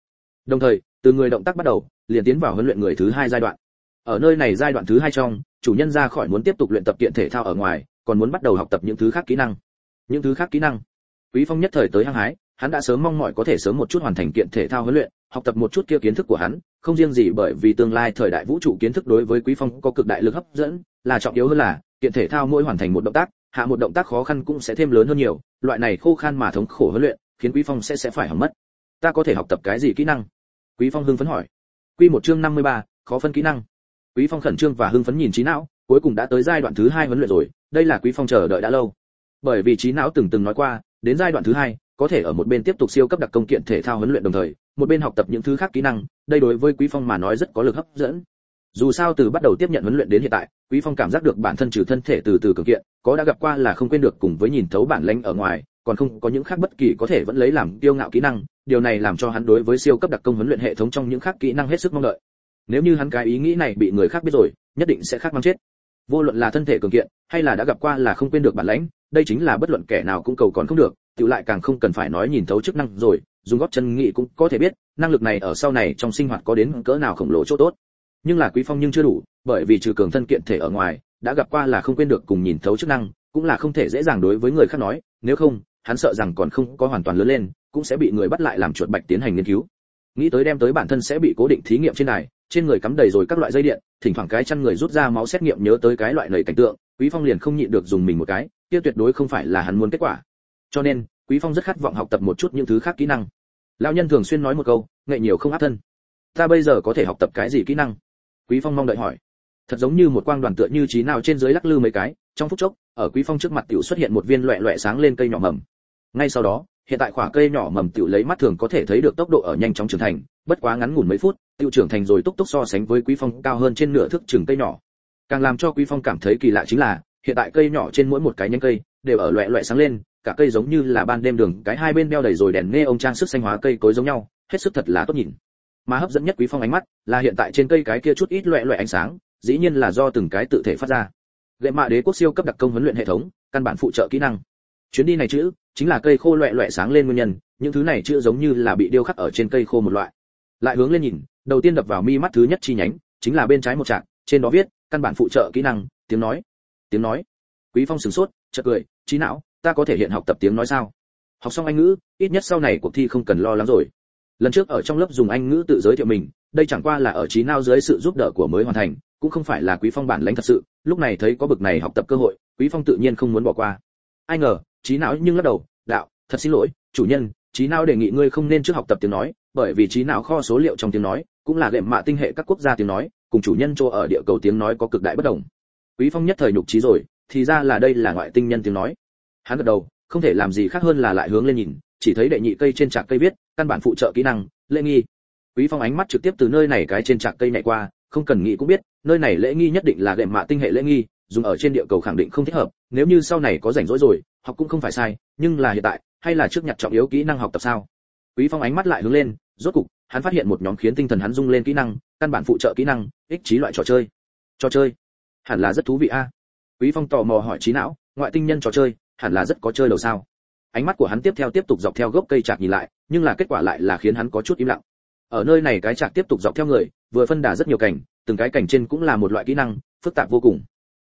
Đồng thời, từ người động tác bắt đầu, liền tiến vào huấn luyện người thứ hai giai đoạn. Ở nơi này giai đoạn thứ hai trong, chủ nhân ra khỏi muốn tiếp tục luyện tập kiện thể thao ở ngoài, còn muốn bắt đầu học tập những thứ khác kỹ năng. Những thứ khác kỹ năng. Quý phong nhất thời tới hăng hái hắn đã sớm mong mỏi có thể sớm một chút hoàn thành kiện thể thao huấn luyện học tập một chút kia kiến thức của hắn không riêng gì bởi vì tương lai thời đại vũ trụ kiến thức đối với quý phong có cực đại lực hấp dẫn là trọng yếu hơn là kiện thể thao mỗi hoàn thành một động tác hạ một động tác khó khăn cũng sẽ thêm lớn hơn nhiều loại này khô khan mà thống khổ huấn luyện khiến quý phong sẽ sẽ phải hỏng mất. Ta có thể học tập cái gì kỹ năng? Quý phong hưng phấn hỏi. Quy một chương 53, khó phân kỹ năng. Quý phong khẩn trương và hưng phấn nhìn trí não cuối cùng đã tới giai đoạn thứ hai huấn luyện rồi đây là quý phong chờ đợi đã lâu. Bởi vì trí não từng từng nói qua đến giai đoạn thứ hai có thể ở một bên tiếp tục siêu cấp đặc công kiện thể thao huấn luyện đồng thời, một bên học tập những thứ khác kỹ năng, đây đối với quý phong mà nói rất có lực hấp dẫn. Dù sao từ bắt đầu tiếp nhận huấn luyện đến hiện tại, quý phong cảm giác được bản thân trừ thân thể từ từ cường kiện, có đã gặp qua là không quên được cùng với nhìn thấu bản lãnh ở ngoài, còn không có những khác bất kỳ có thể vẫn lấy làm tiêu ngạo kỹ năng, điều này làm cho hắn đối với siêu cấp đặc công huấn luyện hệ thống trong những khác kỹ năng hết sức mong đợi. Nếu như hắn cái ý nghĩ này bị người khác biết rồi, nhất định sẽ khác mang chết. Vô luận là thân thể cường kiện, hay là đã gặp qua là không quên được bản lãnh đây chính là bất luận kẻ nào cũng cầu còn không được tự lại càng không cần phải nói nhìn thấu chức năng rồi, dùng góp chân nghị cũng có thể biết, năng lực này ở sau này trong sinh hoạt có đến cỡ nào khổng lồ chỗ tốt. Nhưng là quý phong nhưng chưa đủ, bởi vì trừ cường thân kiện thể ở ngoài, đã gặp qua là không quên được cùng nhìn thấu chức năng, cũng là không thể dễ dàng đối với người khác nói, nếu không, hắn sợ rằng còn không có hoàn toàn lớn lên, cũng sẽ bị người bắt lại làm chuột bạch tiến hành nghiên cứu. Nghĩ tới đem tới bản thân sẽ bị cố định thí nghiệm trên này trên người cắm đầy rồi các loại dây điện, thỉnh thoảng cái chăn người rút ra máu xét nghiệm nhớ tới cái loại lầy cảnh tượng, quý phong liền không nhịn được dùng mình một cái, kia tuyệt đối không phải là hắn muốn kết quả cho nên, quý phong rất khát vọng học tập một chút những thứ khác kỹ năng. Lão nhân thường xuyên nói một câu, nghệ nhiều không áp thân. Ta bây giờ có thể học tập cái gì kỹ năng? Quý phong mong đợi hỏi. Thật giống như một quang đoàn tựa như trí nào trên dưới lắc lư mấy cái, trong phút chốc, ở quý phong trước mặt tiểu xuất hiện một viên loẹ loẹ sáng lên cây nhỏ mầm. Ngay sau đó, hiện tại quả cây nhỏ mầm tiểu lấy mắt thường có thể thấy được tốc độ ở nhanh chóng trưởng thành, bất quá ngắn ngủn mấy phút, tiểu trưởng thành rồi túc túc so sánh với quý phong cao hơn trên nửa thước trường cây nhỏ. Càng làm cho quý phong cảm thấy kỳ lạ chính là, hiện tại cây nhỏ trên mỗi một cái nhánh cây, đều ở loẹ loẹ sáng lên cả cây giống như là ban đêm đường, cái hai bên đeo đầy rồi đèn nghe ông trang sức xanh hóa cây cối giống nhau, hết sức thật là tốt nhìn. Mà hấp dẫn nhất quý phong ánh mắt là hiện tại trên cây cái kia chút ít loẹ loẹ ánh sáng, dĩ nhiên là do từng cái tự thể phát ra. Lệ mạ đế quốc siêu cấp đặc công huấn luyện hệ thống, căn bản phụ trợ kỹ năng. Chuyến đi này chữ, chính là cây khô loẹ loẹ sáng lên nguyên nhân, những thứ này chữ giống như là bị điêu khắc ở trên cây khô một loại. Lại hướng lên nhìn, đầu tiên đập vào mi mắt thứ nhất chi nhánh, chính là bên trái một trạng trên đó viết, căn bản phụ trợ kỹ năng, tiếng nói. Tiếng nói. Quý phong sửng sốt, chợt cười trí não ta có thể hiện học tập tiếng nói sao? Học xong anh ngữ, ít nhất sau này cuộc thi không cần lo lắng rồi. Lần trước ở trong lớp dùng anh ngữ tự giới thiệu mình, đây chẳng qua là ở trí não dưới sự giúp đỡ của mới hoàn thành, cũng không phải là quý phong bản lãnh thật sự, lúc này thấy có bực này học tập cơ hội, quý phong tự nhiên không muốn bỏ qua. Ai ngờ, trí não nhưng lắc đầu, đạo, thật xin lỗi, chủ nhân, trí não đề nghị ngươi không nên trước học tập tiếng nói, bởi vì trí não kho số liệu trong tiếng nói, cũng là lệm mạ tinh hệ các quốc gia tiếng nói, cùng chủ nhân chỗ ở địa cầu tiếng nói có cực đại bất đồng. Quý phong nhất thời nhục trí rồi, thì ra là đây là ngoại tinh nhân tiếng nói hắn gật đầu, không thể làm gì khác hơn là lại hướng lên nhìn, chỉ thấy đệ nhị cây trên trạc cây viết, căn bản phụ trợ kỹ năng, lễ nghi. Quý phong ánh mắt trực tiếp từ nơi này cái trên trạc cây nhảy qua, không cần nghĩ cũng biết, nơi này lễ nghi nhất định là đệm mạ tinh hệ lễ nghi, dùng ở trên địa cầu khẳng định không thích hợp, nếu như sau này có rảnh rỗi rồi, học cũng không phải sai, nhưng là hiện tại, hay là trước nhặt trọng yếu kỹ năng học tập sao? Quý phong ánh mắt lại hướng lên, rốt cục, hắn phát hiện một nhóm khiến tinh thần hắn rung lên kỹ năng, căn bản phụ trợ kỹ năng, ích trí loại trò chơi. Trò chơi? Hẳn là rất thú vị a. Quý phong tò mò hỏi trí não, ngoại tinh nhân trò chơi hẳn là rất có chơi đầu sao. Ánh mắt của hắn tiếp theo tiếp tục dọc theo gốc cây chạc nhìn lại, nhưng là kết quả lại là khiến hắn có chút im lặng. Ở nơi này cái chạc tiếp tục dọc theo người, vừa phân đà rất nhiều cảnh, từng cái cảnh trên cũng là một loại kỹ năng, phức tạp vô cùng.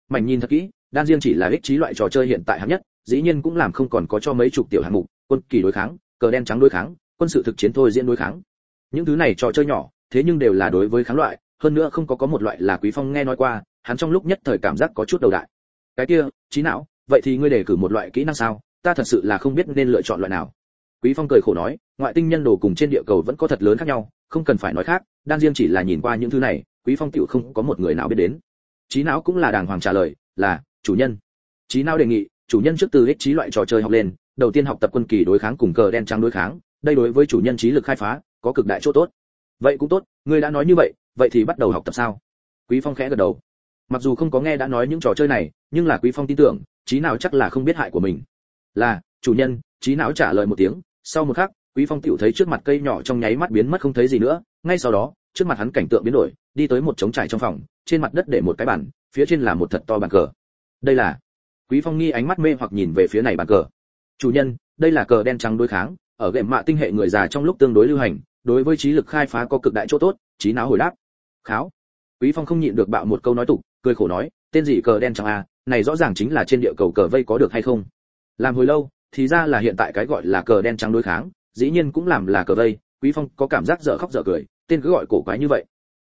Mảnh nhìn thật kỹ, đan riêng chỉ là ích trí loại trò chơi hiện tại hạng nhất, dĩ nhiên cũng làm không còn có cho mấy chục tiểu hạng mục, quân kỳ đối kháng, cờ đen trắng đối kháng, quân sự thực chiến thôi diễn đối kháng. Những thứ này trò chơi nhỏ, thế nhưng đều là đối với kháng loại, hơn nữa không có có một loại là quý phong nghe nói qua, hắn trong lúc nhất thời cảm giác có chút đầu đại. Cái kia trí não vậy thì ngươi đề cử một loại kỹ năng sao? Ta thật sự là không biết nên lựa chọn loại nào. Quý phong cười khổ nói, ngoại tinh nhân đồ cùng trên địa cầu vẫn có thật lớn khác nhau, không cần phải nói khác, đan riêng chỉ là nhìn qua những thứ này, quý phong tiểu không có một người nào biết đến. Trí não cũng là đàng hoàng trả lời, là, chủ nhân. Trí não đề nghị, chủ nhân trước từ ích trí loại trò chơi học lên, đầu tiên học tập quân kỳ đối kháng cùng cờ đen trắng đối kháng, đây đối với chủ nhân trí lực khai phá, có cực đại chỗ tốt. Vậy cũng tốt, ngươi đã nói như vậy vậy thì bắt đầu học tập sao? Quý phong khẽ gật đầu. Mặc dù không có nghe đã nói những trò chơi này, nhưng là quý phong tin tưởng trí não chắc là không biết hại của mình? Là, chủ nhân trí não trả lời một tiếng, sau một khắc, quý phong tiểu thấy trước mặt cây nhỏ trong nháy mắt biến mất không thấy gì nữa, ngay sau đó, trước mặt hắn cảnh tượng biến đổi, đi tới một trống trải trong phòng, trên mặt đất để một cái bàn, phía trên là một thật to bàn cờ. Đây là, quý phong nghi ánh mắt mê hoặc nhìn về phía này bàn cờ. Chủ nhân, đây là cờ đen trắng đối kháng, ở gệm mạ tinh hệ người già trong lúc tương đối lưu hành, đối với trí lực khai phá có cực đại chỗ tốt trí não hồi đáp. Kháo. Quý phong không nhịn được bạo một câu nói tục, cười khổ nói, tên gì cờ đen trắng à này rõ ràng chính là trên địa cầu cờ vây có được hay không? Làm hồi lâu, thì ra là hiện tại cái gọi là cờ đen trắng đối kháng, dĩ nhiên cũng làm là cờ vây, quý phong có cảm giác dở khóc dở cười, tên cứ gọi cổ quái như vậy.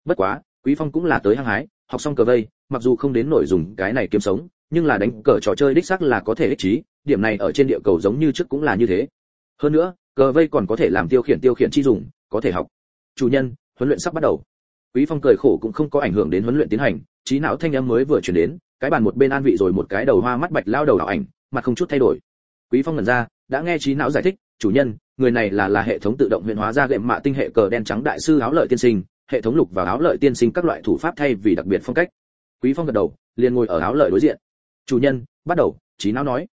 Bất quá, quý phong cũng là tới hăng hái, học xong cờ vây, mặc dù không đến nổi dùng cái này kiếm sống, nhưng là đánh cờ trò chơi đích xác là có thể ích trí, điểm này ở trên địa cầu giống như trước cũng là như thế. Hơn nữa, cờ vây còn có thể làm tiêu khiển tiêu khiển chi dùng, có thể học. Chủ nhân, huấn luyện sắp bắt đầu. Quý phong cười khổ cũng không có ảnh hưởng đến huấn luyện tiến hành, trí não thanh âm mới vừa chuyển đến cái bàn một bên an vị rồi một cái đầu hoa mắt bạch lao đầu đảo ảnh mặt không chút thay đổi. Quý phong ngẩn ra đã nghe trí não giải thích chủ nhân người này là là hệ thống tự động huyện hóa ra gệm mạ tinh hệ cờ đen trắng đại sư áo lợi tiên sinh hệ thống lục và áo lợi tiên sinh các loại thủ pháp thay vì đặc biệt phong cách. Quý phong gật đầu liền ngồi ở áo lợi đối diện. Chủ nhân bắt đầu trí não nói.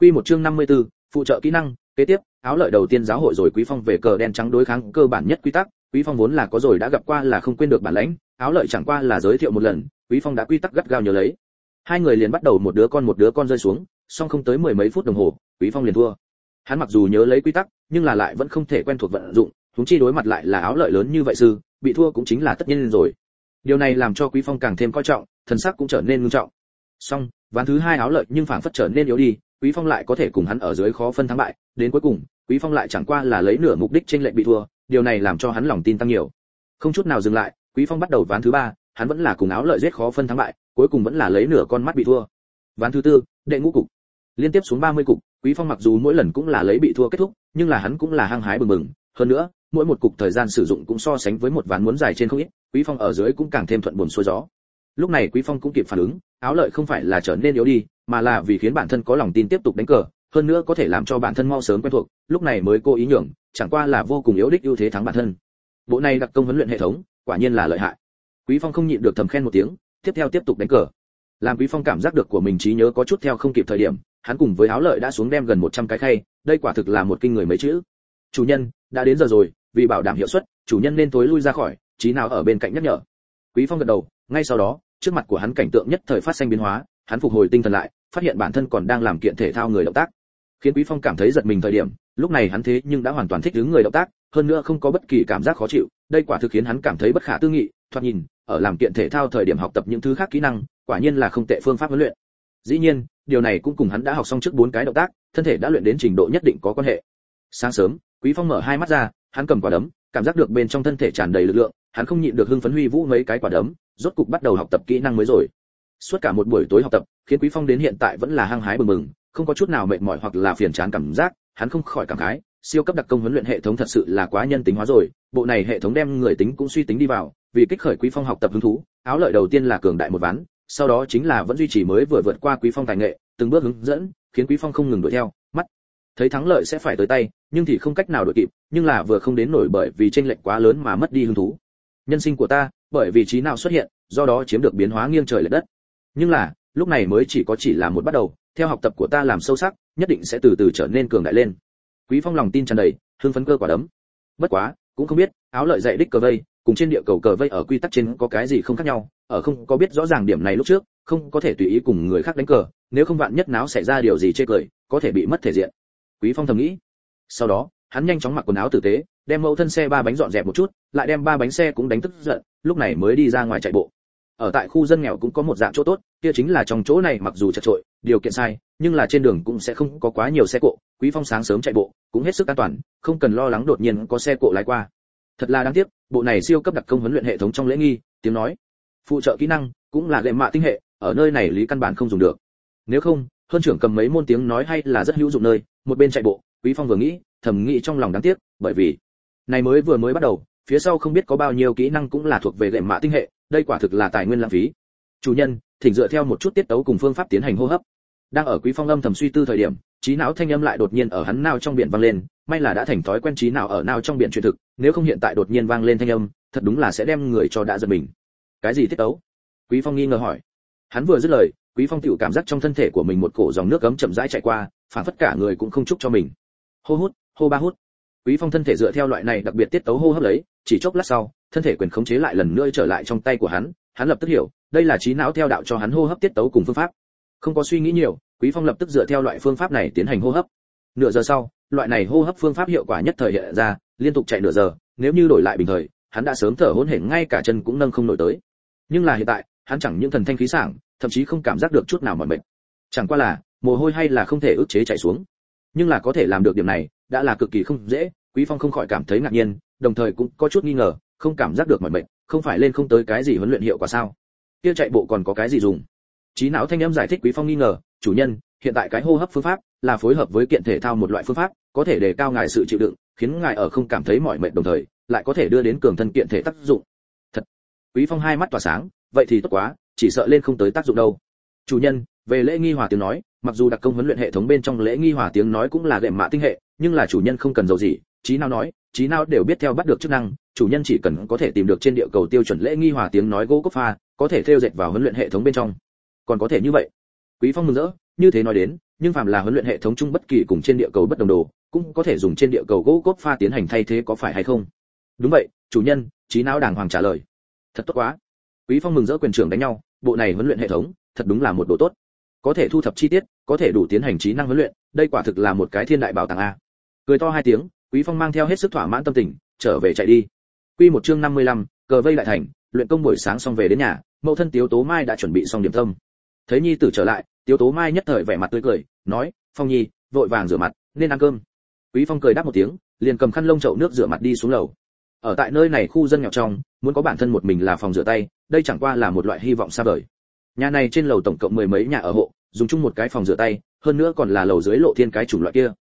Quy một chương 54, phụ trợ kỹ năng kế tiếp áo lợi đầu tiên giáo hội rồi quý phong về cờ đen trắng đối kháng cơ bản nhất quy tắc. Quý phong vốn là có rồi đã gặp qua là không quên được bản lãnh áo lợi chẳng qua là giới thiệu một lần quý phong đã quy tắc gắt gao nhớ lấy hai người liền bắt đầu một đứa con một đứa con rơi xuống, song không tới mười mấy phút đồng hồ, quý phong liền thua. Hắn mặc dù nhớ lấy quy tắc, nhưng là lại vẫn không thể quen thuộc vận dụng chúng chi đối mặt lại là áo lợi lớn như vậy sư, bị thua cũng chính là tất nhiên rồi. Điều này làm cho quý phong càng thêm coi trọng, thần sắc cũng trở nên nghiêm trọng. Song, ván thứ hai áo lợi nhưng phảng phất trở nên yếu đi, quý phong lại có thể cùng hắn ở dưới khó phân thắng bại, đến cuối cùng, quý phong lại chẳng qua là lấy nửa mục đích trên lệnh bị thua, điều này làm cho hắn lòng tin tăng nhiều. Không chút nào dừng lại, quý phong bắt đầu ván thứ ba, hắn vẫn là cùng áo lợi giết khó phân thắng bại cuối cùng vẫn là lấy nửa con mắt bị thua. Ván thứ tư, đệ ngũ cục. Liên tiếp xuống 30 cục, quý phong mặc dù mỗi lần cũng là lấy bị thua kết thúc, nhưng là hắn cũng là hăng hái bừng bừng. Hơn nữa, mỗi một cục thời gian sử dụng cũng so sánh với một ván muốn dài trên không ít, quý phong ở dưới cũng càng thêm thuận buồm xuôi gió. Lúc này quý phong cũng kịp phản ứng, áo lợi không phải là trở nên yếu đi, mà là vì khiến bản thân có lòng tin tiếp tục đánh cờ, hơn nữa có thể làm cho bản thân mau sớm quen thuộc, lúc này mới cố ý nhường, chẳng qua là vô cùng yếu đích ưu thế thắng bản thân. Bộ này đặc công huấn luyện hệ thống, quả nhiên là lợi hại. Quý phong không nhịn được thầm khen một tiếng tiếp theo tiếp tục đánh cờ. Làm quý phong cảm giác được của mình trí nhớ có chút theo không kịp thời điểm, hắn cùng với áo lợi đã xuống đem gần 100 cái khay, đây quả thực là một kinh người mấy chữ. Chủ nhân, đã đến giờ rồi, vì bảo đảm hiệu suất, chủ nhân nên tối lui ra khỏi trí nào ở bên cạnh nhắc nhở. Quý phong gật đầu, ngay sau đó, trước mặt của hắn cảnh tượng nhất thời phát sinh biến hóa, hắn phục hồi tinh thần lại, phát hiện bản thân còn đang làm kiện thể thao người động tác. Khiến quý phong cảm thấy giật mình thời điểm, lúc này hắn thế nhưng đã hoàn toàn thích ứng người động tác, hơn nữa không có bất kỳ cảm giác khó chịu, đây quả thực khiến hắn cảm thấy bất khả tư nghị, thoạt nhìn ở làm kiện thể thao thời điểm học tập những thứ khác kỹ năng, quả nhiên là không tệ phương pháp huấn luyện. Dĩ nhiên, điều này cũng cùng hắn đã học xong trước bốn cái động tác, thân thể đã luyện đến trình độ nhất định có quan hệ. Sáng sớm, quý phong mở hai mắt ra, hắn cầm quả đấm, cảm giác được bên trong thân thể tràn đầy lực lượng, hắn không nhịn được hưng phấn huy vũ mấy cái quả đấm, rốt cục bắt đầu học tập kỹ năng mới rồi. Suốt cả một buổi tối học tập, khiến quý phong đến hiện tại vẫn là hăng hái bừng bừng, không có chút nào mệt mỏi hoặc là phiền chán cảm giác, hắn không khỏi cảm khái, siêu cấp đặc công huấn luyện hệ thống thật sự là quá nhân tính hóa rồi, bộ này hệ thống đem người tính cũng suy tính đi vào vì kích khởi quý phong học tập hứng thú, áo lợi đầu tiên là cường đại một ván, sau đó chính là vẫn duy trì mới vừa vượt qua quý phong tài nghệ, từng bước hướng dẫn, khiến quý phong không ngừng đuổi theo, mắt thấy thắng lợi sẽ phải tới tay, nhưng thì không cách nào đuổi kịp, nhưng là vừa không đến nổi bởi vì tranh lệch quá lớn mà mất đi hứng thú. Nhân sinh của ta, bởi vì trí nào xuất hiện, do đó chiếm được biến hóa nghiêng trời lệch đất. Nhưng là, lúc này mới chỉ có chỉ là một bắt đầu, theo học tập của ta làm sâu sắc, nhất định sẽ từ từ trở nên cường đại lên. Quý phong lòng tin tràn đầy, hưng phấn cơ quả đấm. Bất quá, cũng không biết, áo lợi dạy đích cờ vây cùng trên địa cầu cờ vây ở quy tắc trên có cái gì không khác nhau, ở không có biết rõ ràng điểm này lúc trước, không có thể tùy ý cùng người khác đánh cờ, nếu không vạn nhất náo xảy ra điều gì chê cười, có thể bị mất thể diện. Quý phong thầm nghĩ. Sau đó, hắn nhanh chóng mặc quần áo tử tế, đem mẫu thân xe ba bánh dọn dẹp một chút, lại đem ba bánh xe cũng đánh tức giận, lúc này mới đi ra ngoài chạy bộ. Ở tại khu dân nghèo cũng có một dạng chỗ tốt, kia chính là trong chỗ này mặc dù chật trội, điều kiện sai, nhưng là trên đường cũng sẽ không có quá nhiều xe cộ, quý phong sáng sớm chạy bộ, cũng hết sức an toàn, không cần lo lắng đột nhiên có xe cộ lái qua thật là đáng tiếc, bộ này siêu cấp đặc công huấn luyện hệ thống trong lễ nghi, tiếng nói, phụ trợ kỹ năng, cũng là lệ mạ tinh hệ, ở nơi này lý căn bản không dùng được. Nếu không, hơn trưởng cầm mấy môn tiếng nói hay là rất hữu dụng nơi, một bên chạy bộ, quý phong vừa nghĩ, thầm nghĩ trong lòng đáng tiếc, bởi vì, này mới vừa mới bắt đầu, phía sau không biết có bao nhiêu kỹ năng cũng là thuộc về lệ mạ tinh hệ, đây quả thực là tài nguyên lãng phí. Chủ nhân, thỉnh dựa theo một chút tiết tấu cùng phương pháp tiến hành hô hấp đang ở quý phong âm thầm suy tư thời điểm, trí não thanh âm lại đột nhiên ở hắn nào trong biển vang lên, may là đã thành thói quen trí não ở nào trong biển truyền thực, nếu không hiện tại đột nhiên vang lên thanh âm, thật đúng là sẽ đem người cho đã giật mình. Cái gì tiết tấu quý phong nghi ngờ hỏi. Hắn vừa dứt lời, quý phong tiểu cảm giác trong thân thể của mình một cổ dòng nước cấm chậm rãi chạy qua, phản phất cả người cũng không chúc cho mình. Hô hút, hô ba hút. Quý phong thân thể dựa theo loại này đặc biệt tiết tấu hô hấp lấy, chỉ chốc lát sau, thân thể quyền khống chế lại lần nữa trở lại trong tay của hắn hắn lập tức hiểu, đây là trí não theo đạo cho hắn hô hấp tiết tấu cùng phương pháp không có suy nghĩ nhiều, quý phong lập tức dựa theo loại phương pháp này tiến hành hô hấp. Nửa giờ sau, loại này hô hấp phương pháp hiệu quả nhất thời hiện ra, liên tục chạy nửa giờ, nếu như đổi lại bình thời, hắn đã sớm thở hổn hển ngay cả chân cũng nâng không nổi tới. Nhưng là hiện tại, hắn chẳng những thần thanh khí sảng, thậm chí không cảm giác được chút nào mỏi mệt. Chẳng qua là, mồ hôi hay là không thể ức chế chạy xuống. Nhưng là có thể làm được điểm này, đã là cực kỳ không dễ, quý phong không khỏi cảm thấy ngạc nhiên, đồng thời cũng có chút nghi ngờ, không cảm giác được mỏi mệt, không phải lên không tới cái gì huấn luyện hiệu quả sao? Kia chạy bộ còn có cái gì dùng? Trí não thanh âm giải thích quý phong nghi ngờ, chủ nhân, hiện tại cái hô hấp phương pháp là phối hợp với kiện thể thao một loại phương pháp, có thể đề cao ngài sự chịu đựng, khiến ngài ở không cảm thấy mỏi mệt đồng thời, lại có thể đưa đến cường thân kiện thể tác dụng. Thật. Quý phong hai mắt tỏa sáng, vậy thì tốt quá, chỉ sợ lên không tới tác dụng đâu. Chủ nhân, về lễ nghi hòa tiếng nói, mặc dù đặc công huấn luyện hệ thống bên trong lễ nghi hòa tiếng nói cũng là gệm mạ tinh hệ, nhưng là chủ nhân không cần dầu gì. Trí nào nói trí nào đều biết theo bắt được chức năng, chủ nhân chỉ cần có thể tìm được trên địa cầu tiêu chuẩn lễ nghi hòa tiếng nói gỗ cốc pha, có thể theo dệt vào huấn luyện hệ thống bên trong còn có thể như vậy. Quý phong mừng rỡ như thế nói đến nhưng phàm là huấn luyện hệ thống chung bất kỳ cùng trên địa cầu bất đồng đồ cũng có thể dùng trên địa cầu gỗ cốt pha tiến hành thay thế có phải hay không? Đúng vậy chủ nhân trí não đàng hoàng trả lời. Thật tốt quá. Quý phong mừng rỡ quyền trưởng đánh nhau bộ này huấn luyện hệ thống thật đúng là một đồ tốt. Có thể thu thập chi tiết có thể đủ tiến hành trí năng huấn luyện đây quả thực là một cái thiên đại bảo tàng a. Cười to hai tiếng quý phong mang theo hết sức thỏa mãn tâm tình trở về chạy đi. Quy một chương 55, cờ vây lại thành luyện công buổi sáng xong về đến nhà mẫu thân tiếu tố mai đã chuẩn bị xong điểm tâm thấy nhi tử trở lại, tiếu tố mai nhất thời vẻ mặt tươi cười, nói, phong nhi, vội vàng rửa mặt, nên ăn cơm. Quý phong cười đáp một tiếng, liền cầm khăn lông chậu nước rửa mặt đi xuống lầu. Ở tại nơi này khu dân nghèo trong, muốn có bản thân một mình là phòng rửa tay, đây chẳng qua là một loại hy vọng xa vời. Nhà này trên lầu tổng cộng mười mấy nhà ở hộ, dùng chung một cái phòng rửa tay, hơn nữa còn là lầu dưới lộ thiên cái chủng loại kia.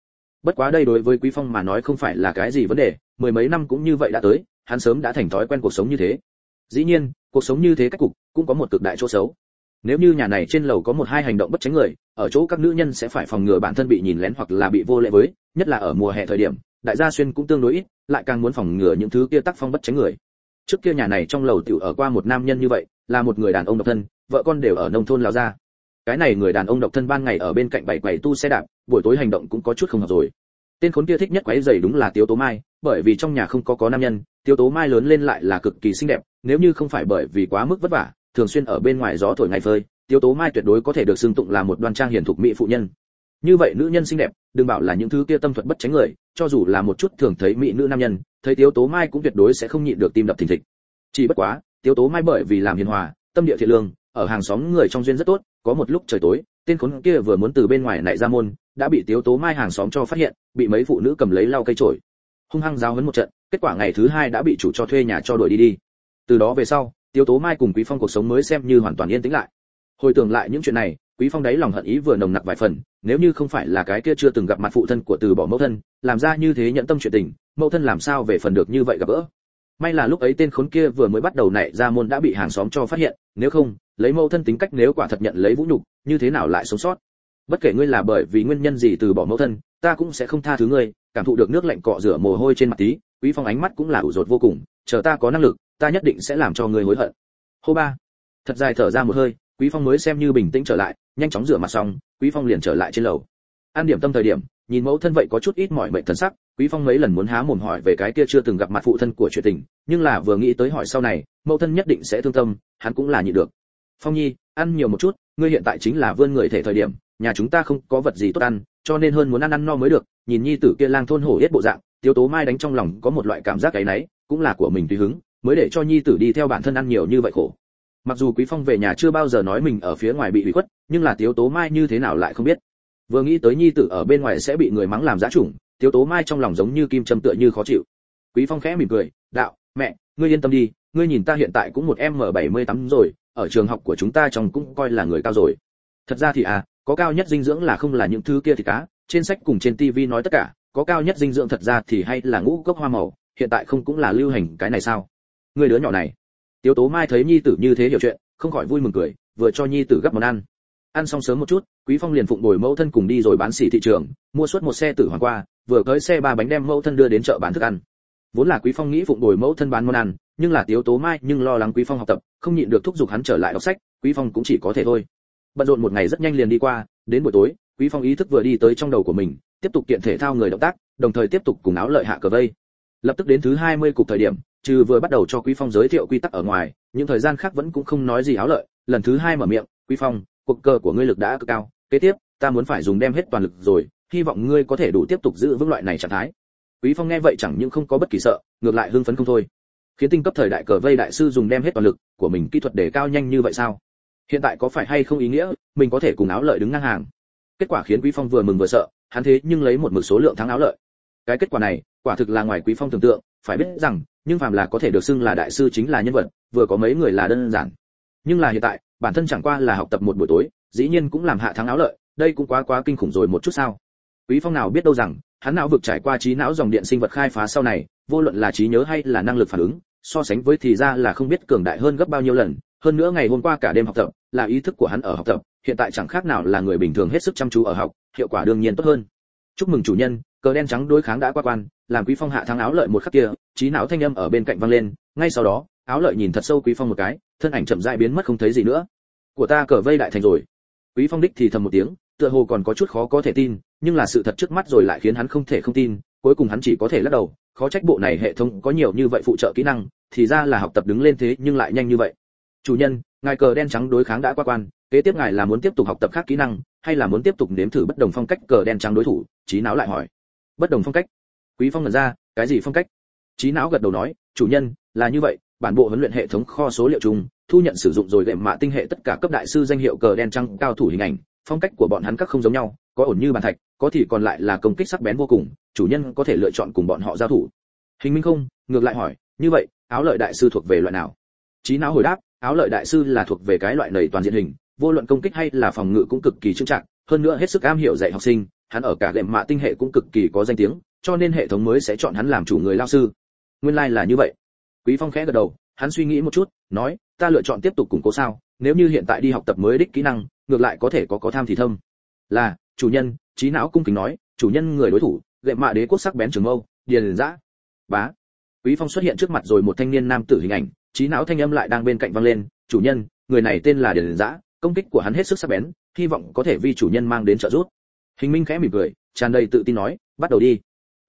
Bất quá đây đối với quý phong mà nói không phải là cái gì vấn đề, mười mấy năm cũng như vậy đã tới, hắn sớm đã thành thói quen cuộc sống như thế. Dĩ nhiên, cuộc sống như thế cách cục cũng có một cực đại chỗ xấu nếu như nhà này trên lầu có một hai hành động bất tránh người, ở chỗ các nữ nhân sẽ phải phòng ngừa bản thân bị nhìn lén hoặc là bị vô lễ với, nhất là ở mùa hè thời điểm, đại gia xuyên cũng tương đối ít, lại càng muốn phòng ngừa những thứ kia tác phong bất tránh người. Trước kia nhà này trong lầu tiểu ở qua một nam nhân như vậy, là một người đàn ông độc thân, vợ con đều ở nông thôn lao ra. Cái này người đàn ông độc thân ban ngày ở bên cạnh bảy quầy tu xe đạp, buổi tối hành động cũng có chút không hợp rồi. Tên khốn kia thích nhất quấy giày đúng là tiếu tố mai, bởi vì trong nhà không có có nam nhân, tiếu tố mai lớn lên lại là cực kỳ xinh đẹp, nếu như không phải bởi vì quá mức vất vả thường xuyên ở bên ngoài gió thổi ngày phơi tiêu tố mai tuyệt đối có thể được xưng tụng là một đoan trang hiền thục mỹ phụ nhân. Như vậy nữ nhân xinh đẹp đừng bảo là những thứ kia tâm thuật bất tránh người cho dù là một chút thường thấy mỹ nữ nam nhân thấy tiêu tố mai cũng tuyệt đối sẽ không nhịn được tim đập thình thịch. Chỉ bất quá tiêu tố mai bởi vì làm hiền hòa tâm địa thiện lương ở hàng xóm người trong duyên rất tốt có một lúc trời tối tên khốn kia vừa muốn từ bên ngoài nảy ra môn đã bị tiêu tố mai hàng xóm cho phát hiện bị mấy phụ nữ cầm lấy lau cây chổi, hung hăng giáo hấn một trận kết quả ngày thứ hai đã bị chủ cho thuê nhà cho đuổi đi đi. Từ đó về sau tiếu tố mai cùng quý phong cuộc sống mới xem như hoàn toàn yên tĩnh lại. Hồi tưởng lại những chuyện này, quý phong đấy lòng hận ý vừa nồng nặc vài phần, nếu như không phải là cái kia chưa từng gặp mặt phụ thân của từ bỏ mẫu thân, làm ra như thế nhận tâm chuyện tình, mẫu thân làm sao về phần được như vậy gặp gỡ? May là lúc ấy tên khốn kia vừa mới bắt đầu nảy ra môn đã bị hàng xóm cho phát hiện, nếu không, lấy mẫu thân tính cách nếu quả thật nhận lấy vũ nhục, như thế nào lại sống sót? Bất kể ngươi là bởi vì nguyên nhân gì từ bỏ mẫu thân, ta cũng sẽ không tha thứ ngươi, cảm thụ được nước lạnh cọ rửa mồ hôi trên mặt tí, quý phong ánh mắt cũng là ủ rột vô cùng, chờ ta có năng lực ta nhất định sẽ làm cho ngươi hối hận. Hô ba. Thật dài thở ra một hơi, quý phong mới xem như bình tĩnh trở lại, nhanh chóng rửa mặt xong, quý phong liền trở lại trên lầu. An điểm tâm thời điểm, nhìn mẫu thân vậy có chút ít mỏi mệt thần sắc, quý phong mấy lần muốn há mồm hỏi về cái kia chưa từng gặp mặt phụ thân của chuyện tình, nhưng là vừa nghĩ tới hỏi sau này, mẫu thân nhất định sẽ thương tâm, hắn cũng là nhịn được. Phong nhi, ăn nhiều một chút, ngươi hiện tại chính là vươn người thể thời điểm, nhà chúng ta không có vật gì tốt ăn, cho nên hơn muốn ăn ăn no mới được, nhìn nhi tử kia lang thôn hổ yết bộ dạng tiêu tố mai đánh trong lòng có một loại cảm giác cái nấy, cũng là của mình tùy hứng mới để cho nhi tử đi theo bản thân ăn nhiều như vậy khổ. Mặc dù quý phong về nhà chưa bao giờ nói mình ở phía ngoài bị ủy khuất, nhưng là tiếu tố mai như thế nào lại không biết. Vừa nghĩ tới nhi tử ở bên ngoài sẽ bị người mắng làm giá chủng, tiếu tố mai trong lòng giống như kim châm tựa như khó chịu. Quý phong khẽ mỉm cười, đạo, mẹ, ngươi yên tâm đi, ngươi nhìn ta hiện tại cũng một m bảy mươi tám rồi, ở trường học của chúng ta trong cũng coi là người cao rồi. Thật ra thì à có cao nhất dinh dưỡng là không là những thứ kia thì cá, trên sách cùng trên tivi nói tất cả, có cao nhất dinh dưỡng thật ra thì hay là ngũ cốc hoa màu, hiện tại không cũng là lưu hành cái này sao? Người đứa nhỏ này. Tiếu tố mai thấy nhi tử như thế hiểu chuyện, không khỏi vui mừng cười, vừa cho nhi tử gấp món ăn. Ăn xong sớm một chút, quý phong liền phụng bồi mẫu thân cùng đi rồi bán xỉ thị trường, mua suốt một xe tử hoàng qua, vừa cưới xe ba bánh đem mẫu thân đưa đến chợ bán thức ăn. Vốn là quý phong nghĩ phụng bồi mẫu thân bán món ăn, nhưng là tiếu tố mai nhưng lo lắng quý phong học tập, không nhịn được thúc giục hắn trở lại đọc sách, quý phong cũng chỉ có thể thôi. Bận rộn một ngày rất nhanh liền đi qua, đến buổi tối, quý phong ý thức vừa đi tới trong đầu của mình, tiếp tục kiện thể thao người động tác, đồng thời tiếp tục cùng áo lợi hạ cờ vây. Lập tức đến thứ 20 cục thời điểm trừ vừa bắt đầu cho quý phong giới thiệu quy tắc ở ngoài, những thời gian khác vẫn cũng không nói gì áo lợi, lần thứ hai mở miệng, quý phong, cuộc cờ của ngươi lực đã cực cao, kế tiếp, ta muốn phải dùng đem hết toàn lực rồi, hy vọng ngươi có thể đủ tiếp tục giữ vững loại này trạng thái. Quý phong nghe vậy chẳng những không có bất kỳ sợ, ngược lại hưng phấn không thôi. Khiến tinh cấp thời đại cờ vây đại sư dùng đem hết toàn lực, của mình kỹ thuật để cao nhanh như vậy sao? Hiện tại có phải hay không ý nghĩa, mình có thể cùng áo lợi đứng ngang hàng? Kết quả khiến quý phong vừa mừng vừa sợ, hắn thế nhưng lấy một mực số lượng thắng áo lợi. Cái kết quả này, quả thực là ngoài quý phong tưởng tượng phải biết rằng, nhưng phàm là có thể được xưng là đại sư chính là nhân vật, vừa có mấy người là đơn giản. Nhưng là hiện tại, bản thân chẳng qua là học tập một buổi tối, dĩ nhiên cũng làm hạ thắng áo lợi, đây cũng quá quá kinh khủng rồi một chút sao. Quý phong nào biết đâu rằng, hắn não vực trải qua trí não dòng điện sinh vật khai phá sau này, vô luận là trí nhớ hay là năng lực phản ứng, so sánh với thì ra là không biết cường đại hơn gấp bao nhiêu lần. Hơn nữa ngày hôm qua cả đêm học tập, là ý thức của hắn ở học tập, hiện tại chẳng khác nào là người bình thường hết sức chăm chú ở học, hiệu quả đương nhiên tốt hơn. Chúc mừng chủ nhân, cờ đen trắng đối kháng đã qua quan làm quý phong hạ thắng áo lợi một khắc kia trí não thanh âm ở bên cạnh vang lên, ngay sau đó, áo lợi nhìn thật sâu quý phong một cái, thân ảnh chậm rãi biến mất không thấy gì nữa. Của ta cờ vây đại thành rồi. Quý phong đích thì thầm một tiếng, tựa hồ còn có chút khó có thể tin, nhưng là sự thật trước mắt rồi lại khiến hắn không thể không tin, cuối cùng hắn chỉ có thể lắc đầu, khó trách bộ này hệ thống có nhiều như vậy phụ trợ kỹ năng, thì ra là học tập đứng lên thế nhưng lại nhanh như vậy. Chủ nhân, ngài cờ đen trắng đối kháng đã qua quan, kế tiếp ngài là muốn tiếp tục học tập khác kỹ năng, hay là muốn tiếp tục nếm thử bất đồng phong cách cờ đen trắng đối thủ? Trí não lại hỏi. Bất đồng phong cách quý phong ngẩn ra, cái gì phong cách? Trí não gật đầu nói, chủ nhân, là như vậy, bản bộ huấn luyện hệ thống kho số liệu chung, thu nhận sử dụng rồi đệm mạ tinh hệ tất cả cấp đại sư danh hiệu cờ đen trắng cao thủ hình ảnh, phong cách của bọn hắn các không giống nhau, có ổn như bàn thạch, có thì còn lại là công kích sắc bén vô cùng, chủ nhân có thể lựa chọn cùng bọn họ giao thủ. Hình minh không ngược lại hỏi, như vậy, áo lợi đại sư thuộc về loại nào? Trí não hồi đáp, áo lợi đại sư là thuộc về cái loại nầy toàn diện hình, vô luận công kích hay là phòng ngự cũng cực kỳ trưng trạng hơn nữa hết sức am hiểu dạy học sinh, hắn ở cả lệm mạ tinh hệ cũng cực kỳ có danh tiếng cho nên hệ thống mới sẽ chọn hắn làm chủ người lao sư. Nguyên lai like là như vậy. Quý phong khẽ gật đầu, hắn suy nghĩ một chút, nói, ta lựa chọn tiếp tục củng cố sao? Nếu như hiện tại đi học tập mới đích kỹ năng, ngược lại có thể có có tham thì thâm. Là, chủ nhân trí não cung kính nói, chủ nhân người đối thủ lệ mạ đế quốc sắc bén trường mâu, điền dã. Bá. Quý phong xuất hiện trước mặt rồi một thanh niên nam tử hình ảnh trí não thanh âm lại đang bên cạnh vang lên, chủ nhân, người này tên là điền dã, công kích của hắn hết sức sắc bén, hy vọng có thể vi chủ nhân mang đến trợ giúp. Hình minh khẽ mỉm cười, tràn đầy tự tin nói, bắt đầu đi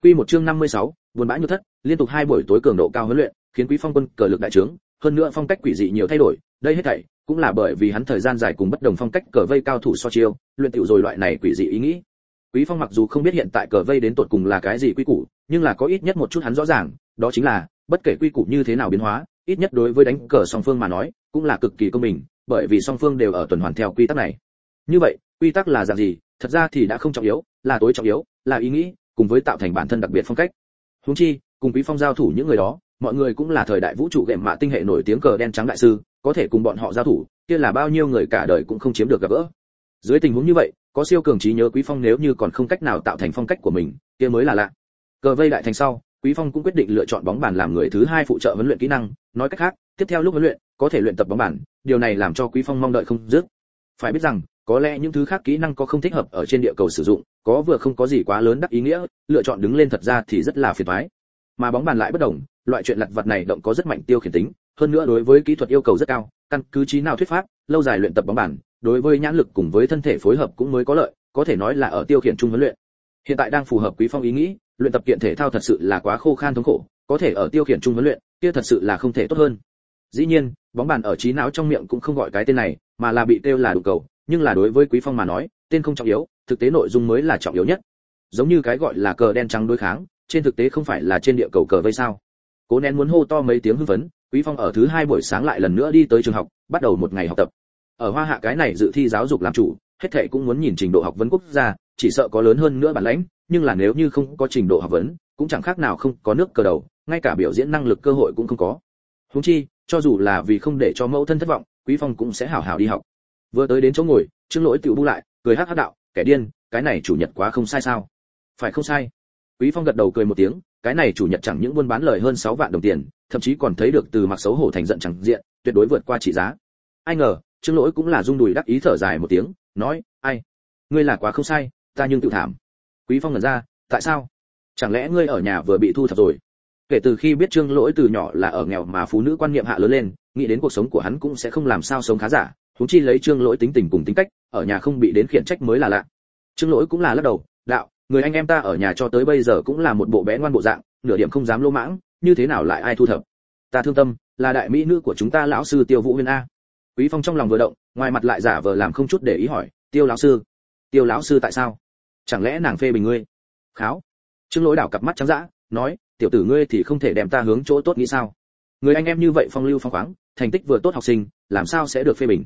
quy một chương 56, buồn bã như thất liên tục hai buổi tối cường độ cao huấn luyện khiến quý phong quân cờ lực đại trướng hơn nữa phong cách quỷ dị nhiều thay đổi đây hết thảy cũng là bởi vì hắn thời gian dài cùng bất đồng phong cách cờ vây cao thủ so chiêu luyện tiểu rồi loại này quỷ dị ý nghĩ. Quý phong mặc dù không biết hiện tại cờ vây đến tột cùng là cái gì quy củ nhưng là có ít nhất một chút hắn rõ ràng đó chính là bất kể quy củ như thế nào biến hóa ít nhất đối với đánh cờ song phương mà nói cũng là cực kỳ công bình bởi vì song phương đều ở tuần hoàn theo quy tắc này. Như vậy quy tắc là dạng gì? Thật ra thì đã không trọng yếu là tối trọng yếu là ý nghĩ cùng với tạo thành bản thân đặc biệt phong cách. Huống chi, cùng quý phong giao thủ những người đó, mọi người cũng là thời đại vũ trụ gệm mạ tinh hệ nổi tiếng cờ đen trắng đại sư, có thể cùng bọn họ giao thủ, kia là bao nhiêu người cả đời cũng không chiếm được gặp gỡ. Dưới tình huống như vậy, có siêu cường trí nhớ quý phong nếu như còn không cách nào tạo thành phong cách của mình, kia mới là lạ. Cờ vây đại thành sau, quý phong cũng quyết định lựa chọn bóng bàn làm người thứ hai phụ trợ huấn luyện kỹ năng, nói cách khác, tiếp theo lúc huấn luyện, có thể luyện tập bóng bàn, điều này làm cho quý phong mong đợi không dứt. Phải biết rằng có lẽ những thứ khác kỹ năng có không thích hợp ở trên địa cầu sử dụng, có vừa không có gì quá lớn đắc ý nghĩa, lựa chọn đứng lên thật ra thì rất là phiền toái. Mà bóng bàn lại bất đồng, loại chuyện lặt vặt này động có rất mạnh tiêu khiển tính, hơn nữa đối với kỹ thuật yêu cầu rất cao, căn cứ trí nào thuyết pháp, lâu dài luyện tập bóng bàn, đối với nhãn lực cùng với thân thể phối hợp cũng mới có lợi, có thể nói là ở tiêu khiển chung huấn luyện. Hiện tại đang phù hợp quý phong ý nghĩ, luyện tập kiện thể thao thật sự là quá khô khan thống khổ, có thể ở tiêu khiển chung huấn luyện, kia thật sự là không thể tốt hơn. Dĩ nhiên, bóng bàn ở trí não trong miệng cũng không gọi cái tên này, mà là bị tiêu là đủ cầu nhưng là đối với quý phong mà nói, tên không trọng yếu, thực tế nội dung mới là trọng yếu nhất. Giống như cái gọi là cờ đen trắng đối kháng, trên thực tế không phải là trên địa cầu cờ vây sao. Cố nén muốn hô to mấy tiếng hưng phấn, quý phong ở thứ hai buổi sáng lại lần nữa đi tới trường học, bắt đầu một ngày học tập. Ở hoa hạ cái này dự thi giáo dục làm chủ, hết thệ cũng muốn nhìn trình độ học vấn quốc gia, chỉ sợ có lớn hơn nữa bản lãnh, nhưng là nếu như không có trình độ học vấn, cũng chẳng khác nào không có nước cờ đầu, ngay cả biểu diễn năng lực cơ hội cũng không có. Huống chi, cho dù là vì không để cho mẫu thân thất vọng, quý phong cũng sẽ hảo hảo đi học vừa tới đến chỗ ngồi, trương lỗi tựu bu lại, cười hắc hắc đạo, kẻ điên, cái này chủ nhật quá không sai sao? Phải không sai. Quý phong gật đầu cười một tiếng, cái này chủ nhật chẳng những buôn bán lời hơn 6 vạn đồng tiền, thậm chí còn thấy được từ mặc xấu hổ thành giận chẳng diện, tuyệt đối vượt qua trị giá. Ai ngờ, trương lỗi cũng là rung đùi đắc ý thở dài một tiếng, nói, ai, ngươi là quá không sai, ta nhưng tự thảm. Quý phong ngẩn ra, tại sao? Chẳng lẽ ngươi ở nhà vừa bị thu thập rồi? Kể từ khi biết trương lỗi từ nhỏ là ở nghèo mà phụ nữ quan niệm hạ lớn lên, nghĩ đến cuộc sống của hắn cũng sẽ không làm sao sống khá giả huống chi lấy trương lỗi tính tình cùng tính cách, ở nhà không bị đến khiển trách mới là lạ. Trương lỗi cũng là lắc đầu, đạo, người anh em ta ở nhà cho tới bây giờ cũng là một bộ bé ngoan bộ dạng, nửa điểm không dám lỗ mãng, như thế nào lại ai thu thập? Ta thương tâm, là đại mỹ nữ của chúng ta lão sư tiêu vũ huyên a. Quý phong trong lòng vừa động, ngoài mặt lại giả vờ làm không chút để ý hỏi, tiêu lão sư, tiêu lão sư tại sao? Chẳng lẽ nàng phê bình ngươi? Kháo. Trương lỗi đảo cặp mắt trắng dã, nói, tiểu tử ngươi thì không thể đem ta hướng chỗ tốt nghĩ sao? Người anh em như vậy phong lưu phong khoáng, thành tích vừa tốt học sinh, làm sao sẽ được phê bình?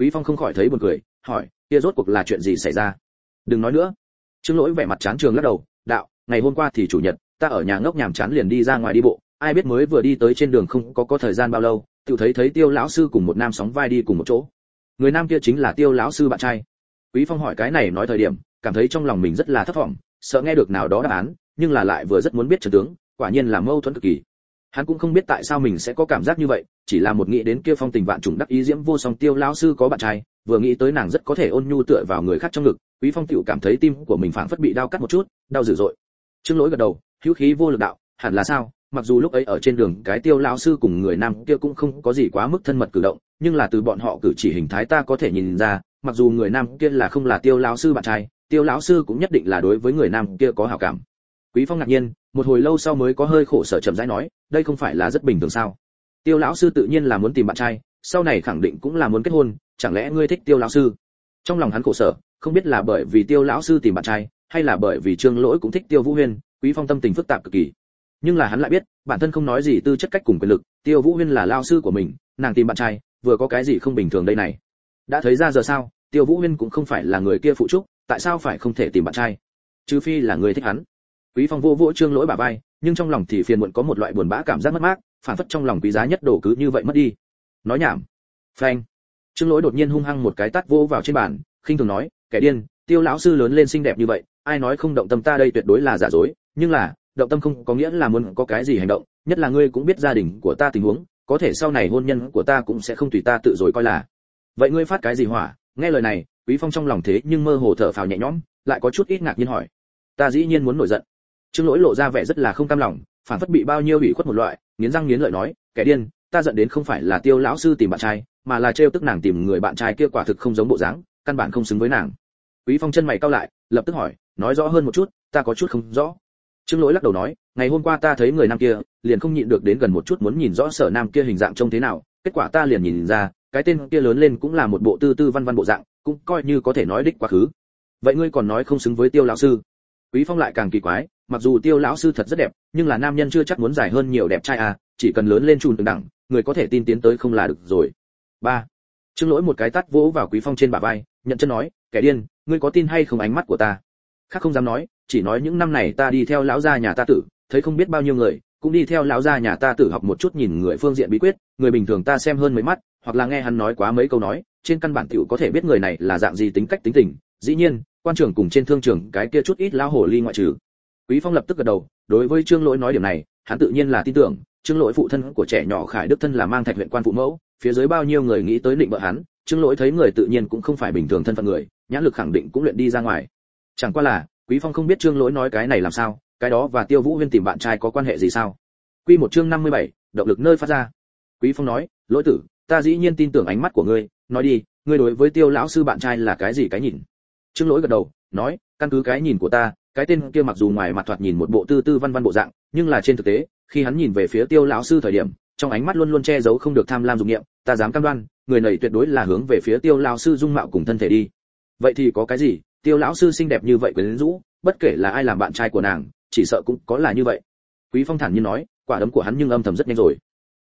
Quý phong không khỏi thấy buồn cười, hỏi, kia rốt cuộc là chuyện gì xảy ra? Đừng nói nữa. Trương lỗi vẻ mặt chán trường lắc đầu, đạo, ngày hôm qua thì chủ nhật, ta ở nhà ngốc nhàm chán liền đi ra ngoài đi bộ, ai biết mới vừa đi tới trên đường không có có thời gian bao lâu, tự thấy thấy tiêu lão sư cùng một nam sóng vai đi cùng một chỗ. Người nam kia chính là tiêu lão sư bạn trai. Quý phong hỏi cái này nói thời điểm, cảm thấy trong lòng mình rất là thất vọng sợ nghe được nào đó đáp án, nhưng là lại vừa rất muốn biết trận tướng, quả nhiên là mâu thuẫn cực kỳ hắn cũng không biết tại sao mình sẽ có cảm giác như vậy, chỉ là một nghĩ đến kia phong tình vạn trùng đắc ý diễm vô song tiêu lão sư có bạn trai, vừa nghĩ tới nàng rất có thể ôn nhu tựa vào người khác trong ngực, quý phong tiểu cảm thấy tim của mình phảng phất bị đau cắt một chút, đau dữ dội. Trương lỗi gật đầu, hữu khí vô lực đạo, hẳn là sao? Mặc dù lúc ấy ở trên đường, cái tiêu lão sư cùng người nam kia cũng không có gì quá mức thân mật cử động, nhưng là từ bọn họ cử chỉ hình thái ta có thể nhìn ra, mặc dù người nam kia là không là tiêu lão sư bạn trai, tiêu lão sư cũng nhất định là đối với người nam kia có hảo cảm. Quý phong ngạc nhiên một hồi lâu sau mới có hơi khổ sở chậm rãi nói, đây không phải là rất bình thường sao? Tiêu lão sư tự nhiên là muốn tìm bạn trai, sau này khẳng định cũng là muốn kết hôn, chẳng lẽ ngươi thích tiêu lão sư? Trong lòng hắn khổ sở, không biết là bởi vì tiêu lão sư tìm bạn trai, hay là bởi vì trương lỗi cũng thích tiêu vũ huyên, quý phong tâm tình phức tạp cực kỳ. Nhưng là hắn lại biết, bản thân không nói gì tư chất cách cùng quyền lực, tiêu vũ huyên là lao sư của mình, nàng tìm bạn trai, vừa có cái gì không bình thường đây này? Đã thấy ra giờ sao, tiêu vũ huyên cũng không phải là người kia phụ trúc, tại sao phải không thể tìm bạn trai? Trừ phi là người thích hắn quý phong vô vỗ trương lỗi bà vai, nhưng trong lòng thì phiền muộn có một loại buồn bã cảm giác mất mát, phản phất trong lòng quý giá nhất đổ cứ như vậy mất đi. Nói nhảm. Phanh. Trương lỗi đột nhiên hung hăng một cái tát vô vào trên bàn, khinh thường nói, kẻ điên, tiêu lão sư lớn lên xinh đẹp như vậy, ai nói không động tâm ta đây tuyệt đối là giả dối, nhưng là, động tâm không có nghĩa là muốn có cái gì hành động, nhất là ngươi cũng biết gia đình của ta tình huống, có thể sau này hôn nhân của ta cũng sẽ không tùy ta tự rồi coi là. Vậy ngươi phát cái gì hỏa? Nghe lời này, quý phong trong lòng thế nhưng mơ hồ thở phào nhẹ nhõm, lại có chút ít ngạc nhiên hỏi. Ta dĩ nhiên muốn nổi giận trương lỗi lộ ra vẻ rất là không cam lòng, phản phất bị bao nhiêu ủy khuất một loại, nghiến răng nghiến lợi nói, kẻ điên, ta giận đến không phải là tiêu lão sư tìm bạn trai, mà là trêu tức nàng tìm người bạn trai kia quả thực không giống bộ dáng, căn bản không xứng với nàng. Quý phong chân mày cau lại, lập tức hỏi, nói rõ hơn một chút, ta có chút không rõ. Trương lỗi lắc đầu nói, ngày hôm qua ta thấy người nam kia, liền không nhịn được đến gần một chút muốn nhìn rõ sở nam kia hình dạng trông thế nào, kết quả ta liền nhìn ra, cái tên kia lớn lên cũng là một bộ tư tư văn văn bộ dạng, cũng coi như có thể nói đích quá khứ. Vậy ngươi còn nói không xứng với tiêu lão sư? Quý phong lại càng kỳ quái mặc dù tiêu lão sư thật rất đẹp, nhưng là nam nhân chưa chắc muốn dài hơn nhiều đẹp trai à chỉ cần lớn lên trùn từng đẳng, người có thể tin tiến tới không là được rồi. Ba. Trương lỗi một cái tát vỗ vào quý phong trên bả vai, nhận chân nói, kẻ điên, ngươi có tin hay không ánh mắt của ta? Khác không dám nói, chỉ nói những năm này ta đi theo lão gia nhà ta tử, thấy không biết bao nhiêu người, cũng đi theo lão gia nhà ta tử học một chút nhìn người phương diện bí quyết, người bình thường ta xem hơn mấy mắt, hoặc là nghe hắn nói quá mấy câu nói, trên căn bản tiểu có thể biết người này là dạng gì tính cách tính tình. Dĩ nhiên, quan trưởng cùng trên thương trường cái kia chút ít lão hồ ly ngoại trừ quý phong lập tức gật đầu đối với trương lỗi nói điểm này hắn tự nhiên là tin tưởng trương lỗi phụ thân của trẻ nhỏ khải đức thân là mang thạch huyện quan phụ mẫu phía dưới bao nhiêu người nghĩ tới định vợ hắn trương lỗi thấy người tự nhiên cũng không phải bình thường thân phận người nhãn lực khẳng định cũng luyện đi ra ngoài. Chẳng qua là quý phong không biết trương lỗi nói cái này làm sao cái đó và tiêu vũ huyên tìm bạn trai có quan hệ gì sao? Quy một chương 57, động lực nơi phát ra. Quý phong nói lỗi tử ta dĩ nhiên tin tưởng ánh mắt của ngươi nói đi ngươi đối với tiêu lão sư bạn trai là cái gì cái nhìn? Trương lỗi gật đầu nói căn cứ cái nhìn của ta cái tên kia mặc dù ngoài mặt thoạt nhìn một bộ tư tư văn văn bộ dạng, nhưng là trên thực tế, khi hắn nhìn về phía tiêu lão sư thời điểm, trong ánh mắt luôn luôn che giấu không được tham lam dục nghiệm ta dám cam đoan, người này tuyệt đối là hướng về phía tiêu lão sư dung mạo cùng thân thể đi. Vậy thì có cái gì? Tiêu lão sư xinh đẹp như vậy quyến rũ, bất kể là ai làm bạn trai của nàng, chỉ sợ cũng có là như vậy. Quý phong thản nhiên nói, quả đấm của hắn nhưng âm thầm rất nhanh rồi.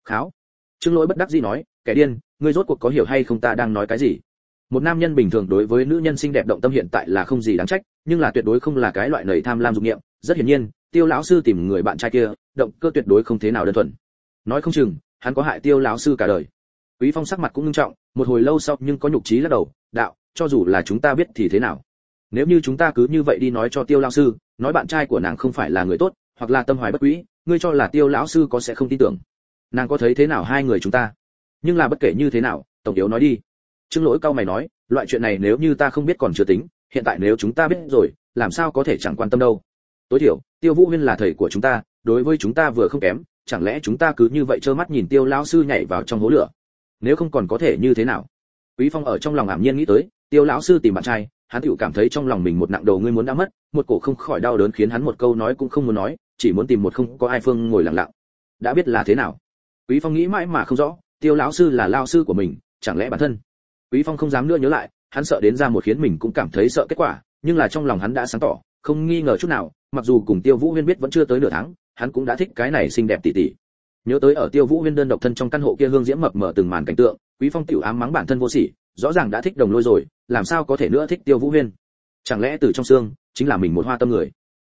Kháo. Trương lỗi bất đắc dĩ nói, kẻ điên, ngươi rốt cuộc có hiểu hay không ta đang nói cái gì? Một nam nhân bình thường đối với nữ nhân xinh đẹp động tâm hiện tại là không gì đáng trách, nhưng là tuyệt đối không là cái loại nầy tham lam dục nghiệm rất hiển nhiên, tiêu lão sư tìm người bạn trai kia, động cơ tuyệt đối không thế nào đơn thuần. Nói không chừng, hắn có hại tiêu lão sư cả đời. Quý phong sắc mặt cũng nghiêm trọng, một hồi lâu sau nhưng có nhục trí lắc đầu, đạo, cho dù là chúng ta biết thì thế nào? Nếu như chúng ta cứ như vậy đi nói cho tiêu lão sư, nói bạn trai của nàng không phải là người tốt, hoặc là tâm hoài bất quý, ngươi cho là tiêu lão sư có sẽ không tin tưởng? Nàng có thấy thế nào hai người chúng ta? Nhưng là bất kể như thế nào, tổng yếu nói đi trương lỗi cao mày nói, loại chuyện này nếu như ta không biết còn chưa tính, hiện tại nếu chúng ta biết rồi, làm sao có thể chẳng quan tâm đâu. Tối thiểu, tiêu vũ huyên là thầy của chúng ta, đối với chúng ta vừa không kém, chẳng lẽ chúng ta cứ như vậy trơ mắt nhìn tiêu lão sư nhảy vào trong hố lửa? Nếu không còn có thể như thế nào? Quý phong ở trong lòng ảm nhiên nghĩ tới, tiêu lão sư tìm bạn trai, hắn tự cảm thấy trong lòng mình một nặng đầu ngươi muốn đã mất, một cổ không khỏi đau đớn khiến hắn một câu nói cũng không muốn nói, chỉ muốn tìm một không có ai phương ngồi lặng lặng. Đã biết là thế nào? Quý phong nghĩ mãi mà không rõ, tiêu lão sư là lão sư của mình, chẳng lẽ bản thân quý phong không dám nữa nhớ lại, hắn sợ đến ra một khiến mình cũng cảm thấy sợ kết quả, nhưng là trong lòng hắn đã sáng tỏ, không nghi ngờ chút nào, mặc dù cùng tiêu vũ huyên biết vẫn chưa tới nửa tháng, hắn cũng đã thích cái này xinh đẹp tỷ tỷ nhớ tới ở tiêu vũ huyên đơn độc thân trong căn hộ kia hương diễm mập mờ từng màn cảnh tượng, quý phong tiểu ám mắng bản thân vô sỉ, rõ ràng đã thích đồng lôi rồi, làm sao có thể nữa thích tiêu vũ huyên? Chẳng lẽ từ trong xương, chính là mình một hoa tâm người?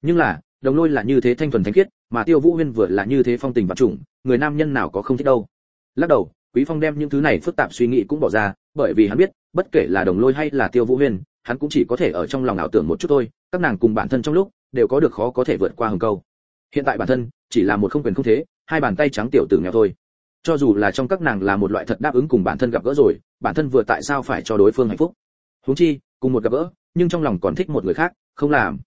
Nhưng là, đồng lôi là như thế thanh thuần thánh khiết, mà tiêu vũ huyên vừa là như thế phong tình và chủng người nam nhân nào có không thích đâu? Lắc đầu quý phong đem những thứ này phức tạp suy nghĩ cũng bỏ ra, bởi vì hắn biết, bất kể là đồng lôi hay là tiêu vũ huyên hắn cũng chỉ có thể ở trong lòng ảo tưởng một chút thôi, các nàng cùng bản thân trong lúc, đều có được khó có thể vượt qua hừng câu. Hiện tại bản thân, chỉ là một không quyền không thế, hai bàn tay trắng tiểu tử nghèo thôi. Cho dù là trong các nàng là một loại thật đáp ứng cùng bản thân gặp gỡ rồi, bản thân vừa tại sao phải cho đối phương hạnh phúc? Huống chi, cùng một gặp gỡ, nhưng trong lòng còn thích một người khác, không làm.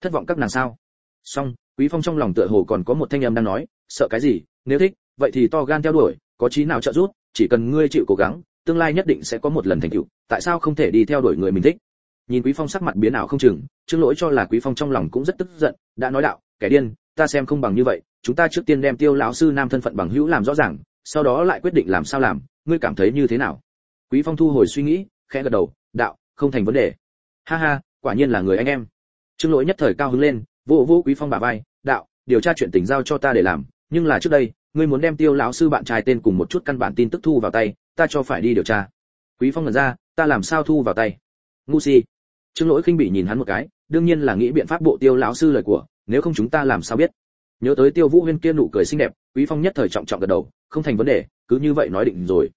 Thất vọng các nàng sao? Song quý phong trong lòng tựa hồ còn có một thanh âm đang nói, sợ cái gì, nếu thích, vậy thì to gan theo đuổi có chí nào trợ giúp, chỉ cần ngươi chịu cố gắng, tương lai nhất định sẽ có một lần thành tựu, tại sao không thể đi theo đuổi người mình thích? Nhìn quý phong sắc mặt biến ảo không chừng, trương lỗi cho là quý phong trong lòng cũng rất tức giận, đã nói đạo, kẻ điên, ta xem không bằng như vậy, chúng ta trước tiên đem tiêu lão sư nam thân phận bằng hữu làm rõ ràng, sau đó lại quyết định làm sao làm, ngươi cảm thấy như thế nào? Quý phong thu hồi suy nghĩ, khẽ gật đầu, đạo, không thành vấn đề. Ha ha, quả nhiên là người anh em. Trương lỗi nhất thời cao hứng lên, vỗ vỗ quý phong bả vai, đạo, điều tra chuyện tình giao cho ta để làm, nhưng là trước đây ngươi muốn đem tiêu lão sư bạn trai tên cùng một chút căn bản tin tức thu vào tay, ta cho phải đi điều tra. Quý phong ngẩn ra, ta làm sao thu vào tay? Ngu si. Trương lỗi khinh bị nhìn hắn một cái, đương nhiên là nghĩ biện pháp bộ tiêu lão sư lời của, nếu không chúng ta làm sao biết? Nhớ tới tiêu vũ huyên kia nụ cười xinh đẹp, quý phong nhất thời trọng trọng gật đầu, không thành vấn đề, cứ như vậy nói định rồi.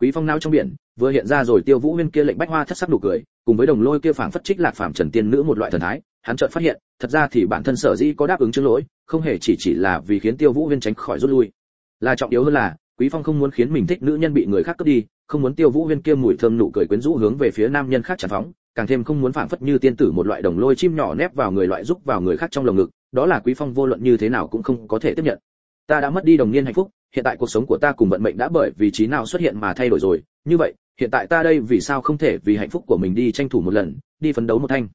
Quý phong nao trong biển, vừa hiện ra rồi tiêu vũ huyên kia lệnh bách hoa thất sắc nụ cười, cùng với đồng lôi kia phảng phất trích lạc phàm trần tiên nữ một loại thần thái, hắn chợt phát hiện, thật ra thì bản thân sở dĩ có đáp ứng Trương lỗi, không hề chỉ chỉ là vì khiến tiêu vũ huyên tránh khỏi rút lui là trọng yếu hơn là, quý phong không muốn khiến mình thích nữ nhân bị người khác cướp đi, không muốn tiêu vũ huyên kia mùi thơm nụ cười quyến rũ hướng về phía nam nhân khác tràn phóng, càng thêm không muốn phảng phất như tiên tử một loại đồng lôi chim nhỏ nép vào người loại giúp vào người khác trong lồng ngực, đó là quý phong vô luận như thế nào cũng không có thể tiếp nhận. Ta đã mất đi đồng niên hạnh phúc, hiện tại cuộc sống của ta cùng vận mệnh đã bởi vì trí nào xuất hiện mà thay đổi rồi, như vậy, hiện tại ta đây vì sao không thể vì hạnh phúc của mình đi tranh thủ một lần, đi phấn đấu một thanh?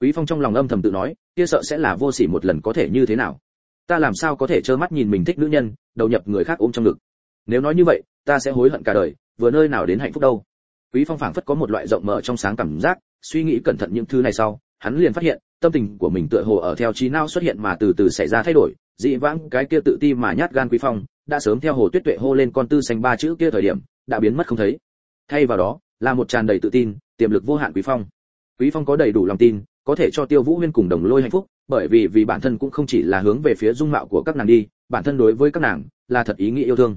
Quý phong trong lòng âm thầm tự nói, kia sợ sẽ là vô sỉ một lần có thể như thế nào? Ta làm sao có thể trơ mắt nhìn mình thích nữ nhân, đầu nhập người khác ôm trong ngực? Nếu nói như vậy, ta sẽ hối hận cả đời, vừa nơi nào đến hạnh phúc đâu. Quý phong phảng phất có một loại rộng mở trong sáng cảm giác, suy nghĩ cẩn thận những thứ này sau, hắn liền phát hiện, tâm tình của mình tựa hồ ở theo trí não xuất hiện mà từ từ xảy ra thay đổi, dị vãng cái kia tự ti mà nhát gan quý phong, đã sớm theo hồ tuyết tuệ hô lên con tư xanh ba chữ kia thời điểm, đã biến mất không thấy. Thay vào đó, là một tràn đầy tự tin, tiềm lực vô hạn quý phong. Quý phong có đầy đủ lòng tin, có thể cho tiêu vũ huyên cùng đồng lôi hạnh phúc bởi vì vì bản thân cũng không chỉ là hướng về phía dung mạo của các nàng đi, bản thân đối với các nàng là thật ý nghĩa yêu thương.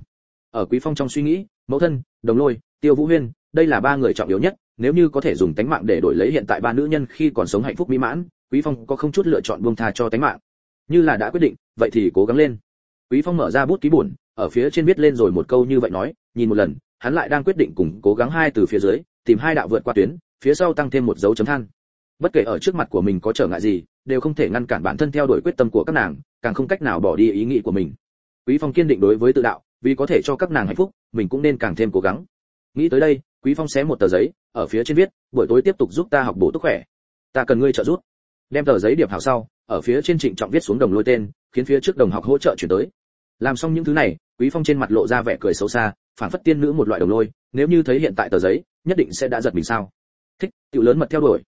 Ở quý phong trong suy nghĩ, mẫu thân, đồng lôi, tiêu vũ huyên, đây là ba người trọng yếu nhất, nếu như có thể dùng tánh mạng để đổi lấy hiện tại ba nữ nhân khi còn sống hạnh phúc mỹ mãn, quý phong có không chút lựa chọn buông tha cho tánh mạng. Như là đã quyết định, vậy thì cố gắng lên. Quý phong mở ra bút ký buồn, ở phía trên viết lên rồi một câu như vậy nói, nhìn một lần, hắn lại đang quyết định cùng cố gắng hai từ phía dưới, tìm hai đạo vượt qua tuyến, phía sau tăng thêm một dấu chấm than. Bất kể ở trước mặt của mình có trở ngại gì đều không thể ngăn cản bản thân theo đuổi quyết tâm của các nàng, càng không cách nào bỏ đi ý nghĩ của mình. Quý phong kiên định đối với tự đạo, vì có thể cho các nàng hạnh phúc, mình cũng nên càng thêm cố gắng. Nghĩ tới đây, quý phong xé một tờ giấy, ở phía trên viết, buổi tối tiếp tục giúp ta học bổ túc khỏe. Ta cần ngươi trợ giúp. Đem tờ giấy điệp hảo sau, ở phía trên trịnh trọng viết xuống đồng lôi tên, khiến phía trước đồng học hỗ trợ chuyển tới. Làm xong những thứ này, quý phong trên mặt lộ ra vẻ cười xấu xa, phản phất tiên nữ một loại đồng lôi, nếu như thấy hiện tại tờ giấy, nhất định sẽ đã giật mình sao? Thích, tiểu lớn mật theo đuổi.